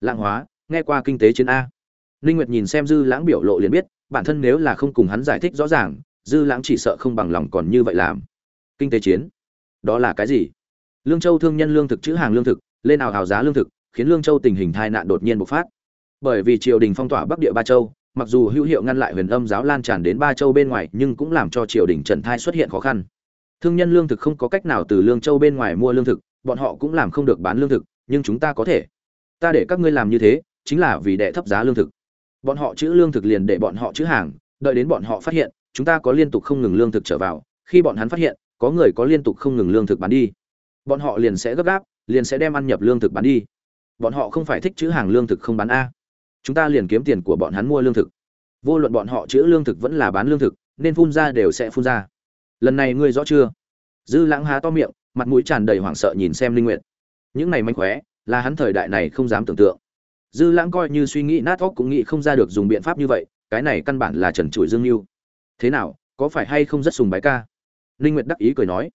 lãng hóa, nghe qua kinh tế chiến a. Ninh nguyệt nhìn xem dư lãng biểu lộ liền biết, bản thân nếu là không cùng hắn giải thích rõ ràng, dư lãng chỉ sợ không bằng lòng còn như vậy làm. Kinh tế chiến? Đó là cái gì? Lương châu thương nhân lương thực chữ hàng lương thực, lên ảo hào giá lương thực, khiến lương châu tình hình tai nạn đột nhiên bộc phát. Bởi vì triều đình phong tỏa bắc địa ba châu, mặc dù hữu hiệu ngăn lại huyền âm giáo lan tràn đến ba châu bên ngoài, nhưng cũng làm cho triều đình trần thai xuất hiện khó khăn. Thương nhân lương thực không có cách nào từ lương châu bên ngoài mua lương thực, bọn họ cũng làm không được bán lương thực, nhưng chúng ta có thể ta để các ngươi làm như thế, chính là vì đệ thấp giá lương thực. Bọn họ chữ lương thực liền để bọn họ chữ hàng, đợi đến bọn họ phát hiện, chúng ta có liên tục không ngừng lương thực trở vào, khi bọn hắn phát hiện, có người có liên tục không ngừng lương thực bán đi, bọn họ liền sẽ gấp gáp, liền sẽ đem ăn nhập lương thực bán đi. Bọn họ không phải thích chữ hàng lương thực không bán a. Chúng ta liền kiếm tiền của bọn hắn mua lương thực. Vô luận bọn họ chữ lương thực vẫn là bán lương thực, nên phun ra đều sẽ phun ra. Lần này ngươi rõ chưa? Dư lãng há to miệng, mặt mũi tràn đầy hoảng sợ nhìn xem linh nguyện những này manh khóe là hắn thời đại này không dám tưởng tượng. Dư lãng coi như suy nghĩ nát óc cũng nghĩ không ra được dùng biện pháp như vậy, cái này căn bản là trần trụi dương mưu thế nào, có phải hay không rất sùng bái ca? Linh nguyệt đắc ý cười nói.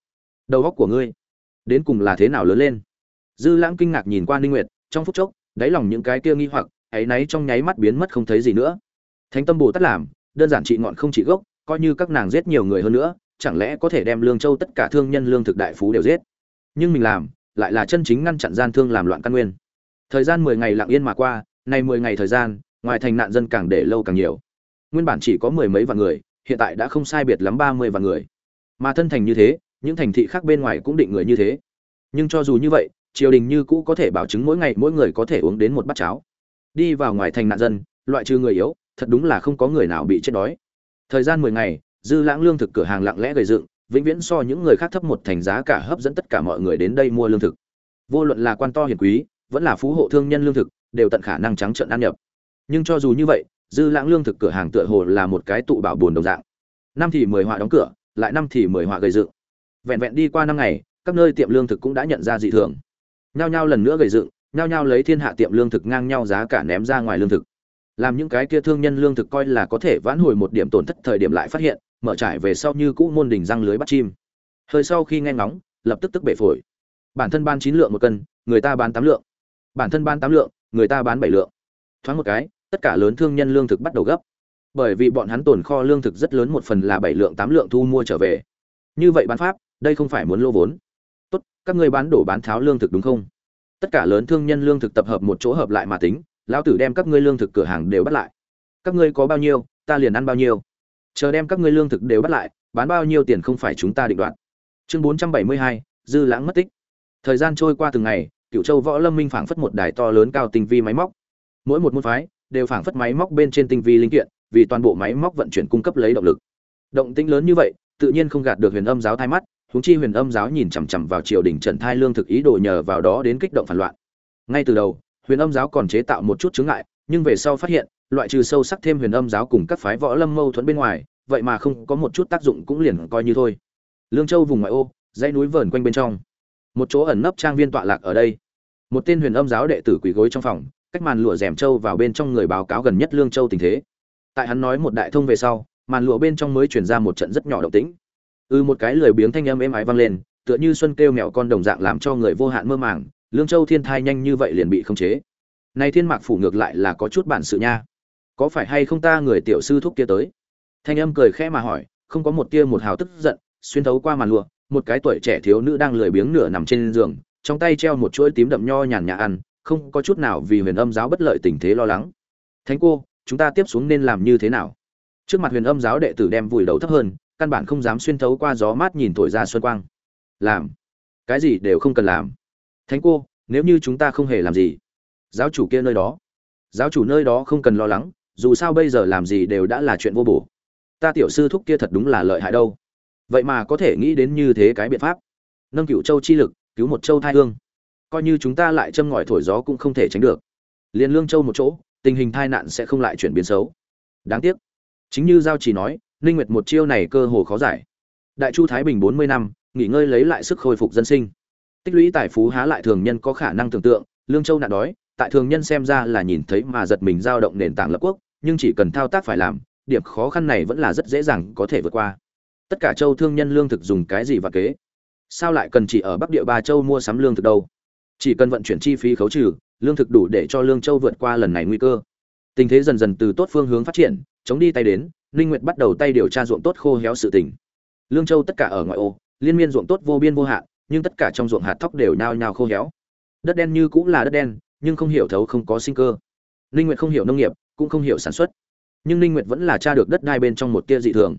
Đầu óc của ngươi, đến cùng là thế nào lớn lên? Dư lãng kinh ngạc nhìn qua ninh nguyệt, trong phút chốc, đáy lòng những cái kia nghi hoặc, ấy náy trong nháy mắt biến mất không thấy gì nữa. Thánh tâm bồ tát làm, đơn giản trị ngọn không trị gốc, coi như các nàng giết nhiều người hơn nữa, chẳng lẽ có thể đem lương châu tất cả thương nhân lương thực đại phú đều giết? Nhưng mình làm lại là chân chính ngăn chặn gian thương làm loạn căn nguyên. Thời gian 10 ngày lặng yên mà qua, nay 10 ngày thời gian, ngoài thành nạn dân càng để lâu càng nhiều. Nguyên bản chỉ có mười mấy vạn người, hiện tại đã không sai biệt lắm 30 vạn người. Mà thân thành như thế, những thành thị khác bên ngoài cũng định người như thế. Nhưng cho dù như vậy, triều đình như cũ có thể bảo chứng mỗi ngày mỗi người có thể uống đến một bát cháo. Đi vào ngoài thành nạn dân, loại trừ người yếu, thật đúng là không có người nào bị chết đói. Thời gian mười ngày, dư lãng lương thực cửa hàng lặng lẽ gầy dựng vĩnh viễn so những người khác thấp một thành giá cả hấp dẫn tất cả mọi người đến đây mua lương thực. Vô luận là quan to hiền quý, vẫn là phú hộ thương nhân lương thực, đều tận khả năng trắng trợn ăn nhập. Nhưng cho dù như vậy, dư lãng lương thực cửa hàng tựa hồ là một cái tụ bảo buồn đồng dạng. Năm thì mười họa đóng cửa, lại năm thì mười họa gây dựng. Vẹn vẹn đi qua năm ngày, các nơi tiệm lương thực cũng đã nhận ra dị thường. Nhao nhao lần nữa gây dựng, nhao nhao lấy thiên hạ tiệm lương thực ngang nhau giá cả ném ra ngoài lương thực. Làm những cái kia thương nhân lương thực coi là có thể vãn hồi một điểm tổn thất thời điểm lại phát hiện mở trải về sau như cũ môn đỉnh răng lưới bắt chim. Hơi sau khi nghe ngóng, lập tức tức bể phổi. Bản thân bán chín lượng một cân, người ta bán tám lượng. Bản thân bán tám lượng, người ta bán bảy lượng. Thoáng một cái, tất cả lớn thương nhân lương thực bắt đầu gấp. Bởi vì bọn hắn tồn kho lương thực rất lớn một phần là bảy lượng tám lượng thu mua trở về. Như vậy bán pháp, đây không phải muốn lô vốn. Tốt, các ngươi bán đổ bán tháo lương thực đúng không? Tất cả lớn thương nhân lương thực tập hợp một chỗ hợp lại mà tính, lão tử đem các ngươi lương thực cửa hàng đều bắt lại. Các ngươi có bao nhiêu, ta liền ăn bao nhiêu chờ đem các ngươi lương thực đều bắt lại, bán bao nhiêu tiền không phải chúng ta định đoạt. Chương bốn trăm bảy mươi hai, dư lãng mất tích. Thời gian trôi qua từng ngày cựu châu võ lâm minh phảng phất một đài to lớn cao tinh vi máy móc. Mỗi một môn phái đều phảng phất máy móc bên trên tinh vi linh kiện, vì toàn bộ máy móc vận chuyển cung cấp lấy động lực. Động tĩnh lớn như vậy, tự nhiên không gạt được huyền âm giáo thay mắt, huống chi huyền âm giáo nhìn chằm chằm vào triều đình trần thai lương thực ý đồ nhờ vào đó đến kích động phản loạn. Ngay từ đầu, huyền âm giáo còn chế tạo một chút chướng ngại, nhưng về sau phát hiện loại trừ sâu sắc thêm huyền âm giáo cùng các phái võ lâm mâu thuẫn bên ngoài, vậy mà không có một chút tác dụng cũng liền coi như thôi. Lương châu vùng ngoại ô, dãy núi vờn quanh bên trong. Một chỗ ẩn nấp trang viên tọa lạc ở đây. Một tên huyền âm giáo đệ tử quỳ gối trong phòng, cách màn lụa rèm châu vào bên trong người báo cáo gần nhất lương châu tình thế. Tại hắn nói một đại thông về sau, màn lụa bên trong mới chuyển ra một trận rất nhỏ động tĩnh. Ư ừ một cái lười biếng thanh âm êm ái vang lên, tựa như xuân kêu mèo con đồng dạng làm cho người vô hạn mơ màng. Lương châu thiên thai nhanh như vậy liền bị khống chế. Nay thiên mạc phủ ngược lại là có chút bản sự nha có phải hay không ta người tiểu sư thúc kia tới? Thanh âm cười khẽ mà hỏi, không có một tia một hào tức giận, xuyên thấu qua màn lụa, một cái tuổi trẻ thiếu nữ đang lười biếng nửa nằm trên giường, trong tay treo một chuỗi tím đậm nho nhàn nhã ăn, không có chút nào vì huyền âm giáo bất lợi tình thế lo lắng. Thánh cô, chúng ta tiếp xuống nên làm như thế nào? Trước mặt huyền âm giáo đệ tử đem vùi đầu thấp hơn, căn bản không dám xuyên thấu qua gió mát nhìn thổi ra xuân quang. Làm. Cái gì đều không cần làm. Thánh cô, nếu như chúng ta không hề làm gì, giáo chủ kia nơi đó, giáo chủ nơi đó không cần lo lắng dù sao bây giờ làm gì đều đã là chuyện vô bổ. Ta tiểu sư thúc kia thật đúng là lợi hại đâu. Vậy mà có thể nghĩ đến như thế cái biện pháp. Nâng cựu châu chi lực, cứu một châu thai hương. Coi như chúng ta lại châm ngòi thổi gió cũng không thể tránh được. Liền lương châu một chỗ, tình hình tai nạn sẽ không lại chuyển biến xấu. Đáng tiếc. Chính như giao chỉ nói, ninh nguyệt một chiêu này cơ hồ khó giải. Đại chu thái bình 40 năm, nghỉ ngơi lấy lại sức khôi phục dân sinh. Tích lũy tài phú há lại thường nhân có khả năng tưởng tượng, lương châu nạn đói tại thường nhân xem ra là nhìn thấy mà giật mình dao động nền tảng lập quốc, nhưng chỉ cần thao tác phải làm, điểm khó khăn này vẫn là rất dễ dàng có thể vượt qua. Tất cả châu thương nhân lương thực dùng cái gì và kế? Sao lại cần chỉ ở bắc địa ba châu mua sắm lương thực đâu? Chỉ cần vận chuyển chi phí khấu trừ, lương thực đủ để cho lương châu vượt qua lần này nguy cơ. Tình thế dần dần từ tốt phương hướng phát triển, chống đi tay đến, ninh nguyệt bắt đầu tay điều tra ruộng tốt khô héo sự tình. Lương châu tất cả ở ngoại ô, liên miên ruộng tốt vô biên vô hạn, nhưng tất cả trong ruộng hạt thóc đều nhao nhao khô héo. Đất đen như cũng là đất đen nhưng không hiểu thấu, không có sinh cơ. Ninh nguyệt không hiểu nông nghiệp, cũng không hiểu sản xuất. Nhưng ninh nguyệt vẫn là tra được đất đai bên trong một tia dị thường.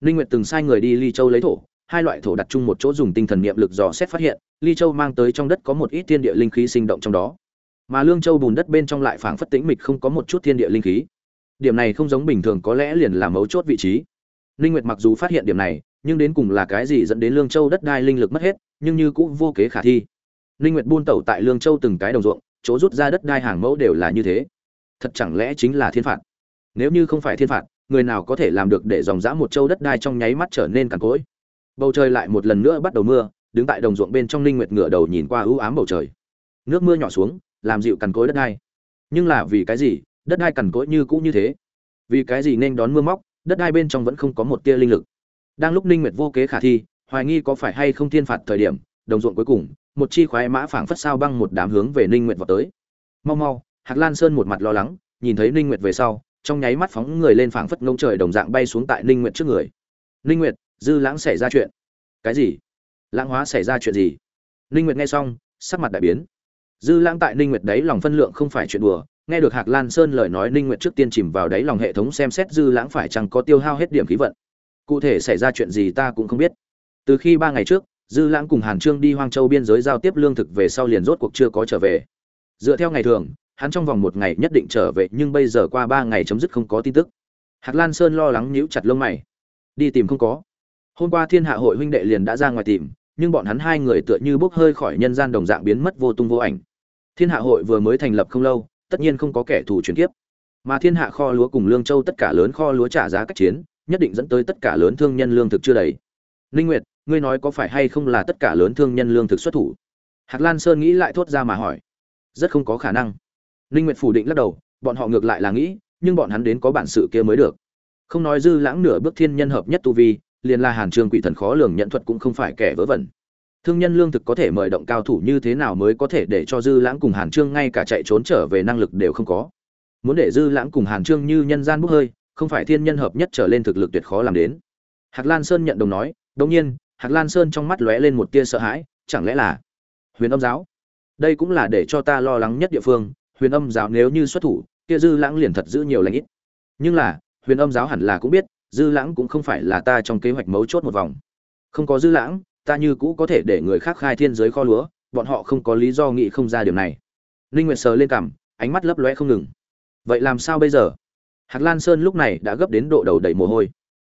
Ninh nguyệt từng sai người đi ly châu lấy thổ, hai loại thổ đặt chung một chỗ dùng tinh thần niệm lực dò xét phát hiện, ly châu mang tới trong đất có một ít thiên địa linh khí sinh động trong đó. Mà lương châu bùn đất bên trong lại phảng phất tĩnh mịch không có một chút thiên địa linh khí. Điểm này không giống bình thường, có lẽ liền là mấu chốt vị trí. Ninh nguyệt mặc dù phát hiện điểm này, nhưng đến cùng là cái gì dẫn đến lương châu đất đai linh lực mất hết, nhưng như cũng vô kế khả thi. Ninh nguyệt buôn tẩu tại lương châu từng cái đồng ruộng chỗ rút ra đất đai hàng mẫu đều là như thế. Thật chẳng lẽ chính là thiên phạt? Nếu như không phải thiên phạt, người nào có thể làm được để dòng dã một châu đất đai trong nháy mắt trở nên cằn cỗi? Bầu trời lại một lần nữa bắt đầu mưa, đứng tại đồng ruộng bên trong ninh nguyệt ngửa đầu nhìn qua ưu ám bầu trời. Nước mưa nhỏ xuống, làm dịu cằn cỗi đất đai. Nhưng là vì cái gì, đất đai cằn cỗi như cũ như thế? Vì cái gì nên đón mưa móc, đất đai bên trong vẫn không có một tia linh lực? Đang lúc ninh nguyệt vô kế khả thi, hoài nghi có phải hay không thiên phạt thời điểm, đồng ruộng cuối cùng một chi khoái mã phảng phất sao băng một đám hướng về ninh nguyệt vọt tới. Mau mau, hạc lan sơn một mặt lo lắng, nhìn thấy ninh nguyệt về sau, trong nháy mắt phóng người lên phảng phất ngông trời đồng dạng bay xuống tại ninh nguyệt trước người. Ninh nguyệt, dư lãng xảy ra chuyện. Cái gì? Lãng hóa xảy ra chuyện gì? Ninh nguyệt nghe xong, sắc mặt đại biến. Dư lãng tại ninh nguyệt đấy lòng phân lượng không phải chuyện đùa, nghe được hạc lan sơn lời nói ninh nguyệt trước tiên chìm vào đáy lòng hệ thống xem xét dư lãng phải chăng có tiêu hao hết điểm khí vận. Cụ thể xảy ra chuyện gì ta cũng không biết. Từ khi ba ngày trước dư lãng cùng hàn trương đi hoang châu biên giới giao tiếp lương thực về sau liền rốt cuộc chưa có trở về. Dựa theo ngày thường, hắn trong vòng một ngày nhất định trở về, nhưng bây giờ qua ba ngày chấm dứt không có tin tức. Hạc lan sơn lo lắng nhíu chặt lông mày. Đi tìm không có. Hôm qua thiên hạ hội huynh đệ liền đã ra ngoài tìm, nhưng bọn hắn hai người tựa như bốc hơi khỏi nhân gian đồng dạng biến mất vô tung vô ảnh. Thiên hạ hội vừa mới thành lập không lâu, tất nhiên không có kẻ thù chuyển kiếp. Mà thiên hạ kho lúa cùng lương châu tất cả lớn kho lúa trả giá cách chiến, nhất định dẫn tới tất cả lớn thương nhân lương thực chưa đầy. Linh nguyệt ngươi nói có phải hay không là tất cả lớn thương nhân lương thực xuất thủ? Hạc lan sơn nghĩ lại thốt ra mà hỏi. Rất không có khả năng. Linh nguyệt phủ định lắc đầu, bọn họ ngược lại là nghĩ, nhưng bọn hắn đến có bản sự kia mới được. Không nói dư lãng nửa bước thiên nhân hợp nhất tu vi, liền là hàn trường quỷ thần khó lường nhận thuật cũng không phải kẻ vớ vẩn. Thương nhân lương thực có thể mời động cao thủ như thế nào mới có thể để cho dư lãng cùng hàn trương ngay cả chạy trốn trở về năng lực đều không có? Muốn để dư lãng cùng hàn trương như nhân gian bốc hơi, không phải thiên nhân hợp nhất trở lên thực lực tuyệt khó làm đến. Hạc lan sơn nhận đồng nói đông nhiên hạc lan sơn trong mắt lóe lên một tia sợ hãi, chẳng lẽ là huyền âm giáo? Đây cũng là để cho ta lo lắng nhất địa phương, huyền âm giáo nếu như xuất thủ, kia dư lãng liền thật giữ nhiều lãnh ít. Nhưng là, huyền âm giáo hẳn là cũng biết, dư lãng cũng không phải là ta trong kế hoạch mấu chốt một vòng. Không có dư lãng, ta như cũ có thể để người khác khai thiên giới kho lúa, bọn họ không có lý do nghĩ không ra điều này. Linh nguyệt sờ lên cằm, ánh mắt lấp lóe không ngừng. Vậy làm sao bây giờ? Hạc lan sơn lúc này đã gấp đến độ đầu đầy mồ hôi.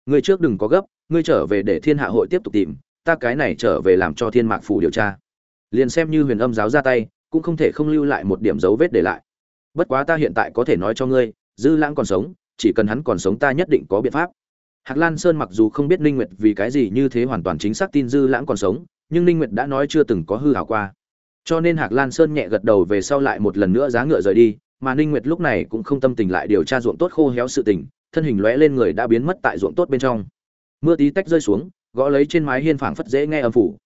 Ngươi trước đừng có gấp ngươi trở về để thiên hạ hội tiếp tục tìm, ta cái này trở về làm cho thiên mạc phủ điều tra. Liền xem như huyền âm giáo ra tay, cũng không thể không lưu lại một điểm dấu vết để lại. Bất quá ta hiện tại có thể nói cho ngươi, dư lãng còn sống, chỉ cần hắn còn sống ta nhất định có biện pháp. Hạc lan sơn mặc dù không biết ninh nguyệt vì cái gì như thế hoàn toàn chính xác tin dư lãng còn sống, nhưng ninh nguyệt đã nói chưa từng có hư hảo qua. Cho nên hạc lan sơn nhẹ gật đầu về sau lại một lần nữa giá ngựa rời đi, mà ninh nguyệt lúc này cũng không tâm tình lại điều tra ruộng tốt khô héo sự tình, thân hình lóe lên người đã biến mất tại ruộng tốt bên trong mưa tí tách rơi xuống, gõ lấy trên mái hiên phảng phất dễ nghe âm phủ.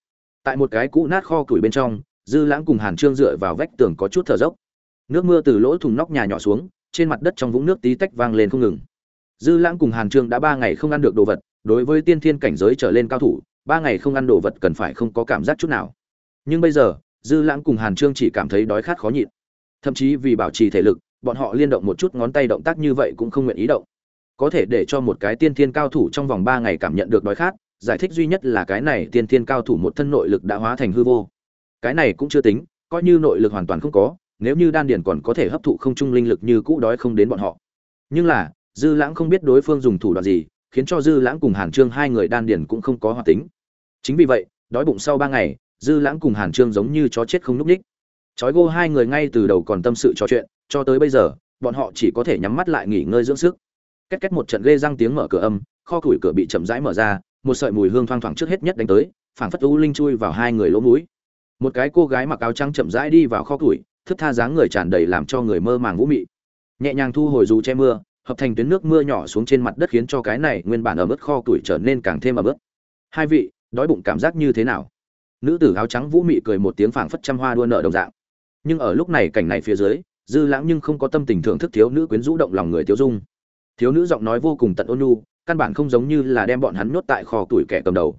Tại một cái cũ nát kho củi bên trong, dư lãng cùng hàn trương dựa vào vách tường có chút thở dốc. Nước mưa từ lỗ thùng nóc nhà nhỏ xuống, trên mặt đất trong vũng nước tí tách vang lên không ngừng. Dư lãng cùng hàn trương đã ba ngày không ăn được đồ vật, đối với tiên thiên cảnh giới trở lên cao thủ, ba ngày không ăn đồ vật cần phải không có cảm giác chút nào. Nhưng bây giờ, dư lãng cùng hàn trương chỉ cảm thấy đói khát khó nhịn. Thậm chí vì bảo trì thể lực, bọn họ liên động một chút ngón tay động tác như vậy cũng không nguyện ý động có thể để cho một cái tiên thiên cao thủ trong vòng ba ngày cảm nhận được đói khát, giải thích duy nhất là cái này tiên thiên cao thủ một thân nội lực đã hóa thành hư vô. Cái này cũng chưa tính, coi như nội lực hoàn toàn không có, nếu như đan điền còn có thể hấp thụ không trung linh lực như cũ đói không đến bọn họ. Nhưng là, dư lãng không biết đối phương dùng thủ đoạn gì, khiến cho dư lãng cùng hàn trương hai người đan điền cũng không có hoạt tính. Chính vì vậy, đói bụng sau ba ngày, dư lãng cùng hàn trương giống như chó chết không núp ních chói gô hai người ngay từ đầu còn tâm sự trò chuyện, cho tới bây giờ, bọn họ chỉ có thể nhắm mắt lại nghỉ ngơi dưỡng sức két két một trận ghê răng tiếng mở cửa âm, kho củi cửa bị chậm rãi mở ra, một sợi mùi hương thoang thoảng trước hết nhất đánh tới, phảng phất u linh chui vào hai người lỗ mũi. Một cái cô gái mặc áo trắng chậm rãi đi vào kho củi, thức tha dáng người tràn đầy làm cho người mơ màng vũ mị. Nhẹ nhàng thu hồi dù che mưa, hợp thành tuyến nước mưa nhỏ xuống trên mặt đất khiến cho cái này nguyên bản ở mức kho tuổi trở nên càng thêm ở mức hai vị, đói bụng cảm giác như thế nào? Nữ tử áo trắng vũ mị cười một tiếng phảng phất trăm hoa đua nợ đồng dạng. Nhưng ở lúc này cảnh này phía dưới, dư lãng nhưng không có tâm tình thưởng thức thiếu nữ quyến rũ động lòng người tiêu dung thiếu nữ giọng nói vô cùng tận ôn nhu, căn bản không giống như là đem bọn hắn nhốt tại kho tuổi kẻ cầm đầu.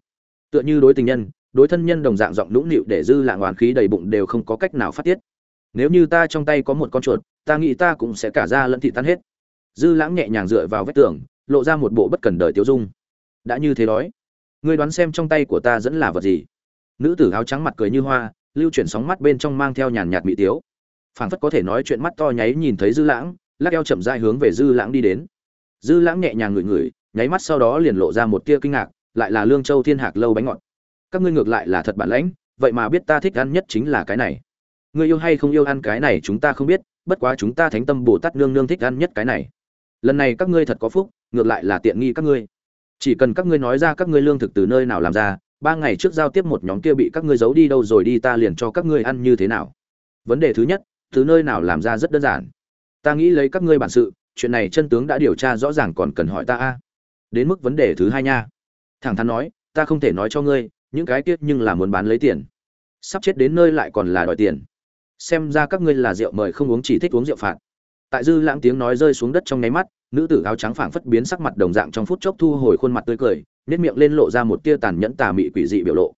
Tựa như đối tình nhân, đối thân nhân đồng dạng giọng nũng nịu để dư lạng hoàn khí đầy bụng đều không có cách nào phát tiết. Nếu như ta trong tay có một con chuột, ta nghĩ ta cũng sẽ cả ra lẫn thị tan hết. Dư lãng nhẹ nhàng dựa vào vách tường, lộ ra một bộ bất cần đời tiêu dung. Đã như thế đói. Ngươi đoán xem trong tay của ta dẫn là vật gì? Nữ tử áo trắng mặt cười như hoa, lưu chuyển sóng mắt bên trong mang theo nhàn nhạt mỹ tiếu. Phảng phất có thể nói chuyện mắt to nháy nhìn thấy dư lãng, lắc eo chậm dai hướng về dư lãng đi đến dư lãng nhẹ nhàng ngửi ngửi, nháy mắt sau đó liền lộ ra một tia kinh ngạc, lại là lương châu thiên hạc lâu bánh ngọt. Các ngươi ngược lại là thật bản lãnh, vậy mà biết ta thích ăn nhất chính là cái này. Ngươi yêu hay không yêu ăn cái này chúng ta không biết, bất quá chúng ta thánh tâm bồ tát nương nương thích ăn nhất cái này. Lần này các ngươi thật có phúc, ngược lại là tiện nghi các ngươi. Chỉ cần các ngươi nói ra các ngươi lương thực từ nơi nào làm ra, ba ngày trước giao tiếp một nhóm kia bị các ngươi giấu đi đâu rồi đi ta liền cho các ngươi ăn như thế nào. Vấn đề thứ nhất, từ nơi nào làm ra rất đơn giản. Ta nghĩ lấy các ngươi bản sự chuyện này chân tướng đã điều tra rõ ràng còn cần hỏi ta a. Đến mức vấn đề thứ hai nha. Thẳng thắn nói, ta không thể nói cho ngươi, những cái tiếc nhưng là muốn bán lấy tiền. Sắp chết đến nơi lại còn là đòi tiền. Xem ra các ngươi là rượu mời không uống chỉ thích uống rượu phạt. Tại dư lãng tiếng nói rơi xuống đất trong nháy mắt, nữ tử áo trắng phảng phất biến sắc mặt đồng dạng trong phút chốc thu hồi khuôn mặt tươi cười nếp miệng lên lộ ra một tia tàn nhẫn tà mị quỷ dị biểu lộ.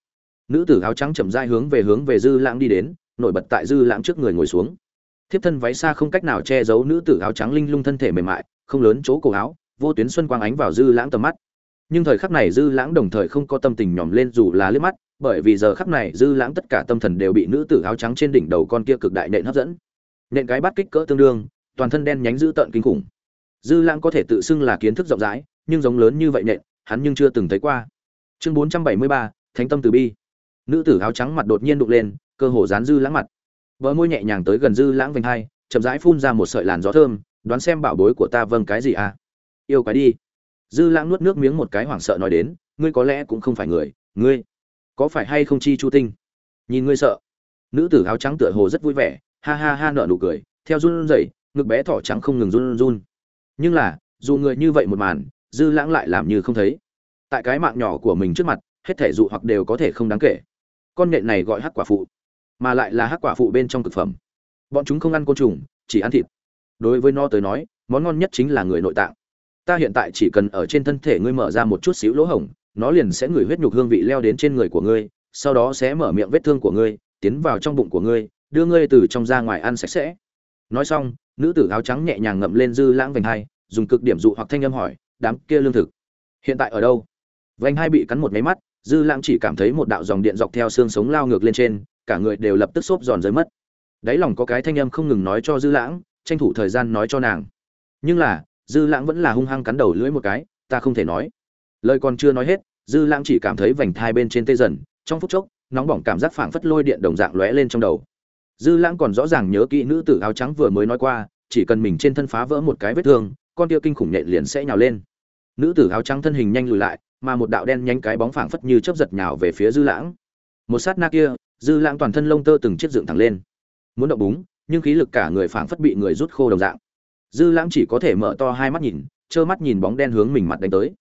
Nữ tử áo trắng chậm rãi hướng về hướng về dư lãng đi đến, nổi bật tại dư lãng trước người ngồi xuống thiếp thân váy xa không cách nào che giấu nữ tử áo trắng linh lung thân thể mềm mại, không lớn chỗ cổ áo, vô tuyến xuân quang ánh vào dư lãng tầm mắt. Nhưng thời khắc này dư lãng đồng thời không có tâm tình nhòm lên dù là liếc mắt, bởi vì giờ khắc này dư lãng tất cả tâm thần đều bị nữ tử áo trắng trên đỉnh đầu con kia cực đại nện hấp dẫn. Nện cái bắt kích cỡ tương đương, toàn thân đen nhánh dữ tợn kinh khủng. Dư lãng có thể tự xưng là kiến thức rộng rãi, nhưng giống lớn như vậy nện, hắn nhưng chưa từng thấy qua. Chương bốn trăm bảy mươi ba, thánh tâm từ bi. Nữ tử áo trắng mặt đột nhiên đục lên, cơ hồ dán dư lãng mặt bờ môi nhẹ nhàng tới gần dư lãng vành hai, chậm rãi phun ra một sợi làn gió thơm, đoán xem bảo bối của ta vâng cái gì à? Yêu cái đi. Dư lãng nuốt nước miếng một cái hoảng sợ nói đến, ngươi có lẽ cũng không phải người, ngươi, có phải hay không chi chu tinh? Nhìn ngươi sợ. Nữ tử áo trắng tựa hồ rất vui vẻ, ha ha ha nở nụ cười, theo run rẩy, ngực bé thỏ trắng không ngừng run run. Nhưng là, dù người như vậy một màn, dư lãng lại làm như không thấy. Tại cái mạng nhỏ của mình trước mặt, hết thể dụ hoặc đều có thể không đáng kể. Con nện này gọi hắc quả phụ mà lại là hắc quả phụ bên trong thực phẩm. Bọn chúng không ăn côn trùng, chỉ ăn thịt. Đối với nó tới nói, món ngon nhất chính là người nội tạng. Ta hiện tại chỉ cần ở trên thân thể ngươi mở ra một chút xíu lỗ hổng, nó liền sẽ ngửi huyết nhục hương vị leo đến trên người của ngươi, sau đó sẽ mở miệng vết thương của ngươi, tiến vào trong bụng của ngươi, đưa ngươi từ trong ra ngoài ăn sạch sẽ. Nói xong, nữ tử áo trắng nhẹ nhàng ngậm lên dư lãng vành hai, dùng cực điểm dụ hoặc thanh âm hỏi, đám kia lương thực, hiện tại ở đâu? Vành hai bị cắn một máy mắt, dư lãng chỉ cảm thấy một đạo dòng điện dọc theo xương sống lao ngược lên trên cả người đều lập tức xốp giòn rơi mất. Đáy lòng có cái thanh âm không ngừng nói cho dư lãng, tranh thủ thời gian nói cho nàng. Nhưng là, dư lãng vẫn là hung hăng cắn đầu lưỡi một cái, ta không thể nói. Lời còn chưa nói hết, dư lãng chỉ cảm thấy vành thai bên trên tê dần, trong phút chốc, nóng bỏng cảm giác phảng phất lôi điện đồng dạng lóe lên trong đầu. Dư lãng còn rõ ràng nhớ kỹ nữ tử áo trắng vừa mới nói qua, chỉ cần mình trên thân phá vỡ một cái vết thương, con tia kinh khủng nhện liền sẽ nhào lên. Nữ tử áo trắng thân hình nhanh lùi lại, mà một đạo đen nhanh cái bóng phảng phất như chớp giật nhào về phía dư lãng. Một sát na kia dư lãng toàn thân lông tơ từng chiếc dựng thẳng lên. Muốn động búng, nhưng khí lực cả người phảng phất bị người rút khô đồng dạng. Dư lãng chỉ có thể mở to hai mắt nhìn, trơ mắt nhìn bóng đen hướng mình mặt đánh tới.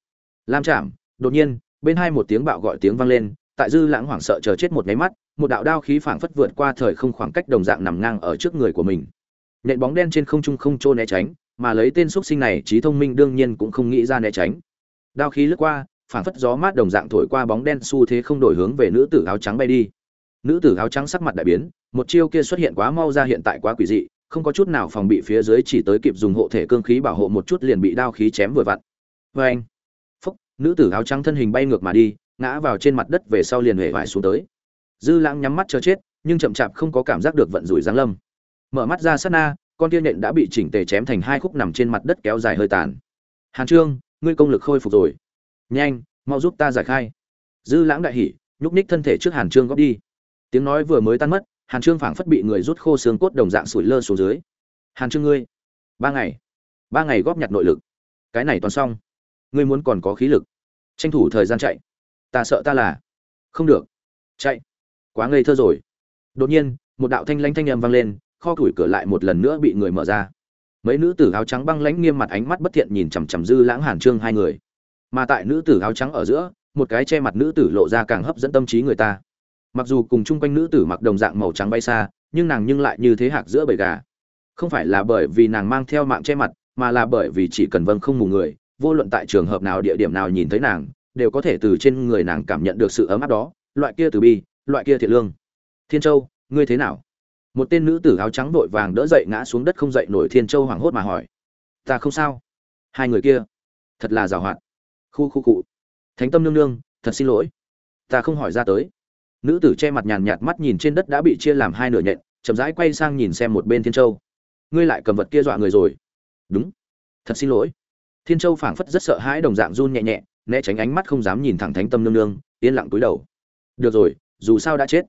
Lam chạm, đột nhiên, bên hai một tiếng bạo gọi tiếng vang lên, tại dư lãng hoảng sợ chờ chết một nháy mắt, một đạo đao khí phảng phất vượt qua thời không khoảng cách đồng dạng nằm ngang ở trước người của mình. Nện bóng đen trên không trung không trô né tránh, mà lấy tên xuất sinh này, trí thông minh đương nhiên cũng không nghĩ ra né tránh. Đao khí lướt qua, phảng phất gió mát đồng dạng thổi qua bóng đen xu thế không đổi hướng về nữ tử áo trắng bay đi nữ tử áo trắng sắc mặt đại biến, một chiêu kia xuất hiện quá mau ra hiện tại quá quỷ dị, không có chút nào phòng bị phía dưới chỉ tới kịp dùng hộ thể cương khí bảo hộ một chút liền bị đao khí chém vừa vặn. Vê anh, phúc, nữ tử áo trắng thân hình bay ngược mà đi, ngã vào trên mặt đất về sau liền hề vải xuống tới. Dư lãng nhắm mắt chờ chết, nhưng chậm chạp không có cảm giác được vận rủi giáng lâm. Mở mắt ra sát na, con tiên nện đã bị chỉnh tề chém thành hai khúc nằm trên mặt đất kéo dài hơi tàn. Hàn trương, ngươi công lực khôi phục rồi. Nhanh, mau giúp ta giải khai. Dư lãng đại hỉ, nhúc ních thân thể trước hàn trương góp đi tiếng nói vừa mới tan mất, hàn trương phảng phất bị người rút khô xương cốt đồng dạng sủi lơ xuống dưới. Hàn trương ngươi, ba ngày ba ngày góp nhặt nội lực. Cái này toàn xong. Ngươi muốn còn có khí lực. Tranh thủ thời gian chạy. Ta sợ ta là không được. Chạy. Quá ngây thơ rồi. Đột nhiên, một đạo thanh lãnh thanh âm vang lên, kho củi cửa lại một lần nữa bị người mở ra. Mấy nữ tử áo trắng băng lãnh nghiêm mặt ánh mắt bất thiện nhìn chằm chằm dư lãng hàn trương hai người. Mà tại nữ tử áo trắng ở giữa, một cái che mặt nữ tử lộ ra càng hấp dẫn tâm trí người ta mặc dù cùng chung quanh nữ tử mặc đồng dạng màu trắng bay xa, nhưng nàng nhưng lại như thế hạc giữa bầy gà. Không phải là bởi vì nàng mang theo mạng che mặt, mà là bởi vì chỉ cần vâng không mù người, vô luận tại trường hợp nào địa điểm nào nhìn thấy nàng, đều có thể từ trên người nàng cảm nhận được sự ấm áp đó, loại kia từ bi, loại kia thiện lương. Thiên châu, ngươi thế nào? Một tên nữ tử áo trắng vội vàng đỡ dậy ngã xuống đất không dậy nổi thiên châu hoảng hốt mà hỏi. Ta không sao. Hai người kia, thật là giàu hạn. Khu khu cụ. Thánh tâm nương nương, thật xin lỗi. Ta không hỏi ra tới nữ tử che mặt nhàn nhạt mắt nhìn trên đất đã bị chia làm hai nửa nhện, chậm rãi quay sang nhìn xem một bên thiên châu. Ngươi lại cầm vật kia dọa người rồi. Đúng. Thật xin lỗi. Thiên châu phảng phất rất sợ hãi đồng dạng run nhẹ nhẹ, né tránh ánh mắt không dám nhìn thẳng thánh tâm nương nương, yên lặng túi đầu. Được rồi, dù sao đã chết.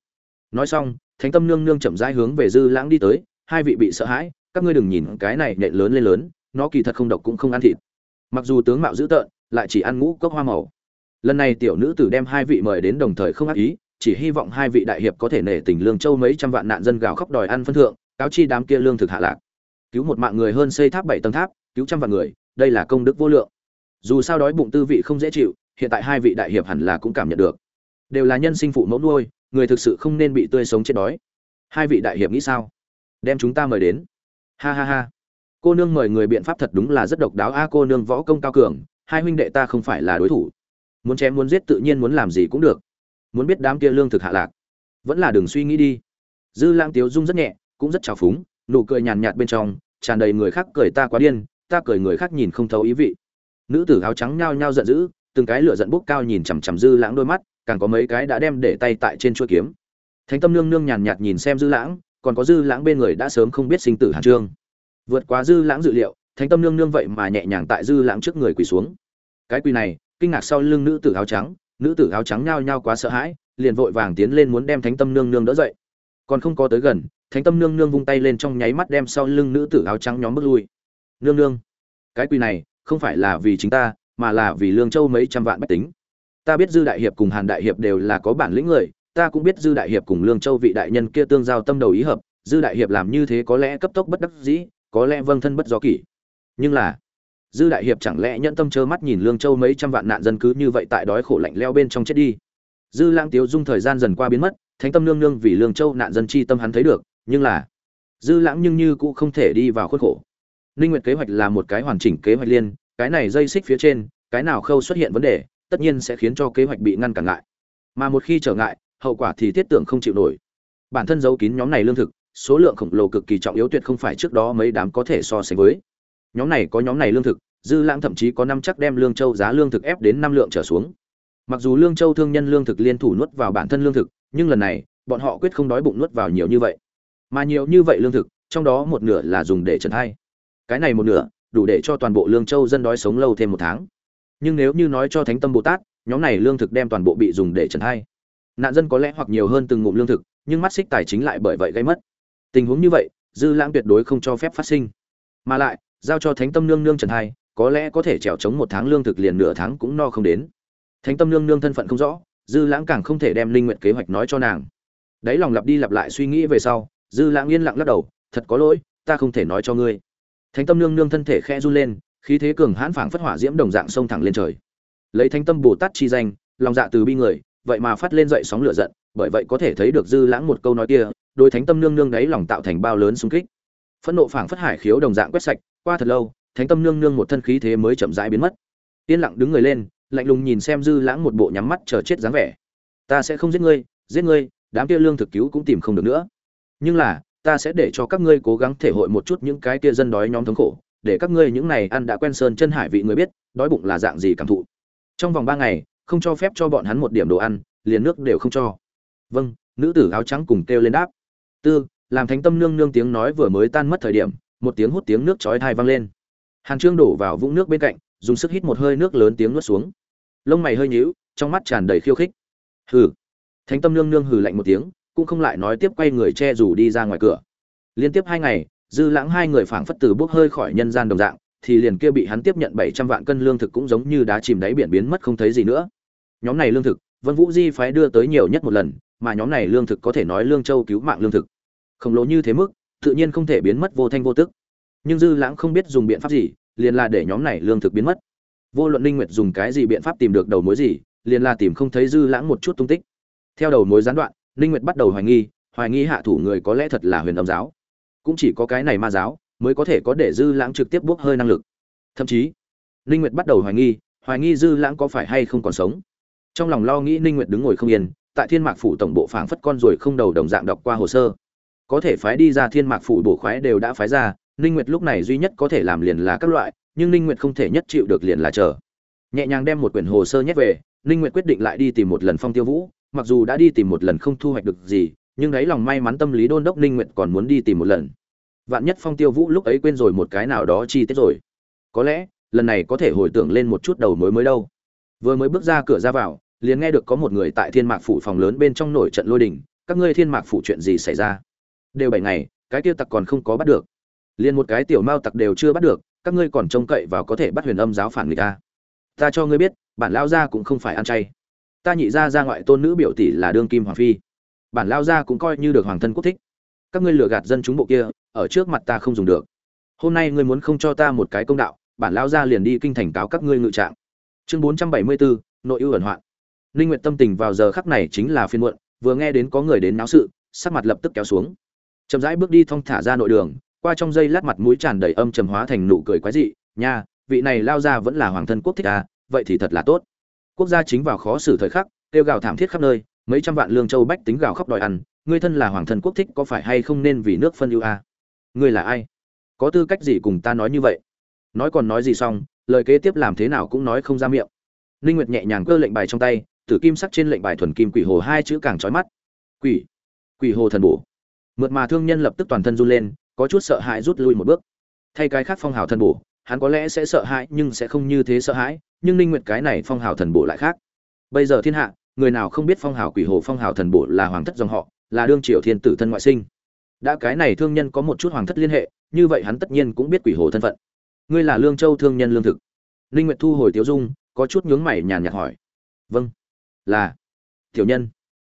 Nói xong, thánh tâm nương nương chậm rãi hướng về dư lãng đi tới, hai vị bị sợ hãi, các ngươi đừng nhìn cái này nện lớn lên lớn, nó kỳ thật không độc cũng không ăn thịt. Mặc dù tướng mạo dữ tợn, lại chỉ ăn ngũ cốc hoa màu. Lần này tiểu nữ tử đem hai vị mời đến đồng thời không ác ý chỉ hy vọng hai vị đại hiệp có thể nể tình lương châu mấy trăm vạn nạn dân gào khóc đòi ăn phân thượng, cáo chi đám kia lương thực hạ lạc. Cứu một mạng người hơn xây tháp bảy tầng tháp, cứu trăm vạn người, đây là công đức vô lượng. Dù sao đói bụng tư vị không dễ chịu, hiện tại hai vị đại hiệp hẳn là cũng cảm nhận được. Đều là nhân sinh phụ mẫu nuôi, người thực sự không nên bị tươi sống chết đói. Hai vị đại hiệp nghĩ sao? Đem chúng ta mời đến. Ha ha ha. Cô nương mời người biện pháp thật đúng là rất độc đáo. A, cô nương võ công cao cường, hai huynh đệ ta không phải là đối thủ. Muốn chém muốn giết tự nhiên muốn làm gì cũng được muốn biết đám kia lương thực hạ lạc. Vẫn là đừng suy nghĩ đi. Dư lãng tiếu dung rất nhẹ, cũng rất trào phúng, nụ cười nhàn nhạt bên trong, tràn đầy người khác cười ta quá điên, ta cười người khác nhìn không thấu ý vị. Nữ tử áo trắng nhao nhao giận dữ, từng cái lửa giận bốc cao nhìn chằm chằm dư lãng đôi mắt, càng có mấy cái đã đem để tay tại trên chuôi kiếm. Thánh tâm nương nương nhàn nhạt nhìn xem dư lãng, còn có dư lãng bên người đã sớm không biết sinh tử hàn trương. Vượt quá dư lãng dự liệu, thánh tâm nương nương vậy mà nhẹ nhàng tại dư lãng trước người quỳ xuống. Cái quỳ này, kinh ngạc sau lưng nữ tử áo trắng nữ tử áo trắng nhao nhao quá sợ hãi, liền vội vàng tiến lên muốn đem thánh tâm nương nương đỡ dậy. Còn không có tới gần, thánh tâm nương nương vung tay lên trong nháy mắt đem sau lưng nữ tử áo trắng nhóm bước lui. Nương nương, cái quỳ này không phải là vì chính ta, mà là vì lương châu mấy trăm vạn bách tính. Ta biết dư đại hiệp cùng hàn đại hiệp đều là có bản lĩnh người, ta cũng biết dư đại hiệp cùng lương châu vị đại nhân kia tương giao tâm đầu ý hợp, dư đại hiệp làm như thế có lẽ cấp tốc bất đắc dĩ, có lẽ vâng thân bất do kỷ. Nhưng là dư đại hiệp chẳng lẽ nhẫn tâm trơ mắt nhìn lương châu mấy trăm vạn nạn dân cứ như vậy tại đói khổ lạnh leo bên trong chết đi? Dư lang tiếu dung thời gian dần qua biến mất, thánh tâm nương nương vì lương châu nạn dân chi tâm hắn thấy được, nhưng là dư lãng nhưng như cũng không thể đi vào khuất khổ. Ninh nguyệt kế hoạch là một cái hoàn chỉnh kế hoạch liên, cái này dây xích phía trên, cái nào khâu xuất hiện vấn đề, tất nhiên sẽ khiến cho kế hoạch bị ngăn cản lại. Mà một khi trở ngại, hậu quả thì thiết tưởng không chịu nổi. Bản thân giấu kín nhóm này lương thực, số lượng khổng lồ cực kỳ trọng yếu tuyệt không phải trước đó mấy đám có thể so sánh với nhóm này có nhóm này lương thực, dư lãng thậm chí có năm chắc đem lương châu giá lương thực ép đến năm lượng trở xuống. Mặc dù lương châu thương nhân lương thực liên thủ nuốt vào bản thân lương thực, nhưng lần này, bọn họ quyết không đói bụng nuốt vào nhiều như vậy. Mà nhiều như vậy lương thực, trong đó một nửa là dùng để trần thay cái này một nửa, đủ để cho toàn bộ lương châu dân đói sống lâu thêm một tháng. Nhưng nếu như nói cho thánh tâm bồ tát, nhóm này lương thực đem toàn bộ bị dùng để trần thay nạn dân có lẽ hoặc nhiều hơn từng ngụm lương thực, nhưng mắt xích tài chính lại bởi vậy gây mất. Tình huống như vậy, dư lãng tuyệt đối không cho phép phát sinh. Mà lại giao cho thánh tâm nương nương trần hai, có lẽ có thể trèo chống một tháng lương thực liền nửa tháng cũng no không đến. Thánh tâm nương nương thân phận không rõ, dư lãng càng không thể đem linh nguyện kế hoạch nói cho nàng. Đấy lòng lặp đi lặp lại suy nghĩ về sau, dư lãng yên lặng lắc đầu, thật có lỗi, ta không thể nói cho ngươi. Thánh tâm nương nương thân thể khe run lên, khí thế cường hãn phảng phất hỏa diễm đồng dạng sông thẳng lên trời. Lấy thánh tâm bồ tát chi danh, lòng dạ từ bi người, vậy mà phát lên dậy sóng lửa giận, bởi vậy có thể thấy được dư lãng một câu nói kia đôi thánh tâm nương nương đấy lòng tạo thành bao lớn xung kích. Phẫn nộ phảng phất hải khiếu đồng dạng quét sạch qua thật lâu, thánh tâm nương nương một thân khí thế mới chậm rãi biến mất. Yên lặng đứng người lên, lạnh lùng nhìn xem dư lãng một bộ nhắm mắt chờ chết dáng vẻ. Ta sẽ không giết ngươi giết ngươi, đám kia lương thực cứu cũng tìm không được nữa. Nhưng là, ta sẽ để cho các ngươi cố gắng thể hội một chút những cái kia dân đói nhóm thống khổ, để các ngươi những này ăn đã quen sơn chân hải vị người biết, đói bụng là dạng gì cảm thụ. Trong vòng ba ngày, không cho phép cho bọn hắn một điểm đồ ăn, liền nước đều không cho. Vâng nữ tử áo trắng cùng kêu lên đáp. Tư, làm thánh tâm nương nương tiếng nói vừa mới tan mất thời điểm một tiếng hút tiếng nước chói thai vang lên. Hàn trương đổ vào vũng nước bên cạnh, dùng sức hít một hơi nước lớn tiếng nuốt xuống. Lông mày hơi nhíu, trong mắt tràn đầy khiêu khích. Hừ. Thánh tâm nương nương hừ lạnh một tiếng, cũng không lại nói tiếp quay người che rủ đi ra ngoài cửa. Liên tiếp hai ngày, dư lãng hai người phảng phất từ bốc hơi khỏi nhân gian đồng dạng, thì liền kia bị hắn tiếp nhận bảy trăm vạn cân lương thực cũng giống như đá chìm đáy biển biến mất không thấy gì nữa. Nhóm này lương thực, vân vũ di phái đưa tới nhiều nhất một lần, mà nhóm này lương thực có thể nói lương châu cứu mạng lương thực. Khổng lồ như thế mức tự nhiên không thể biến mất vô thanh vô tức. Nhưng dư lãng không biết dùng biện pháp gì, liền là để nhóm này lương thực biến mất. Vô luận linh nguyệt dùng cái gì biện pháp tìm được đầu mối gì, liền là tìm không thấy dư lãng một chút tung tích. Theo đầu mối gián đoạn linh nguyệt bắt đầu hoài nghi hoài nghi hạ thủ người có lẽ thật là huyền âm giáo. Cũng chỉ có cái này ma giáo, mới có thể có để dư lãng trực tiếp bước hơi năng lực. Thậm chí linh nguyệt bắt đầu hoài nghi hoài nghi dư lãng có phải hay không còn sống. Trong lòng lo nghĩ linh nguyệt đứng ngồi không yên, tại thiên mạc phủ tổng bộ phảng phất con rồi không đầu đồng dạng đọc qua hồ sơ có thể phái đi ra thiên mạc phủ bổ khoái đều đã phái ra, ninh nguyệt lúc này duy nhất có thể làm liền là các loại, nhưng ninh nguyệt không thể nhất chịu được liền là chờ. Nhẹ nhàng đem một quyển hồ sơ nhét về, ninh nguyệt quyết định lại đi tìm một lần phong tiêu vũ, mặc dù đã đi tìm một lần không thu hoạch được gì, nhưng đấy lòng may mắn tâm lý đôn đốc ninh nguyệt còn muốn đi tìm một lần. Vạn nhất phong tiêu vũ lúc ấy quên rồi một cái nào đó chi tiết rồi. Có lẽ, lần này có thể hồi tưởng lên một chút đầu mối mới đâu. Vừa mới bước ra cửa ra vào, liền nghe được có một người tại thiên mạc phủ phòng lớn bên trong nổi trận lôi đình, các ngươi thiên mạc phủ chuyện gì xảy ra? Đều bảy ngày cái tiêu tặc còn không có bắt được. Liền một cái tiểu mao tặc đều chưa bắt được các ngươi còn trông cậy vào có thể bắt huyền âm giáo phản người ta. Ta cho ngươi biết bản lao gia cũng không phải ăn chay. Ta nhị ra ra ngoại tôn nữ biểu tỷ là đương kim hoàng phi. Bản lao gia cũng coi như được hoàng thân quốc thích. Các ngươi lừa gạt dân chúng bộ kia ở trước mặt ta không dùng được. Hôm nay ngươi muốn không cho ta một cái công đạo bản lao gia liền đi kinh thành cáo các ngươi ngự trạng. Chương bốn trăm bảy mươi bốn nội ưu ẩn hoạn. Ninh Nguyệt tâm tình vào giờ khắc này chính là phiên muộn, vừa nghe đến có người đến náo sự, sắc mặt lập tức kéo xuống. Chậm rãi bước đi thong thả ra nội đường, qua trong dây lát mặt mũi tràn đầy âm trầm hóa thành nụ cười quái dị, nha, vị này lao ra vẫn là hoàng thân quốc thích à, vậy thì thật là tốt. Quốc gia chính vào khó xử thời khắc, kêu gào thảm thiết khắp nơi, mấy trăm vạn lương châu bách tính gào khóc đòi ăn, ngươi thân là hoàng thân quốc thích có phải hay không nên vì nước phân ưu a? À? Ngươi là ai? Có tư cách gì cùng ta nói như vậy? Nói còn nói gì xong, lời kế tiếp làm thế nào cũng nói không ra miệng. Linh Nguyệt nhẹ nhàng cơ lệnh bài trong tay, tử kim sắc trên lệnh bài thuần kim quỷ hồ hai chữ càng chói mắt. Quỷ, quỷ hồ thần bổ. Mượt mà thương nhân lập tức toàn thân run lên, có chút sợ hãi rút lui một bước. Thay cái khác phong hào thần bổ, hắn có lẽ sẽ sợ hãi nhưng sẽ không như thế sợ hãi, nhưng Ninh Nguyệt cái này phong hào thần bổ lại khác. Bây giờ thiên hạ, người nào không biết phong hào quỷ hồ phong hào thần bổ là hoàng thất dòng họ, là đương triều thiên tử thân ngoại sinh. Đã cái này thương nhân có một chút hoàng thất liên hệ, như vậy hắn tất nhiên cũng biết quỷ hồ thân phận. Ngươi là Lương Châu thương nhân lương thực. Ninh Nguyệt thu hồi tiểu Dung, có chút nhướng mày nhàn nhạt hỏi. Vâng là tiểu nhân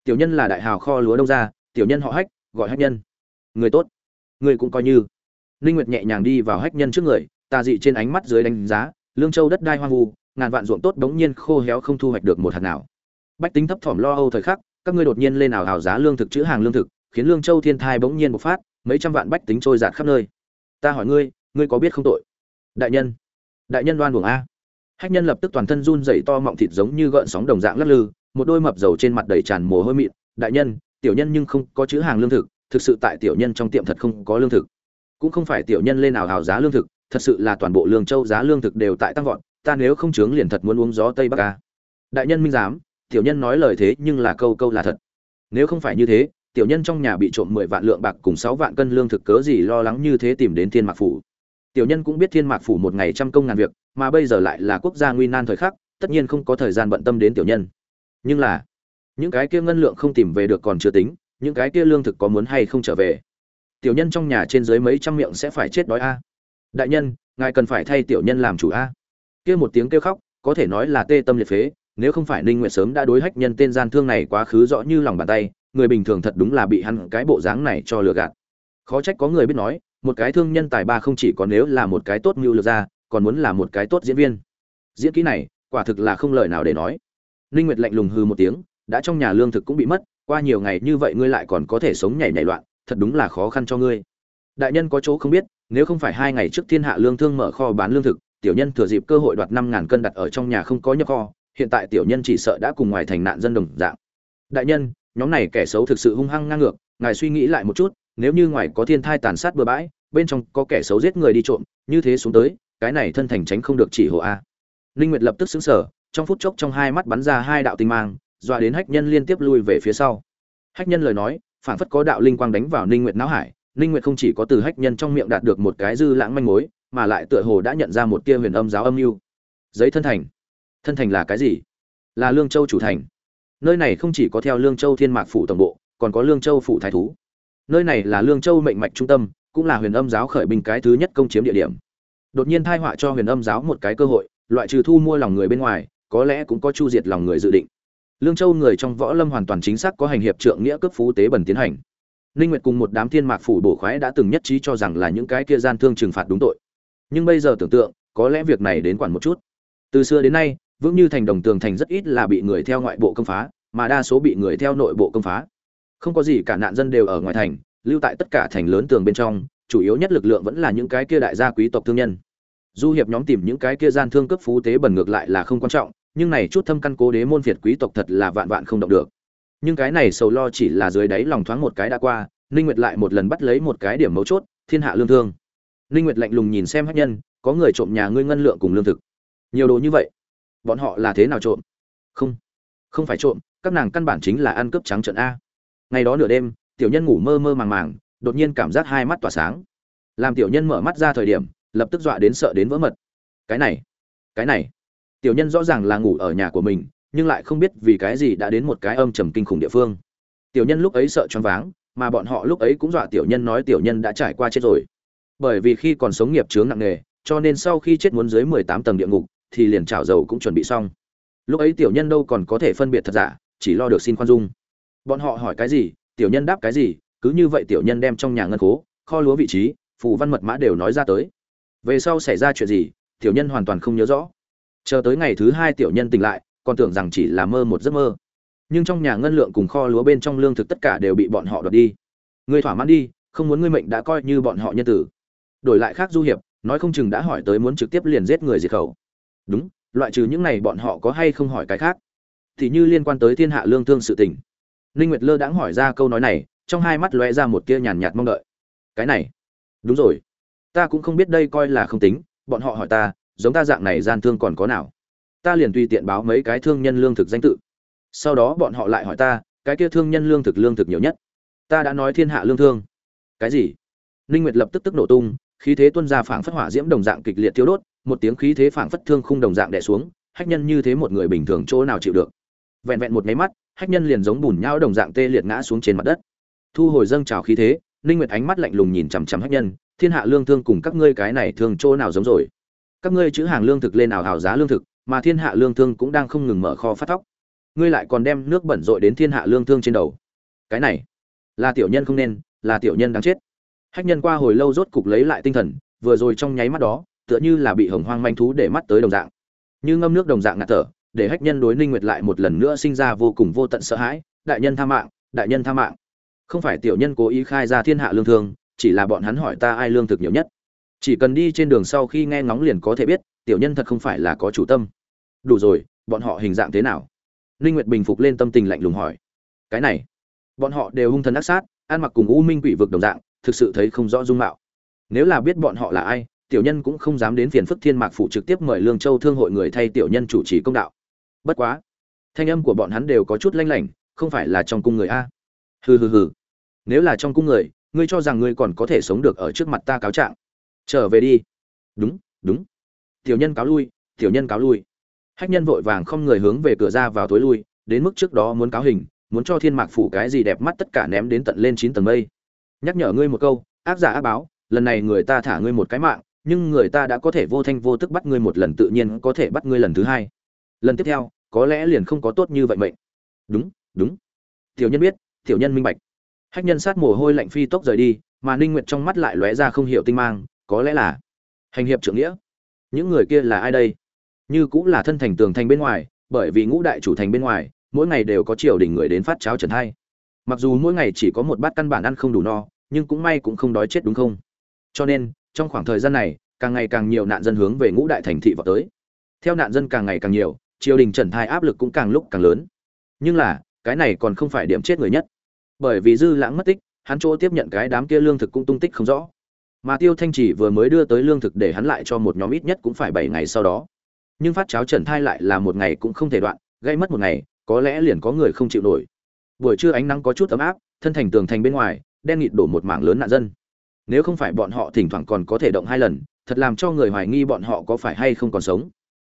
tiểu nhân là đại hào kho lúa đông gia, tiểu nhân họ hách gọi hách nhân. Người tốt. Người cũng coi như. Ninh nguyệt nhẹ nhàng đi vào hách nhân trước người, tà dị trên ánh mắt dưới đánh giá, lương châu đất đai hoang vu, ngàn vạn ruộng tốt đống nhiên khô héo không thu hoạch được một hạt nào. Bách tính thấp thỏm lo âu thời khắc, các ngươi đột nhiên lên ảo hào giá lương thực chữ hàng lương thực, khiến lương châu thiên thai bỗng nhiên bộc phát, mấy trăm vạn bách tính trôi dạt khắp nơi. Ta hỏi ngươi ngươi có biết không tội? Đại nhân. Đại nhân đoan buồng a. Hách nhân lập tức toàn thân run rẩy to mọng thịt giống như gợn sóng đồng dạng lắc lư, một đôi mập dầu trên mặt đầy tràn mồ hôi mịn. Đại nhân tiểu nhân nhưng không có chữ hàng lương thực thực sự tại tiểu nhân trong tiệm thật không có lương thực. Cũng không phải tiểu nhân lên nào hào giá lương thực, thật sự là toàn bộ lương châu giá lương thực đều tại tăng vọt, ta nếu không chướng liền thật muốn uống gió tây bắc ca đại nhân minh giám, tiểu nhân nói lời thế nhưng là câu câu là thật. Nếu không phải như thế, tiểu nhân trong nhà bị trộm mười vạn lượng bạc cùng sáu vạn cân lương thực cớ gì lo lắng như thế tìm đến thiên mạc phủ. Tiểu nhân cũng biết thiên mạc phủ một ngày trăm công ngàn việc, mà bây giờ lại là quốc gia nguy nan thời khắc, tất nhiên không có thời gian bận tâm đến tiểu nhân. Nhưng là những cái kia ngân lượng không tìm về được còn chưa tính, những cái kia lương thực có muốn hay không trở về? Tiểu nhân trong nhà trên dưới mấy trăm miệng sẽ phải chết đói a. Đại nhân, ngài cần phải thay tiểu nhân làm chủ a. Kia một tiếng kêu khóc, có thể nói là tê tâm liệt phế, nếu không phải ninh nguyện sớm đã đối hách nhân tên gian thương này quá khứ rõ như lòng bàn tay, người bình thường thật đúng là bị hắn cái bộ dáng này cho lừa gạt. Khó trách có người biết nói, một cái thương nhân tài ba không chỉ có nếu là một cái tốt mưu lược ra, còn muốn là một cái tốt diễn viên. Diễn kỹ này, quả thực là không lời nào để nói. Ninh nguyệt lạnh lùng hư một tiếng đã trong nhà lương thực cũng bị mất, qua nhiều ngày như vậy ngươi lại còn có thể sống nhảy nhảy loạn, thật đúng là khó khăn cho ngươi. Đại nhân có chỗ không biết, nếu không phải hai ngày trước thiên hạ lương thương mở kho bán lương thực, tiểu nhân thừa dịp cơ hội đoạt năm ngàn cân đặt ở trong nhà không có nhập kho, hiện tại tiểu nhân chỉ sợ đã cùng ngoài thành nạn dân đồng dạng. Đại nhân, nhóm này kẻ xấu thực sự hung hăng ngang ngược, ngài suy nghĩ lại một chút, nếu như ngoài có thiên thai tàn sát bừa bãi, bên trong có kẻ xấu giết người đi trộm, như thế xuống tới, cái này thân thành tránh không được chỉ hộ a. Linh nguyệt lập tức xứng sở trong phút chốc trong hai mắt bắn ra hai đạo tinh mang dọa đến hách nhân liên tiếp lui về phía sau. Hách nhân lời nói phản phất có đạo linh quang đánh vào ninh nguyệt não hải, ninh nguyệt không chỉ có từ hách nhân trong miệng đạt được một cái dư lãng manh mối, mà lại tựa hồ đã nhận ra một tia huyền âm giáo âm mưu. Giấy thân thành. Thân thành là cái gì? Là lương châu chủ thành. Nơi này không chỉ có theo lương châu thiên mạc phủ tổng bộ, còn có lương châu phủ thái thú. Nơi này là lương châu mệnh mạch trung tâm, cũng là huyền âm giáo khởi binh cái thứ nhất công chiếm địa điểm. Đột nhiên thai họa cho huyền âm giáo một cái cơ hội, loại trừ thu mua lòng người bên ngoài, có lẽ cũng có chu diệt lòng người dự định lương châu người trong võ lâm hoàn toàn chính xác có hành hiệp trượng nghĩa cấp phú tế bẩn tiến hành. Ninh nguyệt cùng một đám thiên mạc phủ bổ khoái đã từng nhất trí cho rằng là những cái kia gian thương trừng phạt đúng tội. Nhưng bây giờ tưởng tượng, có lẽ việc này đến quản một chút. Từ xưa đến nay, vững như thành đồng tường thành rất ít là bị người theo ngoại bộ công phá, mà đa số bị người theo nội bộ công phá. Không có gì cả nạn dân đều ở ngoài thành, lưu tại tất cả thành lớn tường bên trong, chủ yếu nhất lực lượng vẫn là những cái kia đại gia quý tộc thương nhân. Du hiệp nhóm tìm những cái kia gian thương cấp phú tế bẩn ngược lại là không quan trọng nhưng này chút thâm căn cố đế môn việt quý tộc thật là vạn vạn không động được. Nhưng cái này sầu lo chỉ là dưới đáy lòng thoáng một cái đã qua, ninh nguyệt lại một lần bắt lấy một cái điểm mấu chốt, thiên hạ lương thương. Ninh nguyệt lạnh lùng nhìn xem hắc nhân, có người trộm nhà ngươi ngân lượng cùng lương thực. Nhiều đồ như vậy, bọn họ là thế nào trộm? Không không phải trộm, các nàng căn bản chính là ăn cướp trắng trận a. Ngày đó nửa đêm, tiểu nhân ngủ mơ mơ màng màng, đột nhiên cảm giác hai mắt tỏa sáng. Làm tiểu nhân mở mắt ra thời điểm, lập tức dọa đến sợ đến vỡ mật. Cái này cái này tiểu nhân rõ ràng là ngủ ở nhà của mình, nhưng lại không biết vì cái gì đã đến một cái âm trầm kinh khủng địa phương. Tiểu nhân lúc ấy sợ choáng váng, mà bọn họ lúc ấy cũng dọa tiểu nhân nói tiểu nhân đã trải qua chết rồi. Bởi vì khi còn sống nghiệp chướng nặng nề, cho nên sau khi chết muốn dưới mười tám tầng địa ngục, thì liền trào dầu cũng chuẩn bị xong. Lúc ấy tiểu nhân đâu còn có thể phân biệt thật giả, chỉ lo được xin khoan dung. Bọn họ hỏi cái gì, tiểu nhân đáp cái gì, cứ như vậy tiểu nhân đem trong nhà ngân khố, kho lúa vị trí, phù văn mật mã đều nói ra tới. Về sau xảy ra chuyện gì, tiểu nhân hoàn toàn không nhớ rõ chờ tới ngày thứ hai tiểu nhân tỉnh lại, còn tưởng rằng chỉ là mơ một giấc mơ. Nhưng trong nhà ngân lượng cùng kho lúa bên trong lương thực tất cả đều bị bọn họ đoạt đi. Ngươi thỏa mãn đi, không muốn ngươi mệnh đã coi như bọn họ nhân tử. Đổi lại khác du hiệp, nói không chừng đã hỏi tới muốn trực tiếp liền giết người diệt khẩu. Đúng, loại trừ những này bọn họ có hay không hỏi cái khác? Thì như liên quan tới thiên hạ lương thương sự tình. Ninh nguyệt lơ đãng hỏi ra câu nói này, trong hai mắt lóe ra một tia nhàn nhạt mong đợi. Cái này. Đúng rồi. Ta cũng không biết đây coi là không tính, bọn họ hỏi ta giống ta dạng này gian thương còn có nào? Ta liền tùy tiện báo mấy cái thương nhân lương thực danh tự. Sau đó bọn họ lại hỏi ta, cái kia thương nhân lương thực lương thực nhiều nhất? Ta đã nói thiên hạ lương thương. Cái gì? Ninh nguyệt lập tức tức nổ tung, khí thế tuôn ra phảng phất hỏa diễm đồng dạng kịch liệt tiêu đốt, một tiếng khí thế phảng phất thương khung đồng dạng đè xuống, hách nhân như thế một người bình thường chỗ nào chịu được? Vẹn vẹn một máy mắt, hách nhân liền giống bùn nhão đồng dạng tê liệt ngã xuống trên mặt đất. Thu hồi dâng trào khí thế, ninh nguyệt ánh mắt lạnh lùng nhìn chằm chằm hách nhân, thiên hạ lương thương cùng các ngươi cái này thường chỗ nào giống rồi? Các ngươi chữ hàng lương thực lên ảo hào giá lương thực, mà thiên hạ lương thương cũng đang không ngừng mở kho phát thóc. Ngươi lại còn đem nước bẩn rội đến thiên hạ lương thương trên đầu. Cái này, là tiểu nhân không nên, là tiểu nhân đáng chết. Hách nhân qua hồi lâu rốt cục lấy lại tinh thần, vừa rồi trong nháy mắt đó, tựa như là bị hồng hoang manh thú để mắt tới đồng dạng. Như ngâm nước đồng dạng ngạt thở, để hách nhân đối ninh nguyệt lại một lần nữa sinh ra vô cùng vô tận sợ hãi. Đại nhân tha mạng, đại nhân tha mạng. Không phải tiểu nhân cố ý khai ra thiên hạ lương thương, chỉ là bọn hắn hỏi ta ai lương thực nhiều nhất chỉ cần đi trên đường sau khi nghe ngóng liền có thể biết, tiểu nhân thật không phải là có chủ tâm. Đủ rồi, bọn họ hình dạng thế nào? Ninh nguyệt bình phục lên tâm tình lạnh lùng hỏi. Cái này, bọn họ đều hung thần ác sát, ăn mặc cùng u minh quỷ vực đồng dạng, thực sự thấy không rõ dung mạo. Nếu là biết bọn họ là ai, tiểu nhân cũng không dám đến phiền phức thiên mạc phụ trực tiếp mời lương châu thương hội người thay tiểu nhân chủ trì công đạo. Bất quá, thanh âm của bọn hắn đều có chút lanh lảnh, không phải là trong cung người a. Hừ hừ hừ. Nếu là trong cung người, ngươi cho rằng ngươi còn có thể sống được ở trước mặt ta cáo trạng trở về đi. Đúng đúng. Tiểu nhân cáo lui, tiểu nhân cáo lui. Hách nhân vội vàng không người hướng về cửa ra vào tối lui, đến mức trước đó muốn cáo hình, muốn cho thiên mạc phủ cái gì đẹp mắt tất cả ném đến tận lên chín tầng mây. Nhắc nhở ngươi một câu, ác giả ác báo, lần này người ta thả ngươi một cái mạng, nhưng người ta đã có thể vô thanh vô tức bắt ngươi một lần tự nhiên có thể bắt ngươi lần thứ hai. Lần tiếp theo, có lẽ liền không có tốt như vậy mệnh. Đúng đúng. Tiểu nhân biết, tiểu nhân minh bạch. Hách nhân sát mồ hôi lạnh phi tốc rời đi, mà ninh nguyệt trong mắt lại lóe ra không hiểu tinh mang có lẽ là hành hiệp trưởng nghĩa. Những người kia là ai đây? Như cũng là thân thành tường thành bên ngoài, bởi vì ngũ đại chủ thành bên ngoài, mỗi ngày đều có triều đình người đến phát cháo trần thay mặc dù mỗi ngày chỉ có một bát căn bản ăn không đủ no, nhưng cũng may cũng không đói chết đúng không? Cho nên, trong khoảng thời gian này, càng ngày càng nhiều nạn dân hướng về ngũ đại thành thị vào tới. Theo nạn dân càng ngày càng nhiều, triều đình trần thai áp lực cũng càng lúc càng lớn. Nhưng là, cái này còn không phải điểm chết người nhất. Bởi vì dư lãng mất tích, hắn chỗ tiếp nhận cái đám kia lương thực cũng tung tích không rõ mà tiêu thanh chỉ vừa mới đưa tới lương thực để hắn lại cho một nhóm ít nhất cũng phải bảy ngày sau đó. Nhưng phát cháo trần thai lại là một ngày cũng không thể đoạn, gây mất một ngày, có lẽ liền có người không chịu nổi. Buổi trưa ánh nắng có chút ấm áp, thân thành tường thành bên ngoài, đen nghịt đổ một mảng lớn nạn dân. Nếu không phải bọn họ thỉnh thoảng còn có thể động hai lần, thật làm cho người hoài nghi bọn họ có phải hay không còn sống.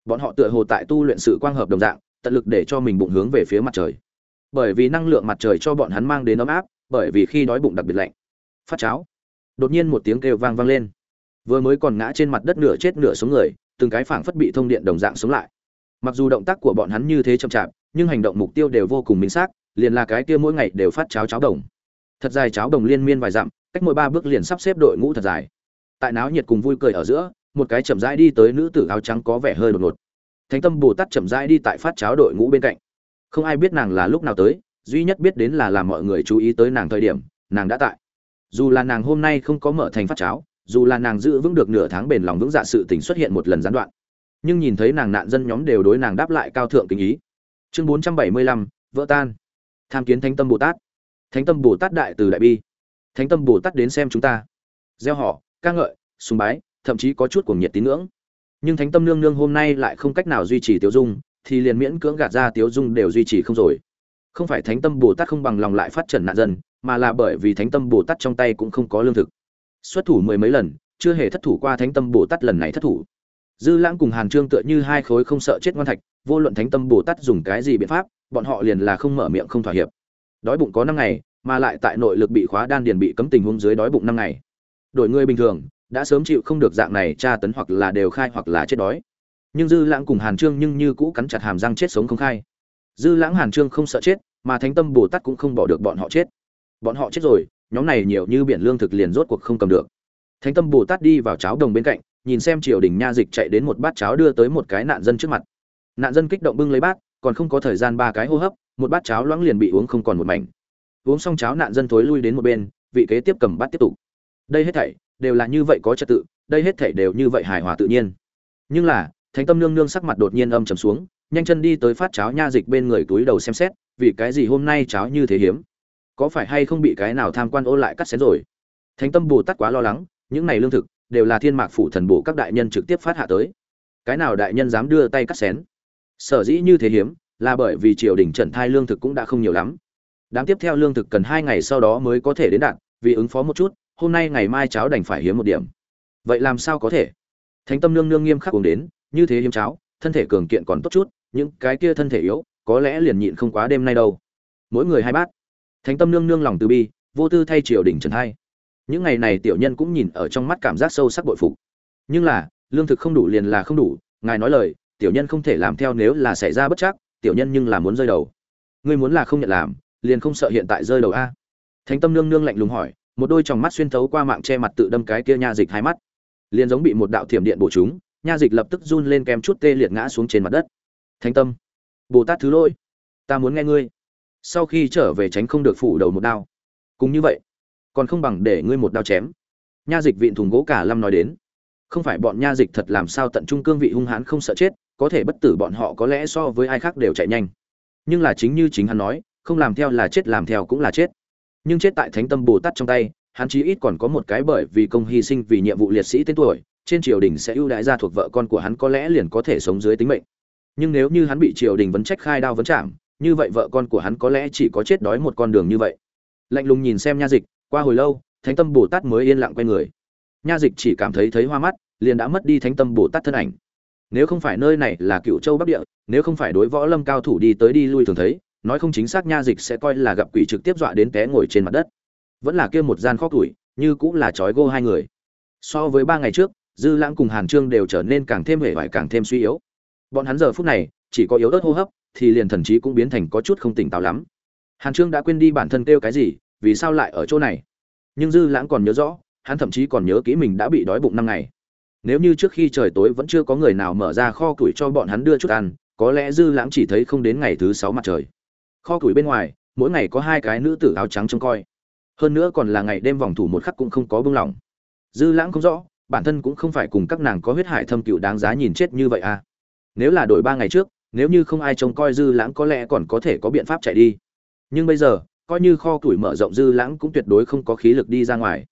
Bọn họ tựa hồ tại tu luyện sự quang hợp đồng dạng, tận lực để cho mình bụng hướng về phía mặt trời. Bởi vì năng lượng mặt trời cho bọn hắn mang đến ấm áp, bởi vì khi đói bụng đặc biệt lạnh. Phát cháo đột nhiên một tiếng kêu vang vang lên. Vừa mới còn ngã trên mặt đất nửa chết nửa xuống người, từng cái phảng phất bị thông điện đồng dạng sống lại. Mặc dù động tác của bọn hắn như thế chậm chạp, nhưng hành động mục tiêu đều vô cùng minh xác, liền là cái kia mỗi ngày đều phát cháo cháo đồng. Thật dài cháo đồng liên miên vài dặm, cách mỗi ba bước liền sắp xếp đội ngũ thật dài. Tại náo nhiệt cùng vui cười ở giữa, một cái chậm rãi đi tới nữ tử áo trắng có vẻ hơi đột ngột. Thánh tâm bồ tát chậm rãi đi tại phát cháo đội ngũ bên cạnh. Không ai biết nàng là lúc nào tới, duy nhất biết đến là làm mọi người chú ý tới nàng thời điểm, nàng đã tại dù là nàng hôm nay không có mở thành phát cháo, dù là nàng giữ vững được nửa tháng bền lòng vững dạ sự tình xuất hiện một lần gián đoạn. Nhưng nhìn thấy nàng nạn dân nhóm đều đối nàng đáp lại cao thượng kính ý. Chương bốn trăm bảy mươi lăm, vỡ tan. Tham kiến thánh tâm bồ tát. Thánh tâm bồ tát đại từ đại bi. Thánh tâm bồ tát đến xem chúng ta. Gieo họ, ca ngợi, sùng bái, thậm chí có chút cuồng nhiệt tín ngưỡng. Nhưng thánh tâm nương nương hôm nay lại không cách nào duy trì tiêu dung, thì liền miễn cưỡng gạt ra tiêu dung đều duy trì không rồi không phải thánh tâm bồ tát không bằng lòng lại phát triển nạn dân, mà là bởi vì thánh tâm bồ tát trong tay cũng không có lương thực. Xuất thủ mười mấy lần, chưa hề thất thủ qua thánh tâm bồ tát lần này thất thủ. Dư lãng cùng hàn trương tựa như hai khối không sợ chết ngoan thạch, vô luận thánh tâm bồ tát dùng cái gì biện pháp, bọn họ liền là không mở miệng không thỏa hiệp. Đói bụng có năm ngày, mà lại tại nội lực bị khóa đan điền bị cấm tình huống dưới đói bụng năm ngày. Đổi người bình thường, đã sớm chịu không được dạng này tra tấn hoặc là đều khai hoặc là chết đói. Nhưng dư lãng cùng hàn trương nhưng như cũ cắn chặt hàm răng chết sống không khai dư lãng hàn trương không sợ chết, mà thánh tâm bồ tát cũng không bỏ được bọn họ chết. Bọn họ chết rồi, nhóm này nhiều như biển lương thực liền rốt cuộc không cầm được. Thánh tâm bồ tát đi vào cháo đồng bên cạnh, nhìn xem triều đình nha dịch chạy đến một bát cháo đưa tới một cái nạn dân trước mặt. Nạn dân kích động bưng lấy bát, còn không có thời gian ba cái hô hấp, một bát cháo loãng liền bị uống không còn một mảnh. Uống xong cháo nạn dân thối lui đến một bên, vị kế tiếp cầm bát tiếp tục. Đây hết thảy đều là như vậy có trật tự, đây hết thảy đều như vậy hài hòa tự nhiên. Nhưng là, thánh tâm nương nương sắc mặt đột nhiên âm trầm xuống nhanh chân đi tới phát cháo nha dịch bên người túi đầu xem xét, vì cái gì hôm nay cháo như thế hiếm? Có phải hay không bị cái nào tham quan ô lại cắt xén rồi? Thánh tâm bồ tát quá lo lắng, những này lương thực đều là thiên mạc phủ thần bộ các đại nhân trực tiếp phát hạ tới. Cái nào đại nhân dám đưa tay cắt xén? Sở dĩ như thế hiếm, là bởi vì triều đình trần thai lương thực cũng đã không nhiều lắm. Đáng tiếp theo lương thực cần hai ngày sau đó mới có thể đến đạt, vì ứng phó một chút, hôm nay ngày mai cháo đành phải hiếm một điểm. Vậy làm sao có thể? Thánh tâm nương nương nghiêm khắc uống đến, như thế hiếm cháo, thân thể cường kiện còn tốt chút những cái kia thân thể yếu, có lẽ liền nhịn không quá đêm nay đâu. Mỗi người hai bát. Thánh tâm nương nương lòng từ bi, vô tư thay triều đình trần hai. Những ngày này tiểu nhân cũng nhìn ở trong mắt cảm giác sâu sắc bội phục. Nhưng là, lương thực không đủ liền là không đủ, ngài nói lời, tiểu nhân không thể làm theo nếu là xảy ra bất chắc, tiểu nhân nhưng là muốn rơi đầu. Ngươi muốn là không nhận làm, liền không sợ hiện tại rơi đầu a. Thánh tâm nương nương lạnh lùng hỏi, một đôi tròng mắt xuyên thấu qua mạng che mặt tự đâm cái kia nha dịch hai mắt. Liền giống bị một đạo thiểm điện bổ chúng, nha dịch lập tức run lên kèm chút tê liệt ngã xuống trên mặt đất thánh tâm. Bồ tát thứ lỗi, ta muốn nghe ngươi. Sau khi trở về tránh không được phủ đầu một đao. Cùng như vậy, còn không bằng để ngươi một đao chém. Nha dịch vịn thùng gỗ cả lâm nói đến. Không phải bọn nha dịch thật làm sao tận trung cương vị hung hãn không sợ chết, có thể bất tử bọn họ có lẽ so với ai khác đều chạy nhanh. Nhưng là chính như chính hắn nói, không làm theo là chết làm theo cũng là chết. Nhưng chết tại thánh tâm bồ tát trong tay, hắn chí ít còn có một cái bởi vì công hy sinh vì nhiệm vụ liệt sĩ tên tuổi, trên triều đình sẽ ưu đãi ra thuộc vợ con của hắn có lẽ liền có thể sống dưới tính mệnh nhưng nếu như hắn bị triều đình vấn trách khai đao vấn chạm như vậy vợ con của hắn có lẽ chỉ có chết đói một con đường như vậy. Lạnh lùng nhìn xem nha dịch, qua hồi lâu, thánh tâm bồ tát mới yên lặng quay người. Nha dịch chỉ cảm thấy thấy hoa mắt, liền đã mất đi thánh tâm bồ tát thân ảnh. Nếu không phải nơi này là cựu châu bắc địa, nếu không phải đối võ lâm cao thủ đi tới đi lui thường thấy, nói không chính xác nha dịch sẽ coi là gặp quỷ trực tiếp dọa đến té ngồi trên mặt đất. Vẫn là kia một gian khó tuổi như cũng là trói gô hai người. So với ba ngày trước, dư lãng cùng hàn trương đều trở nên càng thêm hể vải càng thêm suy yếu bọn hắn giờ phút này, chỉ có yếu ớt hô hấp, thì liền thần trí cũng biến thành có chút không tỉnh táo lắm. Hàn trương đã quên đi bản thân kêu cái gì, vì sao lại ở chỗ này? Nhưng dư lãng còn nhớ rõ, hắn thậm chí còn nhớ kỹ mình đã bị đói bụng năm ngày. Nếu như trước khi trời tối vẫn chưa có người nào mở ra kho củi cho bọn hắn đưa chút ăn, có lẽ dư lãng chỉ thấy không đến ngày thứ sáu mặt trời. Kho củi bên ngoài, mỗi ngày có hai cái nữ tử áo trắng trông coi. Hơn nữa còn là ngày đêm vòng thủ một khắc cũng không có bưng lỏng. Dư lãng không rõ, bản thân cũng không phải cùng các nàng có huyết hải thâm cựu đáng giá nhìn chết như vậy à nếu là đổi ba ngày trước, nếu như không ai trông coi dư lãng có lẽ còn có thể có biện pháp chạy đi. Nhưng bây giờ, coi như kho củi mở rộng dư lãng cũng tuyệt đối không có khí lực đi ra ngoài.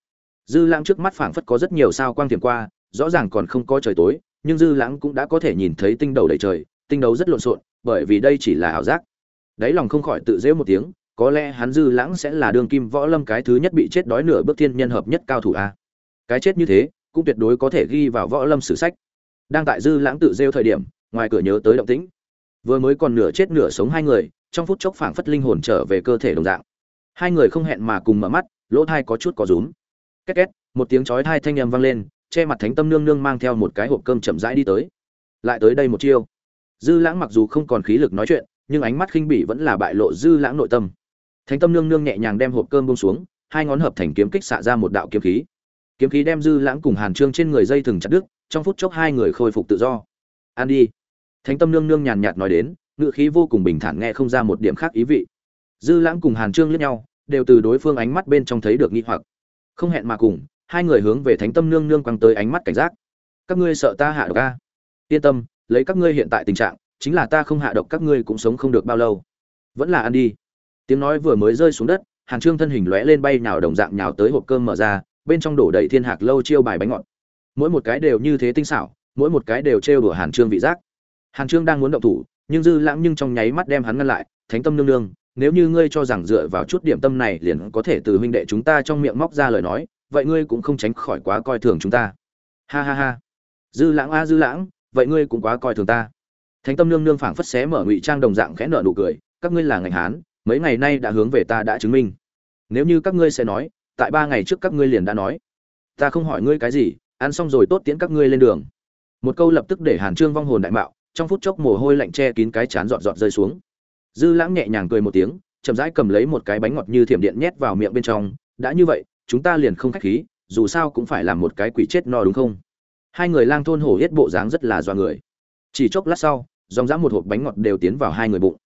Dư lãng trước mắt phảng phất có rất nhiều sao quang tiềm qua, rõ ràng còn không có trời tối, nhưng dư lãng cũng đã có thể nhìn thấy tinh đầu đầy trời, tinh đấu rất lộn xộn, bởi vì đây chỉ là ảo giác. Đáy lòng không khỏi tự dễ một tiếng, có lẽ hắn dư lãng sẽ là đường kim võ lâm cái thứ nhất bị chết đói nửa bước thiên nhân hợp nhất cao thủ a. Cái chết như thế, cũng tuyệt đối có thể ghi vào võ lâm sử sách. Đang tại dư lãng tự rêu thời điểm ngoài cửa nhớ tới động tĩnh. Vừa mới còn nửa chết nửa sống hai người, trong phút chốc phảng phất linh hồn trở về cơ thể đồng dạng. Hai người không hẹn mà cùng mở mắt, lỗ thai có chút có rúm. Két két, một tiếng chói thai thanh âm vang lên, che mặt thánh tâm nương nương mang theo một cái hộp cơm chậm rãi đi tới. Lại tới đây một chiêu. Dư lãng mặc dù không còn khí lực nói chuyện, nhưng ánh mắt khinh bỉ vẫn là bại lộ dư lãng nội tâm. Thánh tâm nương nương nhẹ nhàng đem hộp cơm bông xuống, hai ngón hợp thành kiếm kích xạ ra một đạo kiếm khí. Kiếm khí đem dư lãng cùng hàn trương trên người dây thừng chặt đứt, trong phút chốc hai người khôi phục tự do. An đi thánh tâm nương nương nhàn nhạt nói đến ngự khí vô cùng bình thản nghe không ra một điểm khác ý vị. Dư lãng cùng hàn trương liếc nhau, đều từ đối phương ánh mắt bên trong thấy được nghi hoặc. Không hẹn mà cùng, hai người hướng về thánh tâm nương nương quăng tới ánh mắt cảnh giác. Các ngươi sợ ta hạ độc a? Yên tâm, lấy các ngươi hiện tại tình trạng, chính là ta không hạ độc các ngươi cũng sống không được bao lâu. Vẫn là ăn đi. Tiếng nói vừa mới rơi xuống đất, hàn trương thân hình lóe lên bay nhào đồng dạng nhào tới hộp cơm mở ra, bên trong đổ đầy thiên hạc lâu chiêu bài bánh ngọt. Mỗi một cái đều như thế tinh xảo, mỗi một cái đều trêu đùa hàn trương vị giác hàn trương đang muốn động thủ, nhưng dư lãng nhưng trong nháy mắt đem hắn ngăn lại, thánh tâm nương nương, nếu như ngươi cho rằng dựa vào chút điểm tâm này liền có thể từ huynh đệ chúng ta trong miệng móc ra lời nói, vậy ngươi cũng không tránh khỏi quá coi thường chúng ta. Ha ha ha. Dư lãng a, dư lãng, vậy ngươi cũng quá coi thường ta. Thánh tâm nương nương phảng phất xé mở ngụy trang đồng dạng khẽ nở nụ cười, các ngươi là ngành hán, mấy ngày nay đã hướng về ta đã chứng minh. Nếu như các ngươi sẽ nói, tại ba ngày trước các ngươi liền đã nói. Ta không hỏi ngươi cái gì, ăn xong rồi tốt tiễn các ngươi lên đường. Một câu lập tức để hàn trương vong hồn đại mạo trong phút chốc mồ hôi lạnh che kín cái chán giọt giọt rơi xuống. Dư lãng nhẹ nhàng cười một tiếng, chậm rãi cầm lấy một cái bánh ngọt như thiểm điện nhét vào miệng bên trong, đã như vậy, chúng ta liền không khách khí, dù sao cũng phải làm một cái quỷ chết no đúng không? Hai người lang thôn hổ hết bộ dáng rất là do người. Chỉ chốc lát sau, dòng dã một hộp bánh ngọt đều tiến vào hai người bụng.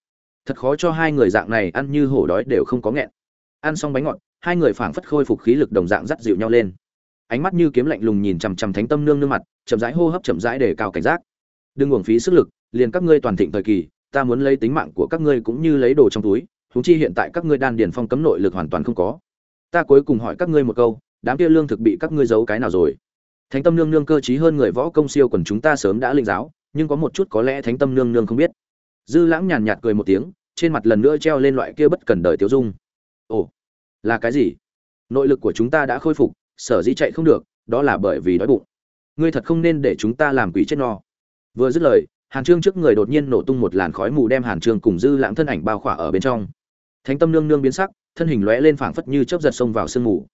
Thật khó cho hai người dạng này ăn như hổ đói đều không có nghẹn. Ăn xong bánh ngọt, hai người phảng phất khôi phục khí lực đồng dạng dắt dịu nhau lên. Ánh mắt như kiếm lạnh lùng nhìn chằm chằm thánh tâm nương nương mặt, chậm rãi hô hấp chậm rãi để cao cảnh giác đừng uổng phí sức lực, liền các ngươi toàn thịnh thời kỳ, ta muốn lấy tính mạng của các ngươi cũng như lấy đồ trong túi, huống chi hiện tại các ngươi đan điền phong cấm nội lực hoàn toàn không có. Ta cuối cùng hỏi các ngươi một câu, đám kia lương thực bị các ngươi giấu cái nào rồi? Thánh tâm nương nương cơ trí hơn người võ công siêu quần chúng ta sớm đã linh giáo, nhưng có một chút có lẽ thánh tâm nương nương không biết. Dư lãng nhàn nhạt cười một tiếng, trên mặt lần nữa treo lên loại kia bất cần đời tiêu dung. Ồ, là cái gì? Nội lực của chúng ta đã khôi phục, sở dĩ chạy không được, đó là bởi vì đói bụng. Ngươi thật không nên để chúng ta làm quỷ chết no vừa dứt lời, hàn trương trước người đột nhiên nổ tung một làn khói mù đem hàn trương cùng dư lãng thân ảnh bao khỏa ở bên trong. Thánh tâm nương nương biến sắc, thân hình lóe lên phảng phất như chớp giật xông vào sương mù.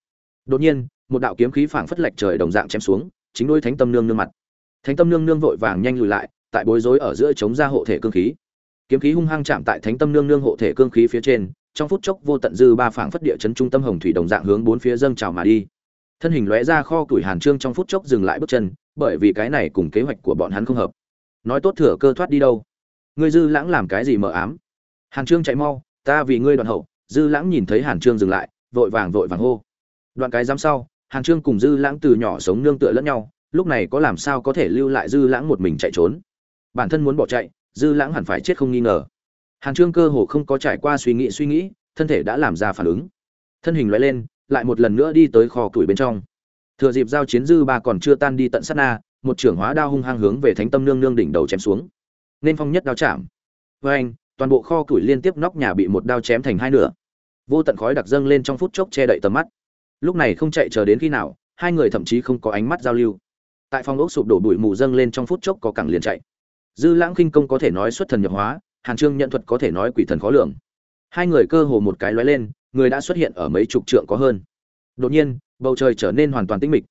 Đột nhiên, một đạo kiếm khí phảng phất lệch trời đồng dạng chém xuống, chính đôi thánh tâm nương nương mặt. Thánh tâm nương nương vội vàng nhanh lùi lại, tại bối rối ở giữa chống ra hộ thể cương khí. Kiếm khí hung hăng chạm tại thánh tâm nương nương hộ thể cương khí phía trên, trong phút chốc vô tận dư ba phảng phất địa chấn trung tâm hồng thủy đồng dạng hướng bốn phía dâng trào mà đi. Thân hình lóe ra kho tuổi hàn trương trong phút chốc dừng lại bước chân, bởi vì cái này cùng kế hoạch của bọn hắn không hợp nói tốt thừa cơ thoát đi đâu. Ngươi dư lãng làm cái gì mờ ám? Hàn trương chạy mau, ta vì ngươi đoạn hậu. Dư lãng nhìn thấy hàn trương dừng lại, vội vàng vội vàng hô. Đoạn cái dám sau, hàn trương cùng dư lãng từ nhỏ sống nương tựa lẫn nhau, lúc này có làm sao có thể lưu lại dư lãng một mình chạy trốn? Bản thân muốn bỏ chạy, dư lãng hẳn phải chết không nghi ngờ. Hàn trương cơ hồ không có trải qua suy nghĩ suy nghĩ, thân thể đã làm ra phản ứng. Thân hình loại lên, lại một lần nữa đi tới kho tuổi bên trong. Thừa dịp giao chiến dư ba còn chưa tan đi tận sát na một trưởng hóa đao hung hăng hướng về thánh tâm nương nương đỉnh đầu chém xuống. Nên phong nhất đao chạm. Với anh, toàn bộ kho củi liên tiếp nóc nhà bị một đao chém thành hai nửa. Vô tận khói đặc dâng lên trong phút chốc che đậy tầm mắt. Lúc này không chạy chờ đến khi nào, hai người thậm chí không có ánh mắt giao lưu. Tại phòng ốc sụp đổ bụi mù dâng lên trong phút chốc có cẳng liền chạy. Dư lãng khinh công có thể nói xuất thần nhập hóa, hàn trương nhận thuật có thể nói quỷ thần khó lường. Hai người cơ hồ một cái lóe lên, người đã xuất hiện ở mấy chục trượng có hơn. Đột nhiên, bầu trời trở nên hoàn toàn tĩnh mịch.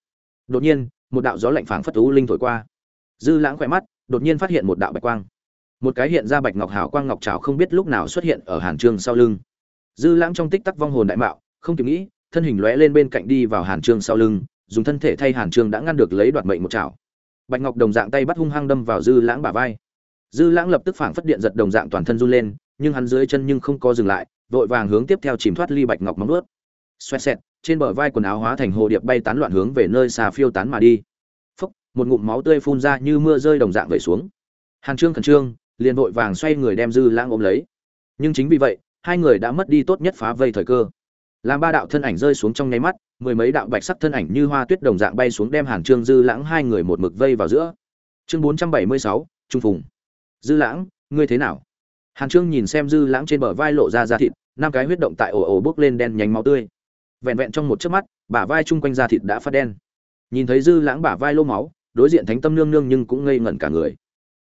Đột nhiên một đạo gió lạnh phảng phất u linh thổi qua dư lãng khẽ mắt, đột nhiên phát hiện một đạo bạch quang một cái hiện ra bạch ngọc hào quang ngọc trảo không biết lúc nào xuất hiện ở hàn trương sau lưng dư lãng trong tích tắc vong hồn đại mạo, không kịp nghĩ, thân hình lóe lên bên cạnh đi vào hàn trương sau lưng, dùng thân thể thay hàn trương đã ngăn được lấy đoạt mệnh một trảo. bạch ngọc đồng dạng tay bắt hung hăng đâm vào dư lãng bả vai dư lãng lập tức phảng phất điện giật đồng dạng toàn thân run lên, nhưng hắn dưới chân nhưng không có dừng lại, vội vàng hướng tiếp theo chìm thoát ly bạch ngọc móng vuốt. xoẹt xẹt trên bờ vai quần áo hóa thành hồ điệp bay tán loạn hướng về nơi xa phiêu tán mà đi. Phốc một ngụm máu tươi phun ra như mưa rơi đồng dạng vẩy xuống. Hàn trương khẩn trương, liền vội vàng xoay người đem dư lãng ôm lấy. Nhưng chính vì vậy, hai người đã mất đi tốt nhất phá vây thời cơ. Làm ba đạo thân ảnh rơi xuống trong nháy mắt, mười mấy đạo bạch sắc thân ảnh như hoa tuyết đồng dạng bay xuống đem hàn trương, dư lãng hai người một mực vây vào giữa. Chương bốn trăm bảy mươi sáu, trung phùng. Dư lãng, ngươi thế nào? Hàn trương nhìn xem dư lãng trên bờ vai lộ ra da thịt, năm cái huyết động tại ổ ổ bước lên đen nhánh máu tươi vẹn vẹn trong một chớp mắt, bả vai chung quanh da thịt đã phát đen. Nhìn thấy dư lãng bả vai lô máu, đối diện thánh tâm nương nương nhưng cũng ngây ngẩn cả người.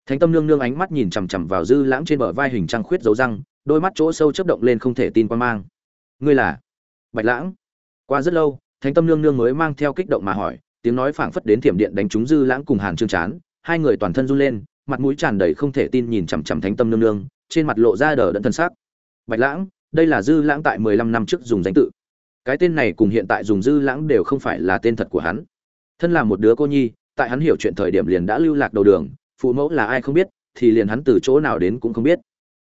Thánh tâm nương nương ánh mắt nhìn chằm chằm vào dư lãng trên bờ vai hình trăng khuyết dấu răng, đôi mắt chỗ sâu chớp động lên không thể tin quan mang. Ngươi là? Bạch lãng. Qua rất lâu, thánh tâm nương nương mới mang theo kích động mà hỏi, tiếng nói phảng phất đến thiểm điện đánh trúng dư lãng cùng hàn trương chán. Hai người toàn thân run lên, mặt mũi tràn đầy không thể tin nhìn chằm chằm thánh tâm nương nương, trên mặt lộ ra đờ đẫn thân xác bạch lãng, đây là dư lãng tại mười lăm năm trước dùng danh tự cái tên này cùng hiện tại dùng dư lãng đều không phải là tên thật của hắn. Thân là một đứa cô nhi, tại hắn hiểu chuyện thời điểm liền đã lưu lạc đầu đường, phụ mẫu là ai không biết, thì liền hắn từ chỗ nào đến cũng không biết.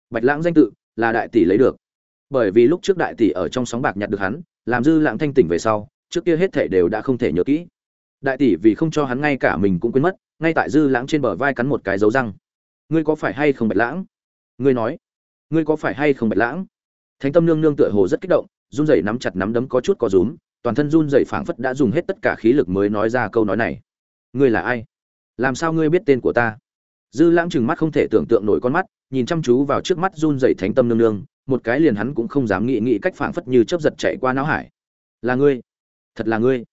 Bạch lãng danh tự là đại tỷ lấy được. Bởi vì lúc trước đại tỷ ở trong sóng bạc nhặt được hắn, làm dư lãng thanh tỉnh về sau, trước kia hết thể đều đã không thể nhớ kỹ. Đại tỷ vì không cho hắn ngay cả mình cũng quên mất, ngay tại dư lãng trên bờ vai cắn một cái dấu răng. Ngươi có phải hay không bạch lãng? Ngươi nói. Ngươi có phải hay không bạch lãng? Thánh tâm nương nương tựa hồ rất kích động run rẩy nắm chặt nắm đấm có chút có rúm, toàn thân run rẩy phảng phất đã dùng hết tất cả khí lực mới nói ra câu nói này. Ngươi là ai? Làm sao ngươi biết tên của ta? Dư lãng chừng mắt không thể tưởng tượng nổi con mắt, nhìn chăm chú vào trước mắt run rẩy thánh tâm nương nương, một cái liền hắn cũng không dám nghĩ nghĩ cách phảng phất như chớp giật chạy qua não hải. Là ngươi? Thật là ngươi.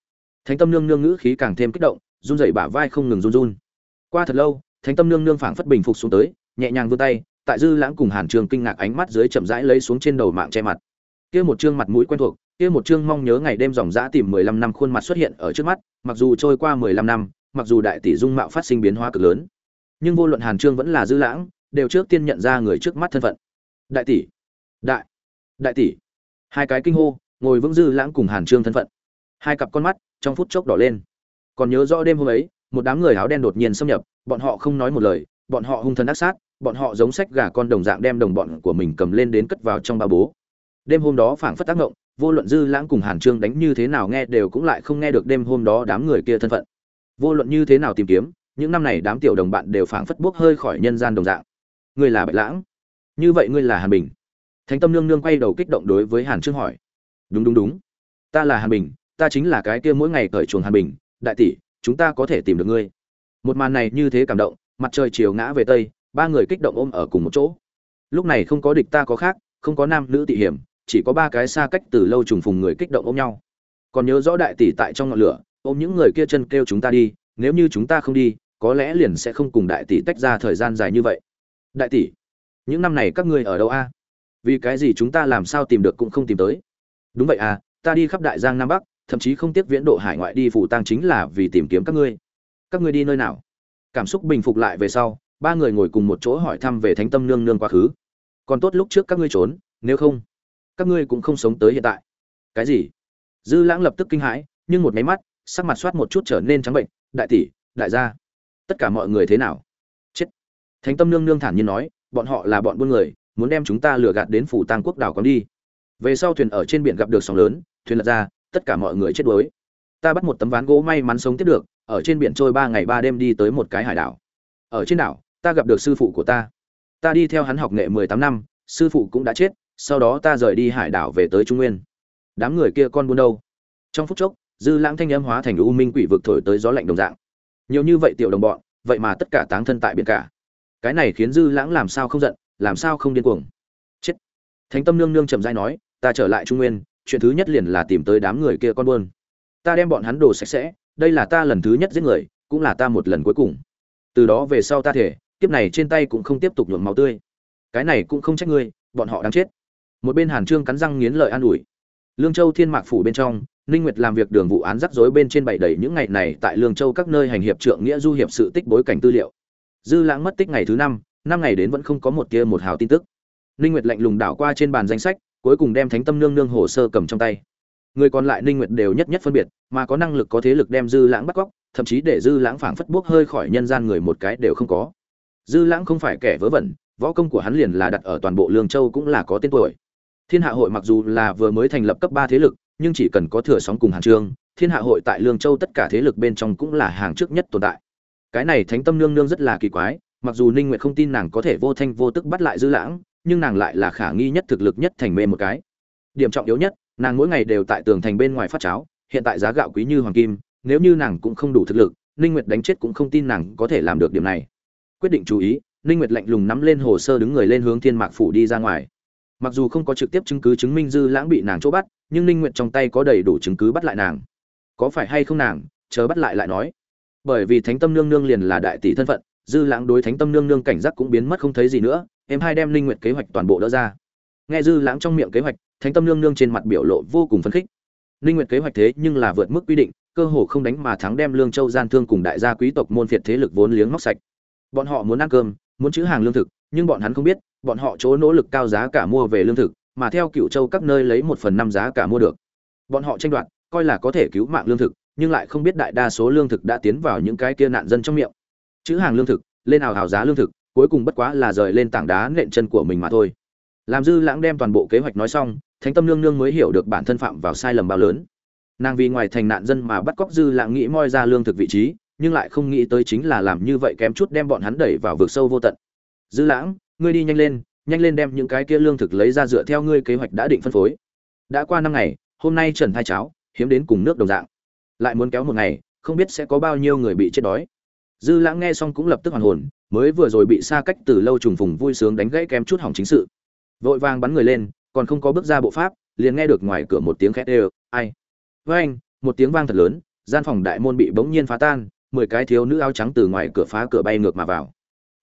Thánh tâm nương nương ngữ khí càng thêm kích động, run rẩy bả vai không ngừng run run. Qua thật lâu, thánh tâm nương nương phảng phất bình phục xuống tới, nhẹ nhàng vươn tay, tại dư lãng cùng hàn trường kinh ngạc ánh mắt dưới chậm rãi lấy xuống trên đầu mạng che mặt kia một trương mặt mũi quen thuộc, kia một trương mong nhớ ngày đêm dòng dã tìm mười lăm năm khuôn mặt xuất hiện ở trước mắt, mặc dù trôi qua mười lăm năm, mặc dù đại tỷ dung mạo phát sinh biến hóa cực lớn, nhưng vô luận hàn trương vẫn là dư lãng, đều trước tiên nhận ra người trước mắt thân phận. Đại tỷ, đại đại tỷ. Hai cái kinh hô, ngồi vững dư lãng cùng hàn trương thân phận. Hai cặp con mắt, trong phút chốc đỏ lên. Còn nhớ rõ đêm hôm ấy, một đám người áo đen đột nhiên xâm nhập, bọn họ không nói một lời, bọn họ hung thần ác sát, bọn họ giống sách gà con đồng dạng đem đồng bọn của mình cầm lên đến cất vào trong ba bố đêm hôm đó phảng phất tác động, vô luận dư lãng cùng hàn trương đánh như thế nào nghe đều cũng lại không nghe được đêm hôm đó đám người kia thân phận. Vô luận như thế nào tìm kiếm, những năm này đám tiểu đồng bạn đều phảng phất buốc hơi khỏi nhân gian đồng dạng. Ngươi là bạch lãng? Như vậy ngươi là hàn bình? Thánh tâm nương nương quay đầu kích động đối với hàn trương hỏi. Đúng đúng đúng. Ta là hàn bình, ta chính là cái kia mỗi ngày cởi chuồng hàn bình. Đại tỷ, chúng ta có thể tìm được ngươi. Một màn này như thế cảm động, mặt trời chiều ngã về tây, ba người kích động ôm ở cùng một chỗ. Lúc này không có địch ta có khác, không có nam nữ tị hiểm chỉ có ba cái xa cách từ lâu trùng phùng người kích động ôm nhau. Còn nhớ rõ đại tỷ tại trong ngọn lửa, ôm những người kia chân kêu chúng ta đi, nếu như chúng ta không đi, có lẽ liền sẽ không cùng đại tỷ tách ra thời gian dài như vậy. Đại tỷ, những năm này các ngươi ở đâu a? Vì cái gì chúng ta làm sao tìm được cũng không tìm tới? Đúng vậy à ta đi khắp đại giang nam bắc, thậm chí không tiếc viễn độ hải ngoại đi phủ tang chính là vì tìm kiếm các ngươi. Các ngươi đi nơi nào? Cảm xúc bình phục lại về sau, ba người ngồi cùng một chỗ hỏi thăm về thánh tâm nương nương quá khứ. Còn tốt lúc trước các ngươi trốn, nếu không các ngươi cũng không sống tới hiện tại. Cái gì? Dư lãng lập tức kinh hãi, nhưng một máy mắt, sắc mặt soát một chút trở nên trắng bệnh. Đại tỷ, đại gia, tất cả mọi người thế nào? Chết. Thánh tâm nương nương thản nhiên nói, bọn họ là bọn buôn người, muốn đem chúng ta lừa gạt đến phủ tang quốc đảo còn đi. Về sau thuyền ở trên biển gặp được sóng lớn, thuyền lật ra, tất cả mọi người chết đuối. Ta bắt một tấm ván gỗ may mắn sống tiếp được, ở trên biển trôi ba ngày ba đêm đi tới một cái hải đảo. Ở trên đảo, ta gặp được sư phụ của ta. Ta đi theo hắn học nghệ mười tám năm, sư phụ cũng đã chết sau đó ta rời đi hải đảo về tới trung nguyên. Đám người kia con buôn đâu? Trong phút chốc, dư lãng thanh âm hóa thành u minh quỷ vực thổi tới gió lạnh đồng dạng. Nhiều như vậy tiểu đồng bọn, vậy mà tất cả táng thân tại biển cả. Cái này khiến dư lãng làm sao không giận, làm sao không điên cuồng? Chết! Thánh tâm nương nương trầm dai nói, ta trở lại trung nguyên, chuyện thứ nhất liền là tìm tới đám người kia con buôn. Ta đem bọn hắn đồ sạch sẽ, đây là ta lần thứ nhất giết người, cũng là ta một lần cuối cùng. Từ đó về sau ta thể, kiếp này trên tay cũng không tiếp tục nhuộm máu tươi. Cái này cũng không trách ngươi, bọn họ đang chết một bên hàn trương cắn răng nghiến lợi an ủi. Lương châu thiên mạc phủ bên trong, ninh nguyệt làm việc đường vụ án rắc rối bên trên bảy đầy những ngày này tại lương châu các nơi hành hiệp trượng nghĩa du hiệp sự tích bối cảnh tư liệu. Dư lãng mất tích ngày thứ năm năm ngày đến vẫn không có một tia một hào tin tức. Ninh nguyệt lạnh lùng đảo qua trên bàn danh sách, cuối cùng đem thánh tâm nương nương hồ sơ cầm trong tay. Người còn lại ninh nguyệt đều nhất nhất phân biệt, mà có năng lực có thế lực đem dư lãng bắt cóc, thậm chí để dư lãng phảng phất bước hơi khỏi nhân gian người một cái đều không có. Dư lãng không phải kẻ vớ vẩn, võ công của hắn liền là đặt ở toàn bộ lương châu cũng là có tên tuổi thiên hạ hội mặc dù là vừa mới thành lập cấp ba thế lực, nhưng chỉ cần có thừa sóng cùng hàn trương, thiên hạ hội tại lương châu tất cả thế lực bên trong cũng là hàng trước nhất tồn tại. Cái này thánh tâm nương nương rất là kỳ quái, mặc dù ninh nguyệt không tin nàng có thể vô thanh vô tức bắt lại dư lãng, nhưng nàng lại là khả nghi nhất thực lực nhất thành mê một cái. Điểm trọng yếu nhất, nàng mỗi ngày đều tại tường thành bên ngoài phát cháo, hiện tại giá gạo quý như hoàng kim, nếu như nàng cũng không đủ thực lực, ninh nguyệt đánh chết cũng không tin nàng có thể làm được điểm này. Quyết định chú ý, ninh nguyệt lạnh lùng nắm lên hồ sơ đứng người lên hướng thiên mạc phủ đi ra ngoài mặc dù không có trực tiếp chứng cứ chứng minh dư lãng bị nàng chỗ bắt, nhưng ninh nguyệt trong tay có đầy đủ chứng cứ bắt lại nàng. Có phải hay không nàng? Chờ bắt lại lại nói. Bởi vì thánh tâm nương nương liền là đại tỷ thân phận, dư lãng đối thánh tâm nương nương cảnh giác cũng biến mất không thấy gì nữa, em hai đem ninh nguyệt kế hoạch toàn bộ đỡ ra. Nghe dư lãng trong miệng kế hoạch, thánh tâm nương nương trên mặt biểu lộ vô cùng phấn khích. Ninh nguyệt kế hoạch thế nhưng là vượt mức quy định, cơ hồ không đánh mà thắng đem lương châu gian thương cùng đại gia quý tộc môn phiệt thế lực vốn liếng móc sạch. Bọn họ muốn ăn cơm, muốn chữ hàng lương thực, nhưng bọn hắn không biết bọn họ chỗ nỗ lực cao giá cả mua về lương thực, mà theo cựu châu các nơi lấy một phần năm giá cả mua được. Bọn họ tranh đoạt, coi là có thể cứu mạng lương thực, nhưng lại không biết đại đa số lương thực đã tiến vào những cái kia nạn dân trong miệng. Chữ hàng lương thực, lên ảo hào giá lương thực, cuối cùng bất quá là rời lên tảng đá nện chân của mình mà thôi. Làm dư lãng đem toàn bộ kế hoạch nói xong, thánh tâm nương nương mới hiểu được bản thân phạm vào sai lầm bao lớn. Nàng vì ngoài thành nạn dân mà bắt cóc dư lãng nghĩ moi ra lương thực vị trí, nhưng lại không nghĩ tới chính là làm như vậy kém chút đem bọn hắn đẩy vào vực sâu vô tận. Dư lãng ngươi đi nhanh lên nhanh lên đem những cái kia lương thực lấy ra dựa theo ngươi kế hoạch đã định phân phối. Đã qua năm ngày, hôm nay trần thai cháo, hiếm đến cùng nước đồng dạng. Lại muốn kéo một ngày, không biết sẽ có bao nhiêu người bị chết đói. Dư lãng nghe xong cũng lập tức hoàn hồn, mới vừa rồi bị xa cách từ lâu trùng phùng vui sướng đánh gãy kém chút hỏng chính sự. Vội vàng bắn người lên, còn không có bước ra bộ pháp, liền nghe được ngoài cửa một tiếng khét ê ai? Với anh. Một tiếng vang thật lớn, gian phòng đại môn bị bỗng nhiên phá tan, mười cái thiếu nữ áo trắng từ ngoài cửa phá cửa bay ngược mà vào.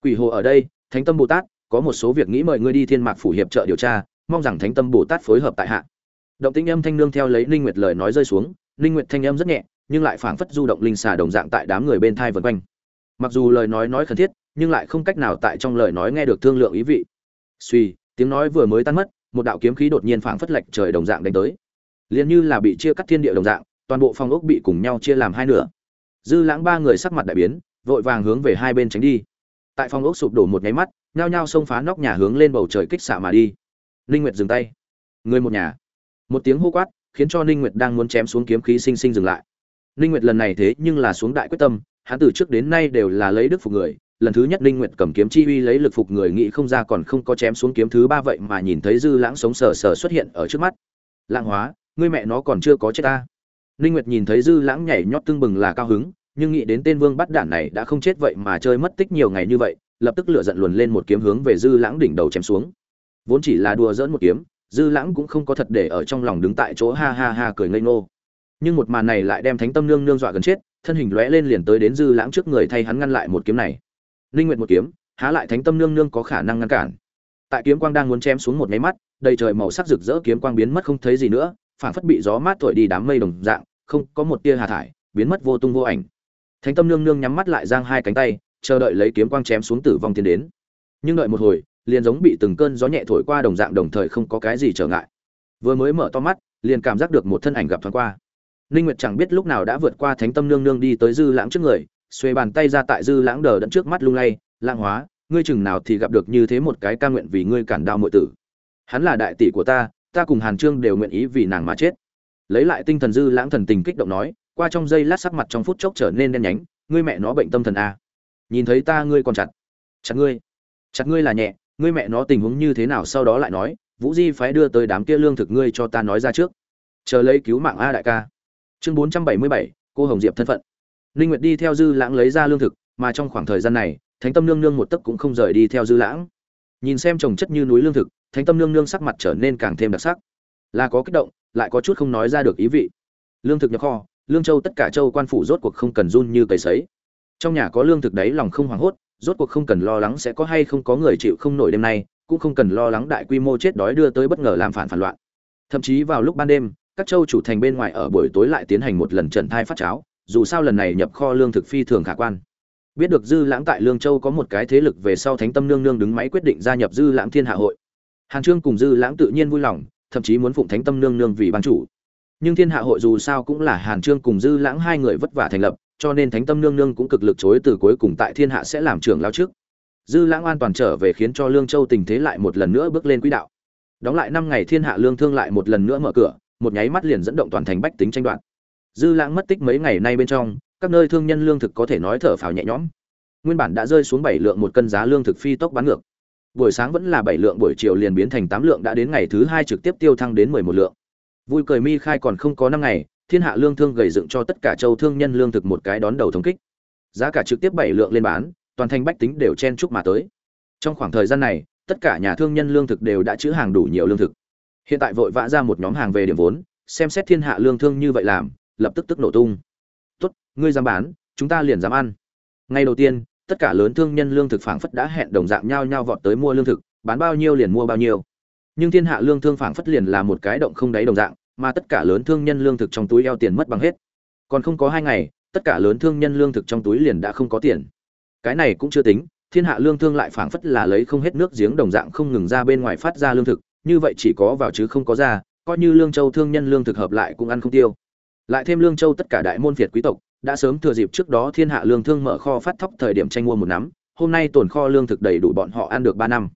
Quỷ hồ ở đây, thánh tâm bồ tát có một số việc nghĩ mời ngươi đi thiên mạc phủ hiệp trợ điều tra, mong rằng thánh tâm bồ tát phối hợp tại hạ. Động tĩnh âm thanh nương theo lấy linh nguyệt lời nói rơi xuống linh nguyệt thanh âm rất nhẹ, nhưng lại phảng phất du động linh xà đồng dạng tại đám người bên thai vần quanh. Mặc dù lời nói nói khẩn thiết, nhưng lại không cách nào tại trong lời nói nghe được thương lượng ý vị. Suy tiếng nói vừa mới tan mất, một đạo kiếm khí đột nhiên phảng phất lệch trời đồng dạng đánh tới. Liền như là bị chia cắt thiên địa đồng dạng, toàn bộ phòng ốc bị cùng nhau chia làm hai nửa. Dư lãng ba người sắc mặt đại biến, vội vàng hướng về hai bên tránh đi. Tại phòng ốc sụp đổ một nháy mắt nhao nhao xông phá nóc nhà hướng lên bầu trời kích xạ mà đi. Ninh nguyệt dừng tay. Người một nhà. Một tiếng hô quát, khiến cho ninh nguyệt đang muốn chém xuống kiếm khí sinh sinh dừng lại. Ninh nguyệt lần này thế nhưng là xuống đại quyết tâm, hắn từ trước đến nay đều là lấy đức phục người. Lần thứ nhất ninh nguyệt cầm kiếm chi uy lấy lực phục người nghĩ không ra còn không có chém xuống kiếm thứ ba vậy mà nhìn thấy dư lãng sống sờ sờ xuất hiện ở trước mắt. Lãng hóa, ngươi mẹ nó còn chưa có chết ta. Ninh nguyệt nhìn thấy dư lãng nhảy nhót tưng bừng là cao hứng nhưng nghĩ đến tên vương bắt đản này đã không chết vậy mà chơi mất tích nhiều ngày như vậy, lập tức lửa giận luồn lên một kiếm hướng về dư lãng đỉnh đầu chém xuống. Vốn chỉ là đùa dỡn một kiếm, dư lãng cũng không có thật để ở trong lòng đứng tại chỗ ha ha ha cười ngây ngô. Nhưng một màn này lại đem thánh tâm nương nương dọa gần chết, thân hình lóe lên liền tới đến dư lãng trước người thay hắn ngăn lại một kiếm này. Linh nguyện một kiếm, há lại thánh tâm nương nương có khả năng ngăn cản. Tại kiếm quang đang muốn chém xuống một máy mắt, đầy trời màu sắc rực rỡ kiếm quang biến mất không thấy gì nữa phản phất bị gió mát thổi đi đám mây đồng dạng, không có một tia hà thải, biến mất vô tung vô ảnh thánh tâm nương nương nhắm mắt lại giang hai cánh tay, chờ đợi lấy kiếm quang chém xuống tử vong tiến đến. Nhưng đợi một hồi, liền giống bị từng cơn gió nhẹ thổi qua đồng dạng đồng thời không có cái gì trở ngại. Vừa mới mở to mắt, liền cảm giác được một thân ảnh gặp thoáng qua. Ninh nguyệt chẳng biết lúc nào đã vượt qua thánh tâm nương nương đi tới dư lãng trước người, xuê bàn tay ra tại dư lãng đờ đẫn trước mắt lung lay, lãng hóa, ngươi chừng nào thì gặp được như thế một cái ca nguyện vì ngươi cản đau muội tử. Hắn là đại tỷ của ta ta cùng hàn trương đều nguyện ý vì nàng mà chết. Lấy lại tinh thần dư lãng thần tình kích động nói qua trong giây lát sắc mặt trong phút chốc trở nên đen nhánh, ngươi mẹ nó bệnh tâm thần a nhìn thấy ta ngươi còn chặt. Chặt ngươi. Chặt ngươi là nhẹ, ngươi mẹ nó tình huống như thế nào sau đó lại nói, vũ di phái đưa tới đám kia lương thực ngươi cho ta nói ra trước. Chờ lấy cứu mạng a đại ca. Chương bốn trăm bảy mươi bảy, cô hồng diệp thân phận. Linh nguyệt đi theo dư lãng lấy ra lương thực, mà trong khoảng thời gian này, thánh tâm nương nương một tấc cũng không rời đi theo dư lãng. Nhìn xem trồng chất như núi lương thực, thánh tâm nương nương sắc mặt trở nên càng thêm đặc sắc. Là có kích động, lại có chút không nói ra được ý vị. Lương thực nhập kho lương châu tất cả châu quan phủ rốt cuộc không cần run như cầy sấy. Trong nhà có lương thực đấy lòng không hoảng hốt, rốt cuộc không cần lo lắng sẽ có hay không có người chịu không nổi đêm nay, cũng không cần lo lắng đại quy mô chết đói đưa tới bất ngờ làm phản phản loạn. Thậm chí vào lúc ban đêm, các châu chủ thành bên ngoài ở buổi tối lại tiến hành một lần trần thai phát cháo, dù sao lần này nhập kho lương thực phi thường khả quan. Biết được dư lãng tại lương châu có một cái thế lực về sau thánh tâm nương nương đứng máy quyết định gia nhập dư lãng thiên hạ hội. Hàn trương cùng dư lãng tự nhiên vui lòng, thậm chí muốn phụng thánh tâm nương nương vì ban chủ nhưng thiên hạ hội dù sao cũng là hàn trương cùng dư lãng hai người vất vả thành lập, cho nên thánh tâm nương nương cũng cực lực chối từ cuối cùng tại thiên hạ sẽ làm trưởng lao trước. Dư lãng an toàn trở về khiến cho lương châu tình thế lại một lần nữa bước lên quỹ đạo. Đóng lại năm ngày thiên hạ lương thương lại một lần nữa mở cửa, một nháy mắt liền dẫn động toàn thành bách tính tranh đoạt. Dư lãng mất tích mấy ngày nay bên trong, các nơi thương nhân lương thực có thể nói thở phào nhẹ nhõm. Nguyên bản đã rơi xuống bảy lượng một cân giá lương thực phi tốc bán ngược. Buổi sáng vẫn là bảy lượng, buổi chiều liền biến thành tám lượng, đã đến ngày thứ hai trực tiếp tiêu thăng đến mười một lượng vui cười mi khai còn không có năm ngày, thiên hạ lương thương gầy dựng cho tất cả châu thương nhân lương thực một cái đón đầu thống kích. Giá cả trực tiếp bảy lượng lên bán, toàn thành bách tính đều chen chúc mà tới. Trong khoảng thời gian này, tất cả nhà thương nhân lương thực đều đã chữ hàng đủ nhiều lương thực. Hiện tại vội vã ra một nhóm hàng về điểm vốn, xem xét thiên hạ lương thương như vậy làm, lập tức tức nổ tung. Tốt, ngươi dám bán, chúng ta liền dám ăn. Ngay đầu tiên, tất cả lớn thương nhân lương thực phảng phất đã hẹn đồng dạng nhau nhau vọt tới mua lương thực, bán bao nhiêu liền mua bao nhiêu nhưng thiên hạ lương thương phảng phất liền là một cái động không đáy đồng dạng, mà tất cả lớn thương nhân lương thực trong túi eo tiền mất bằng hết. Còn không có hai ngày, tất cả lớn thương nhân lương thực trong túi liền đã không có tiền. Cái này cũng chưa tính, thiên hạ lương thương lại phảng phất là lấy không hết nước giếng đồng dạng không ngừng ra bên ngoài phát ra lương thực, như vậy chỉ có vào chứ không có ra, coi như lương châu thương nhân lương thực hợp lại cũng ăn không tiêu. Lại thêm lương châu tất cả đại môn việt quý tộc, đã sớm thừa dịp trước đó thiên hạ lương thương mở kho phát thóc thời điểm tranh mua một nắm, hôm nay tồn kho lương thực đầy đủ bọn họ ăn được ba năm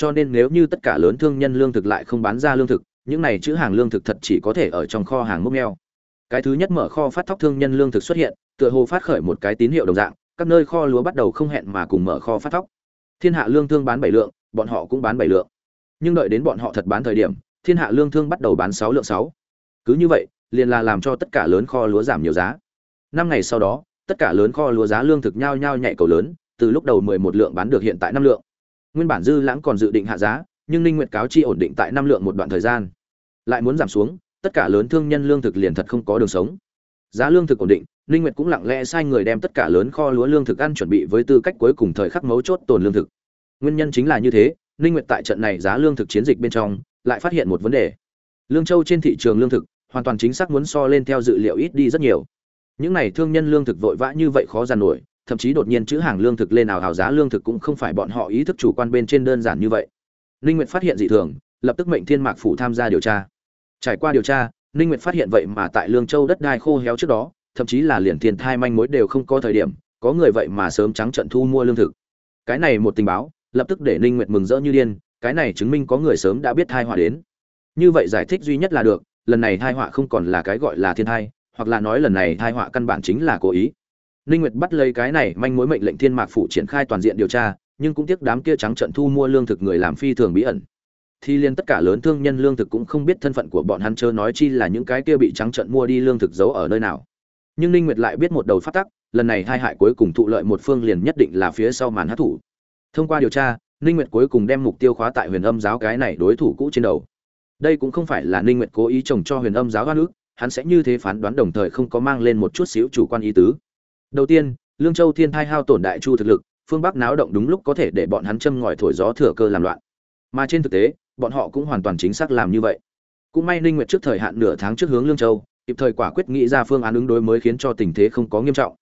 cho nên nếu như tất cả lớn thương nhân lương thực lại không bán ra lương thực, những này chữ hàng lương thực thật chỉ có thể ở trong kho hàng mốc neo cái thứ nhất mở kho phát thóc thương nhân lương thực xuất hiện, tựa hồ phát khởi một cái tín hiệu đồng dạng, các nơi kho lúa bắt đầu không hẹn mà cùng mở kho phát thóc. Thiên hạ lương thương bán bảy lượng, bọn họ cũng bán bảy lượng. Nhưng đợi đến bọn họ thật bán thời điểm, thiên hạ lương thương bắt đầu bán sáu lượng sáu. Cứ như vậy, liền là làm cho tất cả lớn kho lúa giảm nhiều giá. Năm ngày sau đó, tất cả lớn kho lúa giá lương thực nhao nhao nhảy cầu lớn, từ lúc đầu mười một lượng bán được hiện tại năm lượng nguyên bản dư lãng còn dự định hạ giá, nhưng ninh nguyệt cáo chi ổn định tại năm lượng một đoạn thời gian. Lại muốn giảm xuống, tất cả lớn thương nhân lương thực liền thật không có đường sống. Giá lương thực ổn định, ninh nguyệt cũng lặng lẽ sai người đem tất cả lớn kho lúa lương thực ăn chuẩn bị với tư cách cuối cùng thời khắc mấu chốt tồn lương thực. Nguyên nhân chính là như thế, ninh nguyệt tại trận này giá lương thực chiến dịch bên trong, lại phát hiện một vấn đề. Lương châu trên thị trường lương thực, hoàn toàn chính xác muốn so lên theo dự liệu ít đi rất nhiều. Những này thương nhân lương thực vội vã như vậy khó giàn nổi thậm chí đột nhiên chữ hàng lương thực lên nào hào giá lương thực cũng không phải bọn họ ý thức chủ quan bên trên đơn giản như vậy. Ninh nguyệt phát hiện dị thường, lập tức mệnh thiên mạc phủ tham gia điều tra. Trải qua điều tra, ninh nguyệt phát hiện vậy mà tại lương châu đất đai khô héo trước đó, thậm chí là liền tiền thai manh mối đều không có thời điểm, có người vậy mà sớm trắng trận thu mua lương thực. Cái này một tình báo, lập tức để ninh nguyệt mừng rỡ như điên, cái này chứng minh có người sớm đã biết thai họa đến. Như vậy giải thích duy nhất là được, lần này thai họa không còn là cái gọi là thiên thai, hoặc là nói lần này thai họa căn bản chính là cố ý ninh nguyệt bắt lấy cái này manh mối mệnh lệnh thiên mạc phủ triển khai toàn diện điều tra, nhưng cũng tiếc đám kia trắng trận thu mua lương thực người làm phi thường bí ẩn. Thì liên tất cả lớn thương nhân lương thực cũng không biết thân phận của bọn hắn chớ nói chi là những cái kia bị trắng trận mua đi lương thực giấu ở nơi nào. Nhưng ninh nguyệt lại biết một đầu phát tắc, lần này hai hại cuối cùng thụ lợi một phương liền nhất định là phía sau màn hát thủ thông qua điều tra, ninh nguyệt cuối cùng đem mục tiêu khóa tại huyền âm giáo cái này đối thủ cũ trên đầu. Đây cũng không phải là ninh nguyệt cố ý trồng cho huyền âm giáo hoa nước hắn sẽ như thế phán đoán đồng thời không có mang lên một chút xíu chủ quan ý tứ đầu tiên, lương châu thiên thai hao tổn đại chu thực lực, phương bắc náo động đúng lúc có thể để bọn hắn châm ngòi thổi gió thừa cơ làm loạn. Mà trên thực tế, bọn họ cũng hoàn toàn chính xác làm như vậy. Cũng may ninh nguyệt trước thời hạn nửa tháng trước hướng lương châu, kịp thời quả quyết nghĩ ra phương án ứng đối mới khiến cho tình thế không có nghiêm trọng.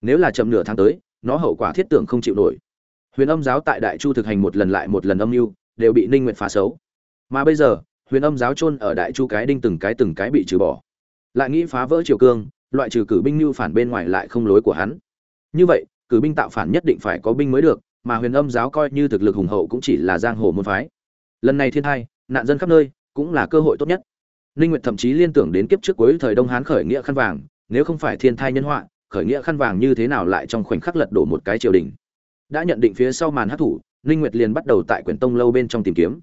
Nếu là chậm nửa tháng tới, nó hậu quả thiết tưởng không chịu nổi. Huyền âm giáo tại đại chu thực hành một lần lại một lần âm mưu, đều bị ninh nguyệt phá xấu. Mà bây giờ, huyền âm giáo chôn ở đại chu cái đinh từng cái từng cái bị trừ bỏ. Lại nghĩ phá vỡ triều cương loại trừ cử binh mưu phản bên ngoài lại không lối của hắn. Như vậy, cử binh tạo phản nhất định phải có binh mới được, mà huyền âm giáo coi như thực lực hùng hậu cũng chỉ là giang hồ môn phái. Lần này thiên hai nạn dân khắp nơi cũng là cơ hội tốt nhất. Ninh nguyệt thậm chí liên tưởng đến kiếp trước cuối thời đông hán khởi nghĩa khăn vàng, nếu không phải thiên thai nhân họa, khởi nghĩa khăn vàng như thế nào lại trong khoảnh khắc lật đổ một cái triều đình. Đã nhận định phía sau màn hát thủ, ninh nguyệt liền bắt đầu tại quyển tông lâu bên trong tìm kiếm.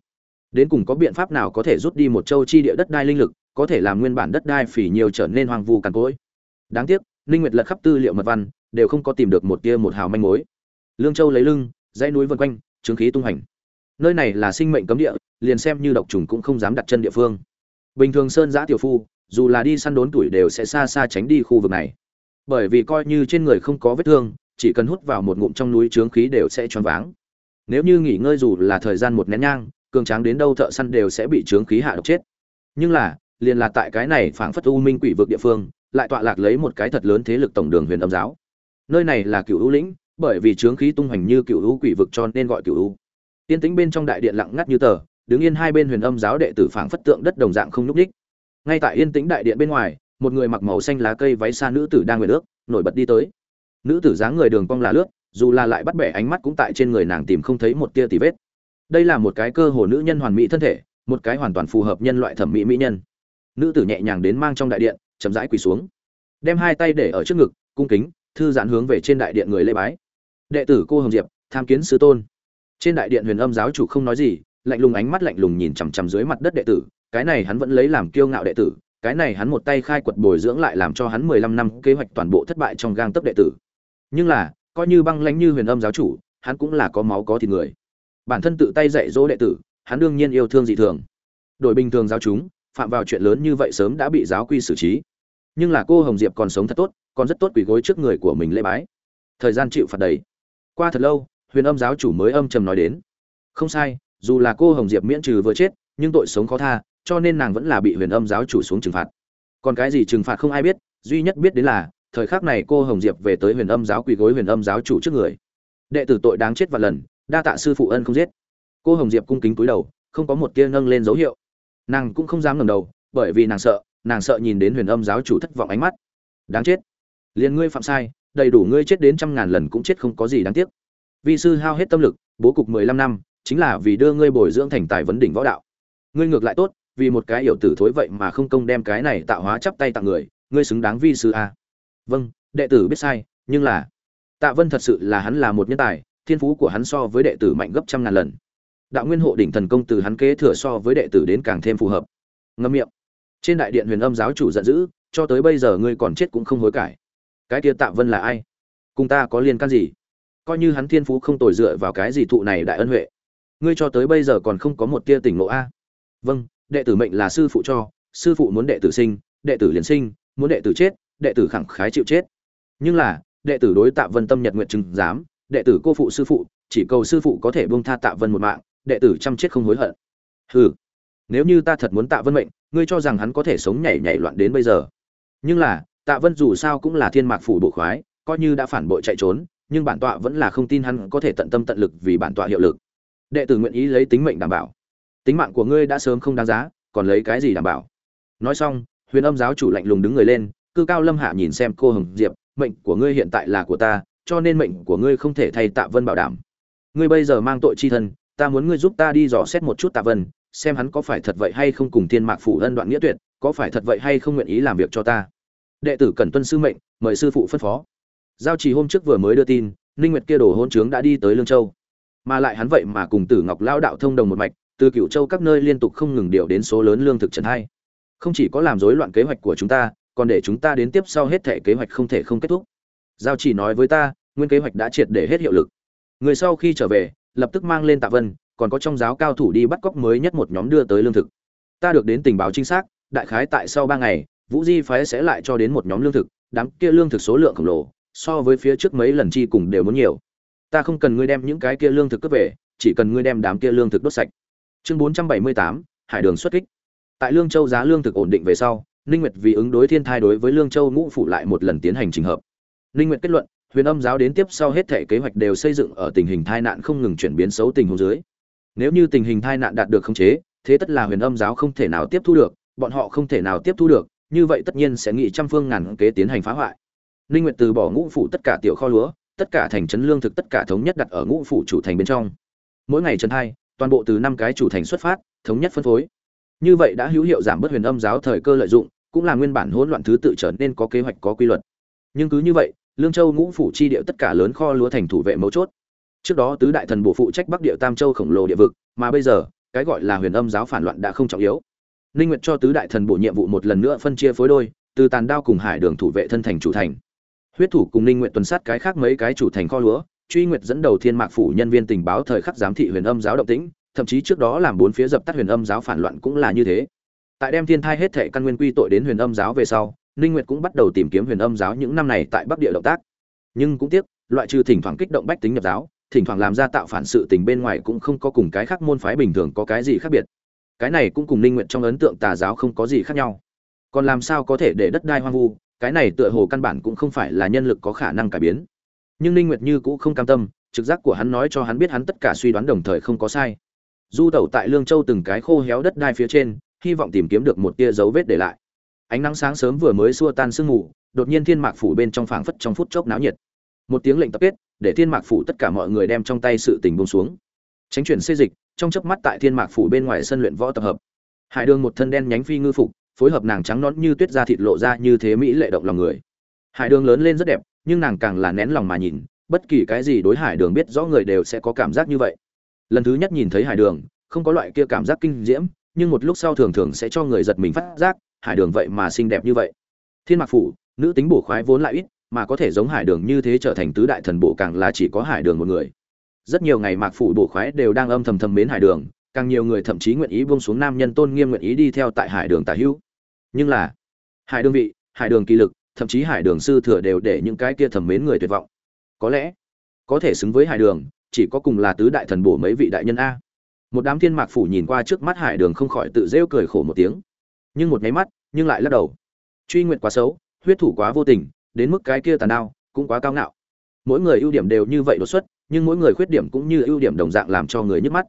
Đến cùng có biện pháp nào có thể rút đi một châu chi địa đất đai linh lực, có thể làm nguyên bản đất đai phỉ nhiều trở nên hoang vu cằn cỗi đáng tiếc, ninh nguyệt lật khắp tư liệu mật văn, đều không có tìm được một tia một hào manh mối. Lương châu lấy lưng, dãy núi vân quanh, chứng khí tung hành nơi này là sinh mệnh cấm địa, liền xem như độc trùng cũng không dám đặt chân địa phương. Bình thường sơn giã tiểu phu, dù là đi săn đốn tuổi đều sẽ xa xa tránh đi khu vực này. Bởi vì coi như trên người không có vết thương, chỉ cần hút vào một ngụm trong núi trướng khí đều sẽ choáng váng. Nếu như nghỉ ngơi dù là thời gian một nén nhang, cường tráng đến đâu thợ săn đều sẽ bị trướng khí hạ độc chết. Nhưng là, liền là tại cái này phảng phất u minh quỷ vực địa phương lại tọa lạc lấy một cái thật lớn thế lực tổng đường huyền âm giáo. Nơi này là cựu u lĩnh, bởi vì trướng khí tung hoành như cựu u quỷ vực cho nên gọi cựu u tiên tĩnh bên trong đại điện lặng ngắt như tờ, đứng yên hai bên huyền âm giáo đệ tử phảng phất tượng đất đồng dạng không nhúc ních ngay tại yên tĩnh đại điện bên ngoài, một người mặc màu xanh lá cây váy xa nữ tử đang nguyện ước nổi bật đi tới. Nữ tử dáng người đường cong là lướt, dù là lại bắt bẻ ánh mắt cũng tại trên người nàng tìm không thấy một tia tì vết. Đây là một cái cơ hồ nữ nhân hoàn mỹ thân thể, một cái hoàn toàn phù hợp nhân loại thẩm mỹ mỹ nhân. Nữ tử nhẹ nhàng đến mang trong đại điện chậm rãi quỳ xuống, đem hai tay để ở trước ngực, cung kính, thư giãn hướng về trên đại điện người lê bái. Đệ tử cô hồng diệp, tham kiến sứ tôn. Trên đại điện huyền âm giáo chủ không nói gì, lạnh lùng ánh mắt lạnh lùng nhìn chằm chằm dưới mặt đất đệ tử, cái này hắn vẫn lấy làm kiêu ngạo đệ tử, cái này hắn một tay khai quật bồi dưỡng lại làm cho hắn mười lăm năm kế hoạch toàn bộ thất bại trong gang tấc đệ tử. Nhưng là, coi như băng lãnh như huyền âm giáo chủ, hắn cũng là có máu có thịt người. Bản thân tự tay dạy dỗ đệ tử, hắn đương nhiên yêu thương dị thường. Đội bình thường giáo chúng, phạm vào chuyện lớn như vậy sớm đã bị giáo quy xử trí nhưng là cô hồng diệp còn sống thật tốt, còn rất tốt quỳ gối trước người của mình lễ bái. Thời gian chịu phạt đầy. Qua thật lâu, huyền âm giáo chủ mới âm trầm nói đến. Không sai, dù là cô hồng diệp miễn trừ vừa chết, nhưng tội sống khó tha, cho nên nàng vẫn là bị huyền âm giáo chủ xuống trừng phạt. Còn cái gì trừng phạt không ai biết, duy nhất biết đến là, thời khắc này cô hồng diệp về tới huyền âm giáo quỳ gối huyền âm giáo chủ trước người. Đệ tử tội đáng chết và lần, đa tạ sư phụ ân không giết. Cô hồng diệp cung kính cúi đầu, không có một tia nâng lên dấu hiệu. Nàng cũng không dám ngẩng đầu, bởi vì nàng sợ nàng sợ nhìn đến huyền âm giáo chủ thất vọng ánh mắt. Đáng chết. Liền ngươi phạm sai, đầy đủ ngươi chết đến trăm ngàn lần cũng chết không có gì đáng tiếc. Vi sư hao hết tâm lực, bố cục mười lăm năm, chính là vì đưa ngươi bồi dưỡng thành tài vấn đỉnh võ đạo. Ngươi ngược lại tốt, vì một cái hiểu tử thối vậy mà không công đem cái này tạo hóa chắp tay tặng người, ngươi xứng đáng vi sư a. Vâng đệ tử biết sai, nhưng là, tạ vân thật sự là hắn là một nhân tài, thiên phú của hắn so với đệ tử mạnh gấp trăm ngàn lần. Đạo nguyên hộ đỉnh thần công từ hắn kế thừa so với đệ tử đến càng thêm phù hợp. Ngâm miệng trên đại điện huyền âm giáo chủ giận dữ, cho tới bây giờ ngươi còn chết cũng không hối cải. Cái kia tạ vân là ai? Cùng ta có liên can gì? Coi như hắn thiên phú không tồi dựa vào cái gì thụ này đại ân huệ. Ngươi cho tới bây giờ còn không có một tia tỉnh ngộ a? Vâng đệ tử mệnh là sư phụ cho, sư phụ muốn đệ tử sinh, đệ tử liền sinh, muốn đệ tử chết, đệ tử khẳng khái chịu chết. Nhưng là, đệ tử đối tạ vân tâm nhật nguyện chừng dám, đệ tử cô phụ sư phụ, chỉ cầu sư phụ có thể buông tha tạ vân một mạng, đệ tử chăm chết không hối hận. Hừ, nếu như ta thật muốn tạ vân mệnh ngươi cho rằng hắn có thể sống nhảy nhảy loạn đến bây giờ. Nhưng là, tạ vân dù sao cũng là thiên mạc phủ bộ khoái, coi như đã phản bội chạy trốn, nhưng bản tọa vẫn là không tin hắn có thể tận tâm tận lực vì bản tọa hiệu lực. Đệ tử nguyện ý lấy tính mệnh đảm bảo. Tính mạng của ngươi đã sớm không đáng giá, còn lấy cái gì đảm bảo? Nói xong, huyền âm giáo chủ lạnh lùng đứng người lên, cư cao lâm hạ nhìn xem cô hồng diệp, mệnh của ngươi hiện tại là của ta, cho nên mệnh của ngươi không thể thay tạ vân bảo đảm. Ngươi bây giờ mang tội chi thân, ta muốn ngươi giúp ta đi dò xét một chút tạ vân xem hắn có phải thật vậy hay không cùng thiên mạc phủ ân đoạn nghĩa tuyệt, có phải thật vậy hay không nguyện ý làm việc cho ta. Đệ tử cần tuân sư mệnh, mời sư phụ phân phó. Giao trì hôm trước vừa mới đưa tin, ninh nguyệt kia đồ hôn trướng đã đi tới lương châu. Mà lại hắn vậy mà cùng tử ngọc lao đạo thông đồng một mạch, từ cựu châu các nơi liên tục không ngừng điều đến số lớn lương thực trần hay không chỉ có làm rối loạn kế hoạch của chúng ta, còn để chúng ta đến tiếp sau hết thể kế hoạch không thể không kết thúc. Giao chỉ nói với ta, nguyên kế hoạch đã triệt để hết hiệu lực. Người sau khi trở về, lập tức mang lên tạ vân còn có trong giáo cao thủ đi bắt cóc mới nhất một nhóm đưa tới lương thực. Ta được đến tình báo chính xác, đại khái tại sau ba ngày, vũ di phái sẽ lại cho đến một nhóm lương thực, đám kia lương thực số lượng khổng lồ, so với phía trước mấy lần chi cùng đều muốn nhiều. Ta không cần ngươi đem những cái kia lương thực cướp về, chỉ cần ngươi đem đám kia lương thực đốt sạch. Chương bốn trăm bảy mươi tám, hải đường xuất kích. Tại lương châu giá lương thực ổn định về sau, ninh nguyệt vì ứng đối thiên thai đối với lương châu ngũ phủ lại một lần tiến hành trình hợp. Ninh nguyệt kết luận, huyền âm giáo đến tiếp sau hết thể kế hoạch đều xây dựng ở tình hình tai nạn không ngừng chuyển biến xấu tình huống dưới nếu như tình hình tai nạn đạt được khống chế, thế tất là huyền âm giáo không thể nào tiếp thu được, bọn họ không thể nào tiếp thu được, như vậy tất nhiên sẽ nghị trăm phương ngàn kế tiến hành phá hoại. Ninh nguyệt từ bỏ ngũ phủ tất cả tiểu kho lúa, tất cả thành trấn lương thực tất cả thống nhất đặt ở ngũ phủ chủ thành bên trong. Mỗi ngày trấn hai, toàn bộ từ năm cái chủ thành xuất phát, thống nhất phân phối. Như vậy đã hữu hiệu giảm bớt huyền âm giáo thời cơ lợi dụng, cũng là nguyên bản hỗn loạn thứ tự trở nên có kế hoạch, có quy luật. Nhưng cứ như vậy, lương châu ngũ phủ chi địa tất cả lớn kho lúa thành thủ vệ mấu chốt trước đó tứ đại thần bổ phụ trách bắc địa tam châu khổng lồ địa vực, mà bây giờ, cái gọi là huyền âm giáo phản loạn đã không trọng yếu. Ninh nguyệt cho tứ đại thần bổ nhiệm vụ một lần nữa phân chia phối đôi, từ tàn đao cùng hải đường thủ vệ thân thành chủ thành. Huyết thủ cùng ninh nguyệt tuần sát cái khác mấy cái chủ thành kho lúa, truy nguyệt dẫn đầu thiên mạc phủ nhân viên tình báo thời khắc giám thị huyền âm giáo động tĩnh, thậm chí trước đó làm bốn phía dập tắt huyền âm giáo phản loạn cũng là như thế. Tại đem thiên thai hết thệ căn nguyên quy tội đến huyền âm giáo về sau, ninh nguyệt cũng bắt đầu tìm kiếm huyền âm giáo những năm này tại bắc địa động tác. Nhưng cũng tiếc, loại trừ thỉnh thoảng kích động bách tính nhập giáo thỉnh thoảng làm ra tạo phản sự tình bên ngoài cũng không có cùng cái khác môn phái bình thường có cái gì khác biệt. Cái này cũng cùng ninh nguyệt trong ấn tượng tà giáo không có gì khác nhau. Còn làm sao có thể để đất đai hoang vu, cái này tựa hồ căn bản cũng không phải là nhân lực có khả năng cải biến. Nhưng ninh nguyệt như cũng không cam tâm, trực giác của hắn nói cho hắn biết hắn tất cả suy đoán đồng thời không có sai. Du tẩu tại lương châu từng cái khô héo đất đai phía trên, hy vọng tìm kiếm được một tia dấu vết để lại. Ánh nắng sáng sớm vừa mới xua tan sương mù, đột nhiên thiên mạc phủ bên trong phảng phất trong phút chốc náo nhiệt. Một tiếng lệnh tập kết để thiên mạc phủ tất cả mọi người đem trong tay sự tình buông xuống. Tránh chuyển xê dịch, trong chớp mắt tại thiên mạc phủ bên ngoài sân luyện võ tập hợp. Hải đường một thân đen nhánh phi ngư phục, phối hợp nàng trắng nõn như tuyết da thịt lộ ra như thế mỹ lệ động lòng người. Hải đường lớn lên rất đẹp, nhưng nàng càng là nén lòng mà nhìn, bất kỳ cái gì đối hải đường biết rõ người đều sẽ có cảm giác như vậy. Lần thứ nhất nhìn thấy hải đường, không có loại kia cảm giác kinh diễm, nhưng một lúc sau thường thường sẽ cho người giật mình phát giác, hải đường vậy mà xinh đẹp như vậy. Thiên mạc phủ, nữ tính bổ khoái vốn lại ít mà có thể giống hải đường như thế trở thành tứ đại thần bộ càng là chỉ có hải đường một người. Rất nhiều ngày mạc phủ bổ khoái đều đang âm thầm thầm mến hải đường, càng nhiều người thậm chí nguyện ý buông xuống nam nhân tôn nghiêm nguyện ý đi theo tại hải đường tả hữu. Nhưng là, hải đường vị, hải đường kỳ lực, thậm chí hải đường sư thừa đều để những cái kia thầm mến người tuyệt vọng. Có lẽ, có thể xứng với hải đường, chỉ có cùng là tứ đại thần bổ mấy vị đại nhân a. Một đám thiên mạc phủ nhìn qua trước mắt hải đường không khỏi tự rêu cười khổ một tiếng. Nhưng một nháy mắt, nhưng lại lắc đầu. Truy nguyện quá xấu, huyết thủ quá vô tình đến mức cái kia tàn đao cũng quá cao ngạo. Mỗi người ưu điểm đều như vậy đột xuất, nhưng mỗi người khuyết điểm cũng như ưu điểm đồng dạng làm cho người nhức mắt.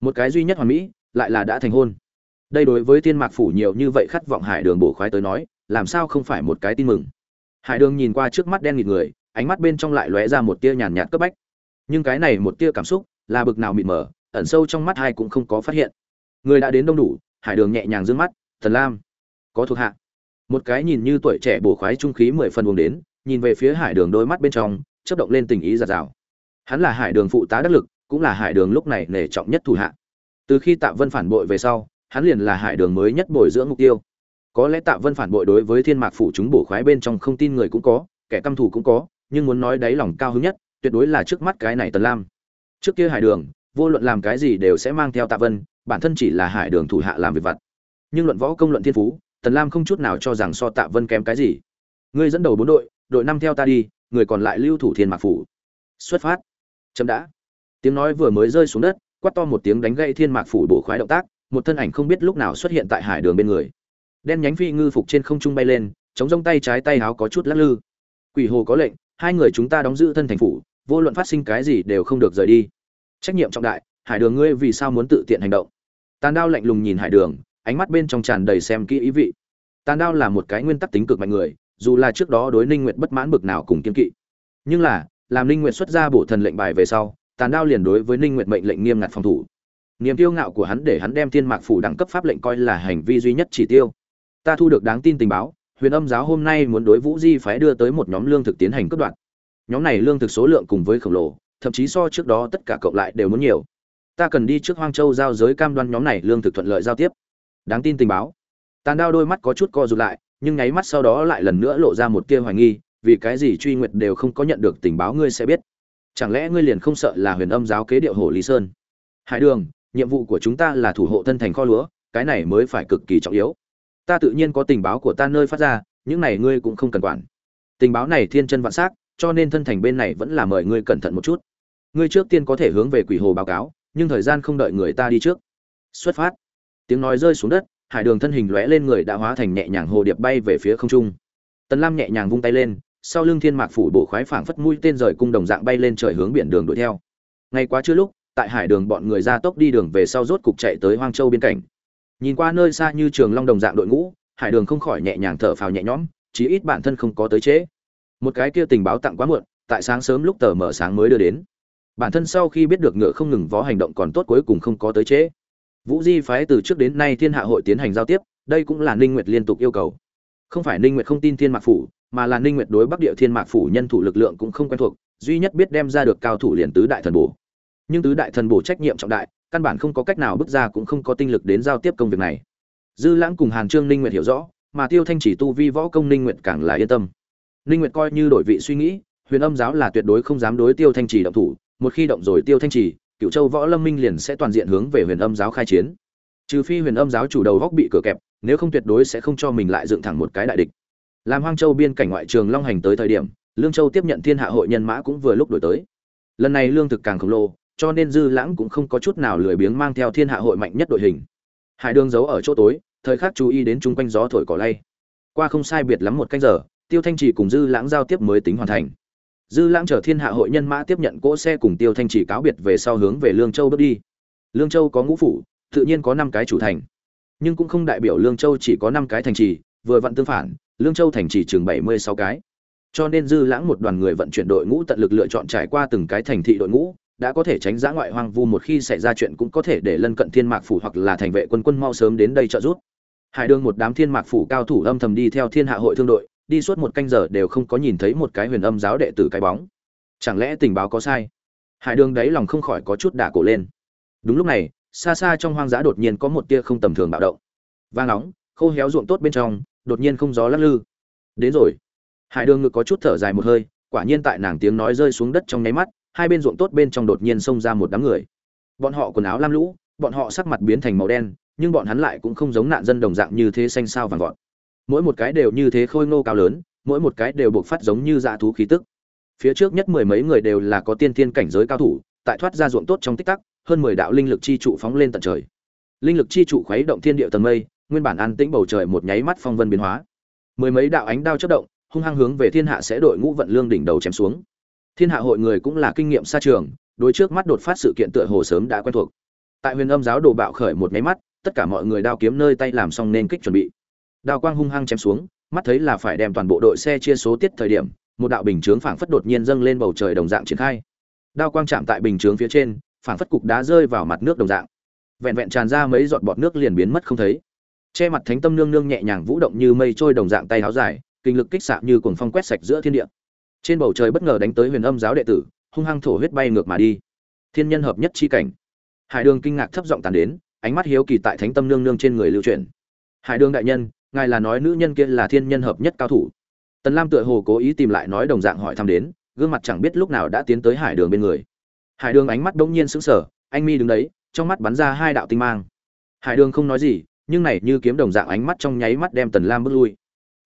Một cái duy nhất hoàn mỹ, lại là đã thành hôn. Đây đối với thiên mạc phủ nhiều như vậy khát vọng hải đường bổ khoái tới nói, làm sao không phải một cái tin mừng? Hải đường nhìn qua trước mắt đen nghịt người, ánh mắt bên trong lại lóe ra một tia nhàn nhạt cấp bách. Nhưng cái này một tia cảm xúc, là bực nào mịt mờ, ẩn sâu trong mắt hai cũng không có phát hiện. Người đã đến đông đủ, hải đường nhẹ nhàng d mắt, thần lam, có thuộc hạ một cái nhìn như tuổi trẻ bổ khoái trung khí mười phần buông đến, nhìn về phía hải đường đôi mắt bên trong, chớp động lên tình ý giạt rào. Hắn là hải đường phụ tá đắc lực, cũng là hải đường lúc này nể trọng nhất thủ hạ. Từ khi tạ vân phản bội về sau, hắn liền là hải đường mới nhất bồi dưỡng mục tiêu. Có lẽ tạ vân phản bội đối với thiên mạc phủ chúng bổ khoái bên trong không tin người cũng có, kẻ căm thù cũng có, nhưng muốn nói đáy lòng cao hứng nhất, tuyệt đối là trước mắt cái này tần lam. Trước kia hải đường, vô luận làm cái gì đều sẽ mang theo tạ vân, bản thân chỉ là hải đường thủ hạ làm việc vặt. Nhưng luận võ công luận thiên phú tần lam không chút nào cho rằng so tạ vân kém cái gì. Ngươi dẫn đầu bốn đội đội năm theo ta đi, người còn lại lưu thủ thiên mạc phủ. Xuất phát. Chậm đã. Tiếng nói vừa mới rơi xuống đất, quát to một tiếng đánh gãy thiên mạc phủ bổ khoái động tác, một thân ảnh không biết lúc nào xuất hiện tại hải đường bên người. Đen nhánh phi ngư phục trên không trung bay lên, chống rông tay trái tay áo có chút lắc lư. Quỷ hồ có lệnh, hai người chúng ta đóng giữ thân thành phủ, vô luận phát sinh cái gì đều không được rời đi. Trách nhiệm trọng đại, hải đường ngươi vì sao muốn tự tiện hành động? Tàn đao lạnh lùng nhìn hải đường ánh mắt bên trong tràn đầy xem kỹ ý vị. Tàn đao là một cái nguyên tắc tính cực mạnh người, dù là trước đó đối ninh nguyệt bất mãn bực nào cùng kiên kỵ. Nhưng là, làm ninh nguyệt xuất ra bổ thần lệnh bài về sau, tàn đao liền đối với ninh nguyệt mệnh lệnh nghiêm ngặt phòng thủ. Niềm kiêu ngạo của hắn để hắn đem thiên mạc phủ đẳng cấp pháp lệnh coi là hành vi duy nhất chỉ tiêu. Ta thu được đáng tin tình báo, huyền âm giáo hôm nay muốn đối vũ di phái đưa tới một nhóm lương thực tiến hành cướp đoạt. Nhóm này lương thực số lượng cùng với khổng lồ, thậm chí so trước đó tất cả cộng lại đều muốn nhiều. Ta cần đi trước hoang châu giao giới cam đoan nhóm này lương thực thuận lợi giao tiếp đáng tin tình báo. Tàn đao đôi mắt có chút co rụt lại, nhưng nháy mắt sau đó lại lần nữa lộ ra một tia hoài nghi, vì cái gì truy nguyệt đều không có nhận được tình báo ngươi sẽ biết? Chẳng lẽ ngươi liền không sợ là huyền âm giáo kế điệu hồ lý sơn? Hải đường, nhiệm vụ của chúng ta là thủ hộ thân thành kho lúa, cái này mới phải cực kỳ trọng yếu. Ta tự nhiên có tình báo của ta nơi phát ra, những này ngươi cũng không cần quản. Tình báo này thiên chân vạn s á c cho nên thân thành bên này vẫn là mời ngươi cẩn thận một chút. Ngươi trước tiên có thể hướng về quỷ hồ báo cáo, nhưng thời gian không đợi người ta đi trước. Xuất phát tiếng nói rơi xuống đất, hải đường thân hình lóe lên người đã hóa thành nhẹ nhàng hồ điệp bay về phía không trung. Tần lam nhẹ nhàng vung tay lên, sau lưng thiên mạc phủ bộ khoái phảng phất mũi tên rời cung đồng dạng bay lên trời hướng biển đường đuổi theo. Ngay quá chưa lúc, tại hải đường bọn người ra tốc đi đường về sau rốt cục chạy tới hoang châu biên cảnh nhìn qua nơi xa như trường long đồng dạng đội ngũ, hải đường không khỏi nhẹ nhàng thở phào nhẹ nhõm, chí ít bản thân không có tới trễ. Một cái kia tình báo tặng quá muộn, tại sáng sớm lúc tờ mở sáng mới đưa đến. Bản thân sau khi biết được ngựa không ngừng vó hành động còn tốt cuối cùng không có tới trễ vũ di phái từ trước đến nay thiên hạ hội tiến hành giao tiếp, đây cũng là ninh nguyệt liên tục yêu cầu. Không phải ninh nguyệt không tin thiên mạc phủ, mà là ninh nguyệt đối bắc địa thiên mạc phủ nhân thủ lực lượng cũng không quen thuộc, duy nhất biết đem ra được cao thủ liền tứ đại thần bổ. Nhưng tứ đại thần bổ trách nhiệm trọng đại, căn bản không có cách nào bước ra cũng không có tinh lực đến giao tiếp công việc này. Dư lãng cùng hàn trương ninh nguyệt hiểu rõ, mà tiêu thanh chỉ tu vi võ công ninh nguyệt càng là yên tâm. Ninh nguyệt coi như đổi vị suy nghĩ, huyền âm giáo là tuyệt đối không dám đối tiêu thanh chỉ động thủ, một khi động rồi tiêu thanh chỉ cựu châu võ lâm minh liền sẽ toàn diện hướng về huyền âm giáo khai chiến. Trừ phi huyền âm giáo chủ đầu góc bị cửa kẹp, nếu không tuyệt đối sẽ không cho mình lại dựng thẳng một cái đại địch. Làm hoang châu biên cảnh ngoại trường long hành tới thời điểm, lương châu tiếp nhận thiên hạ hội nhân mã cũng vừa lúc đổi tới. Lần này lương thực càng khổng lồ, cho nên dư lãng cũng không có chút nào lười biếng mang theo thiên hạ hội mạnh nhất đội hình. Hải đường giấu ở chỗ tối, thời khắc chú ý đến chung quanh gió thổi cỏ lay. Qua không sai biệt lắm một canh giờ, tiêu thanh trì cùng dư lãng giao tiếp mới tính hoàn thành dư lãng chờ thiên hạ hội nhân mã tiếp nhận cỗ xe cùng tiêu thanh Chỉ cáo biệt về sau hướng về lương châu bước đi. Lương châu có ngũ phủ, tự nhiên có năm cái chủ thành. Nhưng cũng không đại biểu lương châu chỉ có năm cái thành trì, vừa vặn tương phản, lương châu thành trì chừng bảy mươi sáu cái. Cho nên dư lãng một đoàn người vận chuyển đội ngũ tận lực lựa chọn trải qua từng cái thành thị đội ngũ, đã có thể tránh giã ngoại hoang vu một khi xảy ra chuyện cũng có thể để lân cận thiên mạc phủ hoặc là thành vệ quân quân mau sớm đến đây trợ giúp. Hải đường một đám thiên mạc phủ cao thủ âm thầm đi theo thiên hạ hội thương đội đi suốt một canh giờ đều không có nhìn thấy một cái huyền âm giáo đệ tử cái bóng. Chẳng lẽ tình báo có sai? Hải đường đấy lòng không khỏi có chút đả cổ lên. Đúng lúc này, xa xa trong hoang dã đột nhiên có một tia không tầm thường bạo động. Vang nóng, khô héo ruộng tốt bên trong, đột nhiên không gió lắc lư. Đến rồi. Hải đường ngực có chút thở dài một hơi, quả nhiên tại nàng tiếng nói rơi xuống đất trong nháy mắt, hai bên ruộng tốt bên trong đột nhiên xông ra một đám người. Bọn họ quần áo lam lũ, bọn họ sắc mặt biến thành màu đen, nhưng bọn hắn lại cũng không giống nạn dân đồng dạng như thế xanh sao vàng vọt mỗi một cái đều như thế khôi ngô cao lớn, mỗi một cái đều buộc phát giống như dạ thú khí tức. Phía trước nhất mười mấy người đều là có tiên thiên cảnh giới cao thủ, tại thoát ra ruộng tốt trong tích tắc, hơn mười đạo linh lực chi trụ phóng lên tận trời. Linh lực chi trụ khuấy động thiên địa tầng mây, nguyên bản an tĩnh bầu trời một nháy mắt phong vân biến hóa. Mười mấy đạo ánh đao chớp động, hung hăng hướng về thiên hạ sẽ đội ngũ vận lương đỉnh đầu chém xuống. Thiên hạ hội người cũng là kinh nghiệm xa trường, đối trước mắt đột phát sự kiện tựa hồ sớm đã quen thuộc. Tại huyền âm giáo đồ bạo khởi một nháy mắt, tất cả mọi người đao kiếm nơi tay làm xong nên kích chuẩn bị đao quang hung hăng chém xuống, mắt thấy là phải đem toàn bộ đội xe chia số tiết thời điểm, một đạo bình chướng phảng phất đột nhiên dâng lên bầu trời đồng dạng triển khai. Đao quang chạm tại bình chướng phía trên, phảng phất cục đá rơi vào mặt nước đồng dạng. Vẹn vẹn tràn ra mấy giọt bọt nước liền biến mất không thấy. Che mặt thánh tâm nương nương nhẹ nhàng vũ động như mây trôi đồng dạng tay áo dài, kinh lực kích xạ như cuồng phong quét sạch giữa thiên địa. Trên bầu trời bất ngờ đánh tới huyền âm giáo đệ tử, hung hăng thổ huyết bay ngược mà đi. Thiên nhân hợp nhất chi cảnh. Hải đường kinh ngạc thấp giọng tàn đến, ánh mắt hiếu kỳ tại thánh tâm nương nương trên người lưu truyền hải đường đại nhân ngài là nói nữ nhân kia là thiên nhân hợp nhất cao thủ. Tần lam tựa hồ cố ý tìm lại nói đồng dạng hỏi thăm đến, gương mặt chẳng biết lúc nào đã tiến tới hải đường bên người. Hải đường ánh mắt bỗng nhiên sững sờ, anh mi đứng đấy, trong mắt bắn ra hai đạo tinh mang. Hải đường không nói gì, nhưng này như kiếm đồng dạng ánh mắt trong nháy mắt đem tần lam bước lui.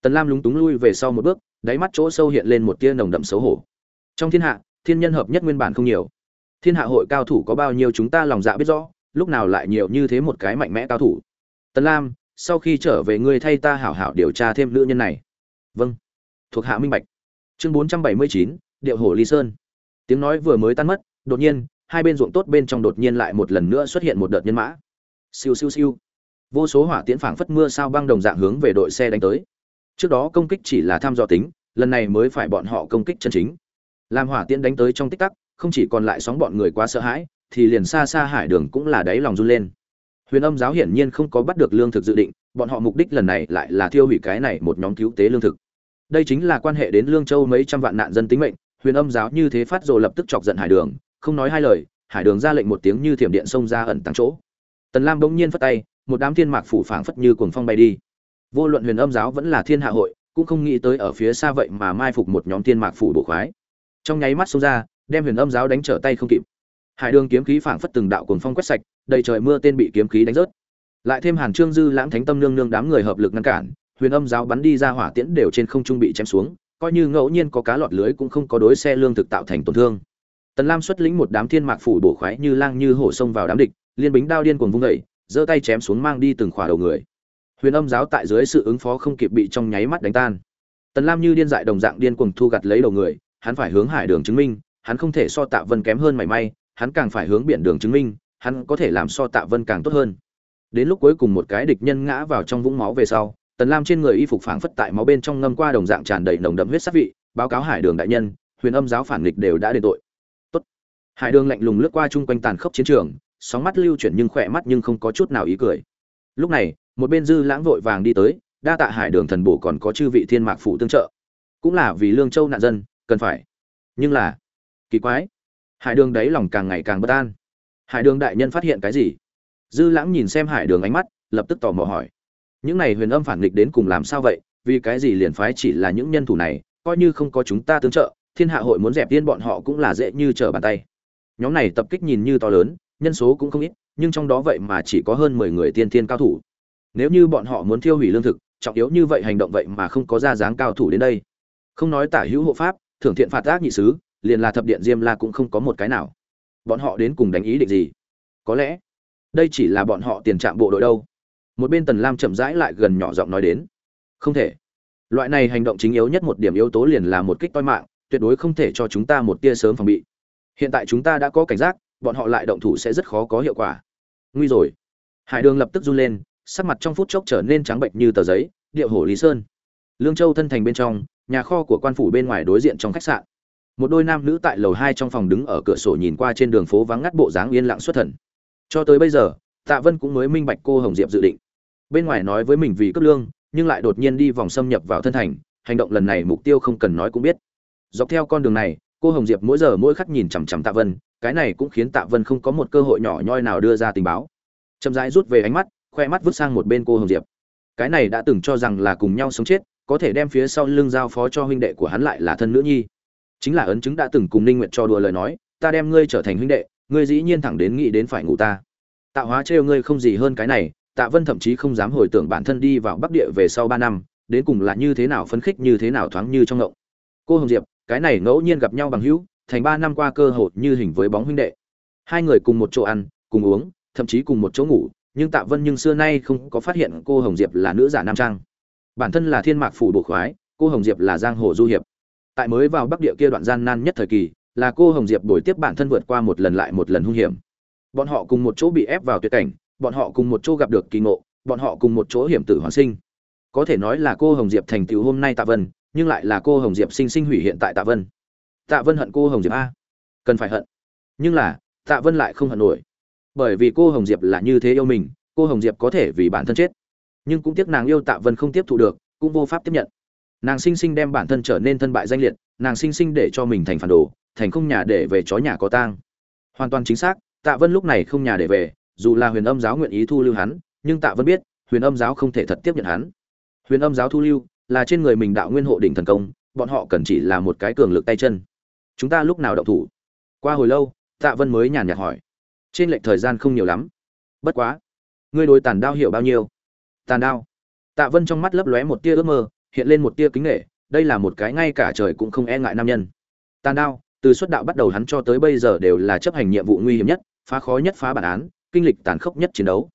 Tần lam lúng túng lui về sau một bước, đáy mắt chỗ sâu hiện lên một tia nồng đậm xấu hổ. Trong thiên hạ, thiên nhân hợp nhất nguyên bản không nhiều. Thiên hạ hội cao thủ có bao nhiêu chúng ta lòng dạ biết rõ, lúc nào lại nhiều như thế một cái mạnh mẽ cao thủ. Tần lam sau khi trở về ngươi thay ta hảo hảo điều tra thêm nữ nhân này. Vâng. Thuộc hạ minh bạch. Chương bốn trăm bảy mươi chín, điệu hổ ly sơn. Tiếng nói vừa mới tan mất, đột nhiên, hai bên ruộng tốt bên trong đột nhiên lại một lần nữa xuất hiện một đợt nhân mã. Siêu siêu siêu. Vô số hỏa tiễn phảng phất mưa sao băng đồng dạng hướng về đội xe đánh tới. Trước đó công kích chỉ là thăm dò tính, lần này mới phải bọn họ công kích chân chính. Làm hỏa tiễn đánh tới trong tích tắc, không chỉ còn lại sóng bọn người quá sợ hãi, thì liền xa xa hải đường cũng là đáy lòng run lên huyền âm giáo hiển nhiên không có bắt được lương thực dự định, bọn họ mục đích lần này lại là thiêu hủy cái này một nhóm cứu tế lương thực. Đây chính là quan hệ đến lương châu mấy trăm vạn nạn dân tính mệnh, huyền âm giáo như thế phát rồi lập tức chọc giận hải đường, không nói hai lời, hải đường ra lệnh một tiếng như thiểm điện xông ra ẩn tăng chỗ. Tần lam bỗng nhiên phất tay, một đám thiên mạc phủ phảng phất như cuồng phong bay đi. Vô luận huyền âm giáo vẫn là thiên hạ hội, cũng không nghĩ tới ở phía xa vậy mà mai phục một nhóm thiên mạc phủ bộ khoái. Trong nháy mắt xông ra, đem huyền âm giáo đánh trở tay không kịp. Hải đường kiếm khí phảng phất từng đạo cuồng phong quét sạch đầy trời mưa tên bị kiếm khí đánh rớt. Lại thêm hàn trương dư lãng thánh tâm nương nương đám người hợp lực ngăn cản, huyền âm giáo bắn đi ra hỏa tiễn đều trên không trung bị chém xuống, coi như ngẫu nhiên có cá lọt lưới cũng không có đối xe lương thực tạo thành tổn thương. Tần lam xuất lĩnh một đám thiên mạc phủ bổ khoái như lang như hổ xông vào đám địch, liên bính đao điên cuồng vung dậy, giơ tay chém xuống mang đi từng khỏa đầu người. Huyền âm giáo tại dưới sự ứng phó không kịp bị trong nháy mắt đánh tan. Tần lam như điên dại đồng dạng điên cuồng thu gặt lấy đầu người, hắn phải hướng hải đường chứng minh, hắn không thể so tạ vân kém hơn mảy may, hắn càng phải hướng biển đường chứng minh hắn có thể làm so tạ vân càng tốt hơn. Đến lúc cuối cùng một cái địch nhân ngã vào trong vũng máu về sau, tần lam trên người y phục phảng phất tại máu bên trong ngâm qua đồng dạng tràn đầy nồng đậm huyết sắc vị, báo cáo hải đường đại nhân, huyền âm giáo phản nghịch đều đã đền tội. Tốt. Hải đường lạnh lùng lướt qua chung quanh tàn khốc chiến trường, sóng mắt lưu chuyển nhưng khỏe mắt nhưng không có chút nào ý cười. Lúc này, một bên dư lãng vội vàng đi tới, đa tạ hải đường thần bổ còn có chư vị thiên mạc phụ tương trợ. Cũng là vì lương châu nạn dân, cần phải. Nhưng là, kỳ quái. Hải đường đấy lòng càng ngày càng bất an hải đường đại nhân phát hiện cái gì? Dư lãng nhìn xem hải đường ánh mắt, lập tức tò mò hỏi. Những này huyền âm phản nghịch đến cùng làm sao vậy? Vì cái gì liền phái chỉ là những nhân thủ này, coi như không có chúng ta tương trợ, thiên hạ hội muốn dẹp tiên bọn họ cũng là dễ như trở bàn tay. Nhóm này tập kích nhìn như to lớn, nhân số cũng không ít, nhưng trong đó vậy mà chỉ có hơn mười người tiên thiên cao thủ. Nếu như bọn họ muốn thiêu hủy lương thực, trọng yếu như vậy hành động vậy mà không có ra dáng cao thủ đến đây. Không nói tả hữu hộ pháp, thưởng thiện phạt ác nhị sứ, liền là thập điện diêm la cũng không có một cái nào bọn họ đến cùng đánh ý định gì? Có lẽ, đây chỉ là bọn họ tiền trạm bộ đội đâu. Một bên tần lam chậm rãi lại gần nhỏ giọng nói đến. Không thể. Loại này hành động chính yếu nhất một điểm yếu tố liền là một kích toi mạng, tuyệt đối không thể cho chúng ta một tia sớm phòng bị. Hiện tại chúng ta đã có cảnh giác, bọn họ lại động thủ sẽ rất khó có hiệu quả. Nguy rồi. Hải đường lập tức run lên, sắc mặt trong phút chốc trở nên trắng bệnh như tờ giấy, điệu hổ lý sơn. Lương châu thân thành bên trong, nhà kho của quan phủ bên ngoài đối diện trong khách sạn một đôi nam nữ tại lầu hai trong phòng đứng ở cửa sổ nhìn qua trên đường phố vắng ngắt bộ dáng yên lặng xuất thần. Cho tới bây giờ, tạ vân cũng mới minh bạch cô hồng diệp dự định. Bên ngoài nói với mình vì cấp lương, nhưng lại đột nhiên đi vòng xâm nhập vào thân thành, hành động lần này mục tiêu không cần nói cũng biết. Dọc theo con đường này, cô hồng diệp mỗi giờ mỗi khắc nhìn chằm chằm tạ vân, cái này cũng khiến tạ vân không có một cơ hội nhỏ nhoi nào đưa ra tình báo. Chậm rãi rút về ánh mắt, khoe mắt vứt sang một bên cô hồng diệp. Cái này đã từng cho rằng là cùng nhau sống chết, có thể đem phía sau lưng giao phó cho huynh đệ của hắn lại là thân nữ nhi chính là ấn chứng đã từng cùng ninh nguyện cho đùa lời nói, ta đem ngươi trở thành huynh đệ, ngươi dĩ nhiên thẳng đến nghĩ đến phải ngủ ta. Tạo hóa trêu ngươi không gì hơn cái này, tạ vân thậm chí không dám hồi tưởng bản thân đi vào bắc địa về sau ba năm, đến cùng là như thế nào phấn khích, như thế nào thoáng như trong ngộng. Cô hồng diệp, cái này ngẫu nhiên gặp nhau bằng hữu, thành ba năm qua cơ hội như hình với bóng huynh đệ. Hai người cùng một chỗ ăn, cùng uống, thậm chí cùng một chỗ ngủ, nhưng tạ vân nhưng xưa nay không có phát hiện cô hồng diệp là nữ giả nam trang. Bản thân là thiên mạc phủ bộ khoái, cô hồng diệp là giang hồ du hiệp tại mới vào bắc địa kia đoạn gian nan nhất thời kỳ, là cô hồng diệp đổi tiếp bản thân vượt qua một lần lại một lần hung hiểm. Bọn họ cùng một chỗ bị ép vào tuyệt cảnh, bọn họ cùng một chỗ gặp được kỳ ngộ, bọn họ cùng một chỗ hiểm tử hoàn sinh. Có thể nói là cô hồng diệp thành tựu hôm nay tạ vân, nhưng lại là cô hồng diệp sinh sinh hủy hiện tại tạ vân. Tạ vân hận cô hồng diệp a. Cần phải hận. Nhưng là, tạ vân lại không hận nổi. Bởi vì cô hồng diệp là như thế yêu mình, cô hồng diệp có thể vì bản thân chết. Nhưng cũng tiếc nàng yêu tạ vân không tiếp thụ được, cũng vô pháp tiếp nhận nàng sinh sinh đem bản thân trở nên thân bại danh liệt, nàng sinh sinh để cho mình thành phản đồ, thành không nhà để về chó nhà có tang. Hoàn toàn chính xác, tạ vân lúc này không nhà để về, dù là huyền âm giáo nguyện ý thu lưu hắn, nhưng tạ vân biết, huyền âm giáo không thể thật tiếp nhận hắn. Huyền âm giáo thu lưu là trên người mình đạo nguyên hộ đỉnh thần công, bọn họ cần chỉ là một cái cường lực tay chân. Chúng ta lúc nào động thủ? Qua hồi lâu, tạ vân mới nhàn nhạt hỏi. Trên lệch thời gian không nhiều lắm. Bất quá, ngươi đối tàn đao hiểu bao nhiêu? Tàn đao. Tạ vân trong mắt lấp lóe một tia ước mơ hiện lên một tia kính nghệ đây là một cái ngay cả trời cũng không e ngại nam nhân. Tàn đao, từ xuất đạo bắt đầu hắn cho tới bây giờ đều là chấp hành nhiệm vụ nguy hiểm nhất, phá khó nhất phá bản án, kinh lịch tàn khốc nhất chiến đấu.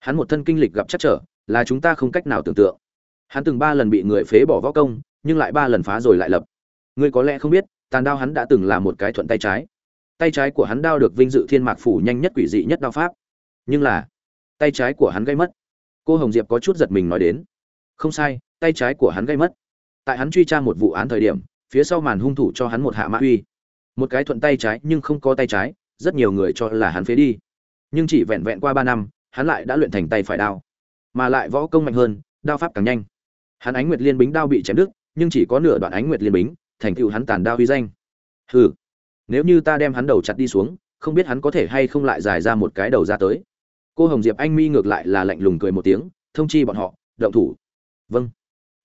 Hắn một thân kinh lịch gặp chắc trở, là chúng ta không cách nào tưởng tượng. Hắn từng ba lần bị người phế bỏ võ công, nhưng lại ba lần phá rồi lại lập. Ngươi có lẽ không biết, tàn đao hắn đã từng là một cái thuận tay trái. Tay trái của hắn đao được vinh dự thiên mạc phủ nhanh nhất quỷ dị nhất đao pháp. Nhưng là, tay trái của hắn gây mất. Cô hồng diệp có chút giật mình nói đến. Không sai tay trái của hắn gây mất. Tại hắn truy tra một vụ án thời điểm, phía sau màn hung thủ cho hắn một hạ mã uy. Một cái thuận tay trái nhưng không có tay trái, rất nhiều người cho là hắn phế đi. Nhưng chỉ vẹn vẹn qua ba năm, hắn lại đã luyện thành tay phải đao. Mà lại võ công mạnh hơn, đao pháp càng nhanh. Hắn ánh nguyệt liên bính đao bị chém đứt, nhưng chỉ có nửa đoạn ánh nguyệt liên bính, thành tựu hắn tàn đao uy danh. Hừ, nếu như ta đem hắn đầu chặt đi xuống, không biết hắn có thể hay không lại dài ra một cái đầu ra tới. Cô hồng diệp anh mi ngược lại là lạnh lùng cười một tiếng, thông chi bọn họ, động thủ. Vâng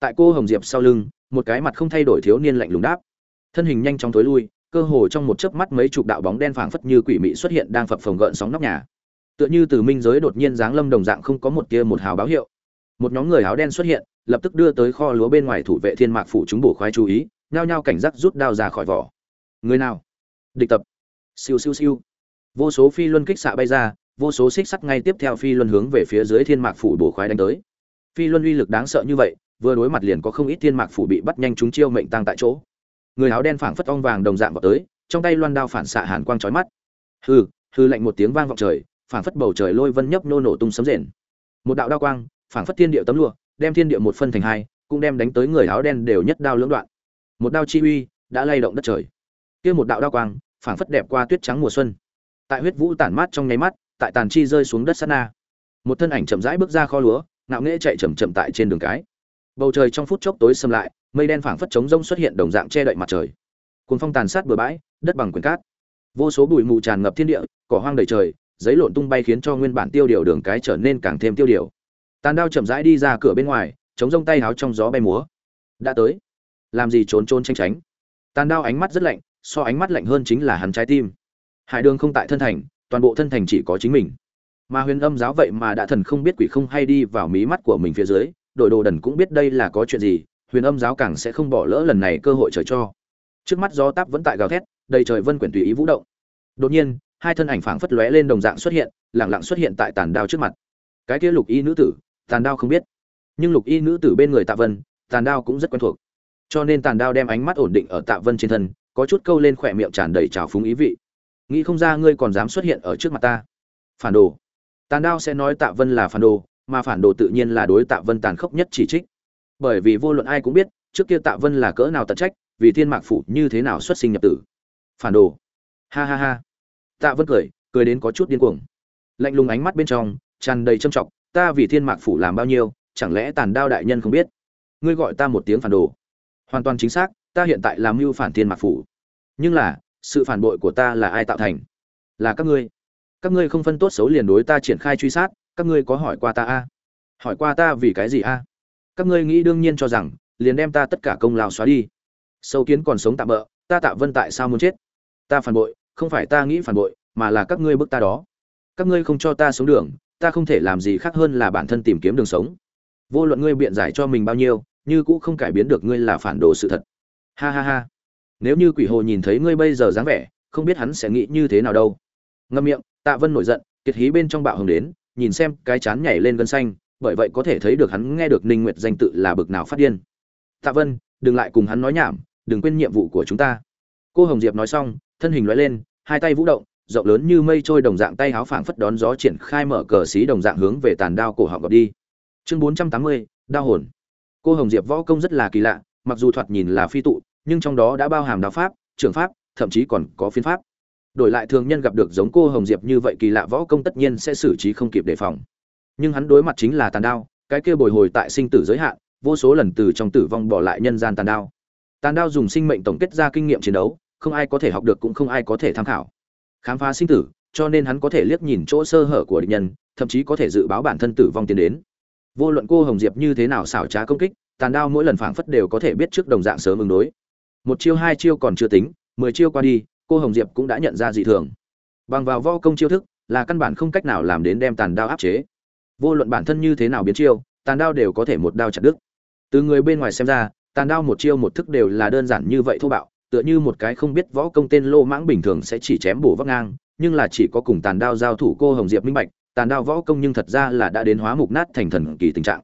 tại cô hồng diệp sau lưng, một cái mặt không thay đổi thiếu niên lạnh lùng đáp. Thân hình nhanh chóng tối lui, cơ hồ trong một chớp mắt mấy chục đạo bóng đen phảng phất như quỷ mị xuất hiện đang phập phồng gợn sóng nóc nhà. Tựa như từ minh giới đột nhiên giáng lâm đồng dạng không có một tia một hào báo hiệu. Một nhóm người áo đen xuất hiện, lập tức đưa tới kho lúa bên ngoài thủ vệ thiên mạc phủ chúng bổ khoái chú ý, nhao nhao cảnh giác rút đao ra khỏi vỏ. Người nào? Địch tập. Siêu siêu siêu. Vô số phi luân kích xạ bay ra, vô số xích sắt ngay tiếp theo phi luân hướng về phía dưới thiên mạc phủ bổ khoái đánh tới. Phi luân uy lực đáng sợ như vậy vừa đối mặt liền có không ít thiên mạc phủ bị bắt nhanh chúng chiêu mệnh tăng tại chỗ. Người áo đen phảng phất ong vàng đồng dạng vào tới, trong tay loan đao phản xạ hàn quang chói mắt. Hư hư lạnh một tiếng vang vọng trời, phảng phất bầu trời lôi vân nhấp nô nổ tung sấm rền. Một đạo đao quang, phảng phất thiên địa tấm lụa, đem thiên địa một phân thành hai, cũng đem đánh tới người áo đen đều nhất đao lưỡng đoạn. Một đao chi uy đã lay động đất trời. Kia một đạo đao quang, phảng phất đẹp qua tuyết trắng mùa xuân. Tại huyết vũ tản mát trong nháy mắt, tại tàn chi rơi xuống đất sát na. Một thân ảnh chậm rãi bước ra kho lúa, ngạo nghễ chạy chậm chậm tại trên đường cái bầu trời trong phút chốc tối xâm lại, mây đen phảng phất trống rông xuất hiện đồng dạng che đậy mặt trời. Cuốn phong tàn sát bừa bãi, đất bằng quyền cát. Vô số bụi mù tràn ngập thiên địa, cỏ hoang đầy trời, giấy lộn tung bay khiến cho nguyên bản tiêu điều đường cái trở nên càng thêm tiêu điều. Tàn đao chậm rãi đi ra cửa bên ngoài, chống rông tay háo trong gió bay múa. Đã tới. Làm gì trốn trốn tranh tránh. Tàn đao ánh mắt rất lạnh, so ánh mắt lạnh hơn chính là hắn trái tim. Hải đường không tại thân thành, toàn bộ thân thành chỉ có chính mình. Mà huyền âm giáo vậy mà đã thần không biết quỷ không hay đi vào mí mắt của mình phía dưới đội đồ đần cũng biết đây là có chuyện gì, huyền âm giáo càng sẽ không bỏ lỡ lần này cơ hội trời cho. Trước mắt gió táp vẫn tại gào thét, đầy trời vân quyển tùy ý vũ động. Đột nhiên, hai thân ảnh phảng phất lóe lên đồng dạng xuất hiện lẳng lặng xuất hiện tại tàn đao trước mặt. Cái kia lục y nữ tử, tàn đao không biết. Nhưng lục y nữ tử bên người tạ vân, tàn đao cũng rất quen thuộc. Cho nên tàn đao đem ánh mắt ổn định ở tạ vân trên thân, có chút câu lên khỏe miệng tràn đầy trào phúng ý vị. Nghĩ không ra ngươi còn dám xuất hiện ở trước mặt ta. Phản đồ. Tàn đao sẽ nói tạ vân là phản đồ mà phản đồ tự nhiên là đối tạ vân tàn khốc nhất chỉ trích. Bởi vì vô luận ai cũng biết, trước kia tạ vân là cỡ nào tận trách, vì thiên mạc phủ như thế nào xuất sinh nhập tử. Phản đồ. Ha ha ha. Tạ vân cười cười đến có chút điên cuồng. Lạnh lùng ánh mắt bên trong, tràn đầy trâm trọng, ta vì thiên mạc phủ làm bao nhiêu, chẳng lẽ tàn đao đại nhân không biết? Ngươi gọi ta một tiếng phản đồ. Hoàn toàn chính xác, ta hiện tại làm mưu phản thiên mạc phủ. Nhưng là, sự phản bội của ta là ai tạo thành? Là các ngươi. Các ngươi không phân tốt xấu liền đối ta triển khai truy sát các ngươi có hỏi qua ta a? Hỏi qua ta vì cái gì a? Các ngươi nghĩ đương nhiên cho rằng, liền đem ta tất cả công lao xóa đi. Sâu kiến còn sống tạm bỡ ta tạ vân tại sao muốn chết? Ta phản bội, không phải ta nghĩ phản bội, mà là các ngươi bức ta đó. Các ngươi không cho ta sống đường, ta không thể làm gì khác hơn là bản thân tìm kiếm đường sống. Vô luận ngươi biện giải cho mình bao nhiêu, như cũng không cải biến được ngươi là phản đồ sự thật. Ha ha ha. Nếu như quỷ hồ nhìn thấy ngươi bây giờ dáng vẻ, không biết hắn sẽ nghĩ như thế nào đâu. Ngâm miệng, tạ vân nổi giận, kiệt hí bên trong bạo hồng đến nhìn xem cái chán nhảy lên gân xanh bởi vậy có thể thấy được hắn nghe được ninh nguyệt danh tự là bực nào phát điên. Tạ vân đừng lại cùng hắn nói nhảm đừng quên nhiệm vụ của chúng ta. Cô hồng diệp nói xong thân hình lóe lên hai tay vũ động rộng lớn như mây trôi đồng dạng tay háo phảng phất đón gió triển khai mở cờ xí đồng dạng hướng về tàn đao cổ họng gọt đi. Chương 480, đao hồn. Cô hồng diệp võ công rất là kỳ lạ mặc dù thoạt nhìn là phi tụ nhưng trong đó đã bao hàm đao pháp trường pháp thậm chí còn có phiên pháp đổi lại thường nhân gặp được giống cô hồng diệp như vậy kỳ lạ võ công tất nhiên sẽ xử trí không kịp đề phòng. Nhưng hắn đối mặt chính là tàn đao, cái kia bồi hồi tại sinh tử giới hạn, vô số lần từ trong tử vong bỏ lại nhân gian tàn đao. Tàn đao dùng sinh mệnh tổng kết ra kinh nghiệm chiến đấu, không ai có thể học được cũng không ai có thể tham khảo. Khám phá sinh tử, cho nên hắn có thể liếc nhìn chỗ sơ hở của địch nhân, thậm chí có thể dự báo bản thân tử vong tiến đến. Vô luận cô hồng diệp như thế nào xảo trá công kích, tàn đao mỗi lần phảng phất đều có thể biết trước đồng dạng sớm ứng đối. Một chiêu hai chiêu còn chưa tính, mười chiêu qua đi cô hồng diệp cũng đã nhận ra dị thường. Bằng vào vo công chiêu thức, là căn bản không cách nào làm đến đem tàn đao áp chế. Vô luận bản thân như thế nào biến chiêu, tàn đao đều có thể một đao chặt đứt. Từ người bên ngoài xem ra, tàn đao một chiêu một thức đều là đơn giản như vậy thô bạo, tựa như một cái không biết võ công tên lô mãng bình thường sẽ chỉ chém bổ vấp ngang, nhưng là chỉ có cùng tàn đao giao thủ cô hồng diệp minh bạch, tàn đao võ công nhưng thật ra là đã đến hóa mục nát thành thần kỳ tình trạng.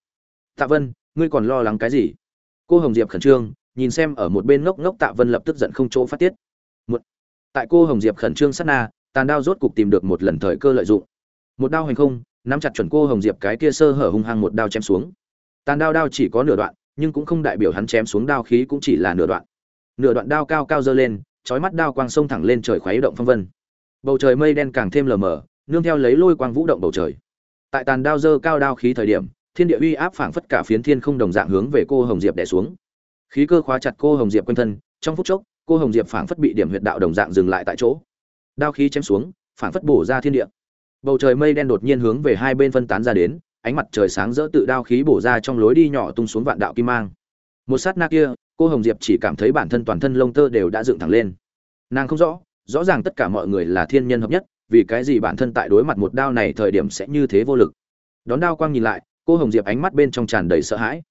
Tạ vân, ngươi còn lo lắng cái gì? Cô hồng diệp khẩn trương, nhìn xem ở một bên ngốc ngốc tạ vân lập tức giận không chỗ phát tiết tại cô hồng diệp khẩn trương sát na, tàn đao rốt cục tìm được một lần thời cơ lợi dụng. Một đao hành không, nắm chặt chuẩn cô hồng diệp cái kia sơ hở hung hăng một đao chém xuống. Tàn đao đao chỉ có nửa đoạn, nhưng cũng không đại biểu hắn chém xuống đao khí cũng chỉ là nửa đoạn. Nửa đoạn đao cao cao dơ lên, chói mắt đao quang sông thẳng lên trời khuấy động phong vân. Bầu trời mây đen càng thêm lờ mờ, nương theo lấy lôi quang vũ động bầu trời. Tại tàn đao dơ cao đao khí thời điểm, thiên địa uy áp phảng phất cả phiến thiên không đồng dạng hướng về cô hồng diệp đè xuống. Khí cơ khóa chặt cô hồng diệp quanh thân, trong phút chốc cô hồng diệp phảng phất bị điểm huyệt đạo đồng dạng dừng lại tại chỗ. Đao khí chém xuống, phảng phất bổ ra thiên địa. Bầu trời mây đen đột nhiên hướng về hai bên phân tán ra đến, ánh mặt trời sáng rỡ tự đao khí bổ ra trong lối đi nhỏ tung xuống vạn đạo kim mang. Một sát na kia, cô hồng diệp chỉ cảm thấy bản thân toàn thân lông tơ đều đã dựng thẳng lên. Nàng không rõ rõ ràng tất cả mọi người là thiên nhân hợp nhất, vì cái gì bản thân tại đối mặt một đao này thời điểm sẽ như thế vô lực. Đón đao quang nhìn lại, cô hồng diệp ánh mắt bên trong tràn đầy sợ hãi.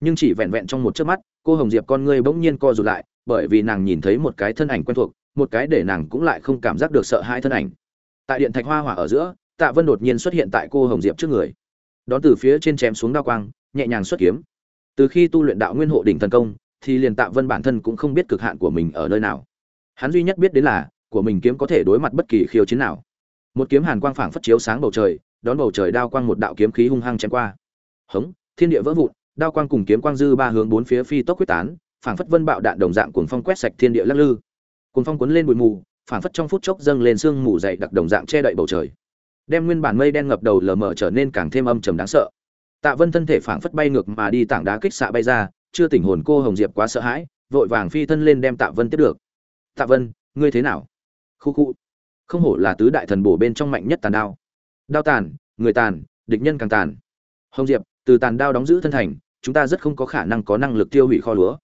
Nhưng chỉ vẹn vẹn trong một chớp mắt, cô hồng diệp con ngươi bỗng nhiên co rụt lại bởi vì nàng nhìn thấy một cái thân ảnh quen thuộc, một cái để nàng cũng lại không cảm giác được sợ hãi thân ảnh. Tại điện thạch hoa hỏa ở giữa, tạ vân đột nhiên xuất hiện tại cô hồng diệp trước người. Đón từ phía trên chém xuống đao quang, nhẹ nhàng xuất kiếm. Từ khi tu luyện đạo nguyên hộ đỉnh thần công, thì liền tạ vân bản thân cũng không biết cực hạn của mình ở nơi nào. Hắn duy nhất biết đến là, của mình kiếm có thể đối mặt bất kỳ khiêu chiến nào. Một kiếm hàn quang phảng phất chiếu sáng bầu trời, đón bầu trời đao quang một đạo kiếm khí hung hăng chém qua. Hống, thiên địa vỡ vụn, đao quang cùng kiếm quang dư ba hướng bốn phía phi tốc quyết tán phảng phất vân bạo đạn đồng dạng cuồng phong quét sạch thiên địa lắc lư. Cuồng phong cuốn lên bụi mù, phảng phất trong phút chốc dâng lên sương mù dày đặc đồng dạng che đậy bầu trời. Đem nguyên bản mây đen ngập đầu lờ mờ trở nên càng thêm âm trầm đáng sợ. Tạ vân thân thể phảng phất bay ngược mà đi tảng đá kích xạ bay ra, chưa tỉnh hồn cô hồng diệp quá sợ hãi, vội vàng phi thân lên đem tạ vân tiếp được. Tạ vân, ngươi thế nào? Khu khu. Không hổ là tứ đại thần bổ bên trong mạnh nhất tàn đao. Đao tàn, người tàn, địch nhân càng tàn. Hồng diệp, từ tàn đao đóng giữ thân thành, chúng ta rất không có khả năng có năng lực tiêu hủy kho lúa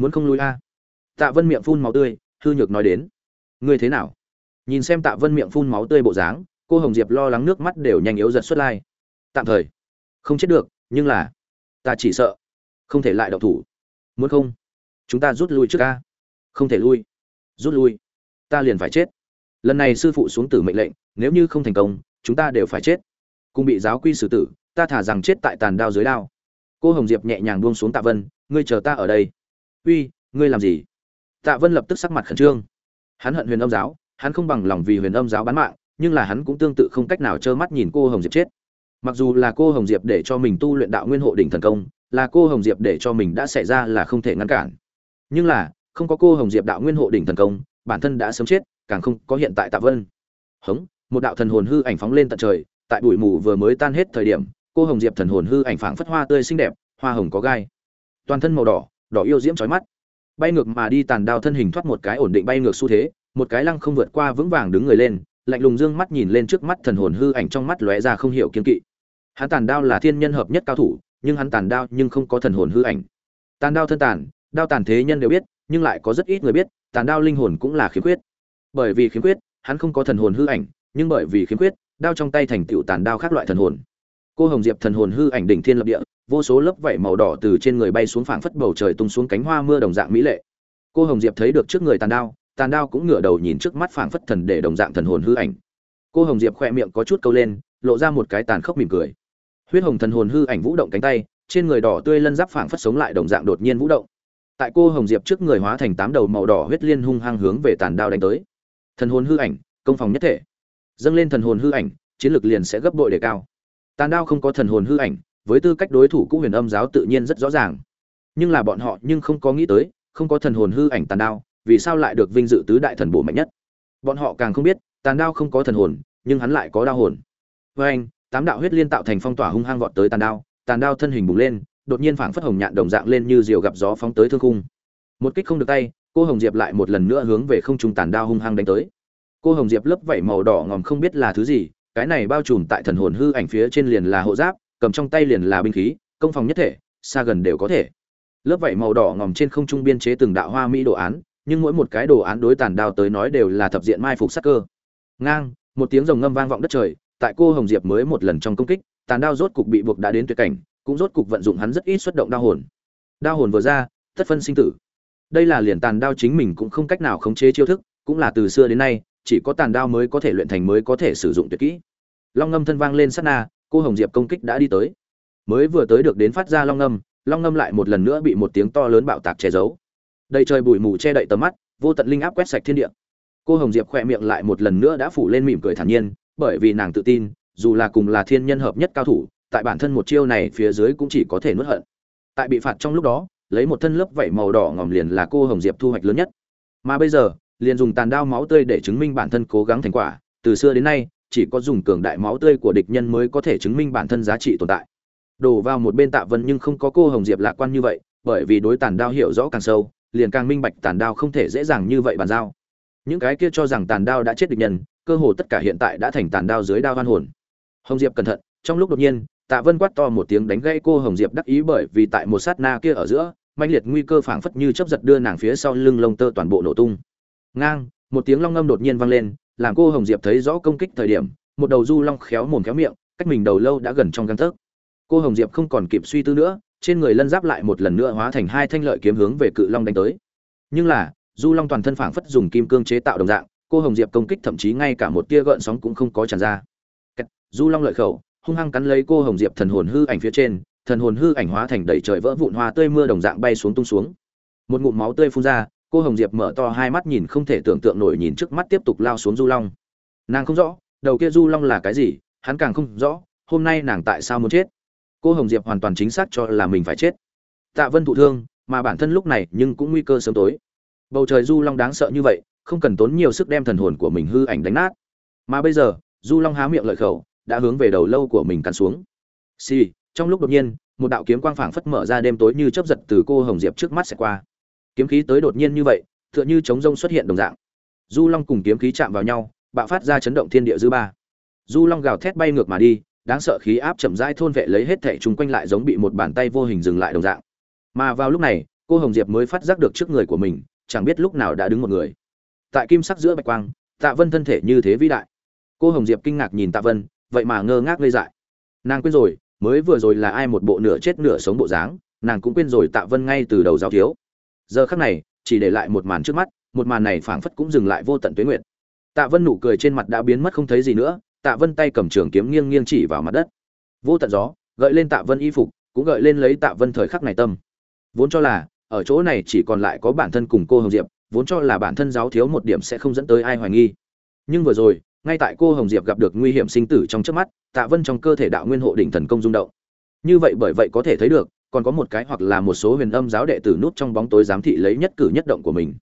muốn không lui a? Tạ vân miệng phun máu tươi, hư nhược nói đến. Ngươi thế nào? Nhìn xem tạ vân miệng phun máu tươi bộ dáng, cô hồng diệp lo lắng nước mắt đều nhanh yếu giật xuất lai. Tạm thời, không chết được, nhưng là, ta chỉ sợ, không thể lại đậu thủ. Muốn không? Chúng ta rút lui trước ca không thể lui. Rút lui. Ta liền phải chết. Lần này sư phụ xuống tử mệnh lệnh, nếu như không thành công, chúng ta đều phải chết. Cùng bị giáo quy xử tử, ta thả rằng chết tại tàn đao dưới đao. Cô hồng diệp nhẹ nhàng buông xuống tạ vân, ngươi chờ ta ở đây uy, ngươi làm gì? Tạ vân lập tức sắc mặt khẩn trương. Hắn hận huyền âm giáo, hắn không bằng lòng vì huyền âm giáo bán mạng, nhưng là hắn cũng tương tự không cách nào trơ mắt nhìn cô hồng diệp chết. Mặc dù là cô hồng diệp để cho mình tu luyện đạo nguyên hộ đỉnh thần công, là cô hồng diệp để cho mình đã xảy ra là không thể ngăn cản. Nhưng là, không có cô hồng diệp đạo nguyên hộ đỉnh thần công, bản thân đã sớm chết, càng không có hiện tại tạ vân. Hống, một đạo thần hồn hư ảnh phóng lên tận trời, tại bụi mù vừa mới tan hết thời điểm, cô hồng diệp thần hồn hư ảnh phảng phất hoa tươi xinh đẹp, hoa hồng có gai. Toàn thân màu đỏ đỏ yêu diễm chói mắt. Bay ngược mà đi tàn đao thân hình thoát một cái ổn định bay ngược xu thế, một cái lăng không vượt qua vững vàng đứng người lên, lạnh lùng dương mắt nhìn lên trước mắt thần hồn hư ảnh trong mắt lóe ra không hiểu kiên kỵ. Hắn tàn đao là thiên nhân hợp nhất cao thủ, nhưng hắn tàn đao nhưng không có thần hồn hư ảnh. Tàn đao thân tàn, đao tàn thế nhân đều biết, nhưng lại có rất ít người biết, tàn đao linh hồn cũng là khiếm khuyết. Bởi vì khiếm khuyết, hắn không có thần hồn hư ảnh, nhưng bởi vì khiếm khuyết, đao trong tay thành tựu tàn đao khác loại thần hồn. Cô hồng diệp thần hồn hư ảnh đỉnh thiên lập địa vô số lớp vảy màu đỏ từ trên người bay xuống phảng phất bầu trời tung xuống cánh hoa mưa đồng dạng mỹ lệ. Cô hồng diệp thấy được trước người tàn đao tàn đao cũng ngửa đầu nhìn trước mắt phảng phất thần để đồng dạng thần hồn hư ảnh. Cô hồng diệp khoe miệng có chút câu lên, lộ ra một cái tàn khốc mỉm cười. Huyết hồng thần hồn hư ảnh vũ động cánh tay, trên người đỏ tươi lân giáp phảng phất sống lại đồng dạng đột nhiên vũ động. Tại cô hồng diệp trước người hóa thành tám đầu màu đỏ huyết liên hung hăng hướng về tàn đao đánh tới. Thần hồn hư ảnh, công phòng nhất thể. Dâng lên thần hồn hư ảnh, chiến lược liền sẽ gấp bội đề cao. Tàn đao không có thần hồn hư ảnh với tư cách đối thủ cũ huyền âm giáo tự nhiên rất rõ ràng. Nhưng là bọn họ nhưng không có nghĩ tới, không có thần hồn hư ảnh tàn đao, vì sao lại được vinh dự tứ đại thần bổ mạnh nhất? Bọn họ càng không biết, tàn đao không có thần hồn, nhưng hắn lại có đao hồn. Với anh, tám đạo huyết liên tạo thành phong tỏa hung hăng vọt tới tàn đao tàn đao thân hình bùng lên, đột nhiên phảng phất hồng nhạn đồng dạng lên như diều gặp gió phóng tới thương khung. Một kích không được tay, cô hồng diệp lại một lần nữa hướng về không trung tàn đao hung hăng đánh tới. Cô hồng diệp lớp vảy màu đỏ ngòm không biết là thứ gì, cái này bao trùm tại thần hồn hư ảnh phía trên liền là hộ giáp cầm trong tay liền là binh khí, công phòng nhất thể, xa gần đều có thể. Lớp vảy màu đỏ ngòm trên không trung biên chế từng đạo hoa mỹ đồ án, nhưng mỗi một cái đồ án đối tàn đao tới nói đều là thập diện mai phục sắc cơ. Ngang, một tiếng rồng ngâm vang vọng đất trời, tại cô hồng diệp mới một lần trong công kích, tàn đao rốt cục bị buộc đã đến tuyệt cảnh, cũng rốt cục vận dụng hắn rất ít xuất động đao hồn. Đao hồn vừa ra tất phân sinh tử. Đây là liền tàn đao chính mình cũng không cách nào khống chế chiêu thức, cũng là từ xưa đến nay, chỉ có tàn đao mới có thể luyện thành mới có thể sử dụng tuyệt kỹ. Long ngâm thân vang lên sát na cô hồng diệp công kích đã đi tới. Mới vừa tới được đến phát ra long ngâm long ngâm lại một lần nữa bị một tiếng to lớn bạo tạc che giấu. Đầy trời bụi mù che đậy tầm mắt, vô tận linh áp quét sạch thiên địa. Cô hồng diệp khỏe miệng lại một lần nữa đã phủ lên mỉm cười thản nhiên, bởi vì nàng tự tin, dù là cùng là thiên nhân hợp nhất cao thủ, tại bản thân một chiêu này phía dưới cũng chỉ có thể nuốt hận. Tại bị phạt trong lúc đó, lấy một thân lớp vảy màu đỏ ngòm liền là cô hồng diệp thu hoạch lớn nhất. Mà bây giờ, liền dùng tàn đao máu tươi để chứng minh bản thân cố gắng thành quả, từ xưa đến nay chỉ có dùng cường đại máu tươi của địch nhân mới có thể chứng minh bản thân giá trị tồn tại. Đổ vào một bên tạ vân nhưng không có cô hồng diệp lạc quan như vậy, bởi vì đối tàn đao hiểu rõ càng sâu, liền càng minh bạch tàn đao không thể dễ dàng như vậy bàn giao. Những cái kia cho rằng tàn đao đã chết địch nhân, cơ hồ tất cả hiện tại đã thành tàn đao dưới đao hoan hồn. Hồng diệp cẩn thận, trong lúc đột nhiên, tạ vân quát to một tiếng đánh gãy cô hồng diệp đắc ý bởi vì tại một sát na kia ở giữa manh liệt nguy cơ phảng phất như chấp giật đưa nàng phía sau lưng lông tơ toàn bộ nổ tung. Ngang, một tiếng long ngâm đột nhiên vang lên làm cô hồng diệp thấy rõ công kích thời điểm, một đầu du long khéo mồm khéo miệng, cách mình đầu lâu đã gần trong găng tấc. Cô hồng diệp không còn kịp suy tư nữa, trên người lân giáp lại một lần nữa hóa thành hai thanh lợi kiếm hướng về cự long đánh tới. Nhưng là, du long toàn thân phảng phất dùng kim cương chế tạo đồng dạng, cô hồng diệp công kích thậm chí ngay cả một tia gợn sóng cũng không có tràn ra. Du long lợi khẩu, hung hăng cắn lấy cô hồng diệp thần hồn hư ảnh phía trên, thần hồn hư ảnh hóa thành đầy trời vỡ vụn hoa tươi mưa đồng dạng bay xuống tung xuống. Một ngụm máu tươi phun ra cô hồng diệp mở to hai mắt nhìn không thể tưởng tượng nổi nhìn trước mắt tiếp tục lao xuống du long. Nàng không rõ đầu kia du long là cái gì hắn càng không rõ hôm nay nàng tại sao muốn chết. Cô hồng diệp hoàn toàn chính xác cho là mình phải chết. Tạ vân thụ thương mà bản thân lúc này nhưng cũng nguy cơ sớm tối. Bầu trời du long đáng sợ như vậy không cần tốn nhiều sức đem thần hồn của mình hư ảnh đánh nát. Mà bây giờ du long há miệng lợi khẩu đã hướng về đầu lâu của mình cắn xuống. Xì、sì, trong lúc đột nhiên một đạo kiếm quang phảng phất mở ra đêm tối như chớp giật từ cô hồng diệp trước mắt sẽ qua kiếm khí tới đột nhiên như vậy, tựa như chống rông xuất hiện đồng dạng. Du long cùng kiếm khí chạm vào nhau, bạo phát ra chấn động thiên địa dư ba. Du long gào thét bay ngược mà đi, đáng sợ khí áp chậm rãi thôn vệ lấy hết thảy chúng quanh lại giống bị một bàn tay vô hình dừng lại đồng dạng. Mà vào lúc này, cô hồng diệp mới phát giác được trước người của mình, chẳng biết lúc nào đã đứng một người. Tại kim sắc giữa bạch quang, tạ vân thân thể như thế vĩ đại. Cô hồng diệp kinh ngạc nhìn tạ vân, vậy mà ngơ ngác ngây dại. Nàng quên rồi, mới vừa rồi là ai một bộ nửa chết nửa sống bộ dáng, nàng cũng quên rồi tạ vân ngay từ đầu giáo thiếu giờ khắc này, chỉ để lại một màn trước mắt, một màn này phảng phất cũng dừng lại vô tận tuế nguyện tạ vân nụ cười trên mặt đã biến mất không thấy gì nữa, tạ vân tay cầm trường kiếm nghiêng nghiêng chỉ vào mặt đất. Vô tận gió, gợi lên tạ vân y phục, cũng gợi lên lấy tạ vân thời khắc này tâm. Vốn cho là, ở chỗ này chỉ còn lại có bản thân cùng cô hồng diệp, vốn cho là bản thân giáo thiếu một điểm sẽ không dẫn tới ai hoài nghi. Nhưng vừa rồi, ngay tại cô hồng diệp gặp được nguy hiểm sinh tử trong trước mắt, tạ vân trong cơ thể đạo nguyên hộ đỉnh thần công rung động. Như vậy bởi vậy có thể thấy được còn có một cái hoặc là một số huyền âm giáo đệ tử nút trong bóng tối giám thị lấy nhất cử nhất động của mình.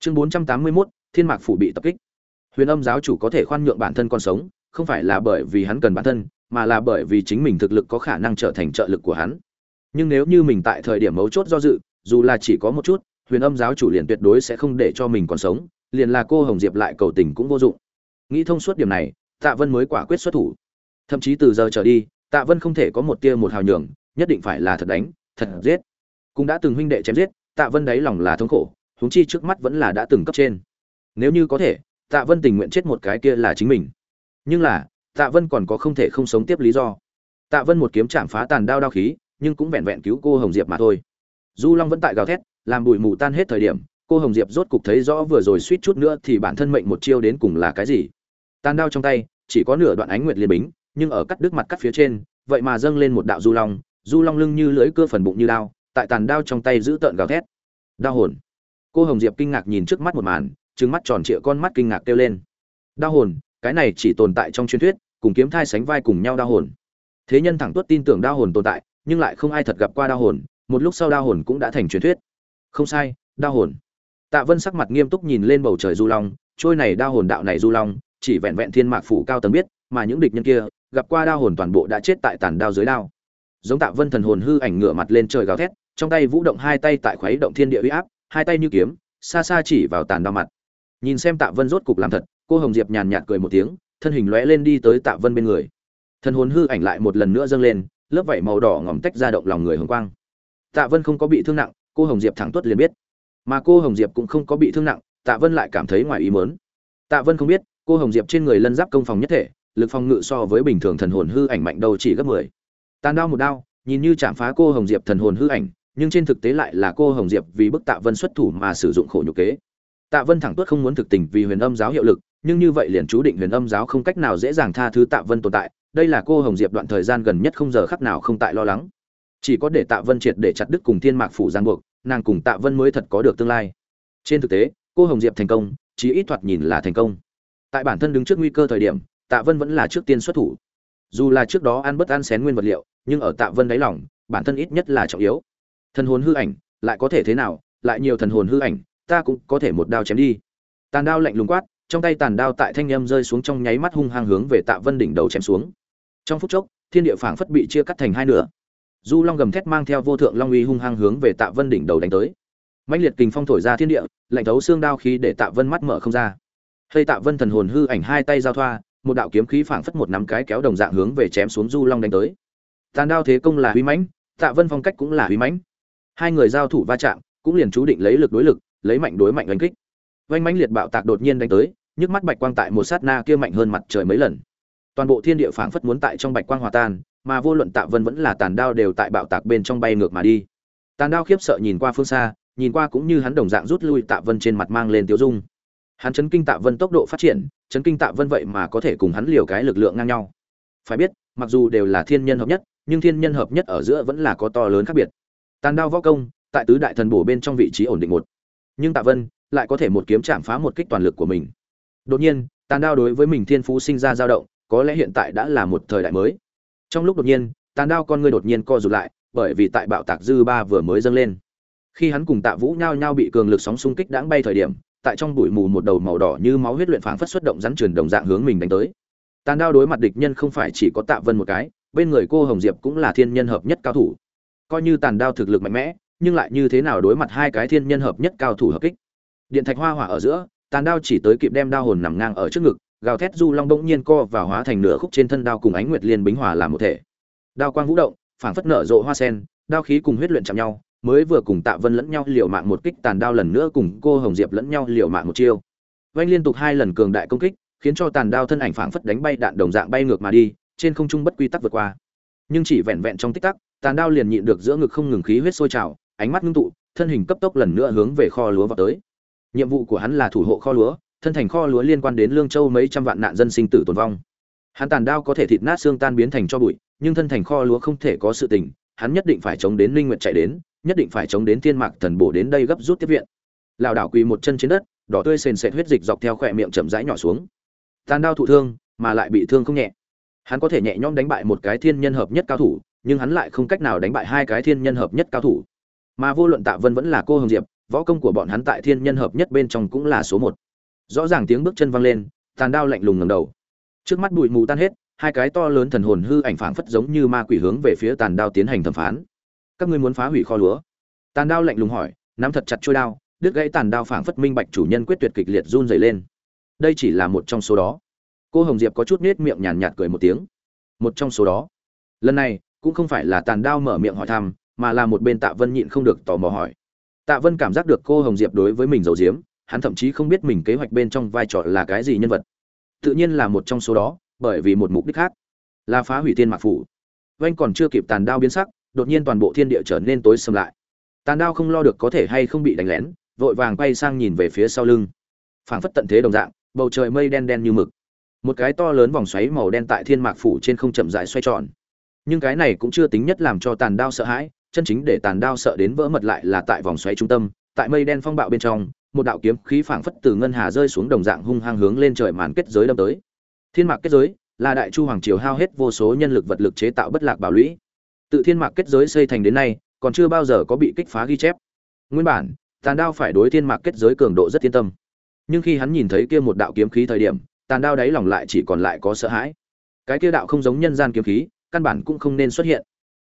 Chương bốn trăm tám mươi 481, thiên mạc phủ bị tập kích. Huyền âm giáo chủ có thể khoan nhượng bản thân còn sống không phải là bởi vì hắn cần bản thân mà là bởi vì chính mình thực lực có khả năng trở thành trợ lực của hắn. Nhưng nếu như mình tại thời điểm mấu chốt do dự dù là chỉ có một chút huyền âm giáo chủ liền tuyệt đối sẽ không để cho mình còn sống liền là cô hồng diệp lại cầu tình cũng vô dụng. Nghĩ thông suốt điểm này tạ vân mới quả quyết xuất thủ. Thậm chí từ giờ trở đi tạ vân không thể có một tia một hào nhường nhất định phải là thật đánh, thật giết. Cũng đã từng huynh đệ chém giết, tạ vân đáy lòng là thống khổ, huống chi trước mắt vẫn là đã từng cấp trên. Nếu như có thể, tạ vân tình nguyện chết một cái kia là chính mình. Nhưng là, tạ vân còn có không thể không sống tiếp lý do. Tạ vân một kiếm chạm phá tàn đao đao khí, nhưng cũng vẹn vẹn cứu cô hồng diệp mà thôi. Du long vẫn tại gào thét, làm bụi mù tan hết thời điểm, cô hồng diệp rốt cục thấy rõ vừa rồi suýt chút nữa thì bản thân mệnh một chiêu đến cùng là cái gì. Tàn đao trong tay, chỉ có nửa đoạn ánh nguyệt liên bính, nhưng ở cắt đứt mặt cắt phía trên, vậy mà dâng lên một đạo du long du long lưng như lưỡi cưa phần bụng như đao, tại tàn đao trong tay giữ tợn gào thét. Đao hồn. Cô hồng diệp kinh ngạc nhìn trước mắt một màn trứng mắt tròn trịa con mắt kinh ngạc kêu lên. Đao hồn, cái này chỉ tồn tại trong truyền thuyết, cùng kiếm thai sánh vai cùng nhau đao hồn. Thế nhân thẳng tuất tin tưởng đao hồn tồn tại, nhưng lại không ai thật gặp qua đao hồn, một lúc sau đao hồn cũng đã thành truyền thuyết. Không sai, đao hồn. Tạ vân sắc mặt nghiêm túc nhìn lên bầu trời du long, trôi này đao hồn đạo này du long, chỉ vẹn vẹn thiên mạc phủ cao tầng biết, mà những địch nhân kia, gặp qua đao hồn toàn bộ đã chết tại tàn đao dưới đao giống tạ vân thần hồn hư ảnh ngửa mặt lên trời gào thét, trong tay vũ động hai tay tại khuấy động thiên địa uy áp, hai tay như kiếm, xa xa chỉ vào tàn đao mặt. Nhìn xem tạ vân rốt cục làm thật, cô hồng diệp nhàn nhạt cười một tiếng, thân hình lóe lên đi tới tạ vân bên người. Thần hồn hư ảnh lại một lần nữa dâng lên, lớp vảy màu đỏ ngòm tách ra động lòng người hồng quang. Tạ vân không có bị thương nặng, cô hồng diệp thẳng tuất liền biết. Mà cô hồng diệp cũng không có bị thương nặng, tạ vân lại cảm thấy ngoài ý mớn tạ vân không biết, cô hồng diệp trên người lân giáp công phòng nhất thể, lực phòng ngự so với bình thường thần hồn hư ảnh mạnh đâu chỉ gấp mười tàn đao một đao, nhìn như chạm phá cô hồng diệp thần hồn hư ảnh, nhưng trên thực tế lại là cô hồng diệp vì bức tạ vân xuất thủ mà sử dụng khổ nhục kế. Tạ vân thẳng tuất không muốn thực tình vì huyền âm giáo hiệu lực, nhưng như vậy liền chú định huyền âm giáo không cách nào dễ dàng tha thứ tạ vân tồn tại, đây là cô hồng diệp đoạn thời gian gần nhất không giờ khắc nào không tại lo lắng. Chỉ có để tạ vân triệt để chặt đứt cùng thiên mạc phủ giang buộc, nàng cùng tạ vân mới thật có được tương lai. Trên thực tế, cô hồng diệp thành công, chí ít thoạt nhìn là thành công. Tại bản thân đứng trước nguy cơ thời điểm, tạ vân vẫn là trước tiên xuất thủ dù là trước đó ăn bất ăn xén nguyên vật liệu, nhưng ở tạ vân đáy lòng, bản thân ít nhất là trọng yếu. Thần hồn hư ảnh, lại có thể thế nào, lại nhiều thần hồn hư ảnh, ta cũng có thể một đao chém đi. Tàn đao lạnh lùng quát, trong tay tàn đao tại thanh em rơi xuống trong nháy mắt hung hăng hướng về tạ vân đỉnh đầu chém xuống. Trong phút chốc, thiên địa phảng phất bị chia cắt thành hai nửa. Du long gầm thét mang theo vô thượng long uy hung hăng hướng về tạ vân đỉnh đầu đánh tới. Mạnh liệt kình phong thổi ra thiên địa, lạnh thấu xương đao khí để tạ vân mắt mở không ra. Hay tạ vân thần hồn hư ảnh hai tay giao thoa một đạo kiếm khí phảng phất một nắm cái kéo đồng dạng hướng về chém xuống du long đánh tới. Tàn đao thế công là huy mãnh, tạ vân phong cách cũng là huy mãnh. Hai người giao thủ va chạm, cũng liền chú định lấy lực đối lực, lấy mạnh đối mạnh oanh kích. Oanh mãnh liệt bạo tạc đột nhiên đánh tới, nhức mắt bạch quang tại một sát na kia mạnh hơn mặt trời mấy lần. Toàn bộ thiên địa phảng phất muốn tại trong bạch quang hòa tan, mà vô luận tạ vân vẫn là tàn đao đều tại bạo tạc bên trong bay ngược mà đi. Tàn đao khiếp sợ nhìn qua phương xa, nhìn qua cũng như hắn đồng dạng rút lui tạ vân trên mặt mang lên tiêu dung hắn chấn kinh tạ vân tốc độ phát triển, chấn kinh tạ vân vậy mà có thể cùng hắn liều cái lực lượng ngang nhau. Phải biết, mặc dù đều là thiên nhân hợp nhất, nhưng thiên nhân hợp nhất ở giữa vẫn là có to lớn khác biệt. Tàn đao võ công, tại tứ đại thần bổ bên trong vị trí ổn định một. Nhưng tạ vân lại có thể một kiếm chạm phá một kích toàn lực của mình. Đột nhiên, tàn đao đối với mình thiên phú sinh ra dao động, có lẽ hiện tại đã là một thời đại mới. Trong lúc đột nhiên, tàn đao con ngươi đột nhiên co rụt lại, bởi vì tại bạo tạc dư ba vừa mới dâng lên. Khi hắn cùng tạ vũ nhao nhao bị cường lực sóng xung kích đãng bay thời điểm tại trong bụi mù một đầu màu đỏ như máu huyết luyện phảng phất xuất động rắn truyền đồng dạng hướng mình đánh tới. Tàn đao đối mặt địch nhân không phải chỉ có tạ vân một cái, bên người cô hồng diệp cũng là thiên nhân hợp nhất cao thủ. Coi như tàn đao thực lực mạnh mẽ, nhưng lại như thế nào đối mặt hai cái thiên nhân hợp nhất cao thủ hợp kích? Điện thạch hoa hỏa ở giữa, tàn đao chỉ tới kịp đem đao hồn nằm ngang ở trước ngực, gào thét du long bỗng nhiên co và hóa thành nửa khúc trên thân đao cùng ánh nguyệt liên bính hòa làm một thể. Đao quang vũ động, phảng phất nở rộ hoa sen, đao khí cùng huyết luyện chạm nhau mới vừa cùng tạ vân lẫn nhau liều mạng một kích tàn đao lần nữa cùng cô hồng diệp lẫn nhau liều mạng một chiêu. Vanh liên tục hai lần cường đại công kích, khiến cho tàn đao thân ảnh phảng phất đánh bay đạn đồng dạng bay ngược mà đi, trên không trung bất quy tắc vượt qua. Nhưng chỉ vẹn vẹn trong tích tắc, tàn đao liền nhịn được giữa ngực không ngừng khí huyết sôi trào, ánh mắt ngưng tụ, thân hình cấp tốc lần nữa hướng về kho lúa vào tới. Nhiệm vụ của hắn là thủ hộ kho lúa, thân thành kho lúa liên quan đến lương châu mấy trăm vạn nạn dân sinh tử tồn vong. Hắn tàn đao có thể thịt nát xương tan biến thành cho bụi, nhưng thân thành kho lúa không thể có sự tình, hắn nhất định phải chống đến linh nguyện chạy đến nhất định phải chống đến thiên mạc thần bổ đến đây gấp rút tiếp viện. Lảo đảo quỳ một chân trên đất, đỏ tươi sền sệt huyết dịch dọc theo khỏe miệng chậm rãi nhỏ xuống. Tàn đao thụ thương, mà lại bị thương không nhẹ. Hắn có thể nhẹ nhõm đánh bại một cái thiên nhân hợp nhất cao thủ, nhưng hắn lại không cách nào đánh bại hai cái thiên nhân hợp nhất cao thủ. Mà vô luận tạ vân vẫn là cô hồng diệp, võ công của bọn hắn tại thiên nhân hợp nhất bên trong cũng là số một. Rõ ràng tiếng bước chân văng lên, tàn đao lạnh lùng ngầm đầu. Trước mắt bụi mù tan hết, hai cái to lớn thần hồn hư ảnh phảng phất giống như ma quỷ hướng về phía tàn đao tiến hành thẩm phán các ngươi muốn phá hủy kho lúa? Tàn đao lạnh lùng hỏi, nắm thật chặt trôi đao, đứt gãy tàn đao phảng phất minh bạch chủ nhân quyết tuyệt kịch liệt run dày lên. Đây chỉ là một trong số đó. Cô hồng diệp có chút nết miệng nhàn nhạt cười một tiếng. Một trong số đó. Lần này, cũng không phải là tàn đao mở miệng hỏi thăm, mà là một bên tạ vân nhịn không được tò mò hỏi. Tạ vân cảm giác được cô hồng diệp đối với mình giấu diếm hắn thậm chí không biết mình kế hoạch bên trong vai trò là cái gì nhân vật. Tự nhiên là một trong số đó, bởi vì một mục đích khác, là phá hủy thiên mạc phủ. Oanh còn chưa kịp tàn đao biến sắc đột nhiên toàn bộ thiên địa trở nên tối sầm lại. Tàn đao không lo được có thể hay không bị đánh lén, vội vàng quay sang nhìn về phía sau lưng. Phảng phất tận thế đồng dạng, bầu trời mây đen đen như mực. Một cái to lớn vòng xoáy màu đen tại thiên mạc phủ trên không chậm rãi xoay tròn. Nhưng cái này cũng chưa tính nhất làm cho tàn đao sợ hãi, chân chính để tàn đao sợ đến vỡ mật lại là tại vòng xoáy trung tâm, tại mây đen phong bạo bên trong, một đạo kiếm khí phảng phất từ ngân hà rơi xuống đồng dạng hung hăng hướng lên trời màn kết giới đâm tới. Thiên mạc kết giới là đại chu hoàng triều hao hết vô số nhân lực vật lực chế tạo bất lạc bảo lũy tự thiên mạc kết giới xây thành đến nay, còn chưa bao giờ có bị kích phá ghi chép. Nguyên bản, tàn đao phải đối thiên mạc kết giới cường độ rất yên tâm. Nhưng khi hắn nhìn thấy kia một đạo kiếm khí thời điểm, tàn đao đáy lòng lại chỉ còn lại có sợ hãi. Cái kia đạo không giống nhân gian kiếm khí, căn bản cũng không nên xuất hiện.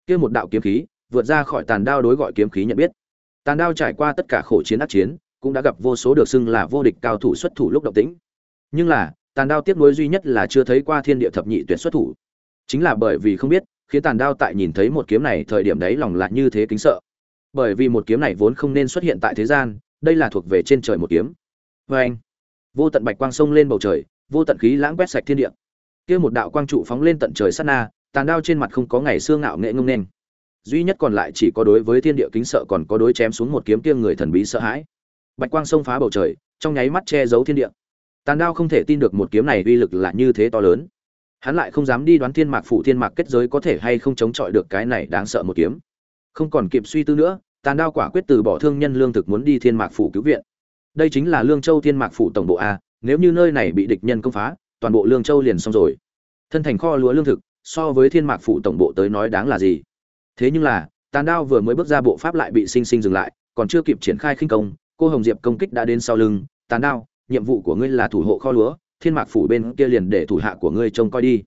Kia một đạo kiếm khí, vượt ra khỏi tàn đao đối gọi kiếm khí nhận biết. Tàn đao trải qua tất cả khổ chiến ác chiến, cũng đã gặp vô số được xưng là vô địch cao thủ xuất thủ lúc động tĩnh. Nhưng là, tàn đao tiếc nuối duy nhất là chưa thấy qua thiên địa thập nhị tuyệt xuất thủ. Chính là bởi vì không biết khiến tàn đao tại nhìn thấy một kiếm này thời điểm đấy lòng lại như thế kính sợ. Bởi vì một kiếm này vốn không nên xuất hiện tại thế gian, đây là thuộc về trên trời một kiếm. Vê anh, vô tận bạch quang sông lên bầu trời, vô tận khí lãng quét sạch thiên địa. Kia một đạo quang trụ phóng lên tận trời sát na, tàn đao trên mặt không có ngày xương ngạo nghệ ngông nên. Duy nhất còn lại chỉ có đối với thiên địa kính sợ còn có đối chém xuống một kiếm kia người thần bí sợ hãi. Bạch quang sông phá bầu trời, trong nháy mắt che giấu thiên địa. Tàn đao không thể tin được một kiếm này uy lực là như thế to lớn hắn lại không dám đi đoán thiên mạc phủ thiên mạc kết giới có thể hay không chống chọi được cái này đáng sợ một kiếm. Không còn kịp suy tư nữa, tàn đao quả quyết từ bỏ thương nhân lương thực muốn đi thiên mạc phủ cứu viện. Đây chính là lương châu thiên mạc phủ tổng bộ a, nếu như nơi này bị địch nhân công phá, toàn bộ lương châu liền xong rồi. Thân thành kho lúa lương thực, so với thiên mạc phủ tổng bộ tới nói đáng là gì? Thế nhưng là, tàn đao vừa mới bước ra bộ pháp lại bị sinh sinh dừng lại, còn chưa kịp triển khai khinh công, cô hồng diệp công kích đã đến sau lưng, tàn đao, nhiệm vụ của ngươi là thủ hộ kho lúa thiên mạc phủ bên kia liền để thủ hạ của ngươi trông coi đi.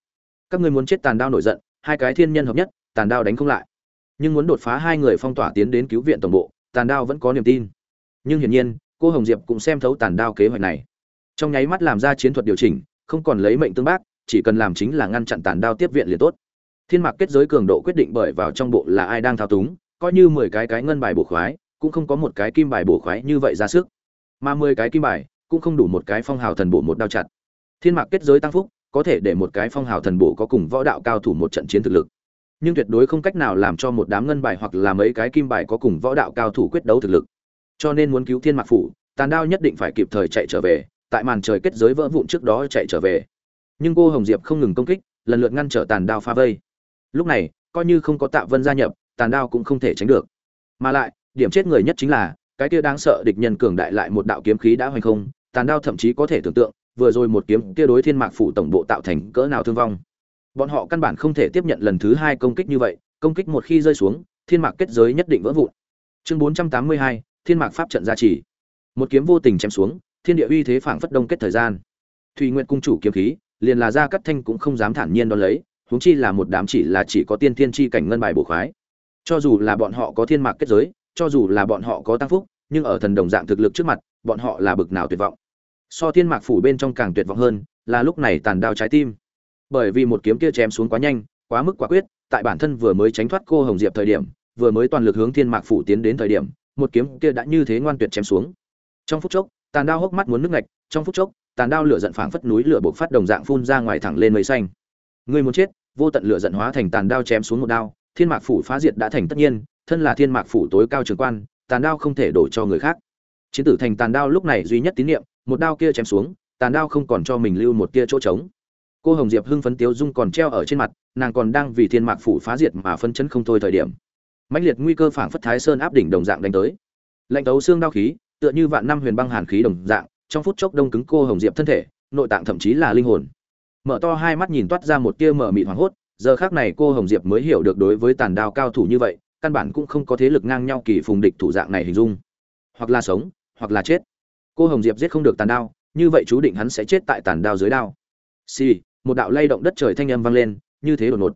Các ngươi muốn chết tàn đao nổi giận, hai cái thiên nhân hợp nhất, tàn đao đánh không lại. Nhưng muốn đột phá hai người phong tỏa tiến đến cứu viện tổng bộ, tàn đao vẫn có niềm tin. Nhưng hiển nhiên, cô hồng diệp cũng xem thấu tàn đao kế hoạch này. Trong nháy mắt làm ra chiến thuật điều chỉnh, không còn lấy mệnh tương bác, chỉ cần làm chính là ngăn chặn tàn đao tiếp viện liền tốt. Thiên mạc kết giới cường độ quyết định bởi vào trong bộ là ai đang thao túng, coi như mười cái cái ngân bài bổ khoái, cũng không có một cái kim bài bổ khoái như vậy ra sức. Mà mười cái kim bài cũng không đủ một cái phong hào thần bổ một đao chặt thiên mạc kết giới tăng phúc, có thể để một cái phong hào thần bổ có cùng võ đạo cao thủ một trận chiến thực lực. Nhưng tuyệt đối không cách nào làm cho một đám ngân bài hoặc là mấy cái kim bài có cùng võ đạo cao thủ quyết đấu thực lực. Cho nên muốn cứu thiên mạc phủ, tàn đao nhất định phải kịp thời chạy trở về, tại màn trời kết giới vỡ vụn trước đó chạy trở về. Nhưng cô hồng diệp không ngừng công kích, lần lượt ngăn trở tàn đao phá vây. Lúc này, coi như không có tạ vân gia nhập, tàn đao cũng không thể tránh được. Mà lại, điểm chết người nhất chính là, cái kia đáng sợ địch nhân cường đại lại một đạo kiếm khí đã hoành không, tàn đao thậm chí có thể tưởng tượng vừa rồi một kiếm kia đối thiên mạc phủ tổng bộ tạo thành cỡ nào thương vong. Bọn họ căn bản không thể tiếp nhận lần thứ hai công kích như vậy, công kích một khi rơi xuống, thiên mạc kết giới nhất định vỡ vụn. Chương bốn trăm tám mươi hai, thiên mạc pháp trận gia trì. Một kiếm vô tình chém xuống, thiên địa uy thế phảng phất đông kết thời gian. Thùy nguyện cung chủ kiếm khí, liền là ra cắt thanh cũng không dám thản nhiên đón lấy, huống chi là một đám chỉ là chỉ có tiên thiên chi cảnh ngân bài bổ khoái. Cho dù là bọn họ có thiên mạc kết giới, cho dù là bọn họ có tăng phúc, nhưng ở thần đồng dạng thực lực trước mặt, bọn họ là bực nào tuyệt vọng so thiên mạc phủ bên trong càng tuyệt vọng hơn, là lúc này tàn đao trái tim. Bởi vì một kiếm kia chém xuống quá nhanh, quá mức quả quyết, tại bản thân vừa mới tránh thoát cô hồng diệp thời điểm, vừa mới toàn lực hướng thiên mạc phủ tiến đến thời điểm, một kiếm kia đã như thế ngoan tuyệt chém xuống. Trong phút chốc, tàn đao hốc mắt muốn nước ngạch, trong phút chốc, tàn đao lửa giận phảng phất núi lửa bộc phát đồng dạng phun ra ngoài thẳng lên mây xanh. Người muốn chết, vô tận lửa giận hóa thành tàn đao chém xuống một đao, thiên mạc phủ phá diệt đã thành tất nhiên, thân là thiên mạc phủ tối cao trường quan, tàn đao không thể đổ cho người khác. Chiến tử thành tàn đao lúc này duy nhất tín niệm một đao kia chém xuống, tàn đao không còn cho mình lưu một tia chỗ trống. Cô hồng diệp hưng phấn tiếu dung còn treo ở trên mặt, nàng còn đang vì thiên mạc phủ phá diệt mà phân chấn không thôi thời điểm. Mãnh liệt nguy cơ phảng phất thái sơn áp đỉnh đồng dạng đánh tới. Lạnh tấu xương đao khí, tựa như vạn năm huyền băng hàn khí đồng dạng, trong phút chốc đông cứng cô hồng diệp thân thể, nội tạng thậm chí là linh hồn. Mở to hai mắt nhìn toát ra một tia mở mịt hoảng hốt, giờ khác này cô hồng diệp mới hiểu được đối với tàn đao cao thủ như vậy, căn bản cũng không có thế lực ngang nhau kỳ phùng địch thủ dạng này hình dung. Hoặc là sống, hoặc là chết cô hồng diệp giết không được tàn đao như vậy chú định hắn sẽ chết tại tàn đao dưới đao. Xì、sì, một đạo lay động đất trời thanh âm vang lên như thế đột ngột.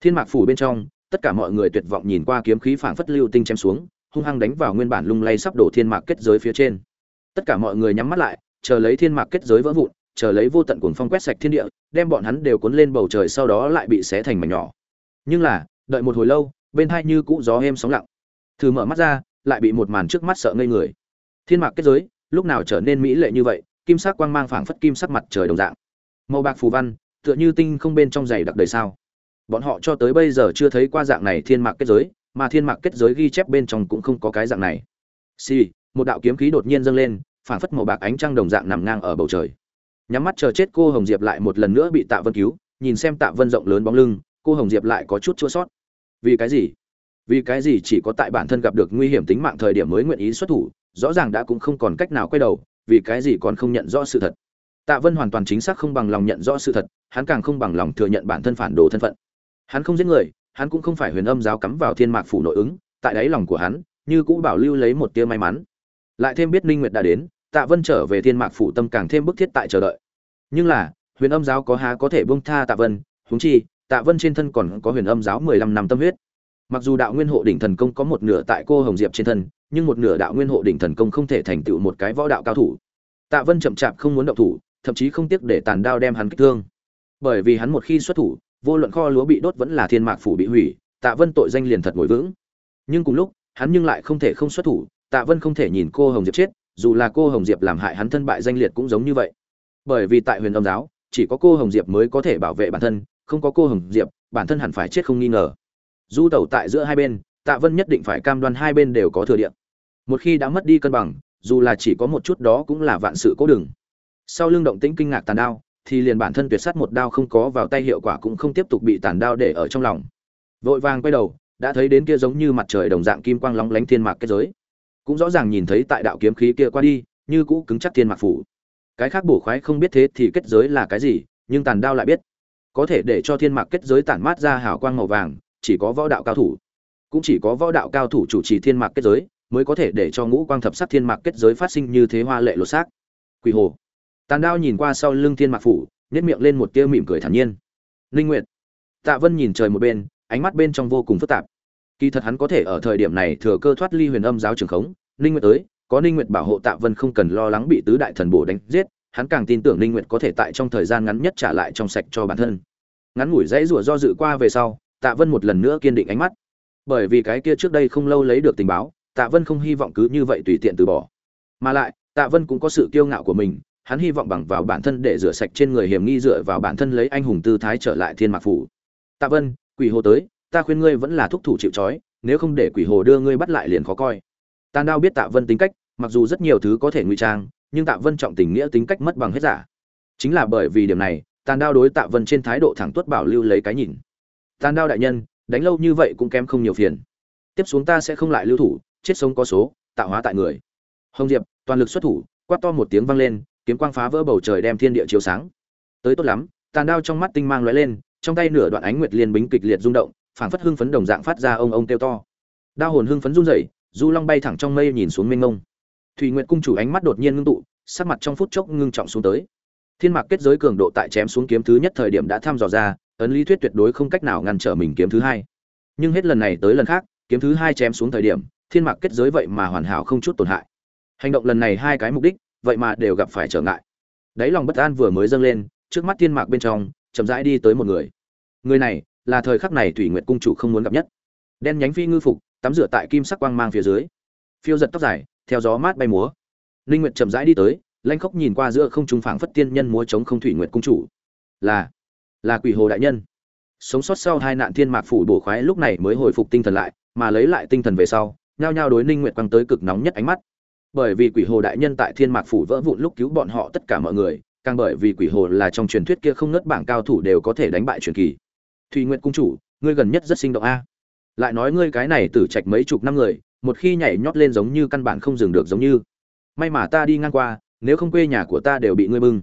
Thiên mạc phủ bên trong tất cả mọi người tuyệt vọng nhìn qua kiếm khí phảng phất lưu tinh chém xuống hung hăng đánh vào nguyên bản lung lay sắp đổ thiên mạc kết giới phía trên. Tất cả mọi người nhắm mắt lại chờ lấy thiên mạc kết giới vỡ vụn chờ lấy vô tận cuồng phong quét sạch thiên địa đem bọn hắn đều cuốn lên bầu trời sau đó lại bị xé thành mảnh nhỏ. Nhưng là đợi một hồi lâu bên hai như cũ gió êm sóng lặng. Thử mở mắt ra lại bị một màn trước mắt sợ ngây người. Thiên mạc kết giới lúc nào trở nên mỹ lệ như vậy kim sắc quang mang phảng phất kim sắc mặt trời đồng dạng. Màu bạc phù văn tựa như tinh không bên trong giày đặc đời sao. Bọn họ cho tới bây giờ chưa thấy qua dạng này thiên mạc kết giới mà thiên mạc kết giới ghi chép bên trong cũng không có cái dạng này. Xì、sì, một đạo kiếm khí đột nhiên dâng lên phảng phất màu bạc ánh trăng đồng dạng nằm ngang ở bầu trời. Nhắm mắt chờ chết cô hồng diệp lại một lần nữa bị tạ vân cứu nhìn xem tạ vân rộng lớn bóng lưng cô hồng diệp lại có chút chua sót. Vì cái gì? Vì cái gì chỉ có tại bản thân gặp được nguy hiểm tính mạng thời điểm mới nguyện ý xuất thủ rõ ràng đã cũng không còn cách nào quay đầu, vì cái gì còn không nhận rõ sự thật. Tạ vân hoàn toàn chính xác không bằng lòng nhận rõ sự thật, hắn càng không bằng lòng thừa nhận bản thân phản đồ thân phận. Hắn không giết người, hắn cũng không phải huyền âm giáo cắm vào thiên mạc phủ nội ứng, tại đáy lòng của hắn, như cũ bảo lưu lấy một tia may mắn. Lại thêm biết ninh nguyệt đã đến, tạ vân trở về thiên mạc phủ tâm càng thêm bức thiết tại chờ đợi. Nhưng là, huyền âm giáo có há có thể buông tha tạ vân, huống chi, tạ vân trên thân còn có huyền âm giáo mười lăm năm tâm huyết. Mặc dù đạo nguyên hộ đỉnh thần công có một nửa tại cô hồng diệp trên thân nhưng một nửa đạo nguyên hộ đỉnh thần công không thể thành tựu một cái võ đạo cao thủ. Tạ vân chậm chạp không muốn động thủ, thậm chí không tiếc để tàn đao đem hắn kích thương. Bởi vì hắn một khi xuất thủ, vô luận kho lúa bị đốt vẫn là thiên mạc phủ bị hủy, tạ vân tội danh liền thật ngồi vững. Nhưng cùng lúc, hắn nhưng lại không thể không xuất thủ, tạ vân không thể nhìn cô hồng diệp chết, dù là cô hồng diệp làm hại hắn thân bại danh liệt cũng giống như vậy. Bởi vì tại huyền âm giáo, chỉ có cô hồng diệp mới có thể bảo vệ bản thân, không có cô hồng diệp, bản thân hẳn phải chết không nghi ngờ. Du tẩu tại giữa hai bên tạ vân nhất định phải cam đoan hai bên đều có thừa địa. một khi đã mất đi cân bằng, dù là chỉ có một chút đó cũng là vạn sự cố đừng sau lưng động tĩnh kinh ngạc tàn đao, thì liền bản thân tuyệt sát một đao không có vào tay hiệu quả cũng không tiếp tục bị tàn đao để ở trong lòng. Vội vàng quay đầu, đã thấy đến kia giống như mặt trời đồng dạng kim quang lóng lánh thiên mạc kết giới. Cũng rõ ràng nhìn thấy tại đạo kiếm khí kia qua đi, như cũ cứng chắc thiên mạc phủ. Cái khác bổ khoái không biết thế thì kết giới là cái gì, nhưng tàn đao lại biết. Có thể để cho thiên mạc kết giới tản mát ra hào quang màu vàng, chỉ có võ đạo cao thủ cũng chỉ có võ đạo cao thủ chủ trì thiên mạc kết giới mới có thể để cho ngũ quang thập sắc thiên mạc kết giới phát sinh như thế hoa lệ lột xác. Quỷ hồ. Tàn đao nhìn qua sau lưng thiên mạc phủ nhét miệng lên một tia mỉm cười thản nhiên. Linh nguyệt. Tạ vân nhìn trời một bên, ánh mắt bên trong vô cùng phức tạp. Kỳ thật hắn có thể ở thời điểm này thừa cơ thoát ly huyền âm giáo trường khống, linh nguyệt tới, có linh nguyệt bảo hộ tạ vân không cần lo lắng bị tứ đại thần bổ đánh giết, hắn càng tin tưởng linh nguyệt có thể tại trong thời gian ngắn nhất trả lại trong sạch cho bản thân. Ngắn ngủi dãy rủa do dự qua về sau, tạ vân một lần nữa kiên định ánh mắt bởi vì cái kia trước đây không lâu lấy được tình báo, tạ vân không hy vọng cứ như vậy tùy tiện từ bỏ. Mà lại, tạ vân cũng có sự kiêu ngạo của mình, hắn hy vọng bằng vào bản thân để rửa sạch trên người hiểm nghi dựa vào bản thân lấy anh hùng tư thái trở lại thiên mạc phủ. Tạ vân, quỷ hồ tới, ta khuyên ngươi vẫn là thúc thủ chịu trói, nếu không để quỷ hồ đưa ngươi bắt lại liền khó coi. Tàn đao biết tạ vân tính cách, mặc dù rất nhiều thứ có thể ngụy trang, nhưng tạ vân trọng tình nghĩa tính cách mất bằng hết giả. Chính là bởi vì điểm này, tàn đao đối tạ vân trên thái độ thẳng tuất bảo lưu lấy cái nhìn. Tàn đao đại nhân đánh lâu như vậy cũng kém không nhiều phiền. Tiếp xuống ta sẽ không lại lưu thủ, chết sống có số, tạo hóa tại người. Hồng diệp, toàn lực xuất thủ, quát to một tiếng vang lên, kiếm quang phá vỡ bầu trời đem thiên địa chiếu sáng. Tới tốt lắm, tàn đao trong mắt tinh mang lóe lên, trong tay nửa đoạn ánh nguyệt liên bính kịch liệt rung động, phảng phất hưng phấn đồng dạng phát ra ông ông kêu to. Đao hồn hưng phấn run rẩy, du long bay thẳng trong mây nhìn xuống mênh mông. Thủy nguyệt cung chủ ánh mắt đột nhiên ngưng tụ, sắc mặt trong phút chốc ngưng trọng xuống tới. Thiên mạc kết giới cường độ tại chém xuống kiếm thứ nhất thời điểm đã thăm dò ra ấn lý thuyết tuyệt đối không cách nào ngăn trở mình kiếm thứ hai. Nhưng hết lần này tới lần khác, kiếm thứ hai chém xuống thời điểm, thiên mạc kết giới vậy mà hoàn hảo không chút tổn hại. Hành động lần này hai cái mục đích, vậy mà đều gặp phải trở ngại. Đáy lòng bất an vừa mới dâng lên, trước mắt thiên mạc bên trong, chậm rãi đi tới một người. Người này, là thời khắc này thủy nguyệt cung chủ không muốn gặp nhất. Đen nhánh phi ngư phục, tắm rửa tại kim sắc quang mang phía dưới. Phiêu giật tóc dài, theo gió mát bay múa. Linh nguyệt chậm rãi đi tới, lanh khóc nhìn qua giữa không trung phảng phất tiên nhân múa chống không thủy nguyệt cung chủ. Là là quỷ hồ đại nhân. Sống sót sau hai nạn thiên mạc phủ bổ khoái lúc này mới hồi phục tinh thần lại, mà lấy lại tinh thần về sau, nhao nhao đối ninh nguyệt quăng tới cực nóng nhất ánh mắt. Bởi vì quỷ hồ đại nhân tại thiên mạc phủ vỡ vụn lúc cứu bọn họ tất cả mọi người, càng bởi vì quỷ hồ là trong truyền thuyết kia không nớt bảng cao thủ đều có thể đánh bại truyền kỳ. Thùy nguyện cung chủ, ngươi gần nhất rất sinh động a. Lại nói ngươi cái này tử trạch mấy chục năm người, một khi nhảy nhót lên giống như căn bản không dừng được giống như. May mà ta đi ngang qua, nếu không quê nhà của ta đều bị ngươi bưng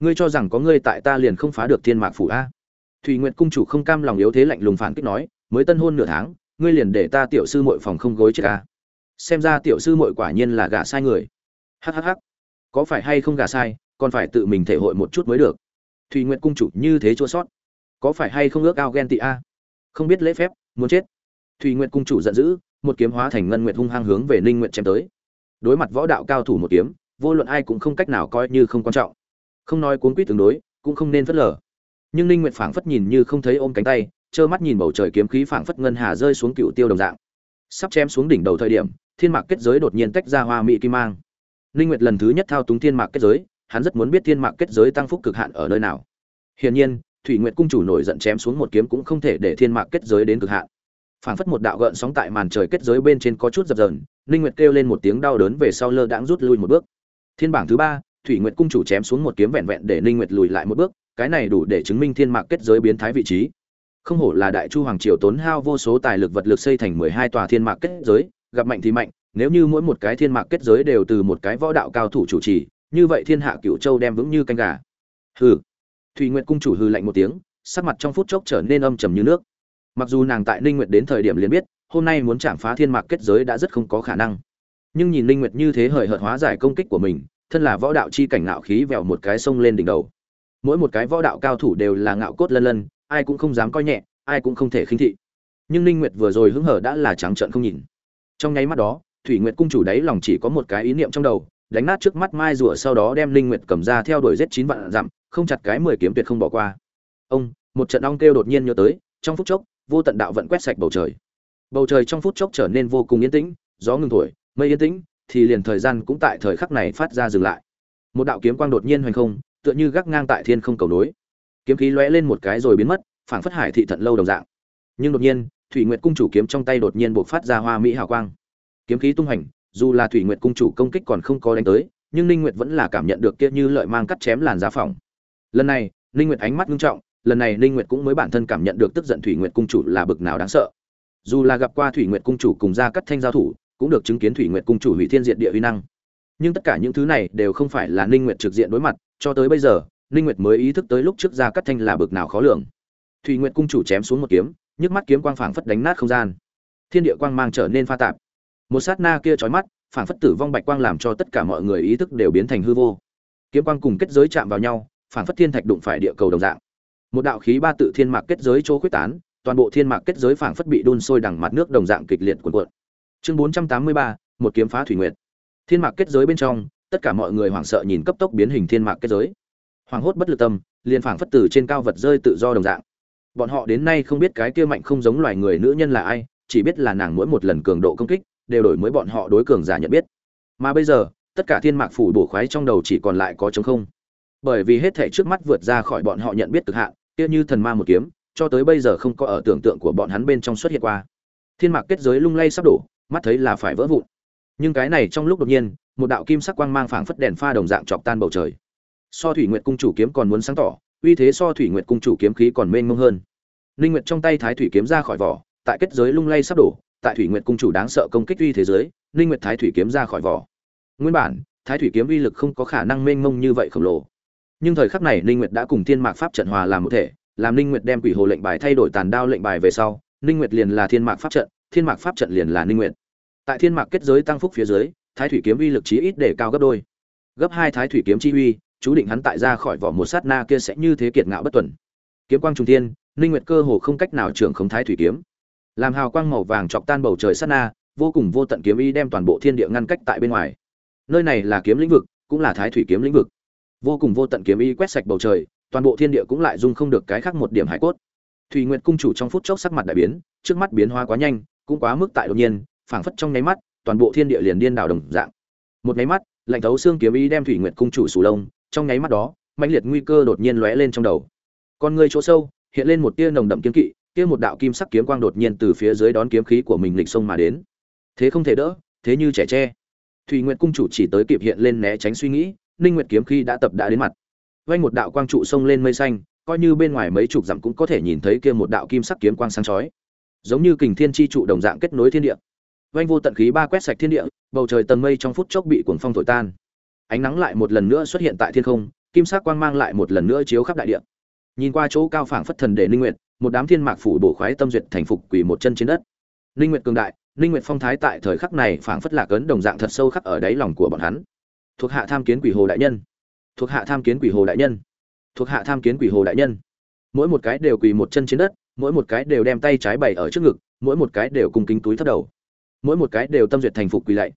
ngươi cho rằng có ngươi tại ta liền không phá được thiên mạc phủ a? Thùy nguyện cung chủ không cam lòng yếu thế lạnh lùng phản kích nói, mới tân hôn nửa tháng, ngươi liền để ta tiểu sư Mội phòng không gối chết a? Xem ra tiểu sư Mội quả nhiên là gả sai người. Hhh có phải hay không gả sai, còn phải tự mình thể hội một chút mới được. Thùy nguyện cung chủ như thế chua sót. Có phải hay không ước ao ghen tị a? Không biết lễ phép, muốn chết. Thùy nguyện cung chủ giận dữ, một kiếm hóa thành ngân nguyện hung hăng hướng về ninh nguyện chém tới. Đối mặt võ đạo cao thủ một kiếm, vô luận ai cũng không cách nào coi như không quan trọng không nói cuốn quýt tương đối, cũng không nên phớt lờ. Nhưng ninh nguyện phảng phất nhìn như không thấy ôm cánh tay, trơ mắt nhìn bầu trời kiếm khí phảng phất ngân hà rơi xuống cựu tiêu đồng dạng. Sắp chém xuống đỉnh đầu thời điểm, thiên mạc kết giới đột nhiên tách ra hoa mỹ kim mang. Ninh nguyệt lần thứ nhất thao túng thiên mạc kết giới, hắn rất muốn biết thiên mạc kết giới tăng phúc cực hạn ở nơi nào. Hiển nhiên, thủy nguyệt cung chủ nổi giận chém xuống một kiếm cũng không thể để thiên mạc kết giới đến cực hạn. Phảng phất một đạo gợn sóng tại màn trời kết giới bên trên có chút dập dờn, ninh nguyệt kêu lên một tiếng đau đớn về sau lơ đãng rút lui một bước. Thiên bảng thứ ba thủy nguyệt cung chủ chém xuống một kiếm vẹn vẹn để ninh nguyệt lùi lại một bước, cái này đủ để chứng minh thiên mạc kết giới biến thái vị trí. Không hổ là đại chu hoàng triều tốn hao vô số tài lực vật lực xây thành 12 tòa thiên mạc kết giới, gặp mạnh thì mạnh, nếu như mỗi một cái thiên mạc kết giới đều từ một cái võ đạo cao thủ chủ trì, như vậy thiên hạ cửu châu đem vững như canh gà. Hừ. Thủy nguyệt cung chủ hừ lạnh một tiếng, sắc mặt trong phút chốc trở nên âm trầm như nước. Mặc dù nàng tại ninh nguyệt đến thời điểm liền biết, hôm nay muốn chạm phá thiên mạc kết giới đã rất không có khả năng. Nhưng nhìn ninh nguyệt như thế hời hợt hóa giải công kích của mình thân là võ đạo chi cảnh ngạo khí vèo một cái sông lên đỉnh đầu. Mỗi một cái võ đạo cao thủ đều là ngạo cốt lân lân, ai cũng không dám coi nhẹ, ai cũng không thể khinh thị. Nhưng ninh nguyệt vừa rồi hứng hở đã là trắng trợn không nhìn. Trong nháy mắt đó, thủy nguyệt cung chủ đấy lòng chỉ có một cái ý niệm trong đầu, đánh nát trước mắt mai rùa sau đó đem linh nguyệt cầm ra theo đuổi giết chín vạn dặm, không chặt cái mười kiếm tuyệt không bỏ qua. Ông, một trận ong kêu đột nhiên nhớ tới, trong phút chốc, vô tận đạo vận quét sạch bầu trời. Bầu trời trong phút chốc trở nên vô cùng yên tĩnh, gió ngừng thổi, mây yên tĩnh thì liền thời gian cũng tại thời khắc này phát ra dừng lại. Một đạo kiếm quang đột nhiên hoành không, tựa như gác ngang tại thiên không cầu nối. Kiếm khí lóe lên một cái rồi biến mất, phảng phất hải thị thận lâu đồng dạng. Nhưng đột nhiên, thủy nguyệt cung chủ kiếm trong tay đột nhiên bộc phát ra hoa mỹ hào quang. Kiếm khí tung hành dù là thủy nguyệt cung chủ công kích còn không có đánh tới, nhưng ninh nguyệt vẫn là cảm nhận được kia như lợi mang cắt chém làn da phòng lần này, ninh nguyệt ánh mắt nghiêm trọng, lần này ninh nguyệt cũng mới bản thân cảm nhận được tức giận thủy nguyệt cung chủ là bực nào đáng sợ. Dù là gặp qua thủy nguyệt cung chủ cùng ra cắt thanh giao thủ cũng được chứng kiến thủy nguyệt cung chủ hủy thiên diện địa uy năng. Nhưng tất cả những thứ này đều không phải là ninh nguyệt trực diện đối mặt, cho tới bây giờ, ninh nguyệt mới ý thức tới lúc trước ra cắt thanh là bực nào khó lường. Thủy nguyệt cung chủ chém xuống một kiếm, nhức mắt kiếm quang phảng phất đánh nát không gian. Thiên địa quang mang trở nên pha tạp. Một sát na kia chói mắt, phảng phất tử vong bạch quang làm cho tất cả mọi người ý thức đều biến thành hư vô. Kiếm quang cùng kết giới chạm vào nhau, phảng phất thiên thạch đụng phải địa cầu đồng dạng. Một đạo khí ba tự thiên mạc kết giới chỗ quyết tán, toàn bộ thiên mạc kết giới phảng phất bị đun sôi đằng mặt nước đồng dạng kịch liệt cuộn cuộn chương bốn trăm tám mươi ba, một kiếm phá thủy nguyệt. Thiên mạc kết giới bên trong, tất cả mọi người hoảng sợ nhìn cấp tốc biến hình thiên mạc kết giới. Hoàng hốt bất lực tâm, liền phảng phất từ trên cao vật rơi tự do đồng dạng. Bọn họ đến nay không biết cái kia mạnh không giống loài người nữ nhân là ai, chỉ biết là nàng mỗi một lần cường độ công kích, đều đổi mới bọn họ đối cường giả nhận biết. Mà bây giờ, tất cả thiên mạc phủ bổ khoái trong đầu chỉ còn lại có trống không. Bởi vì hết thể trước mắt vượt ra khỏi bọn họ nhận biết cực hạn, kia như thần ma một kiếm, cho tới bây giờ không có ở tưởng tượng của bọn hắn bên trong xuất hiện qua. Thiên mạc kết giới lung lay sắp đổ mắt thấy là phải vỡ vụn. Nhưng cái này trong lúc đột nhiên, một đạo kim sắc quang mang phảng phất đèn pha đồng dạng chọc tan bầu trời. So thủy nguyệt cung chủ kiếm còn muốn sáng tỏ, uy thế so thủy nguyệt cung chủ kiếm khí còn mênh mông hơn. Linh nguyệt trong tay thái thủy kiếm ra khỏi vỏ, tại kết giới lung lay sắp đổ, tại thủy nguyệt cung chủ đáng sợ công kích uy thế giới linh nguyệt thái thủy kiếm ra khỏi vỏ. Nguyên bản, thái thủy kiếm uy lực không có khả năng mênh mông như vậy khổng lồ. Nhưng thời khắc này, linh nguyệt đã cùng thiên mạc pháp trận hòa làm một thể, làm linh nguyệt đem quỷ hồ lệnh bài thay đổi tàn đao lệnh bài về sau, linh nguyệt liền là thiên mạc pháp trận thiên mạc pháp trận liền là Ninh nguyệt. Tại thiên mạc kết giới tăng phúc phía dưới, thái thủy kiếm uy lực chí ít để cao gấp đôi. Gấp hai thái thủy kiếm chi uy, chú định hắn tại ra khỏi vỏ một sát na kia sẽ như thế kiệt ngạo bất tuần. Kiếm quang trung thiên, Ninh nguyệt cơ hồ không cách nào trưởng không thái thủy kiếm. Làm hào quang màu vàng chọc tan bầu trời sát na, vô cùng vô tận kiếm ý đem toàn bộ thiên địa ngăn cách tại bên ngoài. Nơi này là kiếm lĩnh vực, cũng là thái thủy kiếm lĩnh vực. Vô cùng vô tận kiếm ý quét sạch bầu trời, toàn bộ thiên địa cũng lại dung không được cái khác một điểm hải cốt. Thủy nguyệt cung chủ trong phút chốc sắc mặt đại biến, trước mắt biến hóa quá nhanh cũng quá mức tại đột nhiên, phảng phất trong nháy mắt, toàn bộ thiên địa liền điên đảo đồng dạng. Một nháy mắt, lạnh thấu xương kiếm ý đem thủy nguyệt cung chủ sù lông, trong nháy mắt đó, mãnh liệt nguy cơ đột nhiên lóe lên trong đầu. Con người chỗ sâu, hiện lên một tia nồng đậm kiếm kỵ, kia một đạo kim sắc kiếm quang đột nhiên từ phía dưới đón kiếm khí của mình lịch sông mà đến. Thế không thể đỡ, thế như trẻ tre. Thủy nguyệt cung chủ chỉ tới kịp hiện lên né tránh suy nghĩ, ninh nguyệt kiếm khí đã tập đã đến mặt. Vay một đạo quang trụ sông lên mây xanh, coi như bên ngoài mấy chục dặm cũng có thể nhìn thấy kia một đạo kim sắc kiếm quang sáng chói giống như kình thiên chi trụ đồng dạng kết nối thiên địa. Vanh vô tận khí ba quét sạch thiên địa, bầu trời tầng mây trong phút chốc bị cuồng phong thổi tan. Ánh nắng lại một lần nữa xuất hiện tại thiên không, kim sắc quang mang lại một lần nữa chiếu khắp đại địa. Nhìn qua chỗ cao phảng phất thần để ninh nguyệt, một đám thiên mạc phủ bổ khoái tâm duyệt thành phục quỳ một chân trên đất. Ninh nguyệt cường đại, ninh nguyệt phong thái tại thời khắc này phảng phất lạc ấn đồng dạng thật sâu khắc ở đáy lòng của bọn hắn. Thuộc hạ tham kiến quỷ hồ đại nhân. Thuộc hạ tham kiến quỷ hồ đại nhân. Thuộc hạ tham kiến quỷ hồ đại nhân. Mỗi một cái đều quỳ một chân trên đất mỗi một cái đều đem tay trái bày ở trước ngực, mỗi một cái đều cung kính túi thấp đầu. Mỗi một cái đều tâm duyệt thành phục quỳ lạy.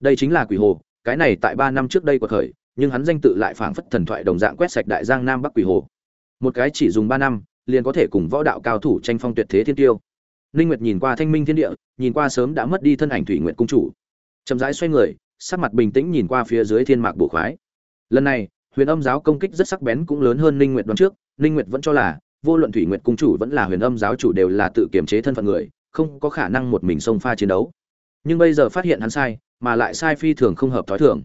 Đây chính là quỷ hồ, cái này tại ba năm trước đây của thời nhưng hắn danh tự lại phảng phất thần thoại đồng dạng quét sạch đại giang nam bắc quỷ hồ. Một cái chỉ dùng ba năm, liền có thể cùng võ đạo cao thủ tranh phong tuyệt thế thiên tiêu. Ninh nguyệt nhìn qua thanh minh thiên địa, nhìn qua sớm đã mất đi thân ảnh thủy nguyệt cung chủ. Chậm rãi xoay người, sắc mặt bình tĩnh nhìn qua phía dưới thiên mạc bổ khoái. Lần này, huyền âm giáo công kích rất sắc bén cũng lớn hơn ninh nguyệt đoán trước, ninh nguyệt vẫn cho là vô luận thủy nguyệt cung chủ vẫn là huyền âm giáo chủ đều là tự kiềm chế thân phận người, không có khả năng một mình xông pha chiến đấu. Nhưng bây giờ phát hiện hắn sai, mà lại sai phi thường không hợp thói thường.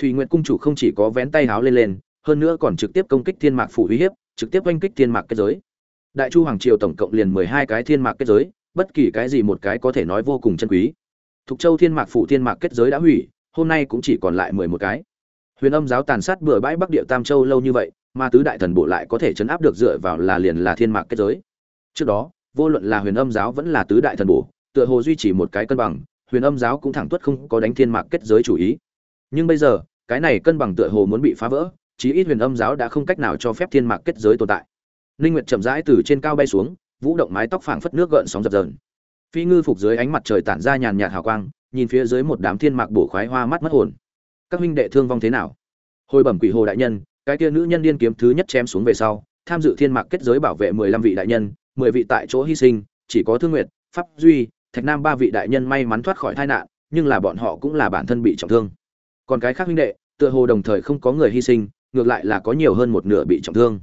Thủy nguyệt cung chủ không chỉ có vén tay háo lên lên, hơn nữa còn trực tiếp công kích thiên mạc phủ uy hiếp, trực tiếp oanh kích thiên mạc kết giới. Đại chu hoàng triều tổng cộng liền mười hai cái thiên mạc kết giới, bất kỳ cái gì một cái có thể nói vô cùng chân quý. Thục châu thiên mạc phủ thiên mạc kết giới đã hủy, hôm nay cũng chỉ còn lại mười một cái huyền âm giáo tàn sát bừa bãi bắc địa tam châu lâu như vậy, mà tứ đại thần bộ lại có thể chấn áp được dựa vào là liền là thiên mạc kết giới. Trước đó, vô luận là huyền âm giáo vẫn là tứ đại thần bộ, tựa hồ duy trì một cái cân bằng, huyền âm giáo cũng thẳng tuất không có đánh thiên mạc kết giới chủ ý. Nhưng bây giờ, cái này cân bằng tựa hồ muốn bị phá vỡ, chí ít huyền âm giáo đã không cách nào cho phép thiên mạc kết giới tồn tại. Linh nguyệt chậm rãi từ trên cao bay xuống, vũ động mái tóc phảng phất nước gợn sóng dập dờn. Phi ngư phục dưới ánh mặt trời tản ra nhàn nhạt hào quang, nhìn phía dưới một đám thiên mạc bổ khoái hoa mắt mất hồn các huynh đệ thương vong thế nào? Hồi bẩm quỷ hồ đại nhân, cái kia nữ nhân điên kiếm thứ nhất chém xuống về sau, tham dự thiên mạc kết giới bảo vệ 15 vị đại nhân 10 vị tại chỗ hy sinh, chỉ có thương nguyệt, pháp duy, thạch nam ba vị đại nhân may mắn thoát khỏi tai nạn, nhưng là bọn họ cũng là bản thân bị trọng thương. Còn cái khác huynh đệ, tựa hồ đồng thời không có người hy sinh, ngược lại là có nhiều hơn một nửa bị trọng thương.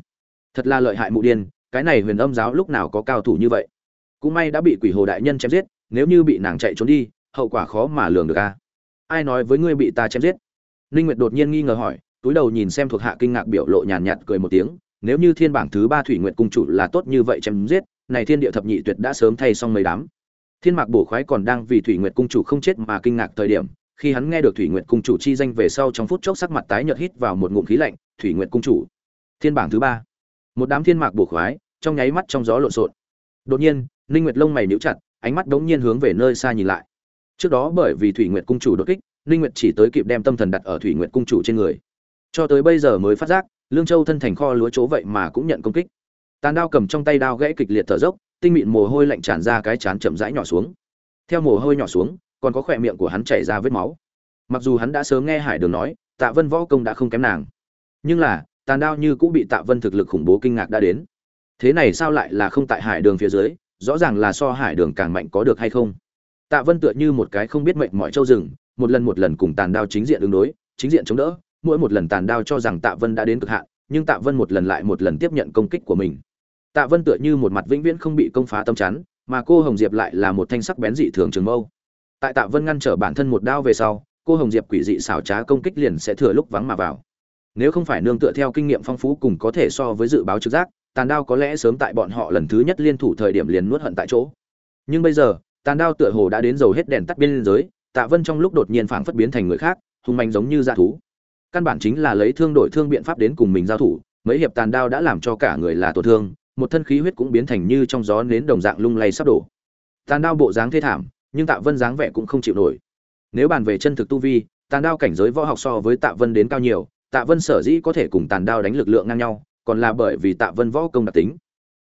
Thật là lợi hại mụ điên, cái này huyền âm giáo lúc nào có cao thủ như vậy? Cũng may đã bị quỷ hồ đại nhân chém giết, nếu như bị nàng chạy trốn đi, hậu quả khó mà lường được a ai nói với ngươi bị ta chém giết? Ninh nguyệt đột nhiên nghi ngờ hỏi túi đầu nhìn xem thuộc hạ kinh ngạc biểu lộ nhàn nhạt, cười một tiếng nếu như thiên bảng thứ ba thủy nguyệt cung chủ là tốt như vậy chém giết này thiên địa thập nhị tuyệt đã sớm thay xong mấy đám. Thiên mạc bổ khoái còn đang vì thủy nguyệt cung chủ không chết mà kinh ngạc thời điểm khi hắn nghe được thủy nguyệt cung chủ chi danh về sau trong phút chốc sắc mặt tái nhợt hít vào một ngụm khí lạnh thủy nguyệt cung chủ thiên bảng thứ ba. Một đám thiên mạc bổ khoái trong nháy mắt trong gió lộn xộn. Đột nhiên ninh nguyệt lông mày nhíu chặt ánh mắt đống nhiên hướng về nơi xa nhìn lại. Trước đó bởi vì thủy nguyệt cung chủ đột kích ninh nguyệt chỉ tới kịp đem tâm thần đặt ở thủy nguyệt cung chủ trên người. Cho tới bây giờ mới phát giác, lương châu thân thành kho lúa chỗ vậy mà cũng nhận công kích. Tàn đao cầm trong tay đao gãy kịch liệt thở dốc, tinh mịn mồ hôi lạnh tràn ra cái chán chậm rãi nhỏ xuống. Theo mồ hôi nhỏ xuống, còn có khỏe miệng của hắn chảy ra vết máu. Mặc dù hắn đã sớm nghe hải đường nói, tạ vân võ công đã không kém nàng. Nhưng là, tàn đao như cũng bị tạ vân thực lực khủng bố kinh ngạc đã đến. Thế này sao lại là không tại hải đường phía dưới, rõ ràng là so hải đường càng mạnh có được hay không? Tạ vân tựa như một cái không biết mệnh mọi châu rừng một lần một lần cùng tàn đao chính diện ứng đối, chính diện chống đỡ, mỗi một lần tàn đao cho rằng tạ vân đã đến cực hạn, nhưng tạ vân một lần lại một lần tiếp nhận công kích của mình. Tạ vân tựa như một mặt vĩnh viễn không bị công phá tâm chắn, mà cô hồng diệp lại là một thanh sắc bén dị thường trường mâu. Tại tạ vân ngăn trở bản thân một đao về sau, cô hồng diệp quỷ dị xảo trá công kích liền sẽ thừa lúc vắng mà vào. Nếu không phải nương tựa theo kinh nghiệm phong phú cùng có thể so với dự báo trực giác, tàn đao có lẽ sớm tại bọn họ lần thứ nhất liên thủ thời điểm liền nuốt hận tại chỗ. Nhưng bây giờ, tàn đao tựa hồ đã đến dầu hết đèn tắt biên giới tạ vân trong lúc đột nhiên phảng phất biến thành người khác, hung manh giống như dã thú. Căn bản chính là lấy thương đổi thương biện pháp đến cùng mình giao thủ, mấy hiệp tàn đao đã làm cho cả người là tổn thương, một thân khí huyết cũng biến thành như trong gió nến đồng dạng lung lay sắp đổ. Tàn đao bộ dáng thê thảm, nhưng tạ vân dáng vẻ cũng không chịu nổi. Nếu bàn về chân thực tu vi, tàn đao cảnh giới võ học so với tạ vân đến cao nhiều, tạ vân sở dĩ có thể cùng tàn đao đánh lực lượng ngang nhau, còn là bởi vì tạ vân võ công đặc tính.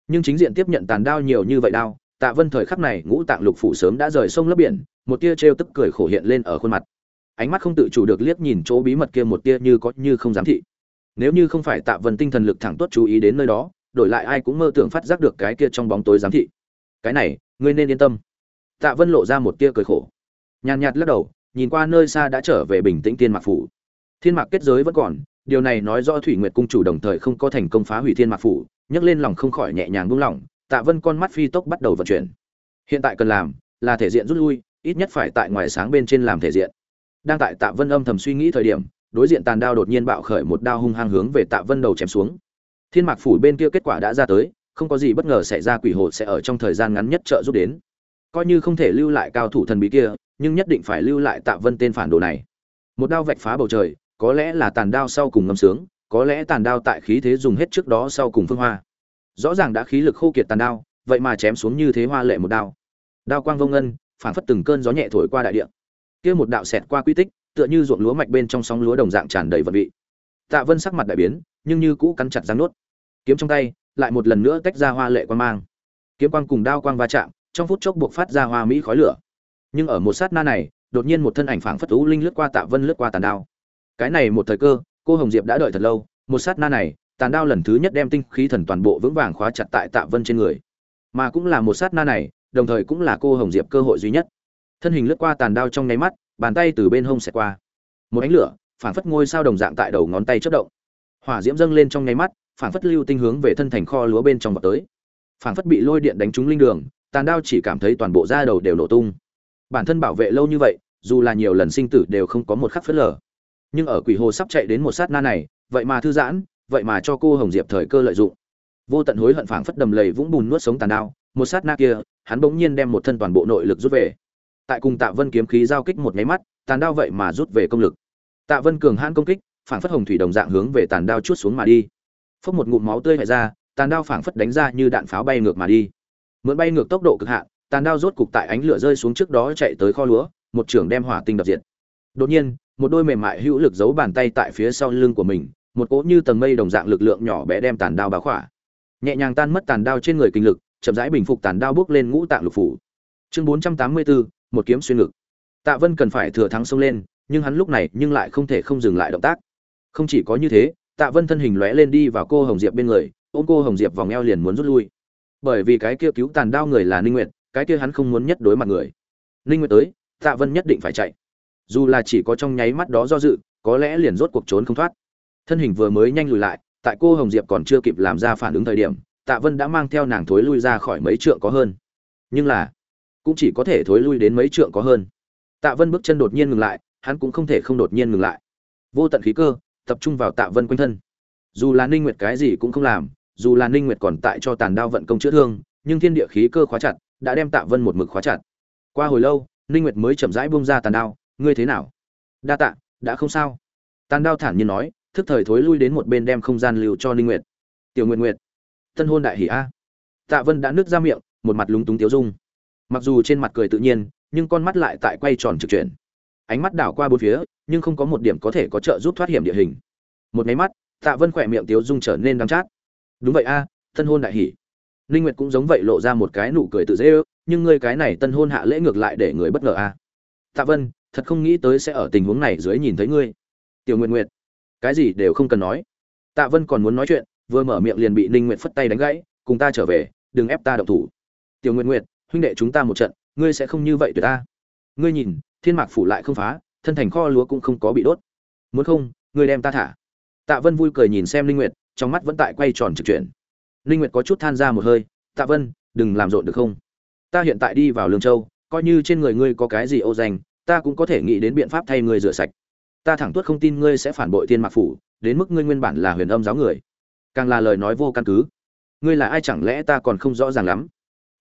Nhưng chính diện tiếp nhận tàn đao nhiều như vậy đao tạ vân thời khắc này ngũ tạng lục phủ sớm đã rời sông lấp biển, một tia trêu tức cười khổ hiện lên ở khuôn mặt. Ánh mắt không tự chủ được liếc nhìn chỗ bí mật kia một tia như có như không dám thị. Nếu như không phải tạ vân tinh thần lực thẳng tốt chú ý đến nơi đó, đổi lại ai cũng mơ tưởng phát giác được cái kia trong bóng tối giám thị. Cái này, ngươi nên yên tâm. Tạ vân lộ ra một tia cười khổ. Nhàn nhạt lắc đầu, nhìn qua nơi xa đã trở về bình tĩnh tiên mạc phủ. Thiên mạc kết giới vẫn còn, điều này nói rõ thủy nguyệt cung chủ đồng thời không có thành công phá hủy thiên mạc phủ, nhấc lên lòng không khỏi nhẹ nhàng buông lỏng tạ vân con mắt phi tốc bắt đầu vận chuyển. Hiện tại cần làm là thể diện rút lui, ít nhất phải tại ngoài sáng bên trên làm thể diện. Đang tại tạ vân âm thầm suy nghĩ thời điểm, đối diện tàn đao đột nhiên bạo khởi một đao hung hăng hướng về tạ vân đầu chém xuống. Thiên mạc phủ bên kia kết quả đã ra tới, không có gì bất ngờ xảy ra quỷ hồ sẽ ở trong thời gian ngắn nhất trợ giúp đến. Coi như không thể lưu lại cao thủ thần bí kia, nhưng nhất định phải lưu lại tạ vân tên phản đồ này. Một đao vạch phá bầu trời, có lẽ là tàn đao sau cùng ngâm sướng, có lẽ tàn đao tại khí thế dùng hết trước đó sau cùng phương hoa rõ ràng đã khí lực khô kiệt tàn đao vậy mà chém xuống như thế hoa lệ một đao. Đao quang vô ngân phản phất từng cơn gió nhẹ thổi qua đại địa. Kia một đạo xẹt qua quy tích tựa như ruộng lúa mạch bên trong sóng lúa đồng dạng tràn đầy vật vị. Tạ vân sắc mặt đại biến nhưng như cũ cắn chặt răng nốt, kiếm trong tay lại một lần nữa tách ra hoa lệ quang mang. Kiếm quang cùng đao quang va chạm trong phút chốc buộc phát ra hoa mỹ khói lửa. Nhưng ở một sát na này đột nhiên một thân ảnh phảng phất tú linh lướt qua tạ vân lướt qua tàn đao. Cái này một thời cơ cô hồng diệp đã đợi thật lâu một sát na này tàn đao lần thứ nhất đem tinh khí thần toàn bộ vững vàng khóa chặt tại tạ vân trên người. Mà cũng là một sát na này, đồng thời cũng là cô hồng diệp cơ hội duy nhất. Thân hình lướt qua tàn đao trong nháy mắt, bàn tay từ bên hông xẹt qua. Một ánh lửa, phảng phất ngôi sao đồng dạng tại đầu ngón tay chớp động. Hỏa diễm dâng lên trong nháy mắt, phảng phất lưu tinh hướng về thân thành kho lúa bên trong vào tới. Phảng phất bị lôi điện đánh trúng linh đường, tàn đao chỉ cảm thấy toàn bộ da đầu đều nổ tung. Bản thân bảo vệ lâu như vậy, dù là nhiều lần sinh tử đều không có một khắc phớt lờ. Nhưng ở quỷ hồ sắp chạy đến một sát na này, vậy mà thư giãn vậy mà cho cô hồng diệp thời cơ lợi dụng. Vô tận hối hận phảng phất đầm lầy vũng bùn nuốt sống tàn đao, một sát na kia, hắn bỗng nhiên đem một thân toàn bộ nội lực rút về. Tại cùng tạ vân kiếm khí giao kích một nháy mắt, tàn đao vậy mà rút về công lực. Tạ vân cường hãn công kích, phảng phất hồng thủy đồng dạng hướng về tàn đao chuốt xuống mà đi. Phốc một ngụm máu tươi hại ra, tàn đao phảng phất đánh ra như đạn pháo bay ngược mà đi. Mượn bay ngược tốc độ cực hạn, tàn đao rốt cục tại ánh lửa rơi xuống trước đó chạy tới kho lúa, một trưởng đem hỏa tinh đập diện đột nhiên, một đôi mềm mại hữu lực giấu bàn tay tại phía sau lưng của mình một cỗ như tầng mây đồng dạng lực lượng nhỏ bé đem tàn đao bá khỏa. Nhẹ nhàng tan mất tàn đao trên người kinh lực, chậm rãi bình phục tàn đao bước lên ngũ tạng lục phủ. Chương bốn trăm tám mươi bốn một kiếm xuyên ngực. Tạ vân cần phải thừa thắng xông lên, nhưng hắn lúc này nhưng lại không thể không dừng lại động tác. Không chỉ có như thế, tạ vân thân hình lóe lên đi vào cô hồng diệp bên người, ôm cô hồng diệp vòng eo liền muốn rút lui. Bởi vì cái kia cứu tàn đao người là ninh nguyệt, cái kia hắn không muốn nhất đối mặt người. Ninh nguyệt tới, tạ vân nhất định phải chạy. Dù là chỉ có trong nháy mắt đó do dự, có lẽ liền rốt cuộc trốn không thoát thân hình vừa mới nhanh lùi lại, tại cô hồng diệp còn chưa kịp làm ra phản ứng thời điểm, tạ vân đã mang theo nàng thối lui ra khỏi mấy trượng có hơn. Nhưng là, cũng chỉ có thể thối lui đến mấy trượng có hơn. Tạ vân bước chân đột nhiên ngừng lại, hắn cũng không thể không đột nhiên ngừng lại. Vô tận khí cơ, tập trung vào tạ vân quanh thân. Dù là ninh nguyệt cái gì cũng không làm, dù là ninh nguyệt còn tại cho tàn đao vận công chữa thương, nhưng thiên địa khí cơ khóa chặt, đã đem tạ vân một mực khóa chặt. Qua hồi lâu, ninh nguyệt mới chậm rãi buông ra tàn đao, ngươi thế nào? Đa tạ, đã không sao. Tàn đao thản nhiên nói thức thời thối lui đến một bên đem không gian lưu cho ninh nguyệt. Tiểu nguyệt nguyệt tân hôn đại hỉ a. Tạ vân đã nứt ra miệng, một mặt lúng túng tiếu dung. Mặc dù trên mặt cười tự nhiên, nhưng con mắt lại tại quay tròn trực chuyển. Ánh mắt đảo qua bốn phía, nhưng không có một điểm có thể có trợ giúp thoát hiểm địa hình. Một máy mắt, tạ vân khỏe miệng tiếu dung trở nên đăm chát. Đúng vậy a tân hôn đại hỉ. Ninh nguyệt cũng giống vậy lộ ra một cái nụ cười tự dễ nhưng ngươi cái này tân hôn hạ lễ ngược lại để người bất ngờ a. Tạ vân, thật không nghĩ tới sẽ ở tình huống này dưới nhìn thấy ngươi. Tiểu nguyệt nguyệt cái gì đều không cần nói. Tạ vân còn muốn nói chuyện, vừa mở miệng liền bị ninh nguyệt phất tay đánh gãy, cùng ta trở về, đừng ép ta động thủ. Tiểu nguyệt nguyệt, huynh đệ chúng ta một trận, ngươi sẽ không như vậy tuyệt ta. Ngươi nhìn, thiên mạc phủ lại không phá, thân thành kho lúa cũng không có bị đốt. Muốn không, ngươi đem ta thả. Tạ vân vui cười nhìn xem linh nguyệt, trong mắt vẫn tại quay tròn trực chuyển. Linh nguyệt có chút than ra một hơi, tạ vân, đừng làm rộn được không? Ta hiện tại đi vào lương châu, coi như trên người ngươi có cái gì ô danh, ta cũng có thể nghĩ đến biện pháp thay ngươi rửa sạch ta thẳng tuất không tin ngươi sẽ phản bội thiên mạc phủ, đến mức ngươi nguyên bản là huyền âm giáo người. Càng là lời nói vô căn cứ. Ngươi là ai chẳng lẽ ta còn không rõ ràng lắm?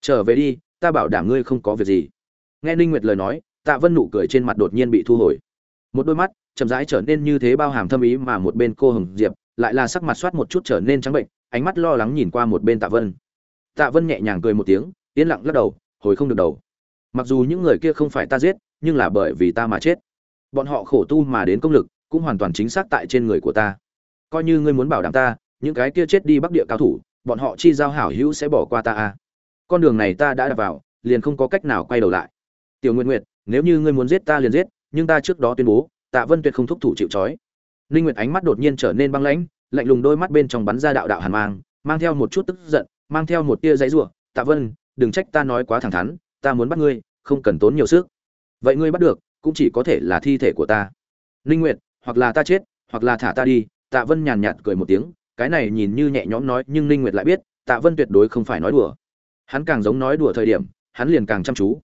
Trở về đi, ta bảo đảm ngươi không có việc gì. Nghe ninh nguyệt lời nói, tạ vân nụ cười trên mặt đột nhiên bị thu hồi. Một đôi mắt chậm rãi trở nên như thế bao hàm thâm ý mà một bên cô hồng diệp lại là sắc mặt soát một chút trở nên trắng bệnh, ánh mắt lo lắng nhìn qua một bên tạ vân. Tạ vân nhẹ nhàng cười một tiếng, yên lặng lắc đầu, hồi không được đầu. Mặc dù những người kia không phải ta giết, nhưng là bởi vì ta mà chết bọn họ khổ tu mà đến công lực, cũng hoàn toàn chính xác tại trên người của ta. Coi như ngươi muốn bảo đảm ta, những cái kia chết đi bắc địa cao thủ, bọn họ chi giao hảo hữu sẽ bỏ qua ta à. Con đường này ta đã đặt vào, liền không có cách nào quay đầu lại. Tiểu nguyện nguyệt, nếu như ngươi muốn giết ta liền giết, nhưng ta trước đó tuyên bố, tạ vân tuyệt không thúc thủ chịu trói. Ninh nguyệt ánh mắt đột nhiên trở nên băng lãnh, lạnh lùng đôi mắt bên trong bắn ra đạo đạo hàn mang mang theo một chút tức giận, mang theo một tia giấy rủa. Tạ vân, đừng trách ta nói quá thẳng thắn, ta muốn bắt ngươi, không cần tốn nhiều sức. Vậy ngươi bắt được cũng chỉ có thể là thi thể của ta. Ninh nguyệt, hoặc là ta chết, hoặc là thả ta đi, tạ vân nhàn nhạt cười một tiếng, cái này nhìn như nhẹ nhõm nói, nhưng ninh nguyệt lại biết, tạ vân tuyệt đối không phải nói đùa. Hắn càng giống nói đùa thời điểm, hắn liền càng chăm chú.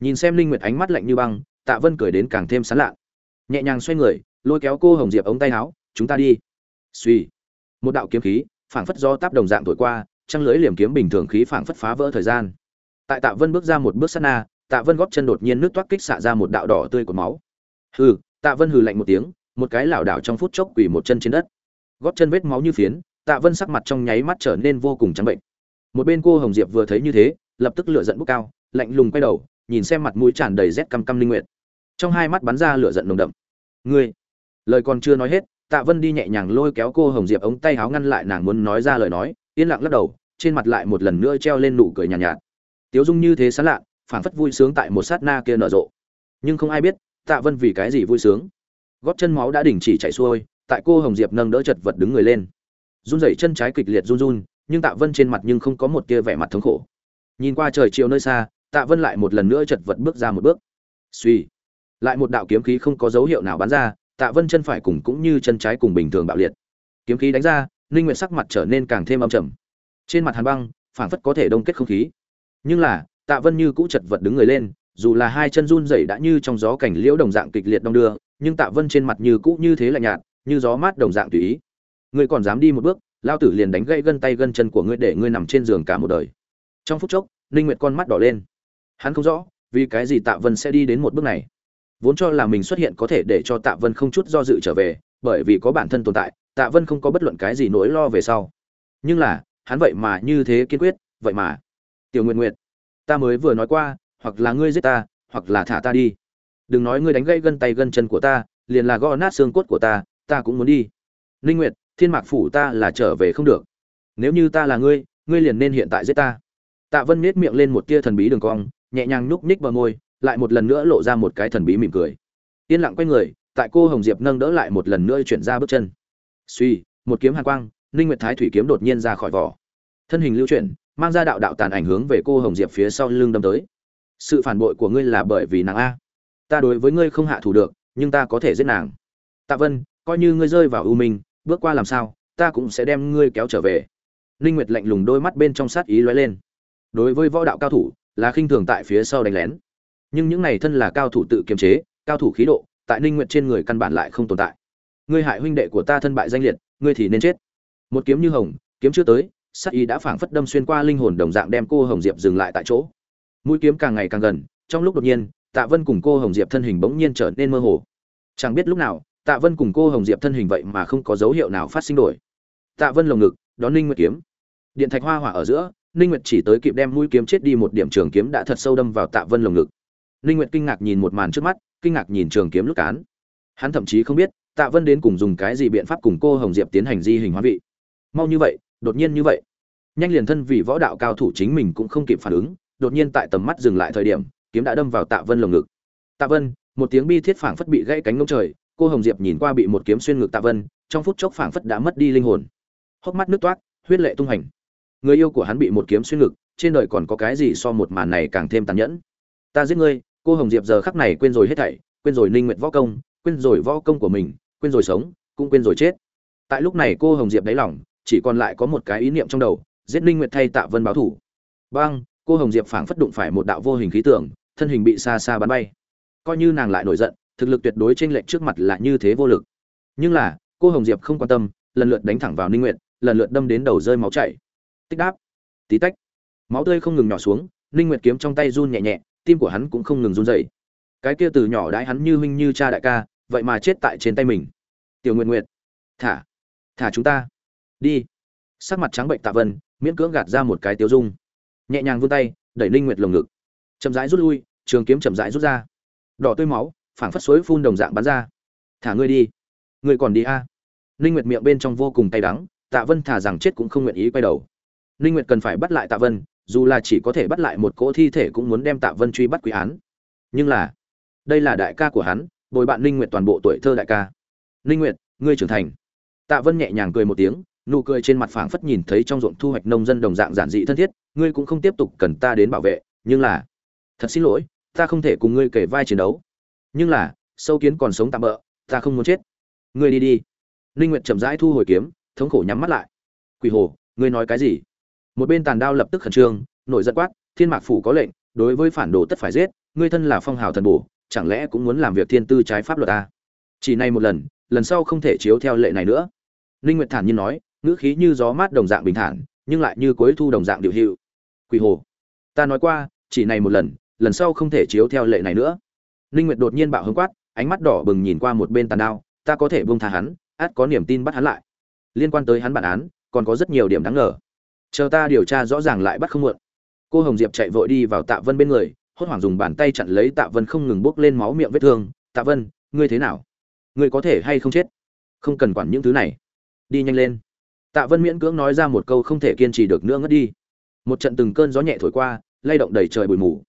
Nhìn xem ninh nguyệt ánh mắt lạnh như băng, tạ vân cười đến càng thêm sán lạ. Nhẹ nhàng xoay người, lôi kéo cô hồng diệp ống tay áo, chúng ta đi. Suy một đạo kiếm khí, phảng phất do táp đồng dạng thổi qua, trăng lưới liềm kiếm bình thường khí phảng phất phá vỡ thời gian. Tại tạ vân bước ra một bước sát na tạ vân góp chân đột nhiên nước toát kích xạ ra một đạo đỏ tươi của máu. Hừ tạ vân hừ lạnh một tiếng một cái lảo đảo trong phút chốc quỳ một chân trên đất. Góp chân vết máu như phiến tạ vân sắc mặt trong nháy mắt trở nên vô cùng trắng bệnh. Một bên cô hồng diệp vừa thấy như thế lập tức lửa giận bốc cao lạnh lùng quay đầu nhìn xem mặt mũi tràn đầy rét căm căm linh nguyệt. Trong hai mắt bắn ra lửa giận nồng đậm. Ngươi! Lời còn chưa nói hết tạ vân đi nhẹ nhàng lôi kéo cô hồng diệp ống tay áo ngăn lại nàng muốn nói ra lời nói yên lặng lắc đầu trên mặt lại một lần nữa treo lên nụ cười nhàn nhạt, nhạt. Tiếu dung như thế sán lạ phảng phất vui sướng tại một sát na kia nở rộ. Nhưng không ai biết, tạ vân vì cái gì vui sướng. Gót chân máu đã đình chỉ chảy xuôi, tại cô hồng diệp nâng đỡ chật vật đứng người lên. Run rẩy chân trái kịch liệt run run, nhưng tạ vân trên mặt nhưng không có một tia vẻ mặt thống khổ. Nhìn qua trời chiều nơi xa, tạ vân lại một lần nữa chật vật bước ra một bước. Suy lại một đạo kiếm khí không có dấu hiệu nào bắn ra, tạ vân chân phải cùng cũng như chân trái cùng bình thường bạo liệt. Kiếm khí đánh ra, ninh Nguyệt sắc mặt trở nên càng thêm âm trầm. Trên mặt hàn băng, phảng phất có thể đông kết không khí. Nhưng là tạ vân như cũ chật vật đứng người lên, dù là hai chân run rẩy đã như trong gió cảnh liễu đồng dạng kịch liệt đông đưa, nhưng tạ vân trên mặt như cũ như thế lạnh nhạt, như gió mát đồng dạng tùy ý. Ngươi còn dám đi một bước, lao tử liền đánh gãy gân tay gân chân của ngươi để ngươi nằm trên giường cả một đời. Trong phút chốc, ninh nguyệt con mắt đỏ lên. Hắn không rõ, vì cái gì tạ vân sẽ đi đến một bước này. Vốn cho là mình xuất hiện có thể để cho tạ vân không chút do dự trở về, bởi vì có bản thân tồn tại, tạ vân không có bất luận cái gì nỗi lo về sau. Nhưng là, hắn vậy mà như thế kiên quyết, vậy mà. Tiểu nguyện nguyện ta mới vừa nói qua, hoặc là ngươi giết ta, hoặc là thả ta đi. Đừng nói ngươi đánh gãy gân tay gân chân của ta, liền là gõ nát xương cốt của ta ta cũng muốn đi. Ninh nguyệt, thiên mạc phủ ta là trở về không được. Nếu như ta là ngươi ngươi liền nên hiện tại giết ta. Tạ vân nết miệng lên một tia thần bí đường cong, nhẹ nhàng nhúc nhích bờ môi, lại một lần nữa lộ ra một cái thần bí mỉm cười. Yên lặng quay người, tại cô hồng diệp nâng đỡ lại một lần nữa chuyển ra bước chân. Suy một kiếm hàn quang, ninh nguyệt thái thủy kiếm đột nhiên ra khỏi vỏ thân hình lưu chuyển, mang ra đạo đạo tàn ảnh hướng về cô hồng diệp phía sau lưng đâm tới. Sự phản bội của ngươi là bởi vì nàng a. Ta đối với ngươi không hạ thủ được, nhưng ta có thể giết nàng. Tạ vân, coi như ngươi rơi vào ưu minh, bước qua làm sao, ta cũng sẽ đem ngươi kéo trở về. Ninh nguyệt lạnh lùng đôi mắt bên trong sát ý lóe lên. Đối với võ đạo cao thủ, là khinh thường tại phía sau đánh lén. Nhưng những này thân là cao thủ tự kiềm chế, cao thủ khí độ, tại ninh nguyệt trên người căn bản lại không tồn tại. Ngươi hại huynh đệ của ta thân bại danh liệt, ngươi thì nên chết. Một kiếm như hồng, kiếm chưa tới sắc ý đã phảng phất đâm xuyên qua linh hồn đồng dạng đem cô hồng diệp dừng lại tại chỗ. Mũi kiếm càng ngày càng gần, trong lúc đột nhiên, tạ vân cùng cô hồng diệp thân hình bỗng nhiên trở nên mơ hồ. Chẳng biết lúc nào, tạ vân cùng cô hồng diệp thân hình vậy mà không có dấu hiệu nào phát sinh đổi. Tạ vân lồng ngực, đón ninh nguyệt kiếm. Điện thạch hoa hỏa ở giữa, ninh nguyệt chỉ tới kịp đem mũi kiếm chết đi một điểm trường kiếm đã thật sâu đâm vào tạ vân lồng ngực. Ninh nguyệt kinh ngạc nhìn một màn trước mắt, kinh ngạc nhìn trường kiếm lúc cán. Hắn thậm chí không biết, tạ vân đến cùng dùng cái gì biện pháp cùng cô hồng diệp tiến hành di hình hóa vị. Mau như vậy đột nhiên như vậy. Nhanh liền thân vì võ đạo cao thủ chính mình cũng không kịp phản ứng, đột nhiên tại tầm mắt dừng lại thời điểm, kiếm đã đâm vào tạ vân lồng ngực. Tạ vân, một tiếng bi thiết phảng phất bị gãy cánh ngông trời, cô hồng diệp nhìn qua bị một kiếm xuyên ngực tạ vân, trong phút chốc phảng phất đã mất đi linh hồn. Hốc mắt nước toát, huyết lệ tung hành. Người yêu của hắn bị một kiếm xuyên ngực, trên đời còn có cái gì so một màn này càng thêm tàn nhẫn? Ta giết ngươi, cô hồng diệp giờ khắc này quên rồi hết thảy, quên rồi ninh nguyện võ công, quên rồi võ công của mình, quên rồi sống, cũng quên rồi chết. Tại lúc này cô hồng diệp đáy lòng chỉ còn lại có một cái ý niệm trong đầu, giết ninh nguyệt thay tạ vân báo thủ. Băng cô hồng diệp phảng phất đụng phải một đạo vô hình khí tượng, thân hình bị xa xa bắn bay. Coi như nàng lại nổi giận, thực lực tuyệt đối trên lệnh trước mặt là như thế vô lực. Nhưng là, cô hồng diệp không quan tâm, lần lượt đánh thẳng vào ninh nguyệt, lần lượt đâm đến đầu rơi máu chảy. Tích đáp. Tí tách. Máu tươi không ngừng nhỏ xuống, ninh nguyệt kiếm trong tay run nhẹ nhẹ, tim của hắn cũng không ngừng run rẩy. Cái kia từ nhỏ đãi hắn như huynh như cha đại ca, vậy mà chết tại trên tay mình. Tiểu nguyệt nguyệt. Thả. Thả chúng ta đi. Sắc mặt trắng bệnh tạ vân, miễn cưỡng gạt ra một cái tiêu dung. Nhẹ nhàng vươn tay, đẩy ninh nguyệt lồng ngực. Chậm rãi rút lui, trường kiếm chậm rãi rút ra. Đỏ tươi máu, phảng phất suối phun đồng dạng bắn ra. Thả ngươi đi. Ngươi còn đi a? À. ninh nguyệt miệng bên trong vô cùng tay đắng, tạ vân thả rằng chết cũng không nguyện ý quay đầu. Ninh nguyệt cần phải bắt lại tạ vân, dù là chỉ có thể bắt lại một cỗ thi thể cũng muốn đem tạ vân truy bắt quý án. Nhưng là, đây là đại ca của hắn, bồi bạn ninh nguyệt toàn bộ tuổi thơ đại ca. Ninh nguyệt, ngươi trưởng thành. Tạ vân nhẹ nhàng cười một tiếng nụ cười trên mặt phảng phất nhìn thấy trong ruộng thu hoạch nông dân đồng dạng giản dị thân thiết, ngươi cũng không tiếp tục cần ta đến bảo vệ, nhưng là, thật xin lỗi, ta không thể cùng ngươi kể vai chiến đấu. Nhưng là, sâu kiến còn sống tạm bỡ ta không muốn chết. Ngươi đi đi. Linh nguyệt chậm rãi thu hồi kiếm, thống khổ nhắm mắt lại. Quỷ hồ, ngươi nói cái gì? Một bên tàn đao lập tức khẩn trương, nổi giận quát, thiên mạc phủ có lệnh, đối với phản đồ tất phải giết, ngươi thân là phong hào thần bổ, chẳng lẽ cũng muốn làm việc thiên tư trái pháp luật ta? Chỉ này một lần lần sau không thể chiếu theo lệ này nữa. Linh nguyệt thản nhiên nói ngữ khí như gió mát đồng dạng bình thản, nhưng lại như cuối thu đồng dạng điệu hiệu. Quỷ hồ, ta nói qua, chỉ này một lần lần sau không thể chiếu theo lệ này nữa. Ninh nguyệt đột nhiên bạo hứng quát, ánh mắt đỏ bừng nhìn qua một bên tàn đao, ta có thể buông tha hắn át có niềm tin bắt hắn lại. Liên quan tới hắn bản án, còn có rất nhiều điểm đáng ngờ. Chờ ta điều tra rõ ràng lại bắt không muộn. Cô hồng diệp chạy vội đi vào tạ vân bên người, hốt hoảng dùng bàn tay chặn lấy tạ vân không ngừng bốc lên máu miệng vết thương. Tạ vân, ngươi thế nào? Ngươi có thể hay không chết? Không cần quản những thứ này. Đi nhanh lên tạ vân miễn cưỡng nói ra một câu không thể kiên trì được nữa ngất đi. Một trận từng cơn gió nhẹ thổi qua, lay động đầy trời bụi mù.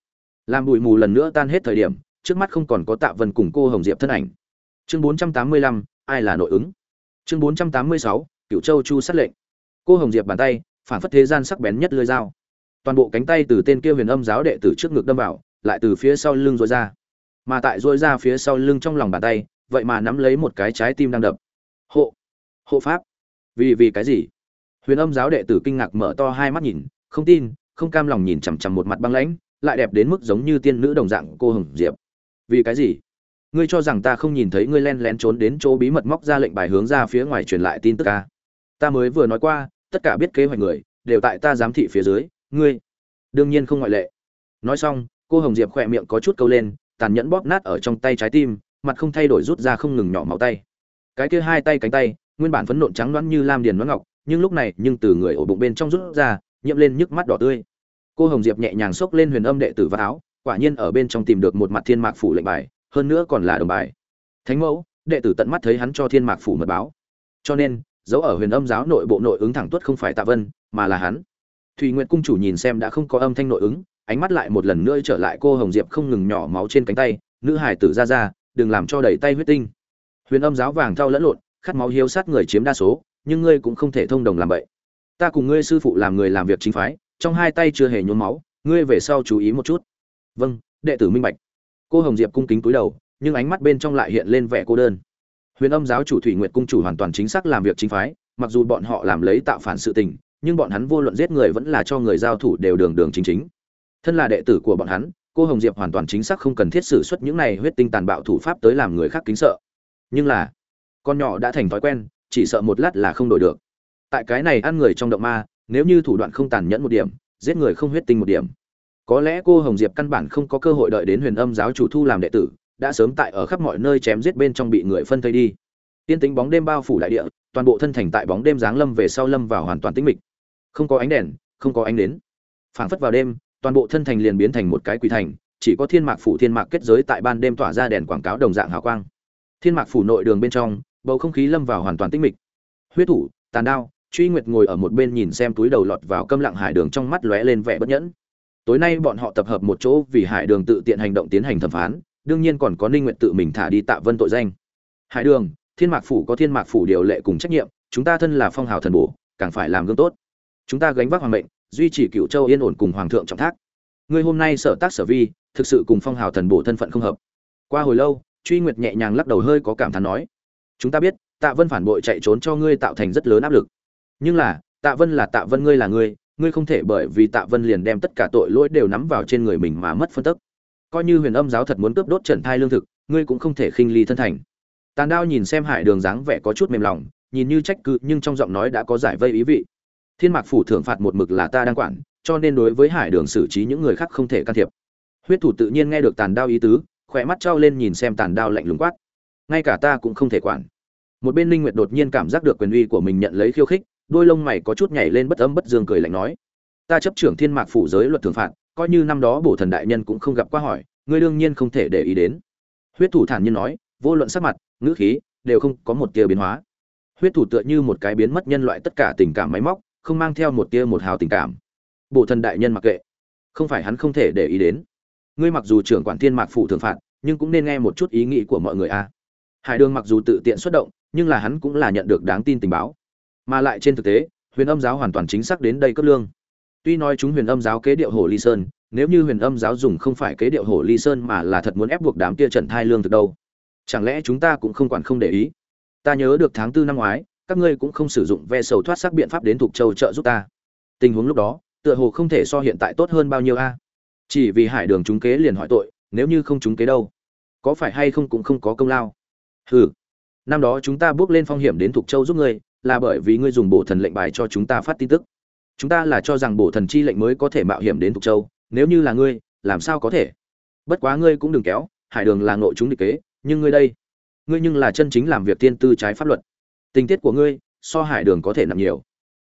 Làm bụi mù lần nữa tan hết thời điểm, trước mắt không còn có tạ vân cùng cô hồng diệp thân ảnh. Chương bốn trăm tám mươi lăm, ai là nội ứng? Chương bốn trăm tám mươi sáu cựu châu chu sát lệnh. Cô hồng diệp bàn tay, phản phất thế gian sắc bén nhất lưỡi dao. Toàn bộ cánh tay từ tên kia huyền âm giáo đệ tử trước ngực đâm vào, lại từ phía sau lưng rối ra. Mà tại rối ra phía sau lưng trong lòng bàn tay, vậy mà nắm lấy một cái trái tim đang đập. Hộ hộ pháp vì vì cái gì? Huyền âm giáo đệ tử kinh ngạc mở to hai mắt nhìn, không tin, không cam lòng nhìn chằm chằm một mặt băng lãnh, lại đẹp đến mức giống như tiên nữ đồng dạng cô hồng diệp. Vì cái gì? Ngươi cho rằng ta không nhìn thấy ngươi len lén trốn đến chỗ bí mật móc ra lệnh bài hướng ra phía ngoài truyền lại tin tức ca ta mới vừa nói qua, tất cả biết kế hoạch người, đều tại ta giám thị phía dưới, ngươi. Đương nhiên không ngoại lệ. Nói xong, cô hồng diệp khỏe miệng có chút câu lên, tàn nhẫn bóp nát ở trong tay trái tim, mặt không thay đổi rút ra không ngừng nhỏ máu tay. Cái kia hai tay cánh tay nguyên bản phấn nộn trắng loãng như lam điền loãng ngọc, nhưng lúc này, nhưng từ người ổ bụng bên trong rút ra nhiễm lên nhức mắt đỏ tươi. Cô hồng diệp nhẹ nhàng xốc lên huyền âm đệ tử vào áo, quả nhiên ở bên trong tìm được một mặt thiên mạc phủ lệnh bài, hơn nữa còn là đồng bài. Thánh mẫu, đệ tử tận mắt thấy hắn cho thiên mạc phủ mật báo. Cho nên, dấu ở huyền âm giáo nội bộ nội ứng thẳng tuất không phải tạ vân, mà là hắn. Thùy nguyệt cung chủ nhìn xem đã không có âm thanh nội ứng, ánh mắt lại một lần nữa trở lại cô hồng diệp không ngừng nhỏ máu trên cánh tay, nữ hải tử ra ra, đừng làm cho đầy tay huyết tinh. Huyền âm giáo vàng thao lẫn lộn khát máu hiếu sát người chiếm đa số, nhưng ngươi cũng không thể thông đồng làm vậy ta cùng ngươi sư phụ làm người làm việc chính phái, trong hai tay chưa hề nhuốm máu, ngươi về sau chú ý một chút. Vâng đệ tử minh bạch. Cô hồng diệp cung kính cúi đầu, nhưng ánh mắt bên trong lại hiện lên vẻ cô đơn. Huyền âm giáo chủ thủy Nguyệt cung chủ hoàn toàn chính xác làm việc chính phái, mặc dù bọn họ làm lấy tạo phản sự tình, nhưng bọn hắn vô luận giết người vẫn là cho người giao thủ đều đường đường chính chính. Thân là đệ tử của bọn hắn, cô hồng diệp hoàn toàn chính xác không cần thiết sử xuất những này huyết tinh tàn bạo thủ pháp tới làm người khác kính sợ. Nhưng là con nhỏ đã thành thói quen, chỉ sợ một lát là không đổi được. Tại cái này ăn người trong động ma, nếu như thủ đoạn không tàn nhẫn một điểm, giết người không huyết tinh một điểm. Có lẽ cô hồng diệp căn bản không có cơ hội đợi đến huyền âm giáo chủ thu làm đệ tử, đã sớm tại ở khắp mọi nơi chém giết bên trong bị người phân thây đi. Tiên tính bóng đêm bao phủ đại địa, toàn bộ thân thành tại bóng đêm giáng lâm về sau lâm vào hoàn toàn tĩnh mịch. Không có ánh đèn, không có ánh đến phảng phất vào đêm, toàn bộ thân thành liền biến thành một cái quỷ thành, chỉ có thiên mạc phủ thiên mạc kết giới tại ban đêm tỏa ra đèn quảng cáo đồng dạng hào quang. Thiên mạc phủ nội đường bên trong bầu không khí lâm vào hoàn toàn tĩnh mịch. Huyết thủ, tàn đao, truy nguyệt ngồi ở một bên nhìn xem túi đầu lọt vào câm lặng hải đường trong mắt lóe lên vẻ bất nhẫn. Tối nay bọn họ tập hợp một chỗ vì hải đường tự tiện hành động tiến hành thẩm phán, đương nhiên còn có ninh nguyện tự mình thả đi tạ vân tội danh. Hải đường, thiên mạc phủ có thiên mạc phủ điều lệ cùng trách nhiệm, chúng ta thân là phong hào thần bổ, càng phải làm gương tốt. Chúng ta gánh vác hoàng mệnh, duy trì cựu châu yên ổn cùng hoàng thượng trọng thác. Ngươi hôm nay sở tác sở vi, thực sự cùng phong hào thần bổ thân phận không hợp. Qua hồi lâu, truy nguyệt nhẹ nhàng lắc đầu hơi có cảm thán nói chúng ta biết, tạ vân phản bội chạy trốn cho ngươi tạo thành rất lớn áp lực. Nhưng là, tạ vân là tạ vân, ngươi là ngươi ngươi không thể bởi vì tạ vân liền đem tất cả tội lỗi đều nắm vào trên người mình mà mất phân tức. Coi như huyền âm giáo thật muốn cướp đốt trần thai lương thực, ngươi cũng không thể khinh ly thân thành. Tàn đao nhìn xem hải đường dáng vẻ có chút mềm lòng, nhìn như trách cứ, nhưng trong giọng nói đã có giải vây ý vị. Thiên mạc phủ thưởng phạt một mực là ta đang quản, cho nên đối với hải đường xử trí những người khác không thể can thiệp. Huyết thủ tự nhiên nghe được tàn đao ý tứ khỏe mắt trao lên nhìn xem tàn đao lạnh lùng quát ngay cả ta cũng không thể quản. Một bên linh nguyệt đột nhiên cảm giác được quyền uy của mình nhận lấy khiêu khích, đôi lông mày có chút nhảy lên bất âm bất dương cười lạnh nói, ta chấp trưởng thiên mạc phủ giới luật thường phạt, coi như năm đó bổ thần đại nhân cũng không gặp qua hỏi, ngươi đương nhiên không thể để ý đến. Huyết thủ thản nhiên nói, vô luận sắc mặt, ngữ khí, đều không có một tia biến hóa. Huyết thủ tựa như một cái biến mất nhân loại tất cả tình cảm máy móc, không mang theo một tia một hào tình cảm. Bổ thần đại nhân mặc kệ, không phải hắn không thể để ý đến. Ngươi mặc dù trưởng quản thiên mạc phủ thường phạt, nhưng cũng nên nghe một chút ý nghĩ của mọi người a hải đường mặc dù tự tiện xuất động, nhưng là hắn cũng là nhận được đáng tin tình báo. Mà lại trên thực tế, huyền âm giáo hoàn toàn chính xác đến đây cấp lương. Tuy nói chúng huyền âm giáo kế điệu hồ ly sơn, nếu như huyền âm giáo dùng không phải kế điệu hồ ly sơn mà là thật muốn ép buộc đám kia trần thai lương từ đâu, chẳng lẽ chúng ta cũng không quản không để ý? Ta nhớ được tháng tư năm ngoái, các ngươi cũng không sử dụng ve sầu thoát sắc biện pháp đến thuộc châu trợ giúp ta. Tình huống lúc đó, tựa hồ không thể so hiện tại tốt hơn bao nhiêu a. Chỉ vì hải đường chúng kế liền hỏi tội, nếu như không chúng kế đâu, có phải hay không cũng không có công lao hừ. Năm đó chúng ta bước lên phong hiểm đến thuộc châu giúp ngươi, là bởi vì ngươi dùng bổ thần lệnh bài cho chúng ta phát tin tức. Chúng ta là cho rằng bổ thần chi lệnh mới có thể mạo hiểm đến thuộc châu, nếu như là ngươi, làm sao có thể? Bất quá ngươi cũng đừng kéo, hải đường là nội chúng địch kế, nhưng ngươi đây, ngươi nhưng là chân chính làm việc tiên tư trái pháp luật. Tình tiết của ngươi, so hải đường có thể nằm nhiều.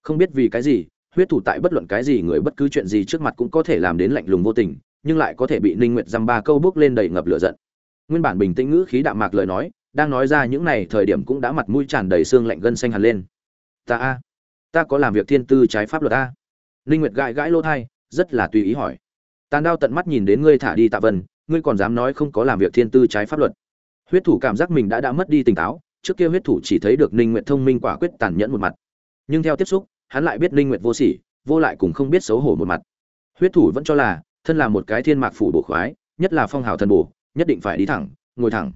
Không biết vì cái gì, huyết thủ tại bất luận cái gì người bất cứ chuyện gì trước mặt cũng có thể làm đến lạnh lùng vô tình, nhưng lại có thể bị ninh nguyệt dăm ba câu bước lên đầy ngập lửa giận. Nguyên bản bình tĩnh ngữ khí đạm mạc lời nói đang nói ra những này thời điểm cũng đã mặt mũi tràn đầy xương lạnh gân xanh hẳn lên. Ta a, ta có làm việc thiên tư trái pháp luật a. Linh nguyệt gãi gãi lỗ thai, rất là tùy ý hỏi. Tàn đao tận mắt nhìn đến ngươi thả đi tạ vân, ngươi còn dám nói không có làm việc thiên tư trái pháp luật. Huyết thủ cảm giác mình đã đã mất đi tỉnh táo, trước kia huyết thủ chỉ thấy được ninh nguyệt thông minh quả quyết tàn nhẫn một mặt. Nhưng theo tiếp xúc, hắn lại biết ninh nguyệt vô sỉ, vô lại cũng không biết xấu hổ một mặt. Huyết thủ vẫn cho là, thân là một cái thiên mạc phủ bổ khoái, nhất là phong hào thần bổ, nhất định phải đi thẳng, ngồi thẳng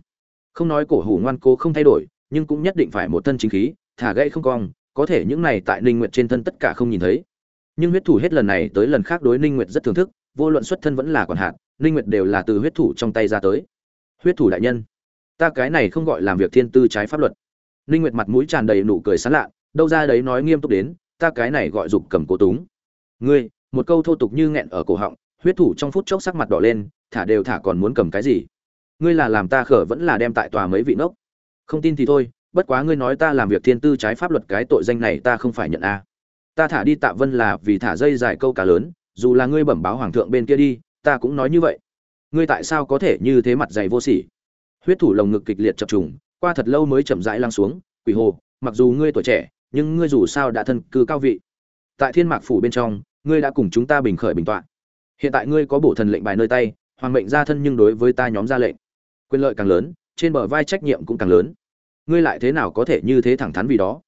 không nói cổ hủ ngoan cố không thay đổi, nhưng cũng nhất định phải một thân chính khí, thả gãy không cong, có thể những này tại ninh nguyệt trên thân tất cả không nhìn thấy. Nhưng huyết thủ hết lần này tới lần khác đối ninh nguyệt rất thưởng thức, vô luận xuất thân vẫn là còn hạn ninh nguyệt đều là từ huyết thủ trong tay ra tới. Huyết thủ đại nhân, ta cái này không gọi làm việc thiên tư trái pháp luật. Ninh nguyệt mặt mũi tràn đầy nụ cười sán lạ, đâu ra đấy nói nghiêm túc đến, ta cái này gọi dục cầm cố túng. Ngươi, một câu thô tục như nghẹn ở cổ họng, huyết thủ trong phút chốc sắc mặt đỏ lên, thả đều thả còn muốn cầm cái gì? Ngươi là làm ta khở vẫn là đem tại tòa mấy vị nốc. Không tin thì thôi, bất quá ngươi nói ta làm việc thiên tư trái pháp luật cái tội danh này ta không phải nhận a. Ta thả đi tạ vân là vì thả dây dài câu cá lớn, dù là ngươi bẩm báo hoàng thượng bên kia đi, ta cũng nói như vậy. Ngươi tại sao có thể như thế mặt dày vô sỉ? Huyết thủ lồng ngực kịch liệt chập trùng, qua thật lâu mới chậm rãi lăng xuống, quỷ hồ, mặc dù ngươi tuổi trẻ, nhưng ngươi dù sao đã thân cư cao vị. Tại thiên mạc phủ bên trong, ngươi đã cùng chúng ta bình khởi bình tọa. Hiện tại ngươi có bổ thần lệnh bài nơi tay, hoàng mệnh ra thân nhưng đối với ta nhóm ra lệnh quyền lợi càng lớn, trên bờ vai trách nhiệm cũng càng lớn. Ngươi lại thế nào có thể như thế thẳng thắn vì đó?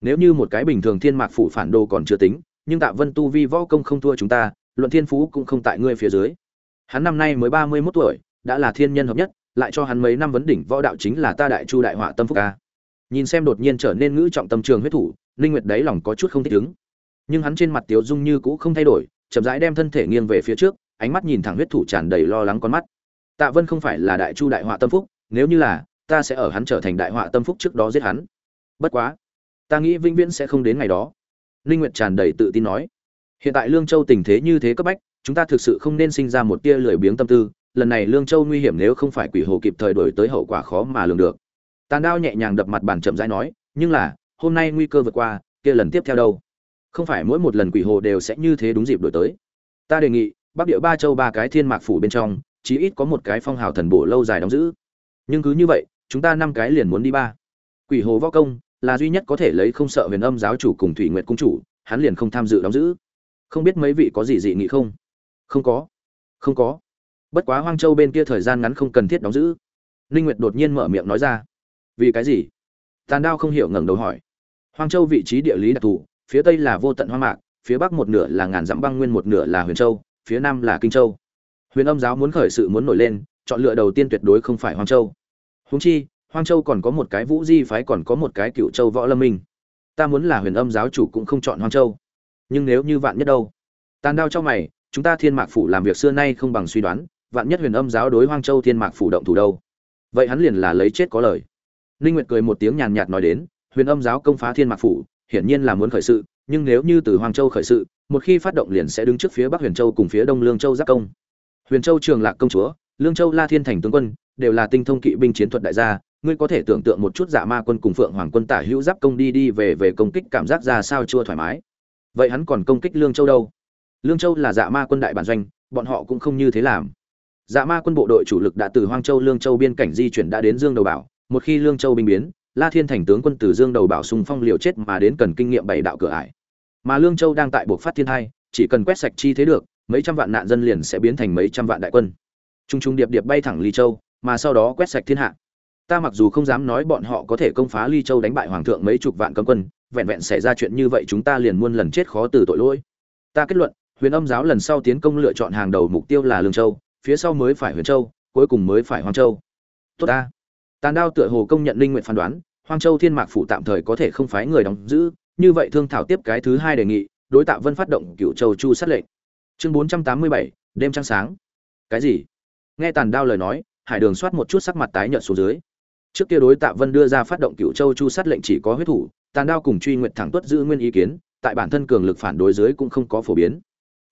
Nếu như một cái bình thường thiên mạc phủ phản đồ còn chưa tính, nhưng tạ vân tu vi võ công không thua chúng ta, luận thiên phú cũng không tại ngươi phía dưới. Hắn năm nay mới ba mươi mốt tuổi, đã là thiên nhân hợp nhất, lại cho hắn mấy năm vấn đỉnh võ đạo chính là ta đại chu đại họa tâm phúc ca. Nhìn xem đột nhiên trở nên ngữ trọng tâm trường huyết thủ Linh nguyệt đáy lòng có chút không thích ứng. Nhưng hắn trên mặt tiếu dung như cũ không thay đổi, chậm rãi đem thân thể nghiêng về phía trước, ánh mắt nhìn thẳng huyết thủ tràn đầy lo lắng con mắt tạ vân không phải là đại chu đại họa tâm phúc, nếu như là, ta sẽ ở hắn trở thành đại họa tâm phúc trước đó giết hắn. Bất quá, ta nghĩ vĩnh viễn sẽ không đến ngày đó. Ninh nguyệt tràn đầy tự tin nói. Hiện tại lương châu tình thế như thế cấp bách, chúng ta thực sự không nên sinh ra một tia lười biếng tâm tư, lần này lương châu nguy hiểm nếu không phải quỷ hồ kịp thời đổi tới hậu quả khó mà lường được. Tàn đao nhẹ nhàng đập mặt bàn chậm rãi nói, nhưng là, hôm nay nguy cơ vượt qua, kia lần tiếp theo đâu? Không phải mỗi một lần quỷ hồ đều sẽ như thế đúng dịp đổi tới. Ta đề nghị, bắc địa ba châu ba cái thiên mạc phủ bên trong chí ít có một cái phong hào thần bổ lâu dài đóng giữ. Nhưng cứ như vậy, chúng ta năm cái liền muốn đi ba. Quỷ hồ võ công là duy nhất có thể lấy không sợ huyền âm giáo chủ cùng thủy nguyệt cung chủ, hắn liền không tham dự đóng giữ. Không biết mấy vị có gì dị nghị không? Không có. Không có. Bất quá hoang châu bên kia thời gian ngắn không cần thiết đóng giữ. Ninh nguyệt đột nhiên mở miệng nói ra. Vì cái gì? Tàn đao không hiểu ngẩng đầu hỏi. Hoang châu vị trí địa lý đặc thù, phía tây là vô tận hoa mạc, phía bắc một nửa là ngàn dặm băng nguyên, một nửa là huyền châu, phía nam là kinh châu huyền âm giáo muốn khởi sự muốn nổi lên, chọn lựa đầu tiên tuyệt đối không phải hoang châu. Húng chi, hoang châu còn có một cái vũ di phái, còn có một cái cựu châu võ lâm minh. Ta muốn là huyền âm giáo chủ cũng không chọn hoang châu. Nhưng nếu như vạn nhất đâu? Tàn đao cho mày, chúng ta thiên mạc phủ làm việc xưa nay không bằng suy đoán, vạn nhất huyền âm giáo đối hoang châu thiên mạc phủ động thủ đâu? Vậy hắn liền là lấy chết có lời. Ninh nguyệt cười một tiếng nhàn nhạt nói đến, huyền âm giáo công phá thiên mạc phủ, hiển nhiên là muốn khởi sự, nhưng nếu như từ hoang châu khởi sự, một khi phát động liền sẽ đứng trước phía bắc huyền châu cùng phía đông lương châu giáp công huyền châu trường lạc công chúa, lương châu la thiên thành tướng quân, đều là tinh thông kỵ binh chiến thuật đại gia. Ngươi có thể tưởng tượng một chút dạ ma quân cùng phượng hoàng quân tả hữu giáp công đi đi về về công kích cảm giác ra sao chưa thoải mái. Vậy hắn còn công kích lương châu đâu? Lương châu là dạ ma quân đại bản doanh, bọn họ cũng không như thế làm. Dạ ma quân bộ đội chủ lực đã từ hoang châu, lương châu biên cảnh di chuyển đã đến dương đầu bảo. Một khi lương châu binh biến, la thiên thành tướng quân từ dương đầu bảo xung phong liều chết mà đến cần kinh nghiệm bảy đạo cửa ải. Mà lương châu đang tại buộc phát thiên hai, chỉ cần quét sạch chi thế được mấy trăm vạn nạn dân liền sẽ biến thành mấy trăm vạn đại quân. Trung trung điệp điệp bay thẳng ly châu mà sau đó quét sạch thiên hạ. Ta mặc dù không dám nói bọn họ có thể công phá ly châu đánh bại hoàng thượng mấy chục vạn cấm quân vẹn vẹn xảy ra chuyện như vậy chúng ta liền muôn lần chết khó từ tội lỗi. Ta kết luận huyền âm giáo lần sau tiến công lựa chọn hàng đầu mục tiêu là lương châu phía sau mới phải huyền châu cuối cùng mới phải hoàng châu. Tốt ta. Tàn đao tựa hồ công nhận linh nguyện phán đoán Hoang Châu Thiên Mạc phủ tạm thời có thể không phái người đóng giữ, như vậy thương thảo tiếp cái thứ hai đề nghị, đối Tạ Vân phát động Cửu Châu Chu sát lệnh. Chương 487, đêm trăng sáng. Cái gì? Nghe Tàn Đao lời nói, Hải Đường soát một chút sắc mặt tái nhợt xuống dưới. Trước kia đối Tạ Vân đưa ra phát động cựu Châu Chu sát lệnh chỉ có huyết thủ, Tàn Đao cùng Truy nguyện thẳng tuất giữ nguyên ý kiến, tại bản thân cường lực phản đối dưới cũng không có phổ biến.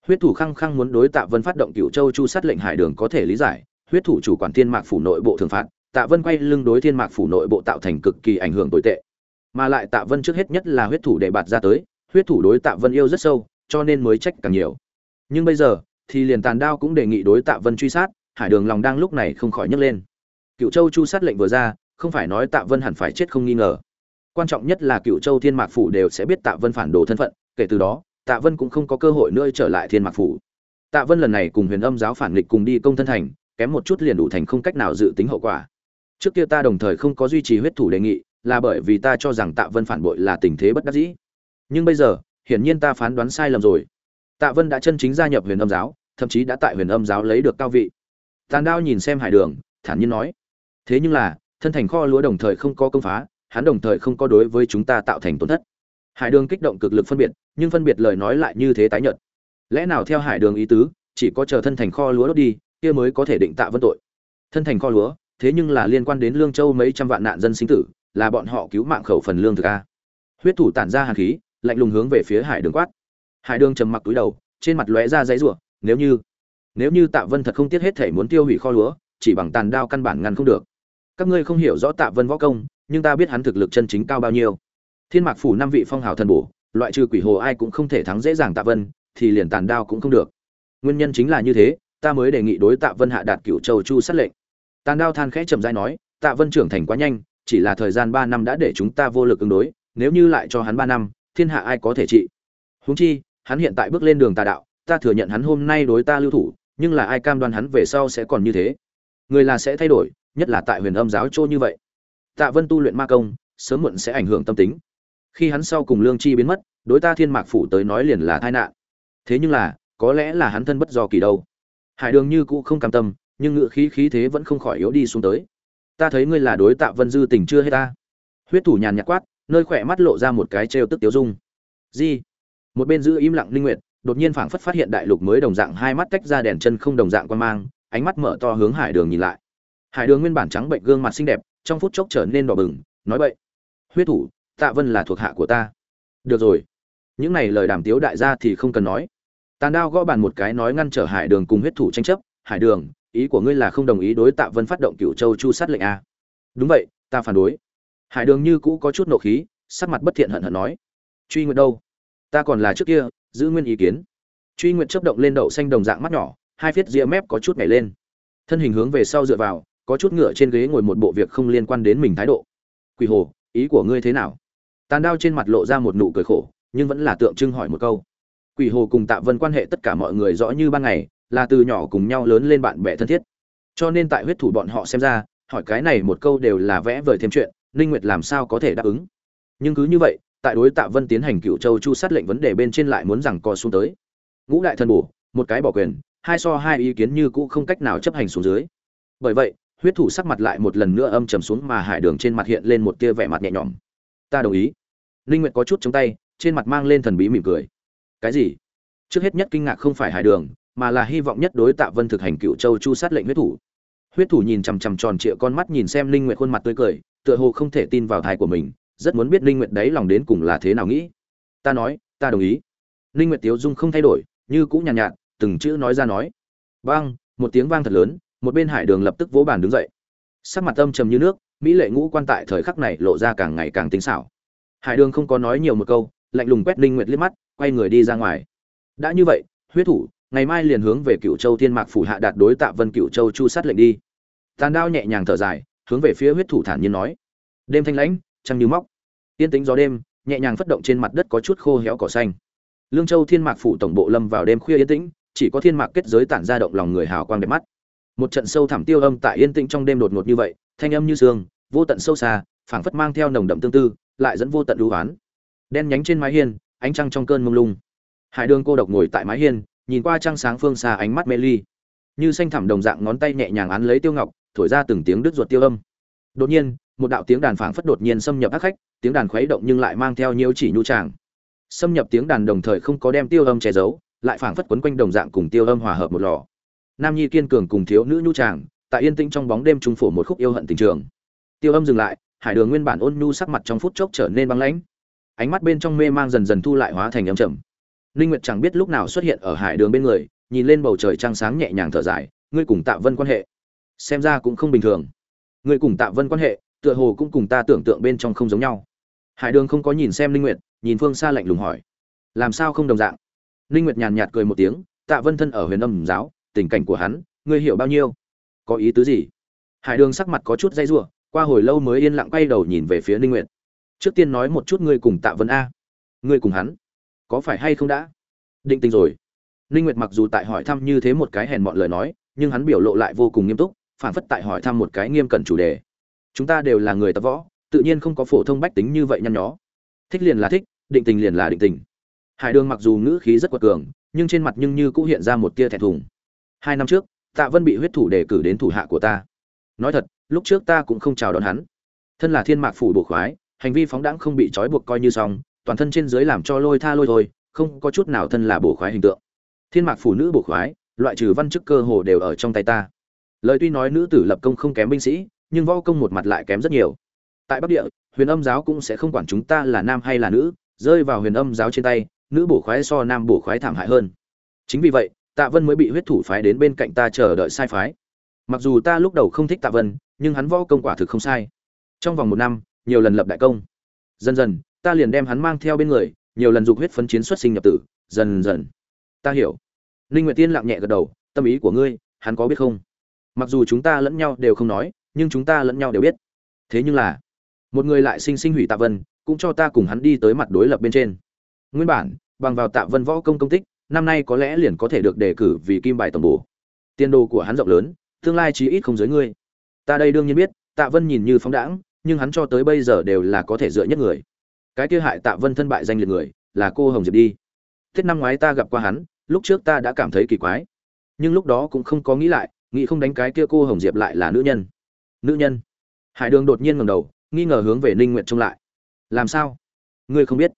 Huyết thủ khăng khăng muốn đối Tạ Vân phát động cựu Châu Chu sát lệnh Hải Đường có thể lý giải, huyết thủ chủ quản Thiên Mạc phủ nội bộ thường phạt, Tạ Vân quay lưng đối Thiên Mạc phủ nội bộ tạo thành cực kỳ ảnh hưởng tồi tệ. Mà lại Tạ Vân trước hết nhất là huyết thủ để bạt ra tới, huyết thủ đối Tạ Vân yêu rất sâu, cho nên mới trách càng nhiều. Nhưng bây giờ, thì liền tàn đao cũng đề nghị đối Tạ Vân truy sát, Hải Đường lòng đang lúc này không khỏi nhấc lên. Cựu Châu Chu sát lệnh vừa ra, không phải nói Tạ Vân hẳn phải chết không nghi ngờ. Quan trọng nhất là Cựu Châu Thiên Mạc phủ đều sẽ biết Tạ Vân phản đồ thân phận, kể từ đó, Tạ Vân cũng không có cơ hội nữa trở lại Thiên Mạc phủ. Tạ Vân lần này cùng Huyền Âm giáo phản nghịch cùng đi công thân thành, kém một chút liền đủ thành không cách nào dự tính hậu quả trước kia ta đồng thời không có duy trì huyết thủ đề nghị là bởi vì ta cho rằng tạ vân phản bội là tình thế bất đắc dĩ nhưng bây giờ hiển nhiên ta phán đoán sai lầm rồi tạ vân đã chân chính gia nhập huyền âm giáo, thậm chí đã tại huyền âm giáo lấy được cao vị. Tàn đao nhìn xem hải đường, thản nhiên nói, thế nhưng là, thân thành kho lúa đồng thời không có công phá, hắn đồng thời không có đối với chúng ta tạo thành tổn thất. Hải đường kích động cực lực phân biệt, nhưng phân biệt lời nói lại như thế tái nhợt. Lẽ nào theo hải đường ý tứ, chỉ có chờ thân thành kho lúa đốt đi, kia mới có thể định tạ vân tội? Thân thành kho lúa, thế nhưng là liên quan đến lương châu mấy trăm vạn nạn dân sinh tử, là bọn họ cứu mạng khẩu phần lương thực a. Huyết thủ tản ra hàn khí, lạnh lùng hướng về phía hải đường quát hải đường trầm mặc túi đầu, trên mặt lóe ra giấy rủa, nếu như nếu như tạ vân thật không tiếc hết thể muốn tiêu hủy kho lúa, chỉ bằng tàn đao căn bản ngăn không được. Các ngươi không hiểu rõ tạ vân võ công, nhưng ta biết hắn thực lực chân chính cao bao nhiêu. Thiên mạc phủ năm vị phong hào thần bổ, loại trừ quỷ hồ ai cũng không thể thắng dễ dàng tạ vân, thì liền tàn đao cũng không được. Nguyên nhân chính là như thế, ta mới đề nghị đối tạ vân hạ đạt cựu châu chu sát lệnh. Tàn đao than khẽ trầm dai nói, tạ vân trưởng thành quá nhanh, chỉ là thời gian ba năm đã để chúng ta vô lực ứng đối, nếu như lại cho hắn ba năm, thiên hạ ai có thể trị? Huống chi hắn hiện tại bước lên đường tà đạo, ta thừa nhận hắn hôm nay đối ta lưu thủ, nhưng là ai cam đoan hắn về sau sẽ còn như thế? Người là sẽ thay đổi, nhất là tại huyền âm giáo chỗ như vậy. Tạ vân tu luyện ma công, sớm muộn sẽ ảnh hưởng tâm tính. Khi hắn sau cùng lương chi biến mất, đối ta thiên mạc phủ tới nói liền là tai nạn. Thế nhưng là, có lẽ là hắn thân bất do kỳ đâu. Hải đường như cũ không cam tâm, nhưng ngự khí khí thế vẫn không khỏi yếu đi xuống tới. Ta thấy ngươi là đối tạ vân dư tình chưa hết ta. Huyết thủ nhàn nhạt quát, nơi khỏe mắt lộ ra một cái trêu tức tiếu dung. Di một bên giữ im lặng linh nguyệt, đột nhiên phảng phất phát hiện đại lục mới đồng dạng hai mắt tách ra đèn chân không đồng dạng quan mang, ánh mắt mở to hướng hải đường nhìn lại. Hải đường nguyên bản trắng bệnh gương mặt xinh đẹp, trong phút chốc trở nên đỏ bừng, nói bậy, huyết thủ, tạ vân là thuộc hạ của ta. Được rồi. Những này lời đàm tiếu đại gia thì không cần nói. Tàn đao gõ bàn một cái nói ngăn trở hải đường cùng huyết thủ tranh chấp, hải đường, ý của ngươi là không đồng ý đối tạ vân phát động cựu châu chu sát lệnh a? Đúng vậy, ta phản đối. Hải đường như cũ có chút nộ khí, sắc mặt bất thiện hận hận nói, truy nguyện đâu? Ta còn là trước kia, giữ nguyên ý kiến. Truy nguyện chấp động lên đậu xanh đồng dạng mắt nhỏ, hai phiết ria mép có chút nhảy lên. Thân hình hướng về sau dựa vào, có chút ngựa trên ghế ngồi một bộ việc không liên quan đến mình thái độ. Quỳ hồ, ý của ngươi thế nào? Tàn đao trên mặt lộ ra một nụ cười khổ, nhưng vẫn là tượng trưng hỏi một câu. Quỷ hồ cùng tạ vân quan hệ tất cả mọi người rõ như ban ngày, là từ nhỏ cùng nhau lớn lên bạn bè thân thiết. Cho nên tại huyết thủ bọn họ xem ra, hỏi cái này một câu đều là vẽ vời thêm chuyện, ninh nguyệt làm sao có thể đáp ứng? Nhưng cứ như vậy tại đối tạ vân tiến hành cựu châu chu sát lệnh vấn đề bên trên lại muốn rằng co xuống tới. Ngũ đại thần bổ, một cái bỏ quyền, hai so hai ý kiến như cũ không cách nào chấp hành xuống dưới. Bởi vậy, huyết thủ sắc mặt lại một lần nữa âm trầm xuống mà hải đường trên mặt hiện lên một tia vẻ mặt nhẹ nhõm. Ta đồng ý. Linh nguyệt có chút chống tay, trên mặt mang lên thần bí mỉm cười. Cái gì? Trước hết nhất kinh ngạc không phải hải đường, mà là hy vọng nhất đối tạ vân thực hành cựu châu chu sát lệnh huyết thủ. Huyết thủ nhìn chằm chằm tròn trịa con mắt nhìn xem linh nguyệt khuôn mặt tươi cười, tựa hồ không thể tin vào tai của mình rất muốn biết linh nguyệt đấy lòng đến cùng là thế nào nghĩ. Ta nói ta đồng ý. Linh nguyệt tiếu dung không thay đổi như cũ nhàn nhạt, nhạt từng chữ nói ra nói. Băng một tiếng vang thật lớn một bên hải đường lập tức vỗ bàn đứng dậy. Sắc mặt âm trầm như nước mỹ lệ ngũ quan tại thời khắc này lộ ra càng ngày càng tinh xảo. Hải đường không có nói nhiều một câu lạnh lùng quét linh nguyệt liếc mắt quay người đi ra ngoài. Đã như vậy huyết thủ ngày mai liền hướng về cựu châu thiên mạc phủ hạ đạt đối tạ vân cựu châu chu sát lệnh đi. Tàn đao nhẹ nhàng thở dài hướng về phía huyết thủ thản nhiên nói. Đêm thanh lãnh trăng như móc. Tiên tính gió đêm, nhẹ nhàng phất động trên mặt đất có chút khô héo cỏ xanh. Lương châu thiên mạc phủ tổng bộ lâm vào đêm khuya yên tĩnh, chỉ có thiên mạc kết giới tản ra động lòng người hào quang đẹp mắt. Một trận sâu thẳm tiêu âm tại yên tĩnh trong đêm đột ngột như vậy, thanh âm như sương, vô tận sâu xa, phảng phất mang theo nồng đậm tương tư, lại dẫn vô tận lưu hoán đen nhánh trên mái hiên, ánh trăng trong cơn mông lung. Hải đường cô độc ngồi tại mái hiên, nhìn qua trăng sáng phương xa ánh mắt mê ly. Như xanh thẳm đồng dạng ngón tay nhẹ nhàng án lấy tiêu ngọc, thổi ra từng tiếng đứt ruột tiêu âm. Đột nhiên một đạo tiếng đàn phảng phất đột nhiên xâm nhập ác khách, tiếng đàn khuấy động nhưng lại mang theo nhiều chỉ nhu tràng. Xâm nhập tiếng đàn đồng thời không có đem tiêu âm che giấu, lại phảng phất quấn quanh đồng dạng cùng tiêu âm hòa hợp một lò. Nam nhi kiên cường cùng thiếu nữ nhu tràng, tại yên tĩnh trong bóng đêm trung phổ một khúc yêu hận tình trường. Tiêu âm dừng lại, hải đường nguyên bản ôn nhu sắc mặt trong phút chốc trở nên băng lãnh. Ánh mắt bên trong mê mang dần dần thu lại hóa thành âm trầm. Linh nguyệt chẳng biết lúc nào xuất hiện ở hải đường bên người, nhìn lên bầu trời trăng sáng nhẹ nhàng thở dài, ngươi cùng tạ vân quan hệ. Xem ra cũng không bình thường. Ngươi cùng tạ vân quan hệ tựa hồ cũng cùng ta tưởng tượng bên trong không giống nhau. Hải đường không có nhìn xem linh nguyệt, nhìn phương xa lạnh lùng hỏi. Làm sao không đồng dạng? Linh nguyệt nhàn nhạt cười một tiếng, tạ vân thân ở huyền âm giáo, tình cảnh của hắn, ngươi hiểu bao nhiêu? Có ý tứ gì? Hải đường sắc mặt có chút dây rủa, qua hồi lâu mới yên lặng quay đầu nhìn về phía linh nguyệt. Trước tiên nói một chút ngươi cùng tạ vân a. Ngươi cùng hắn, có phải hay không đã? Định tình rồi. Linh nguyệt mặc dù tại hỏi thăm như thế một cái hèn mọn lời nói, nhưng hắn biểu lộ lại vô cùng nghiêm túc, phản phất tại hỏi thăm một cái nghiêm cẩn chủ đề chúng ta đều là người tập võ, tự nhiên không có phổ thông bách tính như vậy nhăn nhó. Thích liền là thích, định tình liền là định tình. Hải đường mặc dù ngữ khí rất quật cường, nhưng trên mặt nhưng như cũng hiện ra một tia thẹn thùng. Hai năm trước, tạ vân bị huyết thủ đề cử đến thủ hạ của ta. Nói thật, lúc trước ta cũng không chào đón hắn. Thân là thiên mạc phủ bộ khoái, hành vi phóng đãng không bị trói buộc coi như xong, toàn thân trên dưới làm cho lôi tha lôi thôi, không có chút nào thân là bổ khoái hình tượng. Thiên mạc phủ nữ bổ khoái, loại trừ văn chức cơ hồ đều ở trong tay ta. Lời tuy nói nữ tử lập công không kém binh sĩ nhưng võ công một mặt lại kém rất nhiều. Tại bắc địa, huyền âm giáo cũng sẽ không quản chúng ta là nam hay là nữ, rơi vào huyền âm giáo trên tay, nữ bổ khoái so nam bổ khoái thảm hại hơn. Chính vì vậy, tạ vân mới bị huyết thủ phái đến bên cạnh ta chờ đợi sai phái. Mặc dù ta lúc đầu không thích tạ vân, nhưng hắn võ công quả thực không sai. Trong vòng một năm, nhiều lần lập đại công. Dần dần, ta liền đem hắn mang theo bên người, nhiều lần dục huyết phấn chiến xuất sinh nhập tử, dần dần. Ta hiểu. Ninh nguyệt tiên lặng nhẹ gật đầu, tâm ý của ngươi, hắn có biết không? Mặc dù chúng ta lẫn nhau đều không nói nhưng chúng ta lẫn nhau đều biết. Thế nhưng là, một người lại sinh sinh hủy tạ vân, cũng cho ta cùng hắn đi tới mặt đối lập bên trên. Nguyên bản, bằng vào tạ vân võ công công tích, năm nay có lẽ liền có thể được đề cử vì kim bài tổng bổ. Tiền đồ của hắn rộng lớn, tương lai chí ít không dưới ngươi. Ta đây đương nhiên biết, tạ vân nhìn như phóng đãng, nhưng hắn cho tới bây giờ đều là có thể dựa nhất người. Cái kia hại tạ vân thân bại danh liệt người, là cô hồng diệp đi. Tết năm ngoái ta gặp qua hắn, lúc trước ta đã cảm thấy kỳ quái. Nhưng lúc đó cũng không có nghĩ lại, nghĩ không đánh cái kia cô hồng diệp lại là nữ nhân nữ nhân. Hải đường đột nhiên ngầm đầu, nghi ngờ hướng về ninh nguyện trông lại. Làm sao? Ngươi không biết.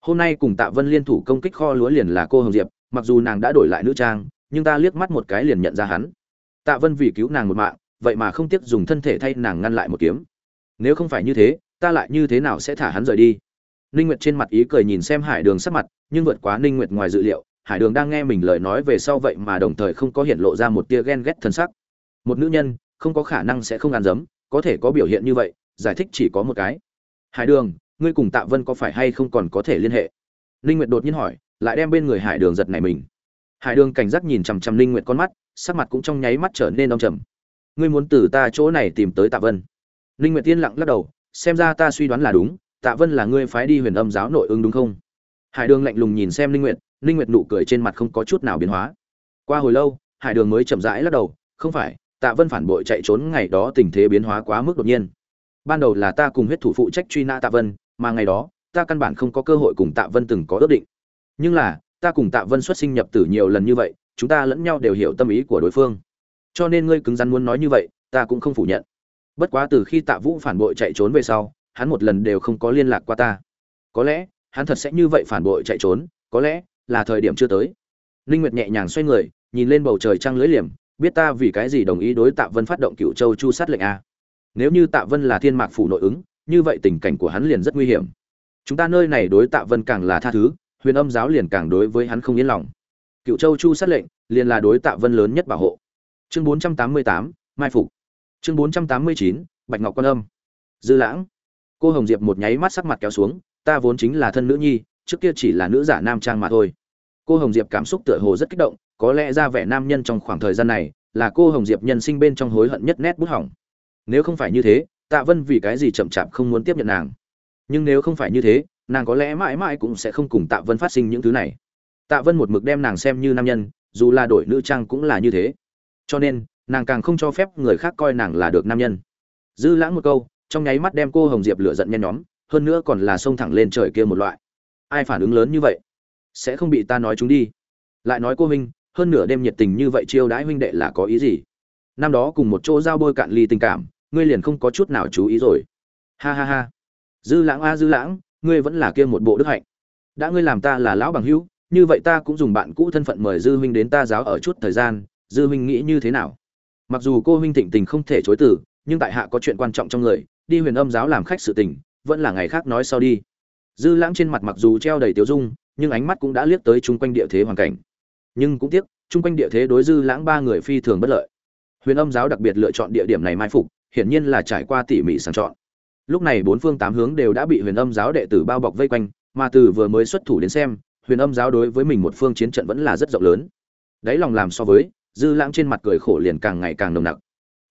Hôm nay cùng tạ vân liên thủ công kích kho lúa liền là cô hồng diệp, mặc dù nàng đã đổi lại nữ trang, nhưng ta liếc mắt một cái liền nhận ra hắn. Tạ vân vì cứu nàng một mạng, vậy mà không tiếc dùng thân thể thay nàng ngăn lại một kiếm. Nếu không phải như thế, ta lại như thế nào sẽ thả hắn rời đi? Ninh nguyệt trên mặt ý cười nhìn xem hải đường sắc mặt, nhưng vượt quá ninh nguyệt ngoài dự liệu. Hải đường đang nghe mình lời nói về sau vậy mà đồng thời không có hiện lộ ra một tia ghen ghét thân sắc. Một nữ nhân không có khả năng sẽ không ăn dấm, có thể có biểu hiện như vậy, giải thích chỉ có một cái. Hải đường, ngươi cùng tạ vân có phải hay không còn có thể liên hệ? Ninh nguyệt đột nhiên hỏi, lại đem bên người hải đường giật này mình. Hải đường cảnh giác nhìn chằm chằm ninh nguyệt con mắt, sắc mặt cũng trong nháy mắt trở nên đông trầm. Ngươi muốn từ ta chỗ này tìm tới tạ vân? Ninh nguyệt tiên lặng lắc đầu, xem ra ta suy đoán là đúng, tạ vân là ngươi phái đi huyền âm giáo nội ứng đúng không? Hải đường lạnh lùng nhìn xem ninh nguyệt ninh nguyệt nụ cười trên mặt không có chút nào biến hóa. Qua hồi lâu, hải đường mới chậm rãi lắc đầu, không phải tạ vân phản bội chạy trốn ngày đó tình thế biến hóa quá mức đột nhiên. Ban đầu là ta cùng huyết thủ phụ trách truy nã tạ vân, mà ngày đó, ta căn bản không có cơ hội cùng tạ vân từng có ước định. Nhưng là, ta cùng tạ vân xuất sinh nhập tử nhiều lần như vậy, chúng ta lẫn nhau đều hiểu tâm ý của đối phương. Cho nên ngươi cứng rắn muốn nói như vậy, ta cũng không phủ nhận. Bất quá từ khi tạ vũ phản bội chạy trốn về sau, hắn một lần đều không có liên lạc qua ta. Có lẽ, hắn thật sẽ như vậy phản bội chạy trốn, có lẽ là thời điểm chưa tới. Linh nguyệt nhẹ nhàng xoay người, nhìn lên bầu trời trăng lưới liềm biết ta vì cái gì đồng ý đối tạ vân phát động cựu châu chu sát lệnh a. Nếu như tạ vân là thiên mạc phủ nội ứng như vậy tình cảnh của hắn liền rất nguy hiểm. Chúng ta nơi này đối tạ vân càng là tha thứ huyền âm giáo liền càng đối với hắn không yên lòng. Cựu châu chu sát lệnh liền là đối tạ vân lớn nhất bảo hộ. Chương 488, mai phục. Chương 489, bạch ngọc quan âm. Dư lãng. Cô hồng diệp một nháy mắt sắc mặt kéo xuống ta vốn chính là thân nữ nhi trước kia chỉ là nữ giả nam trang mà thôi. Cô hồng diệp cảm xúc tựa hồ rất kích động có lẽ ra vẻ nam nhân trong khoảng thời gian này là cô hồng diệp nhân sinh bên trong hối hận nhất nét bút hỏng. Nếu không phải như thế, tạ vân vì cái gì chậm chạp không muốn tiếp nhận nàng? Nhưng nếu không phải như thế, nàng có lẽ mãi mãi cũng sẽ không cùng tạ vân phát sinh những thứ này. Tạ vân một mực đem nàng xem như nam nhân, dù là đổi nữ trang cũng là như thế. Cho nên, nàng càng không cho phép người khác coi nàng là được nam nhân. Dư lãng một câu, trong nháy mắt đem cô hồng diệp lựa giận nhen nhóm, hơn nữa còn là xông thẳng lên trời kia một loại. Ai phản ứng lớn như vậy? Sẽ không bị ta nói chúng đi. Lại nói cô huynh hơn nửa đêm nhiệt tình như vậy chiêu đãi huynh đệ là có ý gì? Năm đó cùng một chỗ giao bôi cạn ly tình cảm, ngươi liền không có chút nào chú ý rồi. Ha ha ha. Dư lãng a, dư lãng, ngươi vẫn là kia một bộ đức hạnh. Đã ngươi làm ta là lão bằng hữu, như vậy ta cũng dùng bạn cũ thân phận mời dư huynh đến ta giáo ở chút thời gian, dư huynh nghĩ như thế nào? Mặc dù cô huynh thịnh tình không thể chối từ, nhưng tại hạ có chuyện quan trọng trong người, đi huyền âm giáo làm khách sự tình, vẫn là ngày khác nói sau đi. Dư lãng trên mặt mặc dù treo đầy tiếu dung, nhưng ánh mắt cũng đã liếc tới chung quanh địa thế hoàn cảnh nhưng cũng tiếc, chung quanh địa thế đối dư lãng ba người phi thường bất lợi. Huyền âm giáo đặc biệt lựa chọn địa điểm này mai phục, hiển nhiên là trải qua tỉ mỉ sàng chọn. Lúc này bốn phương tám hướng đều đã bị huyền âm giáo đệ tử bao bọc vây quanh, mà từ vừa mới xuất thủ đến xem, huyền âm giáo đối với mình một phương chiến trận vẫn là rất rộng lớn. Đáy lòng làm so với, dư lãng trên mặt cười khổ liền càng ngày càng nồng nặc.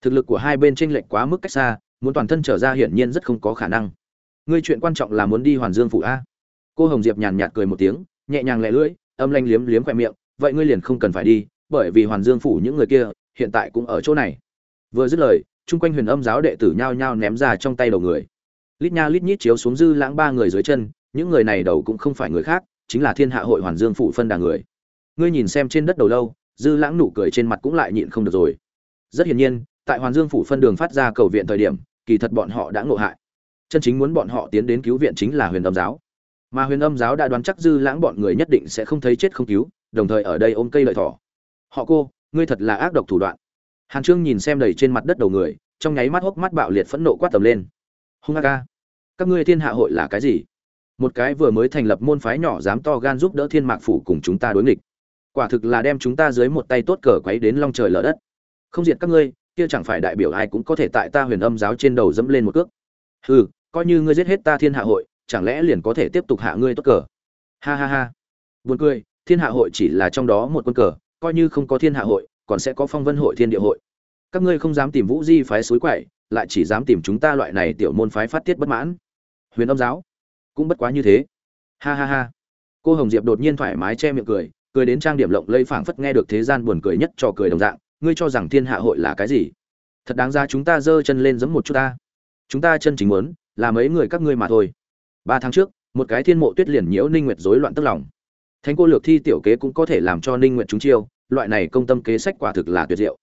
Thực lực của hai bên tranh lệch quá mức cách xa, muốn toàn thân trở ra hiển nhiên rất không có khả năng. Ngươi chuyện quan trọng là muốn đi hoàn dương phủ a. Cô hồng diệp nhàn nhạt cười một tiếng, nhẹ nhàng lẹ lưỡi, âm lanh liếm liếm khoe miệng vậy ngươi liền không cần phải đi, bởi vì hoàn dương phủ những người kia hiện tại cũng ở chỗ này. Vừa dứt lời, chung quanh huyền âm giáo đệ tử nhao nhao ném ra trong tay đầu người. Lít nha lít nhít chiếu xuống dư lãng ba người dưới chân, những người này đầu cũng không phải người khác, chính là thiên hạ hội hoàn dương phủ phân đà người. Ngươi nhìn xem trên đất đầu lâu, dư lãng nụ cười trên mặt cũng lại nhịn không được rồi. Rất hiển nhiên, tại hoàn dương phủ phân đường phát ra cầu viện thời điểm, kỳ thật bọn họ đã ngộ hại. Chân chính muốn bọn họ tiến đến cứu viện chính là huyền âm giáo. Mà huyền âm giáo đã đoán chắc dư lãng bọn người nhất định sẽ không thấy chết không cứu đồng thời ở đây ôm cây lợi thỏ. Họ cô, ngươi thật là ác độc thủ đoạn. Hàn trương nhìn xem đầy trên mặt đất đầu người, trong nháy mắt hốc mắt bạo liệt phẫn nộ quát tầm lên. Hung a ca. Các ngươi thiên hạ hội là cái gì? Một cái vừa mới thành lập môn phái nhỏ dám to gan giúp đỡ thiên mạc phủ cùng chúng ta đối nghịch. Quả thực là đem chúng ta dưới một tay tốt cờ quấy đến long trời lở đất. Không diệt các ngươi, kia chẳng phải đại biểu ai cũng có thể tại ta huyền âm giáo trên đầu dẫm lên một cước. Hừ, coi như ngươi giết hết ta thiên hạ hội, chẳng lẽ liền có thể tiếp tục hạ ngươi tốt cờ? Ha ha ha. Buồn cười thiên hạ hội chỉ là trong đó một quân cờ, coi như không có thiên hạ hội, còn sẽ có phong vân hội, thiên địa hội. Các ngươi không dám tìm vũ di phái suối quậy, lại chỉ dám tìm chúng ta loại này tiểu môn phái phát tiết bất mãn. Huyền âm giáo, cũng bất quá như thế. Ha ha ha. Cô hồng diệp đột nhiên thoải mái che miệng cười cười đến trang điểm lộng lây phảng phất nghe được thế gian buồn cười nhất cho cười đồng dạng, ngươi cho rằng thiên hạ hội là cái gì? Thật đáng ra chúng ta giơ chân lên giấm một chút ta. Chúng ta chân chính muốn, là mấy người các ngươi mà thôi. Ba tháng trước, một cái thiên mộ tuyết liền nhiễu ninh nguyệt rối loạn tức lòng thánh cô lược thi tiểu kế cũng có thể làm cho ninh nguyệt trúng chiêu, loại này công tâm kế sách quả thực là tuyệt diệu.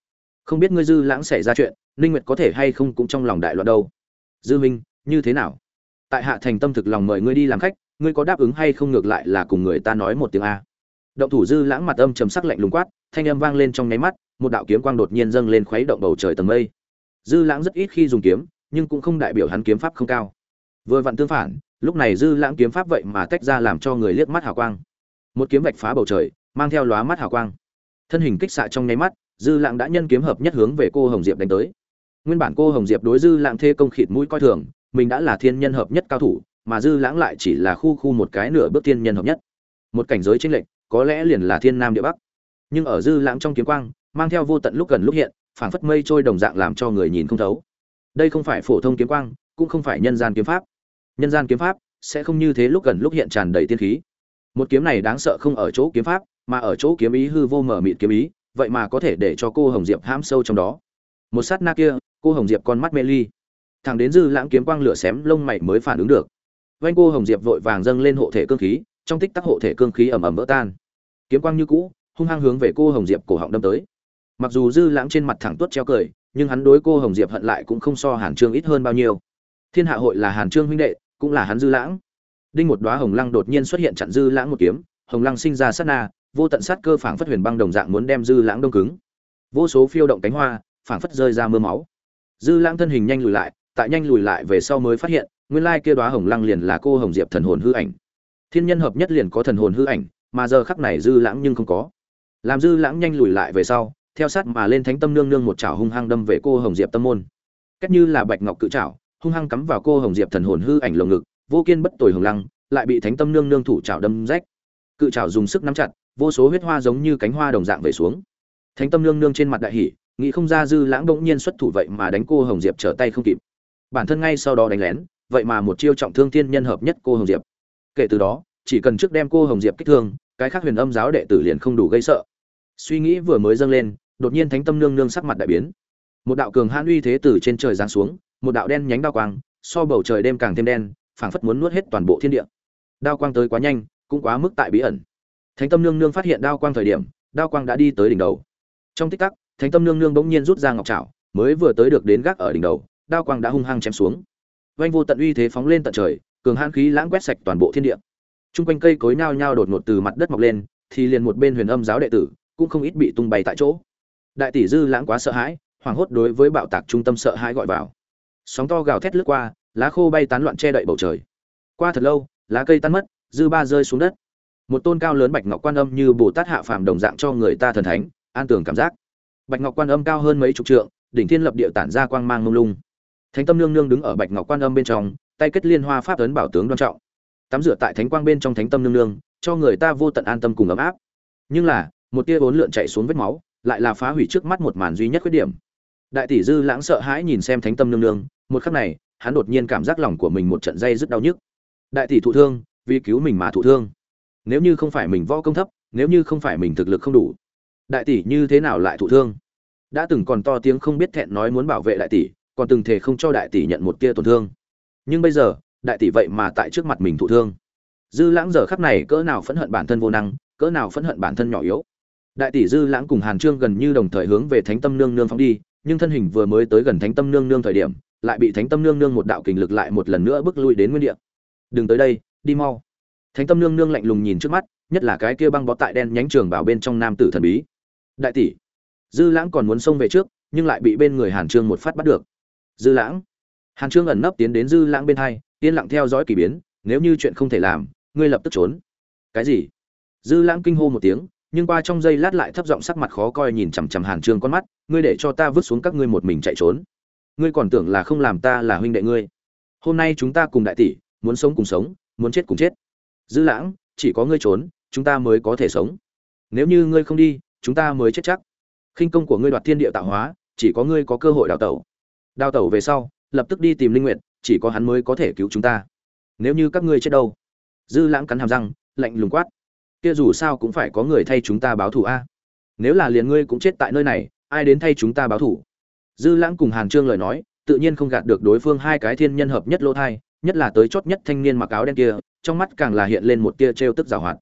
Không biết ngươi dư lãng xảy ra chuyện, ninh nguyệt có thể hay không cũng trong lòng đại loạn đâu. Dư minh, như thế nào? Tại hạ thành tâm thực lòng mời ngươi đi làm khách, ngươi có đáp ứng hay không ngược lại là cùng người ta nói một tiếng a? Động thủ dư lãng mặt âm trầm sắc lạnh lùng quát, thanh âm vang lên trong nháy mắt, một đạo kiếm quang đột nhiên dâng lên khuấy động bầu trời tầng mây. Dư lãng rất ít khi dùng kiếm, nhưng cũng không đại biểu hắn kiếm pháp không cao. Vừa vặn tương phản, lúc này dư lãng kiếm pháp vậy mà tách ra làm cho người liếc mắt hào quang một kiếm vạch phá bầu trời, mang theo lóa mắt hào quang. Thân hình kích xạ trong nháy mắt, dư lãng đã nhân kiếm hợp nhất hướng về cô hồng diệp đánh tới. Nguyên bản cô hồng diệp đối dư lãng thê công khịt mũi coi thường, mình đã là thiên nhân hợp nhất cao thủ, mà dư lãng lại chỉ là khu khu một cái nửa bước thiên nhân hợp nhất. Một cảnh giới chênh lệch, có lẽ liền là thiên nam địa bắc. Nhưng ở dư lãng trong kiếm quang, mang theo vô tận lúc gần lúc hiện, phảng phất mây trôi đồng dạng làm cho người nhìn không thấu. Đây không phải phổ thông kiếm quang, cũng không phải nhân gian kiếm pháp. Nhân gian kiếm pháp sẽ không như thế lúc gần lúc hiện tràn đầy tiên khí một kiếm này đáng sợ không ở chỗ kiếm pháp, mà ở chỗ kiếm ý hư vô mở mịt kiếm ý, vậy mà có thể để cho cô hồng diệp hãm sâu trong đó. Một sát na kia, cô hồng diệp con mắt mê ly. Thằng đến dư lãng kiếm quang lửa xém lông mày mới phản ứng được. Vanh cô hồng diệp vội vàng dâng lên hộ thể cương khí, trong tích tắc hộ thể cương khí ẩm ẩm vỡ tan. Kiếm quang như cũ, hung hăng hướng về cô hồng diệp cổ họng đâm tới. Mặc dù dư lãng trên mặt thẳng tuốt treo cười, nhưng hắn đối cô hồng diệp hận lại cũng không so hàn trương ít hơn bao nhiêu. Thiên hạ hội là hàn trương huynh đệ, cũng là hắn dư lãng đinh một đóa hồng lăng đột nhiên xuất hiện chặn dư lãng một kiếm, hồng lăng sinh ra sát na, vô tận sát cơ phảng phất huyền băng đồng dạng muốn đem dư lãng đông cứng. Vô số phiêu động cánh hoa phảng phất rơi ra mưa máu. Dư lãng thân hình nhanh lùi lại, tại nhanh lùi lại về sau mới phát hiện, nguyên lai kia đóa hồng lăng liền là cô hồng diệp thần hồn hư ảnh. Thiên nhân hợp nhất liền có thần hồn hư ảnh, mà giờ khắc này dư lãng nhưng không có. Làm dư lãng nhanh lùi lại về sau, theo sát mà lên thánh tâm nương nương một chảo hung hăng đâm về cô hồng diệp tâm môn. Cách như là bạch ngọc cự chảo, hung hăng cắm vào cô hồng diệp thần hồn hư ảnh lồng ngực vô kiên bất tồi hồng lăng, lại bị thánh tâm nương nương thủ chảo đâm rách. Cự chảo dùng sức nắm chặt, vô số huyết hoa giống như cánh hoa đồng dạng về xuống. Thánh tâm nương nương trên mặt đại hỉ, nghĩ không ra dư lãng bỗng nhiên xuất thủ vậy mà đánh cô hồng diệp trở tay không kịp. Bản thân ngay sau đó đánh lén, vậy mà một chiêu trọng thương tiên nhân hợp nhất cô hồng diệp. Kể từ đó, chỉ cần trước đem cô hồng diệp kích thương, cái khác huyền âm giáo đệ tử liền không đủ gây sợ. Suy nghĩ vừa mới dâng lên, đột nhiên thánh tâm nương nương sắc mặt đại biến. Một đạo cường hãn uy thế từ trên trời giáng xuống, một đạo đen nhánh đao quang, so bầu trời đêm càng thêm đen phảng phất muốn nuốt hết toàn bộ thiên địa. Đao quang tới quá nhanh cũng quá mức tại bí ẩn. Thánh tâm nương nương phát hiện đao quang thời điểm đao quang đã đi tới đỉnh đầu. Trong tích tắc thánh tâm nương nương bỗng nhiên rút ra ngọc trảo mới vừa tới được đến gác ở đỉnh đầu đao quang đã hung hăng chém xuống. Vanh vô tận uy thế phóng lên tận trời cường hãn khí lãng quét sạch toàn bộ thiên địa. Trung quanh cây cối nhao nhao đột ngột từ mặt đất mọc lên, thì liền một bên huyền âm giáo đệ tử cũng không ít bị tung bay tại chỗ. Đại tỷ dư lãng quá sợ hãi, hoảng hốt đối với bạo tạc trung tâm sợ hãi gọi vào. Sóng to gào thét lướt qua, lá khô bay tán loạn che đậy bầu trời. Qua thật lâu, lá cây tan mất, dư ba rơi xuống đất. Một tôn cao lớn bạch ngọc quan âm như Bồ Tát hạ phàm đồng dạng cho người ta thần thánh, an tường cảm giác. Bạch ngọc quan âm cao hơn mấy chục trượng, đỉnh thiên lập địa tản ra quang mang mông lung. Thánh tâm nương nương đứng ở bạch ngọc quan âm bên trong, tay kết liên hoa pháp ấn bảo tướng đoan trọng tắm rửa tại thánh quang bên trong thánh tâm nương nương cho người ta vô tận an tâm cùng ấm áp nhưng là một tia bốn lượn chạy xuống vết máu lại là phá hủy trước mắt một màn duy nhất khuyết điểm đại tỷ dư lãng sợ hãi nhìn xem thánh tâm nương nương một khắc này hắn đột nhiên cảm giác lòng của mình một trận dây rất đau nhức. Đại tỷ thụ thương, vì cứu mình mà thụ thương. Nếu như không phải mình võ công thấp, nếu như không phải mình thực lực không đủ, đại tỷ như thế nào lại thụ thương? Đã từng còn to tiếng không biết thẹn nói muốn bảo vệ đại tỷ, còn từng thể không cho đại tỷ nhận một tia tổn thương. Nhưng bây giờ, đại tỷ vậy mà tại trước mặt mình thụ thương. Dư lãng giờ khắc này cỡ nào phẫn hận bản thân vô năng, cỡ nào phẫn hận bản thân nhỏ yếu. Đại tỷ dư lãng cùng hàn trương gần như đồng thời hướng về thánh tâm nương nương phóng đi, nhưng thân hình vừa mới tới gần thánh tâm nương nương thời điểm lại bị thánh tâm nương nương một đạo kình lực lại một lần nữa bước lui đến nguyên địa. Đừng tới đây, đi mau. Thánh tâm nương nương lạnh lùng nhìn trước mắt, nhất là cái kia băng bó tại đen nhánh trường bảo bên trong nam tử thần bí. Đại tỷ, dư lãng còn muốn xông về trước, nhưng lại bị bên người hàn trương một phát bắt được. Dư lãng? Hàn trương ẩn nấp tiến đến dư lãng bên hai, yên lặng theo dõi kỳ biến, nếu như chuyện không thể làm, ngươi lập tức trốn. Cái gì? Dư lãng kinh hô một tiếng, nhưng qua trong giây lát lại thấp giọng sắc mặt khó coi nhìn chằm chằm hàn trương con mắt, ngươi để cho ta vứt xuống các ngươi một mình chạy trốn ngươi còn tưởng là không làm ta là huynh đệ ngươi. Hôm nay chúng ta cùng đại tỷ, muốn sống cùng sống, muốn chết cùng chết. Dư lãng, chỉ có ngươi trốn, chúng ta mới có thể sống. Nếu như ngươi không đi, chúng ta mới chết chắc. Khinh công của ngươi đoạt thiên địa tạo hóa, chỉ có ngươi có cơ hội đào tẩu. Đào tẩu về sau, lập tức đi tìm linh nguyện chỉ có hắn mới có thể cứu chúng ta. Nếu như các ngươi chết đâu? Dư lãng cắn hàm răng, lạnh lùng quát. Kia dù sao cũng phải có người thay chúng ta báo thù a. Nếu là liền ngươi cũng chết tại nơi này, ai đến thay chúng ta báo thù? Dư lãng cùng hàn trương lời nói, tự nhiên không gạt được đối phương hai cái thiên nhân hợp nhất lỗ thai, nhất là tới chót nhất thanh niên mặc áo đen kia, trong mắt càng là hiện lên một tia trêu tức giảo hoạt.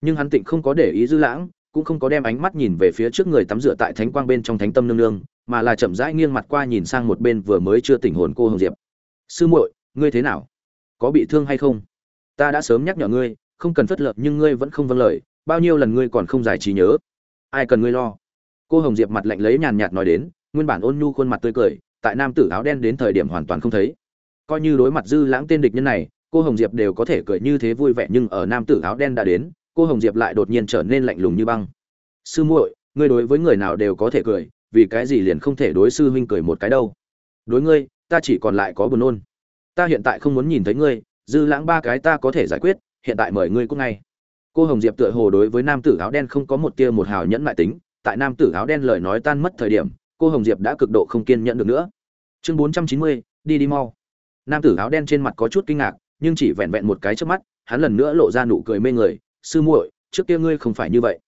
Nhưng hắn tịnh không có để ý dư lãng, cũng không có đem ánh mắt nhìn về phía trước người tắm rửa tại thánh quang bên trong thánh tâm nương nương, mà là chậm rãi nghiêng mặt qua nhìn sang một bên vừa mới chưa tỉnh hồn cô hồng diệp. Sư muội, ngươi thế nào? Có bị thương hay không? Ta đã sớm nhắc nhở ngươi, không cần phất lợp nhưng ngươi vẫn không vâng lời, bao nhiêu lần ngươi còn không giải trí nhớ? Ai cần ngươi lo? Cô hồng diệp mặt lạnh lấy nhàn nhạt nói đến nguyên bản ôn nhu khuôn mặt tươi cười, tại nam tử áo đen đến thời điểm hoàn toàn không thấy. Coi như đối mặt dư lãng tên địch nhân này, cô hồng diệp đều có thể cười như thế vui vẻ, nhưng ở nam tử áo đen đã đến, cô hồng diệp lại đột nhiên trở nên lạnh lùng như băng. Sư muội, ngươi đối với người nào đều có thể cười, vì cái gì liền không thể đối sư huynh cười một cái đâu? Đối ngươi, ta chỉ còn lại có buồn nôn. Ta hiện tại không muốn nhìn thấy ngươi, dư lãng ba cái ta có thể giải quyết, hiện tại mời ngươi cũng ngay. Cô hồng diệp tựa hồ đối với nam tử áo đen không có một tia một hào nhẫn mại tính, tại nam tử áo đen lời nói tan mất thời điểm cô hồng diệp đã cực độ không kiên nhẫn được nữa. Chương bốn trăm chín mươi, đi đi mau. Nam tử áo đen trên mặt có chút kinh ngạc, nhưng chỉ vẹn vẹn một cái trước mắt, hắn lần nữa lộ ra nụ cười mê người, sư muội, trước kia ngươi không phải như vậy.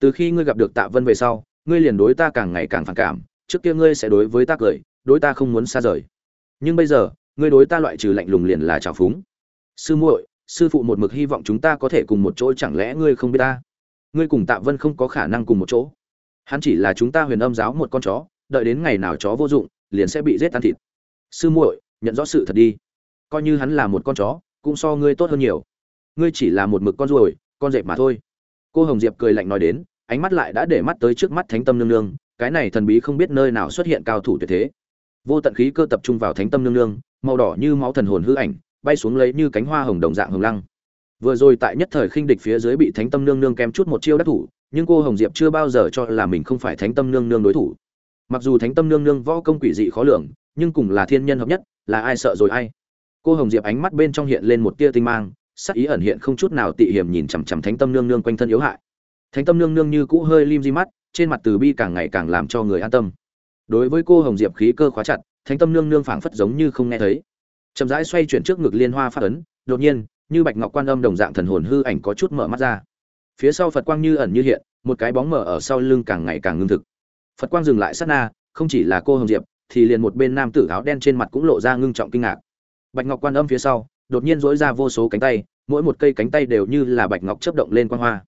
Từ khi ngươi gặp được tạ vân về sau, ngươi liền đối ta càng ngày càng phản cảm, trước kia ngươi sẽ đối với ta cười, đối ta không muốn xa rời. Nhưng bây giờ, ngươi đối ta loại trừ lạnh lùng liền là trào phúng. Sư muội, sư phụ một mực hy vọng chúng ta có thể cùng một chỗ, chẳng lẽ ngươi không biết ta? Ngươi cùng tạ vân không có khả năng cùng một chỗ. Hắn chỉ là chúng ta huyền âm giáo một con chó đợi đến ngày nào chó vô dụng, liền sẽ bị giết tan thịt. Sư muội, nhận rõ sự thật đi. Coi như hắn là một con chó, cũng so ngươi tốt hơn nhiều. Ngươi chỉ là một mực con ruồi, con dẹp mà thôi. Cô hồng diệp cười lạnh nói đến, ánh mắt lại đã để mắt tới trước mắt thánh tâm nương nương, cái này thần bí không biết nơi nào xuất hiện cao thủ tuyệt thế. Vô tận khí cơ tập trung vào thánh tâm nương nương, màu đỏ như máu thần hồn hư ảnh, bay xuống lấy như cánh hoa hồng đồng dạng hồng lăng. Vừa rồi tại nhất thời khinh địch phía dưới bị thánh tâm nương nương kém chút một chiêu đắc thủ, nhưng cô hồng diệp chưa bao giờ cho là mình không phải thánh tâm nương nương đối thủ mặc dù thánh tâm nương nương võ công quỷ dị khó lường, nhưng cùng là thiên nhân hợp nhất, là ai sợ rồi ai? Cô hồng diệp ánh mắt bên trong hiện lên một tia tinh mang, sắc ý ẩn hiện không chút nào tị hiểm nhìn chằm chằm thánh tâm nương nương quanh thân yếu hại. Thánh tâm nương nương như cũ hơi lim di mắt, trên mặt từ bi càng ngày càng làm cho người an tâm. Đối với cô hồng diệp khí cơ khóa chặt, thánh tâm nương nương phảng phất giống như không nghe thấy. Chậm rãi xoay chuyển trước ngực liên hoa phát ấn, đột nhiên, như bạch ngọc quan âm đồng dạng thần hồn hư ảnh có chút mở mắt ra. Phía sau phật quang như ẩn như hiện, một cái bóng mở ở sau lưng càng ngày càng ngưng thực phật quang dừng lại sát na, không chỉ là cô hồng diệp, thì liền một bên nam tử áo đen trên mặt cũng lộ ra ngưng trọng kinh ngạc. Bạch ngọc quan âm phía sau, đột nhiên dỗi ra vô số cánh tay, mỗi một cây cánh tay đều như là bạch ngọc chớp động lên quan hoa.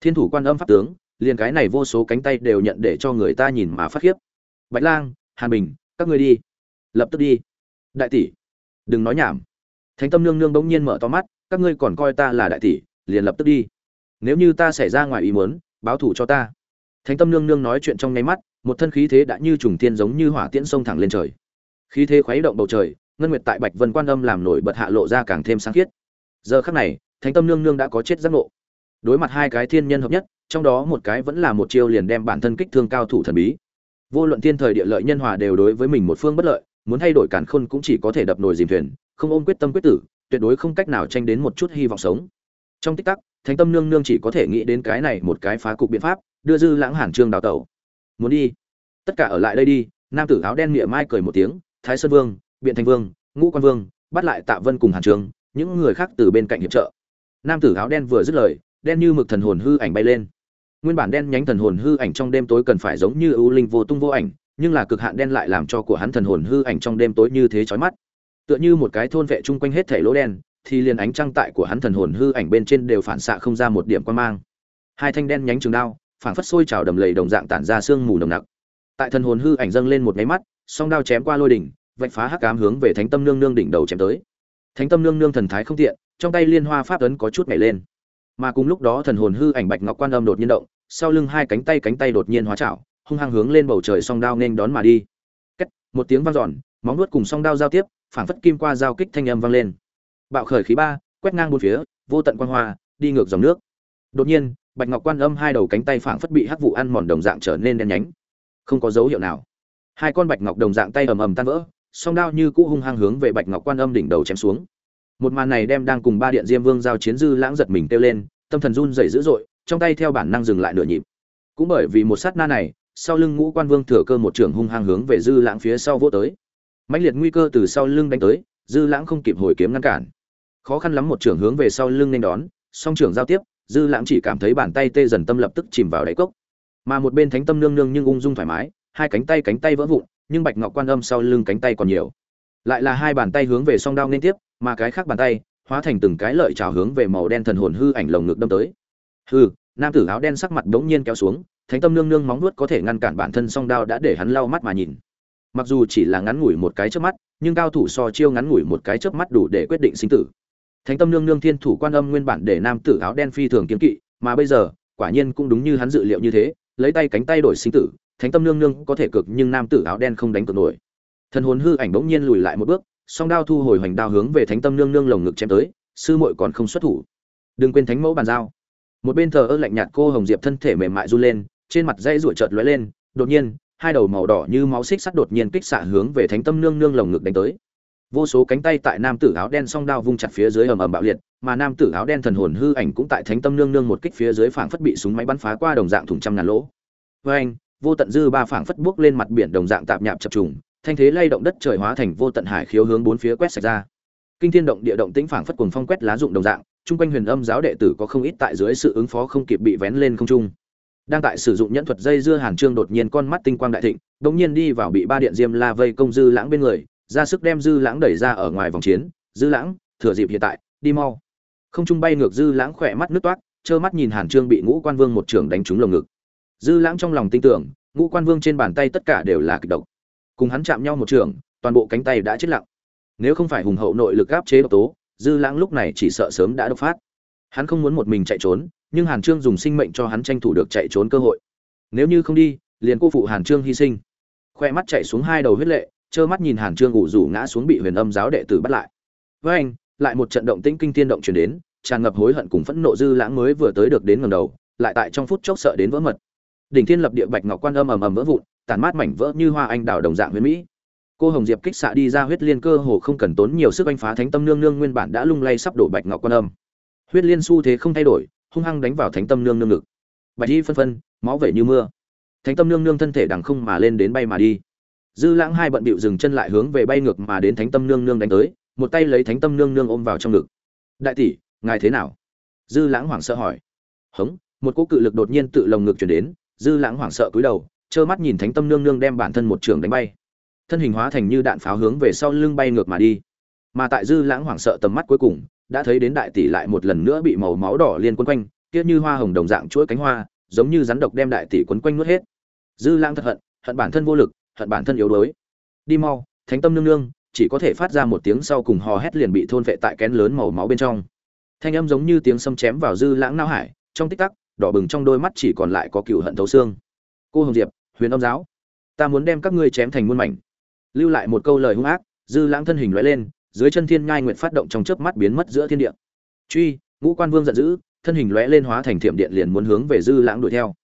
Thiên thủ quan âm pháp tướng, liền cái này vô số cánh tay đều nhận để cho người ta nhìn mà phát khiếp. Bạch lang, hàn bình, các ngươi đi. Lập tức đi. Đại tỷ, đừng nói nhảm. Thánh tâm nương nương bỗng nhiên mở to mắt, các ngươi còn coi ta là đại tỷ, liền lập tức đi. Nếu như ta xảy ra ngoài ý muốn, báo thủ cho ta. Thánh tâm nương nương nói chuyện trong nháy mắt một thân khí thế đã như trùng tiên giống như hỏa tiễn sông thẳng lên trời. Khí thế khuấy động bầu trời, ngân nguyệt tại bạch vân quan âm làm nổi bật hạ lộ ra càng thêm sáng khiết. Giờ khắc này, thánh tâm nương nương đã có chết giác ngộ. Đối mặt hai cái thiên nhân hợp nhất, trong đó một cái vẫn là một chiêu liền đem bản thân kích thương cao thủ thần bí. Vô luận thiên thời địa lợi nhân hòa đều đối với mình một phương bất lợi, muốn thay đổi cản khôn cũng chỉ có thể đập nồi dìm thuyền, không ôm quyết tâm quyết tử, tuyệt đối không cách nào tranh đến một chút hy vọng sống. Trong tích tắc, thánh tâm nương nương chỉ có thể nghĩ đến cái này một cái phá cục biện pháp, đưa dư lãng hàn trương đào tẩu muốn đi. Tất cả ở lại đây đi, nam tử áo đen miệng mai cười một tiếng, thái sơn vương, biện thành vương, ngũ quan vương, bắt lại tạ vân cùng hàn trường, những người khác từ bên cạnh hiệp trợ. Nam tử áo đen vừa dứt lời, đen như mực thần hồn hư ảnh bay lên. Nguyên bản đen nhánh thần hồn hư ảnh trong đêm tối cần phải giống như ưu linh vô tung vô ảnh, nhưng là cực hạn đen lại làm cho của hắn thần hồn hư ảnh trong đêm tối như thế chói mắt. Tựa như một cái thôn vệ chung quanh hết thể lỗ đen, thì liền ánh trăng tại của hắn thần hồn hư ảnh bên trên đều phản xạ không ra một điểm quan mang. Hai thanh đen nhánh trường đao phảng phất sôi trào đầm lầy đồng dạng tản ra sương mù nồng nặc. Tại thần hồn hư ảnh dâng lên một máy mắt song đao chém qua lôi đỉnh vạch phá hắc ám hướng về thánh tâm nương nương đỉnh đầu chém tới. Thánh tâm nương nương thần thái không tiện trong tay liên hoa pháp ấn có chút nhảy lên. Mà cùng lúc đó thần hồn hư ảnh bạch ngọc quan âm đột nhiên động sau lưng hai cánh tay cánh tay đột nhiên hóa chảo hung hăng hướng lên bầu trời song đao nên đón mà đi. Két, một tiếng vang dọn móng vuốt cùng song đao giao tiếp phảng phất kim qua giao kích thanh âm vang lên. Bạo khởi khí ba quét ngang bốn phía vô tận quang hoa đi ngược dòng nước. Đột nhiên bạch ngọc quan âm hai đầu cánh tay phảng phất bị hắc vụ ăn mòn đồng dạng trở nên đen nhánh. Không có dấu hiệu nào. Hai con bạch ngọc đồng dạng tay ầm ầm tan vỡ, song đao như cũ hung hăng hướng về bạch ngọc quan âm đỉnh đầu chém xuống. Một màn này đem đang cùng ba điện diêm vương giao chiến dư lãng giật mình kêu lên, tâm thần run rẩy dữ dội, trong tay theo bản năng dừng lại nửa nhịp. Cũng bởi vì một sát na này, sau lưng ngũ quan vương thừa cơ một trường hung hăng hướng về dư lãng phía sau vô tới. Mãnh liệt nguy cơ từ sau lưng đánh tới, dư lãng không kịp hồi kiếm ngăn cản. Khó khăn lắm một trưởng hướng về sau lưng nên đón, song trưởng giao tiếp dư lãng chỉ cảm thấy bàn tay tê dần tâm lập tức chìm vào đáy cốc. Mà một bên thánh tâm nương nương nhưng ung dung thoải mái, hai cánh tay cánh tay vỡ vụn, nhưng bạch ngọc quan âm sau lưng cánh tay còn nhiều. Lại là hai bàn tay hướng về song đao liên tiếp, mà cái khác bàn tay, hóa thành từng cái lợi trào hướng về màu đen thần hồn hư ảnh lồng ngực đâm tới. Hư nam tử áo đen sắc mặt bỗng nhiên kéo xuống, thánh tâm nương nương móng nuốt có thể ngăn cản bản thân song đao đã để hắn lau mắt mà nhìn. Mặc dù chỉ là ngắn ngủi một cái chớp mắt, nhưng cao thủ so chiêu ngắn ngủi một cái chớp mắt đủ để quyết định sinh tử thánh tâm nương nương thiên thủ quan âm nguyên bản để nam tử áo đen phi thường kiếm kỵ, mà bây giờ, quả nhiên cũng đúng như hắn dự liệu như thế, lấy tay cánh tay đổi sinh tử, thánh tâm nương nương có thể cực nhưng nam tử áo đen không đánh cược nổi. Thần hồn hư ảnh bỗng nhiên lùi lại một bước, song đao thu hồi hoành đao hướng về thánh tâm nương nương lồng ngực chém tới, sư muội còn không xuất thủ. Đừng quên thánh mẫu bàn giao. Một bên thờ ơ lạnh nhạt cô hồng diệp thân thể mềm mại run lên, trên mặt dây ruột chợt lóe lên, đột nhiên, hai đầu màu đỏ như máu xích sắt đột nhiên kích xạ hướng về thánh tâm nương nương lồng ngực đánh tới vô số cánh tay tại nam tử áo đen song đao vung chặt phía dưới ầm ầm bạo liệt, mà nam tử áo đen thần hồn hư ảnh cũng tại thánh tâm nương nương một kích phía dưới phảng phất bị súng máy bắn phá qua đồng dạng thủng trăm ngàn lỗ. Với anh, vô tận dư ba phảng phất bước lên mặt biển đồng dạng tạp nhạp chập trùng, thanh thế lay động đất trời hóa thành vô tận hải khiếu hướng bốn phía quét sạch ra. Kinh thiên động địa động tĩnh phảng phất cuồng phong quét lá dụng đồng dạng, chung quanh huyền âm giáo đệ tử có không ít tại dưới sự ứng phó không kịp bị vén lên không trung. Đang tại sử dụng nhẫn thuật dây dưa hàn trương đột nhiên con mắt tinh quang đại thịnh, đột nhiên đi vào bị ba điện diêm la vây công dư lãng bên người ra sức đem dư lãng đẩy ra ở ngoài vòng chiến. Dư lãng, thừa dịp hiện tại, đi mau. Không trung bay ngược dư lãng khỏe mắt nước toát trơ mắt nhìn hàn trương bị ngũ quan vương một trưởng đánh trúng lồng ngực. Dư lãng trong lòng tin tưởng, ngũ quan vương trên bàn tay tất cả đều là kịch độc. Cùng hắn chạm nhau một trường, toàn bộ cánh tay đã chết lặng. Nếu không phải hùng hậu nội lực áp chế độc tố, dư lãng lúc này chỉ sợ sớm đã độc phát. Hắn không muốn một mình chạy trốn, nhưng hàn trương dùng sinh mệnh cho hắn tranh thủ được chạy trốn cơ hội. Nếu như không đi, liền cô phụ hàn trương hy sinh. Khoe mắt chạy xuống hai đầu huyết lệ trơ mắt nhìn hàn trương ủ rủ ngã xuống bị huyền âm giáo đệ tử bắt lại. Với anh, lại một trận động tĩnh kinh thiên động chuyển đến, tràn ngập hối hận cùng phẫn nộ dư lãng mới vừa tới được đến ngầm đầu, lại tại trong phút chốc sợ đến vỡ mật. Đỉnh thiên lập địa bạch ngọc quan âm ầm ầm vỡ vụn tàn mát mảnh vỡ như hoa anh đào đồng dạng huyền mỹ. Cô hồng diệp kích xạ đi ra huyết liên cơ hồ không cần tốn nhiều sức anh phá thánh tâm nương nương nguyên bản đã lung lay sắp đổ bạch ngọc quan âm. Huyết liên xu thế không thay đổi, hung hăng đánh vào thánh tâm nương nương ngực. Bạch y phân phân, máu vẩy như mưa. Thánh tâm nương nương thân thể đằng không mà lên đến bay mà đi dư lãng hai bận bịu dừng chân lại hướng về bay ngược mà đến thánh tâm nương nương đánh tới, một tay lấy thánh tâm nương nương ôm vào trong ngực. Đại tỷ, ngài thế nào? Dư lãng hoảng sợ hỏi. Hống. Một cỗ cự lực đột nhiên tự lồng ngực chuyển đến, dư lãng hoảng sợ cúi đầu, trơ mắt nhìn thánh tâm nương nương đem bản thân một trường đánh bay. Thân hình hóa thành như đạn pháo hướng về sau lưng bay ngược mà đi. Mà tại dư lãng hoảng sợ tầm mắt cuối cùng, đã thấy đến đại tỷ lại một lần nữa bị màu máu đỏ liên quấn quanh tiết như hoa hồng đồng dạng chuỗi cánh hoa, giống như rắn độc đem đại tỷ quấn quanh nuốt hết. Dư lãng thật hận hận bản thân vô lực hận bản thân yếu đuối. Đi mau, thánh tâm nương nương, chỉ có thể phát ra một tiếng sau cùng hò hét liền bị thôn vệ tại kén lớn màu máu bên trong. Thanh âm giống như tiếng sâm chém vào dư lãng não hải, trong tích tắc, đỏ bừng trong đôi mắt chỉ còn lại có cựu hận thấu xương. Cô hồng diệp, huyền âm giáo, ta muốn đem các ngươi chém thành muôn mảnh. Lưu lại một câu lời hung ác, dư lãng thân hình lóe lên, dưới chân thiên nhai nguyện phát động trong chớp mắt biến mất giữa thiên địa. Truy, ngũ quan vương giận dữ, thân hình lóe lên hóa thành thiểm điện liền muốn hướng về dư lãng đuổi theo.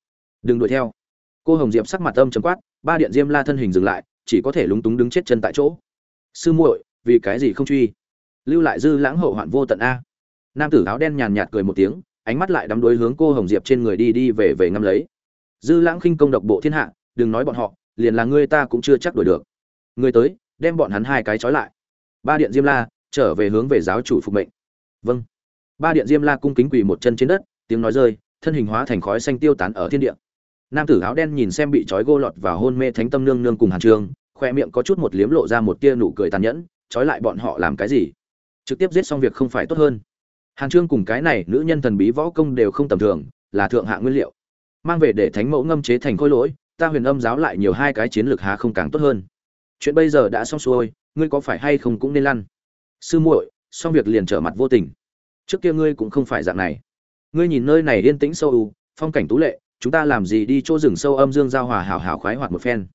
Đừng đuổi theo cô hồng diệp sắc mặt âm chấm quát, ba điện diêm la thân hình dừng lại, chỉ có thể lúng túng đứng chết chân tại chỗ. Sư muội, vì cái gì không truy? Lưu lại dư lãng hậu hoạn vô tận a. Nam tử áo đen nhàn nhạt cười một tiếng, ánh mắt lại đắm đuối hướng cô hồng diệp trên người đi đi về về ngâm lấy. Dư lãng khinh công độc bộ thiên hạ, đừng nói bọn họ, liền là ngươi ta cũng chưa chắc đuổi được. Người tới, đem bọn hắn hai cái trói lại. Ba điện diêm la, trở về hướng về giáo chủ phục mệnh. Vâng. Ba điện diêm la cung kính quỳ một chân trên đất, tiếng nói rơi, thân hình hóa thành khói xanh tiêu tán ở thiên địa nam tử áo đen nhìn xem bị trói gô lọt và hôn mê thánh tâm nương nương cùng hàn Trương khoe miệng có chút một liếm lộ ra một tia nụ cười tàn nhẫn, trói lại bọn họ làm cái gì? Trực tiếp giết xong việc không phải tốt hơn. Hàn trương cùng cái này nữ nhân thần bí võ công đều không tầm thường, là thượng hạng nguyên liệu. Mang về để thánh mẫu ngâm chế thành khôi lỗi, ta huyền âm giáo lại nhiều hai cái chiến lược há không càng tốt hơn. Chuyện bây giờ đã xong xuôi, ngươi có phải hay không cũng nên lăn. Sư muội, xong việc liền trở mặt vô tình. Trước kia ngươi cũng không phải dạng này. Ngươi nhìn nơi này yên tĩnh sâu u, phong cảnh tú lệ chúng ta làm gì đi chỗ rừng sâu âm dương giao hòa hảo hảo khoái hoạt một phen.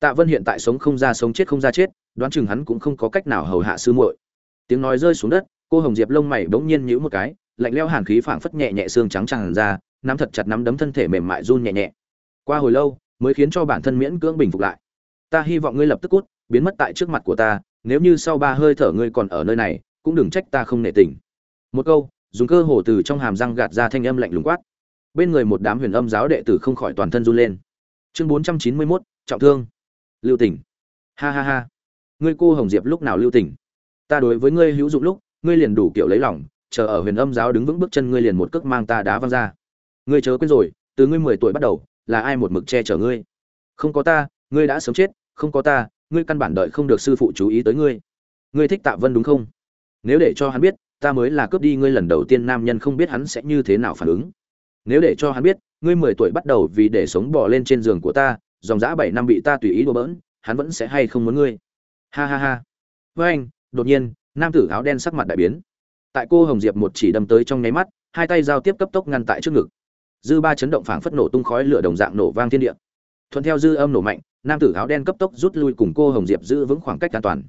Tạ vân hiện tại sống không ra, sống chết không ra chết, đoán chừng hắn cũng không có cách nào hầu hạ sư muội. Tiếng nói rơi xuống đất, cô hồng diệp lông mày bỗng nhiên nhíu một cái, lạnh lẽo hàn khí phảng phất nhẹ nhẹ xương trắng tràn ra, nắm thật chặt nắm đấm thân thể mềm mại run nhẹ nhẹ. Qua hồi lâu, mới khiến cho bản thân miễn cưỡng bình phục lại. Ta hy vọng ngươi lập tức cút, biến mất tại trước mặt của ta, nếu như sau ba hơi thở ngươi còn ở nơi này, cũng đừng trách ta không nể tình. Một câu, dùng cơ hồ từ trong hàm răng gạt ra thanh âm lạnh lùng quát bên người một đám huyền âm giáo đệ tử không khỏi toàn thân run lên. Chương bốn trăm chín mươi 491, trọng thương. Lưu tỉnh ha ha ha. Ngươi cô hồng diệp lúc nào lưu tỉnh ta đối với ngươi hữu dụng lúc ngươi liền đủ kiểu lấy lòng chờ ở huyền âm giáo đứng vững bước chân ngươi liền một cước mang ta đá văng ra. Ngươi chớ quên rồi từ ngươi mười tuổi bắt đầu là ai một mực che chở ngươi? Không có ta ngươi đã sớm chết không có ta ngươi căn bản đợi không được sư phụ chú ý tới ngươi. Ngươi thích tạ vân đúng không? Nếu để cho hắn biết ta mới là cướp đi ngươi lần đầu tiên nam nhân không biết hắn sẽ như thế nào phản ứng nếu để cho hắn biết, ngươi mười tuổi bắt đầu vì để sống bỏ lên trên giường của ta, dòng dã bảy năm bị ta tùy ý đùa bỡn, hắn vẫn sẽ hay không muốn ngươi? Ha ha ha. Với anh, đột nhiên, nam tử áo đen sắc mặt đại biến. Tại cô hồng diệp một chỉ đâm tới trong nháy mắt, hai tay giao tiếp cấp tốc ngăn tại trước ngực. Dư ba chấn động phảng phất nổ tung khói lửa đồng dạng nổ vang thiên địa. Thuận theo dư âm nổ mạnh, nam tử áo đen cấp tốc rút lui cùng cô hồng diệp giữ vững khoảng cách an toàn.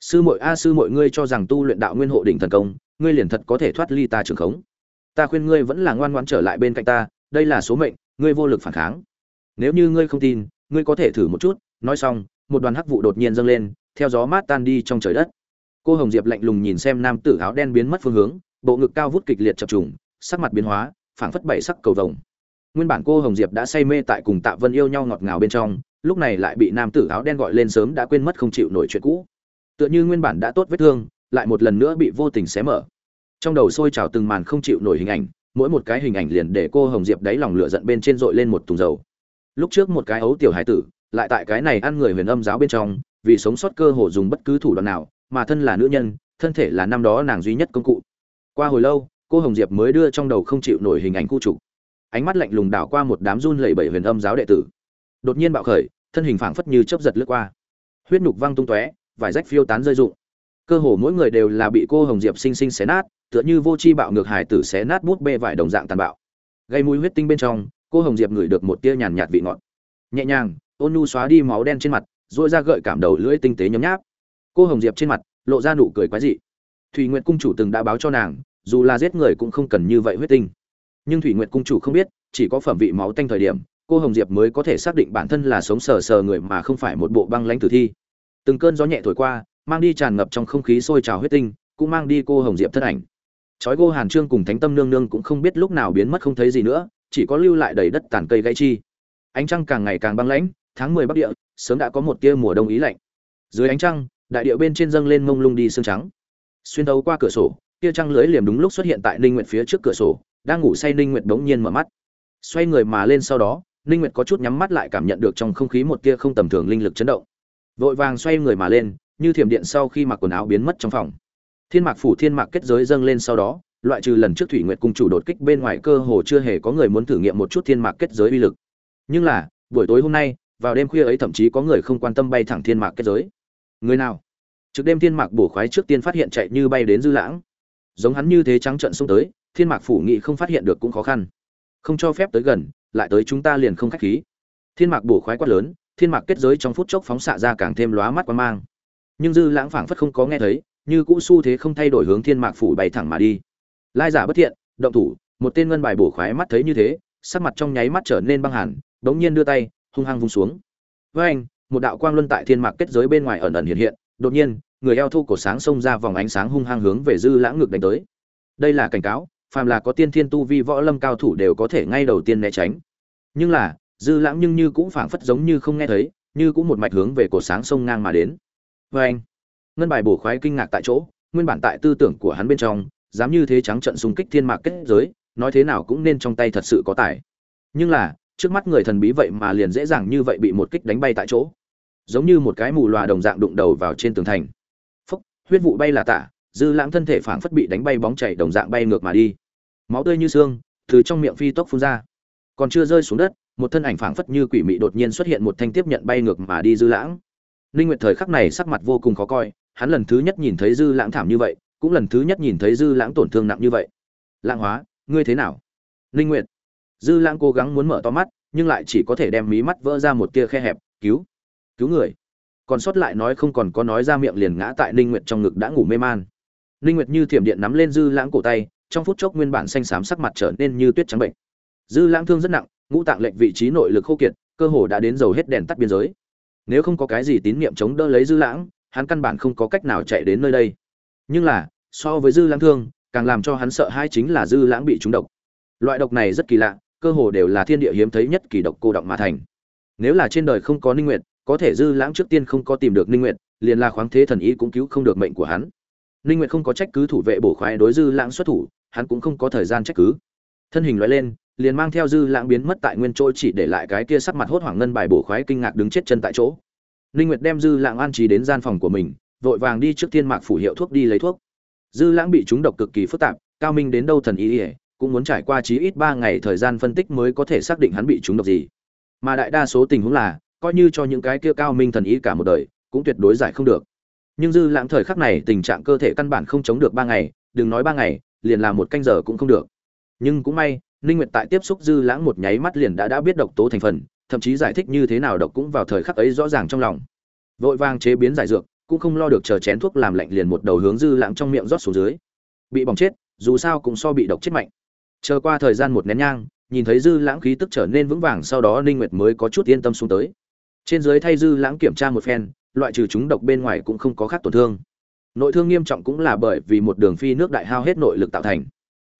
Sư muội a, sư muội ngươi cho rằng tu luyện đạo nguyên hộ đỉnh thần công, ngươi liền thật có thể thoát ly ta trường khống ta khuyên ngươi vẫn là ngoan ngoãn trở lại bên cạnh ta, đây là số mệnh, ngươi vô lực phản kháng. Nếu như ngươi không tin, ngươi có thể thử một chút. Nói xong, một đoàn hắc vụ đột nhiên dâng lên, theo gió mát tan đi trong trời đất. Cô hồng diệp lạnh lùng nhìn xem nam tử áo đen biến mất phương hướng, bộ ngực cao vút kịch liệt chập trùng, sắc mặt biến hóa, phảng phất bảy sắc cầu vồng. Nguyên bản cô hồng diệp đã say mê tại cùng tạ vân yêu nhau ngọt ngào bên trong, lúc này lại bị nam tử áo đen gọi lên sớm đã quên mất không chịu nổi chuyện cũ. Tựa như nguyên bản đã tốt vết thương, lại một lần nữa bị vô tình xé mở trong đầu sôi trào từng màn không chịu nổi hình ảnh, mỗi một cái hình ảnh liền để cô hồng diệp đáy lòng lửa giận bên trên dội lên một thùng dầu. Lúc trước một cái ấu tiểu hải tử, lại tại cái này ăn người huyền âm giáo bên trong, vì sống sót cơ hồ dùng bất cứ thủ đoạn nào, mà thân là nữ nhân, thân thể là năm đó nàng duy nhất công cụ. Qua hồi lâu, cô hồng diệp mới đưa trong đầu không chịu nổi hình ảnh khu trục. Ánh mắt lạnh lùng đảo qua một đám run lẩy bẩy huyền âm giáo đệ tử. Đột nhiên bạo khởi, thân hình phảng phất như chớp giật lướt qua. Huyết nhục văng tung tóe vải rách phiêu tán rơi rụng. Cơ hồ mỗi người đều là bị cô hồng diệp sinh sinh xé nát tựa như vô chi bạo ngược hải tử xé nát bút bê vải đồng dạng tàn bạo. Gây mũi huyết tinh bên trong, cô hồng diệp ngửi được một tia nhàn nhạt vị ngọt. Nhẹ nhàng ôn nhu xóa đi máu đen trên mặt dội ra gợi cảm đầu lưỡi tinh tế nhấm nháp. Cô hồng diệp trên mặt, lộ ra nụ cười quái dị. Thùy nguyện cung chủ từng đã báo cho nàng, dù là giết người cũng không cần như vậy huyết tinh. Nhưng thủy nguyện cung chủ không biết, chỉ có phẩm vị máu tanh thời điểm, cô hồng diệp mới có thể xác định bản thân là sống sờ sờ người mà không phải một bộ băng lãnh tử thi. Từng cơn gió nhẹ thổi qua, mang đi tràn ngập trong không khí sôi trào huyết tinh, cũng mang đi cô hồng diệp thân ảnh chói cô hàn trương cùng thánh tâm nương nương cũng không biết lúc nào biến mất không thấy gì nữa, chỉ có lưu lại đầy đất tàn cây gãy chi. Ánh trăng càng ngày càng băng lãnh, tháng mười bắc địa, sớm đã có một tia mùa đông ý lạnh. Dưới ánh trăng, đại địa bên trên dâng lên mông lung đi sương trắng. Xuyên thấu qua cửa sổ, tia trăng lưới liềm đúng lúc xuất hiện tại ninh nguyệt phía trước cửa sổ, đang ngủ say ninh nguyệt bỗng nhiên mở mắt. Xoay người mà lên sau đó, ninh nguyệt có chút nhắm mắt lại cảm nhận được trong không khí một tia không tầm thường linh lực chấn động. Vội vàng xoay người mà lên, như thiểm điện sau khi mặc quần áo biến mất trong phòng thiên mạc phủ thiên mạc kết giới dâng lên sau đó, loại trừ lần trước thủy nguyệt cung chủ đột kích bên ngoài cơ hồ chưa hề có người muốn thử nghiệm một chút thiên mạc kết giới uy lực. Nhưng là, buổi tối hôm nay, vào đêm khuya ấy thậm chí có người không quan tâm bay thẳng thiên mạc kết giới. Người nào? Trước đêm thiên mạc bổ khoái trước tiên phát hiện chạy như bay đến dư lãng. Giống hắn như thế trắng trận xông tới, thiên mạc phủ nghị không phát hiện được cũng khó khăn. Không cho phép tới gần, lại tới chúng ta liền không khách khí. Thiên mạc bổ khoái quát lớn, thiên mạc kết giới trong phút chốc phóng xạ ra càng thêm lóa mắt quan mang. Nhưng dư lãng phảng phất không có nghe thấy như cũ xu thế không thay đổi hướng thiên mạc phủ bay thẳng mà đi. Lai giả bất thiện, động thủ, một tên ngân bài bổ khoái mắt thấy như thế, sắc mặt trong nháy mắt trở nên băng hẳn, đống nhiên đưa tay, hung hăng vung xuống. Với anh, một đạo quang luân tại thiên mạc kết giới bên ngoài ẩn ẩn hiện hiện, đột nhiên, người eo thu cổ sáng xông ra vòng ánh sáng hung hăng hướng về dư lãng ngực đánh tới. Đây là cảnh cáo, phàm là có tiên thiên tu vi võ lâm cao thủ đều có thể ngay đầu tiên né tránh. Nhưng là, dư lãng nhưng như cũng phảng phất giống như không nghe thấy, như cũng một mạch hướng về cổ sáng sông ngang mà đến. Vê anh ngân bài bổ khoái kinh ngạc tại chỗ, nguyên bản tại tư tưởng của hắn bên trong, dám như thế trắng trận xung kích thiên mạc kết giới, nói thế nào cũng nên trong tay thật sự có tài. Nhưng là, trước mắt người thần bí vậy mà liền dễ dàng như vậy bị một kích đánh bay tại chỗ. Giống như một cái mù loà đồng dạng đụng đầu vào trên tường thành. Phúc huyết vụ bay là tạ, dư lãng thân thể phảng phất bị đánh bay bóng chảy đồng dạng bay ngược mà đi. Máu tươi như xương, từ trong miệng phi tốc phun ra. Còn chưa rơi xuống đất, một thân ảnh phảng phất như quỷ mị đột nhiên xuất hiện một thanh tiếp nhận bay ngược mà đi dư lãng. Linh nguyệt thời khắc này sắc mặt vô cùng khó coi hắn lần thứ nhất nhìn thấy dư lãng thảm như vậy, cũng lần thứ nhất nhìn thấy dư lãng tổn thương nặng như vậy. Lãng hóa, ngươi thế nào? Linh nguyệt. Dư lãng cố gắng muốn mở to mắt, nhưng lại chỉ có thể đem mí mắt vỡ ra một tia khe hẹp, cứu cứu người. Còn sót lại nói không còn có nói ra miệng liền ngã tại ninh nguyệt trong ngực đã ngủ mê man. Ninh nguyệt như thiểm điện nắm lên dư lãng cổ tay, trong phút chốc nguyên bản xanh xám sắc mặt trở nên như tuyết trắng bệnh. Dư lãng thương rất nặng, ngũ tạng lệnh vị trí nội lực khô kiệt, cơ hồ đã đến dầu hết đèn tắt biên giới. Nếu không có cái gì tín niệm chống đỡ lấy dư lãng hắn căn bản không có cách nào chạy đến nơi đây. Nhưng là, so với dư lãng thương, càng làm cho hắn sợ hai chính là dư lãng bị trúng độc. Loại độc này rất kỳ lạ, cơ hồ đều là thiên địa hiếm thấy nhất kỳ độc cô độc mà thành. Nếu là trên đời không có ninh nguyệt, có thể dư lãng trước tiên không có tìm được ninh nguyệt, liền là khoáng thế thần ý cũng cứu không được mệnh của hắn. Ninh nguyệt không có trách cứ thủ vệ bổ khoái đối dư lãng xuất thủ, hắn cũng không có thời gian trách cứ. Thân hình loại lên, liền mang theo dư lãng biến mất tại nguyên chỗ chỉ để lại cái kia sắc mặt hốt hoảng ngân bài bổ khoái kinh ngạc đứng chết chân tại chỗ ninh nguyệt đem dư lãng an trí đến gian phòng của mình, vội vàng đi trước thiên mạc phủ hiệu thuốc đi lấy thuốc. Dư lãng bị trúng độc cực kỳ phức tạp, cao minh đến đâu thần ý ý cũng muốn trải qua chí ít ba ngày thời gian phân tích mới có thể xác định hắn bị trúng độc gì. Mà đại đa số tình huống là, coi như cho những cái kia cao minh thần ý cả một đời, cũng tuyệt đối giải không được. Nhưng dư lãng thời khắc này tình trạng cơ thể căn bản không chống được ba ngày, đừng nói ba ngày, liền là một canh giờ cũng không được. Nhưng cũng may, ninh nguyệt tại tiếp xúc dư lãng một nháy mắt liền đã đã biết độc tố thành phần thậm chí giải thích như thế nào độc cũng vào thời khắc ấy rõ ràng trong lòng. Vội vàng chế biến giải dược, cũng không lo được chờ chén thuốc làm lạnh liền một đầu hướng dư lãng trong miệng rót xuống dưới. Bị bỏng chết, dù sao cũng so bị độc chết mạnh. Chờ qua thời gian một nén nhang, nhìn thấy dư lãng khí tức trở nên vững vàng, sau đó ninh nguyệt mới có chút yên tâm xuống tới. Trên dưới thay dư lãng kiểm tra một phen, loại trừ chúng độc bên ngoài cũng không có khác tổn thương. Nội thương nghiêm trọng cũng là bởi vì một đường phi nước đại hao hết nội lực tạo thành.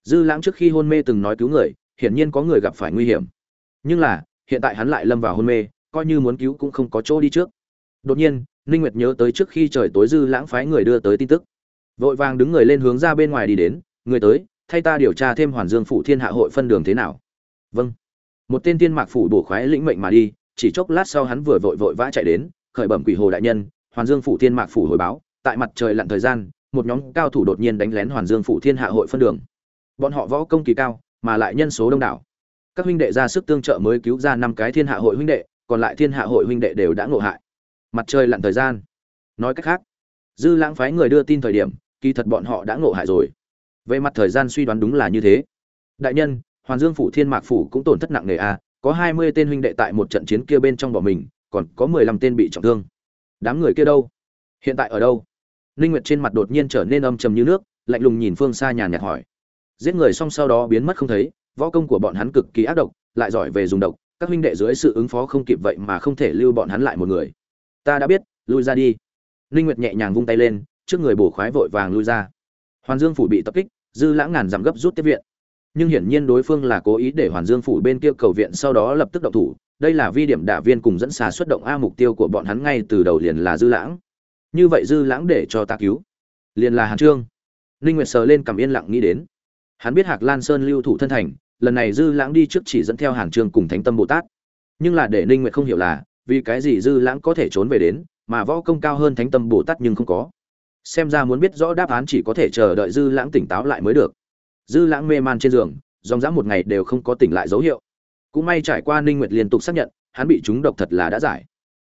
Dư lãng trước khi hôn mê từng nói cứu người, hiển nhiên có người gặp phải nguy hiểm. Nhưng là hiện tại hắn lại lâm vào hôn mê, coi như muốn cứu cũng không có chỗ đi trước. Đột nhiên, ninh nguyệt nhớ tới trước khi trời tối dư lãng phái người đưa tới tin tức. Vội vàng đứng người lên hướng ra bên ngoài đi đến, người tới, thay ta điều tra thêm hoàn dương phủ thiên hạ hội phân đường thế nào. Vâng. Một tên tiên mạc phủ bổ khoái lĩnh mệnh mà đi, chỉ chốc lát sau hắn vừa vội vội vã chạy đến, khởi bẩm quỷ hồ đại nhân, hoàn dương phủ thiên mạc phủ hồi báo, tại mặt trời lặn thời gian, một nhóm cao thủ đột nhiên đánh lén hoàn dương phủ thiên hạ hội phân đường. Bọn họ võ công kỳ cao, mà lại nhân số đông đảo các huynh đệ ra sức tương trợ mới cứu ra năm cái thiên hạ hội huynh đệ, còn lại thiên hạ hội huynh đệ đều đã ngộ hại. Mặt trời lặn thời gian. Nói cách khác, dư lãng phái người đưa tin thời điểm, kỳ thật bọn họ đã ngộ hại rồi. Về mặt thời gian suy đoán đúng là như thế. Đại nhân, hoàn dương phủ thiên mạc phủ cũng tổn thất nặng nề a, có hai mươi tên huynh đệ tại một trận chiến kia bên trong bỏ mình, còn có mười lăm tên bị trọng thương. Đám người kia đâu? Hiện tại ở đâu? Ninh nguyệt trên mặt đột nhiên trở nên âm trầm như nước, lạnh lùng nhìn phương xa nhàn nhạt hỏi. Giết người xong sau đó biến mất không thấy võ công của bọn hắn cực kỳ ác độc, lại giỏi về dùng độc, các huynh đệ dưới sự ứng phó không kịp vậy mà không thể lưu bọn hắn lại một người. Ta đã biết, lui ra đi. Linh nguyệt nhẹ nhàng vung tay lên, trước người bổ khoái vội vàng lui ra. Hoàn dương phủ bị tập kích, dư lãng ngàn giảm gấp rút tiếp viện. Nhưng hiển nhiên đối phương là cố ý để hoàn dương phủ bên kia cầu viện sau đó lập tức động thủ. Đây là vi điểm đả viên cùng dẫn xà xuất động a mục tiêu của bọn hắn ngay từ đầu liền là dư lãng. Như vậy dư lãng để cho ta cứu. Liền là hàn trương. Linh nguyệt sờ lên cầm yên lặng nghĩ đến. Hắn biết hạc lan sơn lưu thủ thân thành lần này dư lãng đi trước chỉ dẫn theo hàn trương cùng thánh tâm bồ tát. Nhưng là để ninh nguyệt không hiểu là, vì cái gì dư lãng có thể trốn về đến, mà võ công cao hơn thánh tâm bồ tát nhưng không có. Xem ra muốn biết rõ đáp án chỉ có thể chờ đợi dư lãng tỉnh táo lại mới được. Dư lãng mê man trên giường, dòng dã một ngày đều không có tỉnh lại dấu hiệu. Cũng may trải qua ninh nguyệt liên tục xác nhận, hắn bị trúng độc thật là đã giải.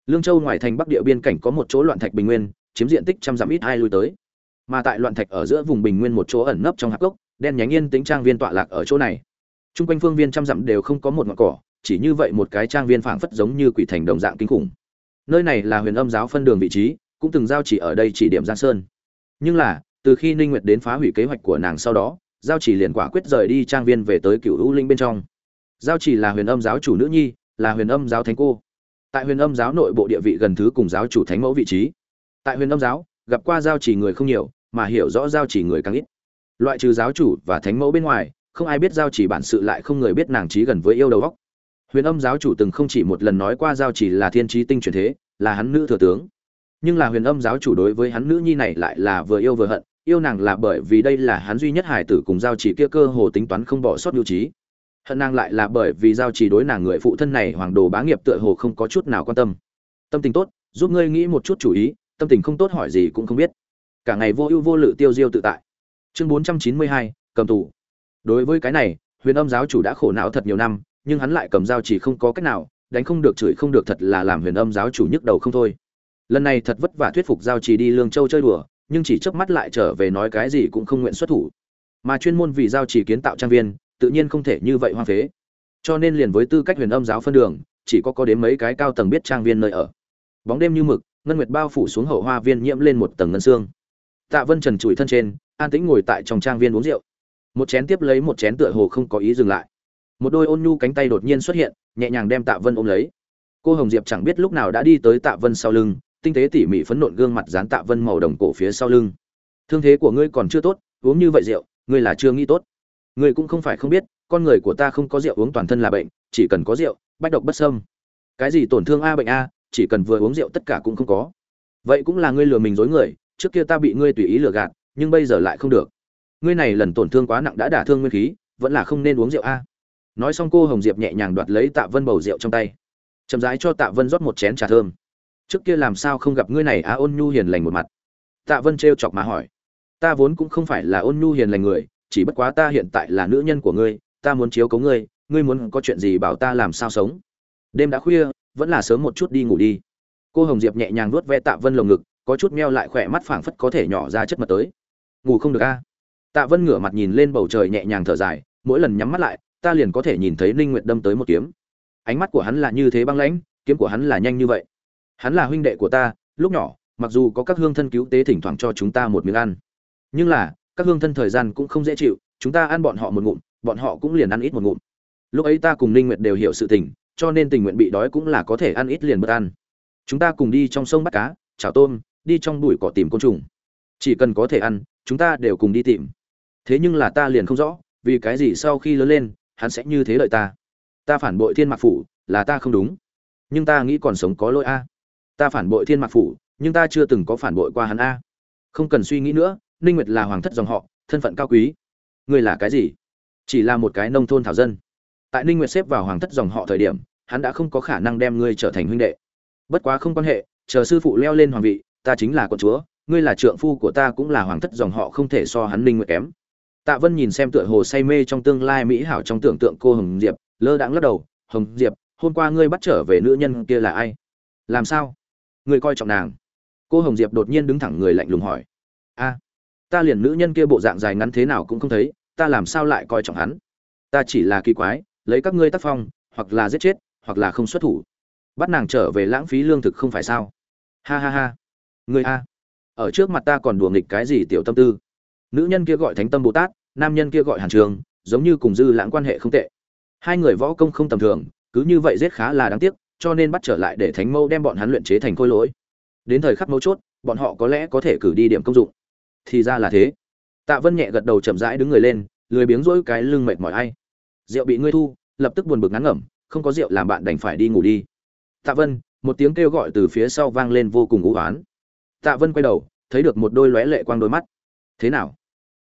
Lương châu ngoài thành bắc địa biên cảnh có một chỗ loạn thạch bình nguyên, chiếm diện tích trăm dặm ít hai lui tới. Mà tại loạn thạch ở giữa vùng bình nguyên một chỗ ẩn nấp trong hạp gốc, đen nhánh yên tính trang viên tọa lạc ở chỗ này. Trung quanh phương viên trăm dặm đều không có một ngọn cỏ, chỉ như vậy một cái trang viên phảng phất giống như quỷ thành đồng dạng kinh khủng. Nơi này là Huyền Âm giáo phân đường vị trí, cũng từng giao chỉ ở đây chỉ điểm Giang Sơn. Nhưng là, từ khi Ninh Nguyệt đến phá hủy kế hoạch của nàng sau đó, giao chỉ liền quả quyết rời đi trang viên về tới Cửu U Linh bên trong. Giao chỉ là Huyền Âm giáo chủ nữ nhi, là Huyền Âm giáo thánh cô. Tại Huyền Âm giáo nội bộ địa vị gần thứ cùng giáo chủ thánh mẫu vị trí. Tại Huyền Âm giáo, gặp qua giao chỉ người không nhiều, mà hiểu rõ giao chỉ người càng ít. Loại trừ giáo chủ và thánh mẫu bên ngoài, không ai biết giao chỉ bản sự lại không người biết nàng trí gần với yêu đầu góc huyền âm giáo chủ từng không chỉ một lần nói qua giao chỉ là thiên trí tinh truyền thế, là hắn nữ thừa tướng. Nhưng là huyền âm giáo chủ đối với hắn nữ nhi này lại là vừa yêu vừa hận, yêu nàng là bởi vì đây là hắn duy nhất hải tử cùng giao chỉ kia cơ hồ tính toán không bỏ sót nhu trí. Hận nàng lại là bởi vì giao chỉ đối nàng người phụ thân này hoàng đồ bá nghiệp tựa hồ không có chút nào quan tâm. Tâm tình tốt, giúp ngươi nghĩ một chút chủ ý, tâm tình không tốt hỏi gì cũng không biết. Cả ngày vô ưu vô lự tiêu diêu tự tại. Chương bốn trăm chín mươi hai, cầm tù đối với cái này, huyền âm giáo chủ đã khổ não thật nhiều năm, nhưng hắn lại cầm dao chỉ không có cách nào, đánh không được, chửi không được thật là làm huyền âm giáo chủ nhức đầu không thôi. Lần này thật vất vả thuyết phục giao chỉ đi lương châu chơi đùa, nhưng chỉ chớp mắt lại trở về nói cái gì cũng không nguyện xuất thủ. Mà chuyên môn vì giao chỉ kiến tạo trang viên, tự nhiên không thể như vậy hoang phế. Cho nên liền với tư cách huyền âm giáo phân đường, chỉ có có đến mấy cái cao tầng biết trang viên nơi ở. Bóng đêm như mực, ngân nguyệt bao phủ xuống hậu hoa viên nhiễm lên một tầng ngân xương. Tạ vân trần trụi thân trên, an tĩnh ngồi tại trong trang viên uống rượu một chén tiếp lấy một chén tựa hồ không có ý dừng lại. Một đôi ôn nhu cánh tay đột nhiên xuất hiện, nhẹ nhàng đem tạ vân ôm lấy. Cô hồng diệp chẳng biết lúc nào đã đi tới tạ vân sau lưng, tinh tế tỉ mỉ phấn nộn gương mặt dán tạ vân màu đồng cổ phía sau lưng. Thương thế của ngươi còn chưa tốt, uống như vậy rượu, ngươi là chưa nghĩ tốt. Ngươi cũng không phải không biết, con người của ta không có rượu uống toàn thân là bệnh, chỉ cần có rượu, bách độc bất sâm cái gì tổn thương a bệnh a, chỉ cần vừa uống rượu tất cả cũng không có. Vậy cũng là ngươi lừa mình dối người, trước kia ta bị ngươi tùy ý lừa gạt, nhưng bây giờ lại không được ngươi này lần tổn thương quá nặng đã đả thương nguyên khí, vẫn là không nên uống rượu a. Nói xong cô hồng diệp nhẹ nhàng đoạt lấy tạ vân bầu rượu trong tay. Chậm rãi cho tạ vân rót một chén trà thơm. Trước kia làm sao không gặp ngươi này á ôn nhu hiền lành một mặt? Tạ vân trêu chọc mà hỏi. Ta vốn cũng không phải là ôn nhu hiền lành người, chỉ bất quá ta hiện tại là nữ nhân của ngươi, ta muốn chiếu cấu ngươi ngươi muốn có chuyện gì bảo ta làm sao sống? Đêm đã khuya, vẫn là sớm một chút đi ngủ đi. Cô hồng diệp nhẹ nhàng nuốt ve tạ vân lồng ngực, có chút meo lại khỏe mắt phảng phất có thể nhỏ ra chất mật tới. Ngủ không được a? Tạ vân ngửa mặt nhìn lên bầu trời nhẹ nhàng thở dài, mỗi lần nhắm mắt lại, ta liền có thể nhìn thấy ninh nguyệt đâm tới một kiếm. Ánh mắt của hắn là như thế băng lãnh, kiếm của hắn là nhanh như vậy. Hắn là huynh đệ của ta, lúc nhỏ, mặc dù có các hương thân cứu tế thỉnh thoảng cho chúng ta một miếng ăn. Nhưng là, các hương thân thời gian cũng không dễ chịu, chúng ta ăn bọn họ một ngụm, bọn họ cũng liền ăn ít một ngụm. Lúc ấy ta cùng ninh nguyệt đều hiểu sự tình, cho nên tình nguyện bị đói cũng là có thể ăn ít liền bớt ăn. Chúng ta cùng đi trong sông bắt cá, chảo tôm, đi trong bụi cỏ tìm côn trùng. Chỉ cần có thể ăn, chúng ta đều cùng đi tìm thế nhưng là ta liền không rõ, vì cái gì sau khi lớn lên, hắn sẽ như thế lợi ta? Ta phản bội thiên mạc phủ, là ta không đúng. Nhưng ta nghĩ còn sống có lỗi a. Ta phản bội thiên mạc phủ, nhưng ta chưa từng có phản bội qua hắn a. Không cần suy nghĩ nữa, ninh nguyệt là hoàng thất dòng họ, thân phận cao quý. Ngươi là cái gì? Chỉ là một cái nông thôn thảo dân. Tại ninh nguyệt xếp vào hoàng thất dòng họ thời điểm, hắn đã không có khả năng đem ngươi trở thành huynh đệ. Bất quá không quan hệ, chờ sư phụ leo lên hoàng vị, ta chính là con chúa, ngươi là trượng phu của ta cũng là hoàng thất dòng họ không thể so hắn ninh nguyệt kém tạ vân nhìn xem tựa hồ say mê trong tương lai mỹ hảo trong tưởng tượng cô hồng diệp, lơ đãng lắc đầu, hồng diệp, hôm qua ngươi bắt trở về nữ nhân kia là ai? Làm sao? Ngươi coi trọng nàng? Cô hồng diệp đột nhiên đứng thẳng người lạnh lùng hỏi. A, ta liền nữ nhân kia bộ dạng dài ngắn thế nào cũng không thấy, ta làm sao lại coi trọng hắn? Ta chỉ là kỳ quái, lấy các ngươi tác phong, hoặc là giết chết, hoặc là không xuất thủ. Bắt nàng trở về lãng phí lương thực không phải sao? Ha ha ha, ngươi a, ở trước mặt ta còn đùa nghịch cái gì tiểu tâm tư? Nữ nhân kia gọi thánh tâm bồ tát, nam nhân kia gọi hàn trường, giống như cùng dư lãng quan hệ không tệ. Hai người võ công không tầm thường, cứ như vậy giết khá là đáng tiếc, cho nên bắt trở lại để thánh mâu đem bọn hắn luyện chế thành khôi lỗi. Đến thời khắc mấu chốt, bọn họ có lẽ có thể cử đi điểm công dụng. Thì ra là thế. Tạ vân nhẹ gật đầu chậm rãi đứng người lên, lười biếng rỗi cái lưng mệt mỏi ai. Rượu bị ngươi thu, lập tức buồn bực ngắn ngẩm, không có rượu làm bạn đành phải đi ngủ đi. Tạ vân, một tiếng kêu gọi từ phía sau vang lên vô cùng u oán tạ vân quay đầu, thấy được một đôi lóe lệ quang đôi mắt. Thế nào?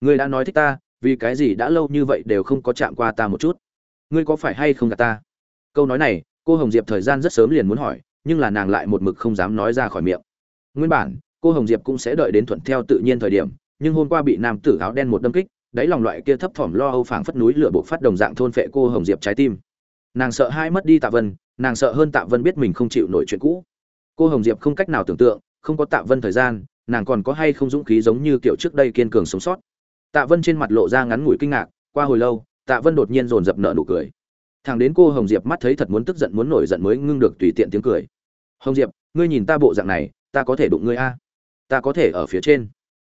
Ngươi đã nói thích ta, vì cái gì đã lâu như vậy đều không có chạm qua ta một chút? Ngươi có phải hay không gạt ta? Câu nói này, cô hồng diệp thời gian rất sớm liền muốn hỏi, nhưng là nàng lại một mực không dám nói ra khỏi miệng. Nguyên bản, cô hồng diệp cũng sẽ đợi đến thuận theo tự nhiên thời điểm, nhưng hôm qua bị nam tử áo đen một đâm kích, đáy lòng loại kia thấp thỏm lo âu phảng phất núi lửa bộc phát đồng dạng thôn phệ cô hồng diệp trái tim. Nàng sợ hai mất đi tạ vân, nàng sợ hơn tạ vân biết mình không chịu nổi chuyện cũ. Cô hồng diệp không cách nào tưởng tượng, không có tạ vân thời gian, nàng còn có hay không dũng khí giống như kiểu trước đây kiên cường sống sót tạ vân trên mặt lộ ra ngắn ngủi kinh ngạc, qua hồi lâu, tạ vân đột nhiên dồn dập nở nụ cười. Thằng đến cô hồng diệp mắt thấy thật muốn tức giận muốn nổi giận mới ngưng được tùy tiện tiếng cười. Hồng diệp, ngươi nhìn ta bộ dạng này, ta có thể đụng ngươi a? Ta có thể ở phía trên.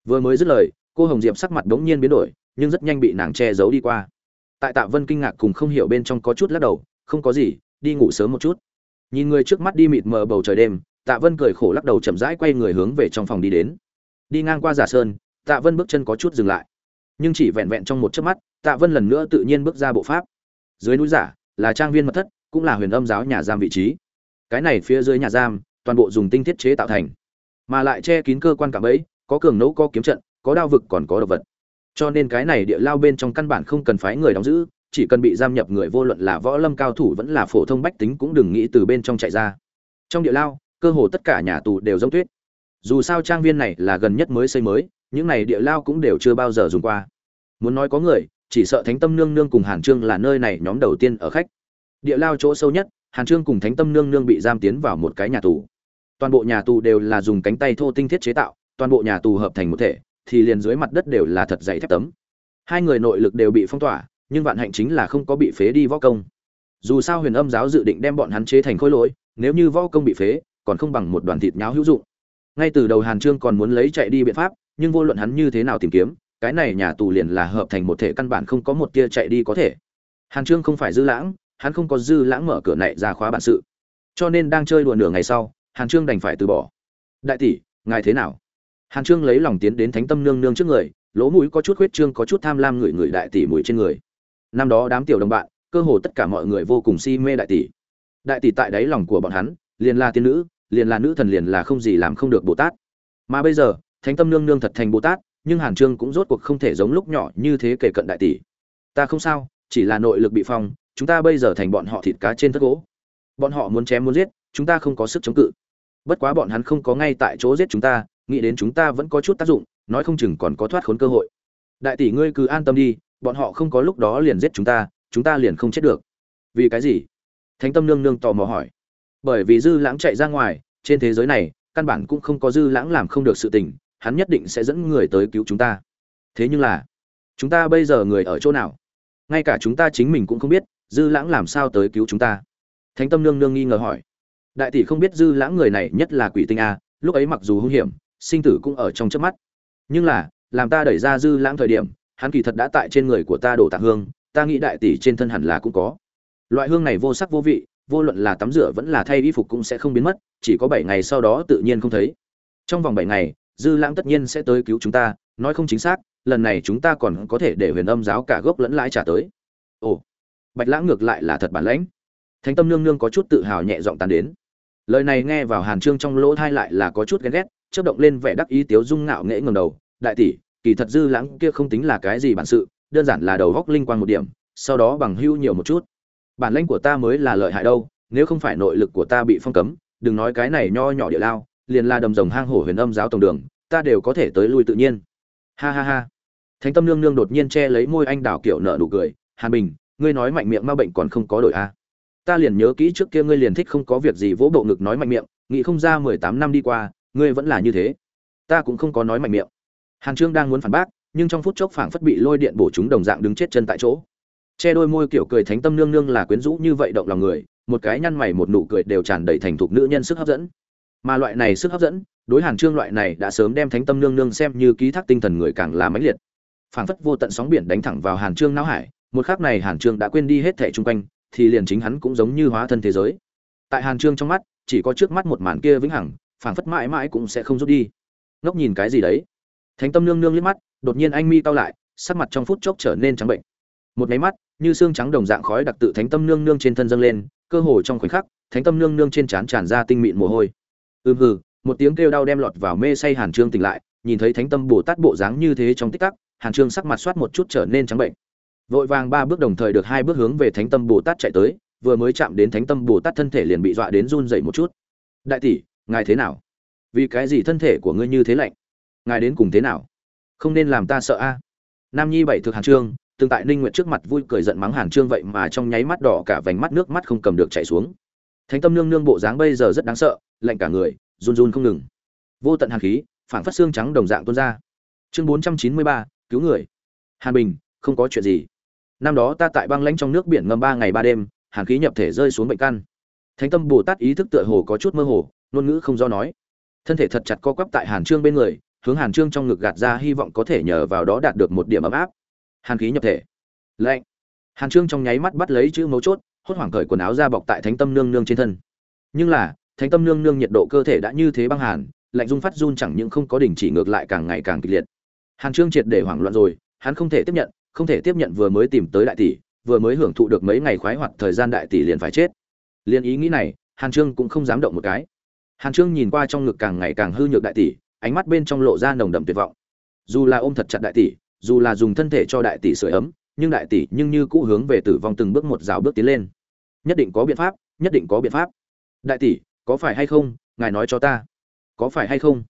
Vừa mới dứt lời, cô hồng diệp sắc mặt đống nhiên biến đổi, nhưng rất nhanh bị nàng che giấu đi qua. Tại tạ vân kinh ngạc cùng không hiểu bên trong có chút lắc đầu, không có gì, đi ngủ sớm một chút. Nhìn người trước mắt đi mịt mờ bầu trời đêm, tạ vân cười khổ lắc đầu chậm rãi quay người hướng về trong phòng đi đến. Đi ngang qua giả sơn, tạ vân bước chân có chút dừng lại nhưng chỉ vẹn vẹn trong một chớp mắt, tạ vân lần nữa tự nhiên bước ra bộ pháp. Dưới núi giả, là trang viên mật thất, cũng là huyền âm giáo nhà giam vị trí. Cái này phía dưới nhà giam, toàn bộ dùng tinh thiết chế tạo thành. Mà lại che kín cơ quan cả bẫy, có cường nấu, có kiếm trận, có đao vực, còn có độc vật. Cho nên cái này địa lao bên trong căn bản không cần phái người đóng giữ, chỉ cần bị giam nhập người vô luận là võ lâm cao thủ vẫn là phổ thông bách tính cũng đừng nghĩ từ bên trong chạy ra. Trong địa lao, cơ hồ tất cả nhà tù đều giống tuyết. Dù sao trang viên này là gần nhất mới xây mới những này địa lao cũng đều chưa bao giờ dùng qua. Muốn nói có người, chỉ sợ thánh tâm nương nương cùng hàn trương là nơi này nhóm đầu tiên ở khách. Địa lao chỗ sâu nhất, hàn trương cùng thánh tâm nương nương bị giam tiến vào một cái nhà tù. Toàn bộ nhà tù đều là dùng cánh tay thô tinh thiết chế tạo, toàn bộ nhà tù hợp thành một thể, thì liền dưới mặt đất đều là thật dày thép tấm. Hai người nội lực đều bị phong tỏa, nhưng vạn hạnh chính là không có bị phế đi võ công. Dù sao huyền âm giáo dự định đem bọn hắn chế thành khối lỗi, nếu như võ công bị phế, còn không bằng một đoàn thịt nháo hữu dụng. Ngay từ đầu hàn trương còn muốn lấy chạy đi biện pháp nhưng vô luận hắn như thế nào tìm kiếm, cái này nhà tù liền là hợp thành một thể căn bản không có một tia chạy đi có thể. Hàn trương không phải dư lãng, hắn không có dư lãng mở cửa này ra khóa bản sự. Cho nên đang chơi đùa nửa ngày sau, hàn trương đành phải từ bỏ. Đại tỷ, ngài thế nào? Hàn trương lấy lòng tiến đến thánh tâm nương nương trước người, lỗ mũi có chút huyết trương, có chút tham lam ngửi người đại tỷ mũi trên người. Năm đó đám tiểu đồng bạn, cơ hồ tất cả mọi người vô cùng si mê đại tỷ. Đại tỷ tại đáy lòng của bọn hắn, liền là tiên nữ, liền là nữ thần liền là không gì làm không được bồ tát. Mà bây giờ thánh tâm nương nương thật thành bồ tát nhưng hàn trương cũng rốt cuộc không thể giống lúc nhỏ như thế kể cận đại tỷ. Ta không sao, chỉ là nội lực bị phong, chúng ta bây giờ thành bọn họ thịt cá trên thất gỗ. Bọn họ muốn chém muốn giết, chúng ta không có sức chống cự. Bất quá bọn hắn không có ngay tại chỗ giết chúng ta, nghĩ đến chúng ta vẫn có chút tác dụng, nói không chừng còn có thoát khốn cơ hội. Đại tỷ ngươi cứ an tâm đi, bọn họ không có lúc đó liền giết chúng ta chúng ta liền không chết được. Vì cái gì? Thánh tâm nương nương tò mò hỏi. Bởi vì dư lãng chạy ra ngoài, trên thế giới này, căn bản cũng không có dư lãng làm không được sự tình hắn nhất định sẽ dẫn người tới cứu chúng ta. Thế nhưng là, chúng ta bây giờ người ở chỗ nào? Ngay cả chúng ta chính mình cũng không biết, dư lãng làm sao tới cứu chúng ta? Thánh tâm nương nương nghi ngờ hỏi. Đại tỷ không biết dư lãng người này nhất là quỷ tinh a, lúc ấy mặc dù hung hiểm, sinh tử cũng ở trong chớp mắt. Nhưng là, làm ta đẩy ra dư lãng thời điểm, hắn kỳ thật đã tại trên người của ta đổ tạc hương, ta nghĩ đại tỷ trên thân hẳn là cũng có. Loại hương này vô sắc vô vị, vô luận là tắm rửa vẫn là thay y phục cũng sẽ không biến mất, chỉ có bảy ngày sau đó tự nhiên không thấy. Trong vòng bảy ngày dư lãng tất nhiên sẽ tới cứu chúng ta, nói không chính xác, lần này chúng ta còn có thể để huyền âm giáo cả gốc lẫn lãi trả tới. Ồ, bạch lãng ngược lại là thật bản lãnh. Thánh tâm nương nương có chút tự hào nhẹ giọng tàn đến. Lời này nghe vào hàn trương trong lỗ thai lại là có chút ghen ghét, chớp động lên vẻ đắc ý tiếu dung ngạo nghễ ngầm đầu. Đại tỷ, kỳ thật dư lãng kia không tính là cái gì bản sự, đơn giản là đầu góc linh quan một điểm, sau đó bằng hưu nhiều một chút. Bản lãnh của ta mới là lợi hại đâu, nếu không phải nội lực của ta bị phong cấm, đừng nói cái này nho nhỏ địa lao liền là đầm rồng hang hổ huyền âm giáo tổng đường, ta đều có thể tới lui tự nhiên. Ha ha ha. Thánh tâm nương nương đột nhiên che lấy môi anh đào kiểu nợ nụ cười, hàn bình, ngươi nói mạnh miệng ma bệnh còn không có đổi a. Ta liền nhớ kỹ trước kia ngươi liền thích không có việc gì vỗ bộ ngực nói mạnh miệng, nghĩ không ra mười tám năm đi qua, ngươi vẫn là như thế. Ta cũng không có nói mạnh miệng. Hàn trương đang muốn phản bác, nhưng trong phút chốc phảng phất bị lôi điện bổ chúng đồng dạng đứng chết chân tại chỗ. Che đôi môi kiểu cười thánh tâm nương nương là quyến rũ như vậy động lòng người, một cái nhăn mày một nụ cười đều tràn đầy thành thục nữ nhân sức hấp dẫn mà loại này sức hấp dẫn, đối hàn trương loại này đã sớm đem thánh tâm nương nương xem như ký thác tinh thần người càng là mãnh liệt. Phảng phất vô tận sóng biển đánh thẳng vào hàn trương não hải, một khắc này hàn trương đã quên đi hết thẻ chung quanh, thì liền chính hắn cũng giống như hóa thân thế giới. Tại hàn trương trong mắt, chỉ có trước mắt một màn kia vĩnh hằng, phảng phất mãi mãi cũng sẽ không rút đi. Ngốc nhìn cái gì đấy? Thánh tâm nương nương liếc mắt, đột nhiên anh mi cau lại, sắc mặt trong phút chốc trở nên trắng bệnh. Một máy mắt, như xương trắng đồng dạng khói đặc tự thánh tâm nương nương trên thân dâng lên, cơ hồ trong khoảnh khắc, thánh tâm nương nương trên trán tràn ra tinh mịn mồ hôi ừm hừ, một tiếng kêu đau đem lọt vào mê say hàn trương tỉnh lại, nhìn thấy thánh tâm bồ tát bộ dáng như thế trong tích tắc, hàn trương sắc mặt soát một chút trở nên trắng bệnh. Vội vàng ba bước đồng thời được hai bước hướng về thánh tâm bồ tát chạy tới, vừa mới chạm đến thánh tâm bồ tát thân thể liền bị dọa đến run dậy một chút. Đại tỷ, ngài thế nào? Vì cái gì thân thể của ngươi như thế lạnh? Ngài đến cùng thế nào? Không nên làm ta sợ a. Nam nhi bảy thực hàn trương, từng tại ninh nguyệt trước mặt vui cười giận mắng hàn trương vậy mà trong nháy mắt đỏ cả vành mắt nước mắt không cầm được chảy xuống thánh tâm nương nương bộ dáng bây giờ rất đáng sợ lạnh cả người run run không ngừng. Vô tận hàn khí phảng phất xương trắng đồng dạng tuôn ra. Chương 493, cứu người. Hàn bình không có chuyện gì. Năm đó ta tại băng lãnh trong nước biển ngâm ba ngày ba đêm hàn khí nhập thể rơi xuống bệnh căn. Thánh tâm bồ tát ý thức tựa hồ có chút mơ hồ ngôn ngữ không do nói. Thân thể thật chặt co quắp tại hàn trương bên người hướng hàn trương trong ngực gạt ra hy vọng có thể nhờ vào đó đạt được một điểm ấm áp. Hàn khí nhập thể. Lạnh. Hàn trương trong nháy mắt bắt lấy chữ mấu chốt hốt hoảng cởi quần áo ra bọc tại thánh tâm nương nương trên thân. Nhưng là, thánh tâm nương nương nhiệt độ cơ thể đã như thế băng hàn, lạnh dung phát run chẳng những không có đình chỉ ngược lại càng ngày càng kịch liệt. Hàn trương triệt để hoảng loạn rồi, hắn không thể tiếp nhận, không thể tiếp nhận vừa mới tìm tới đại tỷ, vừa mới hưởng thụ được mấy ngày khoái hoạt thời gian đại tỷ liền phải chết. Liền ý nghĩ này, hàn trương cũng không dám động một cái. Hàn trương nhìn qua trong ngực càng ngày càng hư nhược đại tỷ, ánh mắt bên trong lộ ra nồng đậm tuyệt vọng. Dù là ôm thật chặt đại tỷ, dù là dùng thân thể cho đại tỷ sưởi ấm nhưng đại tỷ nhưng như cũ hướng về tử vong từng bước một rào bước tiến lên. Nhất định có biện pháp, nhất định có biện pháp. Đại tỷ, có phải hay không? Ngài nói cho ta. Có phải hay không?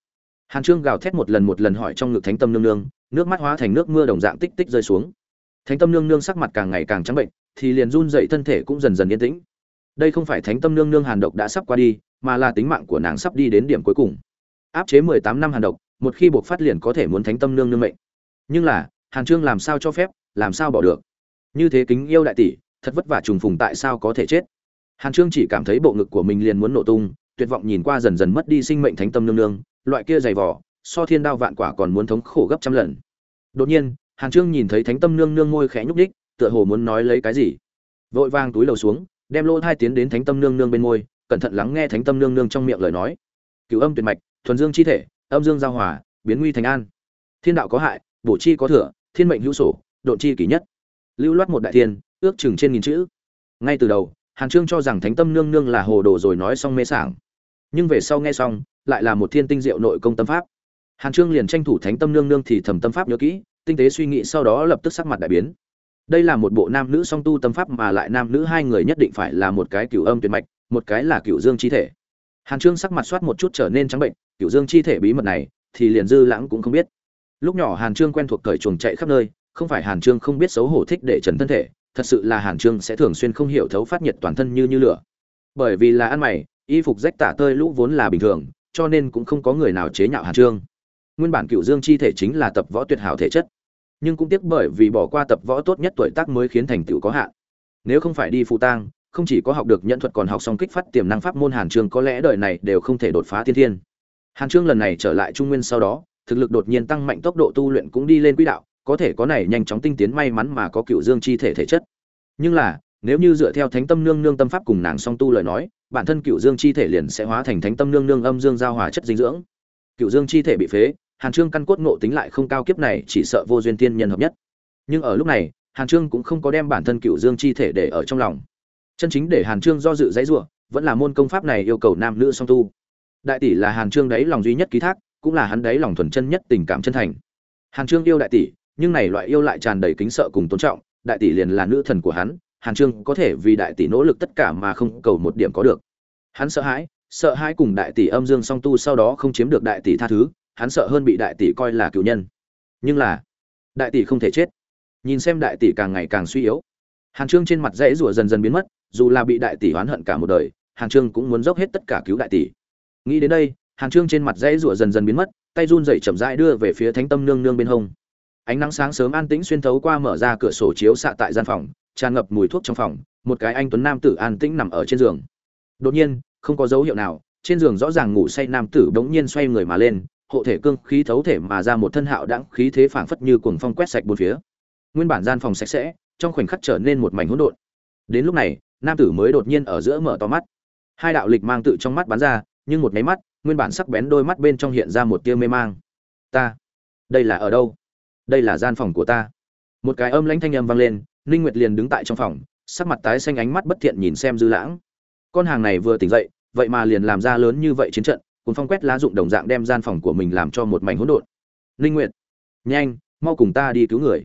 Hàn trương gào thét một lần một lần hỏi trong ngực thánh tâm nương nương, nước mắt hóa thành nước mưa đồng dạng tích tích rơi xuống. Thánh tâm nương nương sắc mặt càng ngày càng trắng bệnh, thì liền run dậy thân thể cũng dần dần yên tĩnh. Đây không phải thánh tâm nương nương hàn độc đã sắp qua đi, mà là tính mạng của nàng sắp đi đến điểm cuối cùng. Áp chế mười tám năm hàn độc, một khi buộc phát liền có thể muốn thánh tâm nương nương mệnh. Nhưng là, hàn trương làm sao cho phép làm sao bỏ được? Như thế kính yêu đại tỷ, thật vất vả trùng phùng tại sao có thể chết? Hàn trương chỉ cảm thấy bộ ngực của mình liền muốn nổ tung, tuyệt vọng nhìn qua dần dần mất đi sinh mệnh thánh tâm nương nương, loại kia dày vỏ so thiên đao vạn quả còn muốn thống khổ gấp trăm lần. Đột nhiên, hàn trương nhìn thấy thánh tâm nương nương môi khẽ nhúc đích tựa hồ muốn nói lấy cái gì. Vội vang túi lầu xuống, đem lô thai tiến đến thánh tâm nương nương bên môi, cẩn thận lắng nghe thánh tâm nương nương trong miệng lời nói. Cửu âm tuyệt mạch, thuần dương chi thể, âm dương giao hòa, biến nguy thành an. Thiên đạo có hại, bổ chi có thừa, thiên mệnh hữu sổ độn chi kỷ nhất. Lưu loát một đại thiên, ước chừng trên nghìn chữ. Ngay từ đầu, hàn trương cho rằng thánh tâm nương nương là hồ đồ rồi nói xong mê sảng. Nhưng về sau nghe xong, lại là một thiên tinh diệu nội công tâm pháp. Hàn trương liền tranh thủ thánh tâm nương nương thì thầm tâm pháp nhớ kỹ, tinh tế suy nghĩ sau đó lập tức sắc mặt đại biến. Đây là một bộ nam nữ song tu tâm pháp mà lại nam nữ hai người nhất định phải là một cái cửu âm tuyệt mạch, một cái là cửu dương chi thể. Hàn trương sắc mặt soát một chút trở nên trắng bệnh, cửu dương chi thể bí mật này thì liền dư lãng cũng không biết. Lúc nhỏ hàn trương quen thuộc cởi chuồng chạy khắp nơi không phải hàn trương không biết xấu hổ thích để trần thân thể, thật sự là hàn trương sẽ thường xuyên không hiểu thấu phát nhiệt toàn thân như như lửa. Bởi vì là ăn mày, y phục rách tả tơi lũ vốn là bình thường, cho nên cũng không có người nào chế nhạo hàn trương. Nguyên bản cựu dương chi thể chính là tập võ tuyệt hảo thể chất. Nhưng cũng tiếc bởi vì bỏ qua tập võ tốt nhất tuổi tác mới khiến thành tựu có hạn. Nếu không phải đi phụ tang, không chỉ có học được nhận thuật còn học xong kích phát tiềm năng pháp môn hàn trương có lẽ đời này đều không thể đột phá thiên thiên. Hàn trương lần này trở lại trung nguyên sau đó, thực lực đột nhiên tăng mạnh tốc độ tu luyện cũng đi lên quỹ đạo có thể có này nhanh chóng tinh tiến may mắn mà có cựu dương chi thể thể chất. Nhưng là, nếu như dựa theo thánh tâm nương nương tâm pháp cùng nàng song tu lời nói, bản thân cựu dương chi thể liền sẽ hóa thành thánh tâm nương nương âm dương giao hòa chất dinh dưỡng. Cựu dương chi thể bị phế, hàn trương căn cốt ngộ tính lại không cao kiếp này, chỉ sợ vô duyên tiên nhân hợp nhất. Nhưng ở lúc này, hàn trương cũng không có đem bản thân cựu dương chi thể để ở trong lòng. Chân chính để hàn trương do dự dãy rủa, vẫn là môn công pháp này yêu cầu nam nữ song tu. Đại tỷ là hàn trương đấy lòng duy nhất ký thác, cũng là hắn đấy lòng thuần chân nhất tình cảm chân thành. Hàn trương yêu đại tỷ nhưng này loại yêu lại tràn đầy kính sợ cùng tôn trọng, đại tỷ liền là nữ thần của hắn, hàn trương có thể vì đại tỷ nỗ lực tất cả mà không cầu một điểm có được. Hắn sợ hãi sợ hãi cùng đại tỷ âm dương song tu sau đó không chiếm được đại tỷ tha thứ, hắn sợ hơn bị đại tỷ coi là cựu nhân. Nhưng là, đại tỷ không thể chết. Nhìn xem đại tỷ càng ngày càng suy yếu, hàn trương trên mặt dãy rủa dần dần biến mất, dù là bị đại tỷ oán hận cả một đời, hàn trương cũng muốn dốc hết tất cả cứu đại tỷ. Nghĩ đến đây, hàn trương trên mặt dãy rủa dần dần biến mất, tay run rẩy chậm rãi đưa về phía thánh tâm nương nương bên hông ánh nắng sáng sớm an tĩnh xuyên thấu qua mở ra cửa sổ chiếu xạ tại gian phòng, tràn ngập mùi thuốc trong phòng, một cái anh tuấn nam tử an tĩnh nằm ở trên giường. Đột nhiên, không có dấu hiệu nào, trên giường rõ ràng ngủ say nam tử bỗng nhiên xoay người mà lên, hộ thể cương khí thấu thể mà ra một thân hạo đãng khí thế phảng phất như cuồng phong quét sạch bốn phía. Nguyên bản gian phòng sạch sẽ, trong khoảnh khắc trở nên một mảnh hỗn độn. Đến lúc này, nam tử mới đột nhiên ở giữa mở to mắt. Hai đạo lịch mang tự trong mắt bắn ra, nhưng một máy mắt, nguyên bản sắc bén đôi mắt bên trong hiện ra một tia mê mang. Ta, đây là ở đâu? Đây là gian phòng của ta. Một cái âm lãnh thanh âm vang lên, ninh nguyệt liền đứng tại trong phòng, sắc mặt tái xanh ánh mắt bất thiện nhìn xem dư lãng. Con hàng này vừa tỉnh dậy, vậy mà liền làm ra lớn như vậy chiến trận, cuốn phong quét lá dụng đồng dạng đem gian phòng của mình làm cho một mảnh hỗn độn. Ninh nguyệt, nhanh, mau cùng ta đi cứu người.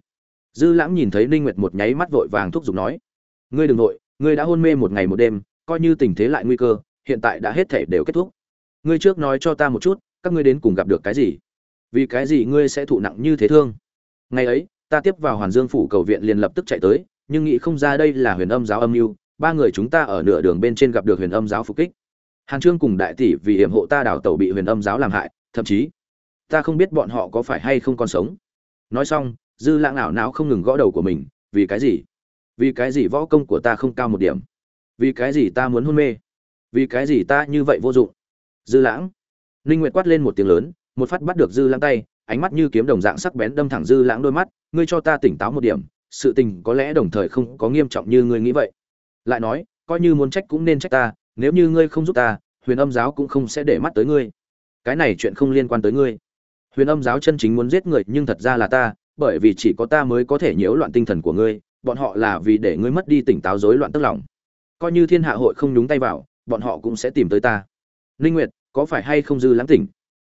Dư lãng nhìn thấy ninh nguyệt một nháy mắt vội vàng thúc giục nói, ngươi đừng vội, ngươi đã hôn mê một ngày một đêm, coi như tình thế lại nguy cơ, hiện tại đã hết thể đều kết thúc. Ngươi trước nói cho ta một chút, các ngươi đến cùng gặp được cái gì? Vì cái gì ngươi sẽ thụ nặng như thế thương? Ngày ấy, ta tiếp vào hoàn dương phủ cầu viện liền lập tức chạy tới, nhưng nghĩ không ra đây là huyền âm giáo âm mưu, ba người chúng ta ở nửa đường bên trên gặp được huyền âm giáo phục kích. Hàn trương cùng đại tỷ vì hiểm hộ ta đảo tàu bị huyền âm giáo làm hại, thậm chí, ta không biết bọn họ có phải hay không còn sống. Nói xong, dư lãng ảo não không ngừng gõ đầu của mình, vì cái gì? Vì cái gì võ công của ta không cao một điểm? Vì cái gì ta muốn hôn mê? Vì cái gì ta như vậy vô dụng? Dư lãng ninh nguyệt quát lên một tiếng lớn, một phát bắt được dư lãng tay ánh mắt như kiếm đồng dạng sắc bén đâm thẳng dư lãng đôi mắt, ngươi cho ta tỉnh táo một điểm, sự tình có lẽ đồng thời không có nghiêm trọng như ngươi nghĩ vậy. Lại nói, coi như muốn trách cũng nên trách ta, nếu như ngươi không giúp ta, huyền âm giáo cũng không sẽ để mắt tới ngươi. Cái này chuyện không liên quan tới ngươi. Huyền âm giáo chân chính muốn giết người nhưng thật ra là ta, bởi vì chỉ có ta mới có thể nhiễu loạn tinh thần của ngươi, bọn họ là vì để ngươi mất đi tỉnh táo rối loạn tức lòng. Coi như thiên hạ hội không nhúng tay vào, bọn họ cũng sẽ tìm tới ta. Linh nguyệt, có phải hay không dư lãng tỉnh?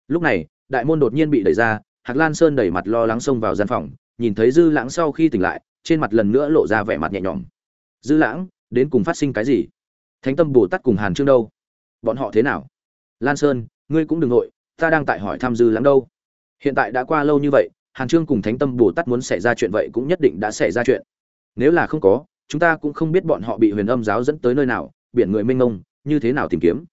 Lúc này đại môn đột nhiên bị đẩy ra, hạc lan sơn đẩy mặt lo lắng xông vào gian phòng, nhìn thấy dư lãng sau khi tỉnh lại, trên mặt lần nữa lộ ra vẻ mặt nhẹ nhõm. Dư lãng, đến cùng phát sinh cái gì? Thánh tâm bồ tát cùng hàn trương đâu? Bọn họ thế nào? Lan sơn, ngươi cũng đừng nội, ta đang tại hỏi thăm dư lãng đâu. Hiện tại đã qua lâu như vậy, hàn trương cùng thánh tâm bồ tát muốn xảy ra chuyện vậy cũng nhất định đã xảy ra chuyện. Nếu là không có, chúng ta cũng không biết bọn họ bị huyền âm giáo dẫn tới nơi nào, biển người mênh mông, như thế nào tìm kiếm.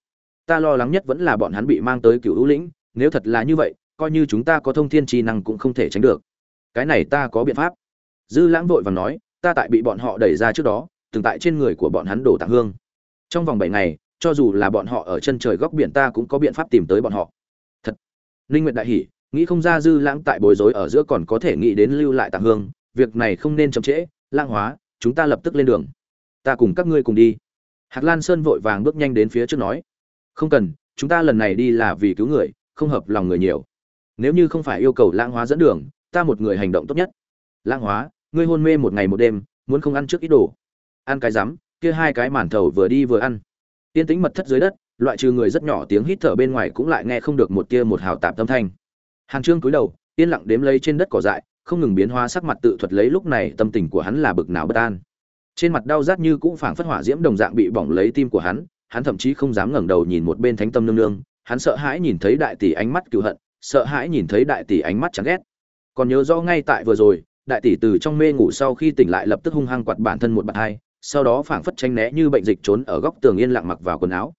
Ta lo lắng nhất vẫn là bọn hắn bị mang tới cựu hữu lĩnh nếu thật là như vậy, coi như chúng ta có thông thiên trí năng cũng không thể tránh được. Cái này ta có biện pháp. Dư lãng vội và nói, ta tại bị bọn họ đẩy ra trước đó, từng tại trên người của bọn hắn đổ tạng hương. Trong vòng bảy ngày, cho dù là bọn họ ở chân trời góc biển ta cũng có biện pháp tìm tới bọn họ. Thật. Linh nguyện đại hỉ, nghĩ không ra dư lãng tại bối rối ở giữa còn có thể nghĩ đến lưu lại tạng hương, việc này không nên chậm trễ lang hóa, chúng ta lập tức lên đường. Ta cùng các ngươi cùng đi. Hạc lan sơn vội vàng bước nhanh đến phía trước nói, không cần, chúng ta lần này đi là vì cứu người không hợp lòng người nhiều. Nếu như không phải yêu cầu lãng hóa dẫn đường, ta một người hành động tốt nhất. Lãng hóa, ngươi hôn mê một ngày một đêm, muốn không ăn trước ít đồ. Ăn cái rắm, kia hai cái màn thầu vừa đi vừa ăn. Tiên tính mật thất dưới đất, loại trừ người rất nhỏ tiếng hít thở bên ngoài cũng lại nghe không được một tia một hào tạp tâm thanh. Hàn trương cúi đầu, yên lặng đếm lấy trên đất cỏ dại, không ngừng biến hóa sắc mặt tự thuật lấy lúc này tâm tình của hắn là bực nào bất an. Trên mặt đau rát như cũng phảng phất hỏa diễm đồng dạng bị bỏng lấy tim của hắn hắn thậm chí không dám ngẩng đầu nhìn một bên thánh tâm nương nương hắn sợ hãi nhìn thấy đại tỷ ánh mắt cừu hận, sợ hãi nhìn thấy đại tỷ ánh mắt chán ghét. Còn nhớ rõ ngay tại vừa rồi, đại tỷ từ trong mê ngủ sau khi tỉnh lại lập tức hung hăng quạt bản thân một bạt hai, sau đó phảng phất tranh né như bệnh dịch trốn ở góc tường yên lặng mặc vào quần áo.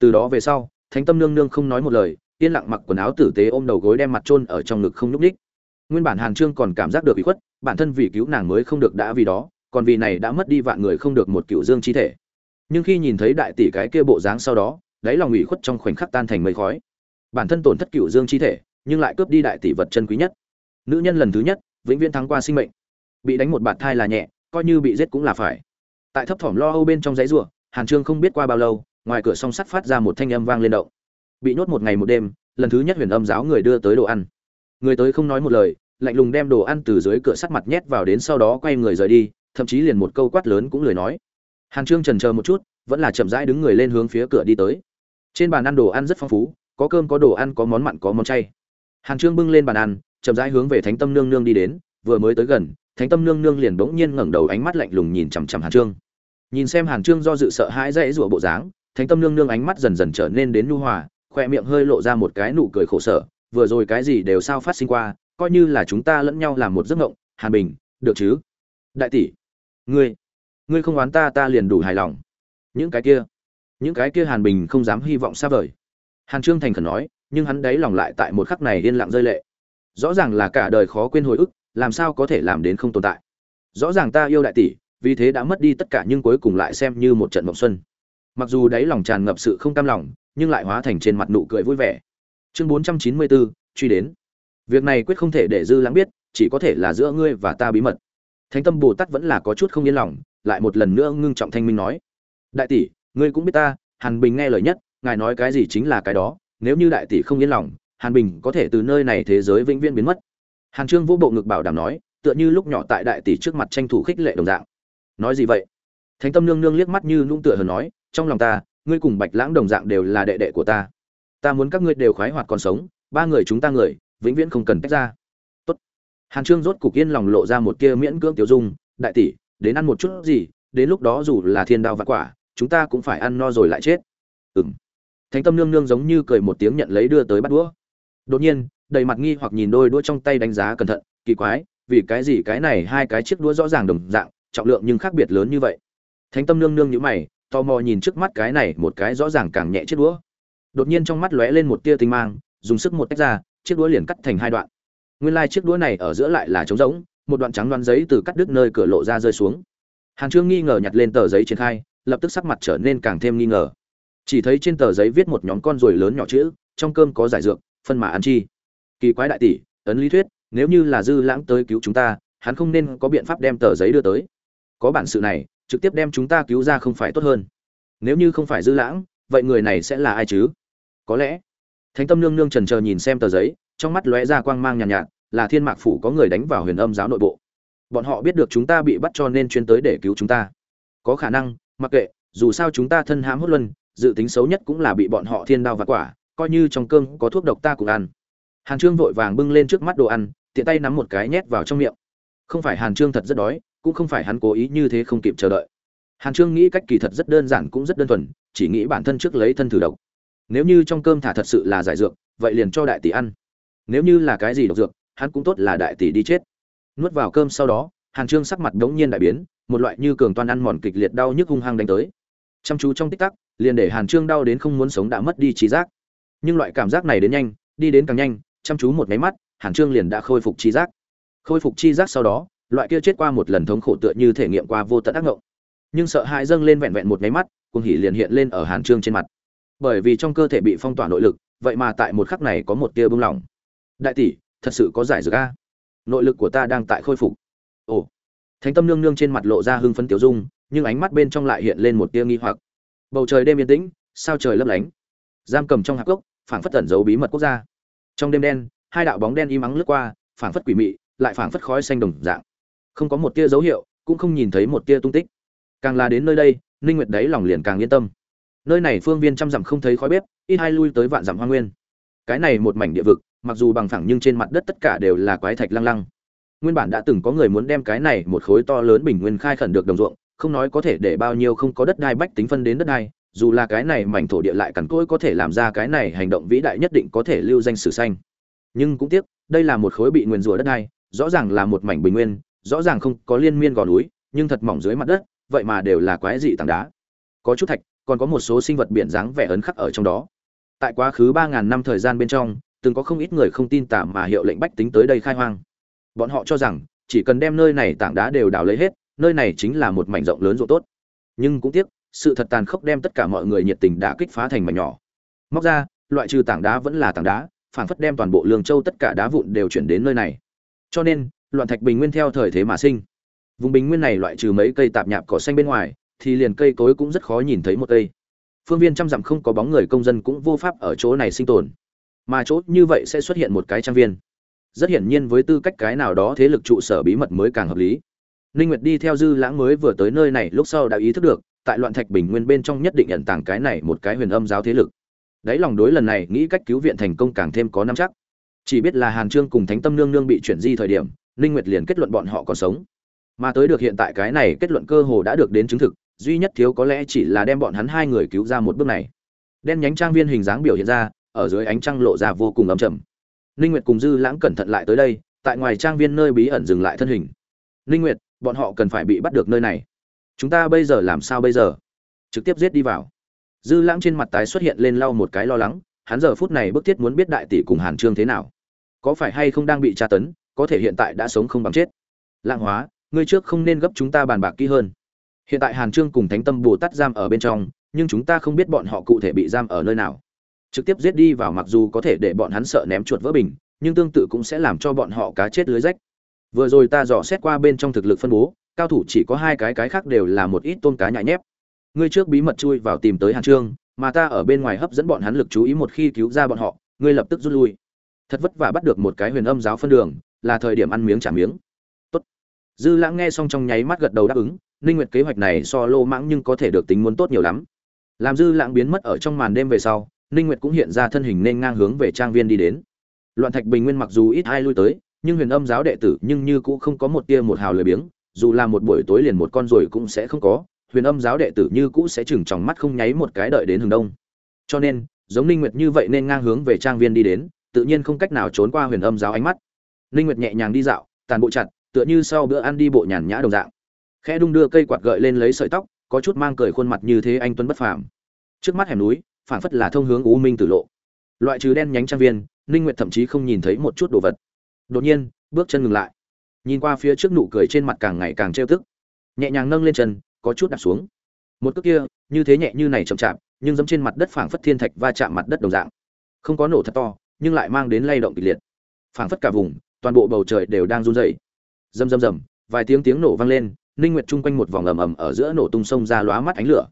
Từ đó về sau, thánh tâm nương nương không nói một lời, yên lặng mặc quần áo tử tế ôm đầu gối đem mặt chôn ở trong ngực không nhúc nhích. nguyên bản hàn trương còn cảm giác được bị khuất, bản thân vì cứu nàng mới không được đã vì đó, còn vì này đã mất đi vạn người không được một cựu dương chi thể. Nhưng khi nhìn thấy đại tỷ cái kia bộ dáng sau đó đáy lòng ủy khuất trong khoảnh khắc tan thành mây khói. Bản thân tổn thất cựu dương chi thể, nhưng lại cướp đi đại tỷ vật chân quý nhất. Nữ nhân lần thứ nhất, vĩnh viễn thắng qua sinh mệnh. Bị đánh một bạt thai là nhẹ, coi như bị giết cũng là phải. Tại thấp thỏm lo âu bên trong giấy rùa hàn trương không biết qua bao lâu, ngoài cửa song sắt phát ra một thanh âm vang lên động. Bị nhốt một ngày một đêm, lần thứ nhất huyền âm giáo người đưa tới đồ ăn. Người tới không nói một lời, lạnh lùng đem đồ ăn từ dưới cửa sắt mặt nhét vào đến sau đó quay người rời đi, thậm chí liền một câu quát lớn cũng lười nói. Hàn trương trần chờ một chút, vẫn là chậm rãi đứng người lên hướng phía cửa đi tới trên bàn ăn đồ ăn rất phong phú, có cơm, có đồ ăn, có món mặn, có món chay. Hàn trương bưng lên bàn ăn, chậm rãi hướng về thánh tâm nương nương đi đến, vừa mới tới gần, thánh tâm nương nương liền bỗng nhiên ngẩng đầu ánh mắt lạnh lùng nhìn chằm chằm hàn trương. Nhìn xem hàn trương do dự sợ hãi dãy rủa bộ dáng, thánh tâm nương nương ánh mắt dần dần trở nên đến nhu hòa, khoe miệng hơi lộ ra một cái nụ cười khổ sở, vừa rồi cái gì đều sao phát sinh qua, coi như là chúng ta lẫn nhau làm một giấc mộng, hàn bình, được chứ? Đại tỷ, ngươi ngươi không oán ta ta liền đủ hài lòng. Những cái kia những cái kia hàn bình không dám hy vọng xa vời. Hàn trương thành khẩn nói, nhưng hắn đáy lòng lại tại một khắc này yên lặng rơi lệ. Rõ ràng là cả đời khó quên hồi ức, làm sao có thể làm đến không tồn tại? Rõ ràng ta yêu đại tỷ, vì thế đã mất đi tất cả nhưng cuối cùng lại xem như một trận mộng xuân. Mặc dù đáy lòng tràn ngập sự không cam lòng, nhưng lại hóa thành trên mặt nụ cười vui vẻ. Chương bốn trăm chín mươi bốn truy đến. Việc này quyết không thể để dư lãng biết, chỉ có thể là giữa ngươi và ta bí mật. Thánh tâm bồ tát vẫn là có chút không yên lòng, lại một lần nữa ngưng trọng thanh minh nói. Đại tỷ ngươi cũng biết ta, hàn bình nghe lời nhất, ngài nói cái gì chính là cái đó, nếu như đại tỷ không yên lòng, hàn bình có thể từ nơi này thế giới vĩnh viễn biến mất. Hàn trương vô bộ ngực bảo đảm nói, tựa như lúc nhỏ tại đại tỷ trước mặt tranh thủ khích lệ đồng dạng. Nói gì vậy? Thánh tâm nương nương liếc mắt như nung tựa hờ nói, trong lòng ta, ngươi cùng bạch lãng đồng dạng đều là đệ đệ của ta. Ta muốn các ngươi đều khoái hoạt còn sống, ba người chúng ta người, vĩnh viễn không cần tách ra. Tốt. Hàn trương rốt cục yên lòng lộ ra một kia miễn cưỡng tiểu dung, đại tỷ, đến ăn một chút gì, đến lúc đó dù là thiên đao vạn quả chúng ta cũng phải ăn no rồi lại chết. Ừng thánh tâm nương nương giống như cười một tiếng nhận lấy đưa tới bắt đũa. Đột nhiên, đầy mặt nghi hoặc nhìn đôi đũa trong tay đánh giá cẩn thận, kỳ quái, vì cái gì cái này hai cái chiếc đũa rõ ràng đồng dạng, trọng lượng nhưng khác biệt lớn như vậy. Thánh tâm nương nương nhữ mày, tò mò nhìn trước mắt cái này một cái rõ ràng càng nhẹ chiếc đũa. Đột nhiên trong mắt lóe lên một tia tinh mang, dùng sức một tách ra, chiếc đũa liền cắt thành hai đoạn. Nguyên lai chiếc đũa này ở giữa lại là trống rỗng, một đoạn trắng đoán giấy từ cắt đứt nơi cửa lộ ra rơi xuống. Hàn trương nghi ngờ nhặt lên tờ giấy triển khai lập tức sắc mặt trở nên càng thêm nghi ngờ. Chỉ thấy trên tờ giấy viết một nhóm con ruồi lớn nhỏ chữ trong cơm có giải dược phân mà ăn chi. Kỳ quái đại tỷ ấn lý thuyết nếu như là dư lãng tới cứu chúng ta hắn không nên có biện pháp đem tờ giấy đưa tới. Có bản sự này trực tiếp đem chúng ta cứu ra không phải tốt hơn. Nếu như không phải dư lãng vậy người này sẽ là ai chứ? Có lẽ thánh tâm nương nương trần chờ nhìn xem tờ giấy trong mắt lóe ra quang mang nhàn nhạt, nhạt là thiên mạc phủ có người đánh vào huyền âm giáo nội bộ. Bọn họ biết được chúng ta bị bắt cho nên chuyên tới để cứu chúng ta. Có khả năng mặc kệ, dù sao chúng ta thân hãm hốt luân, dự tính xấu nhất cũng là bị bọn họ thiên đao và quả, coi như trong cơm có thuốc độc ta cũng ăn. Hàn trương vội vàng bưng lên trước mắt đồ ăn, tiện tay nắm một cái nhét vào trong miệng. Không phải hàn trương thật rất đói, cũng không phải hắn cố ý như thế không kịp chờ đợi. Hàn trương nghĩ cách kỳ thật rất đơn giản cũng rất đơn thuần, chỉ nghĩ bản thân trước lấy thân thử độc. Nếu như trong cơm thả thật sự là giải dược, vậy liền cho đại tỷ ăn. Nếu như là cái gì độc dược, hắn cũng tốt là đại tỷ đi chết. Nuốt vào cơm sau đó, hàn trương sắc mặt đống nhiên đại biến một loại như cường toan ăn mòn kịch liệt đau nhức hung hăng đánh tới. Chăm chú trong tích tắc, liền để hàn trương đau đến không muốn sống đã mất đi trí giác. Nhưng loại cảm giác này đến nhanh, đi đến càng nhanh, chăm chú một máy mắt, hàn trương liền đã khôi phục trí giác. Khôi phục chi giác sau đó, loại kia chết qua một lần thống khổ tựa như thể nghiệm qua vô tận ác ngộng. Nhưng sợ hãi dâng lên vẹn vẹn một máy mắt, cuồng hỉ liền hiện lên ở hàn trương trên mặt. Bởi vì trong cơ thể bị phong tỏa nội lực, vậy mà tại một khắc này có một tia bưng lỏng. Đại tỷ, thật sự có giải dược a. Nội lực của ta đang tại khôi phục. Ồ thánh tâm nương nương trên mặt lộ ra hưng phấn tiểu dung, nhưng ánh mắt bên trong lại hiện lên một tia nghi hoặc. Bầu trời đêm yên tĩnh, sao trời lấp lánh? Giam cầm trong hạc gốc phảng phất tẩn giấu bí mật quốc gia. Trong đêm đen, hai đạo bóng đen im ắng lướt qua, phảng phất quỷ mị, lại phảng phất khói xanh đồng dạng. Không có một tia dấu hiệu, cũng không nhìn thấy một tia tung tích. Càng là đến nơi đây, ninh nguyệt đấy lòng liền càng yên tâm. Nơi này phương viên trăm dặm không thấy khói bếp, ít hai lui tới vạn dặm hoa nguyên. Cái này một mảnh địa vực, mặc dù bằng phẳng nhưng trên mặt đất tất cả đều là quái thạch lăng lăng nguyên bản đã từng có người muốn đem cái này một khối to lớn bình nguyên khai khẩn được đồng ruộng, không nói có thể để bao nhiêu không có đất đai bách tính phân đến đất đai, dù là cái này mảnh thổ địa lại cằn cỗi có thể làm ra cái này hành động vĩ đại nhất định có thể lưu danh sử xanh nhưng cũng tiếc, đây là một khối bị nguyền rủa đất đai, rõ ràng là một mảnh bình nguyên, rõ ràng không có liên miên gò núi, nhưng thật mỏng dưới mặt đất, vậy mà đều là quái dị tảng đá. Có chút thạch, còn có một số sinh vật biển dáng vẻ ấn khắc ở trong đó. Tại quá khứ ba ngàn năm thời gian bên trong, từng có không ít người không tin tả mà hiệu lệnh bách tính tới đây khai hoang bọn họ cho rằng, chỉ cần đem nơi này tảng đá đều đào lấy hết, nơi này chính là một mảnh rộng lớn ruộng tốt. Nhưng cũng tiếc, sự thật tàn khốc đem tất cả mọi người nhiệt tình đã kích phá thành mảnh nhỏ. Móc ra, loại trừ tảng đá vẫn là tảng đá, phản phất đem toàn bộ lương châu tất cả đá vụn đều chuyển đến nơi này. Cho nên, loạn thạch bình nguyên theo thời thế mà sinh. Vùng bình nguyên này loại trừ mấy cây tạp nhạp cỏ xanh bên ngoài, thì liền cây cối cũng rất khó nhìn thấy một cây. Phương viên trăm dặm không có bóng người công dân cũng vô pháp ở chỗ này sinh tồn. Mà chỗ như vậy sẽ xuất hiện một cái trang viên rất hiển nhiên với tư cách cái nào đó thế lực trụ sở bí mật mới càng hợp lý. Ninh nguyệt đi theo dư lãng mới vừa tới nơi này lúc sau đã ý thức được, tại loạn thạch bình nguyên bên trong nhất định nhận tàng cái này một cái huyền âm giáo thế lực. Đấy lòng đối lần này nghĩ cách cứu viện thành công càng thêm có năm chắc. Chỉ biết là hàn trương cùng thánh tâm nương nương bị chuyển di thời điểm, ninh nguyệt liền kết luận bọn họ còn sống. Mà tới được hiện tại cái này kết luận cơ hồ đã được đến chứng thực, duy nhất thiếu có lẽ chỉ là đem bọn hắn hai người cứu ra một bước này. Đen nhánh trang viên hình dáng biểu hiện ra, ở dưới ánh trăng lộ ra vô cùng ấm trầm ninh nguyệt cùng dư lãng cẩn thận lại tới đây, tại ngoài trang viên nơi bí ẩn dừng lại thân hình. Ninh nguyệt, bọn họ cần phải bị bắt được nơi này. Chúng ta bây giờ làm sao bây giờ? Trực tiếp giết đi vào. Dư lãng trên mặt tái xuất hiện lên lau một cái lo lắng, hắn giờ phút này bức thiết muốn biết đại tỷ cùng hàn trương thế nào. Có phải hay không đang bị tra tấn, có thể hiện tại đã sống không bằng chết. Lạng hóa, ngươi trước không nên gấp chúng ta bàn bạc kỹ hơn. Hiện tại hàn trương cùng thánh tâm bồ tát giam ở bên trong, nhưng chúng ta không biết bọn họ cụ thể bị giam ở nơi nào trực tiếp giết đi vào mặc dù có thể để bọn hắn sợ ném chuột vỡ bình, nhưng tương tự cũng sẽ làm cho bọn họ cá chết lưới rách. Vừa rồi ta dò xét qua bên trong thực lực phân bố, cao thủ chỉ có hai cái cái khác đều là một ít tôm cá nhại nhép. Ngươi trước bí mật chui vào tìm tới hàn trương, mà ta ở bên ngoài hấp dẫn bọn hắn lực chú ý một khi cứu ra bọn họ, ngươi lập tức rút lui. Thật vất vả bắt được một cái huyền âm giáo phân đường, là thời điểm ăn miếng trả miếng. Tốt. Dư lãng nghe xong trong nháy mắt gật đầu đáp ứng, ninh nguyệt kế hoạch này so lô mãng nhưng có thể được tính muốn tốt nhiều lắm. Làm dư lãng biến mất ở trong màn đêm về sau ninh nguyệt cũng hiện ra thân hình nên ngang hướng về trang viên đi đến. Loạn thạch bình nguyên mặc dù ít ai lui tới, nhưng huyền âm giáo đệ tử nhưng như cũng không có một tia một hào lười biếng, dù là một buổi tối liền một con rồi cũng sẽ không có, huyền âm giáo đệ tử như cũ sẽ chừng tròng mắt không nháy một cái đợi đến hướng đông. Cho nên, giống ninh nguyệt như vậy nên ngang hướng về trang viên đi đến, tự nhiên không cách nào trốn qua huyền âm giáo ánh mắt. Ninh nguyệt nhẹ nhàng đi dạo, tàn bộ chặt, tựa như sau bữa ăn đi bộ nhàn nhã đồng dạng. Khẽ đung đưa cây quạt gợi lên lấy sợi tóc, có chút mang cười khuôn mặt như thế anh tuấn bất phàm. Trước mắt hẻm núi phảng phất là thông hướng u minh tử lộ. Loại trừ đen nhánh trang viên, ninh nguyệt thậm chí không nhìn thấy một chút đồ vật. Đột nhiên, bước chân ngừng lại. Nhìn qua phía trước nụ cười trên mặt càng ngày càng trêu tức. Nhẹ nhàng nâng lên chân, có chút đạp xuống. Một cước kia, như thế nhẹ như này chậm chạp, nhưng giống trên mặt đất phảng phất thiên thạch va chạm mặt đất đồng dạng. Không có nổ thật to, nhưng lại mang đến lay động kịch liệt. Phảng phất cả vùng, toàn bộ bầu trời đều đang run rẩy. Rầm rầm rầm, vài tiếng tiếng nổ vang lên, ninh nguyệt chung quanh một vòng ầm ầm ở giữa nổ tung sông ra lóa mắt ánh lửa.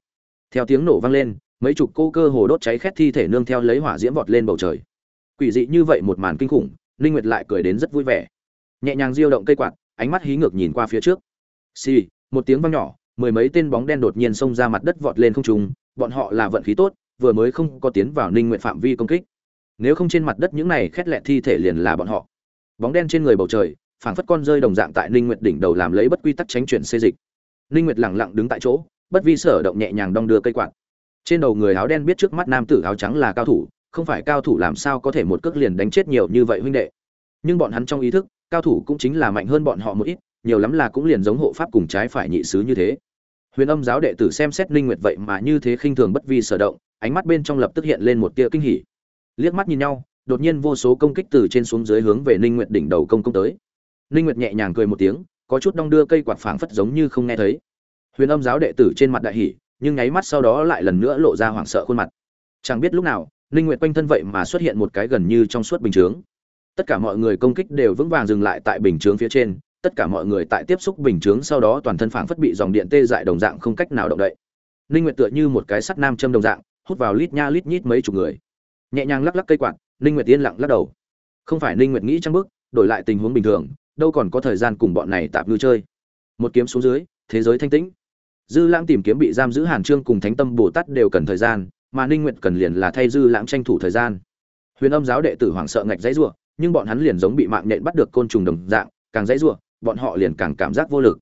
Theo tiếng nổ vang lên mấy chục cô cơ hồ đốt cháy khét thi thể nương theo lấy hỏa diễm vọt lên bầu trời. Quỷ dị như vậy một màn kinh khủng linh nguyệt lại cười đến rất vui vẻ. Nhẹ nhàng diêu động cây quạt, ánh mắt hí ngược nhìn qua phía trước. Xì, một tiếng vang nhỏ, mười mấy tên bóng đen đột nhiên xông ra mặt đất vọt lên không trung, bọn họ là vận khí tốt, vừa mới không có tiến vào ninh nguyệt phạm vi công kích. Nếu không trên mặt đất những này khét lẹt thi thể liền là bọn họ. Bóng đen trên người bầu trời, phảng phất con rơi đồng dạng tại ninh nguyệt đỉnh đầu làm lấy bất quy tắc tránh chuyển xê dịch. Ninh nguyệt lặng lặng đứng tại chỗ, bất vi sở động nhẹ nhàng đong đưa cây quạt trên đầu người áo đen biết trước mắt nam tử áo trắng là cao thủ, không phải cao thủ làm sao có thể một cước liền đánh chết nhiều như vậy huynh đệ. Nhưng bọn hắn trong ý thức, cao thủ cũng chính là mạnh hơn bọn họ một ít, nhiều lắm là cũng liền giống hộ pháp cùng trái phải nhị sứ như thế. Huyền âm giáo đệ tử xem xét linh nguyệt vậy mà như thế khinh thường bất vi sở động, ánh mắt bên trong lập tức hiện lên một tia kinh hỉ. Liếc mắt nhìn nhau, đột nhiên vô số công kích từ trên xuống dưới hướng về ninh nguyệt đỉnh đầu công công tới. Ninh nguyệt nhẹ nhàng cười một tiếng, có chút đong đưa cây quạt phảng phất giống như không nghe thấy. Huyền âm giáo đệ tử trên mặt đại hỉ nhưng nháy mắt sau đó lại lần nữa lộ ra hoảng sợ khuôn mặt. Chẳng biết lúc nào, ninh nguyệt quanh thân vậy mà xuất hiện một cái gần như trong suốt bình chướng. Tất cả mọi người công kích đều vững vàng dừng lại tại bình chướng phía trên, tất cả mọi người tại tiếp xúc bình chướng sau đó toàn thân phảng phất bị dòng điện tê dại đồng dạng không cách nào động đậy. Ninh nguyệt tựa như một cái sắt nam châm đồng dạng, hút vào lít nha lít nhít mấy chục người. Nhẹ nhàng lắc lắc cây quạt, ninh nguyệt yên lặng lắc đầu. Không phải ninh nguyệt nghĩ trăng bước, đổi lại tình huống bình thường, đâu còn có thời gian cùng bọn này tạm ngư chơi. Một kiếm xuống dưới, thế giới thanh tĩnh dư lãng tìm kiếm bị giam giữ hàn trương cùng thánh tâm bồ tát đều cần thời gian, mà ninh nguyệt cần liền là thay dư lãng tranh thủ thời gian. Huyền âm giáo đệ tử hoảng sợ ngạch dãy rủa, nhưng bọn hắn liền giống bị mạng nhện bắt được côn trùng đồng dạng, càng dãy rủa, bọn họ liền càng cảm giác vô lực.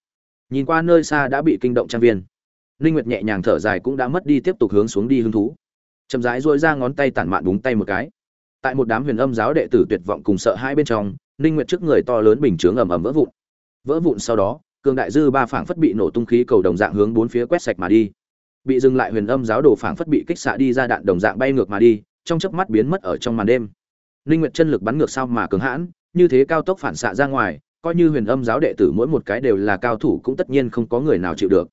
Nhìn qua nơi xa đã bị kinh động trang viên, ninh nguyệt nhẹ nhàng thở dài cũng đã mất đi tiếp tục hướng xuống đi hứng thú. Chậm rãi duỗi ra ngón tay tản mạn búng tay một cái. Tại một đám huyền âm giáo đệ tử tuyệt vọng cùng sợ hai bên trong, ninh nguyệt trước người to lớn bình chướng ầm ầm vỡ vụn. Vỡ vụn sau đó cường đại dư ba phảng phất bị nổ tung khí cầu đồng dạng hướng bốn phía quét sạch mà đi. Bị dừng lại huyền âm giáo đồ phảng phất bị kích xạ đi ra đạn đồng dạng bay ngược mà đi trong chớp mắt biến mất ở trong màn đêm. Linh nguyệt chân lực bắn ngược sao mà cứng hãn như thế cao tốc phản xạ ra ngoài coi như huyền âm giáo đệ tử mỗi một cái đều là cao thủ cũng tất nhiên không có người nào chịu được.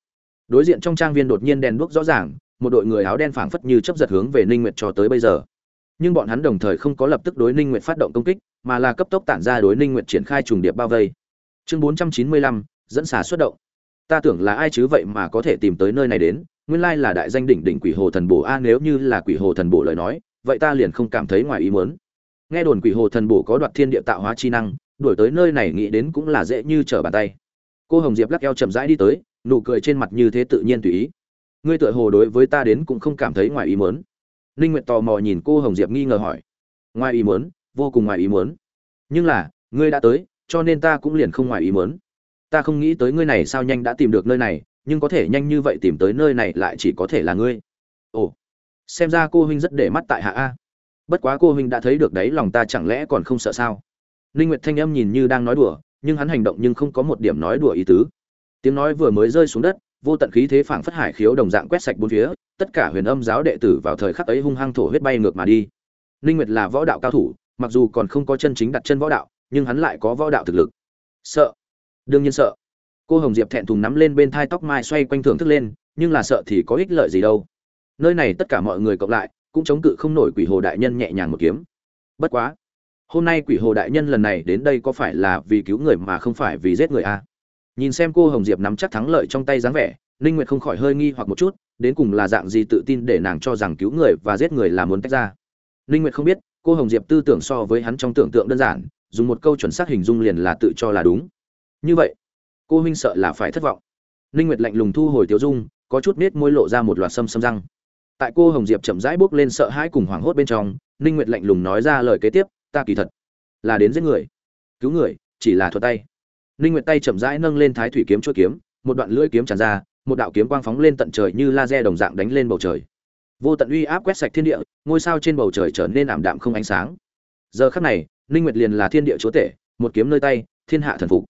Đối diện trong trang viên đột nhiên đèn đuốc rõ ràng một đội người áo đen phảng phất như chấp giật hướng về ninh nguyệt cho tới bây giờ. Nhưng bọn hắn đồng thời không có lập tức đối ninh nguyệt phát động công kích mà là cấp tốc tản ra đối ninh nguyệt triển khai trùng điệp bao vây. Chương 495, dẫn xả xuất động. Ta tưởng là ai chứ vậy mà có thể tìm tới nơi này đến, nguyên lai là đại danh đỉnh đỉnh quỷ hồ thần bổ a nếu như là quỷ hồ thần bổ lời nói, vậy ta liền không cảm thấy ngoài ý muốn. Nghe đồn quỷ hồ thần bổ có đoạt thiên địa tạo hóa chi năng, đuổi tới nơi này nghĩ đến cũng là dễ như trở bàn tay. Cô hồng diệp lắc eo chậm rãi đi tới, nụ cười trên mặt như thế tự nhiên tùy ý. Ngươi tựa hồ đối với ta đến cũng không cảm thấy ngoài ý muốn. Ninh nguyệt tò mò nhìn cô hồng diệp nghi ngờ hỏi. Ngoài ý muốn, vô cùng ngoài ý muốn. Nhưng là, ngươi đã tới, cho nên ta cũng liền không ngoài ý muốn ta không nghĩ tới ngươi này sao nhanh đã tìm được nơi này, nhưng có thể nhanh như vậy tìm tới nơi này lại chỉ có thể là ngươi. Ồ, xem ra cô huynh rất để mắt tại hạ a. Bất quá cô huynh đã thấy được đấy, lòng ta chẳng lẽ còn không sợ sao? Ninh nguyệt thanh âm nhìn như đang nói đùa, nhưng hắn hành động nhưng không có một điểm nói đùa ý tứ. Tiếng nói vừa mới rơi xuống đất, vô tận khí thế phảng phất hải khiếu đồng dạng quét sạch bốn phía, tất cả huyền âm giáo đệ tử vào thời khắc ấy hung hăng thổ huyết bay ngược mà đi. Ninh nguyệt là võ đạo cao thủ, mặc dù còn không có chân chính đặt chân võ đạo, nhưng hắn lại có võ đạo thực lực. Sợ đương nhiên sợ. Cô hồng diệp thẹn thùng nắm lên bên thai tóc mai xoay quanh thưởng thức lên, nhưng là sợ thì có ích lợi gì đâu. Nơi này tất cả mọi người cộng lại, cũng chống cự không nổi quỷ hồ đại nhân nhẹ nhàng một kiếm. Bất quá, hôm nay quỷ hồ đại nhân lần này đến đây có phải là vì cứu người mà không phải vì giết người à? nhìn xem cô hồng diệp nắm chắc thắng lợi trong tay dáng vẻ, ninh nguyệt không khỏi hơi nghi hoặc một chút, đến cùng là dạng gì tự tin để nàng cho rằng cứu người và giết người là muốn tách ra. Ninh nguyệt không biết, cô hồng diệp tư tưởng so với hắn trong tưởng tượng đơn giản, dùng một câu chuẩn xác hình dung liền là tự cho là đúng như vậy, cô huynh sợ là phải thất vọng. Ninh nguyệt lạnh lùng thu hồi tiểu dung, có chút nết môi lộ ra một loạt sâm sâm răng. Tại cô hồng diệp chậm rãi bước lên sợ hãi cùng hoảng hốt bên trong, ninh nguyệt lạnh lùng nói ra lời kế tiếp, ta kỳ thật là đến giết người. Cứu người, chỉ là thuật tay. Ninh nguyệt tay chậm rãi nâng lên thái thủy kiếm chuôi kiếm, một đoạn lưỡi kiếm tràn ra, một đạo kiếm quang phóng lên tận trời như laser đồng dạng đánh lên bầu trời. Vô tận uy áp quét sạch thiên địa, ngôi sao trên bầu trời trở nên ảm đạm không ánh sáng. Giờ khắc này, ninh nguyệt liền là thiên địa chúa tể, một kiếm nơi tay, thiên hạ thần phục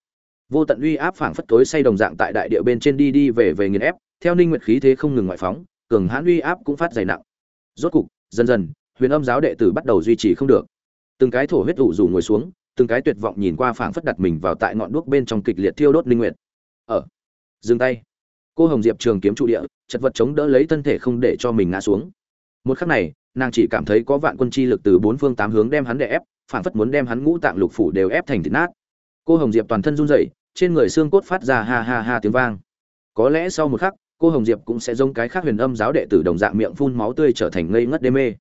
vô tận uy áp phảng phất tối say đồng dạng tại đại địa bên trên đi đi về về nghiền ép, theo ninh nguyệt khí thế không ngừng ngoại phóng, cường hãn uy áp cũng phát dày nặng. Rốt cục, dần dần, huyền âm giáo đệ tử bắt đầu duy trì không được. Từng cái thổ huyết ủ rủ ngồi xuống, từng cái tuyệt vọng nhìn qua phảng phất đặt mình vào tại ngọn đuốc bên trong kịch liệt thiêu đốt ninh nguyệt. Ở, dừng tay. Cô hồng diệp trường kiếm trụ địa, chật vật chống đỡ lấy thân thể không để cho mình ngã xuống. Một khắc này, nàng chỉ cảm thấy có vạn quân chi lực từ bốn phương tám hướng đem hắn đè ép, phảng phất muốn đem hắn ngũ tạng lục phủ đều ép thành thịt nát. Cô hồng diệp toàn thân run rẩy trên người xương cốt phát ra ha ha ha tiếng vang. Có lẽ sau một khắc, cô hồng diệp cũng sẽ giống cái khác huyền âm giáo đệ tử đồng dạng miệng phun máu tươi trở thành ngây ngất đê mê.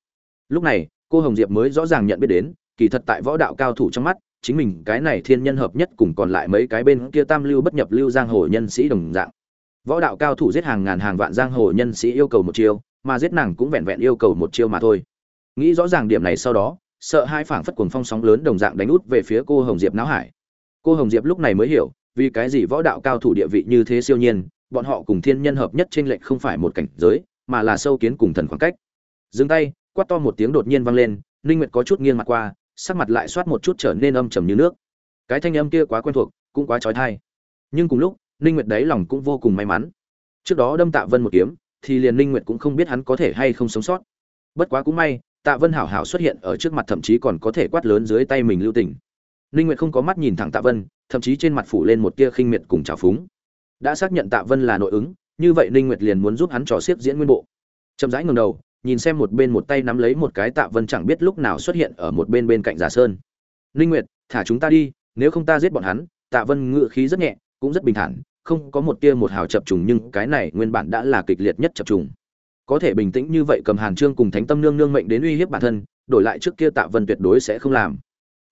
Lúc này, cô hồng diệp mới rõ ràng nhận biết đến, kỳ thật tại võ đạo cao thủ trong mắt, chính mình cái này thiên nhân hợp nhất cùng còn lại mấy cái bên kia tam lưu bất nhập lưu giang hồ nhân sĩ đồng dạng. Võ đạo cao thủ giết hàng ngàn hàng vạn giang hồ nhân sĩ yêu cầu một chiêu, mà giết nàng cũng vẹn vẹn yêu cầu một chiêu mà thôi. Nghĩ rõ ràng điểm này sau đó, sợ hai phảng phất cuồng phong sóng lớn đồng dạng đánh út về phía cô hồng diệp não hải. Cô hồng diệp lúc này mới hiểu vì cái gì võ đạo cao thủ địa vị như thế siêu nhiên, bọn họ cùng thiên nhân hợp nhất trên lệnh không phải một cảnh giới, mà là sâu kiến cùng thần khoảng cách. Dừng tay, quát to một tiếng đột nhiên vang lên, ninh nguyệt có chút nghiêng mặt qua, sắc mặt lại soát một chút trở nên âm trầm như nước. Cái thanh âm kia quá quen thuộc, cũng quá chói tai. nhưng cùng lúc, ninh nguyệt đấy lòng cũng vô cùng may mắn. Trước đó đâm tạ vân một kiếm, thì liền ninh nguyệt cũng không biết hắn có thể hay không sống sót. Bất quá cũng may, tạ vân hảo hảo xuất hiện ở trước mặt thậm chí còn có thể quát lớn dưới tay mình lưu tình ninh nguyệt không có mắt nhìn thẳng tạ vân, thậm chí trên mặt phủ lên một tia khinh miệt cùng trào phúng. Đã xác nhận tạ vân là nội ứng, như vậy ninh nguyệt liền muốn giúp hắn trò xiết diễn nguyên bộ. Chậm rãi ngẩng đầu, nhìn xem một bên một tay nắm lấy một cái tạ vân chẳng biết lúc nào xuất hiện ở một bên bên cạnh giả sơn. Ninh nguyệt, thả chúng ta đi, nếu không ta giết bọn hắn, tạ vân ngựa khí rất nhẹ, cũng rất bình thản, không có một tia một hào chập trùng nhưng cái này nguyên bản đã là kịch liệt nhất chập trùng. Có thể bình tĩnh như vậy cầm hàn trương cùng thánh tâm nương nương mệnh đến uy hiếp bản thân, đổi lại trước kia tạ vân tuyệt đối sẽ không làm.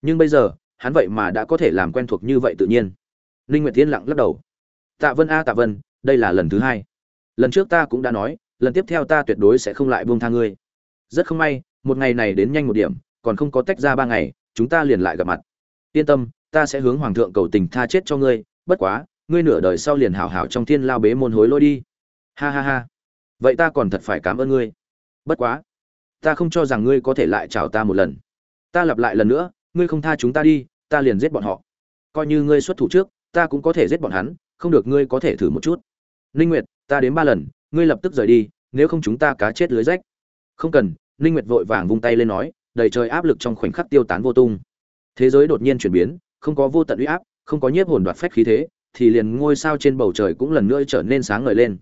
Nhưng bây giờ hắn vậy mà đã có thể làm quen thuộc như vậy tự nhiên. Ninh nguyệt tiên lặng lắc đầu. Tạ vân a, tạ vân, đây là lần thứ hai. Lần trước ta cũng đã nói, lần tiếp theo ta tuyệt đối sẽ không lại buông tha ngươi. Rất không may, một ngày này đến nhanh một điểm, còn không có tách ra ba ngày, chúng ta liền lại gặp mặt. Yên tâm, ta sẽ hướng hoàng thượng cầu tình tha chết cho ngươi, bất quá, ngươi nửa đời sau liền hảo hảo trong thiên lao bế môn hối lỗi đi. Ha ha ha. Vậy ta còn thật phải cảm ơn ngươi. Bất quá, ta không cho rằng ngươi có thể lại chào ta một lần. Ta lặp lại lần nữa ngươi không tha chúng ta đi, ta liền giết bọn họ. Coi như ngươi xuất thủ trước, ta cũng có thể giết bọn hắn, không được ngươi có thể thử một chút. Ninh nguyệt, ta đến ba lần, ngươi lập tức rời đi, nếu không chúng ta cá chết lưới rách. Không cần, ninh nguyệt vội vàng vung tay lên nói, đầy trời áp lực trong khoảnh khắc tiêu tán vô tung. Thế giới đột nhiên chuyển biến, không có vô tận uy áp, không có nhiếp hồn đoạt phách khí thế, thì liền ngôi sao trên bầu trời cũng lần nữa trở nên sáng ngời lên.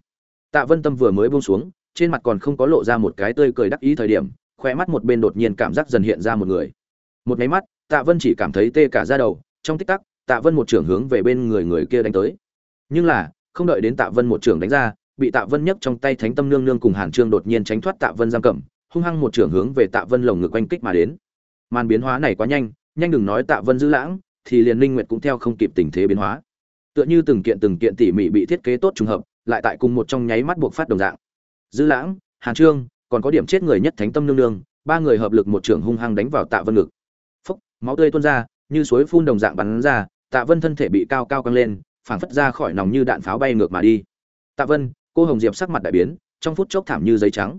Tạ vân tâm vừa mới buông xuống, trên mặt còn không có lộ ra một cái tươi cười đắc ý thời điểm khoe mắt một bên đột nhiên cảm giác dần hiện ra một người. Một máy mắt tạ vân chỉ cảm thấy tê cả da đầu, trong tích tắc, tạ vân một trưởng hướng về bên người người kia đánh tới. Nhưng là, không đợi đến tạ vân một trưởng đánh ra, bị tạ vân nhấc trong tay thánh tâm nương nương cùng hàn trương đột nhiên tránh thoát tạ vân giam cầm, hung hăng một trưởng hướng về tạ vân lồng ngực oanh kích mà đến. Màn biến hóa này quá nhanh nhanh đừng nói tạ vân giữ lãng, thì liền linh nguyệt cũng theo không kịp tình thế biến hóa. Tựa như từng kiện từng kiện tỉ mỉ bị thiết kế tốt trùng hợp, lại tại cùng một trong nháy mắt buộc phát đồng dạng. Dư lãng, hàn trương, còn có điểm chết người nhất thánh tâm nương nương, ba người hợp lực một trưởng hung hăng đánh vào tạ vân ngực máu tươi tuôn ra, như suối phun đồng dạng bắn ra, tạ vân thân thể bị cao cao căng lên, phảng phất ra khỏi nòng như đạn pháo bay ngược mà đi. Tạ vân, cô hồng diệp sắc mặt đại biến, trong phút chốc thảm như giấy trắng.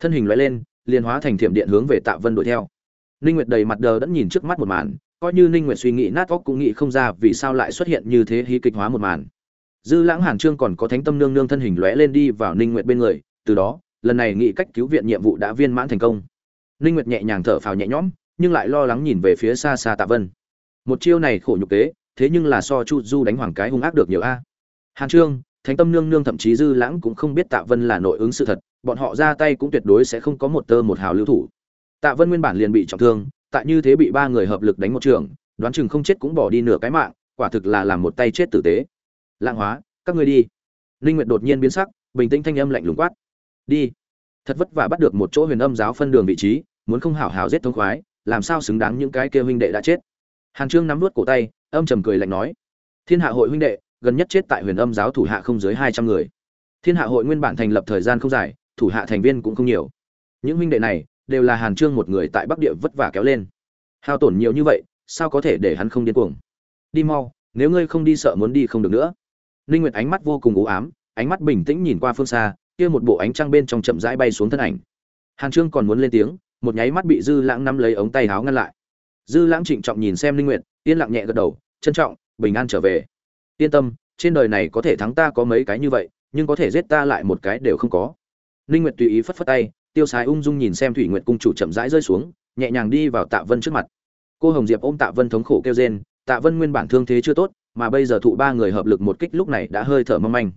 Thân hình loại lên, liền hóa thành thiểm điện hướng về tạ vân đuổi theo. Ninh nguyệt đầy mặt đờ đẫn nhìn trước mắt một màn, coi như ninh nguyệt suy nghĩ nát óc cũng nghĩ không ra vì sao lại xuất hiện như thế hí kịch hóa một màn. Dư lãng hàn trương còn có thánh tâm nương nương thân hình lóe lên đi vào ninh nguyệt bên người, từ đó, lần này nghị cách cứu viện nhiệm vụ đã viên mãn thành công. Ninh nguyệt nhẹ nhàng thở phào nhẹ nhõm nhưng lại lo lắng nhìn về phía xa xa tạ vân. Một chiêu này khổ nhục kế, thế nhưng là so chu du đánh hoàng cái hung ác được nhiều a. Hàn trương, thánh tâm nương nương thậm chí dư lãng cũng không biết tạ vân là nội ứng sự thật, bọn họ ra tay cũng tuyệt đối sẽ không có một tơ một hào lưu thủ. Tạ vân nguyên bản liền bị trọng thương, tại như thế bị ba người hợp lực đánh một trường, đoán chừng không chết cũng bỏ đi nửa cái mạng, quả thực là làm một tay chết tử tế. Lạng hóa, các ngươi đi. Linh nguyệt đột nhiên biến sắc, bình tĩnh thanh âm lạnh lùng quát. Đi. Thật vất vả bắt được một chỗ huyền âm giáo phân đường vị trí, muốn không hảo hảo giết thông khoái làm sao xứng đáng những cái kia huynh đệ đã chết? Hàn trương nắm nuốt cổ tay, âm trầm cười lạnh nói, thiên hạ hội huynh đệ, gần nhất chết tại huyền âm giáo thủ hạ không dưới hai trăm người. Thiên hạ hội nguyên bản thành lập thời gian không dài, thủ hạ thành viên cũng không nhiều. Những huynh đệ này, đều là hàn trương một người tại bắc địa vất vả kéo lên. Hao tổn nhiều như vậy, sao có thể để hắn không điên cuồng? Đi mau, nếu ngươi không đi sợ muốn đi không được nữa. Ninh nguyệt ánh mắt vô cùng u ám, ánh mắt bình tĩnh nhìn qua phương xa, kia một bộ ánh trăng bên trong chậm rãi bay xuống thân ảnh. Hàn trương còn muốn lên tiếng một nháy mắt bị dư lãng nắm lấy ống tay áo ngăn lại. Dư lãng trịnh trọng nhìn xem linh nguyệt, yên lặng nhẹ gật đầu, trân trọng, bình an trở về. Yên tâm, trên đời này có thể thắng ta có mấy cái như vậy, nhưng có thể giết ta lại một cái đều không có. Linh nguyệt tùy ý phất phất tay, tiêu sái ung dung nhìn xem thủy nguyệt cung chủ chậm rãi rơi xuống, nhẹ nhàng đi vào tạ vân trước mặt. Cô hồng diệp ôm tạ vân thống khổ kêu rên, tạ vân nguyên bản thương thế chưa tốt, mà bây giờ thụ ba người hợp lực một kích lúc này đã hơi thở mong manh.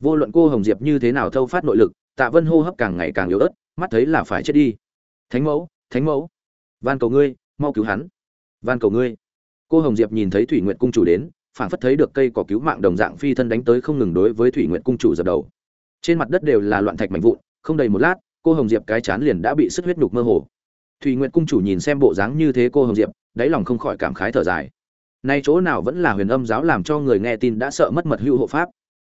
Vô luận cô hồng diệp như thế nào thâu phát nội lực, tạ vân hô hấp càng ngày càng yếu ớt, mắt thấy là phải chết đi thánh mẫu thánh mẫu. Van cầu ngươi, mau cứu hắn. Van cầu ngươi. Cô hồng diệp nhìn thấy thủy nguyệt cung chủ đến, phảng phất thấy được cây cỏ cứu mạng đồng dạng phi thân đánh tới không ngừng đối với thủy nguyệt cung chủ dập đầu. Trên mặt đất đều là loạn thạch mạnh vụn, không đầy một lát, cô hồng diệp cái chán liền đã bị sức huyết nhục mơ hồ. Thủy nguyệt cung chủ nhìn xem bộ dáng như thế cô hồng diệp, đáy lòng không khỏi cảm khái thở dài. Nay chỗ nào vẫn là huyền âm giáo làm cho người nghe tin đã sợ mất mật hữu hộ pháp.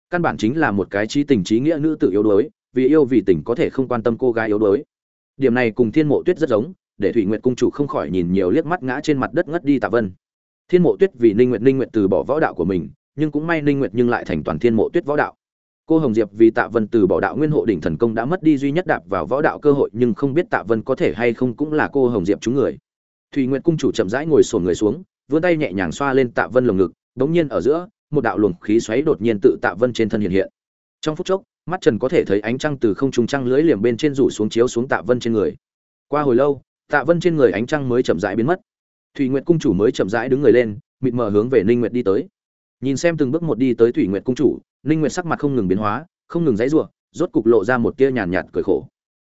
Căn bản chính là một cái trí tình trí nghĩa nữ tự yếu đuối, vì yêu vì tình có thể không quan tâm cô gái yếu đuối điểm này cùng thiên mộ tuyết rất giống, để thủy nguyệt cung chủ không khỏi nhìn nhiều liếc mắt ngã trên mặt đất ngất đi tạ vân. Thiên mộ tuyết vì ninh nguyệt ninh nguyệt từ bỏ võ đạo của mình, nhưng cũng may ninh nguyệt nhưng lại thành toàn thiên mộ tuyết võ đạo. Cô hồng diệp vì tạ vân từ bỏ đạo nguyên hộ đỉnh thần công đã mất đi duy nhất đạp vào võ đạo cơ hội, nhưng không biết tạ vân có thể hay không cũng là cô hồng diệp chúng người. Thùy nguyệt cung chủ chậm rãi ngồi sổn người xuống, vươn tay nhẹ nhàng xoa lên tạ vân lồng ngực, đống nhiên ở giữa, một đạo luồng khí xoáy đột nhiên tự tạ vân trên thân hiện hiện trong phút chốc, mắt trần có thể thấy ánh trăng từ không trung trăng lưới liềm bên trên rủ xuống chiếu xuống tạ vân trên người. Qua hồi lâu, tạ vân trên người ánh trăng mới chậm rãi biến mất. Thủy nguyệt cung chủ mới chậm rãi đứng người lên, mịt mờ hướng về ninh nguyệt đi tới. Nhìn xem từng bước một đi tới thủy nguyệt cung chủ, ninh nguyệt sắc mặt không ngừng biến hóa, không ngừng dãy rủa, rốt cục lộ ra một tia nhàn nhạt cười khổ.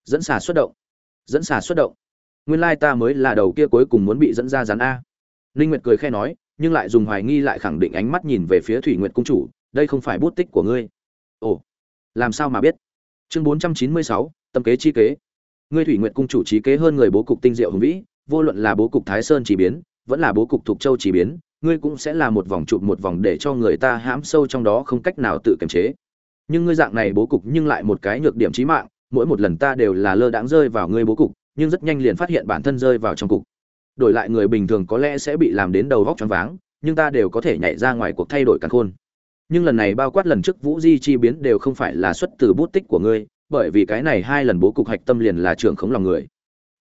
Dẫn xà xuất động. Dẫn xà xuất động. Nguyên lai ta mới là đầu kia cuối cùng muốn bị dẫn ra rắn a. Ninh nguyệt cười khẽ nói, nhưng lại dùng hoài nghi lại khẳng định ánh mắt nhìn về phía thủy nguyệt cung chủ, đây không phải bút tích của ngươi ồ làm sao mà biết? Chương 496, tâm kế chi kế. Ngươi thủy nguyện cung chủ trí kế hơn người bố cục tinh diệu hùng vĩ vô luận là bố cục thái sơn chỉ biến vẫn là bố cục thuộc châu chỉ biến ngươi cũng sẽ là một vòng chụp một vòng để cho người ta hãm sâu trong đó không cách nào tự kiềm chế. Nhưng ngươi dạng này bố cục nhưng lại một cái nhược điểm chí mạng mỗi một lần ta đều là lơ đãng rơi vào ngươi bố cục nhưng rất nhanh liền phát hiện bản thân rơi vào trong cục. Đổi lại người bình thường có lẽ sẽ bị làm đến đầu vóc choáng váng nhưng ta đều có thể nhảy ra ngoài cuộc thay đổi càn khôn nhưng lần này bao quát lần trước vũ di chi biến đều không phải là xuất từ bút tích của ngươi, bởi vì cái này hai lần bố cục hạch tâm liền là trưởng khống lòng người.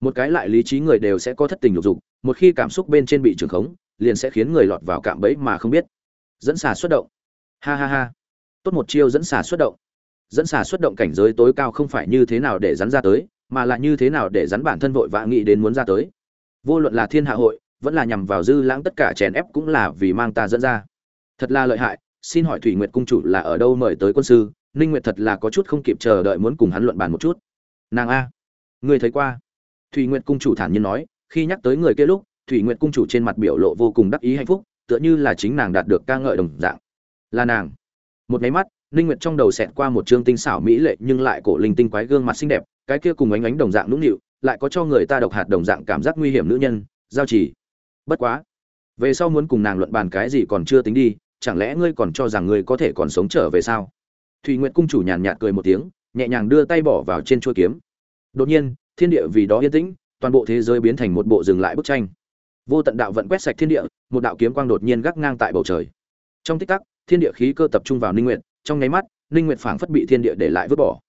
Một cái lại lý trí người đều sẽ có thất tình lục dục, một khi cảm xúc bên trên bị trưởng khống, liền sẽ khiến người lọt vào cạm bẫy mà không biết. Dẫn xà xuất động. Ha ha ha. Tốt một chiêu dẫn xà xuất động. Dẫn xà xuất động cảnh giới tối cao không phải như thế nào để rắn ra tới, mà là như thế nào để rắn bản thân vội vã nghĩ đến muốn ra tới. Vô luận là thiên hạ hội, vẫn là nhằm vào dư lãng tất cả chèn ép cũng là vì mang ta dẫn ra. Thật là lợi hại xin hỏi thủy nguyệt cung chủ là ở đâu mời tới quân sư, ninh nguyệt thật là có chút không kịp chờ đợi muốn cùng hắn luận bàn một chút. Nàng a người thấy qua? Thủy nguyệt cung chủ thản nhiên nói, khi nhắc tới người kia lúc, thủy nguyệt cung chủ trên mặt biểu lộ vô cùng đắc ý hạnh phúc, tựa như là chính nàng đạt được ca ngợi đồng dạng. Là nàng. Một máy mắt, ninh nguyệt trong đầu xẹt qua một trương tinh xảo mỹ lệ nhưng lại cổ linh tinh quái gương mặt xinh đẹp, cái kia cùng ánh ánh đồng dạng nũng nịu, lại có cho người ta độc hạt đồng dạng cảm giác nguy hiểm nữ nhân, giao chỉ bất quá, về sau muốn cùng nàng luận bàn cái gì còn chưa tính đi chẳng lẽ ngươi còn cho rằng ngươi có thể còn sống trở về sao? Thùy nguyệt cung chủ nhàn nhạt cười một tiếng, nhẹ nhàng đưa tay bỏ vào trên chuôi kiếm. Đột nhiên, thiên địa vì đó yên tĩnh, toàn bộ thế giới biến thành một bộ dừng lại bức tranh. Vô tận đạo vận quét sạch thiên địa, một đạo kiếm quang đột nhiên gác ngang tại bầu trời. Trong tích tắc, thiên địa khí cơ tập trung vào ninh nguyệt, trong nháy mắt, ninh nguyệt phảng phất bị thiên địa để lại vứt bỏ.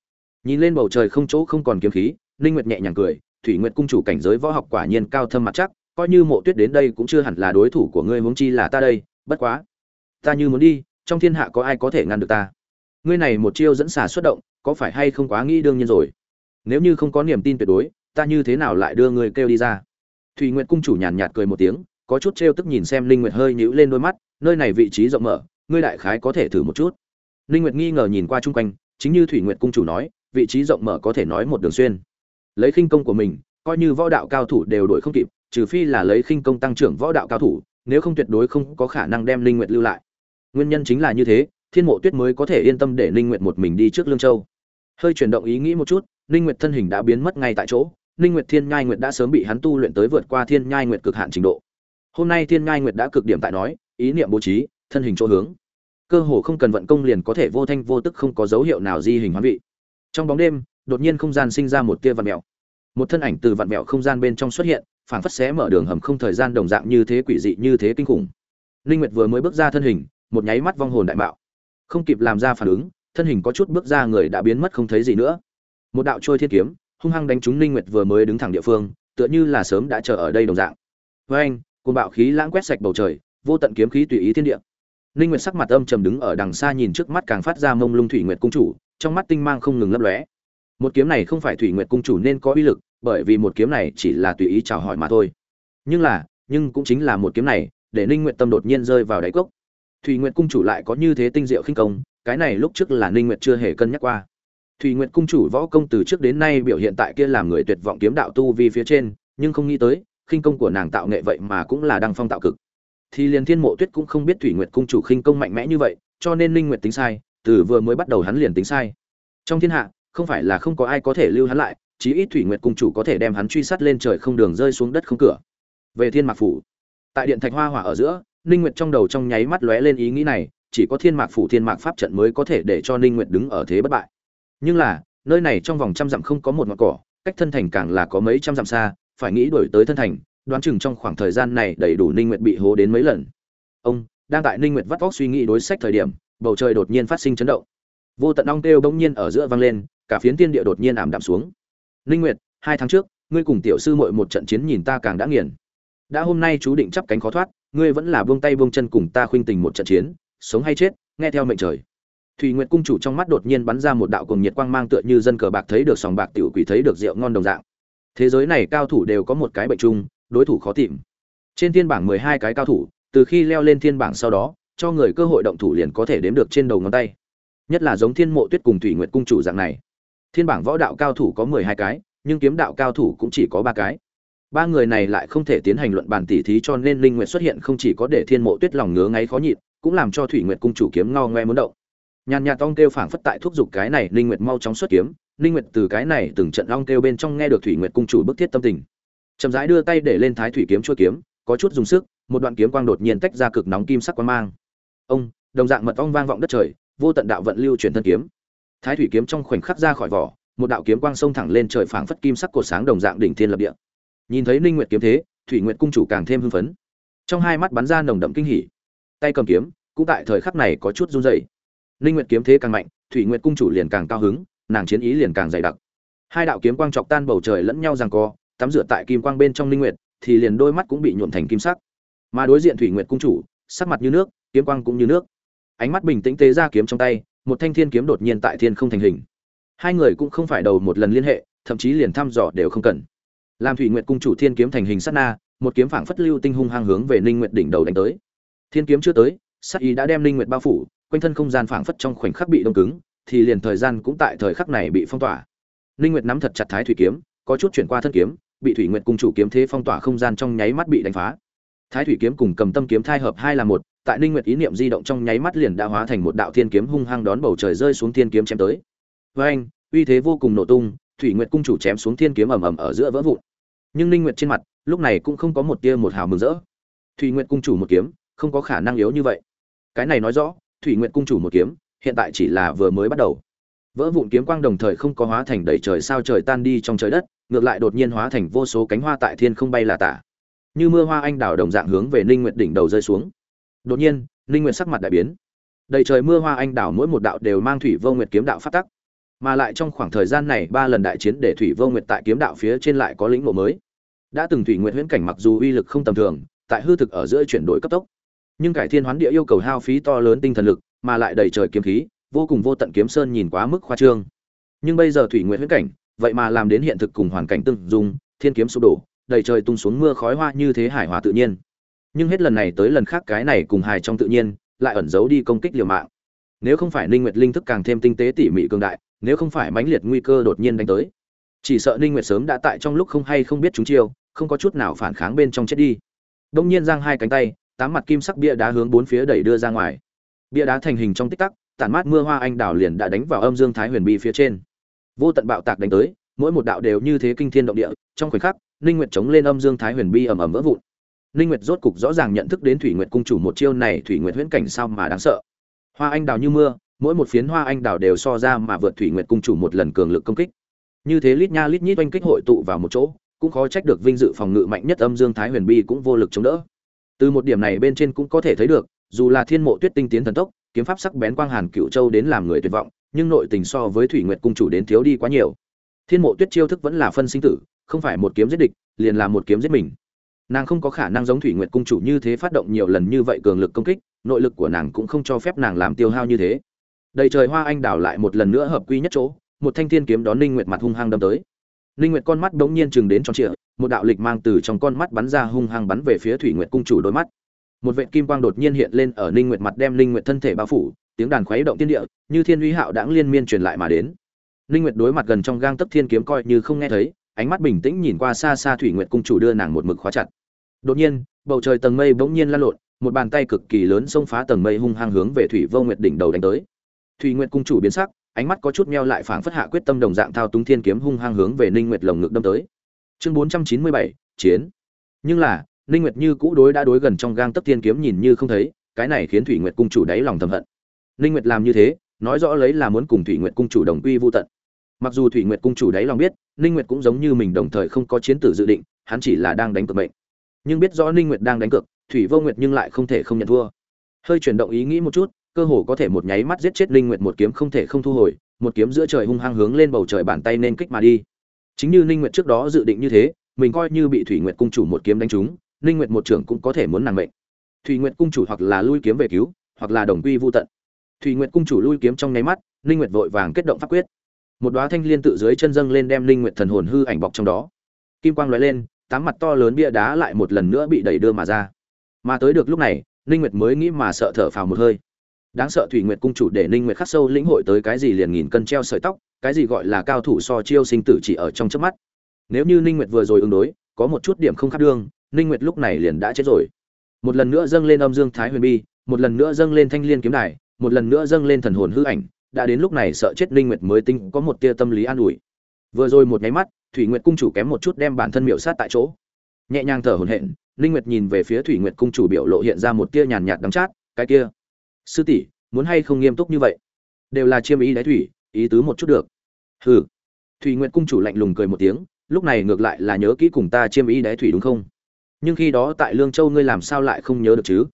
Nhìn lên bầu trời không chỗ không còn kiếm khí, ninh nguyệt nhẹ nhàng cười, thủy nguyệt cung chủ cảnh giới võ học quả nhiên cao thâm mặt chắc, coi như mộ tuyết đến đây cũng chưa hẳn là đối thủ của ngươi huống chi là ta đây, bất quá ta như muốn đi, trong thiên hạ có ai có thể ngăn được ta? Ngươi này một chiêu dẫn xà xuất động, có phải hay không quá nghĩ đương nhiên rồi? Nếu như không có niềm tin tuyệt đối, ta như thế nào lại đưa ngươi kêu đi ra? Thủy nguyệt cung chủ nhàn nhạt cười một tiếng, có chút trêu tức nhìn xem linh nguyệt hơi nhíu lên đôi mắt, nơi này vị trí rộng mở, ngươi đại khái có thể thử một chút. Linh nguyệt nghi ngờ nhìn qua chung quanh, chính như thủy nguyệt cung chủ nói, vị trí rộng mở có thể nói một đường xuyên. Lấy khinh công của mình, coi như võ đạo cao thủ đều đuổi không kịp, trừ phi là lấy khinh công tăng trưởng võ đạo cao thủ, nếu không tuyệt đối không có khả năng đem linh nguyệt lưu lại nguyên nhân chính là như thế, thiên mộ tuyết mới có thể yên tâm để linh nguyệt một mình đi trước lương châu. Hơi chuyển động ý nghĩ một chút linh nguyệt thân hình đã biến mất ngay tại chỗ linh nguyệt thiên nhai nguyệt đã sớm bị hắn tu luyện tới vượt qua thiên nhai nguyệt cực hạn trình độ. Hôm nay thiên nhai nguyệt đã cực điểm tại nói, ý niệm bố trí, thân hình chỗ hướng. Cơ hồ không cần vận công liền có thể vô thanh vô tức không có dấu hiệu nào di hình hoán vị. Trong bóng đêm, đột nhiên không gian sinh ra một tia vặn mèo. Một thân ảnh từ vặn mèo không gian bên trong xuất hiện, phảng phất xé mở đường hầm không thời gian đồng dạng như thế quỷ dị như thế kinh khủng. Linh nguyệt vừa mới bước ra thân hình một nháy mắt vong hồn đại bạo không kịp làm ra phản ứng, thân hình có chút bước ra người đã biến mất không thấy gì nữa. Một đạo trôi thiên kiếm, hung hăng đánh trúng linh nguyệt vừa mới đứng thẳng địa phương, tựa như là sớm đã chờ ở đây đồng dạng. Với anh, cuồng bạo khí lãng quét sạch bầu trời, vô tận kiếm khí tùy ý thiên địa. Linh nguyệt sắc mặt âm trầm đứng ở đằng xa nhìn trước mắt càng phát ra mông lung thủy nguyệt cung chủ, trong mắt tinh mang không ngừng lấp lóe. Một kiếm này không phải thủy nguyệt cung chủ nên có uy lực, bởi vì một kiếm này chỉ là tùy ý chào hỏi mà thôi. Nhưng là, nhưng cũng chính là một kiếm này, để ninh nguyệt tâm đột nhiên rơi vào đáy cốc thủy nguyệt cung chủ lại có như thế tinh diệu khinh công, cái này lúc trước là ninh nguyệt chưa hề cân nhắc qua. Thủy nguyệt cung chủ võ công từ trước đến nay biểu hiện tại kia làm người tuyệt vọng kiếm đạo tu vi phía trên, nhưng không nghĩ tới, khinh công của nàng tạo nghệ vậy mà cũng là đăng phong tạo cực. Thì liền thiên mộ tuyết cũng không biết thủy nguyệt cung chủ khinh công mạnh mẽ như vậy, cho nên ninh nguyệt tính sai, từ vừa mới bắt đầu hắn liền tính sai. Trong thiên hạ, không phải là không có ai có thể lưu hắn lại, chí ít thủy nguyệt cung chủ có thể đem hắn truy sát lên trời không đường rơi xuống đất không cửa. Về thiên mạc phủ, tại điện thạch hoa hỏa ở giữa ninh nguyệt trong đầu trong nháy mắt lóe lên ý nghĩ này, chỉ có thiên mạc phủ thiên mạc pháp trận mới có thể để cho ninh nguyệt đứng ở thế bất bại. Nhưng là, nơi này trong vòng trăm dặm không có một ngọn cỏ, cách thân thành càng là có mấy trăm dặm xa, phải nghĩ đuổi tới thân thành, đoán chừng trong khoảng thời gian này đầy đủ ninh nguyệt bị hố đến mấy lần. Ông, đang tại ninh nguyệt vắt óc suy nghĩ đối sách thời điểm, bầu trời đột nhiên phát sinh chấn động. Vô tận ong kêu bỗng nhiên ở giữa vang lên, cả phiến tiên địa đột nhiên ảm đạm xuống. Ninh nguyệt, hai tháng trước, ngươi cùng tiểu sư muội một trận chiến nhìn ta càng đã nghiền. Đã hôm nay chú định chắp cánh khó thoát ngươi vẫn là buông tay buông chân cùng ta khuynh tình một trận chiến, sống hay chết, nghe theo mệnh trời. Thủy nguyệt cung chủ trong mắt đột nhiên bắn ra một đạo cường nhiệt quang mang tựa như dân cờ bạc thấy được sòng bạc tiểu quỷ thấy được rượu ngon đồng dạng. Thế giới này cao thủ đều có một cái bệnh chung, đối thủ khó tìm. Trên thiên bảng mười hai cái cao thủ, từ khi leo lên thiên bảng sau đó, cho người cơ hội động thủ liền có thể đếm được trên đầu ngón tay. Nhất là giống thiên mộ tuyết cùng thủy nguyệt cung chủ dạng này. Thiên bảng võ đạo cao thủ có mười hai cái, nhưng kiếm đạo cao thủ cũng chỉ có ba cái ba người này lại không thể tiến hành luận bàn tỉ thí cho nên linh nguyệt xuất hiện không chỉ có để thiên mộ tuyết lòng ngứa ngáy khó nhịn, cũng làm cho thủy nguyệt cung chủ kiếm ngao ngoe muốn động. Nhàn nhạt ong kêu phảng phất tại thúc giục cái này, linh nguyệt mau chóng xuất kiếm. Linh nguyệt từ cái này từng trận ong kêu bên trong nghe được thủy nguyệt cung chủ bức thiết tâm tình. Chậm rãi đưa tay để lên thái thủy kiếm chua kiếm, có chút dùng sức, một đoạn kiếm quang đột nhiên tách ra cực nóng kim sắc quang mang. Ông, đồng dạng mật ong vang vọng đất trời, vô tận đạo vận lưu chuyển thân kiếm. Thái thủy kiếm trong khoảnh khắc ra khỏi vỏ, một đạo kiếm quang sông thẳng lên trời phảng phất kim sắc cột sáng đồng dạng đỉnh thiên lập địa nhìn thấy ninh nguyệt kiếm thế, thủy nguyệt cung chủ càng thêm hưng phấn. Trong hai mắt bắn ra nồng đậm kinh hỉ. Tay cầm kiếm, cũng tại thời khắc này có chút run rẩy. Ninh nguyệt kiếm thế càng mạnh, thủy nguyệt cung chủ liền càng cao hứng, nàng chiến ý liền càng dày đặc. Hai đạo kiếm quang chọc tan bầu trời lẫn nhau giằng co, tắm rửa tại kim quang bên trong ninh nguyệt, thì liền đôi mắt cũng bị nhuộm thành kim sắc. Mà đối diện thủy nguyệt cung chủ, sắc mặt như nước, kiếm quang cũng như nước. Ánh mắt bình tĩnh tế ra kiếm trong tay, một thanh thiên kiếm đột nhiên tại thiên không thành hình. Hai người cũng không phải đầu một lần liên hệ, thậm chí liền thăm dò đều không cần làm thủy nguyệt cung chủ thiên kiếm thành hình sát na, một kiếm phảng phất lưu tinh hung hăng hướng về ninh nguyệt đỉnh đầu đánh tới. Thiên kiếm chưa tới, sát ý đã đem ninh nguyệt bao phủ, quanh thân không gian phảng phất trong khoảnh khắc bị đông cứng, thì liền thời gian cũng tại thời khắc này bị phong tỏa. Ninh nguyệt nắm thật chặt thái thủy kiếm, có chút chuyển qua thân kiếm, bị thủy nguyệt cung chủ kiếm thế phong tỏa không gian trong nháy mắt bị đánh phá. Thái thủy kiếm cùng cầm tâm kiếm thai hợp hai là một, tại ninh nguyệt ý niệm di động trong nháy mắt liền đã hóa thành một đạo thiên kiếm hung hăng đón bầu trời rơi xuống thiên kiếm chém tới. Với anh uy thế vô cùng nổ tung thủy nguyệt cung chủ chém xuống thiên kiếm ầm ầm ở giữa vỡ vụn. Nhưng ninh nguyệt trên mặt, lúc này cũng không có một tia một hào mừng rỡ. Thủy nguyệt cung chủ một kiếm, không có khả năng yếu như vậy. Cái này nói rõ, thủy nguyệt cung chủ một kiếm, hiện tại chỉ là vừa mới bắt đầu. Vỡ vụn kiếm quang đồng thời không có hóa thành đầy trời sao trời tan đi trong trời đất, ngược lại đột nhiên hóa thành vô số cánh hoa tại thiên không bay là tả. Như mưa hoa anh đào đồng dạng hướng về ninh nguyệt đỉnh đầu rơi xuống. Đột nhiên, ninh nguyệt sắc mặt đại biến. Đầy trời mưa hoa anh đào mỗi một đạo đều mang thủy vô nguyệt kiếm đạo phát tắc mà lại trong khoảng thời gian này ba lần đại chiến để thủy vô nguyệt tại kiếm đạo phía trên lại có lĩnh ngộ mới. Đã từng thủy nguyệt huyễn cảnh mặc dù uy lực không tầm thường, tại hư thực ở giữa chuyển đổi cấp tốc. Nhưng cải thiên hoán địa yêu cầu hao phí to lớn tinh thần lực, mà lại đầy trời kiếm khí, vô cùng vô tận kiếm sơn nhìn quá mức khoa trương. Nhưng bây giờ thủy nguyệt huyễn cảnh, vậy mà làm đến hiện thực cùng hoàn cảnh tương dung, thiên kiếm sụp đổ, đầy trời tung xuống mưa khói hoa như thế hải hòa tự nhiên. Nhưng hết lần này tới lần khác cái này cùng hài trong tự nhiên, lại ẩn giấu đi công kích liều mạng. Nếu không phải ninh nguyệt linh thức càng thêm tinh tế tỉ mỉ cường đại nếu không phải mãnh liệt nguy cơ đột nhiên đánh tới. Chỉ sợ ninh nguyệt sớm đã tại trong lúc không hay không biết chúng chiêu, không có chút nào phản kháng bên trong chết đi. Đông nhiên giang hai cánh tay, tám mặt kim sắc bia đá hướng bốn phía đẩy đưa ra ngoài. Bia đá thành hình trong tích tắc, tản mát mưa hoa anh đào liền đã đánh vào âm dương thái huyền bi phía trên. Vô tận bạo tạc đánh tới, mỗi một đạo đều như thế kinh thiên động địa, trong khoảnh khắc, ninh nguyệt chống lên âm dương thái huyền bi ầm ầm vỡ vụn. Ninh nguyệt rốt cục rõ ràng nhận thức đến thủy nguyệt cung chủ một chiêu này, thủy nguyệt huyễn cảnh sao mà đáng sợ. Hoa anh đào như mưa mỗi một phiến hoa anh đào đều so ra mà vượt thủy nguyệt cung chủ một lần cường lực công kích. Như thế lít nha lít nhít oanh kích hội tụ vào một chỗ, cũng khó trách được vinh dự phòng ngự mạnh nhất âm dương thái huyền bi cũng vô lực chống đỡ. Từ một điểm này bên trên cũng có thể thấy được, dù là thiên mộ tuyết tinh tiến thần tốc, kiếm pháp sắc bén quang hàn cựu châu đến làm người tuyệt vọng, nhưng nội tình so với thủy nguyệt cung chủ đến thiếu đi quá nhiều. Thiên mộ tuyết chiêu thức vẫn là phân sinh tử, không phải một kiếm giết địch, liền là một kiếm giết mình. Nàng không có khả năng giống thủy nguyệt cung chủ như thế phát động nhiều lần như vậy cường lực công kích, nội lực của nàng cũng không cho phép nàng làm tiêu hao như thế đầy trời hoa anh đào lại một lần nữa hợp quy nhất chỗ, một thanh thiên kiếm đón ninh nguyệt mặt hung hăng đâm tới. Ninh nguyệt con mắt đống nhiên chừng đến tròn trịa, một đạo lịch mang từ trong con mắt bắn ra hung hăng bắn về phía thủy nguyệt cung chủ đôi mắt. Một vệt kim quang đột nhiên hiện lên ở ninh nguyệt mặt đem ninh nguyệt thân thể bao phủ, tiếng đàn khuấy động thiên địa, như thiên uy hạo đãng liên miên truyền lại mà đến. Ninh nguyệt đối mặt gần trong gang tấc thiên kiếm coi như không nghe thấy, ánh mắt bình tĩnh nhìn qua xa xa thủy nguyệt cung chủ đưa nàng một mực khóa chặt. Đột nhiên, bầu trời tầng mây bỗng nhiên lan lộn, một bàn tay cực kỳ lớn xông phá tầng mây hung hăng hướng về thủy vô nguyệt đỉnh đầu đánh tới thủy nguyệt cung chủ biến sắc ánh mắt có chút meo lại phảng phất hạ quyết tâm đồng dạng thao túng thiên kiếm hung hăng hướng về ninh nguyệt lồng ngực đâm tới. Chương 497, chiến. Nhưng là ninh nguyệt như cũ đối đã đối gần trong gang tấc thiên kiếm nhìn như không thấy cái này khiến thủy nguyệt cung chủ đáy lòng thầm hận. Ninh nguyệt làm như thế nói rõ lấy là muốn cùng thủy nguyệt cung chủ đồng quy vu tận. Mặc dù thủy nguyệt cung chủ đáy lòng biết ninh nguyệt cũng giống như mình đồng thời không có chiến tử dự định hắn chỉ là đang đánh cược mệnh. Nhưng biết rõ ninh nguyệt đang đánh cược thủy vô nguyệt nhưng lại không thể không nhận thua. Hơi chuyển động ý nghĩ một chút cơ hồ có thể một nháy mắt giết chết linh nguyệt một kiếm không thể không thu hồi, một kiếm giữa trời hung hăng hướng lên bầu trời bàn tay nên kích mà đi. Chính như linh nguyệt trước đó dự định như thế, mình coi như bị thủy nguyệt cung chủ một kiếm đánh trúng, linh nguyệt một trưởng cũng có thể muốn nàng mệnh. Thủy nguyệt cung chủ hoặc là lui kiếm về cứu, hoặc là đồng quy vu tận. Thủy nguyệt cung chủ lui kiếm trong nháy mắt, linh nguyệt vội vàng kết động pháp quyết. Một đóa thanh liên tự dưới chân dâng lên đem linh nguyệt thần hồn hư ảnh bọc trong đó. Kim quang lóe lên, tám mặt to lớn bia đá lại một lần nữa bị đẩy đưa mà ra. Mà tới được lúc này ninh nguyệt mới nghĩ mà sợ thở phào một hơi đáng sợ thủy nguyệt cung chủ để ninh nguyệt khắc sâu lĩnh hội tới cái gì liền nghìn cân treo sợi tóc, cái gì gọi là cao thủ so chiêu sinh tử chỉ ở trong chớp mắt. Nếu như ninh nguyệt vừa rồi ứng đối, có một chút điểm không khác đương, ninh nguyệt lúc này liền đã chết rồi. Một lần nữa dâng lên âm dương thái huyền bi, một lần nữa dâng lên thanh liên kiếm đài, một lần nữa dâng lên thần hồn hư ảnh, đã đến lúc này sợ chết ninh nguyệt mới tinh có một tia tâm lý an ủi. Vừa rồi một nháy mắt, thủy nguyệt cung chủ kém một chút đem bản thân miệu sát tại chỗ. Nhẹ nhàng thở hổn hển, ninh nguyệt nhìn về phía thủy nguyệt cung chủ biểu lộ hiện ra một tia nhàn nhạt đắng chát, cái kia sư tỷ, muốn hay không nghiêm túc như vậy? Đều là chiêm ý đáy thủy, ý tứ một chút được. Hừ. Thủy nguyện cung chủ lạnh lùng cười một tiếng, lúc này ngược lại là nhớ kỹ cùng ta chiêm ý đáy thủy đúng không? Nhưng khi đó tại lương châu ngươi làm sao lại không nhớ được chứ?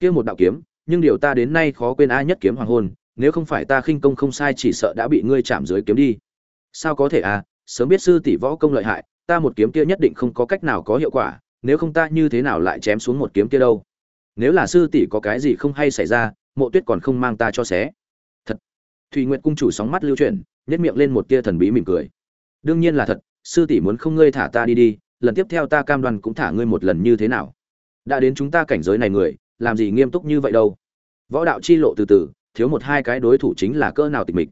Kia một đạo kiếm, nhưng điều ta đến nay khó quên ai nhất kiếm hoàng hôn, nếu không phải ta khinh công không sai chỉ sợ đã bị ngươi chạm dưới kiếm đi. Sao có thể à? Sớm biết sư tỷ võ công lợi hại, ta một kiếm kia nhất định không có cách nào có hiệu quả, nếu không ta như thế nào lại chém xuống một kiếm kia đâu? Nếu là sư tỷ có cái gì không hay xảy ra mộ tuyết còn không mang ta cho xé. Thật. Thùy nguyệt cung chủ sóng mắt lưu chuyển nhét miệng lên một tia thần bí mỉm cười. Đương nhiên là thật, sư tỷ muốn không ngươi thả ta đi đi, lần tiếp theo ta cam đoan cũng thả ngươi một lần như thế nào? Đã đến chúng ta cảnh giới này người, làm gì nghiêm túc như vậy đâu? Võ đạo chi lộ từ từ, thiếu một hai cái đối thủ chính là cỡ nào tịch mịch.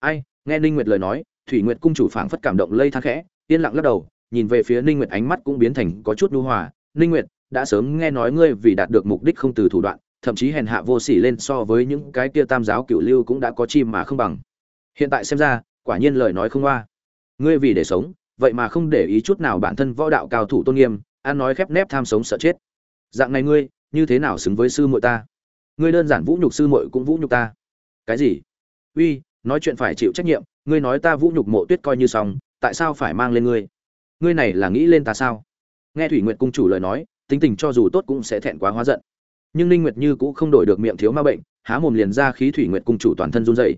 Ai, nghe ninh nguyệt lời nói, thủy nguyệt cung chủ phảng phất cảm động lây than khẽ, yên lặng lắc đầu, nhìn về phía ninh nguyệt ánh mắt cũng biến thành có chút nhu hòa. Ninh nguyệt, đã sớm nghe nói ngươi vì đạt được mục đích không từ thủ đoạn thậm chí hèn hạ vô sỉ lên so với những cái kia tam giáo cựu lưu cũng đã có chim mà không bằng. Hiện tại xem ra, quả nhiên lời nói không qua. Ngươi vì để sống, vậy mà không để ý chút nào bản thân võ đạo cao thủ tôn nghiêm, ăn nói khép nép tham sống sợ chết. Dạng này ngươi, như thế nào xứng với sư muội ta? Ngươi đơn giản vũ nhục sư muội cũng vũ nhục ta. Cái gì? Uy, nói chuyện phải chịu trách nhiệm, ngươi nói ta vũ nhục mộ tuyết coi như xong, tại sao phải mang lên ngươi? Ngươi này là nghĩ lên ta sao? Nghe thủy nguyệt cung chủ lời nói, tính tình cho dù tốt cũng sẽ thẹn quá hóa giận nhưng ninh nguyệt như cũng không đổi được miệng thiếu ma bệnh, há mồm liền ra khí thủy nguyệt cung chủ toàn thân run rẩy.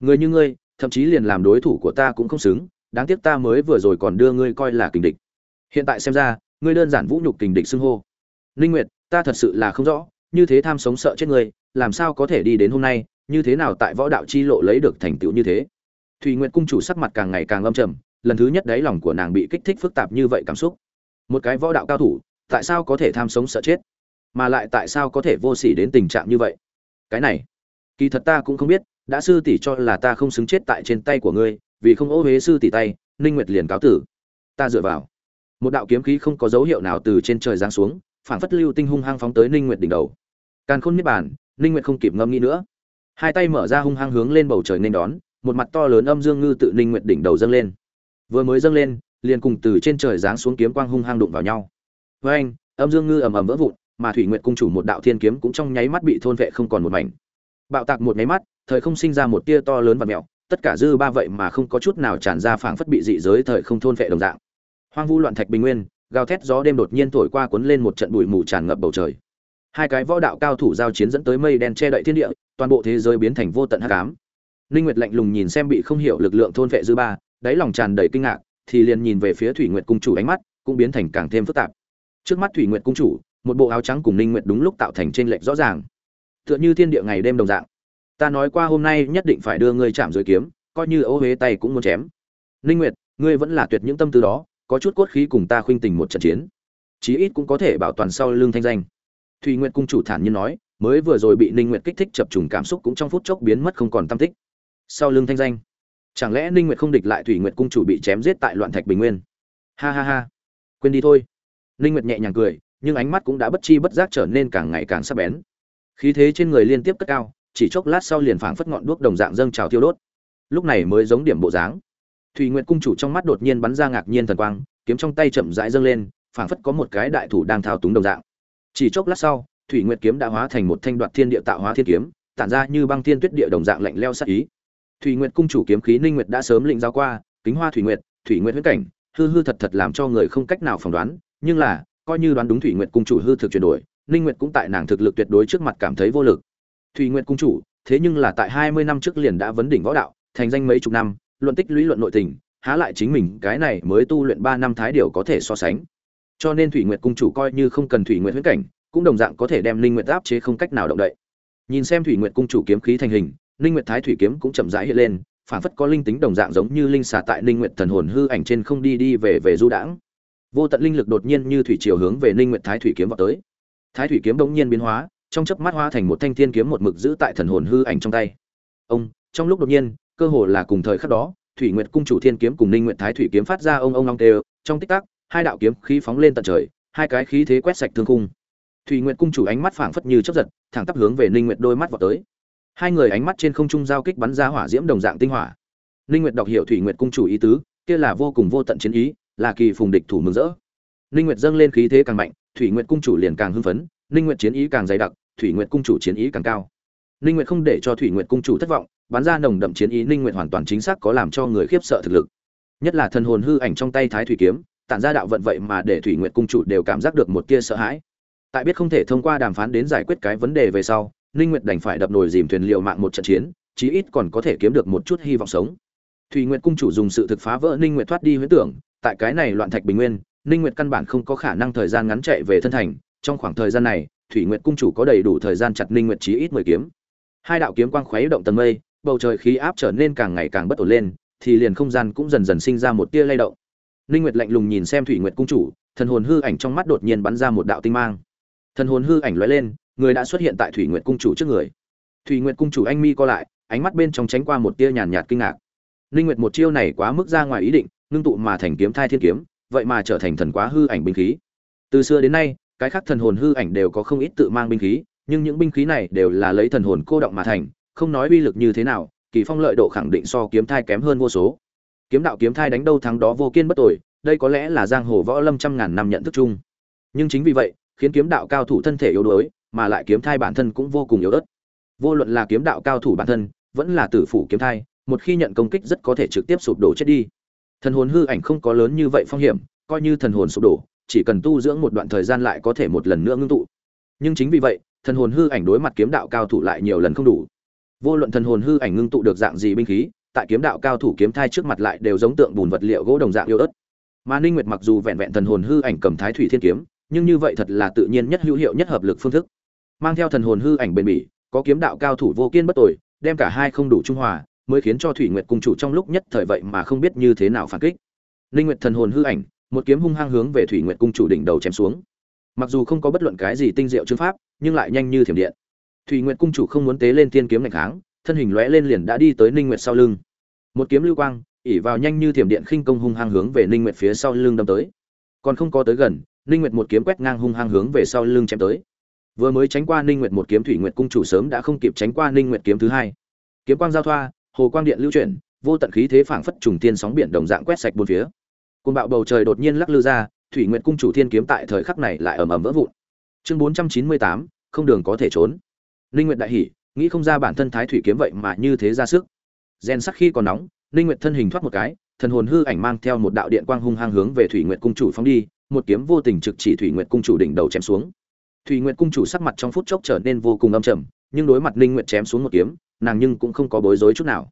Người như ngươi, thậm chí liền làm đối thủ của ta cũng không xứng, đáng tiếc ta mới vừa rồi còn đưa ngươi coi là kình địch. Hiện tại xem ra, ngươi đơn giản vũ nhục kình địch xưng hô. Ninh nguyệt, ta thật sự là không rõ, như thế tham sống sợ chết ngươi, làm sao có thể đi đến hôm nay, như thế nào tại võ đạo chi lộ lấy được thành tựu như thế? Thủy nguyệt cung chủ sắc mặt càng ngày càng âm trầm, lần thứ nhất đấy lòng của nàng bị kích thích phức tạp như vậy cảm xúc. Một cái võ đạo cao thủ, tại sao có thể tham sống sợ chết? Mà lại tại sao có thể vô sỉ đến tình trạng như vậy? Cái này, kỳ thật ta cũng không biết, đã sư tỷ cho là ta không xứng chết tại trên tay của ngươi, vì không ô huế sư tỷ tay, ninh nguyệt liền cáo tử. Ta dựa vào. Một đạo kiếm khí không có dấu hiệu nào từ trên trời giáng xuống phản phất lưu tinh hung hăng phóng tới ninh nguyệt đỉnh đầu. Càn khôn niết bàn, ninh nguyệt không kịp ngâm nghĩ nữa. Hai tay mở ra hung hăng hướng lên bầu trời nên đón, một mặt to lớn âm dương ngư tự ninh nguyệt đỉnh đầu dâng lên. Vừa mới dâng lên, liền cùng từ trên trời giáng xuống kiếm quang hung hăng đụng vào nhau. Với anh âm dương ngư ầm ầm vỡ vụn mà thủy nguyệt cung chủ một đạo thiên kiếm cũng trong nháy mắt bị thôn vệ không còn một mảnh. Bạo tạc một nháy mắt, thời không sinh ra một tia to lớn và mèo tất cả dư ba vậy mà không có chút nào tràn ra phảng phất bị dị giới thời không thôn vệ đồng dạng. Hoang vu loạn thạch bình nguyên, gào thét gió đêm đột nhiên thổi qua cuốn lên một trận bụi mù tràn ngập bầu trời. Hai cái võ đạo cao thủ giao chiến dẫn tới mây đen che đậy thiên địa, toàn bộ thế giới biến thành vô tận hắc ám. Ninh nguyệt lạnh lùng nhìn xem bị không hiểu lực lượng thôn vệ dư ba, đáy lòng tràn đầy kinh ngạc, thì liền nhìn về phía thủy nguyệt cung chủ ánh mắt cũng biến thành càng thêm phức tạp. Trước mắt thủy nguyệt cung chủ một bộ áo trắng cùng ninh nguyệt đúng lúc tạo thành trên lệch rõ ràng. Tựa như thiên địa ngày đêm đồng dạng. Ta nói qua hôm nay nhất định phải đưa ngươi chạm dưới kiếm, coi như ấu huế tay cũng muốn chém. Ninh nguyệt, ngươi vẫn là tuyệt những tâm tư đó, có chút cốt khí cùng ta khuynh tình một trận chiến. Chí ít cũng có thể bảo toàn sau lưng thanh danh. Thủy nguyệt cung chủ thản nhiên nói, mới vừa rồi bị ninh nguyệt kích thích chập trùng cảm xúc cũng trong phút chốc biến mất không còn tâm tích. Sau lưng thanh danh. Chẳng lẽ ninh nguyệt không địch lại thủy nguyệt cung chủ bị chém giết tại loạn thạch bình nguyên? Ha ha ha. Quên đi thôi. Ninh nguyệt nhẹ nhàng cười nhưng ánh mắt cũng đã bất chi bất giác trở nên càng ngày càng sắc bén. Khí thế trên người liên tiếp cất cao, chỉ chốc lát sau liền phảng phất ngọn đuốc đồng dạng dâng trào thiêu đốt. Lúc này mới giống điểm bộ dáng. Thủy nguyệt cung chủ trong mắt đột nhiên bắn ra ngạc nhiên thần quang, kiếm trong tay chậm rãi dâng lên, phảng phất có một cái đại thủ đang thao túng đồng dạng. Chỉ chốc lát sau, thủy nguyệt kiếm đã hóa thành một thanh đoạt thiên địa tạo hóa thiên kiếm, tản ra như băng thiên tuyết địa đồng dạng lạnh leo sắc ý. Thủy nguyệt cung chủ kiếm khí ninh nguyệt đã sớm lĩnh giao qua, kính hoa thủy nguyệt thủy nguyệt huyễn cảnh, hư hư thật thật làm cho người không cách nào phỏng đoán, nhưng là coi như đoán đúng thủy nguyệt cung chủ hư thực chuyển đổi, ninh nguyệt cũng tại nàng thực lực tuyệt đối trước mặt cảm thấy vô lực. Thủy nguyệt cung chủ, thế nhưng là tại 20 năm trước liền đã vấn đỉnh võ đạo, thành danh mấy chục năm, luận tích lũy luận nội tình, há lại chính mình, cái này mới tu luyện 3 năm thái điều có thể so sánh. Cho nên thủy nguyệt cung chủ coi như không cần thủy nguyệt huyễn cảnh, cũng đồng dạng có thể đem ninh nguyệt áp chế không cách nào động đậy. Nhìn xem thủy nguyệt cung chủ kiếm khí thành hình, ninh nguyệt thái thủy kiếm cũng chậm rãi hiện lên, phản phất có linh tính đồng dạng giống như linh xà tại ninh nguyệt thần hồn hư ảnh trên không đi đi về về du đãng vô tận linh lực đột nhiên như thủy chiều hướng về ninh nguyệt thái thủy kiếm vào tới. Thái thủy kiếm bỗng nhiên biến hóa, trong chớp mắt hóa thành một thanh thiên kiếm một mực giữ tại thần hồn hư ảnh trong tay. Ông, trong lúc đột nhiên, cơ hồ là cùng thời khắc đó, thủy nguyệt cung chủ thiên kiếm cùng ninh nguyệt thái thủy kiếm phát ra ông ông long tê trong tích tắc, hai đạo kiếm khí phóng lên tận trời, hai cái khí thế quét sạch thương cung thủy nguyệt cung chủ ánh mắt phảng phất như chớp giật, thẳng tắp hướng về ninh nguyệt đôi mắt vào tới. Hai người ánh mắt trên không trung giao kích bắn ra hỏa diễm đồng dạng tinh hỏa. Ninh nguyệt đọc hiểu thủy nguyệt cung chủ ý tứ, kia là vô cùng vô tận chiến ý là kỳ phùng địch thủ mừng rỡ. Ninh nguyệt dâng lên khí thế càng mạnh, thủy nguyệt cung chủ liền càng hưng phấn, ninh nguyệt chiến ý càng dày đặc, thủy nguyệt cung chủ chiến ý càng cao. Ninh nguyệt không để cho thủy nguyệt cung chủ thất vọng, bắn ra nồng đậm chiến ý ninh nguyệt hoàn toàn chính xác có làm cho người khiếp sợ thực lực. Nhất là thần hồn hư ảnh trong tay thái thủy kiếm, tản ra đạo vận vậy mà để thủy nguyệt cung chủ đều cảm giác được một tia sợ hãi. Tại biết không thể thông qua đàm phán đến giải quyết cái vấn đề về sau, ninh nguyệt đành phải đập nồi dìm thuyền liều mạng một trận chiến, chí ít còn có thể kiếm được một chút hy vọng sống. Thủy nguyệt cung chủ dùng sự thực phá vỡ ninh nguyệt thoát đi huyễn tưởng tại cái này loạn thạch bình nguyên, ninh nguyệt căn bản không có khả năng thời gian ngắn chạy về thân thành. Trong khoảng thời gian này, thủy nguyệt cung chủ có đầy đủ thời gian chặt ninh nguyệt chí ít mười kiếm. Hai đạo kiếm quang khuấy động tầng mây, bầu trời khí áp trở nên càng ngày càng bất ổn lên, thì liền không gian cũng dần dần sinh ra một tia lay động. Ninh nguyệt lạnh lùng nhìn xem thủy nguyệt cung chủ, thần hồn hư ảnh trong mắt đột nhiên bắn ra một đạo tinh mang. Thần hồn hư ảnh lóe lên, người đã xuất hiện tại thủy nguyệt cung chủ trước người. Thủy nguyệt cung chủ anh mi co lại, ánh mắt bên trong tránh qua một tia nhàn nhạt kinh ngạc. Ninh nguyệt một chiêu này quá mức ra ngoài ý định ngưng tụ mà thành kiếm thai thiên kiếm vậy mà trở thành thần quá hư ảnh binh khí. Từ xưa đến nay cái khác thần hồn hư ảnh đều có không ít tự mang binh khí nhưng những binh khí này đều là lấy thần hồn cô động mà thành không nói uy lực như thế nào kỳ phong lợi độ khẳng định so kiếm thai kém hơn vô số. Kiếm đạo kiếm thai đánh đâu thắng đó vô kiên bất tồi, đây có lẽ là giang hồ võ lâm trăm ngàn năm nhận thức chung. Nhưng chính vì vậy khiến kiếm đạo cao thủ thân thể yếu đuối mà lại kiếm thai bản thân cũng vô cùng yếu ớt. Vô luận là kiếm đạo cao thủ bản thân vẫn là tử phủ kiếm thai một khi nhận công kích rất có thể trực tiếp sụp đổ chết đi thần hồn hư ảnh không có lớn như vậy phong hiểm, coi như thần hồn sụp đổ, chỉ cần tu dưỡng một đoạn thời gian lại có thể một lần nữa ngưng tụ. Nhưng chính vì vậy, thần hồn hư ảnh đối mặt kiếm đạo cao thủ lại nhiều lần không đủ. Vô luận thần hồn hư ảnh ngưng tụ được dạng gì binh khí, tại kiếm đạo cao thủ kiếm thai trước mặt lại đều giống tượng bùn vật liệu gỗ đồng dạng yêu ớt. Mà ninh nguyệt mặc dù vẹn vẹn thần hồn hư ảnh cầm thái thủy thiên kiếm, nhưng như vậy thật là tự nhiên nhất hữu hiệu nhất hợp lực phương thức. Mang theo thần hồn hư ảnh bền bỉ, có kiếm đạo cao thủ vô kiên bất tội đem cả hai không đủ trung hòa mới khiến cho thủy nguyệt cung chủ trong lúc nhất thời vậy mà không biết như thế nào phản kích. Linh nguyệt thần hồn hư ảnh, một kiếm hung hăng hướng về thủy nguyệt cung chủ đỉnh đầu chém xuống. Mặc dù không có bất luận cái gì tinh diệu chương pháp, nhưng lại nhanh như thiểm điện. Thủy nguyệt cung chủ không muốn tế lên tiên kiếm ngày kháng, thân hình lóe lên liền đã đi tới linh nguyệt sau lưng. Một kiếm lưu quang ỉ vào nhanh như thiểm điện khinh công hung hăng hướng về linh nguyệt phía sau lưng đâm tới. Còn không có tới gần, linh nguyệt một kiếm quét ngang hung hăng hướng về sau lưng chém tới. Vừa mới tránh qua linh nguyệt một kiếm, thủy nguyệt cung chủ sớm đã không kịp tránh qua linh nguyệt kiếm thứ hai. Kiếm quang giao thoa hồ quang điện lưu chuyển vô tận khí thế phảng phất trùng tiên sóng biển đồng dạng quét sạch bốn phía. Côn bạo bầu trời đột nhiên lắc lư ra thủy nguyệt cung chủ thiên kiếm tại thời khắc này lại ầm ầm vỡ vụn. Chương 498, không đường có thể trốn. Ninh nguyệt đại hỉ nghĩ không ra bản thân thái thủy kiếm vậy mà như thế ra sức. Gen sắc khi còn nóng ninh nguyệt thân hình thoát một cái thần hồn hư ảnh mang theo một đạo điện quang hung hăng hướng về thủy nguyệt cung chủ phóng đi một kiếm vô tình trực chỉ thủy nguyệt cung chủ đỉnh đầu chém xuống. Thủy nguyệt cung chủ sắc mặt trong phút chốc trở nên vô cùng âm trầm nhưng đối mặt ninh nguyệt chém xuống một kiếm nàng nhưng cũng không có bối rối chút nào.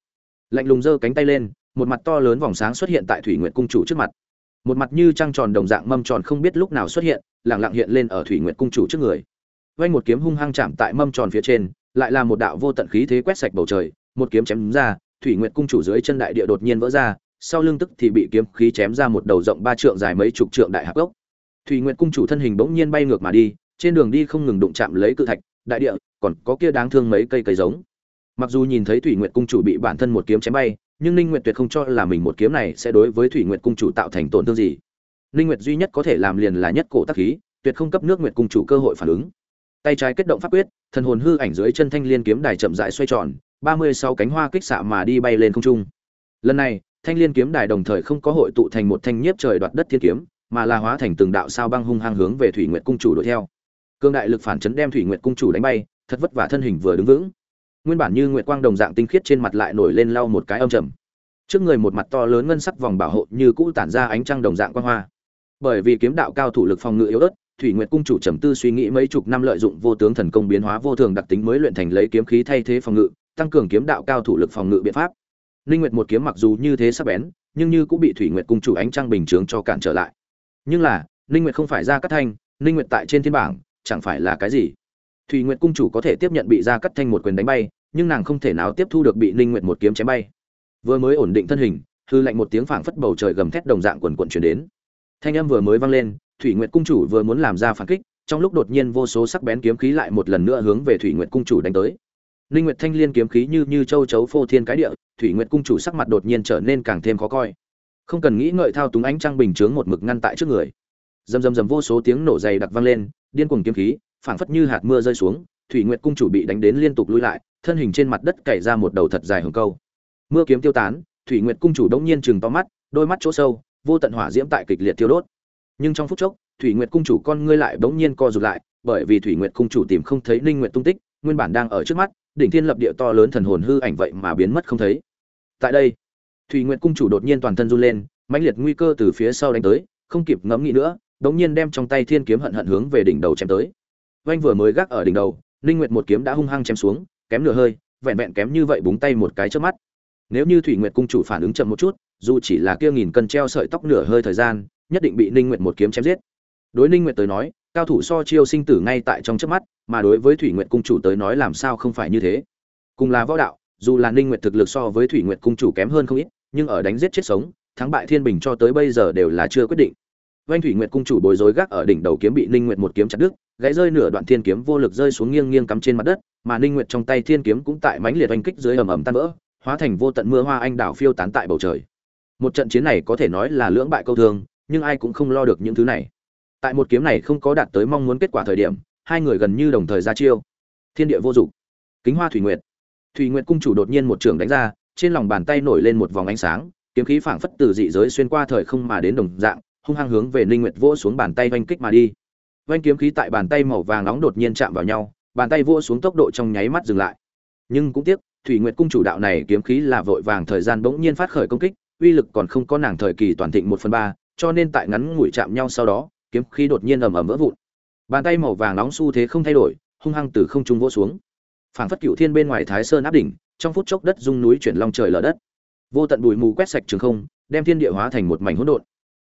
Lạnh lùng giơ cánh tay lên, một mặt to lớn vòng sáng xuất hiện tại thủy nguyệt cung chủ trước mặt. Một mặt như trăng tròn đồng dạng mâm tròn không biết lúc nào xuất hiện lẳng lặng hiện lên ở thủy nguyệt cung chủ trước người. Vay một kiếm hung hăng chạm tại mâm tròn phía trên, lại là một đạo vô tận khí thế quét sạch bầu trời, một kiếm chém ra, thủy nguyệt cung chủ dưới chân đại địa đột nhiên vỡ ra, sau lưng tức thì bị kiếm khí chém ra một đầu rộng ba trượng dài mấy chục trượng đại hạp gốc. Thủy nguyệt cung chủ thân hình bỗng nhiên bay ngược mà đi, trên đường đi không ngừng đụng chạm lấy cự thạch, đại địa, còn có kia đáng thương mấy cây cây giống mặc dù nhìn thấy thủy nguyệt cung chủ bị bản thân một kiếm chém bay, nhưng ninh nguyệt tuyệt không cho là mình một kiếm này sẽ đối với thủy nguyệt cung chủ tạo thành tổn thương gì. Ninh nguyệt duy nhất có thể làm liền là nhất cổ tác khí, tuyệt không cấp nước nguyệt cung chủ cơ hội phản ứng. Tay trái kết động pháp quyết, thần hồn hư ảnh dưới chân thanh liên kiếm đài chậm rãi xoay tròn, ba mươi sáu cánh hoa kích xạ mà đi bay lên không trung. Lần này, thanh liên kiếm đài đồng thời không có hội tụ thành một thanh nhiếp trời đoạt đất thiên kiếm, mà là hóa thành từng đạo sao băng hung hăng hướng về thủy nguyệt cung chủ đuổi theo. Cương đại lực phản chấn đem thủy nguyệt cung chủ đánh bay, thật vất vả thân hình vừa đứng vững nguyên bản như nguyệt quang đồng dạng tinh khiết trên mặt lại nổi lên lau một cái âm trầm. Trước người một mặt to lớn ngân sắc vòng bảo hộ như cũ tản ra ánh trăng đồng dạng quang hoa. Bởi vì kiếm đạo cao thủ lực phòng ngự yếu ớt, thủy nguyệt cung chủ trầm tư suy nghĩ mấy chục năm lợi dụng vô tướng thần công biến hóa vô thường đặc tính mới luyện thành lấy kiếm khí thay thế phòng ngự, tăng cường kiếm đạo cao thủ lực phòng ngự biện pháp. Linh nguyệt một kiếm mặc dù như thế sắc bén, nhưng như cũng bị thủy nguyệt cung chủ ánh trăng bình chướng cho cản trở lại. Nhưng là, linh nguyệt không phải ra cắt thanh, linh nguyệt tại trên thiên bảng, chẳng phải là cái gì? Thủy nguyệt cung chủ có thể tiếp nhận bị ra cắt thanh một quyền đánh bay nhưng nàng không thể nào tiếp thu được bị linh nguyệt một kiếm chém bay. Vừa mới ổn định thân hình, hư lạnh một tiếng phảng phất bầu trời gầm thét đồng dạng quần quần truyền đến. Thanh âm vừa mới vang lên, thủy nguyệt cung chủ vừa muốn làm ra phản kích, trong lúc đột nhiên vô số sắc bén kiếm khí lại một lần nữa hướng về thủy nguyệt cung chủ đánh tới. Linh nguyệt thanh liên kiếm khí như như châu chấu phô thiên cái địa, thủy nguyệt cung chủ sắc mặt đột nhiên trở nên càng thêm khó coi. Không cần nghĩ ngợi thao túng ánh trăng bình chướng một mực ngăn tại trước người. Rầm rầm rầm vô số tiếng nổ dày đặc vang lên, điên cuồng kiếm khí, phảng phất như hạt mưa rơi xuống, thủy nguyệt cung chủ bị đánh đến liên tục lùi lại thân hình trên mặt đất cày ra một đầu thật dài hừng câu. Mưa kiếm tiêu tán, thủy nguyệt cung chủ đống nhiên chừng to mắt, đôi mắt chỗ sâu, vô tận hỏa diễm tại kịch liệt tiêu đốt. Nhưng trong phút chốc, thủy nguyệt cung chủ con ngươi lại bỗng nhiên co rụt lại, bởi vì thủy nguyệt cung chủ tìm không thấy ninh nguyệt tung tích, nguyên bản đang ở trước mắt, đỉnh thiên lập địa to lớn thần hồn hư ảnh vậy mà biến mất không thấy. Tại đây, thủy nguyệt cung chủ đột nhiên toàn thân run lên, mãnh liệt nguy cơ từ phía sau đánh tới, không kịp ngẫm nghĩ nữa, đống nhiên đem trong tay thiên kiếm hận hận hướng về đỉnh đầu chém tới. Vành vừa mới gác ở đỉnh đầu, ninh nguyệt một kiếm đã hung hăng chém xuống kém nửa hơi, vẹn vẹn kém như vậy búng tay một cái trước mắt. Nếu như thủy nguyệt cung chủ phản ứng chậm một chút, dù chỉ là kia nghìn cân treo sợi tóc nửa hơi thời gian, nhất định bị ninh nguyệt một kiếm chém giết. Đối ninh nguyệt tới nói, cao thủ so chiêu sinh tử ngay tại trong chớp mắt, mà đối với thủy nguyệt cung chủ tới nói làm sao không phải như thế. Cùng là võ đạo, dù là ninh nguyệt thực lực so với thủy nguyệt cung chủ kém hơn không ít, nhưng ở đánh giết chết sống, thắng bại thiên bình cho tới bây giờ đều là chưa quyết định. Vành Thủy Nguyệt cung chủ bối rối gác ở đỉnh đầu kiếm bị Ninh Nguyệt một kiếm chặt đứt, gãy rơi nửa đoạn thiên kiếm vô lực rơi xuống nghiêng nghiêng cắm trên mặt đất, mà Ninh Nguyệt trong tay thiên kiếm cũng tại mãnh liệt oanh kích dưới ầm ầm tan vỡ, hóa thành vô tận mưa hoa anh đảo phiêu tán tại bầu trời. Một trận chiến này có thể nói là lưỡng bại câu thương, nhưng ai cũng không lo được những thứ này. Tại một kiếm này không có đạt tới mong muốn kết quả thời điểm, hai người gần như đồng thời ra chiêu. Thiên địa vô dụng. Kính Hoa Thủy Nguyệt. Thủy Nguyệt cung chủ đột nhiên một trường đánh ra, trên lòng bàn tay nổi lên một vòng ánh sáng, kiếm khí phảng phất từ dị giới xuyên qua thời không mà đến đồng dạng, hung hăng hướng về Ninh Nguyệt vỗ xuống bàn tay vanh kích mà đi. Vanh kiếm khí tại bàn tay màu vàng nóng đột nhiên chạm vào nhau, bàn tay vỗ xuống tốc độ trong nháy mắt dừng lại. Nhưng cũng tiếc, Thủy Nguyệt cung chủ đạo này kiếm khí là vội vàng thời gian bỗng nhiên phát khởi công kích, uy lực còn không có nàng thời kỳ toàn thịnh 1 phần 3, cho nên tại ngắn ngủi chạm nhau sau đó, kiếm khí đột nhiên ầm ầm vỡ vụn. Bàn tay màu vàng nóng xu thế không thay đổi, hung hăng từ không trung vỗ xuống. Phảng phất cựu thiên bên ngoài Thái Sơn áp đỉnh, trong phút chốc đất rung núi chuyển long trời lở đất. Vô tận bụi mù quét sạch trường không, đem thiên địa hóa thành một mảnh hỗn độn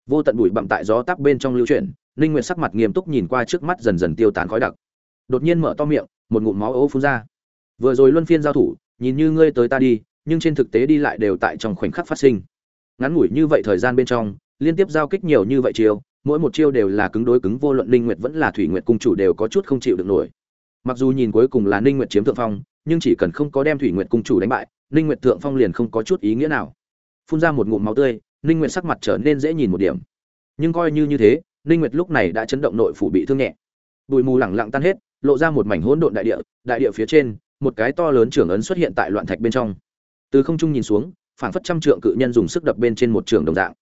vô tận bụi bặm tại gió tắp bên trong lưu chuyển, ninh nguyệt sắc mặt nghiêm túc nhìn qua trước mắt dần dần tiêu tán khói đặc. Đột nhiên mở to miệng, một ngụm máu ố phun ra. Vừa rồi luân phiên giao thủ, nhìn như ngươi tới ta đi, nhưng trên thực tế đi lại đều tại trong khoảnh khắc phát sinh. Ngắn ngủi như vậy thời gian bên trong, liên tiếp giao kích nhiều như vậy chiêu, mỗi một chiêu đều là cứng đối cứng, vô luận ninh nguyệt vẫn là thủy nguyệt cung chủ đều có chút không chịu được nổi. Mặc dù nhìn cuối cùng là ninh nguyệt chiếm thượng phong, nhưng chỉ cần không có đem thủy nguyệt cung chủ đánh bại, ninh nguyệt thượng phong liền không có chút ý nghĩa nào. Phun ra một ngụm máu tươi ninh nguyệt sắc mặt trở nên dễ nhìn một điểm. Nhưng coi như như thế, ninh nguyệt lúc này đã chấn động nội phủ bị thương nhẹ. Bụi mù lẳng lặng tan hết, lộ ra một mảnh hỗn độn đại địa đại địa phía trên, một cái to lớn trưởng ấn xuất hiện tại loạn thạch bên trong. Từ không trung nhìn xuống, phảng phất trăm trượng cự nhân dùng sức đập bên trên một trường đồng dạng.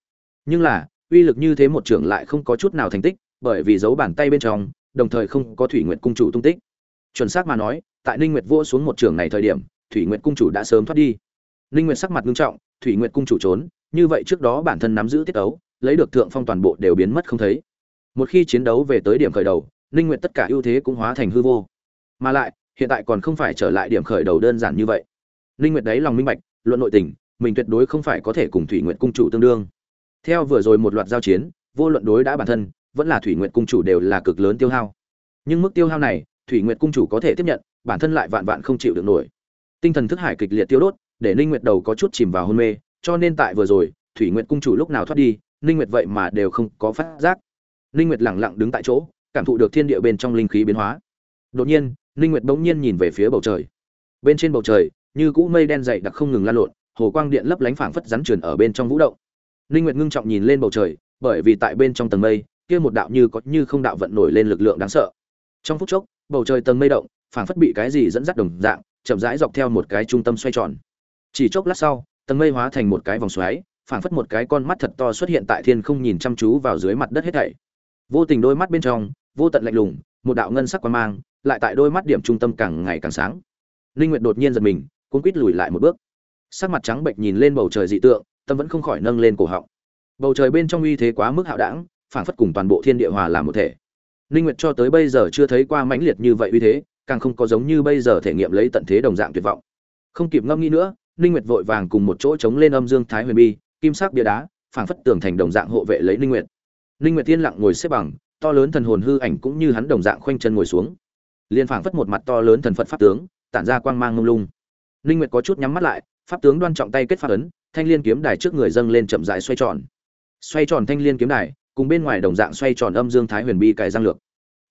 Nhưng là, uy lực như thế một trường lại không có chút nào thành tích, bởi vì dấu bàn tay bên trong, đồng thời không có thủy nguyệt cung chủ tung tích. Chuẩn xác mà nói, tại ninh nguyệt vỗ xuống một trường này thời điểm, thủy nguyệt cung chủ đã sớm thoát đi. Ninh nguyệt sắc mặt nghiêm trọng, thủy nguyệt cung chủ trốn như vậy trước đó bản thân nắm giữ tiết ấu, lấy được thượng phong toàn bộ đều biến mất không thấy. Một khi chiến đấu về tới điểm khởi đầu, ninh nguyệt tất cả ưu thế cũng hóa thành hư vô. Mà lại, hiện tại còn không phải trở lại điểm khởi đầu đơn giản như vậy. Ninh nguyệt đấy lòng minh bạch, luận nội tình, mình tuyệt đối không phải có thể cùng thủy nguyệt cung chủ tương đương. Theo vừa rồi một loạt giao chiến, vô luận đối đã bản thân, vẫn là thủy nguyệt cung chủ đều là cực lớn tiêu hao. Nhưng mức tiêu hao này, thủy nguyệt cung chủ có thể tiếp nhận, bản thân lại vạn vạn không chịu được nổi. Tinh thần thức hải kịch liệt tiêu đốt, để ninh nguyệt đầu có chút chìm vào hôn mê cho nên tại vừa rồi, thủy nguyệt cung chủ lúc nào thoát đi, ninh nguyệt vậy mà đều không có phát giác. Ninh nguyệt lặng lặng đứng tại chỗ, cảm thụ được thiên địa bên trong linh khí biến hóa. Đột nhiên, ninh nguyệt bỗng nhiên nhìn về phía bầu trời. Bên trên bầu trời, như cũ mây đen dày đặc không ngừng lan lộn, hồ quang điện lấp lánh phảng phất rắn trườn ở bên trong vũ động. Ninh nguyệt ngưng trọng nhìn lên bầu trời, bởi vì tại bên trong tầng mây, kia một đạo như có như không đạo vận nổi lên lực lượng đáng sợ. Trong phút chốc, bầu trời tầng mây động, phảng phất bị cái gì dẫn dắt đồng dạng, chậm rãi dọc theo một cái trung tâm xoay tròn. Chỉ chốc lát sau tầng mây hóa thành một cái vòng xoáy phảng phất một cái con mắt thật to xuất hiện tại thiên không nhìn chăm chú vào dưới mặt đất hết thảy. Vô tình đôi mắt bên trong vô tận lạnh lùng một đạo ngân sắc quan mang lại tại đôi mắt điểm trung tâm càng ngày càng sáng. Linh nguyệt đột nhiên giật mình cuốn quít lùi lại một bước. Sắc mặt trắng bệch nhìn lên bầu trời dị tượng tâm vẫn không khỏi nâng lên cổ họng. Bầu trời bên trong uy thế quá mức hạo đẳng, phảng phất cùng toàn bộ thiên địa hòa làm một thể. Linh nguyệt cho tới bây giờ chưa thấy qua mãnh liệt như vậy uy thế càng không có giống như bây giờ thể nghiệm lấy tận thế đồng dạng tuyệt vọng. Không kịp ngâm nghĩ nữa linh nguyệt vội vàng cùng một chỗ chống lên âm dương thái huyền bi, kim sắc bia đá, phảng phất tường thành đồng dạng hộ vệ lấy linh nguyệt. Linh nguyệt tiên lặng ngồi xếp bằng, to lớn thần hồn hư ảnh cũng như hắn đồng dạng khoanh chân ngồi xuống. Liên phảng phất một mặt to lớn thần phật pháp tướng, tản ra quang mang ngông lung. Linh nguyệt có chút nhắm mắt lại, pháp tướng đoan trọng tay kết pháp ấn, thanh liên kiếm đài trước người dâng lên chậm rãi xoay tròn. Xoay tròn thanh liên kiếm đài, cùng bên ngoài đồng dạng xoay tròn âm dương thái huyền bi cài giang lược.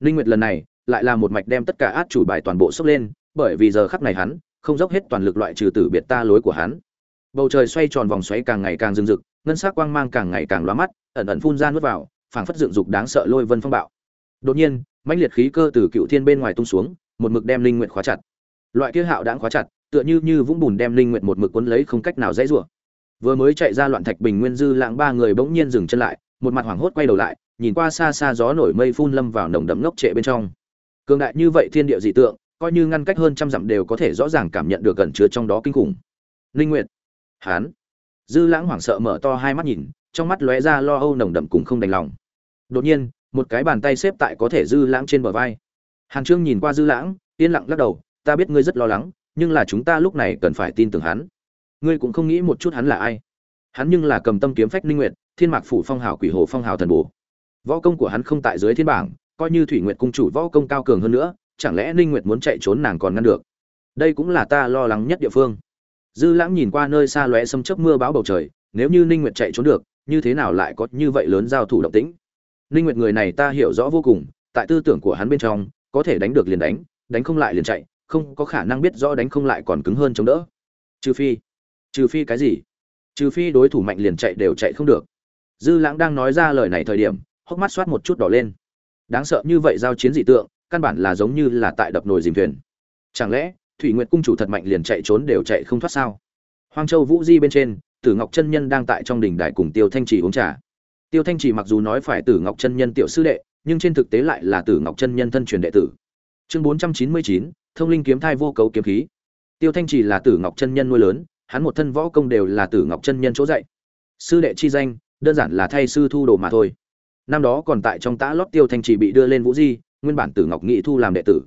Linh nguyệt lần này lại là một mạch đem tất cả át chủ bài toàn bộ xốc lên, bởi vì giờ khắc này hắn không dốc hết toàn lực loại trừ tử biệt ta lối của hắn. Bầu trời xoay tròn vòng xoáy càng ngày càng rừng rực, ngân sắc quang mang càng ngày càng lóa mắt, ẩn ẩn phun ra nuốt vào, phảng phất dựng dục đáng sợ lôi vân phong bạo. Đột nhiên, mãnh liệt khí cơ từ cựu thiên bên ngoài tung xuống, một mực đem linh nguyện khóa chặt. Loại kia hạo đãng khóa chặt, tựa như như vũng bùn đem linh nguyện một mực cuốn lấy không cách nào dễ rủa. Vừa mới chạy ra loạn thạch bình nguyên dư lãng ba người bỗng nhiên dừng chân lại, một mặt hoảng hốt quay đầu lại, nhìn qua xa xa gió nổi mây phun lâm vào nồng đậm ngốc trệ bên trong. Cường đại như vậy thiên địa dị tượng coi như ngăn cách hơn trăm dặm đều có thể rõ ràng cảm nhận được gần chứa trong đó kinh khủng. Linh nguyệt, hán. Dư lãng hoảng sợ mở to hai mắt nhìn, trong mắt lóe ra lo âu nồng đậm cùng không đành lòng. Đột nhiên, một cái bàn tay xếp tại có thể dư lãng trên bờ vai. Hàn trương nhìn qua dư lãng, yên lặng lắc đầu, ta biết ngươi rất lo lắng, nhưng là chúng ta lúc này cần phải tin tưởng hắn. Ngươi cũng không nghĩ một chút hắn là ai. Hắn nhưng là cầm tâm kiếm phách linh nguyệt, thiên mạc phủ phong hào quỷ hồ phong hào thần bổ võ công của hắn không tại dưới thiên bảng, coi như thủy nguyệt cung chủ võ công cao cường hơn nữa chẳng lẽ ninh nguyệt muốn chạy trốn nàng còn ngăn được? Đây cũng là ta lo lắng nhất địa phương. Dư lãng nhìn qua nơi xa lóe sấm chớp mưa bão bầu trời, nếu như ninh nguyệt chạy trốn được, như thế nào lại có như vậy lớn giao thủ động tĩnh? Ninh nguyệt người này ta hiểu rõ vô cùng, tại tư tưởng của hắn bên trong, có thể đánh được liền đánh đánh không lại liền chạy, không có khả năng biết rõ đánh không lại còn cứng hơn chống đỡ. Trừ phi trừ phi cái gì? Trừ phi đối thủ mạnh liền chạy đều chạy không được. Dư lãng đang nói ra lời này thời điểm, hốc mắt soát một chút đỏ lên. Đáng sợ như vậy giao chiến dị tượng căn bản là giống như là tại đập nồi dìm thuyền. Chẳng lẽ, thủy nguyệt cung chủ thật mạnh liền chạy trốn đều chạy không thoát sao? Hoang châu vũ di bên trên, tử ngọc chân nhân đang tại trong đình đài cùng tiêu thanh trì uống trà. Tiêu thanh trì mặc dù nói phải tử ngọc chân nhân tiểu sư đệ, nhưng trên thực tế lại là tử ngọc chân nhân thân truyền đệ tử. Chương bốn trăm chín mươi chín, thông linh kiếm thai vô cấu kiếm khí. Tiêu thanh trì là tử ngọc chân nhân nuôi lớn, hắn một thân võ công đều là tử ngọc chân nhân chỗ dạy. Sư đệ chi danh, đơn giản là thay sư thu đồ mà thôi. Năm đó còn tại trong tã lót tiêu thanh trì bị đưa lên vũ di nguyên bản tử ngọc nghị thu làm đệ tử.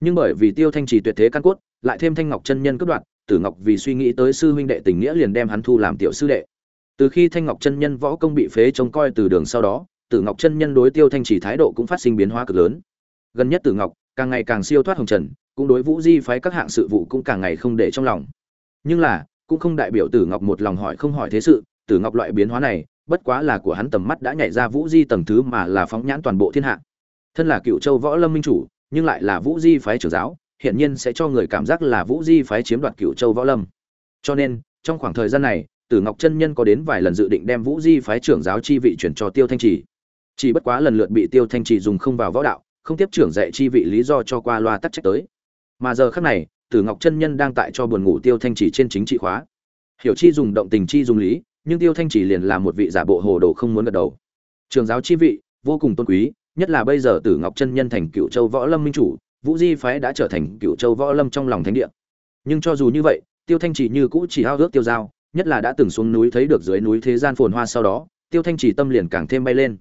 Nhưng bởi vì tiêu thanh trì tuyệt thế căn cốt, lại thêm thanh ngọc chân nhân cướp đoạt, tử ngọc vì suy nghĩ tới sư huynh đệ tình nghĩa liền đem hắn thu làm tiểu sư đệ. Từ khi thanh ngọc chân nhân võ công bị phế trông coi từ đường sau đó, tử ngọc chân nhân đối tiêu thanh trì thái độ cũng phát sinh biến hóa cực lớn. Gần nhất tử ngọc càng ngày càng siêu thoát hồng trần, cũng đối vũ di phái các hạng sự vụ cũng càng ngày không để trong lòng. Nhưng là, cũng không đại biểu tử ngọc một lòng hỏi không hỏi thế sự, tử ngọc loại biến hóa này, bất quá là của hắn tầm mắt đã nhảy ra vũ di tầng thứ mà là phóng nhãn toàn bộ thiên hạ thân là cựu châu võ lâm minh chủ, nhưng lại là vũ di phái trưởng giáo hiện nhiên sẽ cho người cảm giác là vũ di phái chiếm đoạt cựu châu võ lâm. Cho nên, trong khoảng thời gian này, tử ngọc chân nhân có đến vài lần dự định đem vũ di phái trưởng giáo chi vị chuyển cho tiêu thanh trì. Chỉ bất quá lần lượt bị tiêu thanh trì dùng không vào võ đạo, không tiếp trưởng dạy chi vị lý do cho qua loa tắc trách tới. Mà giờ khác này, tử ngọc chân nhân đang tại cho buồn ngủ tiêu thanh trì trên chính trị khóa. Hiểu chi dùng động tình chi dùng lý, nhưng tiêu thanh trì liền là một vị giả bộ hồ đồ không muốn gật đầu. Trường giáo chi vị, vô cùng tôn quý nhất là bây giờ tử ngọc chân nhân thành cựu châu võ lâm minh chủ, vũ di phái đã trở thành cựu châu võ lâm trong lòng thánh địa. Nhưng cho dù như vậy, tiêu thanh chỉ như cũ chỉ hao ước tiêu giao, nhất là đã từng xuống núi thấy được dưới núi thế gian phồn hoa sau đó, tiêu thanh chỉ tâm liền càng thêm bay lên.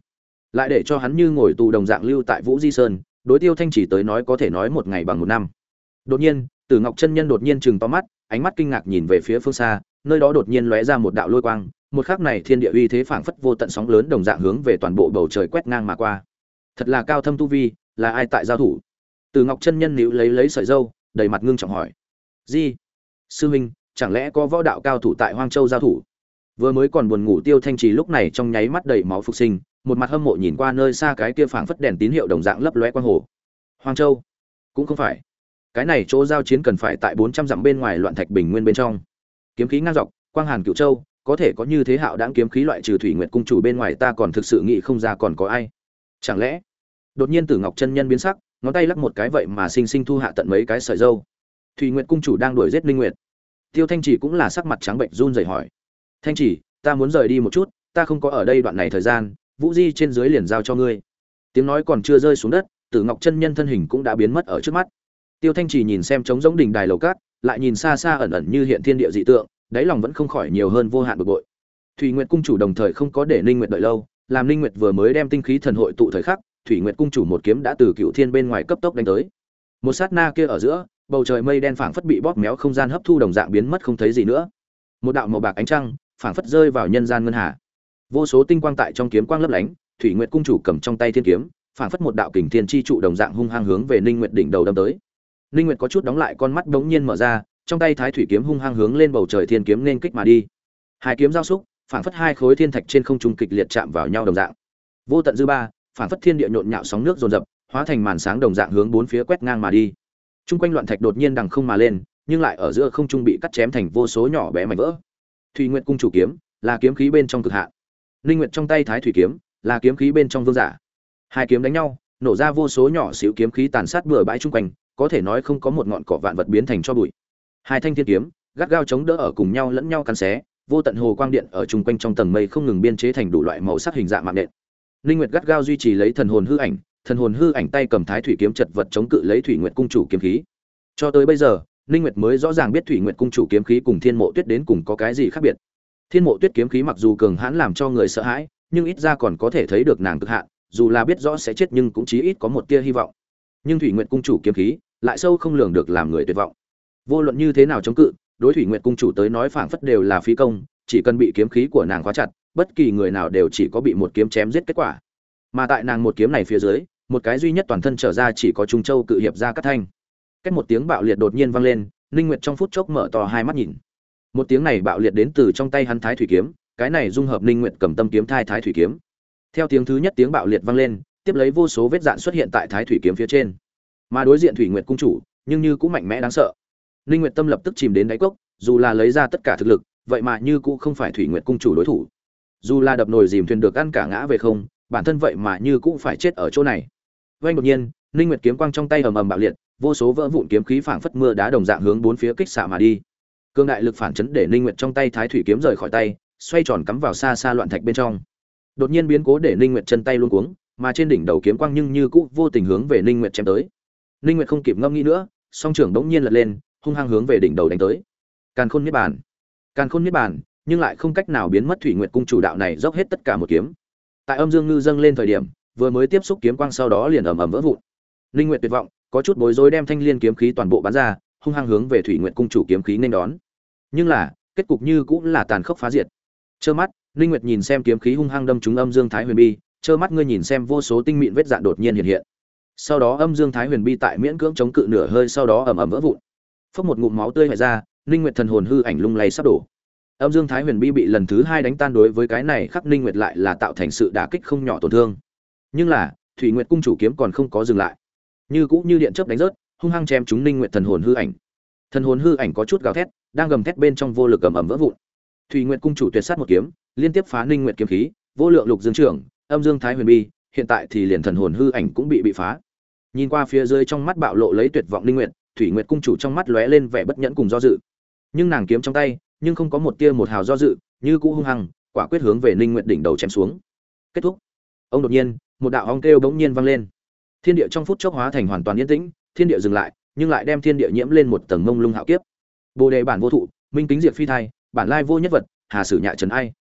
Lại để cho hắn như ngồi tù đồng dạng lưu tại vũ di sơn, đối tiêu thanh chỉ tới nói có thể nói một ngày bằng một năm. Đột nhiên, tử ngọc chân nhân đột nhiên chừng to mắt, ánh mắt kinh ngạc nhìn về phía phương xa, nơi đó đột nhiên lóe ra một đạo lôi quang, một khắc này thiên địa uy thế phảng phất vô tận sóng lớn đồng dạng hướng về toàn bộ bầu trời quét ngang mà qua thật là cao thâm tu vi, là ai tại giao thủ? Từ ngọc chân nhân níu lấy lấy sợi dâu, đầy mặt ngưng trọng hỏi. Di, sư huynh, chẳng lẽ có võ đạo cao thủ tại hoang châu giao thủ? Vừa mới còn buồn ngủ tiêu thanh trì lúc này trong nháy mắt đầy máu phục sinh, một mặt hâm mộ nhìn qua nơi xa cái kia phảng phất đèn tín hiệu đồng dạng lấp lóe quang hồ. Hoang châu? Cũng không phải. Cái này chỗ giao chiến cần phải tại bốn trăm dặm bên ngoài loạn thạch bình nguyên bên trong. Kiếm khí ngang dọc, quang hàn cựu châu, có thể có như thế hạo đáng kiếm khí loại trừ thủy nguyệt cung chủ bên ngoài ta còn thực sự nghĩ không ra còn có ai chẳng lẽ? Đột nhiên tử ngọc chân nhân biến sắc, ngón tay lắc một cái vậy mà sinh sinh thu hạ tận mấy cái sợi dâu. Thủy nguyệt cung chủ đang đuổi giết linh nguyệt. Tiêu thanh chỉ cũng là sắc mặt trắng bệnh run rẩy hỏi. Thanh chỉ, ta muốn rời đi một chút, ta không có ở đây đoạn này thời gian, vũ di trên dưới liền giao cho ngươi. Tiếng nói còn chưa rơi xuống đất, tử ngọc chân nhân thân hình cũng đã biến mất ở trước mắt. Tiêu thanh chỉ nhìn xem trống giống đỉnh đài lầu cát, lại nhìn xa xa ẩn ẩn như hiện thiên địa dị tượng, đáy lòng vẫn không khỏi nhiều hơn vô hạn bực bội. Thủy nguyệt cung chủ đồng thời không có để ninh nguyệt đợi lâu làm Linh nguyệt vừa mới đem tinh khí thần hội tụ thời khắc, thủy nguyệt cung chủ một kiếm đã từ cựu thiên bên ngoài cấp tốc đánh tới. Một sát na kia ở giữa, bầu trời mây đen phảng phất bị bóp méo không gian hấp thu đồng dạng biến mất không thấy gì nữa. Một đạo màu bạc ánh trăng, phảng phất rơi vào nhân gian ngân hà. Vô số tinh quang tại trong kiếm quang lấp lánh, thủy nguyệt cung chủ cầm trong tay thiên kiếm, phảng phất một đạo kình thiên chi trụ đồng dạng hung hăng hướng về ninh nguyệt đỉnh đầu đâm tới. Ninh nguyệt có chút đóng lại con mắt đống nhiên mở ra, trong tay thái thủy kiếm hung hăng hướng lên bầu trời thiên kiếm nên kích mà đi. Hai kiếm giao xúc phảng phất hai khối thiên thạch trên không trung kịch liệt chạm vào nhau đồng dạng. Vô tận dư ba, phảng phất thiên địa nhộn nhạo sóng nước dồn dập, hóa thành màn sáng đồng dạng hướng bốn phía quét ngang mà đi. Trung quanh loạn thạch đột nhiên đằng không mà lên, nhưng lại ở giữa không trung bị cắt chém thành vô số nhỏ bé mảnh vỡ. Thủy nguyệt cung chủ kiếm, là kiếm khí bên trong cực hạn. Linh nguyệt trong tay thái thủy kiếm, là kiếm khí bên trong vương giả. Hai kiếm đánh nhau, nổ ra vô số nhỏ xíu kiếm khí tàn sát bừa bãi trung quanh, có thể nói không có một ngọn cỏ vạn vật biến thành cho bụi. Hai thanh thiên kiếm, gắt gao chống đỡ ở cùng nhau lẫn nhau cắn xé vô tận hồ quang điện ở chung quanh trong tầng mây không ngừng biên chế thành đủ loại màu sắc hình dạng mạng nện. Linh nguyệt gắt gao duy trì lấy thần hồn hư ảnh, thần hồn hư ảnh tay cầm thái thủy kiếm chật vật chống cự lấy thủy nguyệt cung chủ kiếm khí. Cho tới bây giờ, Linh nguyệt mới rõ ràng biết thủy nguyệt cung chủ kiếm khí cùng thiên mộ tuyết đến cùng có cái gì khác biệt. Thiên mộ tuyết kiếm khí mặc dù cường hãn làm cho người sợ hãi, nhưng ít ra còn có thể thấy được nàng cực hạn, dù là biết rõ sẽ chết nhưng cũng chí ít có một tia hy vọng. Nhưng thủy nguyệt cung chủ kiếm khí, lại sâu không lường được làm người tuyệt vọng. Vô luận như thế nào chống cự đối thủy nguyệt cung chủ tới nói phảng phất đều là phí công, chỉ cần bị kiếm khí của nàng khóa chặt, bất kỳ người nào đều chỉ có bị một kiếm chém giết kết quả. Mà tại nàng một kiếm này phía dưới, một cái duy nhất toàn thân trở ra chỉ có trung châu cự hiệp ra cắt thanh. Cách một tiếng bạo liệt đột nhiên vang lên, ninh nguyệt trong phút chốc mở to hai mắt nhìn. Một tiếng này bạo liệt đến từ trong tay hắn thái thủy kiếm, cái này dung hợp ninh nguyệt cầm tâm kiếm thai thái thủy kiếm. Theo tiếng thứ nhất tiếng bạo liệt vang lên, tiếp lấy vô số vết dạn xuất hiện tại thái thủy kiếm phía trên. Mà đối diện thủy nguyệt cung chủ, nhưng như cũng mạnh mẽ đáng sợ ninh nguyệt tâm lập tức chìm đến đáy cốc, dù là lấy ra tất cả thực lực, vậy mà như cũng không phải thủy nguyệt cung chủ đối thủ. Dù là đập nồi dìm thuyền được ăn cả ngã về không, bản thân vậy mà như cũng phải chết ở chỗ này. Vanh đột nhiên, ninh nguyệt kiếm quang trong tay ầm ầm bạo liệt, vô số vỡ vụn kiếm khí phảng phất mưa đá đồng dạng hướng bốn phía kích xạ mà đi. Cương đại lực phản chấn để ninh nguyệt trong tay thái thủy kiếm rời khỏi tay, xoay tròn cắm vào xa xa loạn thạch bên trong. Đột nhiên biến cố để ninh nguyệt chân tay luôn cuống, mà trên đỉnh đầu kiếm quang nhưng như cũ vô tình hướng về ninh nguyệt chém tới. Ninh nguyệt không kịp ngâm nghĩ nữa, song trưởng đống nhiên lật lên hung hăng hướng về đỉnh đầu đánh tới. Càn khôn niết bàn. Càn khôn niết bàn, nhưng lại không cách nào biến mất thủy nguyệt cung chủ đạo này dốc hết tất cả một kiếm. Tại âm dương ngư dâng lên thời điểm, vừa mới tiếp xúc kiếm quang sau đó liền ầm ầm vỡ vụn. Linh nguyệt tuyệt vọng, có chút bối rối đem thanh liên kiếm khí toàn bộ bắn ra, hung hăng hướng về thủy nguyệt cung chủ kiếm khí nên đón. Nhưng là, kết cục như cũng là tàn khốc phá diệt. Trơ mắt, linh nguyệt nhìn xem kiếm khí hung hăng đâm trúng âm dương thái huyền bi trơ mắt ngươi nhìn xem vô số tinh mịn vết dạn đột nhiên hiện hiện. Sau đó âm dương thái huyền bi tại miễn cưỡng chống cự nửa hơi sau đó ầm ầm vỡ vụn phốc một ngụm máu tươi hoại ra linh nguyệt thần hồn hư ảnh lung lay sắp đổ. Âm dương thái huyền bi bị lần thứ hai đánh tan đối với cái này khắc linh nguyệt lại là tạo thành sự đả kích không nhỏ tổn thương. Nhưng là, thủy nguyệt cung chủ kiếm còn không có dừng lại. Như cũ như điện chớp đánh rớt, hung hăng chém chúng ninh nguyệt thần hồn hư ảnh. Thần hồn hư ảnh có chút gào thét, đang gầm thét bên trong vô lực ầm ầm vỡ vụn. Thủy nguyệt cung chủ tuyệt sát một kiếm, liên tiếp phá ninh nguyệt kiếm khí, vô lượng lục dương trưởng, âm dương thái huyền bi, hiện tại thì liền thần hồn hư ảnh cũng bị bị phá. Nhìn qua phía dưới trong mắt bạo lộ lấy tuyệt vọng ninh nguyệt thủy nguyệt cung chủ trong mắt lóe lên vẻ bất nhẫn cùng do dự. Nhưng nàng kiếm trong tay, nhưng không có một tia một hào do dự, như cũ hung hăng, quả quyết hướng về ninh nguyệt đỉnh đầu chém xuống. Kết thúc. Ông đột nhiên, một đạo ong kêu bỗng nhiên vang lên. Thiên địa trong phút chốc hóa thành hoàn toàn yên tĩnh, thiên địa dừng lại, nhưng lại đem thiên địa nhiễm lên một tầng mông lung hạo kiếp. Bồ đề bản vô thụ, minh kính diệt phi thai, bản lai vô nhất vật, hà sử nhạ trần ai.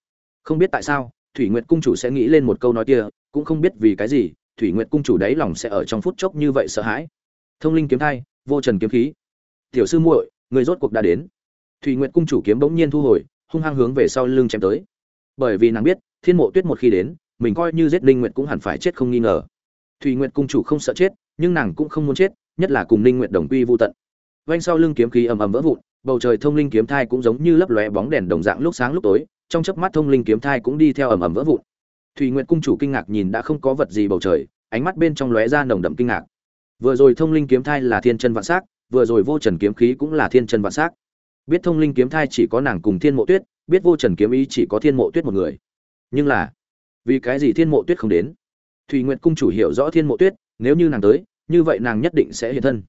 Không biết tại sao, thủy nguyệt cung chủ sẽ nghĩ lên một câu nói kia, cũng không biết vì cái gì, thủy nguyệt cung chủ đấy lòng sẽ ở trong phút chốc như vậy sợ hãi. Thông linh kiếm thai vô trần kiếm khí. Tiểu sư muội, người rốt cuộc đã đến. Thủy nguyệt cung chủ kiếm bỗng nhiên thu hồi, hung hăng hướng về sau lưng chém tới. Bởi vì nàng biết, thiên mộ tuyết một khi đến, mình coi như giết linh nguyệt cũng hẳn phải chết không nghi ngờ. Thủy nguyệt cung chủ không sợ chết, nhưng nàng cũng không muốn chết, nhất là cùng linh nguyệt đồng quy vu tận. Vanh sau lưng kiếm khí ầm ầm vỡ vụn, bầu trời thông linh kiếm thai cũng giống như lấp lóe bóng đèn đồng dạng lúc sáng lúc tối, trong chớp mắt thông linh kiếm thai cũng đi theo ầm ầm vỡ vụn. Thủy nguyệt cung chủ kinh ngạc nhìn đã không có vật gì bầu trời, ánh mắt bên trong lóe ra nồng đậm kinh ngạc vừa rồi thông linh kiếm thai là thiên chân vạn sắc, vừa rồi vô trần kiếm khí cũng là thiên chân vạn sắc. Biết thông linh kiếm thai chỉ có nàng cùng thiên mộ tuyết, biết vô trần kiếm ý chỉ có thiên mộ tuyết một người. Nhưng là, vì cái gì thiên mộ tuyết không đến? Thùy nguyệt cung chủ hiểu rõ thiên mộ tuyết, nếu như nàng tới, như vậy nàng nhất định sẽ hiện thân.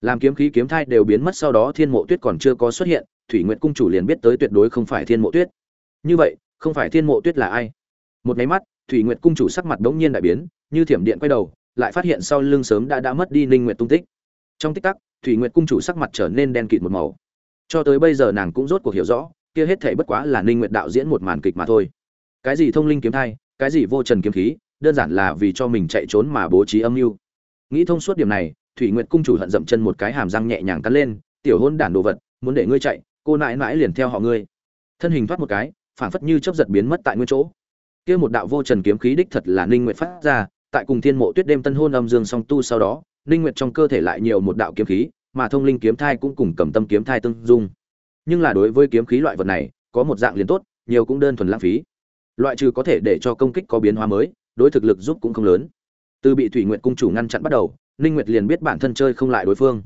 Làm kiếm khí kiếm thai đều biến mất sau đó thiên mộ tuyết còn chưa có xuất hiện, thủy nguyệt cung chủ liền biết tới tuyệt đối không phải thiên mộ tuyết. Như vậy, không phải thiên mộ tuyết là ai? Một máy mắt, thủy nguyệt cung chủ sắc mặt bỗng nhiên đại biến, như thiểm điện quay đầu lại phát hiện sau lưng sớm đã đã mất đi ninh nguyệt tung tích. Trong tích tắc, thủy nguyệt cung chủ sắc mặt trở nên đen kịt một màu. Cho tới bây giờ nàng cũng rốt cuộc hiểu rõ, kia hết thảy bất quá là ninh nguyệt đạo diễn một màn kịch mà thôi. Cái gì thông linh kiếm thai, cái gì vô trần kiếm khí, đơn giản là vì cho mình chạy trốn mà bố trí âm mưu. Nghĩ thông suốt điểm này, thủy nguyệt cung chủ hận dậm chân một cái hàm răng nhẹ nhàng cắn lên, tiểu hôn đản đồ vật, muốn để ngươi chạy, cô nãi nãi liền theo họ ngươi. Thân hình thoát một cái phản phất như chớp giật biến mất tại nguyên chỗ. Kia một đạo vô trần kiếm khí đích thật là ninh nguyệt phát ra tại cùng thiên mộ tuyết đêm tân hôn âm dương song tu sau đó, ninh nguyệt trong cơ thể lại nhiều một đạo kiếm khí, mà thông linh kiếm thai cũng cùng cầm tâm kiếm thai tương dung. Nhưng là đối với kiếm khí loại vật này, có một dạng liền tốt, nhiều cũng đơn thuần lãng phí. Loại trừ có thể để cho công kích có biến hóa mới, đối thực lực giúp cũng không lớn. Từ bị thủy nguyệt cung chủ ngăn chặn bắt đầu, ninh nguyệt liền biết bản thân chơi không lại đối phương.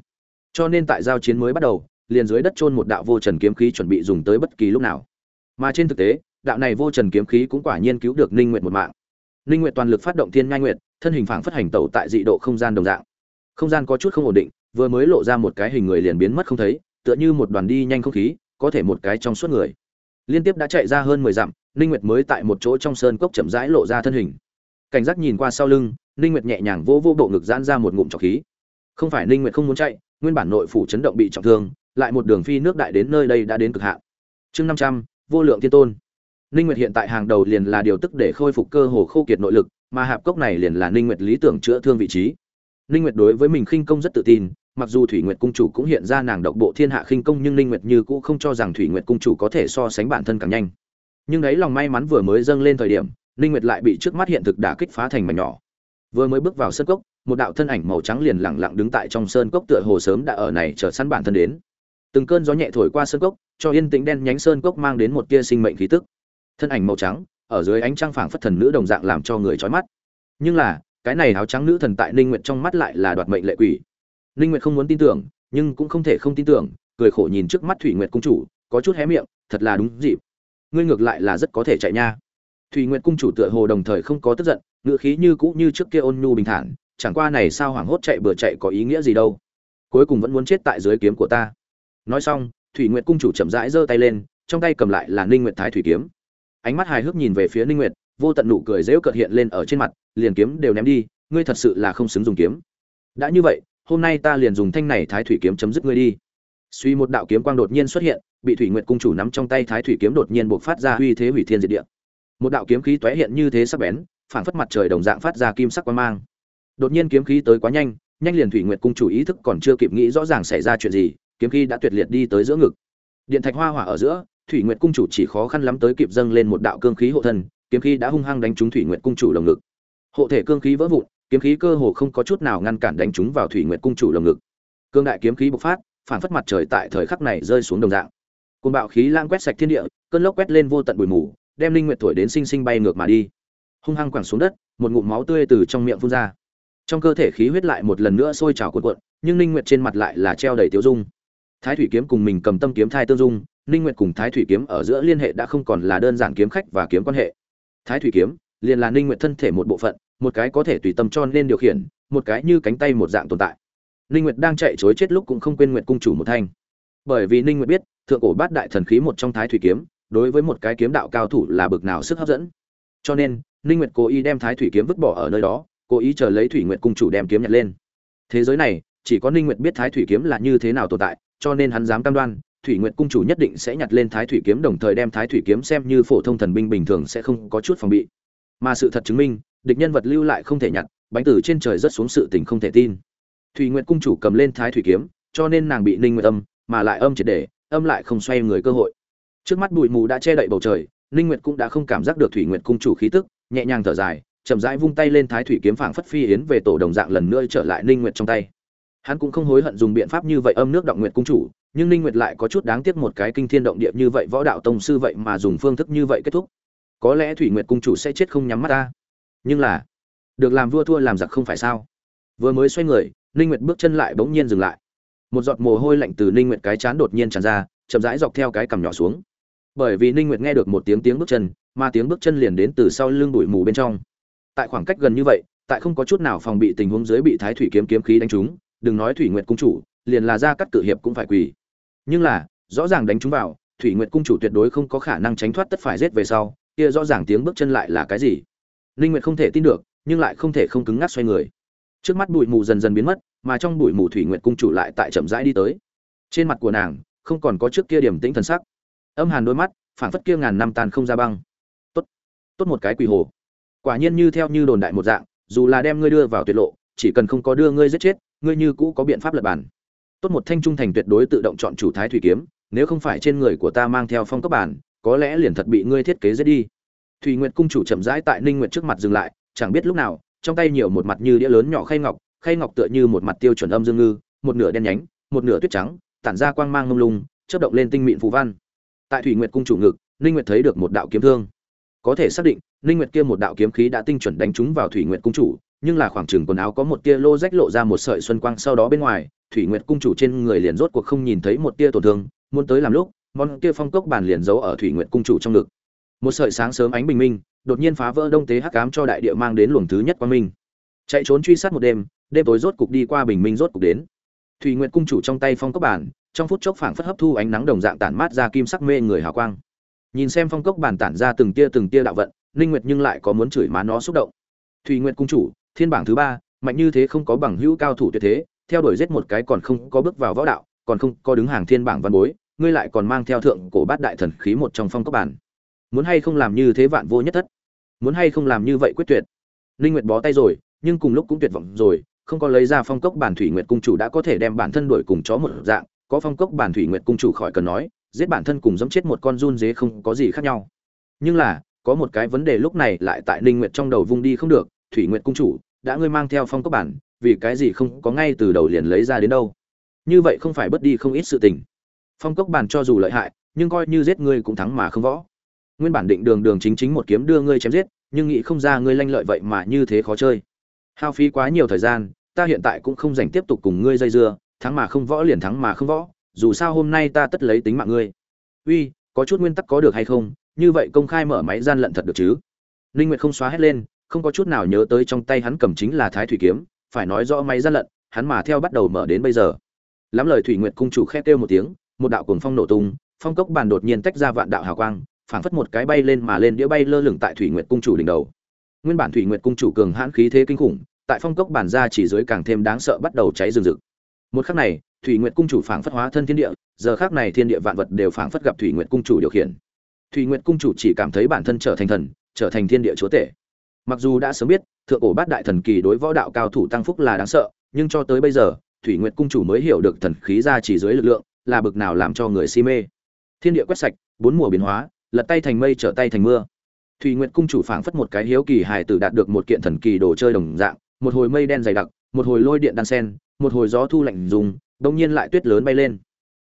Cho nên tại giao chiến mới bắt đầu, liền dưới đất chôn một đạo vô trần kiếm khí chuẩn bị dùng tới bất kỳ lúc nào. Mà trên thực tế, đạo này vô trần kiếm khí cũng quả nhiên cứu được ninh nguyệt một mạng ninh nguyệt toàn lực phát động thiên nhai nguyệt, thân hình phảng phất hành tẩu tại dị độ không gian đồng dạng. Không gian có chút không ổn định, vừa mới lộ ra một cái hình người liền biến mất không thấy, tựa như một đoàn đi nhanh không khí, có thể một cái trong suốt người. Liên tiếp đã chạy ra hơn mười dặm ninh nguyệt mới tại một chỗ trong sơn cốc chậm rãi lộ ra thân hình. Cảnh giác nhìn qua sau lưng ninh nguyệt nhẹ nhàng vỗ vỗ bộ ngực giãn ra một ngụm trọc khí. Không phải ninh nguyệt không muốn chạy, nguyên bản nội phủ chấn động bị trọng thương, lại một đường phi nước đại đến nơi đây đã đến cực hạn. Chương năm trăm, vô lượng thiên tôn ninh nguyệt hiện tại hàng đầu liền là điều tức để khôi phục cơ hồ khô kiệt nội lực, mà hạp cốc này liền là ninh nguyệt lý tưởng chữa thương vị trí. Ninh nguyệt đối với mình khinh công rất tự tin, mặc dù thủy nguyệt cung chủ cũng hiện ra nàng độc bộ thiên hạ khinh công nhưng ninh nguyệt như cũng không cho rằng thủy nguyệt cung chủ có thể so sánh bản thân càng nhanh. Nhưng đấy lòng may mắn vừa mới dâng lên thời điểm, ninh nguyệt lại bị trước mắt hiện thực đả kích phá thành mảnh nhỏ. Vừa mới bước vào sân cốc, một đạo thân ảnh màu trắng liền lặng lặng đứng tại trong sơn cốc tựa hồ sớm đã ở này chờ sẵn bản thân đến. Từng cơn gió nhẹ thổi qua sơn cốc, cho yên tĩnh đen nhánh sơn cốc mang đến một tia sinh mệnh khí tức thân ảnh màu trắng, ở dưới ánh trăng phảng phất thần nữ đồng dạng làm cho người chói mắt. Nhưng là, cái này áo trắng nữ thần tại ninh nguyệt trong mắt lại là đoạt mệnh lệ quỷ. Ninh nguyệt không muốn tin tưởng, nhưng cũng không thể không tin tưởng, cười khổ nhìn trước mắt thủy nguyệt cung chủ, có chút hé miệng, thật là đúng dịp. Ngươi ngược lại là rất có thể chạy nha. Thủy nguyệt cung chủ tựa hồ đồng thời không có tức giận ngựa khí như cũ như trước kia ôn nhu bình thản, chẳng qua này sao hoảng hốt chạy bừa chạy có ý nghĩa gì đâu. Cuối cùng vẫn muốn chết tại dưới kiếm của ta. Nói xong, thủy nguyệt cung chủ chậm rãi giơ tay lên, trong tay cầm lại là ninh nguyệt thái thủy kiếm ánh mắt hài hước nhìn về phía ninh nguyệt, vô tận nụ cười dễu cợt hiện lên ở trên mặt, liền kiếm đều ném đi, ngươi thật sự là không xứng dùng kiếm. Đã như vậy, hôm nay ta liền dùng thanh này thái thủy kiếm chấm dứt ngươi đi. Suy một đạo kiếm quang đột nhiên xuất hiện, bị thủy nguyệt cung chủ nắm trong tay thái thủy kiếm đột nhiên bộc phát ra uy thế hủy thiên diệt địa. Một đạo kiếm khí tóe hiện như thế sắc bén phản phất mặt trời đồng dạng phát ra kim sắc quang mang. Đột nhiên kiếm khí tới quá nhanh nhanh liền thủy nguyệt cung chủ ý thức còn chưa kịp nghĩ rõ ràng xảy ra chuyện gì, kiếm khí đã tuyệt liệt đi tới giữa ngực. Điện thạch hoa hỏa ở giữa thủy nguyệt cung chủ chỉ khó khăn lắm tới kịp dâng lên một đạo cương khí hộ thân, kiếm khí đã hung hăng đánh trúng thủy nguyệt cung chủ lồng ngực. Hộ thể cương khí vỡ vụn, kiếm khí cơ hồ không có chút nào ngăn cản đánh trúng vào thủy nguyệt cung chủ lồng ngực. Cương đại kiếm khí bộc phát, phản phất mặt trời tại thời khắc này rơi xuống đồng dạng. Côn bạo khí lang quét sạch thiên địa, cơn lốc quét lên vô tận bụi mù, đem linh nguyệt thổi đến sinh sinh bay ngược mà đi. Hung hăng quẳng xuống đất, một ngụm máu tươi từ trong miệng phun ra. Trong cơ thể khí huyết lại một lần nữa sôi trào cuộn cuộn, nhưng Linh nguyệt trên mặt lại là treo đầy tiêu dung. Thái thủy kiếm cùng mình cầm tâm kiếm thai tương dung ninh nguyệt cùng thái thủy kiếm ở giữa liên hệ đã không còn là đơn giản kiếm khách và kiếm quan hệ. Thái thủy kiếm, liền là ninh nguyệt thân thể một bộ phận, một cái có thể tùy tâm cho nên điều khiển, một cái như cánh tay một dạng tồn tại. Ninh nguyệt đang chạy chối chết lúc cũng không quên nguyệt cung chủ một thanh. Bởi vì ninh nguyệt biết, thượng cổ bát đại thần khí một trong thái thủy kiếm, đối với một cái kiếm đạo cao thủ là bực nào sức hấp dẫn. Cho nên, ninh nguyệt cố ý đem thái thủy kiếm vứt bỏ ở nơi đó, cố ý chờ lấy thủy nguyệt cung chủ đem kiếm nhặt lên. Thế giới này, chỉ có ninh nguyệt biết thái thủy kiếm là như thế nào tồn tại, cho nên hắn dám cam đoan thủy nguyệt cung chủ nhất định sẽ nhặt lên thái thủy kiếm đồng thời đem thái thủy kiếm xem như phổ thông thần binh bình thường sẽ không có chút phòng bị. Mà sự thật chứng minh, địch nhân vật lưu lại không thể nhặt, bánh tử trên trời rất xuống sự tình không thể tin. Thủy nguyệt cung chủ cầm lên thái thủy kiếm, cho nên nàng bị ninh nguyệt âm, mà lại âm triệt để, âm lại không xoay người cơ hội. Trước mắt bụi mù đã che đậy bầu trời, ninh nguyệt cũng đã không cảm giác được thủy nguyệt cung chủ khí tức, nhẹ nhàng thở dài, chậm rãi vung tay lên thái thủy kiếm phảng phất phi yến về tổ đồng dạng lần nữa trở lại ninh nguyệt trong tay. Hắn cũng không hối hận dùng biện pháp như vậy âm nước động nguyệt cung chủ nhưng ninh nguyệt lại có chút đáng tiếc một cái kinh thiên động địa như vậy, võ đạo tông sư vậy mà dùng phương thức như vậy kết thúc. Có lẽ thủy nguyệt cung chủ sẽ chết không nhắm mắt ta. Nhưng là, được làm vua thua làm giặc không phải sao? Vừa mới xoay người, ninh nguyệt bước chân lại bỗng nhiên dừng lại. Một giọt mồ hôi lạnh từ ninh nguyệt cái chán đột nhiên tràn ra, chậm rãi dọc theo cái cằm nhỏ xuống. Bởi vì ninh nguyệt nghe được một tiếng tiếng bước chân, mà tiếng bước chân liền đến từ sau lưng bụi mù bên trong. Tại khoảng cách gần như vậy, tại không có chút nào phòng bị tình huống dưới bị thái thủy kiếm kiếm khí đánh trúng, đừng nói thủy nguyệt cung chủ, liền là ra cắt cự hiệp cũng phải quỳ nhưng là, rõ ràng đánh chúng vào, thủy nguyệt cung chủ tuyệt đối không có khả năng tránh thoát tất phải giết về sau, kia rõ ràng tiếng bước chân lại là cái gì? Linh nguyệt không thể tin được, nhưng lại không thể không cứng ngắc xoay người. Trước mắt bụi mù dần dần biến mất, mà trong bụi mù thủy nguyệt cung chủ lại tại chậm rãi đi tới. Trên mặt của nàng, không còn có trước kia điểm tĩnh thần sắc. Âm hàn đôi mắt, phảng phất kia ngàn năm tàn không ra băng. Tốt tốt một cái quỷ hồ. Quả nhiên như theo như đồn đại một dạng, dù là đem ngươi đưa vào tuyệt lộ, chỉ cần không có đưa ngươi giết chết, ngươi như cũ có biện pháp lật bản tốt một thanh trung thành tuyệt đối tự động chọn chủ thái thủy kiếm, nếu không phải trên người của ta mang theo phong cấp bản, có lẽ liền thật bị ngươi thiết kế giết đi. Thủy nguyệt cung chủ chậm rãi tại ninh nguyệt trước mặt dừng lại, chẳng biết lúc nào, trong tay nhiều một mặt như đĩa lớn nhỏ khay ngọc khay ngọc tựa như một mặt tiêu chuẩn âm dương ngư, một nửa đen nhánh, một nửa tuyết trắng, tản ra quang mang ngông lung, chớp động lên tinh mịn phù văn. Tại thủy nguyệt cung chủ ngực, ninh nguyệt thấy được một đạo kiếm thương. Có thể xác định, ninh nguyệt kia một đạo kiếm khí đã tinh chuẩn đánh trúng vào thủy nguyệt cung chủ nhưng là khoảng trừng quần áo có một tia lô rách lộ ra một sợi xuân quang sau đó bên ngoài, thủy nguyệt cung chủ trên người liền rốt cuộc không nhìn thấy một tia tổn thương, muốn tới làm lúc, món kia phong cốc bàn liền giấu ở thủy nguyệt cung chủ trong ngực. Một sợi sáng sớm ánh bình minh, đột nhiên phá vỡ đông tế hắc ám cho đại địa mang đến luồng thứ nhất quang minh. Chạy trốn truy sát một đêm đêm tối rốt cục đi qua bình minh rốt cục đến. Thủy nguyệt cung chủ trong tay phong cốc bản trong phút chốc phảng phất hấp thu ánh nắng đồng dạng tản mát ra kim sắc mê người hào quang. Nhìn xem phong cốc bản tản ra từng tia từng tia đạo vận linh nguyệt nhưng lại có muốn chửi má nó xúc động. Thủy nguyệt cung chủ thiên bảng thứ ba, mạnh như thế không có bằng hữu cao thủ tuyệt thế, theo đuổi giết một cái còn không có bước vào võ đạo, còn không có đứng hàng thiên bảng văn bối, ngươi lại còn mang theo thượng cổ bát đại thần khí một trong phong cấp bản. Muốn hay không làm như thế vạn vô nhất thất? Muốn hay không làm như vậy quyết tuyệt? Linh nguyệt bó tay rồi, nhưng cùng lúc cũng tuyệt vọng rồi, không có lấy ra phong cốc bản thủy nguyệt cung chủ đã có thể đem bản thân đuổi cùng chó một dạng, có phong cốc bản thủy nguyệt cung chủ khỏi cần nói, giết bản thân cùng giẫm chết một con run dế không có gì khác nhau. Nhưng là, có một cái vấn đề lúc này lại tại ninh nguyệt trong đầu vung đi không được, thủy nguyệt cung chủ đã ngươi mang theo phong cốc bản, vì cái gì không có ngay từ đầu liền lấy ra đến đâu? Như vậy không phải bất đi không ít sự tình. Phong cốc bản cho dù lợi hại, nhưng coi như giết ngươi cũng thắng mà không võ. Nguyên bản định đường đường chính chính một kiếm đưa ngươi chém giết, nhưng nghĩ không ra ngươi lanh lợi vậy mà như thế khó chơi. Hao phí quá nhiều thời gian, ta hiện tại cũng không dành tiếp tục cùng ngươi dây dưa, thắng mà không võ liền thắng mà không võ, dù sao hôm nay ta tất lấy tính mạng ngươi. Uy, có chút nguyên tắc có được hay không? Như vậy công khai mở máy gian lận thật được chứ? Ninh nguyệt không xóa hết lên không có chút nào nhớ tới trong tay hắn cầm chính là thái thủy kiếm, phải nói rõ máy gian lận, hắn mà theo bắt đầu mở đến bây giờ. Lắm lời thủy nguyệt cung chủ khét kêu một tiếng, một đạo cuồng phong nổ tung, phong cốc bàn đột nhiên tách ra vạn đạo hào quang, phảng phất một cái bay lên mà lên đĩa bay lơ lửng tại thủy nguyệt cung chủ đỉnh đầu. Nguyên bản thủy nguyệt cung chủ cường hãn khí thế kinh khủng, tại phong cốc bản ra chỉ dưới càng thêm đáng sợ bắt đầu cháy rừng rực. Một khắc này, thủy nguyệt cung chủ phảng phất hóa thân thiên địa, giờ khắc này thiên địa vạn vật đều phảng phất gặp thủy nguyệt cung chủ điều khiển. Thủy nguyệt cung chủ chỉ cảm thấy bản thân trở thành thần, trở thành thiên địa chúa tể mặc dù đã sớm biết, thượng cổ bát đại thần kỳ đối võ đạo cao thủ tăng phúc là đáng sợ, nhưng cho tới bây giờ, thủy nguyệt cung chủ mới hiểu được thần khí ra chỉ dưới lực lượng là bực nào làm cho người si mê. Thiên địa quét sạch, bốn mùa biến hóa, lật tay thành mây trở tay thành mưa. Thủy nguyệt cung chủ phảng phất một cái hiếu kỳ hài tử đạt được một kiện thần kỳ đồ chơi đồng dạng, một hồi mây đen dày đặc, một hồi lôi điện đan sen, một hồi gió thu lạnh dùng đông nhiên lại tuyết lớn bay lên.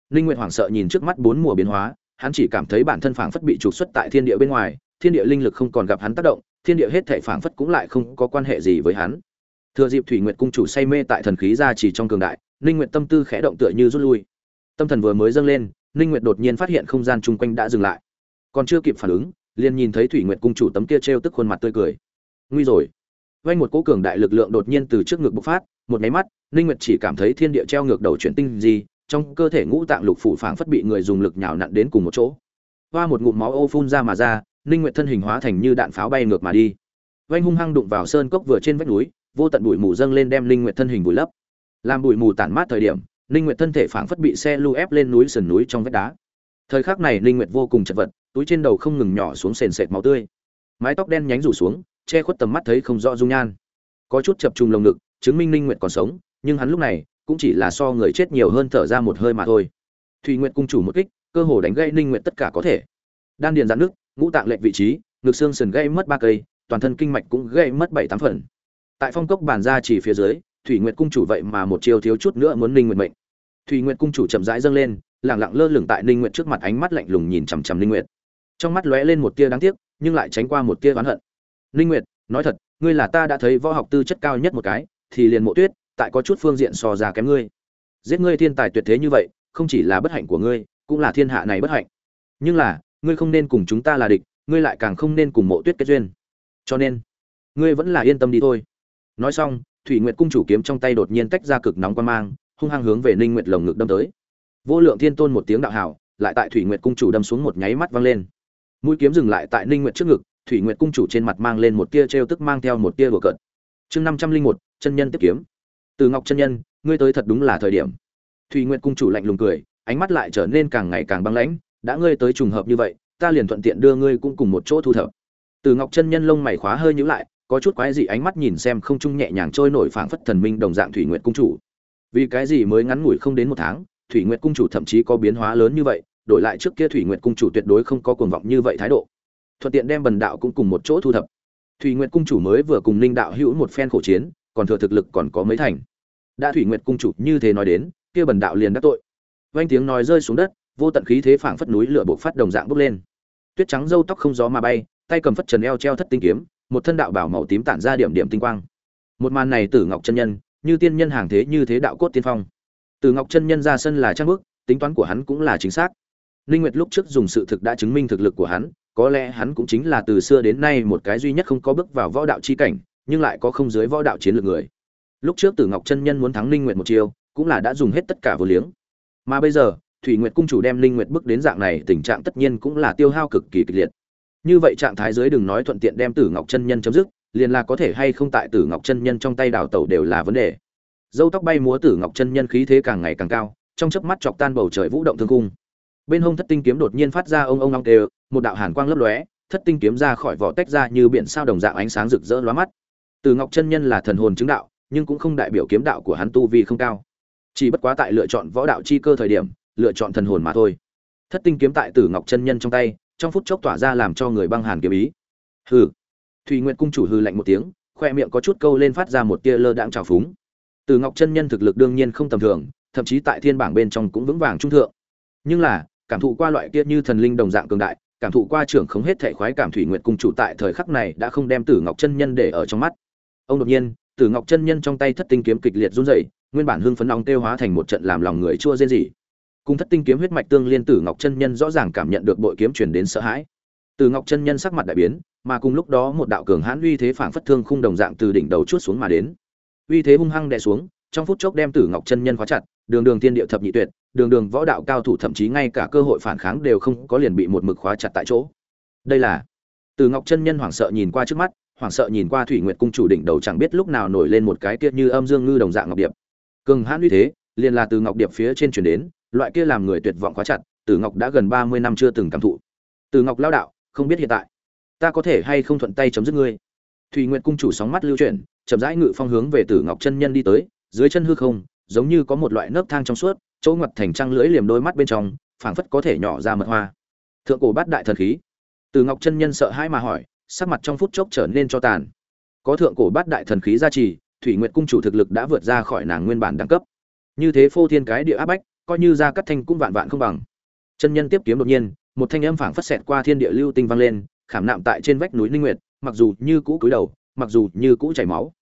Ninh nguyệt hoảng sợ nhìn trước mắt bốn mùa biến hóa, hắn chỉ cảm thấy bản thân phảng phất bị trục xuất tại thiên địa bên ngoài, thiên địa linh lực không còn gặp hắn tác động thiên địa hết thảy phảng phất cũng lại không có quan hệ gì với hắn. Thừa dịp thủy nguyệt cung chủ say mê tại thần khí gia trì trong cường đại, ninh nguyệt tâm tư khẽ động tựa như rút lui. Tâm thần vừa mới dâng lên, ninh nguyệt đột nhiên phát hiện không gian chung quanh đã dừng lại. Còn chưa kịp phản ứng, liền nhìn thấy thủy nguyệt cung chủ tấm kia treo tức khuôn mặt tươi cười. Nguy rồi. Vay một cỗ cường đại lực lượng đột nhiên từ trước ngực bộc phát, một cái mắt, ninh nguyệt chỉ cảm thấy thiên địa treo ngược đầu chuyển tinh gì, trong cơ thể ngũ tạng lục phủ phảng phất bị người dùng lực nhào nặn đến cùng một chỗ. Hoa một ngụm máu ô phun ra mà ra ninh nguyệt thân hình hóa thành như đạn pháo bay ngược mà đi. Vanh hung hăng đụng vào sơn cốc vừa trên vách núi, vô tận bụi mù dâng lên đem ninh nguyệt thân hình vùi lấp. Làm bụi mù tản mát thời điểm, ninh nguyệt thân thể phảng phất bị xe lưu ép lên núi sườn núi trong vách đá. Thời khắc này ninh nguyệt vô cùng chật vật, túi trên đầu không ngừng nhỏ xuống sền sệt máu tươi. Mái tóc đen nhánh rủ xuống, che khuất tầm mắt thấy không rõ dung nhan. Có chút chập trùng lồng ngực, chứng minh ninh nguyệt còn sống, nhưng hắn lúc này cũng chỉ là so người chết nhiều hơn thở ra một hơi mà thôi. Thùy nguyệt cung chủ một kích, cơ hồ đánh gãy ninh nguyệt tất cả có thể. Đan điền giãn nước ngũ tạng lệch vị trí, ngực xương sườn gãy mất ba cây, toàn thân kinh mạch cũng gãy mất bảy tám phần. Tại phong cốc bàn ra chỉ phía dưới, thủy nguyệt cung chủ vậy mà một chiêu thiếu chút nữa muốn ninh nguyệt mệnh. Thủy nguyệt cung chủ chậm rãi dâng lên lẳng lặng lơ lửng tại ninh nguyệt trước mặt ánh mắt lạnh lùng nhìn chằm chằm ninh nguyệt. Trong mắt lóe lên một tia đáng tiếc, nhưng lại tránh qua một tia oán hận. Ninh nguyệt, nói thật, ngươi là ta đã thấy võ học tư chất cao nhất một cái, thì liền mộ tuyết, tại có chút phương diện so ra kém ngươi. Giết ngươi thiên tài tuyệt thế như vậy, không chỉ là bất hạnh của ngươi, cũng là thiên hạ này bất hạnh. Nhưng là ngươi không nên cùng chúng ta là địch, ngươi lại càng không nên cùng mộ tuyết kết duyên. Cho nên, ngươi vẫn là yên tâm đi thôi. Nói xong, thủy nguyệt cung chủ kiếm trong tay đột nhiên tách ra cực nóng quan mang, hung hăng hướng về ninh nguyệt lồng ngực đâm tới. Vô lượng thiên tôn một tiếng đạo hảo, lại tại thủy nguyệt cung chủ đâm xuống một nháy mắt văng lên. Mũi kiếm dừng lại tại ninh nguyệt trước ngực, thủy nguyệt cung chủ trên mặt mang lên một tia trêu tức mang theo một tia đùa cợt. Chương năm trăm linh một, chân nhân tiếp kiếm. Từ ngọc chân nhân, ngươi tới thật đúng là thời điểm. Thủy nguyệt cung chủ lạnh lùng cười, ánh mắt lại trở nên càng ngày càng băng lãnh đã ngươi tới trùng hợp như vậy, ta liền thuận tiện đưa ngươi cũng cùng một chỗ thu thập. Từ ngọc chân nhân lông mày khóa hơi nhíu lại, có chút quái dị ánh mắt nhìn xem không trung nhẹ nhàng trôi nổi phảng phất thần minh đồng dạng thủy nguyệt cung chủ. Vì cái gì mới ngắn ngủi không đến một tháng, thủy nguyệt cung chủ thậm chí có biến hóa lớn như vậy, đổi lại trước kia thủy nguyệt cung chủ tuyệt đối không có cuồng vọng như vậy thái độ. Thuận tiện đem bần đạo cũng cùng một chỗ thu thập. Thủy nguyệt cung chủ mới vừa cùng ninh đạo hữu một phen khổ chiến, còn thừa thực lực còn có mấy thành. Đã thủy nguyệt cung chủ như thế nói đến, kia bần đạo liền đắc tội. Vang tiếng nói rơi xuống đất vô tận khí thế phảng phất núi lửa bộc phát đồng dạng bốc lên tuyết trắng râu tóc không gió mà bay tay cầm phất trần eo treo thất tinh kiếm một thân đạo bảo màu tím tản ra điểm điểm tinh quang một màn này tử ngọc chân nhân như tiên nhân hàng thế như thế đạo cốt tiên phong tử ngọc chân nhân ra sân là trang bước tính toán của hắn cũng là chính xác Linh Nguyệt lúc trước dùng sự thực đã chứng minh thực lực của hắn, có lẽ hắn cũng chính là từ xưa đến nay một cái duy nhất không có bước vào võ đạo chi cảnh, nhưng lại có không dưới võ đạo chiến lược người. Lúc trước Tử Ngọc chân nhân muốn thắng Linh Nguyệt một chiêu, cũng là đã dùng hết tất cả vô liếng. Mà bây giờ, Thủy Nguyệt cung chủ đem Linh Nguyệt bước đến dạng này, tình trạng tất nhiên cũng là tiêu hao cực kỳ kịch liệt. Như vậy trạng thái dưới đừng nói thuận tiện đem Tử Ngọc chân nhân chấm dứt, liền là có thể hay không tại Tử Ngọc chân nhân trong tay đào tẩu đều là vấn đề. dâu tóc bay múa tử ngọc chân nhân khí thế càng ngày càng cao trong chớp mắt chọc tan bầu trời vũ động thương cung bên hông thất tinh kiếm đột nhiên phát ra ông ông long đều một đạo hàn quang lấp lóe thất tinh kiếm ra khỏi vỏ tách ra như biển sao đồng dạng ánh sáng rực rỡ lóa mắt Tử ngọc chân nhân là thần hồn chứng đạo nhưng cũng không đại biểu kiếm đạo của hắn tu vi không cao chỉ bất quá tại lựa chọn võ đạo chi cơ thời điểm lựa chọn thần hồn mà thôi. Thất tinh kiếm tại tử ngọc chân nhân trong tay, trong phút chốc tỏa ra làm cho người băng hàn kiếm ý. Hừ. Thùy nguyện cung chủ hư lạnh một tiếng, khoe miệng có chút câu lên phát ra một tia lơ đãng trào phúng. Tử ngọc chân nhân thực lực đương nhiên không tầm thường, thậm chí tại thiên bảng bên trong cũng vững vàng trung thượng. Nhưng là, cảm thụ qua loại kia như thần linh đồng dạng cường đại, cảm thụ qua trưởng không hết thể khoái cảm thủy nguyện cung chủ tại thời khắc này đã không đem tử ngọc chân nhân để ở trong mắt. Ông đột nhiên, tử ngọc chân nhân trong tay thất tinh kiếm kịch liệt run rẩy, nguyên bản hưng phấn nóng tiêu hóa thành một trận làm lòng người chua rên rỉ cùng thất tinh kiếm huyết mạch tương liên tử ngọc chân nhân rõ ràng cảm nhận được bội kiếm truyền đến sợ hãi. Tử ngọc chân nhân sắc mặt đại biến, mà cùng lúc đó một đạo cường hãn uy thế phảng phất thương khung đồng dạng từ đỉnh đầu chuốt xuống mà đến. Uy thế hung hăng đè xuống, trong phút chốc đem tử ngọc chân nhân khóa chặt, đường đường thiên địa thập nhị tuyệt, đường đường võ đạo cao thủ thậm chí ngay cả cơ hội phản kháng đều không có liền bị một mực khóa chặt tại chỗ. Đây là, tử ngọc chân nhân hoảng sợ nhìn qua trước mắt, hoảng sợ nhìn qua thủy nguyệt cung chủ đỉnh đầu chẳng biết lúc nào nổi lên một cái kia như âm dương ngư đồng dạng ngọc điệp. Cường hãn uy thế, liền là từ ngọc điệp phía trên chuyển đến loại kia làm người tuyệt vọng quá chặt, tử ngọc đã gần ba mươi năm chưa từng cảm thụ. Từ ngọc lao đạo, không biết hiện tại, ta có thể hay không thuận tay chấm dứt ngươi? Thủy nguyệt cung chủ sóng mắt lưu chuyển, chậm rãi ngự phong hướng về tử ngọc chân nhân đi tới, dưới chân hư không, giống như có một loại nấc thang trong suốt, chỗ ngoặt thành trăng lưỡi liềm đôi mắt bên trong, phảng phất có thể nhỏ ra mật hoa. Thượng cổ bát đại thần khí. Từ ngọc chân nhân sợ hãi mà hỏi, sắc mặt trong phút chốc trở nên cho tàn. Có thượng cổ bát đại thần khí gia trì, thủy nguyệt cung chủ thực lực đã vượt ra khỏi nàng nguyên bản đẳng cấp. Như thế phô thiên cái địa áp bách coi như ra cắt thanh cũng vạn vạn không bằng. Chân nhân tiếp kiếm đột nhiên, một thanh âm phảng phất xẹt qua thiên địa lưu tinh vang lên, khảm nạm tại trên vách núi ninh nguyệt, mặc dù như cũ cúi đầu, mặc dù như cũ chảy máu.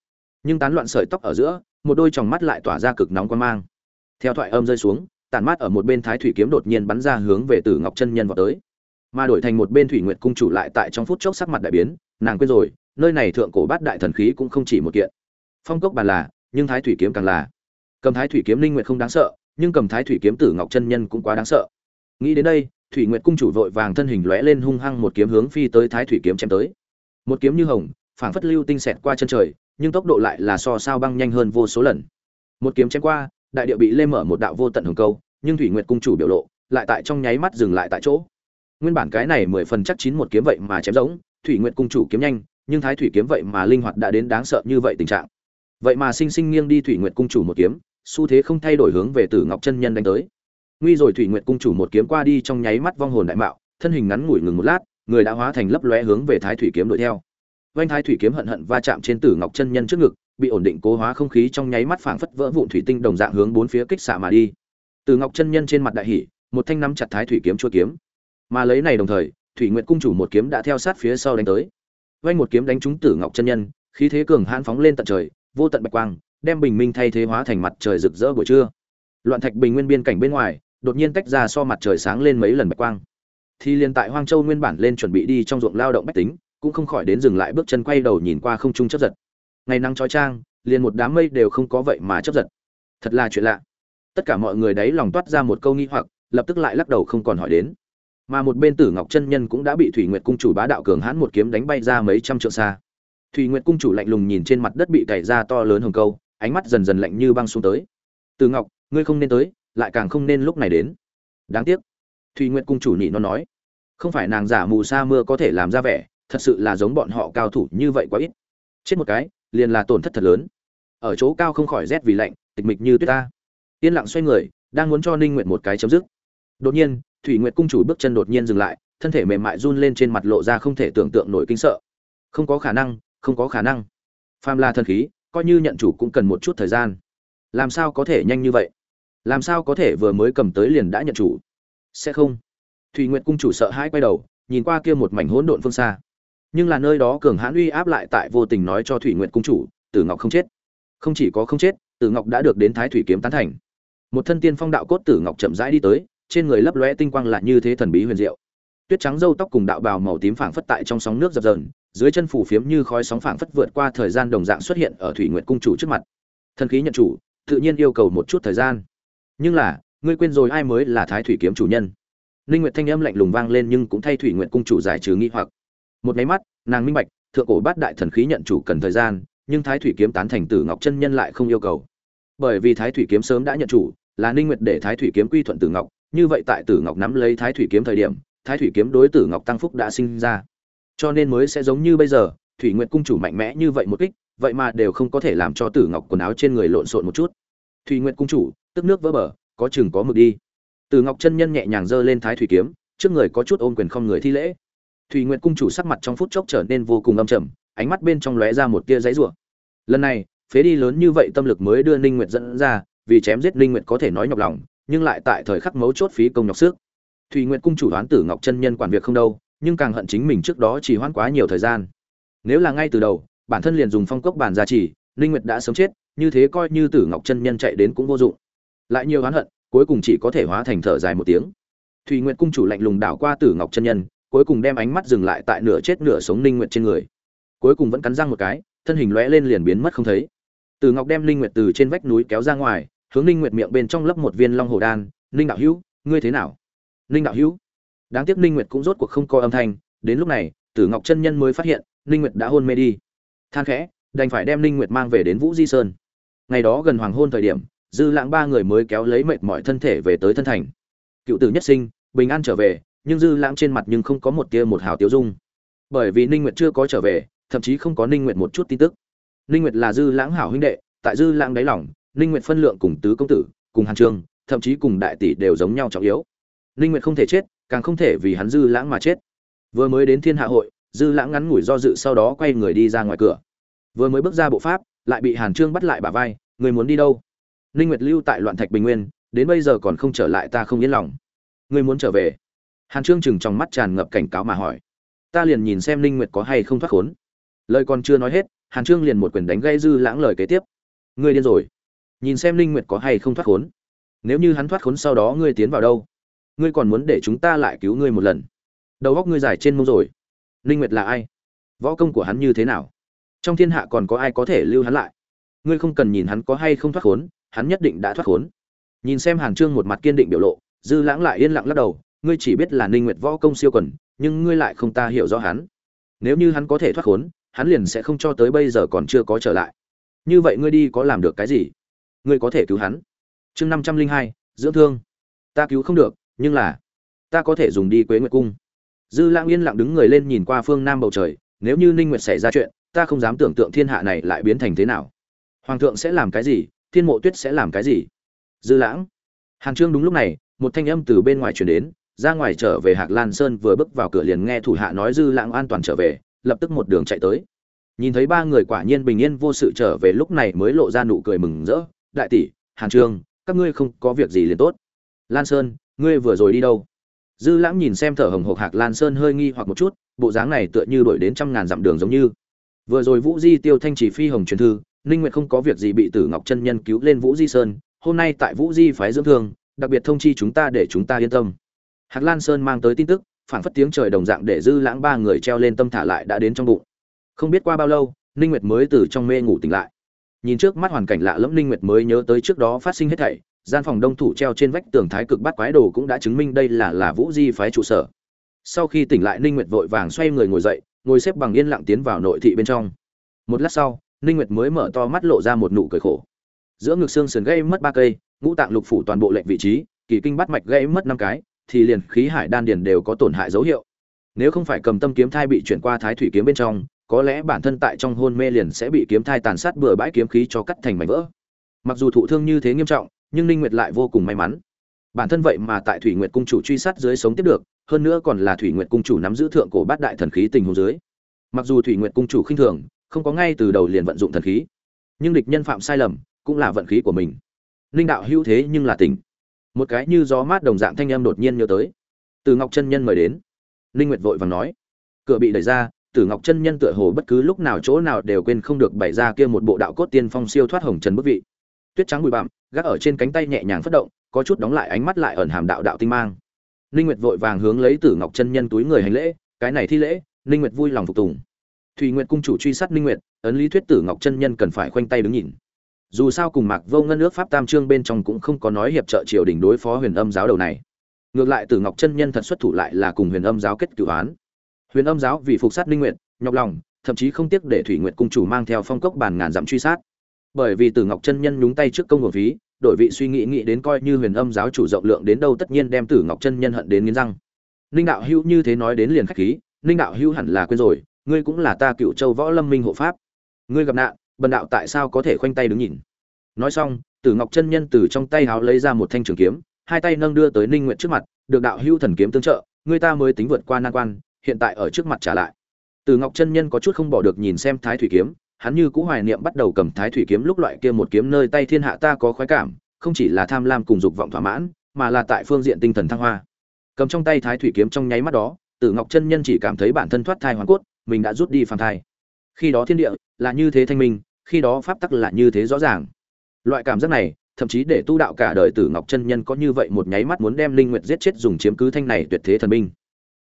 Nhưng tán loạn sợi tóc ở giữa, một đôi tròng mắt lại tỏa ra cực nóng quan mang. Theo thoại âm rơi xuống, tản mát ở một bên thái thủy kiếm đột nhiên bắn ra hướng về tử ngọc chân nhân vào tới. Mà đổi thành một bên thủy nguyệt cung chủ lại tại trong phút chốc sắc mặt đại biến, nàng quên rồi, nơi này thượng cổ bát đại thần khí cũng không chỉ một kiện. Phong cốc bàn là, nhưng thái thủy kiếm càng là. Cầm thái thủy kiếm linh nguyệt không đáng sợ nhưng cầm thái thủy kiếm tử ngọc chân nhân cũng quá đáng sợ. Nghĩ đến đây, thủy nguyệt cung chủ vội vàng thân hình lóe lên hung hăng một kiếm hướng phi tới thái thủy kiếm chém tới. Một kiếm như hồng, phảng phất lưu tinh xẹt qua chân trời, nhưng tốc độ lại là so sao băng nhanh hơn vô số lần. Một kiếm chém qua, đại địa bị lê mở một đạo vô tận hồng câu, nhưng thủy nguyệt cung chủ biểu lộ lại tại trong nháy mắt dừng lại tại chỗ. Nguyên bản cái này mười phần chắc chín một kiếm vậy mà chém giống thủy nguyệt cung chủ kiếm nhanh, nhưng thái thủy kiếm vậy mà linh hoạt đã đến đáng sợ như vậy tình trạng. Vậy mà sinh sinh nghiêng đi thủy nguyệt cung chủ một kiếm xu thế không thay đổi hướng về tử ngọc chân nhân đánh tới. Nguy rồi thủy nguyệt cung chủ một kiếm qua đi trong nháy mắt vong hồn đại mạo, thân hình ngắn ngủi ngừng một lát, người đã hóa thành lấp lóe hướng về thái thủy kiếm đuổi theo. Vành thái thủy kiếm hận hận va chạm trên tử ngọc chân nhân trước ngực, bị ổn định cố hóa không khí trong nháy mắt phảng phất vỡ vụn thủy tinh đồng dạng hướng bốn phía kích xạ mà đi. Tử ngọc chân nhân trên mặt đại hỉ, một thanh nắm chặt thái thủy kiếm chua kiếm. Mà lấy này đồng thời, thủy nguyệt cung chủ một kiếm đã theo sát phía sau đánh tới. Vành một kiếm đánh trúng tử ngọc chân nhân, khí thế cường hãn phóng lên tận trời, vô tận bạch quang đem bình minh thay thế hóa thành mặt trời rực rỡ buổi trưa. Loạn thạch bình nguyên biên cảnh bên ngoài, đột nhiên tách ra so mặt trời sáng lên mấy lần bạch quang. Thì liền tại hoang châu nguyên bản lên chuẩn bị đi trong ruộng lao động bách tính, cũng không khỏi đến dừng lại bước chân quay đầu nhìn qua không trung chấp giật. Ngày nắng trói trang liền một đám mây đều không có vậy mà chấp giật. Thật là chuyện lạ. Tất cả mọi người đấy lòng toát ra một câu nghi hoặc, lập tức lại lắc đầu không còn hỏi đến. Mà một bên tử ngọc chân nhân cũng đã bị thủy nguyệt cung chủ bá đạo cường hãn một kiếm đánh bay ra mấy trăm trượng xa. Thủy nguyệt cung chủ lạnh lùng nhìn trên mặt đất bị cày ra to lớn hồng câu ánh mắt dần dần lạnh như băng xuống tới. Từ ngọc, ngươi không nên tới, lại càng không nên lúc này đến. Đáng tiếc. Thủy nguyệt cung chủ nhị nó nói, không phải nàng giả mù sa mưa có thể làm ra vẻ, thật sự là giống bọn họ cao thủ như vậy quá ít. Chết một cái, liền là tổn thất thật lớn. Ở chỗ cao không khỏi rét vì lạnh, tịch mịch như tuyết ta. Yên lặng xoay người, đang muốn cho ninh nguyệt một cái chấm dứt. Đột nhiên thủy nguyệt cung chủ bước chân đột nhiên dừng lại, thân thể mềm mại run lên trên mặt lộ ra không thể tưởng tượng nổi kinh sợ. Không có khả năng, không có khả năng. Phàm là thần khí coi như nhận chủ cũng cần một chút thời gian. Làm sao có thể nhanh như vậy? Làm sao có thể vừa mới cầm tới liền đã nhận chủ? Sẽ không. Thủy nguyệt cung chủ sợ hãi quay đầu, nhìn qua kia một mảnh hỗn độn phương xa. Nhưng là nơi đó cường hãn uy áp lại tại vô tình nói cho thủy nguyệt cung chủ, tử ngọc không chết. Không chỉ có không chết, tử ngọc đã được đến thái thủy kiếm tán thành. Một thân tiên phong đạo cốt tử ngọc chậm rãi đi tới, trên người lấp lóe tinh quang lại như thế thần bí huyền diệu. Tuyết trắng râu tóc cùng đạo bào màu tím phảng phất tại trong sóng nước dập dờn dưới chân phủ phiếm như khói sóng phảng phất vượt qua thời gian đồng dạng xuất hiện ở thủy nguyệt cung chủ trước mặt. Thần khí nhận chủ, tự nhiên yêu cầu một chút thời gian. Nhưng là, ngươi quên rồi ai mới là thái thủy kiếm chủ nhân. Linh nguyệt thanh âm lạnh lùng vang lên nhưng cũng thay thủy nguyệt cung chủ giải trừ nghi hoặc. Một máy mắt, nàng minh bạch, thượng cổ bát đại thần khí nhận chủ cần thời gian, nhưng thái thủy kiếm tán thành tử ngọc chân nhân lại không yêu cầu. Bởi vì thái thủy kiếm sớm đã nhận chủ, là ninh nguyệt để thái thủy kiếm quy thuận tử ngọc, như vậy tại tử ngọc nắm lấy thái thủy kiếm thời điểm, thái thủy kiếm đối tử ngọc tăng phúc đã sinh ra cho nên mới sẽ giống như bây giờ, thủy nguyệt cung chủ mạnh mẽ như vậy một kích, vậy mà đều không có thể làm cho tử ngọc quần áo trên người lộn xộn một chút. Thủy nguyệt cung chủ, tức nước vỡ bờ, có chừng có mực đi. Tử ngọc chân nhân nhẹ nhàng giơ lên thái thủy kiếm, trước người có chút ôm quyền không người thi lễ. Thủy nguyệt cung chủ sắc mặt trong phút chốc trở nên vô cùng âm trầm, ánh mắt bên trong lóe ra một tia giấy rủa. Lần này, phế đi lớn như vậy tâm lực mới đưa ninh nguyệt dẫn ra, vì chém giết ninh nguyệt có thể nói nhọc lòng, nhưng lại tại thời khắc mấu chốt phí công nhọc sức. Thủy nguyệt cung chủ đoán tử ngọc chân nhân quản việc không đâu nhưng càng hận chính mình trước đó chỉ hoãn quá nhiều thời gian. Nếu là ngay từ đầu, bản thân liền dùng phong cốc bản gia trì ninh nguyệt đã sớm chết, như thế coi như tử ngọc chân nhân chạy đến cũng vô dụng. Lại nhiều oán hận, cuối cùng chỉ có thể hóa thành thở dài một tiếng. Thủy nguyệt cung chủ lạnh lùng đảo qua tử ngọc chân nhân, cuối cùng đem ánh mắt dừng lại tại nửa chết nửa sống ninh nguyệt trên người. Cuối cùng vẫn cắn răng một cái, thân hình lóe lên liền biến mất không thấy. Tử ngọc đem ninh nguyệt từ trên vách núi kéo ra ngoài, hướng ninh nguyệt miệng bên trong lấp một viên long hồ đan. Ninh đạo hữu, ngươi thế nào? Ninh đạo hữu đáng tiếc ninh nguyệt cũng rốt cuộc không có âm thanh, đến lúc này, tử ngọc chân nhân mới phát hiện, ninh nguyệt đã hôn mê đi. Than khẽ, đành phải đem ninh nguyệt mang về đến vũ di sơn. Ngày đó gần hoàng hôn thời điểm, dư lãng ba người mới kéo lấy mệt mỏi thân thể về tới thân thành. Cựu tử nhất sinh, bình an trở về, nhưng dư lãng trên mặt nhưng không có một tia một hào tiêu dung. Bởi vì ninh nguyệt chưa có trở về, thậm chí không có ninh nguyệt một chút tin tức. Ninh nguyệt là dư lãng hảo huynh đệ, tại dư lãng đáy lòng, ninh nguyệt phân lượng cùng tứ công tử, cùng hàn trương thậm chí cùng đại tỷ đều giống nhau trọng yếu. Ninh nguyệt không thể chết càng không thể vì hắn dư lãng mà chết. Vừa mới đến thiên hạ hội, dư lãng ngắn ngủi do dự sau đó quay người đi ra ngoài cửa. Vừa mới bước ra bộ pháp, lại bị hàn trương bắt lại bả vai người muốn đi đâu? Ninh nguyệt lưu tại loạn thạch bình nguyên, đến bây giờ còn không trở lại ta không yên lòng. Người muốn trở về? Hàn trương chừng trong mắt tràn ngập cảnh cáo mà hỏi. Ta liền nhìn xem ninh nguyệt có hay không thoát khốn. Lời còn chưa nói hết, hàn trương liền một quyền đánh gây dư lãng lời kế tiếp. Ngươi điên rồi. Nhìn xem ninh nguyệt có hay không thoát khốn. Nếu như hắn thoát khốn sau đó ngươi tiến vào đâu? Ngươi còn muốn để chúng ta lại cứu ngươi một lần. Đầu góc ngươi dài trên mông rồi. Ninh nguyệt là ai? Võ công của hắn như thế nào? Trong thiên hạ còn có ai có thể lưu hắn lại? Ngươi không cần nhìn hắn có hay không thoát khốn, hắn nhất định đã thoát khốn. Nhìn xem hàn trương một mặt kiên định biểu lộ, dư lãng lại yên lặng lắc đầu, ngươi chỉ biết là ninh nguyệt võ công siêu quần, nhưng ngươi lại không ta hiểu rõ hắn. Nếu như hắn có thể thoát khốn, hắn liền sẽ không cho tới bây giờ còn chưa có trở lại. Như vậy ngươi đi có làm được cái gì? Ngươi có thể cứu hắn. Chương năm trăm linh hai, dưỡng thương. Ta cứu không được nhưng là, ta có thể dùng đi quế nguyệt cung. Dư lãng yên lặng đứng người lên nhìn qua phương nam bầu trời, nếu như ninh nguyệt xảy ra chuyện, ta không dám tưởng tượng thiên hạ này lại biến thành thế nào. Hoàng thượng sẽ làm cái gì, thiên mộ tuyết sẽ làm cái gì? Dư lãng. Hàn trương đúng lúc này, một thanh âm từ bên ngoài truyền đến, ra ngoài trở về hạc lan sơn vừa bước vào cửa liền nghe thủ hạ nói dư lãng an toàn trở về, lập tức một đường chạy tới. Nhìn thấy ba người quả nhiên bình yên vô sự trở về lúc này mới lộ ra nụ cười mừng rỡ. Đại tỷ, hàn trương, các ngươi không có việc gì liền tốt. Lan sơn ngươi vừa rồi đi đâu? Dư lãng nhìn xem thở hồng hộc hạc lan sơn hơi nghi hoặc một chút, bộ dáng này tựa như đổi đến trăm ngàn dặm đường giống như. Vừa rồi vũ di tiêu thanh chỉ phi hồng truyền thư, ninh nguyệt không có việc gì bị tử ngọc chân nhân cứu lên vũ di sơn, hôm nay tại vũ di phái dưỡng thương, đặc biệt thông chi chúng ta để chúng ta yên tâm. Hạc lan sơn mang tới tin tức, phản phất tiếng trời đồng dạng để dư lãng ba người treo lên tâm thả lại đã đến trong bụng. Không biết qua bao lâu, ninh nguyệt mới từ trong mê ngủ tỉnh lại nhìn trước mắt hoàn cảnh lạ lẫm ninh nguyệt mới nhớ tới trước đó phát sinh hết thảy, gian phòng đông thủ treo trên vách tường thái cực bát quái đồ cũng đã chứng minh đây là là vũ di phái trụ sở. Sau khi tỉnh lại, ninh nguyệt vội vàng xoay người ngồi dậy, ngồi xếp bằng yên lặng tiến vào nội thị bên trong. Một lát sau, ninh nguyệt mới mở to mắt lộ ra một nụ cười khổ. Giữa ngực xương sườn gây mất ba cây, ngũ tạng lục phủ toàn bộ lệnh vị trí, kỳ kinh bát mạch gây mất năm cái, thì liền khí hải đan điền đều có tổn hại dấu hiệu. Nếu không phải cầm tâm kiếm thai bị chuyển qua thái thủy kiếm bên trong có lẽ bản thân tại trong hôn mê liền sẽ bị kiếm thai tàn sát bừa bãi kiếm khí cho cắt thành mảnh vỡ. Mặc dù thụ thương như thế nghiêm trọng, nhưng ninh nguyệt lại vô cùng may mắn. Bản thân vậy mà tại thủy nguyệt cung chủ truy sát dưới sống tiếp được, hơn nữa còn là thủy nguyệt cung chủ nắm giữ thượng cổ bát đại thần khí tình huống dưới. Mặc dù thủy nguyệt cung chủ khinh thường, không có ngay từ đầu liền vận dụng thần khí, nhưng địch nhân phạm sai lầm cũng là vận khí của mình. Ninh đạo hữu thế nhưng là tỉnh. Một cái như gió mát đồng dạng thanh âm đột nhiên nhớ tới. Từ ngọc chân nhân mời đến. Ninh nguyệt vội vàng nói. Cửa bị đẩy ra Tử Ngọc chân nhân tựa hồ bất cứ lúc nào chỗ nào đều quên không được bày ra kia một bộ đạo cốt tiên phong siêu thoát hồng trần bất vị. Tuyết trắng bụi bặm, gác ở trên cánh tay nhẹ nhàng phất động, có chút đóng lại ánh mắt lại ẩn hàm đạo đạo tinh mang. Linh Nguyệt vội vàng hướng lấy Tử Ngọc chân nhân túi người hành lễ, cái này thi lễ, Linh Nguyệt vui lòng phục tùng. Thủy Nguyệt cung chủ truy sát Linh Nguyệt, ấn lý thuyết Tử Ngọc chân nhân cần phải khoanh tay đứng nhìn. Dù sao cùng Mạc Vô Ngân nước pháp tam chương bên trong cũng không có nói hiệp trợ triều đình đối phó Huyền Âm giáo đầu này. Ngược lại Tử Ngọc chân nhân thật xuất thủ lại là cùng Huyền Âm giáo kết cửu án huyền âm giáo vì phục sát linh nguyện nhọc lòng thậm chí không tiếc để thủy nguyện cung chủ mang theo phong cốc bàn ngàn dặm truy sát bởi vì Tử Ngọc chân nhân nhúng tay trước công hồn phí, đổi vị suy nghĩ nghĩ đến coi như Huyền Âm giáo chủ rộng lượng đến đâu tất nhiên đem Tử Ngọc chân nhân hận đến nghiến răng. Ninh đạo hữu như thế nói đến liền khách khí, Ninh đạo hữu hẳn là quên rồi, ngươi cũng là ta Cựu Châu Võ Lâm Minh hộ pháp. Ngươi gặp nạn, bần đạo tại sao có thể khoanh tay đứng nhìn? Nói xong, Tử Ngọc chân nhân từ trong tay háo lấy ra một thanh trường kiếm, hai tay nâng đưa tới Ninh Nguyệt trước mặt, được đạo hữu thần kiếm tương trợ, người ta mới tính vượt qua nan quan, hiện tại ở trước mặt trả lại. Tử Ngọc chân nhân có chút không bỏ được nhìn xem Thái thủy kiếm, hắn như cũ hoài niệm bắt đầu cầm Thái thủy kiếm lúc loại kia một kiếm nơi tay thiên hạ ta có khoái cảm, không chỉ là tham lam cùng dục vọng thỏa mãn, mà là tại phương diện tinh thần thăng hoa. Cầm trong tay Thái thủy kiếm trong nháy mắt đó, Tử Ngọc chân nhân chỉ cảm thấy bản thân thoát thai hoàn cốt, mình đã rút đi phàm thai. Khi đó thiên địa là như thế thanh minh, khi đó pháp tắc là như thế rõ ràng. Loại cảm giác này, thậm chí để tu đạo cả đời Tử Ngọc chân nhân có như vậy một nháy mắt muốn đem Linh Nguyệt giết chết dùng chiếm cứ thanh này tuyệt thế thần binh.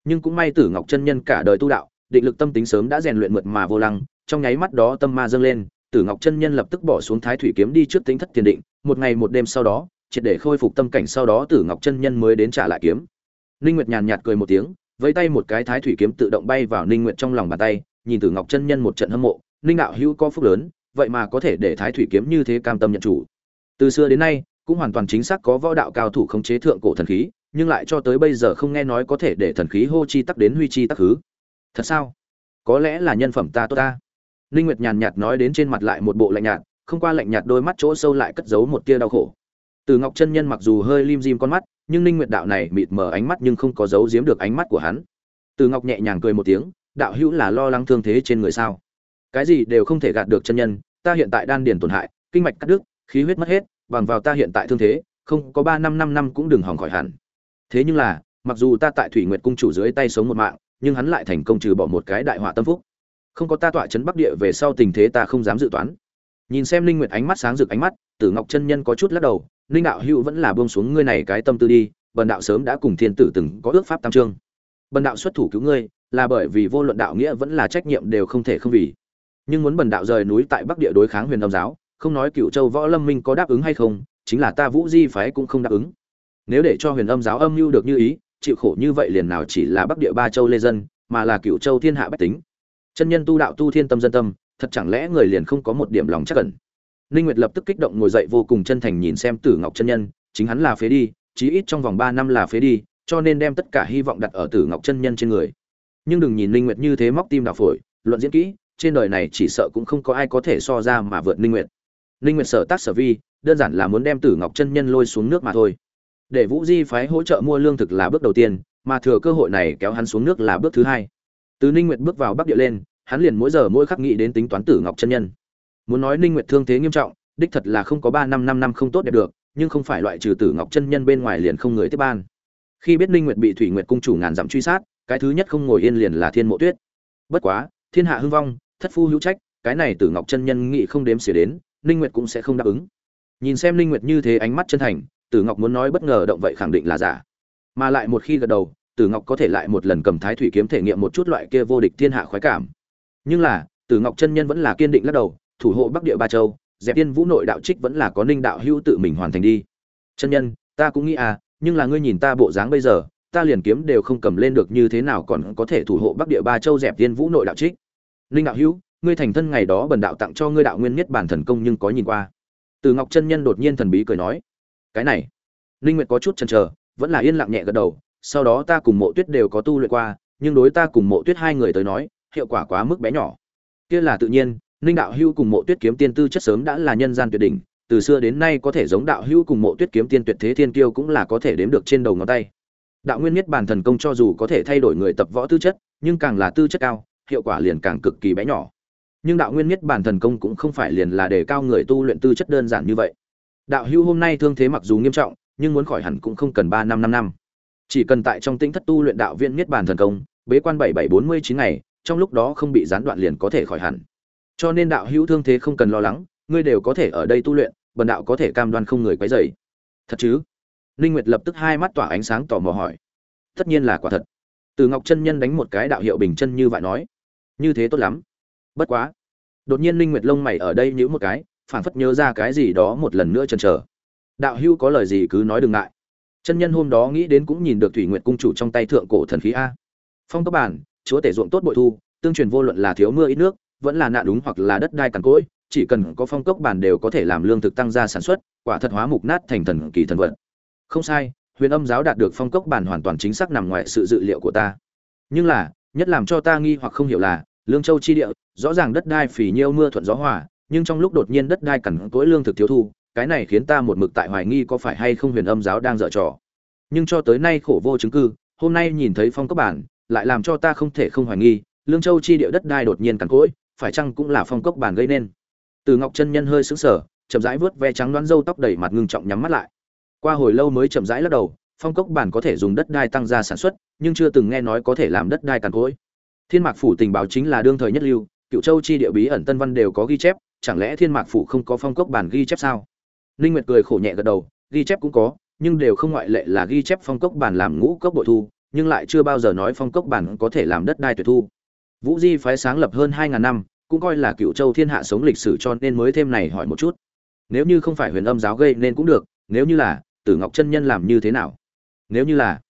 Nhưng cũng may Tử Ngọc chân nhân cả đời tu đạo, định lực tâm tính sớm đã rèn luyện mượt mà vô lăng, trong nháy mắt đó tâm ma dâng lên, Tử Ngọc chân nhân lập tức bỏ xuống Thái thủy kiếm đi trước tính thất tiền định, một ngày một đêm sau đó, triệt để khôi phục tâm cảnh sau đó Tử Ngọc chân nhân mới đến trả lại kiếm. Linh Nguyệt nhàn nhạt cười một tiếng, vẫy tay một cái Thái thủy kiếm tự động bay vào Linh Nguyệt trong lòng bàn tay, nhìn Tử Ngọc chân nhân một trận hâm mộ, Linh đạo hữu có phúc lớn, vậy mà có thể để Thái thủy kiếm như thế cam tâm nhận chủ. Từ xưa đến nay, cũng hoàn toàn chính xác có võ đạo cao thủ khống chế thượng cổ thần khí, nhưng lại cho tới bây giờ không nghe nói có thể để thần khí hô chi tắc đến huy chi tắc hứ. Thật sao? Có lẽ là nhân phẩm ta tốt ta. Linh Nguyệt nhàn nhạt nói đến trên mặt lại một bộ lạnh nhạt, không qua lạnh nhạt đôi mắt chỗ sâu lại cất giấu một tia đau khổ. Từ Ngọc chân nhân mặc dù hơi lim dim con mắt, nhưng Linh Nguyệt đạo này mịt mờ ánh mắt nhưng không có giấu giếm được ánh mắt của hắn. Từ Ngọc nhẹ nhàng cười một tiếng, đạo hữu là lo lắng thương thế trên người sao? Cái gì đều không thể gạt được chân nhân, ta hiện tại đan điền tổn hại, kinh mạch cắt đứt, khí huyết mất hết, bằng vào ta hiện tại thương thế, không có ba năm năm năm cũng đừng hỏng khỏi hẳn. Thế nhưng là, mặc dù ta tại Thủy Nguyệt cung chủ dưới tay sống một mạng, nhưng hắn lại thành công trừ bỏ một cái đại họa tâm phúc. Không có ta tọa chấn Bắc Địa về sau tình thế ta không dám dự toán. Nhìn xem Linh Nguyệt ánh mắt sáng rực ánh mắt, Tử Ngọc chân nhân có chút lắc đầu, Linh đạo hữu vẫn là buông xuống ngươi này cái tâm tư đi, bần đạo sớm đã cùng thiên tử từng có ước pháp tam trương. Bần đạo xuất thủ cứu ngươi, là bởi vì vô luận đạo nghĩa vẫn là trách nhiệm đều không thể không vì. Nhưng muốn bần đạo rời núi tại Bắc Địa đối kháng Huyền đông giáo, không nói cựu châu võ lâm minh có đáp ứng hay không chính là ta vũ di phái cũng không đáp ứng nếu để cho huyền âm giáo âm mưu được như ý chịu khổ như vậy liền nào chỉ là bắc địa ba châu lê dân mà là cựu châu thiên hạ bách tính. Chân nhân tu đạo tu thiên tâm dân tâm thật chẳng lẽ người liền không có một điểm lòng chắc cẩn ninh nguyệt lập tức kích động ngồi dậy vô cùng chân thành nhìn xem tử ngọc chân nhân chính hắn là phế đi chí ít trong vòng 3 năm là phế đi cho nên đem tất cả hy vọng đặt ở tử ngọc chân nhân trên người. Nhưng đừng nhìn ninh nguyệt như thế móc tim đào phổi luận diễn kỹ trên đời này chỉ sợ cũng không có ai có thể so ra mà vượt ninh nguyệt. Linh Nguyệt sở tác sở vi, đơn giản là muốn đem Tử Ngọc chân nhân lôi xuống nước mà thôi. Để Vũ Di phái hỗ trợ mua lương thực là bước đầu tiên, mà thừa cơ hội này kéo hắn xuống nước là bước thứ hai. Từ Ninh Nguyệt bước vào Bắc Địa lên, hắn liền mỗi giờ mỗi khắc nghĩ đến tính toán Tử Ngọc chân nhân. Muốn nói Ninh Nguyệt thương thế nghiêm trọng, đích thật là không có 3 năm 5 năm không tốt đẹp được, nhưng không phải loại trừ Tử Ngọc chân nhân bên ngoài liền không người tiếp ban. Khi biết Ninh Nguyệt bị Thủy Nguyệt cung chủ ngàn dặm truy sát, cái thứ nhất không ngồi yên liền là Thiên Mộ Tuyết. Bất quá, thiên hạ hưng vong, thất phu hữu trách, cái này Tử Ngọc chân nhân nghĩ không đếm xỉa đến, Ninh Nguyệt cũng sẽ không đáp ứng. Nhìn xem Ninh Nguyệt như thế ánh mắt chân thành, Tử Ngọc muốn nói bất ngờ động vậy khẳng định là giả. Mà lại một khi gật đầu, Tử Ngọc có thể lại một lần cầm Thái thủy kiếm thể nghiệm một chút loại kia vô địch thiên hạ khoái cảm. Nhưng là, Tử Ngọc chân nhân vẫn là kiên định lắc đầu, thủ hộ Bắc Địa Ba Châu, dẹp tiên vũ nội đạo trích vẫn là có Ninh đạo hữu tự mình hoàn thành đi. Chân nhân, ta cũng nghĩ à, nhưng là ngươi nhìn ta bộ dáng bây giờ, ta liền kiếm đều không cầm lên được như thế nào còn có thể thủ hộ Bắc Địa Ba Châu dẹp tiên vũ nội đạo trích. Ninh đạo hữu, ngươi thành thân ngày đó bần đạo tặng cho ngươi đạo nguyên nhất bản thần công nhưng có nhìn qua từ ngọc chân nhân đột nhiên thần bí cười nói cái này. Linh nguyệt có chút chần chờ, vẫn là yên lặng nhẹ gật đầu, sau đó ta cùng mộ tuyết đều có tu luyện qua, nhưng đối ta cùng mộ tuyết hai người tới nói, hiệu quả quá mức bé nhỏ. Kia là tự nhiên, ninh đạo hưu cùng mộ tuyết kiếm tiên tư chất sớm đã là nhân gian tuyệt đỉnh, từ xưa đến nay có thể giống đạo hưu cùng mộ tuyết kiếm tiên tuyệt thế thiên kiêu cũng là có thể đếm được trên đầu ngón tay. Đạo nguyên nhất bản thần công cho dù có thể thay đổi người tập võ tư chất, nhưng càng là tư chất cao, hiệu quả liền càng cực kỳ bé nhỏ. Nhưng đạo nguyên nhất bản thần công cũng không phải liền là để cao người tu luyện tư chất đơn giản như vậy đạo hữu hôm nay thương thế mặc dù nghiêm trọng, nhưng muốn khỏi hẳn cũng không cần ba năm năm năm. Chỉ cần tại trong tĩnh thất tu luyện đạo viên nhất bàn thần công, bế quan bảy bảy bốn mươi chín ngày, trong lúc đó không bị gián đoạn liền có thể khỏi hẳn. Cho nên đạo hữu thương thế không cần lo lắng, ngươi đều có thể ở đây tu luyện, bần đạo có thể cam đoan không người quấy rầy. Thật chứ? Ninh nguyệt lập tức hai mắt tỏa ánh sáng tò mò hỏi. Tất nhiên là quả thật. Từ ngọc chân nhân đánh một cái đạo hiệu bình chân như vậy nói. Như thế tốt lắm. Bất quá. Đột nhiên linh nguyệt lông mày ở đây nhíu một cái phảng phất nhớ ra cái gì đó một lần nữa chần chờ. Đạo hưu có lời gì cứ nói đừng ngại. Chân nhân hôm đó nghĩ đến cũng nhìn được thủy nguyệt cung chủ trong tay thượng cổ thần khí a. Phong cấp bản, chúa tể ruộng tốt bội thu, tương truyền vô luận là thiếu mưa ít nước, vẫn là nạn đúng hoặc là đất đai cằn cỗi, chỉ cần có phong cốc bản đều có thể làm lương thực tăng gia sản xuất, quả thật hóa mục nát thành thần kỳ thần vật. Không sai, huyền âm giáo đạt được phong cốc bản hoàn toàn chính xác nằm ngoài sự dự liệu của ta. Nhưng là, nhất làm cho ta nghi hoặc không hiểu là, lương châu chi địa, rõ ràng đất đai phì nhiêu mưa thuận gió hòa nhưng trong lúc đột nhiên đất đai cằn cỗi lương thực thiếu thu, cái này khiến ta một mực tại hoài nghi có phải hay không huyền âm giáo đang dở trò. Nhưng cho tới nay khổ vô chứng cư, hôm nay nhìn thấy phong cấp bản, lại làm cho ta không thể không hoài nghi, lương châu chi địa đất đai đột nhiên cằn cỗi, phải chăng cũng là phong cốc bản gây nên? Từ ngọc chân nhân hơi sững sờ, chậm rãi vớt ve trắng đoán râu tóc đầy mặt ngưng trọng nhắm mắt lại. Qua hồi lâu mới chậm rãi lắc đầu, phong cốc bản có thể dùng đất đai tăng gia sản xuất, nhưng chưa từng nghe nói có thể làm đất đai cằn cỗi. Thiên mạc phủ tình báo chính là đương thời nhất lưu, cựu châu chi địa bí ẩn tân văn đều có ghi chép chẳng lẽ thiên mạc phủ không có phong cốc bản ghi chép sao? Ninh nguyệt cười khổ nhẹ gật đầu, ghi chép cũng có, nhưng đều không ngoại lệ là ghi chép phong cốc bản làm ngũ cốc bội thu, nhưng lại chưa bao giờ nói phong cốc bản có thể làm đất đai tuyệt thu. Vũ di phái sáng lập hơn hai ngàn năm, cũng coi là cựu châu thiên hạ sống lịch sử cho nên mới thêm này hỏi một chút. Nếu như không phải huyền âm giáo gây nên cũng được, nếu như là, tử ngọc chân nhân làm như thế nào? Nếu như là,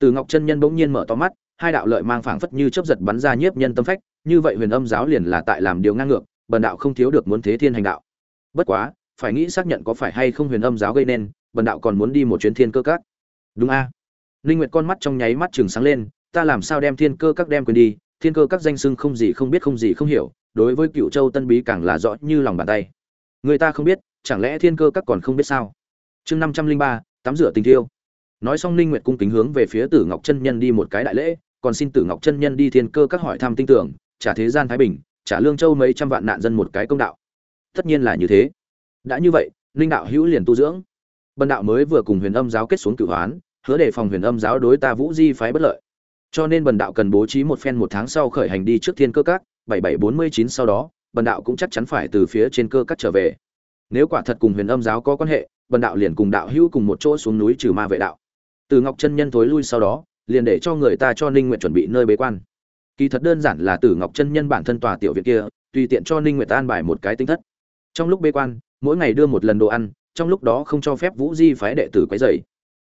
tử ngọc chân nhân bỗng nhiên mở to mắt, hai đạo lợi mang phảng phất như chớp giật bắn ra nhiếp nhân tâm phách, như vậy huyền âm giáo liền là tại làm điều ngang ngược bần đạo không thiếu được muốn thế thiên hành đạo. Bất quá, phải nghĩ xác nhận có phải hay không huyền âm giáo gây nên, bần đạo còn muốn đi một chuyến thiên cơ các. Đúng a. À? linh nguyệt con mắt trong nháy mắt chừng sáng lên, ta làm sao đem thiên cơ các đem quên đi, thiên cơ các danh sưng không gì không biết không gì không hiểu, đối với cựu châu tân bí càng là rõ như lòng bàn tay. Người ta không biết, chẳng lẽ thiên cơ các còn không biết sao? Chương năm trăm linh ba, tắm rửa tình thiêu. Nói xong linh nguyệt cung kính hướng về phía tử ngọc chân nhân đi một cái đại lễ, còn xin tử ngọc chân nhân đi thiên cơ các hỏi thăm tinh tưởng, trả thế gian thái bình trả lương châu mấy trăm vạn nạn dân một cái công đạo. Tất nhiên là như thế. Đã như vậy linh đạo hữu liền tu dưỡng. Bần đạo mới vừa cùng huyền âm giáo kết xuống cửu hoán, hứa đề phòng huyền âm giáo đối ta vũ di phái bất lợi. Cho nên bần đạo cần bố trí một phen một tháng sau khởi hành đi trước thiên cơ các, bảy bảy bốn mươi chín sau đó, bần đạo cũng chắc chắn phải từ phía trên cơ các trở về. Nếu quả thật cùng huyền âm giáo có quan hệ, bần đạo liền cùng đạo hữu cùng một chỗ xuống núi trừ ma vệ đạo. Từ ngọc chân nhân thối lui sau đó, liền để cho người ta cho ninh nguyện chuẩn bị nơi bế quan kỳ thật đơn giản là tử ngọc chân nhân bản thân tòa tiểu viện kia, tùy tiện cho ninh nguyệt an bài một cái tinh thất. Trong lúc bế quan, mỗi ngày đưa một lần đồ ăn, trong lúc đó không cho phép vũ di phái đệ tử quấy rầy.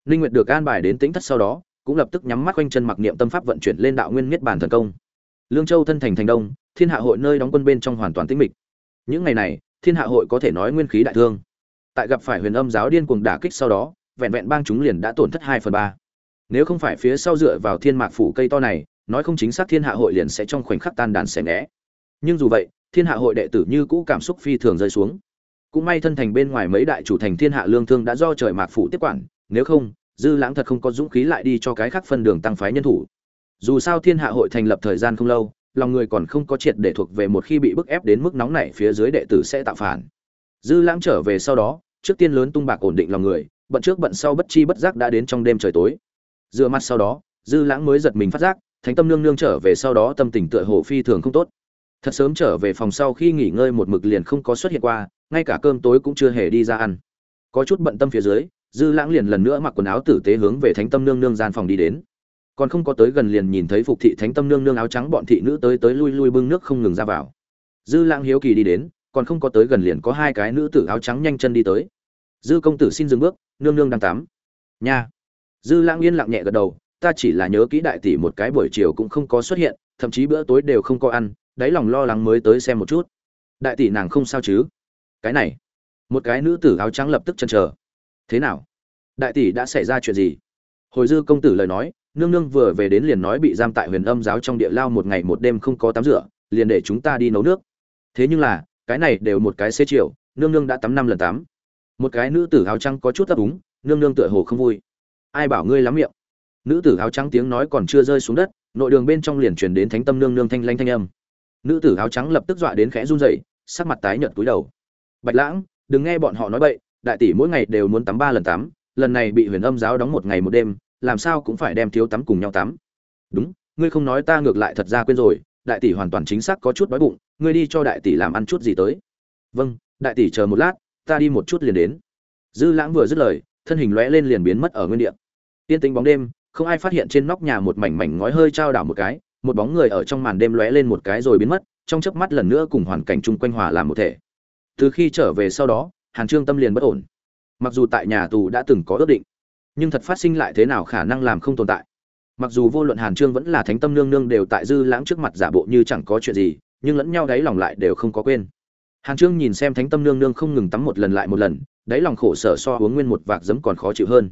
Ninh nguyệt được an bài đến tính thất sau đó, cũng lập tức nhắm mắt quanh chân mặc niệm tâm pháp vận chuyển lên đạo nguyên miết bản thần công. Lương châu thân thành thành đông, thiên hạ hội nơi đóng quân bên trong hoàn toàn tĩnh mịch. Những ngày này, thiên hạ hội có thể nói nguyên khí đại thương. Tại gặp phải huyền âm giáo điên cuồng đả kích sau đó, vẹn vẹn bang chúng liền đã tổn thất hai phần ba. Nếu không phải phía sau dựa vào thiên mạc phủ cây to này nói không chính xác thiên hạ hội liền sẽ trong khoảnh khắc tan đàn xẻ né nhưng dù vậy, thiên hạ hội đệ tử như cũ cảm xúc phi thường rơi xuống. Cũng may thân thành bên ngoài mấy đại chủ thành thiên hạ lương thương đã do trời mạc phủ tiếp quản, nếu không, dư lãng thật không có dũng khí lại đi cho cái khác phân đường tăng phái nhân thủ. Dù sao thiên hạ hội thành lập thời gian không lâu, lòng người còn không có triệt để thuộc về một khi bị bức ép đến mức nóng này phía dưới đệ tử sẽ tạo phản. Dư lãng trở về sau đó, trước tiên lớn tung bạc ổn định lòng người, bận trước bận sau bất chi bất giác đã đến trong đêm trời tối. Dựa mặt sau đó, dư lãng mới giật mình phát giác thánh tâm nương nương trở về sau đó tâm tình tựa hồ phi thường không tốt. Thật sớm trở về phòng sau khi nghỉ ngơi một mực liền không có xuất hiện qua, ngay cả cơm tối cũng chưa hề đi ra ăn. Có chút bận tâm phía dưới, dư lãng liền lần nữa mặc quần áo tử tế hướng về thánh tâm nương nương gian phòng đi đến. Còn không có tới gần liền nhìn thấy phục thị thánh tâm nương nương áo trắng bọn thị nữ tới tới lui lui bưng nước không ngừng ra vào. Dư lãng hiếu kỳ đi đến, còn không có tới gần liền có hai cái nữ tử áo trắng nhanh chân đi tới. Dư công tử xin dừng bước, nương nương đang tắm. Nha. Dư lãng yên lặng nhẹ gật đầu ta chỉ là nhớ kỹ đại tỷ một cái buổi chiều cũng không có xuất hiện, thậm chí bữa tối đều không có ăn, đáy lòng lo lắng mới tới xem một chút. Đại tỷ nàng không sao chứ? Cái này, một cái nữ tử áo trắng lập tức chần trở thế nào? Đại tỷ đã xảy ra chuyện gì? Hồi dư công tử lời nói, nương nương vừa về đến liền nói bị giam tại huyền âm giáo trong địa lao một ngày một đêm không có tắm rửa, liền để chúng ta đi nấu nước. Thế nhưng là, cái này đều một cái xế chiều, nương nương đã tắm năm lần tắm. Một cái nữ tử áo trắng có chút ấp úng, nương nương tựa hồ không vui. Ai bảo ngươi lắm miệng? Nữ tử áo trắng tiếng nói còn chưa rơi xuống đất, nội đường bên trong liền truyền đến thánh tâm nương nương thanh lanh thanh âm. Nữ tử áo trắng lập tức dọa đến khẽ run rẩy, sắc mặt tái nhợt cúi đầu. Bạch lãng, đừng nghe bọn họ nói bậy, đại tỷ mỗi ngày đều muốn tắm ba lần tắm, lần này bị huyền âm giáo đóng một ngày một đêm, làm sao cũng phải đem thiếu tắm cùng nhau tắm. Đúng, ngươi không nói ta ngược lại thật ra quên rồi, đại tỷ hoàn toàn chính xác có chút đói bụng, ngươi đi cho đại tỷ làm ăn chút gì tới. Vâng đại tỷ chờ một lát, ta đi một chút liền đến. Dư lãng vừa dứt lời, thân hình lóe lên liền biến mất ở nguyên địa. Tiên tĩnh bóng đêm không ai phát hiện trên nóc nhà một mảnh mảnh ngói hơi trao đảo một cái, một bóng người ở trong màn đêm lóe lên một cái rồi biến mất, trong chớp mắt lần nữa cùng hoàn cảnh chung quanh hòa làm một thể. Từ khi trở về sau đó, hàn trương tâm liền bất ổn. Mặc dù tại nhà tù đã từng có ước định, nhưng thật phát sinh lại thế nào khả năng làm không tồn tại. Mặc dù vô luận hàn trương vẫn là thánh tâm nương nương đều tại dư lãng trước mặt giả bộ như chẳng có chuyện gì, nhưng lẫn nhau đáy lòng lại đều không có quên. Hàn trương nhìn xem thánh tâm nương nương không ngừng tắm một lần lại một lần, đáy lòng khổ sở so uống nguyên một vạc giấm còn khó chịu hơn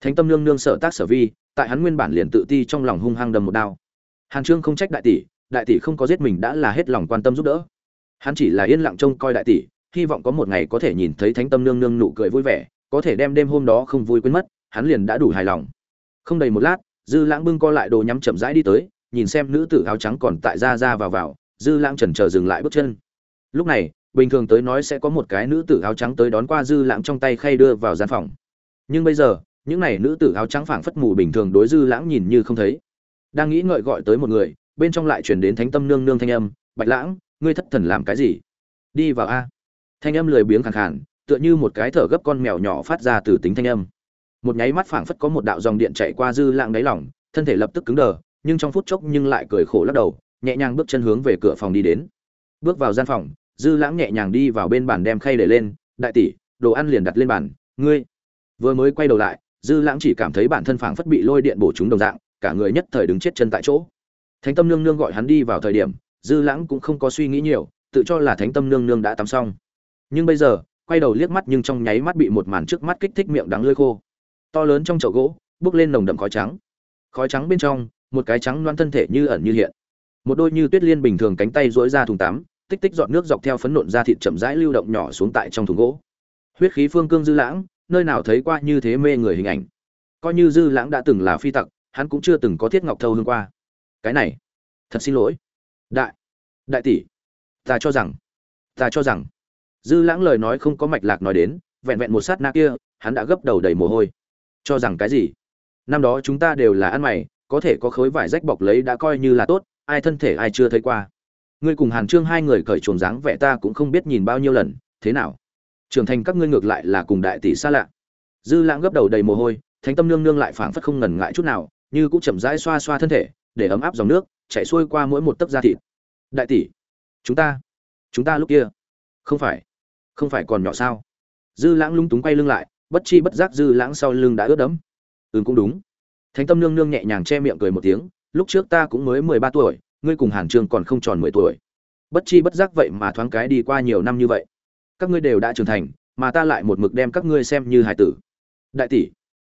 thánh tâm nương nương sở tác sở vi, tại hắn nguyên bản liền tự ti trong lòng hung hăng đầm một đao. Hàn trương không trách đại tỷ đại tỷ không có giết mình đã là hết lòng quan tâm giúp đỡ. Hắn chỉ là yên lặng trông coi đại tỷ, hy vọng có một ngày có thể nhìn thấy thánh tâm nương nương nụ cười vui vẻ, có thể đem đêm hôm đó không vui quên mất, hắn liền đã đủ hài lòng. Không đầy một lát, dư lãng bưng co lại đồ nhắm chậm rãi đi tới, nhìn xem nữ tử áo trắng còn tại ra ra vào vào, dư lãng chần chờ dừng lại bước chân. Lúc này, bình thường tới nói sẽ có một cái nữ tử áo trắng tới đón qua dư lãng trong tay khay đưa vào gian phòng. Nhưng bây giờ những này nữ tử áo trắng phảng phất mù bình thường đối dư lãng nhìn như không thấy. Đang nghĩ ngợi gọi tới một người, bên trong lại chuyển đến thánh tâm nương nương thanh âm, bạch lãng, ngươi thất thần làm cái gì? Đi vào a. Thanh âm lười biếng khàn khàn, tựa như một cái thở gấp con mèo nhỏ phát ra từ tính thanh âm. Một nháy mắt phảng phất có một đạo dòng điện chạy qua dư lãng đáy lỏng thân thể lập tức cứng đờ, nhưng trong phút chốc nhưng lại cười khổ lắc đầu, nhẹ nhàng bước chân hướng về cửa phòng đi đến. Bước vào gian phòng, dư lãng nhẹ nhàng đi vào bên bàn đem khay để lên, đại tỷ, đồ ăn liền đặt lên bàn, ngươi. Vừa mới quay đầu lại dư lãng chỉ cảm thấy bản thân phảng phất bị lôi điện bổ chúng đồng dạng, cả người nhất thời đứng chết chân tại chỗ. Thánh tâm nương nương gọi hắn đi vào thời điểm, dư lãng cũng không có suy nghĩ nhiều, tự cho là thánh tâm nương nương đã tắm xong. Nhưng bây giờ, quay đầu liếc mắt nhưng trong nháy mắt bị một màn trước mắt kích thích miệng đắng lưỡi khô. To lớn trong chậu gỗ bốc lên nồng đậm khói trắng. Khói trắng bên trong, một cái trắng loan thân thể như ẩn như hiện. Một đôi như tuyết liên bình thường cánh tay duỗi ra thùng tắm, tích tích dọn nước dọc theo phấn nộn ra thịt chậm rãi lưu động nhỏ xuống tại trong thùng gỗ. Huyết khí phương cương dư lãng nơi nào thấy qua như thế mê người hình ảnh. Coi như dư lãng đã từng là phi tặc, hắn cũng chưa từng có thiết ngọc thâu hương qua. Cái này, thật xin lỗi. Đại đại tỷ, ta cho rằng, ta cho rằng. Dư lãng lời nói không có mạch lạc nói đến, vẹn vẹn một sát na kia, hắn đã gấp đầu đầy mồ hôi. Cho rằng cái gì? Năm đó chúng ta đều là ăn mày, có thể có khối vải rách bọc lấy đã coi như là tốt, ai thân thể ai chưa thấy qua. Ngươi cùng hàn trương hai người cởi chuồng dáng vẻ ta cũng không biết nhìn bao nhiêu lần, thế nào? Trưởng thành các ngươi ngược lại là cùng đại tỷ xa lạ. Dư lãng gấp đầu đầy mồ hôi, thánh tâm nương nương lại phảng phất không ngần ngại chút nào, như cũng chậm rãi xoa xoa thân thể, để ấm áp dòng nước, chạy xuôi qua mỗi một tấc da thịt. Đại tỷ, chúng ta chúng ta lúc kia, không phải không phải còn nhỏ sao? Dư lãng lung túng quay lưng lại, bất chi bất giác dư lãng sau lưng đã ướt đẫm. Ừ cũng đúng. Thánh tâm nương nương nhẹ nhàng che miệng cười một tiếng, lúc trước ta cũng mới mười ba tuổi, ngươi cùng hàn trương còn không tròn mười tuổi. Bất chi bất giác vậy mà thoáng cái đi qua nhiều năm như vậy các ngươi đều đã trưởng thành, mà ta lại một mực đem các ngươi xem như hải tử. Đại tỷ,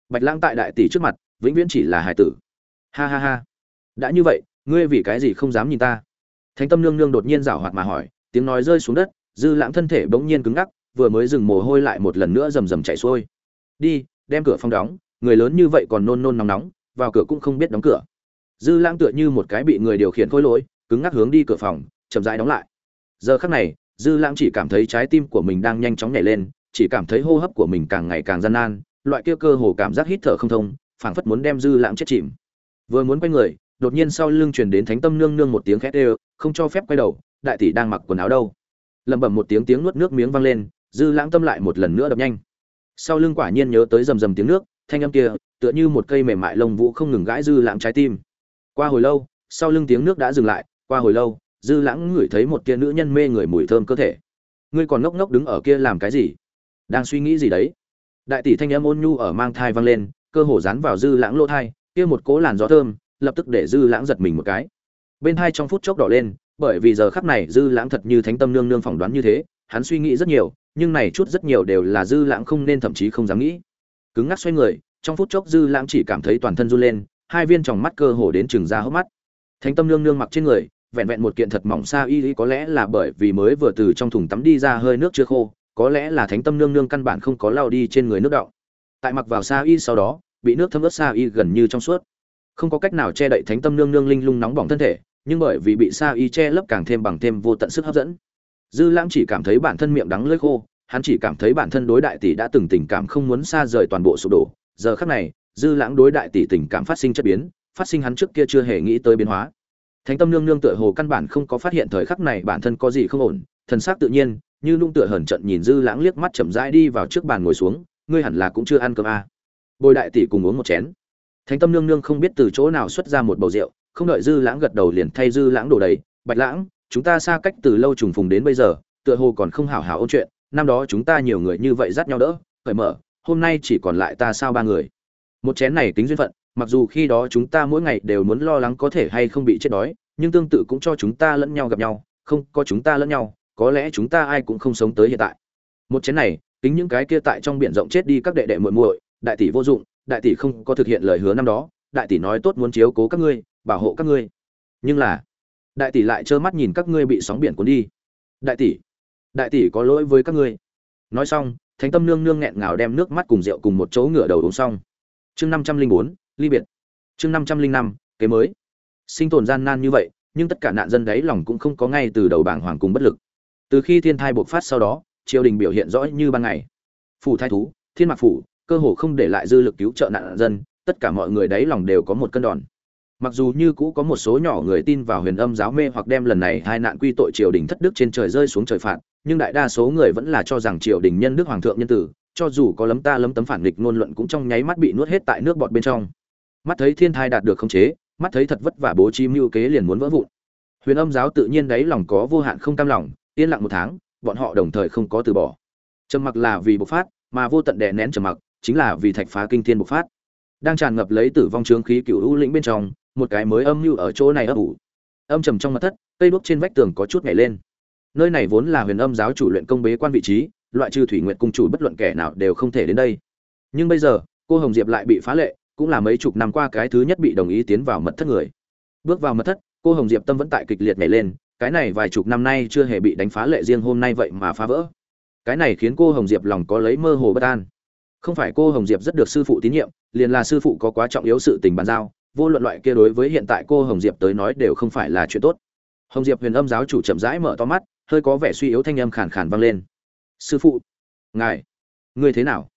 bạch lãng tại đại tỷ trước mặt, vĩnh viễn chỉ là hải tử. Ha ha ha. Đã như vậy, ngươi vì cái gì không dám nhìn ta? Thánh tâm nương nương đột nhiên rảo hoạt mà hỏi, tiếng nói rơi xuống đất, dư lãng thân thể bỗng nhiên cứng ngắc, vừa mới dừng mồ hôi lại một lần nữa rầm rầm chảy xuôi. Đi, đem cửa phong đóng, người lớn như vậy còn nôn nôn nóng nóng, vào cửa cũng không biết đóng cửa. Dư lãng tựa như một cái bị người điều khiển khôi lỗi, cứng ngắc hướng đi cửa phòng, chậm rãi đóng lại. Giờ khắc này dư lãng chỉ cảm thấy trái tim của mình đang nhanh chóng nhảy lên, chỉ cảm thấy hô hấp của mình càng ngày càng gian nan, loại kia cơ hồ cảm giác hít thở không thông, phảng phất muốn đem dư lãng chết chìm. Vừa muốn quay người, đột nhiên sau lưng truyền đến thánh tâm nương nương một tiếng khét ê không cho phép quay đầu, đại tỷ đang mặc quần áo đâu. Lẩm bẩm một tiếng tiếng nuốt nước miếng vang lên, dư lãng tâm lại một lần nữa đập nhanh. Sau lưng quả nhiên nhớ tới rầm rầm tiếng nước, thanh âm kia, tựa như một cây mềm mại lông vũ không ngừng gãi dư lãng trái tim. Qua hồi lâu, sau lưng tiếng nước đã dừng lại, qua hồi lâu dư lãng ngửi thấy một kia nữ nhân mê người mùi thơm cơ thể. Ngươi còn ngốc ngốc đứng ở kia làm cái gì? Đang suy nghĩ gì đấy? Đại tỷ thanh âm ôn nhu ở mang thai vang lên, cơ hồ dán vào dư lãng lỗ thai, kia một cố làn gió thơm, lập tức để dư lãng giật mình một cái. Bên hai trong phút chốc đỏ lên, bởi vì giờ khắp này dư lãng thật như thánh tâm nương nương phỏng đoán như thế, hắn suy nghĩ rất nhiều, nhưng này chút rất nhiều đều là dư lãng không nên thậm chí không dám nghĩ. Cứng ngắc xoay người, trong phút chốc dư lãng chỉ cảm thấy toàn thân run lên, hai viên tròng mắt cơ hồ đến chừng ra hốc mắt. Thánh tâm nương nương mặc trên người vẹn vẹn một kiện thật mỏng xa y có lẽ là bởi vì mới vừa từ trong thùng tắm đi ra hơi nước chưa khô, có lẽ là thánh tâm nương nương căn bản không có lao đi trên người nước đọng. Tại mặc vào xa y sau đó, bị nước thấm ướt xa y gần như trong suốt. Không có cách nào che đậy thánh tâm nương nương linh lung nóng bỏng thân thể, nhưng bởi vì bị xa y che lấp càng thêm bằng thêm vô tận sức hấp dẫn. Dư lãng chỉ cảm thấy bản thân miệng đắng lưỡi khô, hắn chỉ cảm thấy bản thân đối đại tỷ đã từng tình cảm không muốn xa rời toàn bộ sụp đổ. Giờ khắc này, dư lãng đối đại tỷ tình cảm phát sinh chất biến, phát sinh hắn trước kia chưa hề nghĩ tới biến hóa thánh tâm nương nương tựa hồ căn bản không có phát hiện thời khắc này bản thân có gì không ổn, thần sắc tự nhiên, như lung tựa hờn trận nhìn dư lãng liếc mắt chậm rãi đi vào trước bàn ngồi xuống, ngươi hẳn là cũng chưa ăn cơm à. bồi đại tỷ cùng uống một chén thánh tâm nương nương không biết từ chỗ nào xuất ra một bầu rượu, không đợi dư lãng gật đầu liền thay dư lãng đổ đầy, bạch lãng, chúng ta xa cách từ lâu trùng phùng đến bây giờ, tựa hồ còn không hảo hảo ôn chuyện, năm đó chúng ta nhiều người như vậy dắt nhau đỡ, cởi mở, hôm nay chỉ còn lại ta sao ba người một chén này tính duyên phận mặc dù khi đó chúng ta mỗi ngày đều muốn lo lắng có thể hay không bị chết đói, nhưng tương tự cũng cho chúng ta lẫn nhau gặp nhau, không có chúng ta lẫn nhau, có lẽ chúng ta ai cũng không sống tới hiện tại. Một chén này tính những cái kia tại trong biển rộng chết đi các đệ đệ muội muội, đại tỷ vô dụng, đại tỷ không có thực hiện lời hứa năm đó, đại tỷ nói tốt muốn chiếu cố các ngươi, bảo hộ các ngươi. Nhưng là, đại tỷ lại trơ mắt nhìn các ngươi bị sóng biển cuốn đi. Đại tỷ đại tỷ có lỗi với các ngươi. Nói xong, thánh tâm nương nương nghẹn ngào đem nước mắt cùng rượu cùng một chỗ ngửa đầu uống xong. Chương năm trăm linh bốn ly biệt. Chương năm trăm linh năm, kế mới. Sinh tồn gian nan như vậy, nhưng tất cả nạn dân đấy lòng cũng không có ngay từ đầu bảng hoàng cùng bất lực. Từ khi thiên thai bộc phát sau đó, triều đình biểu hiện rõ như ban ngày. Phủ thái thú, thiên mạc phủ, cơ hồ không để lại dư lực cứu trợ nạn dân, tất cả mọi người đấy lòng đều có một cân đòn. Mặc dù như cũ có một số nhỏ người tin vào huyền âm giáo mê hoặc đem lần này hai nạn quy tội triều đình thất đức trên trời rơi xuống trời phạt, nhưng đại đa số người vẫn là cho rằng triều đình nhân đức hoàng thượng nhân tử, cho dù có lấm ta lấm tấm phản nghịch ngôn luận cũng trong nháy mắt bị nuốt hết tại nước bọt bên trong mắt thấy thiên thai đạt được khống chế, mắt thấy thật vất vả bố trí mưu kế liền muốn vỡ vụn. Huyền âm giáo tự nhiên đấy lòng có vô hạn không cam lòng, yên lặng một tháng, bọn họ đồng thời không có từ bỏ. Trầm mặc là vì bộc phát, mà vô tận đè nén trầm mặc chính là vì thạch phá kinh thiên bộc phát. Đang tràn ngập lấy tử vong trướng khí cựu u lĩnh bên trong, một cái mới âm mưu ở chỗ này ấp ủ. Âm trầm trong mặt thất, cây đuốc trên vách tường có chút nhảy lên. Nơi này vốn là huyền âm giáo chủ luyện công bế quan vị trí, loại trừ thủy nguyện cung chủ bất luận kẻ nào đều không thể đến đây. Nhưng bây giờ, cô hồng diệp lại bị phá lệ cũng là mấy chục năm qua cái thứ nhất bị đồng ý tiến vào mật thất người. Bước vào mật thất, cô hồng diệp tâm vẫn tại kịch liệt nhảy lên, cái này vài chục năm nay chưa hề bị đánh phá lệ riêng hôm nay vậy mà phá vỡ. Cái này khiến cô hồng diệp lòng có lấy mơ hồ bất an. Không phải cô hồng diệp rất được sư phụ tín nhiệm, liền là sư phụ có quá trọng yếu sự tình bàn giao, vô luận loại kia đối với hiện tại cô hồng diệp tới nói đều không phải là chuyện tốt. Hồng diệp huyền âm giáo chủ chậm rãi mở to mắt, hơi có vẻ suy yếu thanh âm khàn khàn vang lên. Sư phụ, ngài, ngươi thế nào?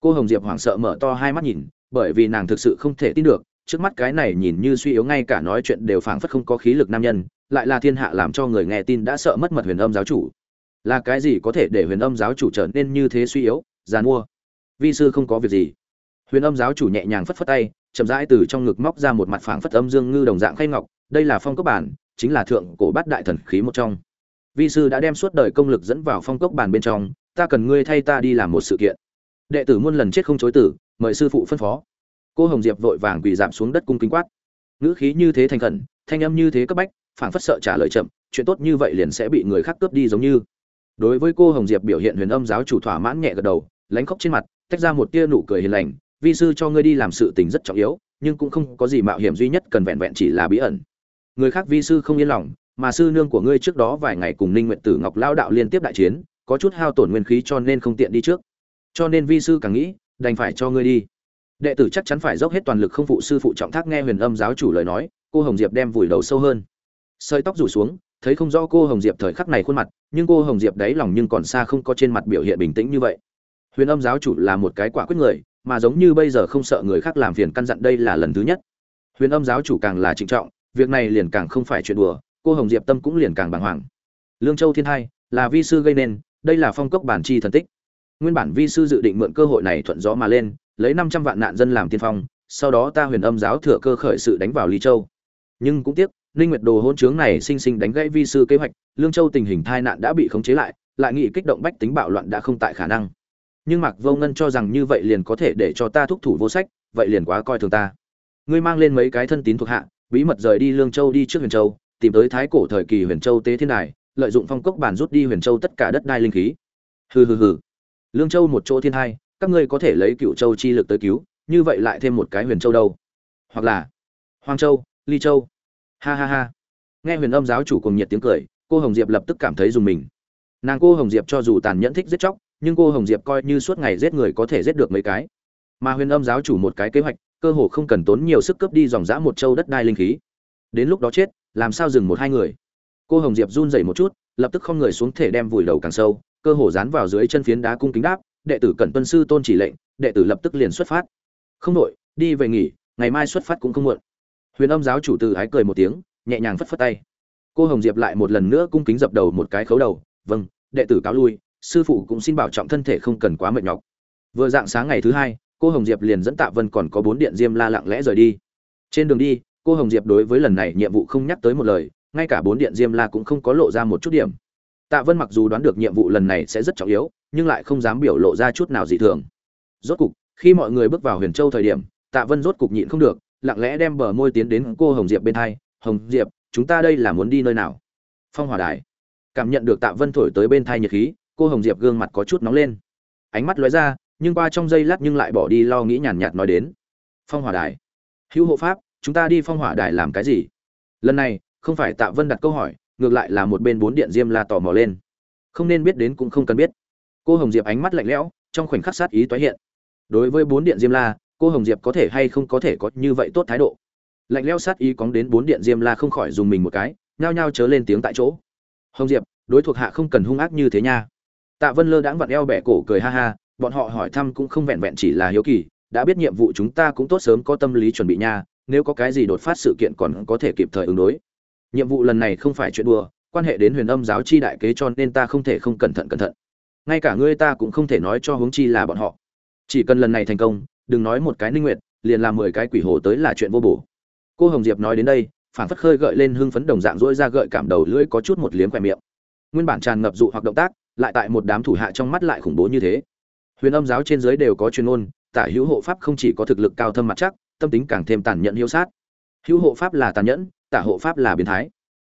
Cô hồng diệp hoảng sợ mở to hai mắt nhìn bởi vì nàng thực sự không thể tin được, trước mắt cái này nhìn như suy yếu ngay cả nói chuyện đều phảng phất không có khí lực nam nhân, lại là thiên hạ làm cho người nghe tin đã sợ mất mật huyền âm giáo chủ. Là cái gì có thể để huyền âm giáo chủ trở nên như thế suy yếu giàn mua vi sư không có việc gì. Huyền âm giáo chủ nhẹ nhàng phất phất tay, chậm rãi từ trong ngực móc ra một mặt phảng phất âm dương ngư đồng dạng khay ngọc, đây là phong cốc bản, chính là thượng cổ bát đại thần khí một trong. Vi sư đã đem suốt đời công lực dẫn vào phong cốc bản bên trong, ta cần ngươi thay ta đi làm một sự kiện. Đệ tử muôn lần chết không chối tử mời sư phụ phân phó. Cô hồng diệp vội vàng quỳ giảm xuống đất cung kính quát. Ngữ khí như thế thành khẩn, thanh âm như thế cấp bách, phảng phất sợ trả lời chậm, chuyện tốt như vậy liền sẽ bị người khác cướp đi giống như. Đối với cô hồng diệp biểu hiện huyền âm giáo chủ thỏa mãn nhẹ gật đầu, lánh khóc trên mặt, tách ra một tia nụ cười hiền lành, vi sư cho ngươi đi làm sự tình rất trọng yếu, nhưng cũng không có gì mạo hiểm duy nhất cần vẹn vẹn chỉ là bí ẩn. Người khác vi sư không yên lòng, mà sư nương của ngươi trước đó vài ngày cùng ninh nguyện tử ngọc lao đạo liên tiếp đại chiến, có chút hao tổn nguyên khí cho nên không tiện đi trước. Cho nên vi sư càng nghĩ đành phải cho ngươi đi. Đệ tử chắc chắn phải dốc hết toàn lực không phụ sư phụ trọng thác nghe huyền âm giáo chủ lời nói, cô hồng diệp đem vùi đầu sâu hơn. Sợi tóc rủ xuống, thấy không rõ cô hồng diệp thời khắc này khuôn mặt, nhưng cô hồng diệp đáy lòng nhưng còn xa không có trên mặt biểu hiện bình tĩnh như vậy. Huyền âm giáo chủ là một cái quả quyết người, mà giống như bây giờ không sợ người khác làm phiền căn dặn đây là lần thứ nhất. Huyền âm giáo chủ càng là trịnh trọng, việc này liền càng không phải chuyện đùa, cô hồng diệp tâm cũng liền càng bàng hoàng. Lương châu thiên hai, là vi sư gây nên, đây là phong cốc bản chi thần tích nguyên bản vi sư dự định mượn cơ hội này thuận gió mà lên, lấy năm trăm vạn nạn dân làm tiên phong, sau đó ta huyền âm giáo thừa cơ khởi sự đánh vào ly châu. Nhưng cũng tiếc, ninh nguyệt đồ hôn trướng này sinh sinh đánh gãy vi sư kế hoạch, lương châu tình hình tai nạn đã bị khống chế lại lại nghị kích động bách tính bạo loạn đã không tại khả năng. Nhưng mạc vô ngân cho rằng như vậy liền có thể để cho ta thúc thủ vô sách, vậy liền quá coi thường ta. Ngươi mang lên mấy cái thân tín thuộc hạ, bí mật rời đi lương châu đi trước huyền châu, tìm tới thái cổ thời kỳ huyền châu tế thiên đài, lợi dụng phong cốc bản rút đi huyền châu tất cả đất đai linh khí. Hừ hừ hừ lương châu một chỗ thiên hai, các ngươi có thể lấy cựu châu chi lực tới cứu, như vậy lại thêm một cái huyền châu đâu? Hoặc là hoàng châu, ly châu? Ha ha ha. Nghe huyền âm giáo chủ cùng nhiệt tiếng cười, cô hồng diệp lập tức cảm thấy dùng mình. Nàng cô hồng diệp cho dù tàn nhẫn thích giết chóc, nhưng cô hồng diệp coi như suốt ngày giết người có thể giết được mấy cái. Mà huyền âm giáo chủ một cái kế hoạch, cơ hồ không cần tốn nhiều sức cướp đi dòng dã một châu đất đai linh khí. Đến lúc đó chết, làm sao dừng một hai người? Cô hồng diệp run rẩy một chút, lập tức không người xuống thể đem vùi đầu càng sâu cơ hồ dán vào dưới chân phiến đá cung kính đáp, đệ tử cẩn tuân sư tôn chỉ lệnh, đệ tử lập tức liền xuất phát. Không đội đi về nghỉ, ngày mai xuất phát cũng không muộn. Huyền âm giáo chủ từ ái cười một tiếng, nhẹ nhàng phất phất tay. Cô hồng diệp lại một lần nữa cung kính dập đầu một cái khấu đầu vâng đệ tử cáo lui, sư phụ cũng xin bảo trọng thân thể không cần quá mệt nhọc. Vừa dạng sáng ngày thứ hai, cô hồng diệp liền dẫn tạ vân còn có bốn điện diêm la lặng lẽ rời đi. Trên đường đi, cô hồng diệp đối với lần này nhiệm vụ không nhắc tới một lời, ngay cả bốn điện diêm la cũng không có lộ ra một chút điểm tạ vân mặc dù đoán được nhiệm vụ lần này sẽ rất trọng yếu, nhưng lại không dám biểu lộ ra chút nào dị thường. Rốt cục, khi mọi người bước vào huyền châu thời điểm, tạ vân rốt cục nhịn không được, lặng lẽ đem bờ môi tiến đến cô hồng diệp bên hai. Hồng diệp, chúng ta đây là muốn đi nơi nào? Phong hòa đài. Cảm nhận được tạ vân thổi tới bên thai nhiệt khí, cô hồng diệp gương mặt có chút nóng lên. Ánh mắt lóe ra, nhưng qua trong giây lát nhưng lại bỏ đi lo nghĩ nhàn nhạt nói đến. Phong hỏa đài, hữu hộ pháp, chúng ta đi phong hỏa đài làm cái gì? Lần này, không phải tạ vân đặt câu hỏi ngược lại là một bên bốn điện diêm la tò mò lên. Không nên biết đến cũng không cần biết. Cô hồng diệp ánh mắt lạnh lẽo, trong khoảnh khắc sát ý tái hiện. Đối với bốn điện diêm la, cô hồng diệp có thể hay không có thể có như vậy tốt thái độ? Lạnh lẽo sát ý cóng đến bốn điện diêm la không khỏi dùng mình một cái, nhao nhao chớ lên tiếng tại chỗ. Hồng diệp, đối thuộc hạ không cần hung ác như thế nha. Tạ vân lơ đãng vặn eo bẻ cổ cười ha ha, bọn họ hỏi thăm cũng không vẹn vẹn chỉ là hiếu kỳ, đã biết nhiệm vụ chúng ta cũng tốt sớm có tâm lý chuẩn bị nha, nếu có cái gì đột phát sự kiện còn có thể kịp thời ứng đối nhiệm vụ lần này không phải chuyện đùa, quan hệ đến huyền âm giáo chi đại kế cho nên ta không thể không cẩn thận cẩn thận. Ngay cả ngươi ta cũng không thể nói cho hướng chi là bọn họ. Chỉ cần lần này thành công, đừng nói một cái ninh nguyệt, liền làm mười cái quỷ hồ tới là chuyện vô bổ. Cô hồng diệp nói đến đây phản phất khơi gợi lên hưng phấn đồng dạng rỗi ra gợi cảm đầu lưỡi có chút một liếm quẹt miệng. Nguyên bản tràn ngập dụ hoặc động tác, lại tại một đám thủ hạ trong mắt lại khủng bố như thế. Huyền âm giáo trên dưới đều có chuyên môn, tả hữu hộ pháp không chỉ có thực lực cao thâm mặt chắc, tâm tính càng thêm tàn nhẫn hiếu sát. Hữu hộ pháp là tàn nhẫn tả hộ pháp là biến thái.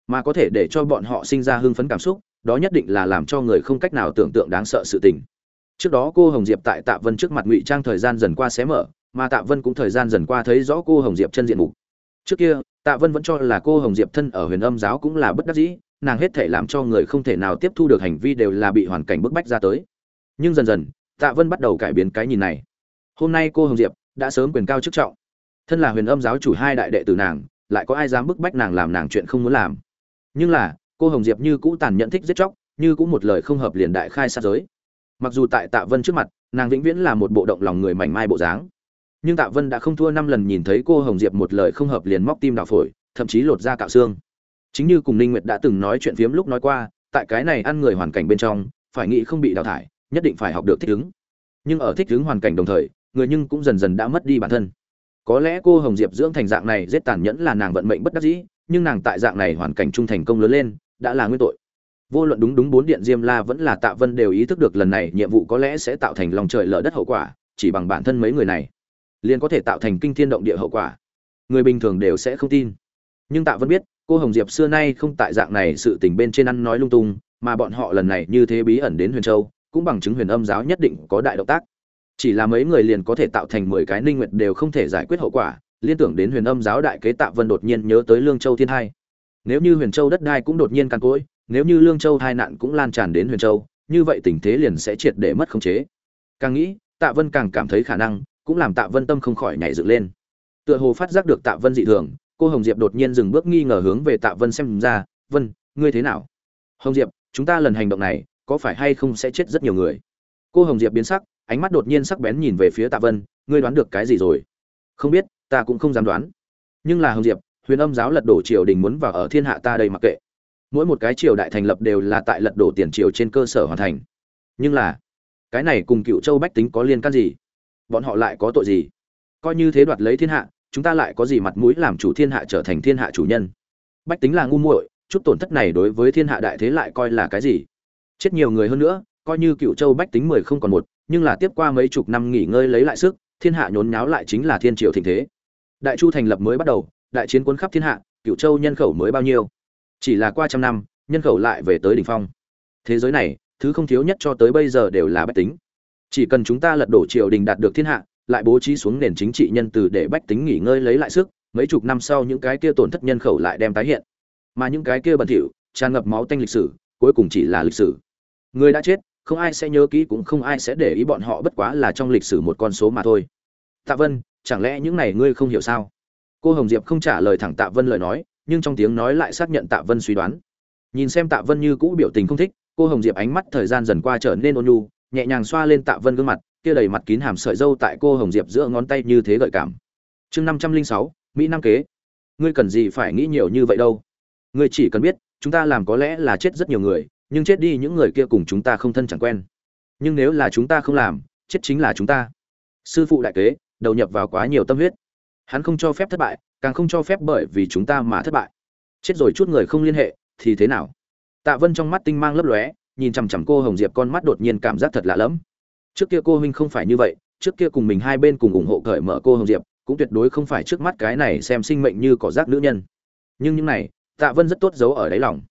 Mà có thể để cho bọn họ sinh ra hưng phấn cảm xúc, đó nhất định là làm cho người không cách nào tưởng tượng đáng sợ sự tình. Trước đó cô hồng diệp tại tạ vân trước mặt ngụy trang thời gian dần qua xé mở, mà tạ vân cũng thời gian dần qua thấy rõ cô hồng diệp chân diện mục. Trước kia, tạ vân vẫn cho là cô hồng diệp thân ở huyền âm giáo cũng là bất đắc dĩ, nàng hết thể làm cho người không thể nào tiếp thu được hành vi đều là bị hoàn cảnh bức bách ra tới. Nhưng dần dần, tạ vân bắt đầu cải biến cái nhìn này. Hôm nay cô hồng diệp đã sớm quyền cao chức trọng. Thân là huyền âm giáo chủ hai đại đệ tử nàng lại có ai dám bức bách nàng làm nàng chuyện không muốn làm. Nhưng là, cô hồng diệp như cũ tàn nhẫn thích giết chóc, như cũng một lời không hợp liền đại khai sát giới. Mặc dù tại tạ vân trước mặt, nàng vĩnh viễn là một bộ động lòng người mảnh mai bộ dáng. Nhưng tạ vân đã không thua năm lần nhìn thấy cô hồng diệp một lời không hợp liền móc tim đào phổi, thậm chí lột ra cạo xương. Chính như cùng ninh nguyệt đã từng nói chuyện phiếm lúc nói qua, tại cái này ăn người hoàn cảnh bên trong, phải nghĩ không bị đào thải, nhất định phải học được thích ứng. Nhưng ở thích ứng hoàn cảnh đồng thời, người nhưng cũng dần dần đã mất đi bản thân có lẽ cô hồng diệp dưỡng thành dạng này rất tàn nhẫn là nàng vận mệnh bất đắc dĩ, nhưng nàng tại dạng này hoàn cảnh trung thành công lớn lên, đã là nguyên tội. Vô luận đúng đúng bốn điện diêm la vẫn là tạ vân đều ý thức được lần này nhiệm vụ có lẽ sẽ tạo thành lòng trời lở đất hậu quả, chỉ bằng bản thân mấy người này, liền có thể tạo thành kinh thiên động địa hậu quả. Người bình thường đều sẽ không tin. Nhưng tạ vân biết, cô hồng diệp xưa nay không tại dạng này sự tình bên trên ăn nói lung tung, mà bọn họ lần này như thế bí ẩn đến huyền châu, cũng bằng chứng huyền âm giáo nhất định có đại động tác chỉ là mấy người liền có thể tạo thành mười cái ninh nguyệt đều không thể giải quyết hậu quả, liên tưởng đến huyền âm giáo đại kế tạ vân đột nhiên nhớ tới lương châu thiên hai. Nếu như huyền châu đất đai cũng đột nhiên căn cỗi, nếu như lương châu hai nạn cũng lan tràn đến huyền châu, như vậy tình thế liền sẽ triệt để mất khống chế. Càng nghĩ, tạ vân càng cảm thấy khả năng, cũng làm tạ vân tâm không khỏi nhảy dựng lên. Tựa hồ phát giác được tạ vân dị thường, cô hồng diệp đột nhiên dừng bước nghi ngờ hướng về tạ vân xem ra, vân, ngươi thế nào? Hồng diệp, chúng ta lần hành động này, có phải hay không sẽ chết rất nhiều người? Cô hồng diệp biến sắc ánh mắt đột nhiên sắc bén nhìn về phía tạ vân, ngươi đoán được cái gì rồi? Không biết, ta cũng không dám đoán. Nhưng là hồng diệp, huyền âm giáo lật đổ triều đình muốn vào ở thiên hạ ta đây mặc kệ. Mỗi một cái triều đại thành lập đều là tại lật đổ tiền triều trên cơ sở hoàn thành. Nhưng là, cái này cùng cựu châu bách tính có liên can gì? Bọn họ lại có tội gì? Coi như thế đoạt lấy thiên hạ, chúng ta lại có gì mặt mũi làm chủ thiên hạ trở thành thiên hạ chủ nhân? Bách tính là ngu muội, chút tổn thất này đối với thiên hạ đại thế lại coi là cái gì? Chết nhiều người hơn nữa, coi như cựu châu bách tính mười không còn một nhưng là tiếp qua mấy chục năm nghỉ ngơi lấy lại sức, thiên hạ nhốn nháo lại chính là thiên triều thịnh thế. Đại chu thành lập mới bắt đầu, đại chiến cuốn khắp thiên hạ cựu châu nhân khẩu mới bao nhiêu? Chỉ là qua trăm năm, nhân khẩu lại về tới đỉnh phong. Thế giới này, thứ không thiếu nhất cho tới bây giờ đều là bách tính. Chỉ cần chúng ta lật đổ triều đình đạt được thiên hạ, lại bố trí xuống nền chính trị nhân từ để bách tính nghỉ ngơi lấy lại sức, mấy chục năm sau những cái kia tổn thất nhân khẩu lại đem tái hiện. Mà những cái kia bẩn thỉu, tràn ngập máu tanh lịch sử, cuối cùng chỉ là lịch sử. Người đã chết không ai sẽ nhớ kỹ cũng không ai sẽ để ý bọn họ bất quá là trong lịch sử một con số mà thôi. Tạ vân, chẳng lẽ những này ngươi không hiểu sao? Cô hồng diệp không trả lời thẳng tạ vân lời nói, nhưng trong tiếng nói lại xác nhận tạ vân suy đoán. Nhìn xem tạ vân như cũ biểu tình không thích, cô hồng diệp ánh mắt thời gian dần qua trở nên ôn nhu, nhẹ nhàng xoa lên tạ vân gương mặt, kia đầy mặt kín hàm sợi dâu tại cô hồng diệp giữa ngón tay như thế gợi cảm. Chương năm trăm linh sáu, mỹ nam kế. Ngươi cần gì phải nghĩ nhiều như vậy đâu? Ngươi chỉ cần biết, chúng ta làm có lẽ là chết rất nhiều người nhưng chết đi những người kia cùng chúng ta không thân chẳng quen. Nhưng nếu là chúng ta không làm, chết chính là chúng ta. Sư phụ đại kế, đầu nhập vào quá nhiều tâm huyết. Hắn không cho phép thất bại, càng không cho phép bởi vì chúng ta mà thất bại. Chết rồi chút người không liên hệ, thì thế nào? Tạ vân trong mắt tinh mang lấp lóe, nhìn chằm chằm cô hồng diệp con mắt đột nhiên cảm giác thật lạ lẫm. Trước kia cô huynh không phải như vậy, trước kia cùng mình hai bên cùng ủng hộ cởi mở cô hồng diệp, cũng tuyệt đối không phải trước mắt cái này xem sinh mệnh như cỏ rác nữ nhân. Nhưng những này, tạ vân rất tốt giấu ở đáy lòng.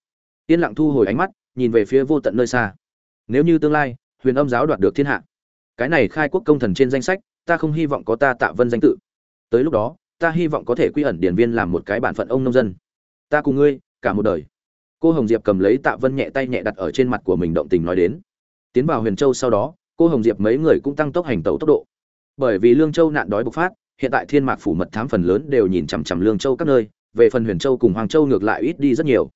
Yên lặng thu hồi ánh mắt nhìn về phía vô tận nơi xa. Nếu như tương lai, huyền âm giáo đoạt được thiên hạ, cái này khai quốc công thần trên danh sách, ta không hy vọng có ta tạ vân danh tự. Tới lúc đó, ta hy vọng có thể quy ẩn điển viên làm một cái bản phận ông nông dân. Ta cùng ngươi, cả một đời. Cô hồng diệp cầm lấy tạ vân nhẹ tay nhẹ đặt ở trên mặt của mình động tình nói đến. Tiến vào huyền châu sau đó, cô hồng diệp mấy người cũng tăng tốc hành tẩu tốc độ. Bởi vì lương châu nạn đói bộc phát, hiện tại thiên mạc phủ mật thám phần lớn đều nhìn chằm chằm lương châu các nơi, về phần huyền châu cùng hoàng châu ngược lại ít đi rất nhiều.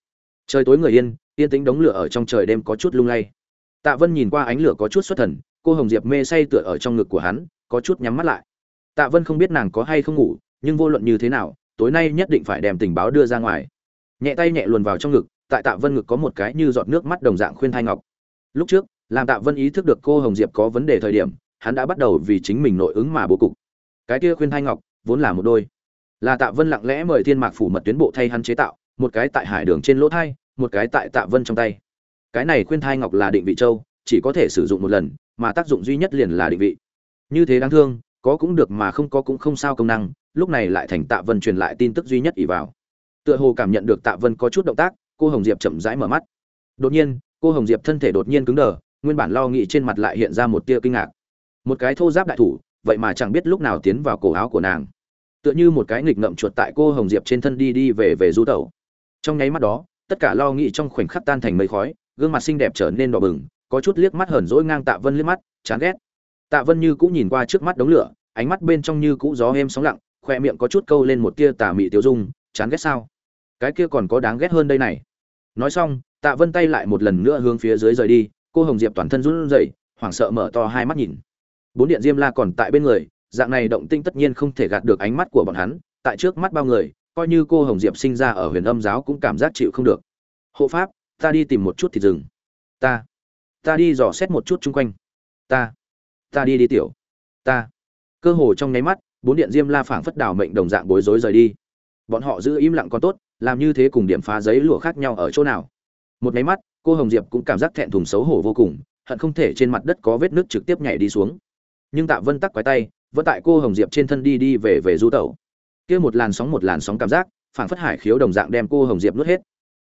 Trời tối người yên yên tĩnh đống lửa ở trong trời đêm có chút lung lay. Tạ vân nhìn qua ánh lửa có chút xuất thần, cô hồng diệp mê say tựa ở trong ngực của hắn, có chút nhắm mắt lại. Tạ vân không biết nàng có hay không ngủ, nhưng vô luận như thế nào, tối nay nhất định phải đem tình báo đưa ra ngoài. Nhẹ tay nhẹ luồn vào trong ngực, tại tạ vân ngực có một cái như giọt nước mắt đồng dạng khuyên thai ngọc. Lúc trước, làm tạ vân ý thức được cô hồng diệp có vấn đề thời điểm, hắn đã bắt đầu vì chính mình nội ứng mà bố cục. Cái kia khuyên thai ngọc, vốn là một đôi. Là tạ vân lặng lẽ mời thiên mạc phủ mật tuyến bộ thay hắn chế tạo, một cái tại hải đường trên lỗ thai một cái tại tạ vân trong tay. Cái này khuyên thai ngọc là định vị châu, chỉ có thể sử dụng một lần, mà tác dụng duy nhất liền là định vị. Như thế đáng thương, có cũng được mà không có cũng không sao công năng, lúc này lại thành tạ vân truyền lại tin tức duy nhất ỉ vào. Tựa hồ cảm nhận được tạ vân có chút động tác, cô hồng diệp chậm rãi mở mắt. Đột nhiên, cô hồng diệp thân thể đột nhiên cứng đờ, nguyên bản lo nghĩ trên mặt lại hiện ra một tia kinh ngạc. Một cái thô giáp đại thủ, vậy mà chẳng biết lúc nào tiến vào cổ áo của nàng. Tựa như một cái nghịch ngậm chuột tại cô hồng diệp trên thân đi đi về về du tẩu. Trong nháy mắt đó tất cả lo nghĩ trong khoảnh khắc tan thành mây khói, gương mặt xinh đẹp trở nên đỏ bừng, có chút liếc mắt hờn dỗi ngang tạ vân liếc mắt, chán ghét. Tạ vân như cũng nhìn qua trước mắt đống lửa, ánh mắt bên trong như cũ gió êm sóng lặng, khoe miệng có chút câu lên một tia tà mị tiêu dung, chán ghét sao? Cái kia còn có đáng ghét hơn đây này. Nói xong, tạ vân tay lại một lần nữa hướng phía dưới rời đi, cô hồng diệp toàn thân run rẩy, hoảng sợ mở to hai mắt nhìn. Bốn điện diêm la còn tại bên người, dạng này động tinh tất nhiên không thể gạt được ánh mắt của bọn hắn, tại trước mắt bao người coi như cô hồng diệp sinh ra ở huyền âm giáo cũng cảm giác chịu không được. Hộ pháp, ta đi tìm một chút thịt rừng ta ta đi dò xét một chút chung quanh. Ta ta đi đi tiểu. Ta. Cơ hồ trong nháy mắt, bốn điện diêm la phảng phất đảo mệnh đồng dạng bối rối rời đi. Bọn họ giữ im lặng còn tốt, làm như thế cùng điểm phá giấy lụa khác nhau ở chỗ nào. Một nháy mắt, cô hồng diệp cũng cảm giác thẹn thùng xấu hổ vô cùng, hận không thể trên mặt đất có vết nước trực tiếp nhảy đi xuống. Nhưng tạ vân tắc quái tay, vẫn tại cô hồng diệp trên thân đi đi về về du tẩu kia một làn sóng một làn sóng cảm giác, phảng phất hải khiếu đồng dạng đem cô hồng diệp nuốt hết.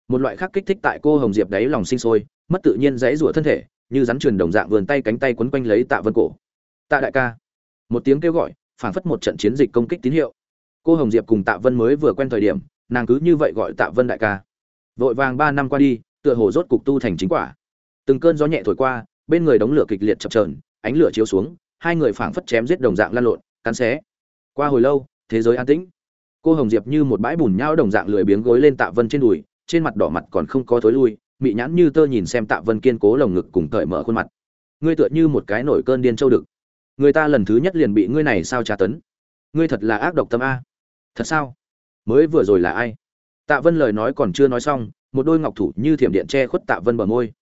Một loại khác kích thích tại cô hồng diệp đáy lòng sinh sôi, mất tự nhiên dãy rủa thân thể, như rắn truyền đồng dạng vườn tay cánh tay quấn quanh lấy tạ vân cổ. Tạ đại ca. Một tiếng kêu gọi, phảng phất một trận chiến dịch công kích tín hiệu. Cô hồng diệp cùng tạ vân mới vừa quen thời điểm, nàng cứ như vậy gọi tạ vân đại ca. Vội vàng ba năm qua đi, tựa hồ rốt cục tu thành chính quả. Từng cơn gió nhẹ thổi qua, bên người đống lửa kịch liệt chập trờn ánh lửa chiếu xuống, hai người phảng phất chém giết đồng dạng lan lộn, cắn xé. Qua hồi lâu thế giới an tĩnh. Cô hồng diệp như một bãi bùn nhão đồng dạng lười biếng gối lên tạ vân trên đùi, trên mặt đỏ mặt còn không có thối lui, mị nhãn như tơ nhìn xem tạ vân kiên cố lồng ngực cùng cởi mở khuôn mặt. Ngươi tựa như một cái nổi cơn điên châu đực. Người ta lần thứ nhất liền bị ngươi này sao tra tấn. Ngươi thật là ác độc tâm a. Thật sao? Mới vừa rồi là ai? Tạ vân lời nói còn chưa nói xong, một đôi ngọc thủ như thiểm điện che khuất tạ vân bờ môi.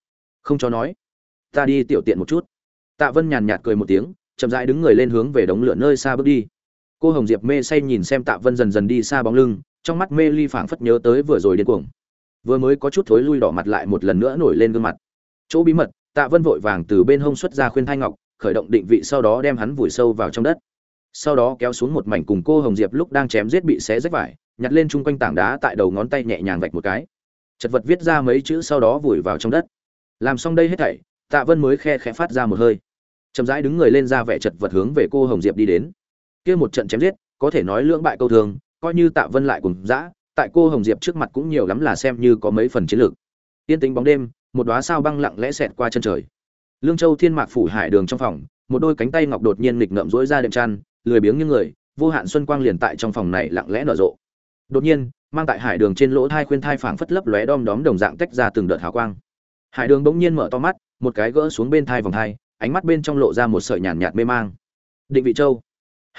Không cho nói. Ta đi tiểu tiện một chút. Tạ vân nhàn nhạt cười một tiếng, chậm rãi đứng người lên hướng về đống lửa nơi xa bước đi cô hồng diệp mê say nhìn xem tạ vân dần dần đi xa bóng lưng, trong mắt mê ly phảng phất nhớ tới vừa rồi điên cuồng. Vừa mới có chút thối lui đỏ mặt lại một lần nữa nổi lên gương mặt. Chỗ bí mật, tạ vân vội vàng từ bên hông xuất ra khuyên thai ngọc, khởi động định vị sau đó đem hắn vùi sâu vào trong đất. Sau đó kéo xuống một mảnh cùng cô hồng diệp lúc đang chém giết bị xé rách vải, nhặt lên chung quanh tảng đá tại đầu ngón tay nhẹ nhàng vạch một cái. Chật vật viết ra mấy chữ sau đó vùi vào trong đất. Làm xong đây hết thảy, tạ vân mới khe khẽ phát ra một hơi. Chậm rãi đứng người lên ra vẻ chật vật hướng về cô hồng diệp đi đến kia một trận chém giết, có thể nói lưỡng bại câu thường, coi như tạ vân lại cùng dã, tại cô hồng diệp trước mặt cũng nhiều lắm là xem như có mấy phần chiến lược. Tiên tính bóng đêm, một đóa sao băng lặng lẽ xẹt qua chân trời. Lương châu thiên mạc phủ hải đường trong phòng, một đôi cánh tay ngọc đột nhiên nghịch ngợm rỗi ra đệm chăn, lười biếng như người, vô hạn xuân quang liền tại trong phòng này lặng lẽ nở rộ. Đột nhiên, mang tại hải đường trên lỗ thai khuyên thai phảng phất lấp lóe đom đóm đồng dạng tách ra từng đợt hào quang. Hải đường bỗng nhiên mở to mắt, một cái gỡ xuống bên thai vòng thai, ánh mắt bên trong lộ ra một sợi nhàn nhạt mê mang. Định vị châu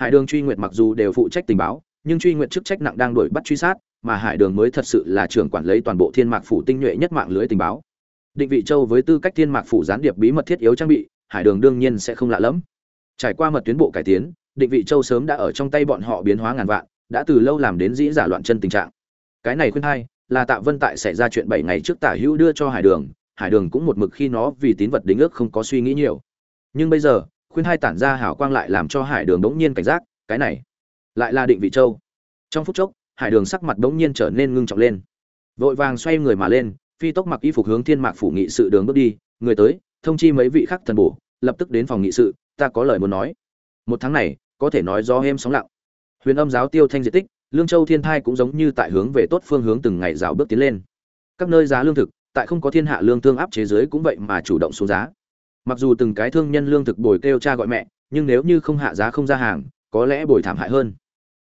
hải đường truy nguyệt mặc dù đều phụ trách tình báo, nhưng truy nguyệt chức trách nặng đang đuổi bắt truy sát, mà hải đường mới thật sự là trưởng quản lý toàn bộ thiên mạc phủ tinh nhuệ nhất mạng lưới tình báo. Định vị châu với tư cách thiên mạc phủ gián điệp bí mật thiết yếu trang bị, hải đường đương nhiên sẽ không lạ lẫm. Trải qua mật tuyến bộ cải tiến, định vị châu sớm đã ở trong tay bọn họ biến hóa ngàn vạn, đã từ lâu làm đến dĩ giả loạn chân tình trạng. Cái này khuyên hai là tạ vân tại xảy ra chuyện bảy ngày trước tả hữu đưa cho hải đường hải đường cũng một mực khi nó vì tín vật đính ước không có suy nghĩ nhiều. Nhưng bây giờ khuyên hai tản ra hảo quang lại làm cho hải đường đống nhiên cảnh giác, cái này, lại là định vị châu. Trong phút chốc, hải đường sắc mặt đống nhiên trở nên ngưng trọng lên. Vội vàng xoay người mà lên, phi tốc mặc y phục hướng thiên mạc phủ nghị sự đường bước đi, người tới, thông chi mấy vị khắc thần bổ, lập tức đến phòng nghị sự, ta có lời muốn nói. Một tháng này, có thể nói do êm sóng lặng. Huyền âm giáo tiêu thanh diệt tích, lương châu thiên thai cũng giống như tại hướng về tốt phương hướng từng ngày rào bước tiến lên. Các nơi giá lương thực, tại không có thiên hạ lương thương áp chế giới cũng vậy mà chủ động xuống giá mặc dù từng cái thương nhân lương thực bồi kêu cha gọi mẹ, nhưng nếu như không hạ giá không ra hàng, có lẽ bồi thảm hại hơn.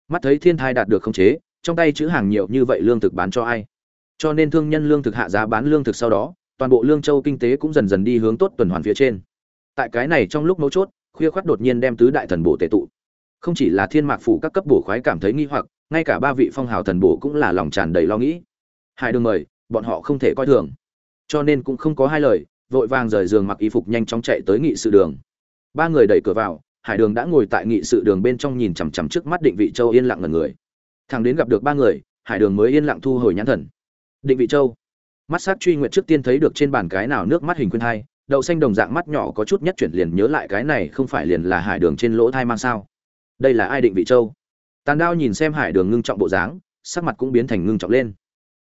Mắt thấy thiên thai đạt được khống chế, trong tay chữ hàng nhiều như vậy lương thực bán cho ai? Cho nên thương nhân lương thực hạ giá bán lương thực sau đó, toàn bộ lương châu kinh tế cũng dần dần đi hướng tốt tuần hoàn phía trên. Tại cái này trong lúc mấu chốt, khuya khoắt đột nhiên đem tứ đại thần bổ tệ tụ. Không chỉ là thiên mạc phủ các cấp bổ khoái cảm thấy nghi hoặc, ngay cả ba vị phong hào thần bổ cũng là lòng tràn đầy lo nghĩ. Hai đường mời, bọn họ không thể coi thường. Cho nên cũng không có hai lời vội vàng rời giường mặc y phục nhanh chóng chạy tới nghị sự đường. Ba người đẩy cửa vào, hải đường đã ngồi tại nghị sự đường bên trong nhìn chằm chằm trước mắt định vị châu yên lặng ngần người. Thằng đến gặp được ba người, hải đường mới yên lặng thu hồi nhãn thần. Định vị châu. Mắt sát truy nguyện trước tiên thấy được trên bàn cái nào nước mắt hình khuyên hai, đậu xanh đồng dạng mắt nhỏ có chút nhất chuyển liền nhớ lại cái này không phải liền là hải đường trên lỗ thai mang sao. Đây là ai định vị châu? Tàn đao nhìn xem hải đường ngưng trọng bộ dáng, sắc mặt cũng biến thành ngưng trọng lên.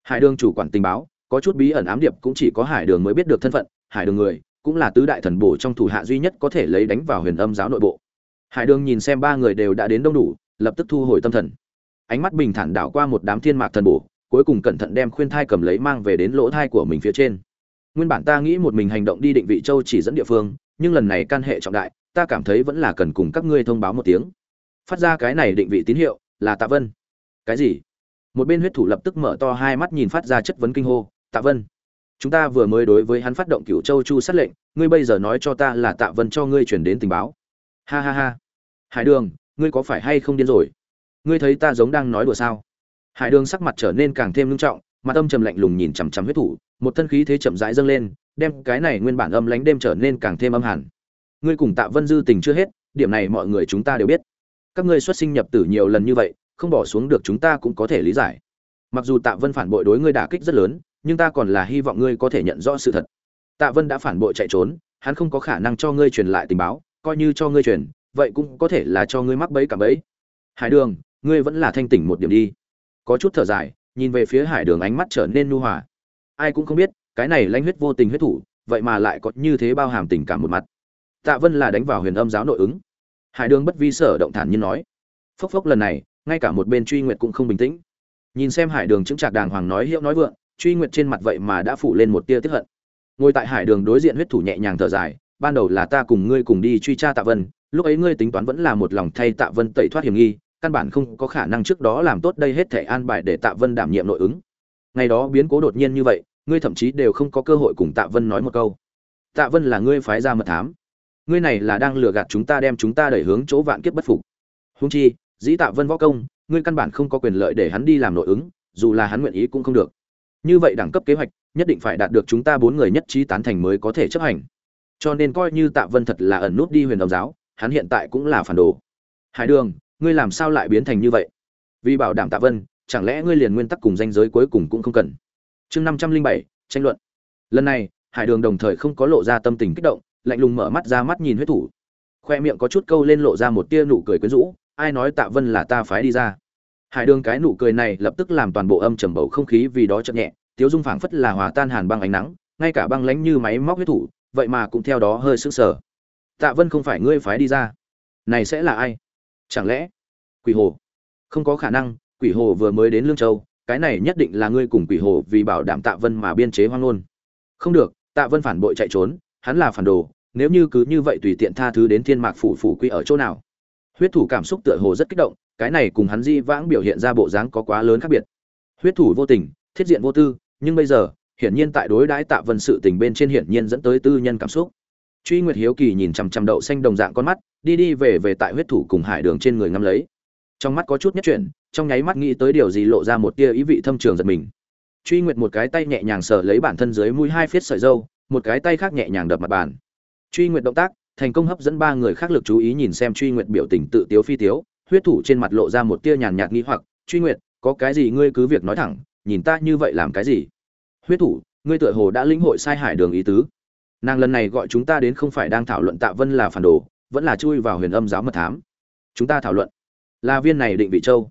Hải đường chủ quản tình báo, có chút bí ẩn ám điệp cũng chỉ có hải đường mới biết được thân phận hải đường người, cũng là tứ đại thần bổ trong thủ hạ duy nhất có thể lấy đánh vào huyền âm giáo nội bộ. Hải đường nhìn xem ba người đều đã đến đông đủ, lập tức thu hồi tâm thần. Ánh mắt bình thản đảo qua một đám thiên mạc thần bổ, cuối cùng cẩn thận đem khuyên thai cầm lấy mang về đến lỗ thai của mình phía trên. Nguyên bản ta nghĩ một mình hành động đi định vị châu chỉ dẫn địa phương, nhưng lần này can hệ trọng đại, ta cảm thấy vẫn là cần cùng các ngươi thông báo một tiếng. Phát ra cái này định vị tín hiệu, là tạ vân. Cái gì? Một bên huyết thủ lập tức mở to hai mắt nhìn phát ra chất vấn kinh hô, tạ vân chúng ta vừa mới đối với hắn phát động cửu châu chu sát lệnh, ngươi bây giờ nói cho ta là tạ vân cho ngươi chuyển đến tình báo. Ha ha ha. Hải đường, ngươi có phải hay không điên rồi? Ngươi thấy ta giống đang nói đùa sao? Hải đường sắc mặt trở nên càng thêm nghiêm trọng, mặt âm trầm lạnh lùng nhìn chằm chằm huyết thủ, một thân khí thế chậm rãi dâng lên, đem cái này nguyên bản âm lánh đêm trở nên càng thêm âm hẳn. Ngươi cùng tạ vân dư tình chưa hết, điểm này mọi người chúng ta đều biết. Các ngươi xuất sinh nhập tử nhiều lần như vậy, không bỏ xuống được chúng ta cũng có thể lý giải. Mặc dù tạ vân phản bội đối ngươi đả kích rất lớn nhưng ta còn là hy vọng ngươi có thể nhận rõ sự thật. Tạ vân đã phản bội chạy trốn, hắn không có khả năng cho ngươi truyền lại tình báo, coi như cho ngươi truyền, vậy cũng có thể là cho ngươi mắc bẫy cả bẫy. Hải đường, ngươi vẫn là thanh tỉnh một điểm đi. Có chút thở dài, nhìn về phía hải đường ánh mắt trở nên nu hòa. Ai cũng không biết, cái này lãnh huyết vô tình huyết thủ, vậy mà lại có như thế bao hàm tình cảm một mặt. Tạ vân là đánh vào huyền âm giáo nội ứng. Hải đường bất vi sở động thản nhiên nói. Phốc phốc lần này, ngay cả một bên truy nguyệt cũng không bình tĩnh. Nhìn xem hải đường chứng trạc đàng hoàng nói hiệu nói vượng truy nguyệt trên mặt vậy mà đã phủ lên một tia tiếp hận. Ngồi tại hải đường đối diện huyết thủ nhẹ nhàng thở dài, ban đầu là ta cùng ngươi cùng đi truy tra tạ vân, lúc ấy ngươi tính toán vẫn là một lòng thay tạ vân tẩy thoát hiểm nghi, căn bản không có khả năng trước đó làm tốt đây hết thể an bài để tạ vân đảm nhiệm nội ứng. Ngày đó biến cố đột nhiên như vậy, ngươi thậm chí đều không có cơ hội cùng tạ vân nói một câu. Tạ vân là ngươi phái ra mật thám. Ngươi này là đang lừa gạt chúng ta đem chúng ta đẩy hướng chỗ vạn kiếp bất phục. Húng chi, dĩ tạ vân võ công, ngươi căn bản không có quyền lợi để hắn đi làm nội ứng, dù là hắn nguyện ý cũng không được như vậy đẳng cấp kế hoạch, nhất định phải đạt được chúng ta bốn người nhất trí tán thành mới có thể chấp hành. Cho nên coi như tạ vân thật là ẩn nút đi huyền đồng giáo, hắn hiện tại cũng là phản đồ. Hải đường, ngươi làm sao lại biến thành như vậy? Vì bảo đảm tạ vân, chẳng lẽ ngươi liền nguyên tắc cùng danh giới cuối cùng cũng không cần? Chương năm trăm linh bảy, tranh luận. Lần này, hải đường đồng thời không có lộ ra tâm tình kích động, lạnh lùng mở mắt ra mắt nhìn huyết thủ. Khoe miệng có chút câu lên lộ ra một tia nụ cười quyến rũ, ai nói tạ vân là ta phái đi ra? Hải đường cái nụ cười này lập tức làm toàn bộ âm trầm bầu không khí vì đó chậm nhẹ, tiếu dung phảng phất là hòa tan hàn băng ánh nắng, ngay cả băng lánh như máy móc huyết thủ, vậy mà cũng theo đó hơi sững sờ. Tạ vân không phải ngươi phái đi ra. Này sẽ là ai? Chẳng lẽ? Quỷ hồ. Không có khả năng, quỷ hồ vừa mới đến lương châu, cái này nhất định là ngươi cùng quỷ hồ vì bảo đảm tạ vân mà biên chế hoang ngôn. Không được, tạ vân phản bội chạy trốn, hắn là phản đồ, nếu như cứ như vậy tùy tiện tha thứ đến thiên mạc phủ phủ quy ở chỗ nào. Huyết thủ cảm xúc tựa hồ rất kích động cái này cùng hắn di vãng biểu hiện ra bộ dáng có quá lớn khác biệt. Huyết thủ vô tình, thiết diện vô tư, nhưng bây giờ, hiển nhiên tại đối đãi tạ vân sự tình bên trên hiển nhiên dẫn tới tư nhân cảm xúc. Truy nguyệt hiếu kỳ nhìn chằm chằm đậu xanh đồng dạng con mắt, đi đi về về tại huyết thủ cùng hải đường trên người ngắm lấy. Trong mắt có chút nhất chuyển, trong nháy mắt nghĩ tới điều gì lộ ra một tia ý vị thâm trường giật mình. Truy nguyệt một cái tay nhẹ nhàng sờ lấy bản thân dưới mũi hai phiết sợi dâu, một cái tay khác nhẹ nhàng đập mặt bàn. Truy nguyệt động tác, thành công hấp dẫn ba người khác lực chú ý nhìn xem truy nguyệt biểu tình tự tiếu phi tiếu huyết thủ trên mặt lộ ra một tia nhàn nhạt nghi hoặc, truy nguyệt, có cái gì ngươi cứ việc nói thẳng, nhìn ta như vậy làm cái gì? Huyết thủ, ngươi tựa hồ đã lĩnh hội sai hải đường ý tứ. Nàng lần này gọi chúng ta đến không phải đang thảo luận tạ vân là phản đồ, vẫn là chui vào huyền âm giáo mật thám. Chúng ta thảo luận. Là viên này định vị châu.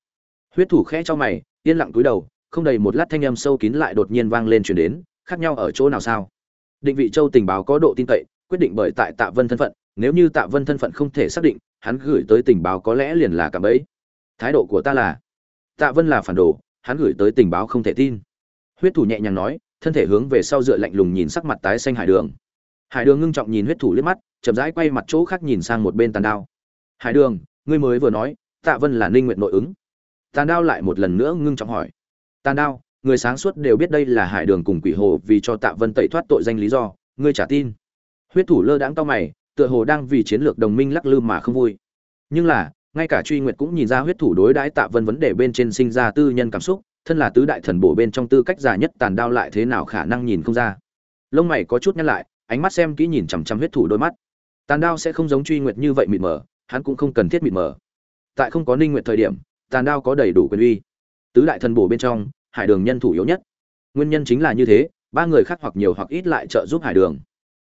Huyết thủ khẽ cho mày, yên lặng cúi đầu, không đầy một lát thanh âm sâu kín lại đột nhiên vang lên chuyển đến, khác nhau ở chỗ nào sao? Định vị châu tình báo có độ tin cậy, quyết định bởi tại tạ vân thân phận nếu như tạ vân thân phận không thể xác định, hắn gửi tới tình báo có lẽ liền là cảm bẫy. Thái độ của ta là, tạ vân là phản đồ, hắn gửi tới tình báo không thể tin. Huyết thủ nhẹ nhàng nói, thân thể hướng về sau dựa lạnh lùng nhìn sắc mặt tái xanh hải đường. Hải đường ngưng trọng nhìn huyết thủ liếc mắt, chậm rãi quay mặt chỗ khác nhìn sang một bên tàn đao. Hải đường, ngươi mới vừa nói, tạ vân là ninh nguyện nội ứng. Tàn đao lại một lần nữa ngưng trọng hỏi. Tàn đao, người sáng suốt đều biết đây là hải đường cùng quỷ hồ vì cho tạ vân tẩy thoát tội danh lý do, ngươi trả tin. Huyết thủ lơ đãng to mày tựa hồ đang vì chiến lược đồng minh lắc lư mà không vui. Nhưng là, ngay cả truy nguyệt cũng nhìn ra huyết thủ đối đãi tạ vân vấn đề bên trên sinh ra tư nhân cảm xúc, thân là tứ đại thần bổ bên trong tư cách già nhất tàn đao lại thế nào khả năng nhìn không ra. Lông mày có chút nhăn lại, ánh mắt xem kỹ nhìn chằm chằm huyết thủ đôi mắt. Tàn đao sẽ không giống truy nguyệt như vậy mịt mờ, hắn cũng không cần thiết mịt mờ. Tại không có ninh nguyệt thời điểm, tàn đao có đầy đủ quyền uy. Tứ đại thần bổ bên trong, hải đường nhân thủ yếu nhất. Nguyên nhân chính là như thế, ba người khác hoặc nhiều hoặc ít lại trợ giúp hải đường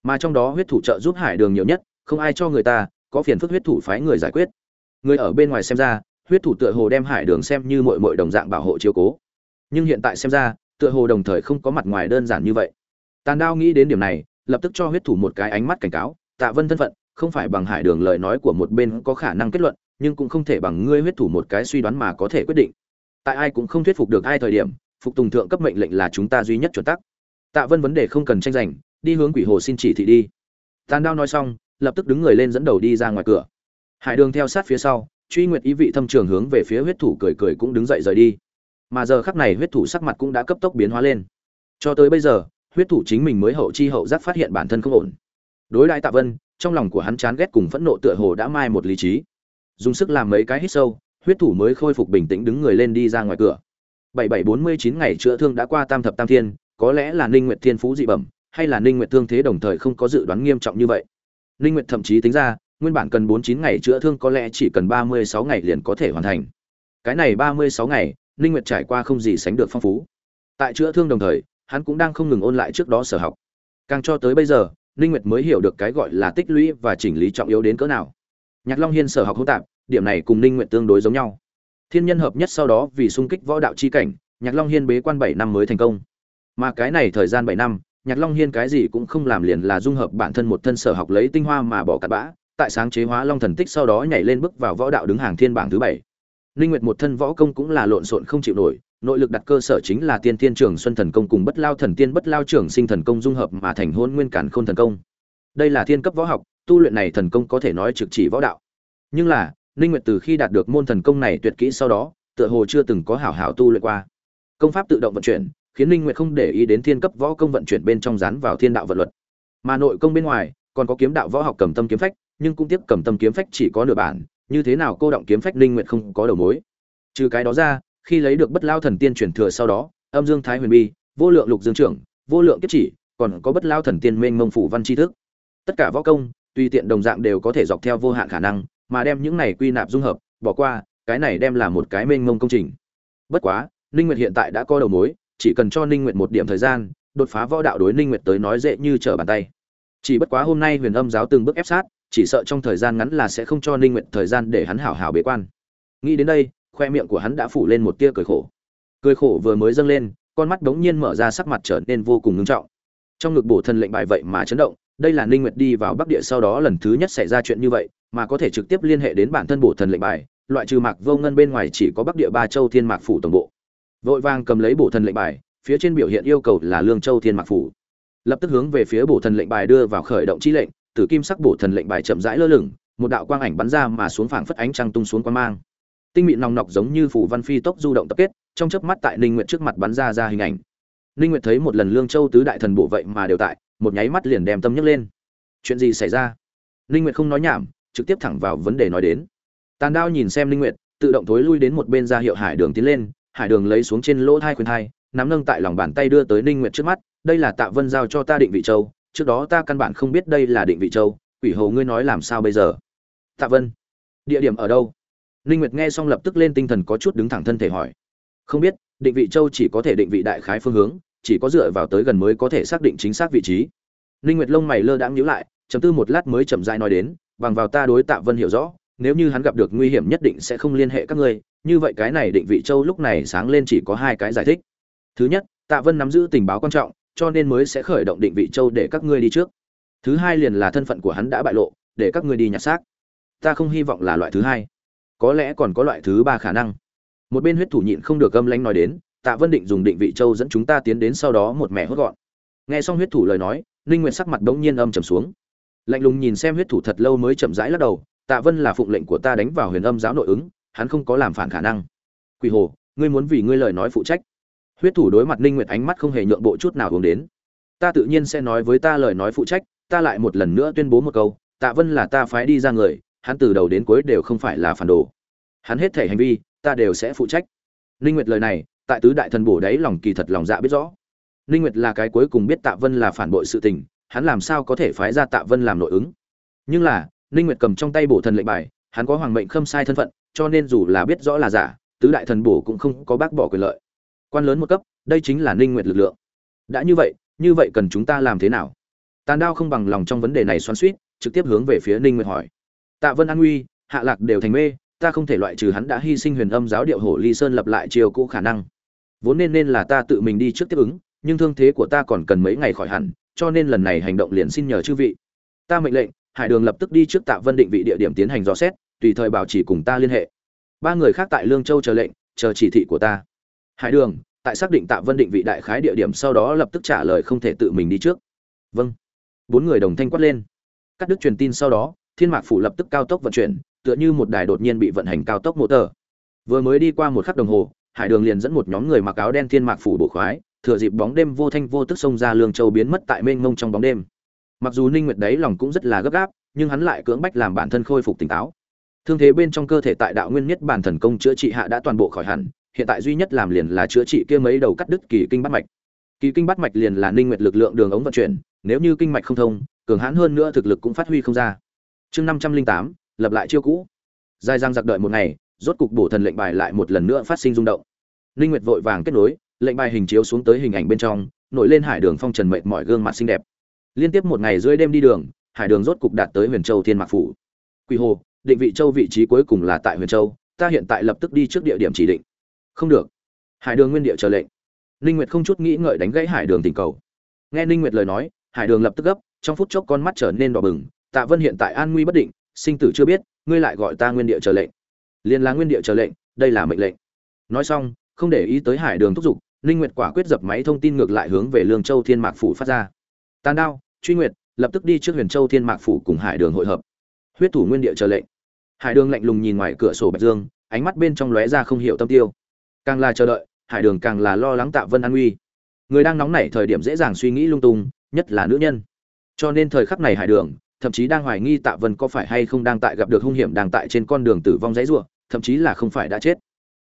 mà trong đó huyết thủ trợ giúp hải đường nhiều nhất, không ai cho người ta, có phiền phức huyết thủ phái người giải quyết. Người ở bên ngoài xem ra, huyết thủ tựa hồ đem hải đường xem như mọi mọi đồng dạng bảo hộ chiếu cố. Nhưng hiện tại xem ra, tựa hồ đồng thời không có mặt ngoài đơn giản như vậy. Tàn đao nghĩ đến điểm này, lập tức cho huyết thủ một cái ánh mắt cảnh cáo, tạ vân thân phận, không phải bằng hải đường lời nói của một bên có khả năng kết luận, nhưng cũng không thể bằng ngươi huyết thủ một cái suy đoán mà có thể quyết định. Tại ai cũng không thuyết phục được ai thời điểm, phục tùng thượng cấp mệnh lệnh là chúng ta duy nhất chuẩn tắc. Tạ vân vấn đề không cần tranh giành đi hướng quỷ hồ xin chỉ thị đi. Tàn đao nói xong, lập tức đứng người lên dẫn đầu đi ra ngoài cửa. Hải đường theo sát phía sau, truy nguyệt ý vị thâm trường hướng về phía huyết thủ cười cười cũng đứng dậy rời đi. Mà giờ khắc này huyết thủ sắc mặt cũng đã cấp tốc biến hóa lên. Cho tới bây giờ, huyết thủ chính mình mới hậu chi hậu giác phát hiện bản thân không ổn. Đối đại tạ vân, trong lòng của hắn chán ghét cùng phẫn nộ tựa hồ đã mai một lý trí. Dùng sức làm mấy cái hít sâu, huyết thủ mới khôi phục bình tĩnh đứng người lên đi ra ngoài cửa. Bảy bảy bốn mươi chín ngày chữa thương đã qua tam thập tam thiên, có lẽ là ninh nguyệt thiên phú dị bẩm hay là ninh nguyệt thương thế đồng thời không có dự đoán nghiêm trọng như vậy? Ninh nguyệt thậm chí tính ra, nguyên bản cần bốn chín ngày chữa thương có lẽ chỉ cần ba mươi sáu ngày liền có thể hoàn thành. Cái này ba mươi sáu ngày, ninh nguyệt trải qua không gì sánh được phong phú. Tại chữa thương đồng thời, hắn cũng đang không ngừng ôn lại trước đó sở học. Càng cho tới bây giờ, ninh nguyệt mới hiểu được cái gọi là tích lũy và chỉnh lý trọng yếu đến cỡ nào. Nhạc long hiên sở học hỗn tạp, điểm này cùng ninh nguyệt tương đối giống nhau. Thiên nhân hợp nhất sau đó vì sung kích võ đạo chi cảnh, nhạc long hiên bế quan 7 năm mới thành công. Mà cái này thời gian 7 năm nhạc long hiên cái gì cũng không làm liền là dung hợp bản thân một thân sở học lấy tinh hoa mà bỏ cát bã, tại sáng chế hóa long thần tích sau đó nhảy lên bước vào võ đạo đứng hàng thiên bảng thứ bảy. Ninh nguyệt một thân võ công cũng là lộn xộn không chịu nổi, nội lực đặt cơ sở chính là tiên tiên trường xuân thần công cùng bất lao thần tiên bất lao Trường sinh thần công dung hợp mà thành hôn nguyên cản khôn thần công. Đây là thiên cấp võ học, tu luyện này thần công có thể nói trực chỉ võ đạo. Nhưng là, ninh nguyệt từ khi đạt được môn thần công này tuyệt kỹ sau đó, tựa hồ chưa từng có hảo hảo tu luyện qua. Công pháp tự động vận chuyển khiến ninh nguyệt không để ý đến thiên cấp võ công vận chuyển bên trong dán vào thiên đạo vận luật. Mà nội công bên ngoài, còn có kiếm đạo võ học cầm tâm kiếm phách, nhưng cũng tiếp cầm tâm kiếm phách chỉ có nửa bản, như thế nào cô động kiếm phách ninh nguyệt không có đầu mối. Trừ cái đó ra, khi lấy được bất lao thần tiên truyền thừa sau đó, âm dương thái huyền bi, vô lượng lục dương trưởng, vô lượng kiếp chỉ, còn có bất lao thần tiên mênh mông phủ văn tri thức. Tất cả võ công, tùy tiện đồng dạng đều có thể dọc theo vô hạn khả năng, mà đem những này quy nạp dung hợp, bỏ qua, cái này đem là một cái mênh mông công trình. Bất quá, ninh nguyệt hiện tại đã có đầu mối chỉ cần cho ninh nguyệt một điểm thời gian, đột phá võ đạo đối ninh nguyệt tới nói dễ như trở bàn tay. Chỉ bất quá hôm nay huyền âm giáo từng bước ép sát, chỉ sợ trong thời gian ngắn là sẽ không cho ninh nguyệt thời gian để hắn hảo hảo bế quan. Nghĩ đến đây, khoe miệng của hắn đã phủ lên một tia cười khổ. Cười khổ vừa mới dâng lên, con mắt đống nhiên mở ra sắc mặt trở nên vô cùng ngưng trọng. Trong ngực bổ thần lệnh bài vậy mà chấn động, đây là ninh nguyệt đi vào bắc địa sau đó lần thứ nhất xảy ra chuyện như vậy, mà có thể trực tiếp liên hệ đến bản thân bổ thần lệnh bài, loại trừ mạc vô ngân bên ngoài chỉ có bắc địa ba châu thiên mạc phủ tổng bộ vội vàng cầm lấy bổ thần lệnh bài, phía trên biểu hiện yêu cầu là lương châu thiên mạc phủ. Lập tức hướng về phía bổ thần lệnh bài đưa vào khởi động chi lệnh tử kim sắc bổ thần lệnh bài chậm rãi lơ lửng, một đạo quang ảnh bắn ra mà xuống phảng phất ánh trăng tung xuống quang mang. Tinh mịn nòng nọc giống như phủ văn phi tốc du động tập kết, trong chớp mắt tại ninh nguyệt trước mặt bắn ra ra hình ảnh. Ninh nguyệt thấy một lần lương châu tứ đại thần bộ vậy mà đều tại, một nháy mắt liền đem tâm nhấc lên. Chuyện gì xảy ra? Ninh nguyệt không nói nhảm, trực tiếp thẳng vào vấn đề nói đến. Tàn đao nhìn xem ninh nguyệt, tự động thối lui đến một bên ra hiệu hải đường tiến lên hải đường lấy xuống trên lỗ thai khuyên thai, nắm nâng tại lòng bàn tay đưa tới ninh nguyệt trước mắt, đây là tạ vân giao cho ta định vị châu, trước đó ta căn bản không biết đây là định vị châu, quỷ hồ ngươi nói làm sao bây giờ? Tạ vân, địa điểm ở đâu? Ninh nguyệt nghe xong lập tức lên tinh thần có chút đứng thẳng thân thể hỏi. Không biết, định vị châu chỉ có thể định vị đại khái phương hướng, chỉ có dựa vào tới gần mới có thể xác định chính xác vị trí. Ninh nguyệt lông mày lơ đãng nhíu lại chấm tư một lát mới chậm rãi nói đến, bằng vào ta đối tạ vân hiểu rõ, nếu như hắn gặp được nguy hiểm nhất định sẽ không liên hệ các ngươi như vậy cái này định vị châu lúc này sáng lên chỉ có hai cái giải thích. Thứ nhất, tạ vân nắm giữ tình báo quan trọng, cho nên mới sẽ khởi động định vị châu để các ngươi đi trước. Thứ hai liền là thân phận của hắn đã bại lộ, để các ngươi đi nhặt xác. Ta không hy vọng là loại thứ hai. Có lẽ còn có loại thứ ba khả năng. Một bên huyết thủ nhịn không được gâm lanh nói đến, tạ vân định dùng định vị châu dẫn chúng ta tiến đến sau đó một mẹ hốt gọn. Nghe xong huyết thủ lời nói, ninh nguyệt sắc mặt bỗng nhiên âm trầm xuống. Lạnh lùng nhìn xem huyết thủ thật lâu mới chậm rãi lắc đầu, tạ vân là phụng lệnh của ta đánh vào huyền âm giáo nội ứng hắn không có làm phản khả năng. Quỷ hồ, ngươi muốn vì ngươi lời nói phụ trách. Huyết thủ đối mặt ninh nguyệt ánh mắt không hề nhượng bộ chút nào hướng đến. Ta tự nhiên sẽ nói với ta lời nói phụ trách, ta lại một lần nữa tuyên bố một câu, tạ vân là ta phái đi ra người, hắn từ đầu đến cuối đều không phải là phản đồ. Hắn hết thể hành vi, ta đều sẽ phụ trách. Ninh nguyệt lời này, tại tứ đại thần bổ đấy lòng kỳ thật lòng dạ biết rõ. Ninh nguyệt là cái cuối cùng biết tạ vân là phản bội sự tình, hắn làm sao có thể phái ra tạ vân làm nội ứng? Nhưng là, ninh nguyệt cầm trong tay bổ thần lệnh bài, hắn có hoàng mệnh khâm sai thân phận cho nên dù là biết rõ là giả, tứ đại thần bổ cũng không có bác bỏ quyền lợi. Quan lớn một cấp, đây chính là ninh nguyệt lực lượng. Đã như vậy như vậy cần chúng ta làm thế nào? Tàn đao không bằng lòng trong vấn đề này xoắn suýt trực tiếp hướng về phía ninh nguyệt hỏi. Tạ vân an nguy hạ lạc đều thành mê, ta không thể loại trừ hắn đã hy sinh huyền âm giáo điệu hổ ly sơn lập lại chiều cũ khả năng. Vốn nên nên là ta tự mình đi trước tiếp ứng, nhưng thương thế của ta còn cần mấy ngày khỏi hẳn, cho nên lần này hành động liền xin nhờ chư vị. Ta mệnh lệnh, hải đường lập tức đi trước tạ vân định vị địa điểm tiến hành dò xét tùy thời bảo chỉ cùng ta liên hệ. Ba người khác tại lương châu chờ lệnh, chờ chỉ thị của ta. Hải đường, tại xác định tạ vân định vị đại khái địa điểm sau đó lập tức trả lời không thể tự mình đi trước. Vâng. Bốn người đồng thanh quát lên. Cắt đứt truyền tin sau đó, thiên mạc phủ lập tức cao tốc vận chuyển, tựa như một đài đột nhiên bị vận hành cao tốc mô tờ. Vừa mới đi qua một khắc đồng hồ, hải đường liền dẫn một nhóm người mặc áo đen thiên mạc phủ bộ khoái, thừa dịp bóng đêm vô thanh vô tức xông ra lương châu biến mất tại mênh mông trong bóng đêm. Mặc dù ninh nguyệt đấy lòng cũng rất là gấp gáp, nhưng hắn lại cưỡng bách làm bản thân khôi phục tỉnh táo thương thế bên trong cơ thể tại đạo nguyên nhất bản thần công chữa trị hạ đã toàn bộ khỏi hẳn hiện tại duy nhất làm liền là chữa trị kia mấy đầu cắt đứt kỳ kinh bắt mạch. Kỳ kinh bắt mạch liền là ninh nguyệt lực lượng đường ống vận chuyển nếu như kinh mạch không thông cường hãn hơn nữa thực lực cũng phát huy không ra. Chương 508, lập lại chiêu cũ. Dài răng giặc đợi một ngày rốt cục bổ thần lệnh bài lại một lần nữa phát sinh rung động. Ninh nguyệt vội vàng kết nối lệnh bài hình chiếu xuống tới hình ảnh bên trong nổi lên hải đường phong trần mệt mọi gương mặt xinh đẹp. Liên tiếp một ngày rưỡi đêm đi đường hải đường rốt cục đạt tới huyền châu thiên mạc phủ. Quỳ hồ định vị châu vị trí cuối cùng là tại huyền châu, ta hiện tại lập tức đi trước địa điểm chỉ định. Không được. Hải đường nguyên địa chờ lệnh. Ninh nguyệt không chút nghĩ ngợi đánh gãy hải đường tình cầu. Nghe ninh nguyệt lời nói, hải đường lập tức gấp, trong phút chốc con mắt trở nên đỏ bừng, tạ vân hiện tại an nguy bất định, sinh tử chưa biết, ngươi lại gọi ta nguyên địa chờ lệnh. Liên là nguyên địa chờ lệnh, đây là mệnh lệnh. Nói xong, không để ý tới hải đường thúc giục, ninh nguyệt quả quyết dập máy thông tin ngược lại hướng về lương châu thiên mạc phủ phát ra. Tàn đao, truy nguyệt, lập tức đi trước huyền châu thiên mạc phủ cùng hải đường hội hợp. Huyết thủ nguyên địa chờ lệnh hải đường lạnh lùng nhìn ngoài cửa sổ bạch dương, ánh mắt bên trong lóe ra không hiểu tâm tiêu. Càng là chờ đợi, hải đường càng là lo lắng tạ vân an nguy. Người đang nóng nảy thời điểm dễ dàng suy nghĩ lung tung, nhất là nữ nhân. Cho nên thời khắc này hải đường, thậm chí đang hoài nghi tạ vân có phải hay không đang tại gặp được hung hiểm đang tại trên con đường tử vong dãy ruộng, thậm chí là không phải đã chết.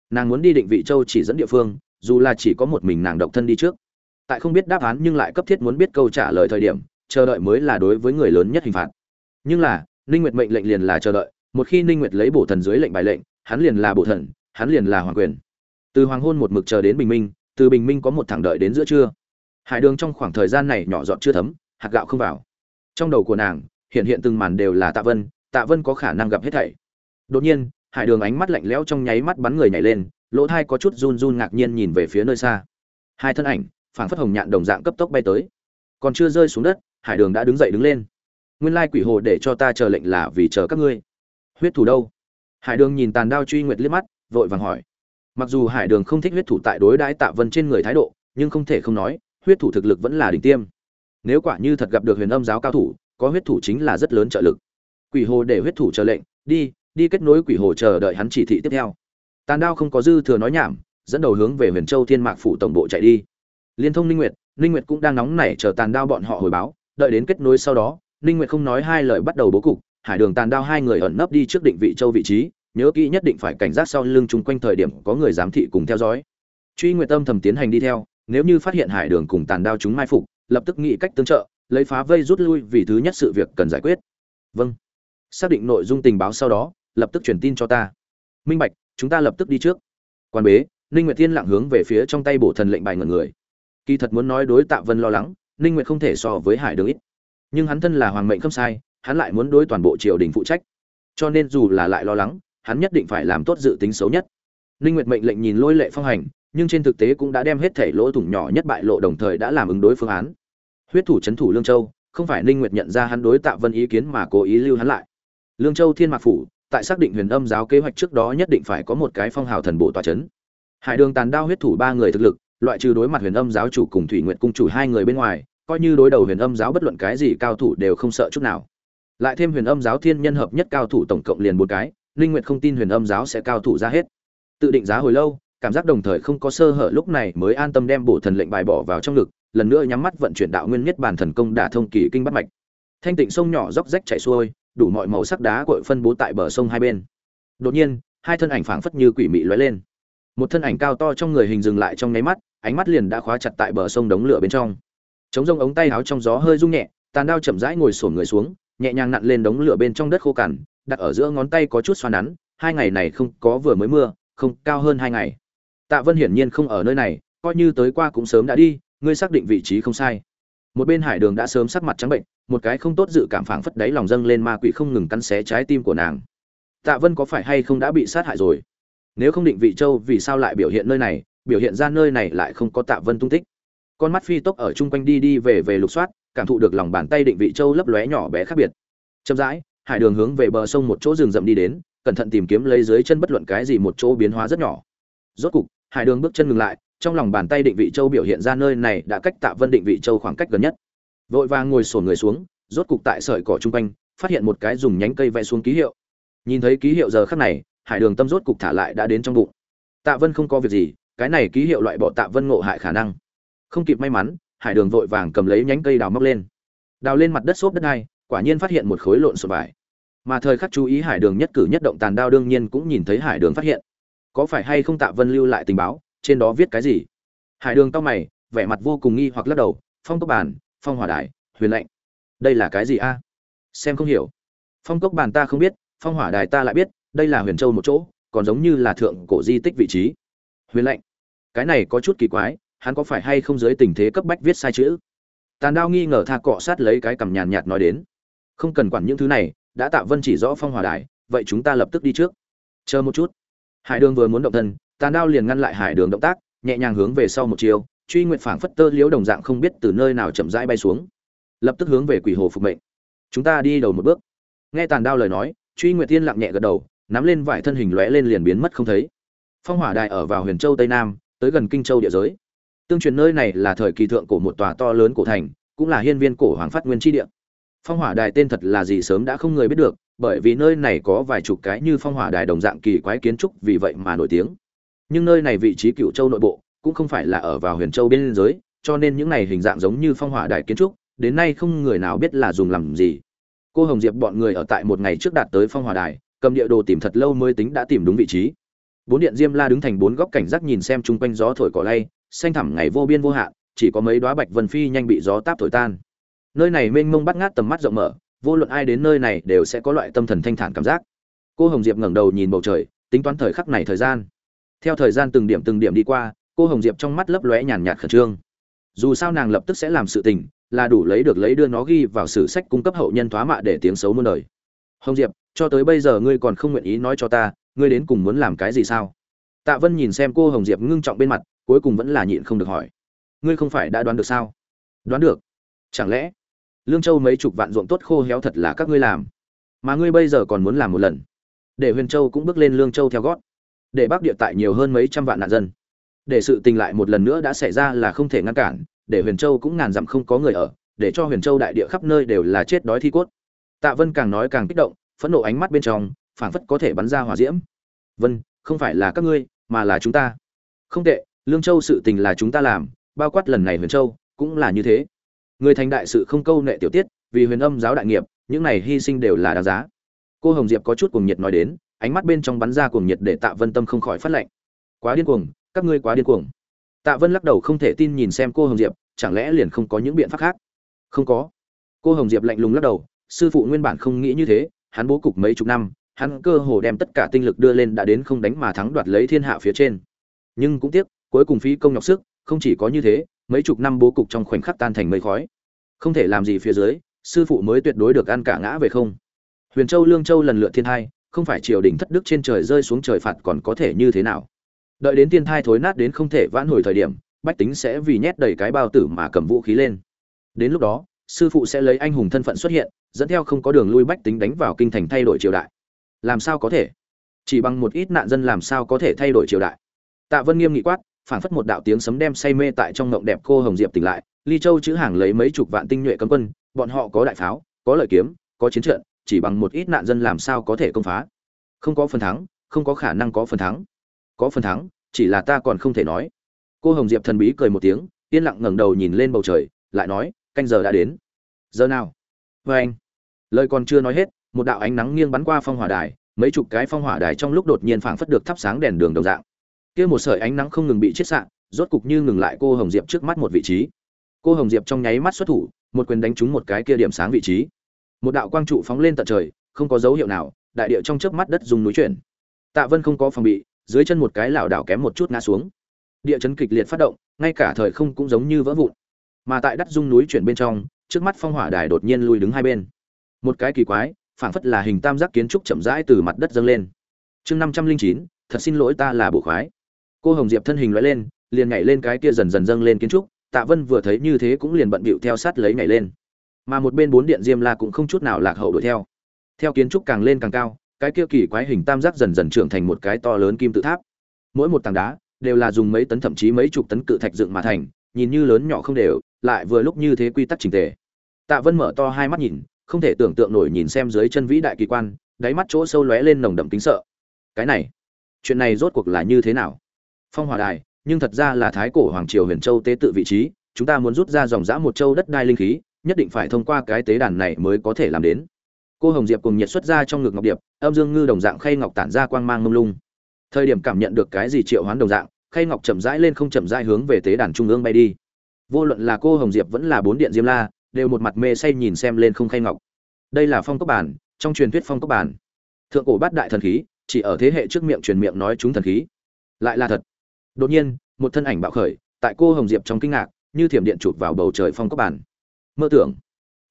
Nàng muốn đi định vị châu chỉ dẫn địa phương, dù là chỉ có một mình nàng độc thân đi trước. Tại không biết đáp án nhưng lại cấp thiết muốn biết câu trả lời thời điểm, chờ đợi mới là đối với người lớn nhất hình phạt. Nhưng là, ninh nguyệt mệnh lệnh liền là chờ đợi một khi ninh nguyệt lấy bổ thần dưới lệnh bài lệnh, hắn liền là bổ thần, hắn liền là hoàng quyền. Từ hoàng hôn một mực chờ đến bình minh, từ bình minh có một thẳng đợi đến giữa trưa. Hải đường trong khoảng thời gian này nhỏ giọt chưa thấm, hạt gạo không vào. Trong đầu của nàng, hiện hiện từng màn đều là tạ vân tạ vân có khả năng gặp hết thảy. Đột nhiên, hải đường ánh mắt lạnh lẽo trong nháy mắt bắn người nhảy lên, lỗ thai có chút run run ngạc nhiên nhìn về phía nơi xa. Hai thân ảnh, phảng phất hồng nhạn đồng dạng cấp tốc bay tới. Còn chưa rơi xuống đất, hải đường đã đứng dậy đứng lên. Nguyên lai quỷ hồ để cho ta chờ lệnh là vì chờ các ngươi huyết thủ đâu? Hải đường nhìn tàn đao truy nguyệt liếc mắt, vội vàng hỏi. Mặc dù hải đường không thích huyết thủ tại đối đãi tạ vân trên người thái độ, nhưng không thể không nói, huyết thủ thực lực vẫn là đỉnh tiêm. Nếu quả như thật gặp được huyền âm giáo cao thủ, có huyết thủ chính là rất lớn trợ lực. Quỷ hồ để huyết thủ chờ lệnh, đi đi kết nối quỷ hồ chờ đợi hắn chỉ thị tiếp theo. Tàn đao không có dư thừa nói nhảm, dẫn đầu hướng về huyền châu thiên mạc phủ tổng bộ chạy đi. Liên thông ninh nguyệt ninh nguyệt cũng đang nóng nảy chờ tàn đao bọn họ hồi báo, đợi đến kết nối sau đó, ninh nguyệt không nói hai lời bắt đầu bố cục hải đường tàn đao hai người ẩn nấp đi trước định vị châu vị trí, nhớ kỹ nhất định phải cảnh giác sau lưng chung quanh thời điểm có người giám thị cùng theo dõi. Truy nguyệt tâm thầm tiến hành đi theo, nếu như phát hiện hải đường cùng tàn đao chúng mai phục, lập tức nghĩ cách tương trợ, lấy phá vây rút lui vì thứ nhất sự việc cần giải quyết. Vâng. Xác định nội dung tình báo sau đó, lập tức truyền tin cho ta. Minh bạch, chúng ta lập tức đi trước. Quan bế, ninh nguyệt thiên lặng hướng về phía trong tay bổ thần lệnh bài ngẩn người. Kỳ thật muốn nói đối tạ vân lo lắng, ninh nguyệt không thể so với hải đường ít. Nhưng hắn thân là hoàng mệnh không sai hắn lại muốn đối toàn bộ triều đình phụ trách. Cho nên dù là lại lo lắng, hắn nhất định phải làm tốt dự tính xấu nhất. Ninh nguyệt mệnh lệnh nhìn lôi lệ phong hành, nhưng trên thực tế cũng đã đem hết thể lỗ thủng nhỏ nhất bại lộ đồng thời đã làm ứng đối phương án. Huyết thủ chấn thủ lương châu, không phải ninh nguyệt nhận ra hắn đối tạ vân ý kiến mà cố ý lưu hắn lại. Lương châu thiên mạc phủ, tại xác định huyền âm giáo kế hoạch trước đó nhất định phải có một cái phong hào thần bộ tòa chấn. Hải đường tàn đao huyết thủ ba người thực lực, loại trừ đối mặt huyền âm giáo chủ cùng thủy nguyệt cung chủ hai người bên ngoài, coi như đối đầu huyền âm giáo bất luận cái gì cao thủ đều không sợ chút nào lại thêm huyền âm giáo thiên nhân hợp nhất cao thủ tổng cộng liền một cái, linh nguyệt không tin huyền âm giáo sẽ cao thủ ra hết. Tự định giá hồi lâu, cảm giác đồng thời không có sơ hở lúc này mới an tâm đem bổ thần lệnh bài bỏ vào trong lực lần nữa nhắm mắt vận chuyển đạo nguyên nhất bản thần công đả thông kỳ kinh bắt mạch. Thanh tịnh sông nhỏ róc rách chảy xuôi, đủ mọi màu sắc đá cội phân bố tại bờ sông hai bên. Đột nhiên, hai thân ảnh phảng phất như quỷ mị lóe lên. Một thân ảnh cao to trong người hình dừng lại trong nháy mắt, ánh mắt liền đã khóa chặt tại bờ sông đống lửa bên trong. Chống rông ống tay áo trong gió hơi rung nhẹ, tàn đao chậm rãi ngồi sổn người xuống nhẹ nhàng nặn lên đống lửa bên trong đất khô cằn, đặt ở giữa ngón tay có chút xoa nắn, hai ngày này không có vừa mới mưa, không, cao hơn hai ngày. Tạ vân hiển nhiên không ở nơi này, coi như tới qua cũng sớm đã đi, ngươi xác định vị trí không sai. Một bên hải đường đã sớm sắc mặt trắng bệnh, một cái không tốt dự cảm phảng phất đáy lòng dâng lên ma quỷ không ngừng cắn xé trái tim của nàng. Tạ vân có phải hay không đã bị sát hại rồi? Nếu không định vị châu, vì sao lại biểu hiện nơi này? Biểu hiện ra nơi này lại không có tạ vân tung tích. Con mắt phi tốc ở chung quanh đi đi về về lục soát cảm thụ được lòng bàn tay định vị châu lấp lóe nhỏ bé khác biệt. Chậm rãi, hải đường hướng về bờ sông một chỗ rừng rậm đi đến, cẩn thận tìm kiếm lấy dưới chân bất luận cái gì một chỗ biến hóa rất nhỏ. Rốt cục, hải đường bước chân ngừng lại, trong lòng bàn tay định vị châu biểu hiện ra nơi này đã cách tạ vân định vị châu khoảng cách gần nhất. Vội vàng ngồi sổn người xuống, rốt cục tại sợi cỏ chung quanh, phát hiện một cái dùng nhánh cây vẽ xuống ký hiệu. Nhìn thấy ký hiệu giờ khắc này, hải đường tâm rốt cục thả lại đã đến trong bụng. Tạ vân không có việc gì, cái này ký hiệu loại bỏ tạ vân ngộ hại khả năng. Không kịp may mắn hải đường vội vàng cầm lấy nhánh cây đào móc lên. Đào lên mặt đất xốp đất này quả nhiên phát hiện một khối lộn xộn vải. Mà thời khắc chú ý hải đường nhất cử nhất động tàn đao đương nhiên cũng nhìn thấy hải đường phát hiện. Có phải hay không tạ vân lưu lại tình báo, trên đó viết cái gì? Hải đường tao mày, vẻ mặt vô cùng nghi hoặc lắc đầu, phong cốc bản phong hỏa đài, huyền lệnh. Đây là cái gì a? Xem không hiểu. Phong cốc bản ta không biết, phong hỏa đài ta lại biết, đây là huyền châu một chỗ, còn giống như là thượng cổ di tích vị trí. Huyền lệnh. Cái này có chút kỳ quái hắn có phải hay không dưới tình thế cấp bách viết sai chữ? Tàn đao nghi ngờ tha cọ sát lấy cái cằm nhàn nhạt nói đến. Không cần quản những thứ này, đã tạ vân chỉ rõ phong hòa đài, vậy chúng ta lập tức đi trước. Chờ một chút. Hải đường vừa muốn động thân, tàn đao liền ngăn lại hải đường động tác, nhẹ nhàng hướng về sau một chiều, truy nguyện phảng phất tơ liếu đồng dạng không biết từ nơi nào chậm rãi bay xuống. Lập tức hướng về quỷ hồ phục mệnh. Chúng ta đi đầu một bước. Nghe tàn đao lời nói, truy nguyện tiên lặng nhẹ gật đầu, nắm lên vải thân hình lóe lên liền biến mất không thấy. Phong hỏa đài ở vào huyền châu tây nam, tới gần kinh châu địa giới tương truyền nơi này là thời kỳ thượng của một tòa to lớn cổ thành, cũng là hiên viên cổ hoàng phát nguyên chi địa. Phong hỏa đài tên thật là gì sớm đã không người biết được, bởi vì nơi này có vài chục cái như phong hỏa đài đồng dạng kỳ quái kiến trúc vì vậy mà nổi tiếng. Nhưng nơi này vị trí cựu châu nội bộ, cũng không phải là ở vào huyền châu biên giới cho nên những này hình dạng giống như phong hỏa đài kiến trúc, đến nay không người nào biết là dùng làm gì. Cô hồng diệp bọn người ở tại một ngày trước đạt tới phong hỏa đài, cầm địa đồ tìm thật lâu mới tính đã tìm đúng vị trí. Bốn điện diêm la đứng thành bốn góc cảnh giác nhìn xem chung quanh gió thổi cỏ lay xanh thẳm ngày vô biên vô hạn, chỉ có mấy đóa bạch vân phi nhanh bị gió táp thổi tan. Nơi này mênh mông bắt ngát tầm mắt rộng mở, vô luận ai đến nơi này đều sẽ có loại tâm thần thanh thản cảm giác. Cô hồng diệp ngẩng đầu nhìn bầu trời, tính toán thời khắc này thời gian. Theo thời gian từng điểm từng điểm đi qua, cô hồng diệp trong mắt lấp lóe nhàn nhạt khẩn trương. Dù sao nàng lập tức sẽ làm sự tình, là đủ lấy được lấy đưa nó ghi vào sử sách cung cấp hậu nhân thoá mạ để tiếng xấu muôn đời. Hồng diệp, cho tới bây giờ ngươi còn không nguyện ý nói cho ta, ngươi đến cùng muốn làm cái gì sao? Tạ vân nhìn xem cô hồng diệp ngưng trọng bên mặt, cuối cùng vẫn là nhịn không được hỏi. Ngươi không phải đã đoán được sao? Đoán được. Chẳng lẽ lương châu mấy chục vạn ruộng tốt khô héo thật là các ngươi làm? Mà ngươi bây giờ còn muốn làm một lần. Để huyền châu cũng bước lên lương châu theo gót. Để bắc địa tại nhiều hơn mấy trăm vạn nạn dân. Để sự tình lại một lần nữa đã xảy ra là không thể ngăn cản, để huyền châu cũng ngàn dặm không có người ở, để cho huyền châu đại địa khắp nơi đều là chết đói thi cốt. Tạ vân càng nói càng kích động, phẫn nộ ánh mắt bên trong, phảng phất có thể bắn ra hỏa diễm. Vân không phải là các ngươi, mà là chúng ta. Không tệ, lương châu sự tình là chúng ta làm, bao quát lần này huyền châu, cũng là như thế. Người thành đại sự không câu nệ tiểu tiết, vì huyền âm giáo đại nghiệp, những này hy sinh đều là đáng giá. Cô hồng diệp có chút cuồng nhiệt nói đến, ánh mắt bên trong bắn ra cuồng nhiệt để tạ vân tâm không khỏi phát lệnh. Quá điên cuồng, các ngươi quá điên cuồng. Tạ vân lắc đầu không thể tin nhìn xem cô hồng diệp, chẳng lẽ liền không có những biện pháp khác? Không có. Cô hồng diệp lạnh lùng lắc đầu, sư phụ nguyên bản không nghĩ như thế, hắn bố cục mấy chục năm hắn cơ hồ đem tất cả tinh lực đưa lên đã đến không đánh mà thắng đoạt lấy thiên hạ phía trên. Nhưng cũng tiếc, cuối cùng phí công nhọc sức, không chỉ có như thế, mấy chục năm bố cục trong khoảnh khắc tan thành mây khói. Không thể làm gì phía dưới, sư phụ mới tuyệt đối được ăn cả ngã về không. Huyền châu lương châu lần lượt thiên hai không phải triều đình thất đức trên trời rơi xuống trời phạt còn có thể như thế nào? Đợi đến thiên thai thối nát đến không thể vãn hồi thời điểm, bách tính sẽ vì nhét đầy cái bao tử mà cầm vũ khí lên. Đến lúc đó, sư phụ sẽ lấy anh hùng thân phận xuất hiện, dẫn theo không có đường lui bách tính đánh vào kinh thành thay đổi triều đại làm sao có thể? Chỉ bằng một ít nạn dân làm sao có thể thay đổi triều đại? Tạ vân nghiêm nghị quát, phảng phất một đạo tiếng sấm đem say mê tại trong ngộng đẹp cô hồng diệp tỉnh lại. Ly châu chữ hàng lấy mấy chục vạn tinh nhuệ cấm quân, bọn họ có đại pháo, có lợi kiếm, có chiến trận, chỉ bằng một ít nạn dân làm sao có thể công phá? Không có phần thắng, không có khả năng có phần thắng. Có phần thắng, chỉ là ta còn không thể nói. Cô hồng diệp thần bí cười một tiếng, yên lặng ngẩng đầu nhìn lên bầu trời, lại nói, canh giờ đã đến. Giờ nào? Vê anh lời còn chưa nói hết một đạo ánh nắng nghiêng bắn qua phong hỏa đài, mấy chục cái phong hỏa đài trong lúc đột nhiên phảng phất được thắp sáng đèn đường đồng dạng. Kia một sợi ánh nắng không ngừng bị chết sạn rốt cục như ngừng lại cô hồng diệp trước mắt một vị trí. Cô hồng diệp trong nháy mắt xuất thủ, một quyền đánh trúng một cái kia điểm sáng vị trí. Một đạo quang trụ phóng lên tận trời, không có dấu hiệu nào, đại địa trong chớp mắt đất dùng núi chuyển. Tạ vân không có phòng bị, dưới chân một cái lảo đảo kém một chút ngã xuống. Địa chấn kịch liệt phát động, ngay cả thời không cũng giống như vỡ vụn. Mà tại đất dung núi chuyển bên trong, trước mắt phong hỏa đài đột nhiên lui đứng hai bên. Một cái kỳ quái phảng phất là hình tam giác kiến trúc chậm rãi từ mặt đất dâng lên. Chương năm trăm linh chín, thật xin lỗi ta là bộ khoái. Cô hồng diệp thân hình loại lên, liền nhảy lên cái kia dần dần dâng lên kiến trúc, tạ vân vừa thấy như thế cũng liền bận bịu theo sát lấy nhảy lên. Mà một bên bốn điện diêm la cũng không chút nào lạc hậu đuổi theo. Theo kiến trúc càng lên càng cao, cái kia kỳ quái hình tam giác dần dần trưởng thành một cái to lớn kim tự tháp. Mỗi một tảng đá đều là dùng mấy tấn thậm chí mấy chục tấn cự thạch dựng mà thành, nhìn như lớn nhỏ không đều, lại vừa lúc như thế quy tắc trình tề. Tạ vân mở to hai mắt nhìn không thể tưởng tượng nổi nhìn xem dưới chân vĩ đại kỳ quan, đáy mắt chỗ sâu lóe lên nồng đậm kính sợ. Cái này, chuyện này rốt cuộc là như thế nào? Phong hòa đài, nhưng thật ra là thái cổ hoàng triều huyền châu tế tự vị trí, chúng ta muốn rút ra dòng dã một châu đất đai linh khí, nhất định phải thông qua cái tế đàn này mới có thể làm đến. Cô hồng diệp cùng nhiệt xuất ra trong ngực ngọc điệp, âm dương ngư đồng dạng khay ngọc tản ra quang mang ngông lung. Thời điểm cảm nhận được cái gì triệu hoán đồng dạng, khay ngọc chậm rãi lên không chậm rãi hướng về tế đàn trung ương bay đi. Vô luận là cô hồng diệp vẫn là bốn điện diêm la đều một mặt mê say nhìn xem lên không khay ngọc. Đây là phong cốc bản, trong truyền thuyết phong cốc bản. Thượng cổ bát đại thần khí, chỉ ở thế hệ trước miệng truyền miệng nói chúng thần khí. Lại là thật. Đột nhiên, một thân ảnh bạo khởi, tại cô hồng diệp trong kinh ngạc, như thiểm điện chụp vào bầu trời phong cốc bản. Mơ tưởng.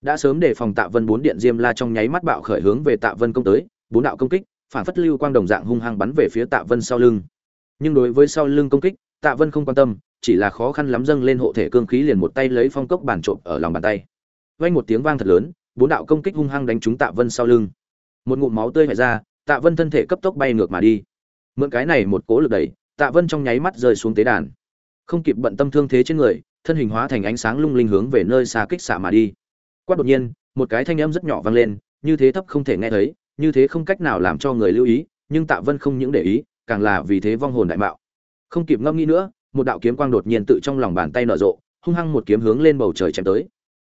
Đã sớm để phòng tạ vân bốn điện diêm la trong nháy mắt bạo khởi hướng về tạ vân công tới, bốn đạo công kích, phản phất lưu quang đồng dạng hung hăng bắn về phía tạ vân sau lưng. Nhưng đối với sau lưng công kích tạ vân không quan tâm, chỉ là khó khăn lắm dâng lên hộ thể cương khí liền một tay lấy phong cốc bản trộm ở lòng bàn tay. Vang một tiếng vang thật lớn, bốn đạo công kích hung hăng đánh trúng tạ vân sau lưng. Một ngụm máu tươi vẩy ra, tạ vân thân thể cấp tốc bay ngược mà đi. Mượn cái này một cố lực đẩy, tạ vân trong nháy mắt rơi xuống tế đàn. Không kịp bận tâm thương thế trên người, thân hình hóa thành ánh sáng lung linh hướng về nơi xa kích xạ mà đi. Quát đột nhiên, một cái thanh âm rất nhỏ vang lên, như thế thấp không thể nghe thấy, như thế không cách nào làm cho người lưu ý, nhưng tạ vân không những để ý, càng là vì thế vong hồn đại mạo không kịp ngâm nghĩ nữa một đạo kiếm quang đột nhiên tự trong lòng bàn tay nở rộ hung hăng một kiếm hướng lên bầu trời chém tới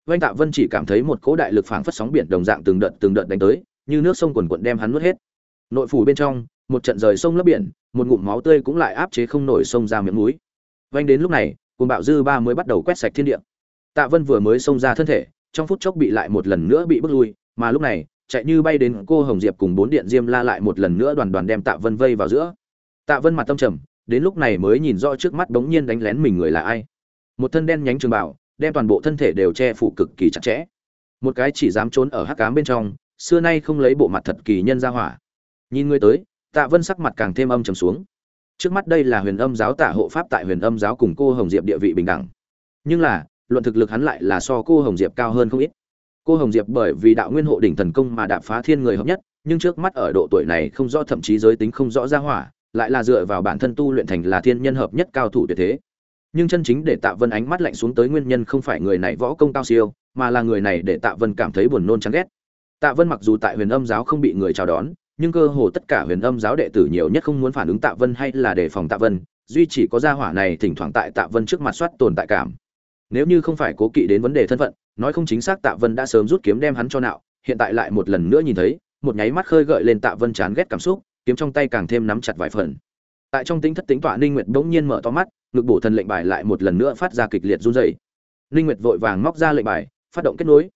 Vành Tạ Vân chỉ cảm thấy một cỗ đại lực phảng phất sóng biển đồng dạng từng đợt từng đợt đánh tới, như nước sông quần cuộn đem hắn nuốt hết. Nội phủ bên trong, một trận rời sông lấp biển, một ngụm máu tươi cũng lại áp chế không nổi sông ra miệng mũi. Vành đến lúc này, cuồng bạo dư ba mới bắt đầu quét sạch thiên địa. Tạ Vân vừa mới xông ra thân thể, trong phút chốc bị lại một lần nữa bị bức lui, mà lúc này, chạy như bay đến cô Hồng Diệp cùng bốn điện diêm la lại một lần nữa đoàn đoàn đem Tạ Vân vây vào giữa. Tạ Vân mặt tâm trầm, đến lúc này mới nhìn rõ trước mắt bỗng nhiên đánh lén mình người là ai. Một thân đen nhánh trường bào, đem toàn bộ thân thể đều che phủ cực kỳ chặt chẽ. Một cái chỉ dám trốn ở hắc ám bên trong, xưa nay không lấy bộ mặt thật kỳ nhân ra hỏa. Nhìn người tới, Tạ Vân sắc mặt càng thêm âm trầm xuống. Trước mắt đây là Huyền Âm giáo Tạ hộ pháp tại Huyền Âm giáo cùng cô Hồng Diệp địa vị bình đẳng. Nhưng là, luận thực lực hắn lại là so cô Hồng Diệp cao hơn không ít. Cô Hồng Diệp bởi vì đạo nguyên hộ đỉnh thần công mà đạp phá thiên người hợp nhất, nhưng trước mắt ở độ tuổi này không rõ thậm chí giới tính không rõ ra hỏa, lại là dựa vào bản thân tu luyện thành là thiên nhân hợp nhất cao thủ tuyệt thế. Nhưng chân chính để tạ vân ánh mắt lạnh xuống tới nguyên nhân không phải người này võ công cao siêu, mà là người này để tạ vân cảm thấy buồn nôn chán ghét. Tạ vân mặc dù tại huyền âm giáo không bị người chào đón, nhưng cơ hồ tất cả huyền âm giáo đệ tử nhiều nhất không muốn phản ứng tạ vân hay là đề phòng tạ vân, duy chỉ có gia hỏa này thỉnh thoảng tại tạ vân trước mặt soát tồn tại cảm. Nếu như không phải cố kỵ đến vấn đề thân phận, nói không chính xác tạ vân đã sớm rút kiếm đem hắn cho nạo, hiện tại lại một lần nữa nhìn thấy, một nháy mắt khơi gợi lên tạ vân chán ghét cảm xúc kiếm trong tay càng thêm nắm chặt vài phần. Tại trong tính thất tính tọa, ninh nguyệt bỗng nhiên mở to mắt, ngực bổ thần lệnh bài lại một lần nữa phát ra kịch liệt run rẩy. Ninh nguyệt vội vàng móc ra lệnh bài, phát động kết nối.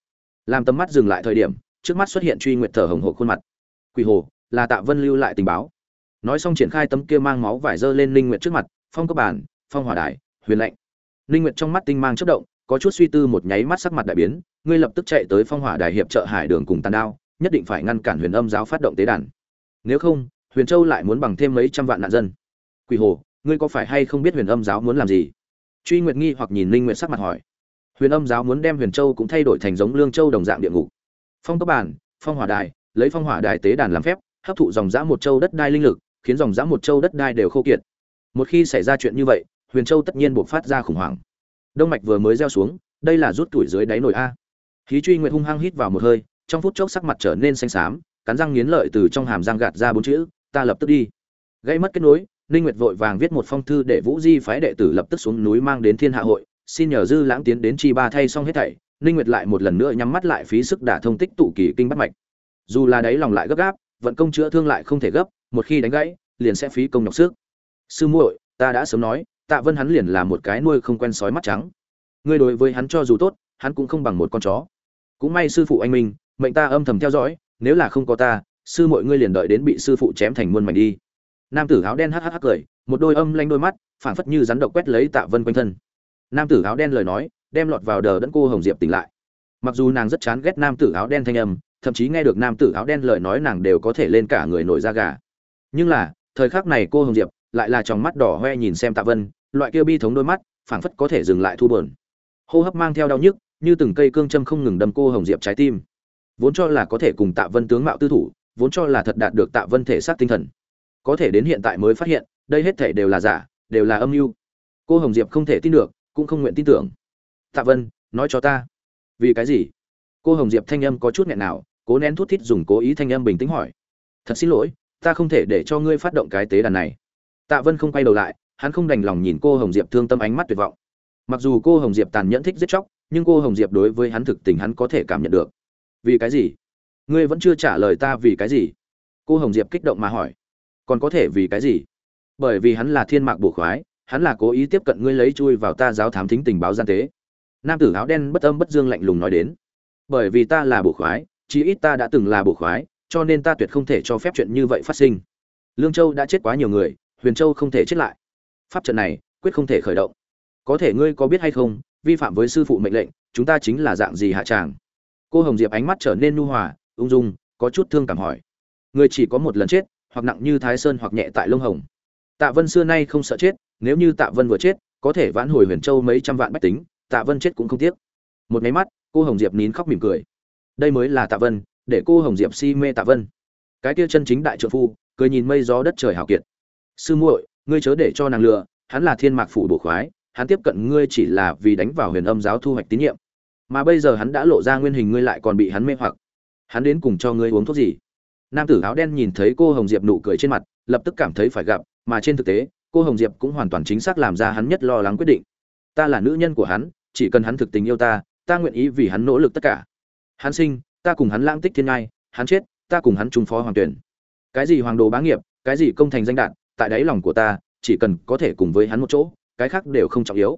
Làm tầm mắt dừng lại thời điểm, trước mắt xuất hiện truy nguyệt thở hồng hộc khuôn mặt. Quỷ hồ, là tạ vân lưu lại tình báo. Nói xong triển khai tấm kia mang máu vải dơ lên ninh nguyệt trước mặt, phong cấp bản, phong hỏa đài, huyền lệnh. Ninh nguyệt trong mắt tinh mang chớp động, có chút suy tư một nháy mắt sắc mặt đại biến, ngươi lập tức chạy tới phong hỏa đài hiệp trợ hải đường cùng tàn đao, nhất định phải ngăn cản huyền âm giáo phát động tế đàn. Nếu không huyền châu lại muốn bằng thêm mấy trăm vạn nạn dân. Quỷ hồ, ngươi có phải hay không biết huyền âm giáo muốn làm gì? Truy nguyệt nghi hoặc nhìn linh nguyệt sắc mặt hỏi. Huyền âm giáo muốn đem huyền châu cũng thay đổi thành giống lương châu đồng dạng địa ngục. Phong cấp bản, phong hỏa đài, lấy phong hỏa đài tế đàn làm phép, hấp thụ dòng dã một châu đất đai linh lực, khiến dòng dã một châu đất đai đều khô kiệt. Một khi xảy ra chuyện như vậy, huyền châu tất nhiên buộc phát ra khủng hoảng. Đông mạch vừa mới gieo xuống, đây là rút tuổi dưới đáy nồi a. Khí truy nguyệt hung hăng hít vào một hơi, trong phút chốc sắc mặt trở nên xanh xám, cắn răng nghiến lợi từ trong hàm răng gạt ra bốn chữ ta lập tức đi. Gây mất kết nối, ninh nguyệt vội vàng viết một phong thư để vũ di phái đệ tử lập tức xuống núi mang đến thiên hạ hội. Xin nhờ dư lãng tiến đến chi ba thay xong hết thảy, ninh nguyệt lại một lần nữa nhắm mắt lại phí sức đả thông tích tụ kỳ kinh bắt mạch. Dù là đấy lòng lại gấp gáp, vận công chữa thương lại không thể gấp, một khi đánh gãy, liền sẽ phí công nhọc sức. Sư muội, ta đã sớm nói, tạ vân hắn liền là một cái nuôi không quen sói mắt trắng. Ngươi đối với hắn cho dù tốt, hắn cũng không bằng một con chó. Cũng may sư phụ anh minh mệnh ta âm thầm theo dõi, nếu là không có ta sư mọi ngươi liền đợi đến bị sư phụ chém thành muôn mảnh đi. Nam tử áo đen hắc hắc cười, một đôi âm lanh đôi mắt, phảng phất như rắn độc quét lấy tạ vân quanh thân. Nam tử áo đen lời nói, đem lọt vào đờ đẫn cô hồng diệp tỉnh lại. Mặc dù nàng rất chán ghét nam tử áo đen thanh âm, thậm chí nghe được nam tử áo đen lời nói nàng đều có thể lên cả người nổi da gà. Nhưng là, thời khắc này cô hồng diệp lại là trong mắt đỏ hoe nhìn xem tạ vân, loại kia bi thống đôi mắt, phảng phất có thể dừng lại thu bờn hô hấp mang theo đau nhức, như từng cây cương châm không ngừng đâm cô hồng diệp trái tim. Vốn cho là có thể cùng tạ vân tướng mạo tư thủ vốn cho là thật đạt được tạ vân thể xác tinh thần. Có thể đến hiện tại mới phát hiện, đây hết thể đều là giả, đều là âm mưu. Cô hồng diệp không thể tin được, cũng không nguyện tin tưởng. Tạ vân, nói cho ta. Vì cái gì? Cô hồng diệp thanh âm có chút nghẹn nào, cố nén thút thít dùng cố ý thanh âm bình tĩnh hỏi. Thật xin lỗi, ta không thể để cho ngươi phát động cái tế đàn này. Tạ vân không quay đầu lại, hắn không đành lòng nhìn cô hồng diệp thương tâm ánh mắt tuyệt vọng. Mặc dù cô hồng diệp tàn nhẫn thích giết chóc, nhưng cô hồng diệp đối với hắn thực tình hắn có thể cảm nhận được. Vì cái gì? Ngươi vẫn chưa trả lời ta vì cái gì? Cô hồng diệp kích động mà hỏi. Còn có thể vì cái gì? Bởi vì hắn là thiên mạc bổ khoái, hắn là cố ý tiếp cận ngươi lấy chui vào ta giáo thám thính tình báo gian tế. Nam tử áo đen bất âm bất dương lạnh lùng nói đến. Bởi vì ta là bổ khoái, chí ít ta đã từng là bổ khoái, cho nên ta tuyệt không thể cho phép chuyện như vậy phát sinh. Lương châu đã chết quá nhiều người, huyền châu không thể chết lại. Pháp trận này, quyết không thể khởi động. Có thể ngươi có biết hay không, vi phạm với sư phụ mệnh lệnh, chúng ta chính là dạng gì hạ tràng? Cô hồng diệp ánh mắt trở nên nhu hòa ung dung, có chút thương cảm hỏi. Người chỉ có một lần chết, hoặc nặng như thái sơn hoặc nhẹ tại lông hồng. Tạ vân xưa nay không sợ chết, nếu như tạ vân vừa chết, có thể vãn hồi huyền châu mấy trăm vạn bách tính, tạ vân chết cũng không tiếc. Một máy mắt, cô hồng diệp nín khóc mỉm cười. Đây mới là tạ vân, để cô hồng diệp si mê tạ vân. Cái kia chân chính đại trợ phu, cười nhìn mây gió đất trời hào kiệt. Sư muội, ngươi chớ để cho nàng lừa, hắn là thiên mạc phủ bổ khoái, hắn tiếp cận ngươi chỉ là vì đánh vào huyền âm giáo thu hoạch tín nhiệm. Mà bây giờ hắn đã lộ ra nguyên hình, ngươi lại còn bị hắn mê hoặc hắn đến cùng cho ngươi uống thuốc gì? Nam tử áo đen nhìn thấy cô hồng diệp nụ cười trên mặt, lập tức cảm thấy phải gặp, mà trên thực tế, cô hồng diệp cũng hoàn toàn chính xác làm ra hắn nhất lo lắng quyết định. Ta là nữ nhân của hắn, chỉ cần hắn thực tình yêu ta ta nguyện ý vì hắn nỗ lực tất cả. Hắn sinh, ta cùng hắn lãng tích thiên ngai, hắn chết, ta cùng hắn trung phó hoàng tuyển. Cái gì hoàng đồ bá nghiệp, cái gì công thành danh đạn, tại đáy lòng của ta, chỉ cần có thể cùng với hắn một chỗ, cái khác đều không trọng yếu.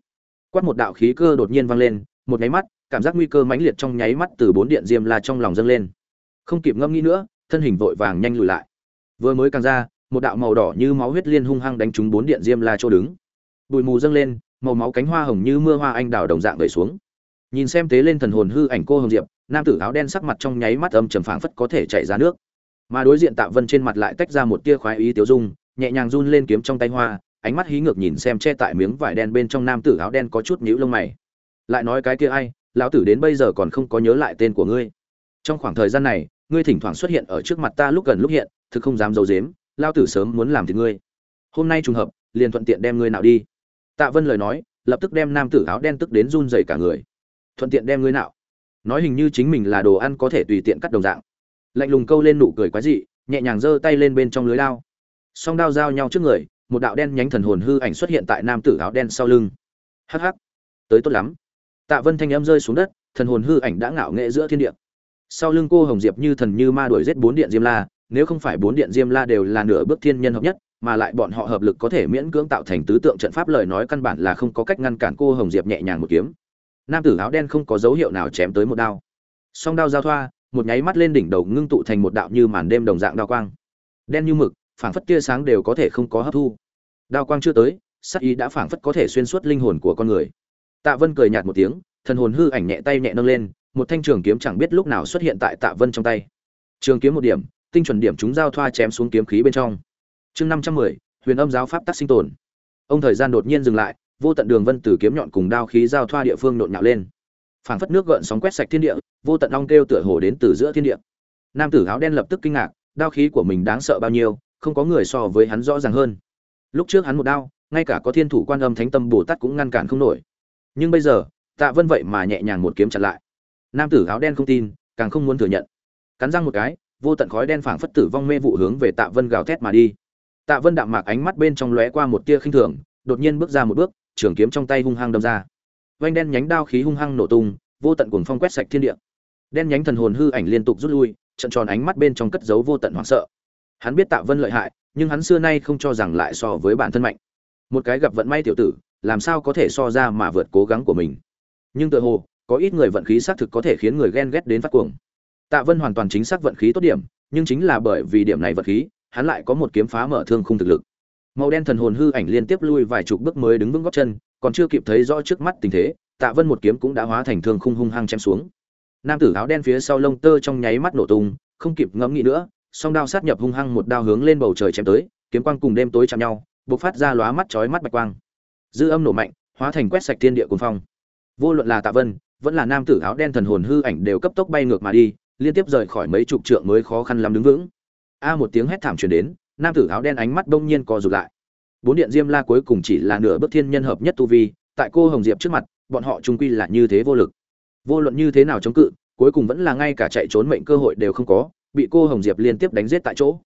Quát một đạo khí cơ đột nhiên vang lên, một nháy mắt, cảm giác nguy cơ mãnh liệt trong nháy mắt từ bốn điện diêm la trong lòng dâng lên không kịp ngâm nghĩ nữa, thân hình vội vàng nhanh lùi lại. Vừa mới càng ra, một đạo màu đỏ như máu huyết liên hung hăng đánh trúng bốn điện diêm la chỗ đứng. Bụi mù dâng lên, màu máu cánh hoa hồng như mưa hoa anh đào đồng dạng vẩy xuống. Nhìn xem tế lên thần hồn hư ảnh cô hồng diệp, nam tử áo đen sắc mặt trong nháy mắt âm trầm phảng phất có thể chảy ra nước. Mà đối diện tạ vân trên mặt lại tách ra một tia khoái ý tiêu dung, nhẹ nhàng run lên kiếm trong tay hoa, ánh mắt hí ngược nhìn xem che tại miếng vải đen bên trong nam tử áo đen có chút nhíu lông mày. Lại nói cái kia ai, lão tử đến bây giờ còn không có nhớ lại tên của ngươi. Trong khoảng thời gian này ngươi thỉnh thoảng xuất hiện ở trước mặt ta lúc gần lúc hiện thực không dám giấu dếm lao tử sớm muốn làm thì ngươi. Hôm nay trùng hợp liền thuận tiện đem ngươi nào đi. Tạ vân lời nói lập tức đem nam tử áo đen tức đến run rẩy cả người. Thuận tiện đem ngươi nào nói hình như chính mình là đồ ăn có thể tùy tiện cắt đồng dạng. Lạnh lùng câu lên nụ cười quái dị nhẹ nhàng giơ tay lên bên trong lưới lao, song đao giao nhau trước người một đạo đen nhánh thần hồn hư ảnh xuất hiện tại nam tử áo đen sau lưng. Hắc hắc tới tốt lắm. Tạ vân thanh âm rơi xuống đất thần hồn hư ảnh đã ngạo nghệ giữa thiên địa sau lưng cô hồng diệp như thần như ma đuổi giết bốn điện diêm la, nếu không phải bốn điện diêm la đều là nửa bước thiên nhân hợp nhất, mà lại bọn họ hợp lực có thể miễn cưỡng tạo thành tứ tượng trận pháp lời nói căn bản là không có cách ngăn cản cô hồng diệp nhẹ nhàng một kiếm. Nam tử áo đen không có dấu hiệu nào chém tới một đao. Song đao giao thoa, một nháy mắt lên đỉnh đầu ngưng tụ thành một đạo như màn đêm đồng dạng đao quang. Đen như mực, phảng phất tia sáng đều có thể không có hấp thu. Đao quang chưa tới sắc ý đã phảng phất có thể xuyên suốt linh hồn của con người. Tạ vân cười nhạt một tiếng, thần hồn hư ảnh nhẹ tay nhẹ nâng lên một thanh trường kiếm chẳng biết lúc nào xuất hiện tại tạ vân trong tay. Trường kiếm một điểm, tinh chuẩn điểm chúng giao thoa chém xuống kiếm khí bên trong. Chương năm trăm mười, huyền âm giáo pháp tác sinh tồn. Ông thời gian đột nhiên dừng lại, vô tận đường vân từ kiếm nhọn cùng đao khí giao thoa địa phương nộn nhạo lên. Phảng phất nước gợn sóng quét sạch thiên địa, vô tận long kêu tựa hồ đến từ giữa thiên địa. Nam tử áo đen lập tức kinh ngạc, đao khí của mình đáng sợ bao nhiêu, không có người so với hắn rõ ràng hơn. Lúc trước hắn một đao, ngay cả có thiên thủ quan âm thánh tâm bồ tát cũng ngăn cản không nổi. Nhưng bây giờ, tạ vân vậy mà nhẹ nhàng một kiếm chặn lại nam tử áo đen không tin, càng không muốn thừa nhận. Cắn răng một cái, vô tận khói đen phảng phất tử vong mê vụ hướng về tạ vân gào thét mà đi. Tạ vân đạm mạc ánh mắt bên trong lóe qua một tia khinh thường, đột nhiên bước ra một bước, trường kiếm trong tay hung hăng đâm ra. Vanh đen nhánh đao khí hung hăng nổ tung, vô tận cuồng phong quét sạch thiên địa. Đen nhánh thần hồn hư ảnh liên tục rút lui, trận tròn ánh mắt bên trong cất giấu vô tận hoảng sợ. Hắn biết tạ vân lợi hại, nhưng hắn xưa nay không cho rằng lại so với bản thân mạnh. Một cái gặp vận may tiểu tử, làm sao có thể so ra mà vượt cố gắng của mình? Nhưng tự hồ có ít người vận khí xác thực có thể khiến người ghen ghét đến phát cuồng. Tạ vân hoàn toàn chính xác vận khí tốt điểm, nhưng chính là bởi vì điểm này vận khí, hắn lại có một kiếm phá mở thương khung thực lực. Màu đen thần hồn hư ảnh liên tiếp lui vài chục bước mới đứng vững gót chân, còn chưa kịp thấy rõ trước mắt tình thế, tạ vân một kiếm cũng đã hóa thành thương khung hung hăng chém xuống. Nam tử áo đen phía sau lông tơ trong nháy mắt nổ tung, không kịp ngẫm nghĩ nữa, song đao sát nhập hung hăng một đao hướng lên bầu trời chém tới, kiếm quang cùng đêm tối chạm nhau, bộc phát ra lóa mắt chói mắt bạch quang. Dư âm nổ mạnh, hóa thành quét sạch thiên địa cuồng phong. Vô luận là tạ vân vẫn là nam tử áo đen thần hồn hư ảnh đều cấp tốc bay ngược mà đi, liên tiếp rời khỏi mấy chục trượng mới khó khăn lắm đứng vững. A một tiếng hét thảm truyền đến, nam tử áo đen ánh mắt đông nhiên co rụt lại. Bốn điện diêm la cuối cùng chỉ là nửa bước thiên nhân hợp nhất tu vi, tại cô hồng diệp trước mặt, bọn họ trung quy là như thế vô lực. Vô luận như thế nào chống cự, cuối cùng vẫn là ngay cả chạy trốn mệnh cơ hội đều không có, bị cô hồng diệp liên tiếp đánh giết tại chỗ.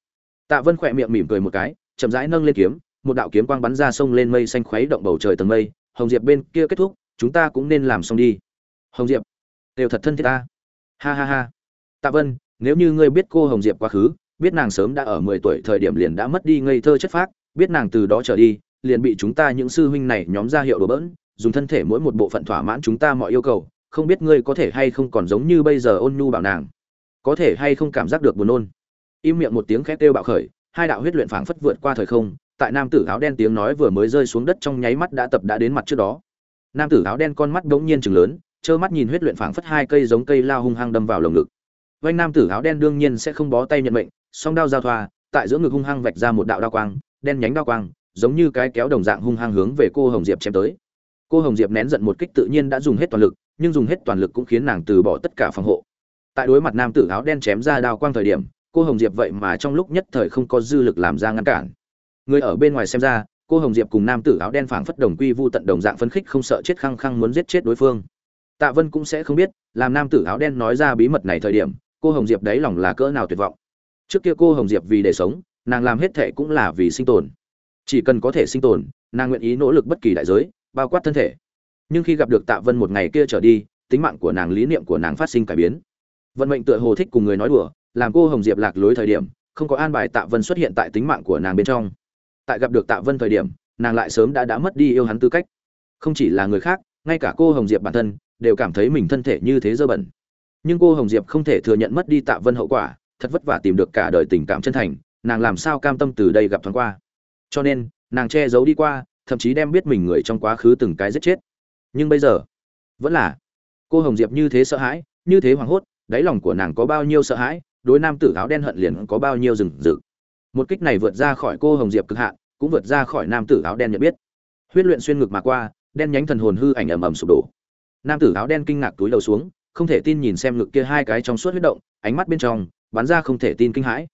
Tạ vân khỏe miệng mỉm cười một cái, chậm rãi nâng lên kiếm, một đạo kiếm quang bắn ra sông lên mây xanh khuấy động bầu trời tầng mây. Hồng diệp bên kia kết thúc, chúng ta cũng nên làm xong đi hồng diệp. Đều thật thân thiết ta. Ha ha ha. Tạ vân, nếu như ngươi biết cô hồng diệp quá khứ, biết nàng sớm đã ở mười tuổi thời điểm liền đã mất đi ngây thơ chất phác, biết nàng từ đó trở đi, liền bị chúng ta những sư huynh này nhóm ra hiệu đồ bỡn, dùng thân thể mỗi một bộ phận thỏa mãn chúng ta mọi yêu cầu, không biết ngươi có thể hay không còn giống như bây giờ ôn nhu bảo nàng. Có thể hay không cảm giác được buồn nôn. Im miệng một tiếng khét kêu bạo khởi, hai đạo huyết luyện phảng phất vượt qua thời không, tại nam tử áo đen tiếng nói vừa mới rơi xuống đất trong nháy mắt đã tập đã đến mặt trước đó. Nam tử áo đen con mắt đống nhiên chừng lớn trơ mắt nhìn huyết luyện phảng phất hai cây giống cây lao hung hăng đâm vào lồng ngực. Vanh nam tử áo đen đương nhiên sẽ không bó tay nhận mệnh, song đao giao thoa, tại giữa ngực hung hăng vạch ra một đạo đao quang, đen nhánh đao quang, giống như cái kéo đồng dạng hung hăng hướng về cô hồng diệp chém tới. Cô hồng diệp nén giận một kích tự nhiên đã dùng hết toàn lực, nhưng dùng hết toàn lực cũng khiến nàng từ bỏ tất cả phòng hộ. Tại đối mặt nam tử áo đen chém ra đao quang thời điểm, cô hồng diệp vậy mà trong lúc nhất thời không có dư lực làm ra ngăn cản. Người ở bên ngoài xem ra, cô hồng diệp cùng nam tử áo đen phảng phất đồng quy vu tận đồng dạng phấn khích không sợ chết khăng khăng muốn giết chết đối phương tạ vân cũng sẽ không biết, làm nam tử áo đen nói ra bí mật này thời điểm, cô hồng diệp đấy lòng là cỡ nào tuyệt vọng. Trước kia cô hồng diệp vì để sống, nàng làm hết thệ cũng là vì sinh tồn. Chỉ cần có thể sinh tồn, nàng nguyện ý nỗ lực bất kỳ đại giới, bao quát thân thể. Nhưng khi gặp được tạ vân một ngày kia trở đi, tính mạng của nàng, lý niệm của nàng phát sinh cải biến. Vận mệnh tựa hồ thích cùng người nói đùa, làm cô hồng diệp lạc lối thời điểm, không có an bài tạ vân xuất hiện tại tính mạng của nàng bên trong. Tại gặp được tạ vân thời điểm, nàng lại sớm đã đã mất đi yêu hắn tư cách. Không chỉ là người khác, ngay cả cô hồng diệp bản thân đều cảm thấy mình thân thể như thế dơ bẩn. Nhưng cô hồng diệp không thể thừa nhận mất đi tạ vân hậu quả, thật vất vả tìm được cả đời tình cảm chân thành, nàng làm sao cam tâm từ đây gặp thoáng qua. Cho nên, nàng che giấu đi qua, thậm chí đem biết mình người trong quá khứ từng cái giết chết. Nhưng bây giờ, vẫn là, cô hồng diệp như thế sợ hãi, như thế hoảng hốt, đáy lòng của nàng có bao nhiêu sợ hãi, đối nam tử áo đen hận liền có bao nhiêu rừng rực. Một kích này vượt ra khỏi cô hồng diệp cực hạn, cũng vượt ra khỏi nam tử áo đen nhận biết. Huyết luyện xuyên ngực mà qua, đen nhánh thần hồn hư ảnh ầm ầm sụp đổ nam tử áo đen kinh ngạc túi đầu xuống, không thể tin nhìn xem ngực kia hai cái trong suốt huyết động, ánh mắt bên trong, bắn ra không thể tin kinh hãi.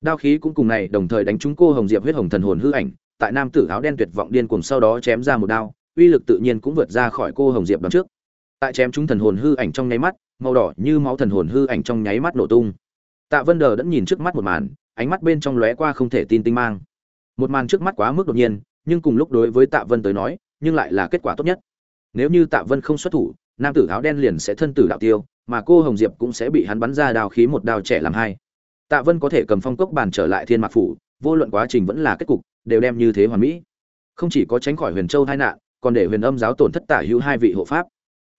Đao khí cũng cùng này đồng thời đánh trúng cô hồng diệp huyết hồng thần hồn hư ảnh, tại nam tử áo đen tuyệt vọng điên cuồng sau đó chém ra một đao, uy lực tự nhiên cũng vượt ra khỏi cô hồng diệp đón trước. Tại chém trúng thần hồn hư ảnh trong nháy mắt, màu đỏ như máu thần hồn hư ảnh trong nháy mắt nổ tung. Tạ vân đờ đã nhìn trước mắt một màn, ánh mắt bên trong lóe qua không thể tin tinh mang. Một màn trước mắt quá mức đột nhiên, nhưng cùng lúc đối với tạ vân tới nói, nhưng lại là kết quả tốt nhất nếu như tạ vân không xuất thủ, nam tử áo đen liền sẽ thân tử đạo tiêu, mà cô hồng diệp cũng sẽ bị hắn bắn ra đào khí một đao trẻ làm hai. Tạ vân có thể cầm phong cốc bàn trở lại thiên mạc phủ, vô luận quá trình vẫn là kết cục, đều đem như thế hoàn mỹ. Không chỉ có tránh khỏi huyền châu tai nạn, còn để huyền âm giáo tổn thất tả hữu hai vị hộ pháp.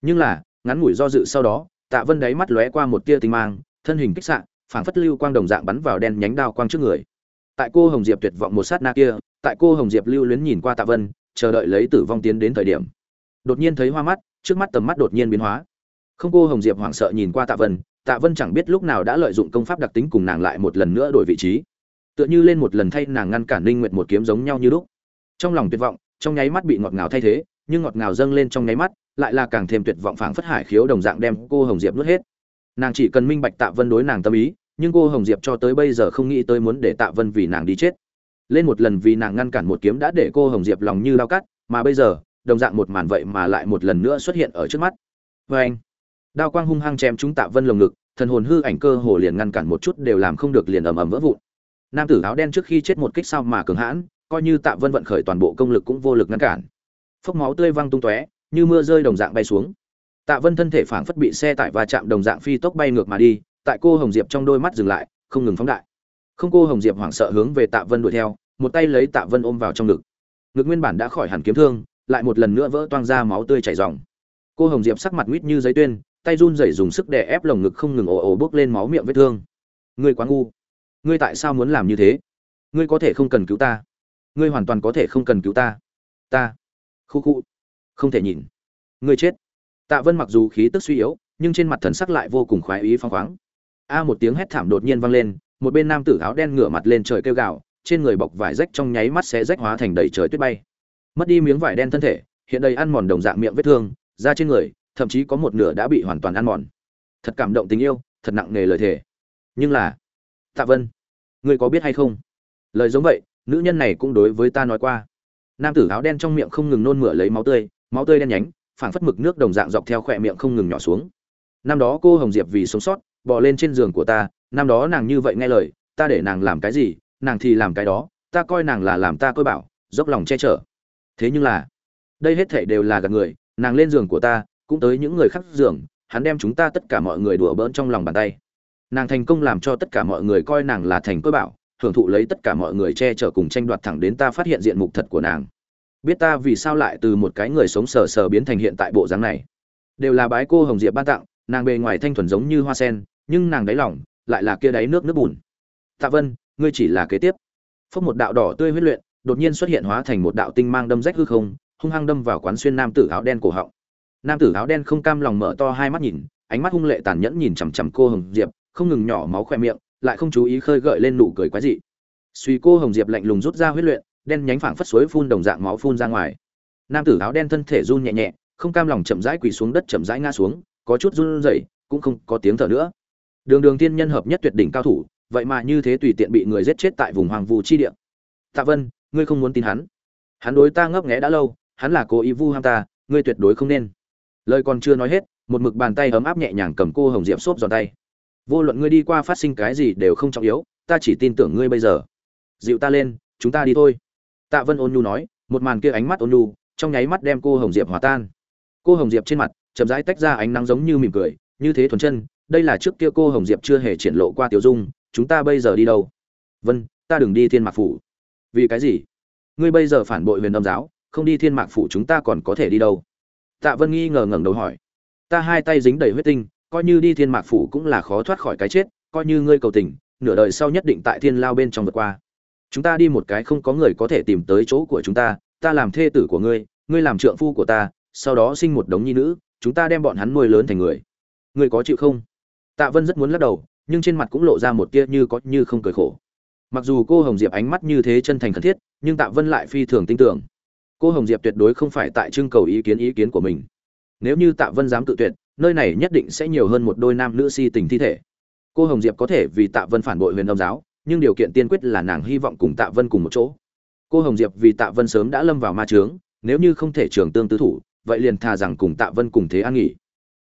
Nhưng là, ngắn ngủi do dự sau đó, tạ vân đáy mắt lóe qua một tia tinh mang, thân hình kích sạn phảng phất lưu quang đồng dạng bắn vào đen nhánh đao quang trước người. Tại cô hồng diệp tuyệt vọng một sát na kia, tại cô hồng diệp lưu luyến nhìn qua tạ vân, chờ đợi lấy tử vong tiến đến thời điểm đột nhiên thấy hoa mắt, trước mắt tầm mắt đột nhiên biến hóa. Không cô hồng diệp hoảng sợ nhìn qua tạ vân tạ vân chẳng biết lúc nào đã lợi dụng công pháp đặc tính cùng nàng lại một lần nữa đổi vị trí. Tựa như lên một lần thay nàng ngăn cản linh nguyệt một kiếm giống nhau như lúc. Trong lòng tuyệt vọng, trong nháy mắt bị ngọt ngào thay thế, nhưng ngọt ngào dâng lên trong nháy mắt, lại là càng thêm tuyệt vọng phảng phất hải khiếu đồng dạng đem cô hồng diệp nuốt hết. Nàng chỉ cần minh bạch tạ vân đối nàng tâm ý, nhưng cô hồng diệp cho tới bây giờ không nghĩ tới muốn để tạ vân vì nàng đi chết. Lên một lần vì nàng ngăn cản một kiếm đã để cô hồng diệp lòng như lao cắt, mà bây giờ đồng dạng một màn vậy mà lại một lần nữa xuất hiện ở trước mắt. Vê anh, đao quang hung hăng chém chúng tạ vân lồng ngực, thần hồn hư ảnh cơ hồ liền ngăn cản một chút đều làm không được liền ầm ầm vỡ vụn. Nam tử áo đen trước khi chết một kích sao mà cường hãn, coi như tạ vân vận khởi toàn bộ công lực cũng vô lực ngăn cản. Phốc máu tươi văng tung tóe, như mưa rơi đồng dạng bay xuống. Tạ vân thân thể phảng phất bị xe tải va chạm đồng dạng phi tốc bay ngược mà đi, tại cô hồng diệp trong đôi mắt dừng lại, không ngừng phóng đại. Không cô hồng diệp hoảng sợ hướng về tạ vân đuổi theo, một tay lấy tạ vân ôm vào trong ngực. Ngực nguyên bản đã khỏi hẳn kiếm thương lại một lần nữa vỡ toang ra máu tươi chảy ròng. Cô hồng diệp sắc mặt mít như giấy tuyên, tay run rẩy dùng sức đè ép lồng ngực không ngừng ồ ồ bước lên máu miệng vết thương. Ngươi quá ngu. Ngươi tại sao muốn làm như thế? Ngươi có thể không cần cứu ta. Ngươi hoàn toàn có thể không cần cứu ta. Ta. Khu khu. Không thể nhìn. Ngươi chết. Tạ vân mặc dù khí tức suy yếu, nhưng trên mặt thần sắc lại vô cùng khoái ý phong khoáng. A một tiếng hét thảm đột nhiên vang lên, một bên nam tử áo đen ngửa mặt lên trời kêu gào, trên người bọc vải rách trong nháy mắt sẽ rách hóa thành đầy trời tuyết bay mất đi miếng vải đen thân thể, hiện đầy ăn mòn đồng dạng miệng vết thương, da trên người, thậm chí có một nửa đã bị hoàn toàn ăn mòn. Thật cảm động tình yêu, thật nặng nề lời thề. Nhưng là, tạ vân, ngươi có biết hay không? Lời giống vậy, nữ nhân này cũng đối với ta nói qua. Nam tử áo đen trong miệng không ngừng nôn mửa lấy máu tươi máu tươi đen nhánh, phảng phất mực nước đồng dạng dọc theo khỏe miệng không ngừng nhỏ xuống. Năm đó cô hồng diệp vì sống sót bỏ lên trên giường của ta, năm đó nàng như vậy nghe lời, ta để nàng làm cái gì, nàng thì làm cái đó, ta coi nàng là làm ta coi bảo, dốc lòng che chở thế nhưng là, đây hết thảy đều là gạt người, nàng lên giường của ta, cũng tới những người khác giường, hắn đem chúng ta tất cả mọi người đùa bỡn trong lòng bàn tay. Nàng thành công làm cho tất cả mọi người coi nàng là thành cơ bảo, hưởng thụ lấy tất cả mọi người che chở cùng tranh đoạt thẳng đến ta phát hiện diện mục thật của nàng. Biết ta vì sao lại từ một cái người sống sờ sờ biến thành hiện tại bộ dáng này. Đều là bái cô hồng diệp ban tặng, nàng bề ngoài thanh thuần giống như hoa sen, nhưng nàng đáy lỏng lại là kia đáy nước nước bùn. Tạ vân, ngươi chỉ là kế tiếp. Phốc một đạo đỏ tươi huyết luyện đột nhiên xuất hiện hóa thành một đạo tinh mang đâm rách hư không, hung hăng đâm vào quán xuyên nam tử áo đen cổ họng. Nam tử áo đen không cam lòng mở to hai mắt nhìn, ánh mắt hung lệ tàn nhẫn nhìn chằm chằm cô hồng diệp, không ngừng nhỏ máu khoe miệng, lại không chú ý khơi gợi lên nụ cười quái dị. Suy cô hồng diệp lạnh lùng rút ra huyết luyện, đen nhánh phảng phất suối phun đồng dạng máu phun ra ngoài. Nam tử áo đen thân thể run nhẹ nhẹ, không cam lòng chậm rãi quỳ xuống đất, chậm rãi ngã xuống, có chút run rẩy, cũng không có tiếng thở nữa. Đường đường tiên nhân hợp nhất tuyệt đỉnh cao thủ, vậy mà như thế tùy tiện bị người giết chết tại vùng hoàng vu chi địa. Tạ vân ngươi không muốn tin hắn. Hắn đối ta ngấp nghẽ đã lâu, hắn là cố ý vu ham ta, ngươi tuyệt đối không nên. Lời còn chưa nói hết, một mực bàn tay ấm áp nhẹ nhàng cầm cô hồng diệp xốp giòn tay. Vô luận ngươi đi qua phát sinh cái gì đều không trọng yếu, ta chỉ tin tưởng ngươi bây giờ. Dịu ta lên, chúng ta đi thôi. Tạ vân ôn nhu nói, một màn kia ánh mắt ôn nhu, trong nháy mắt đem cô hồng diệp hòa tan. Cô hồng diệp trên mặt, chậm rãi tách ra ánh nắng giống như mỉm cười, như thế thuần chân, đây là trước kia cô hồng diệp chưa hề triển lộ qua tiểu dung, chúng ta bây giờ đi đâu? Vân, ta đừng đi thiên mạc phủ vì cái gì? Ngươi bây giờ phản bội huyền âm giáo, không đi thiên mạc phủ chúng ta còn có thể đi đâu? Tạ vân nghi ngờ ngẩng đầu hỏi. Ta hai tay dính đầy huyết tinh, coi như đi thiên mạc phủ cũng là khó thoát khỏi cái chết, coi như ngươi cầu tình, nửa đời sau nhất định tại thiên lao bên trong vượt qua. Chúng ta đi một cái không có người có thể tìm tới chỗ của chúng ta ta làm thê tử của ngươi ngươi làm trượng phu của ta, sau đó sinh một đống nhi nữ, chúng ta đem bọn hắn nuôi lớn thành người. Ngươi có chịu không? Tạ vân rất muốn lắc đầu, nhưng trên mặt cũng lộ ra một tia như có như không cười khổ mặc dù cô hồng diệp ánh mắt như thế chân thành khẩn thiết, nhưng tạ vân lại phi thường tin tưởng. Cô hồng diệp tuyệt đối không phải tại trưng cầu ý kiến ý kiến của mình. Nếu như tạ vân dám tự tuyệt, nơi này nhất định sẽ nhiều hơn một đôi nam nữ si tình thi thể. Cô hồng diệp có thể vì tạ vân phản bội huyền âm giáo, nhưng điều kiện tiên quyết là nàng hy vọng cùng tạ vân cùng một chỗ. Cô hồng diệp vì tạ vân sớm đã lâm vào ma trướng nếu như không thể trường tương tư thủ, vậy liền thà rằng cùng tạ vân cùng thế an nghỉ.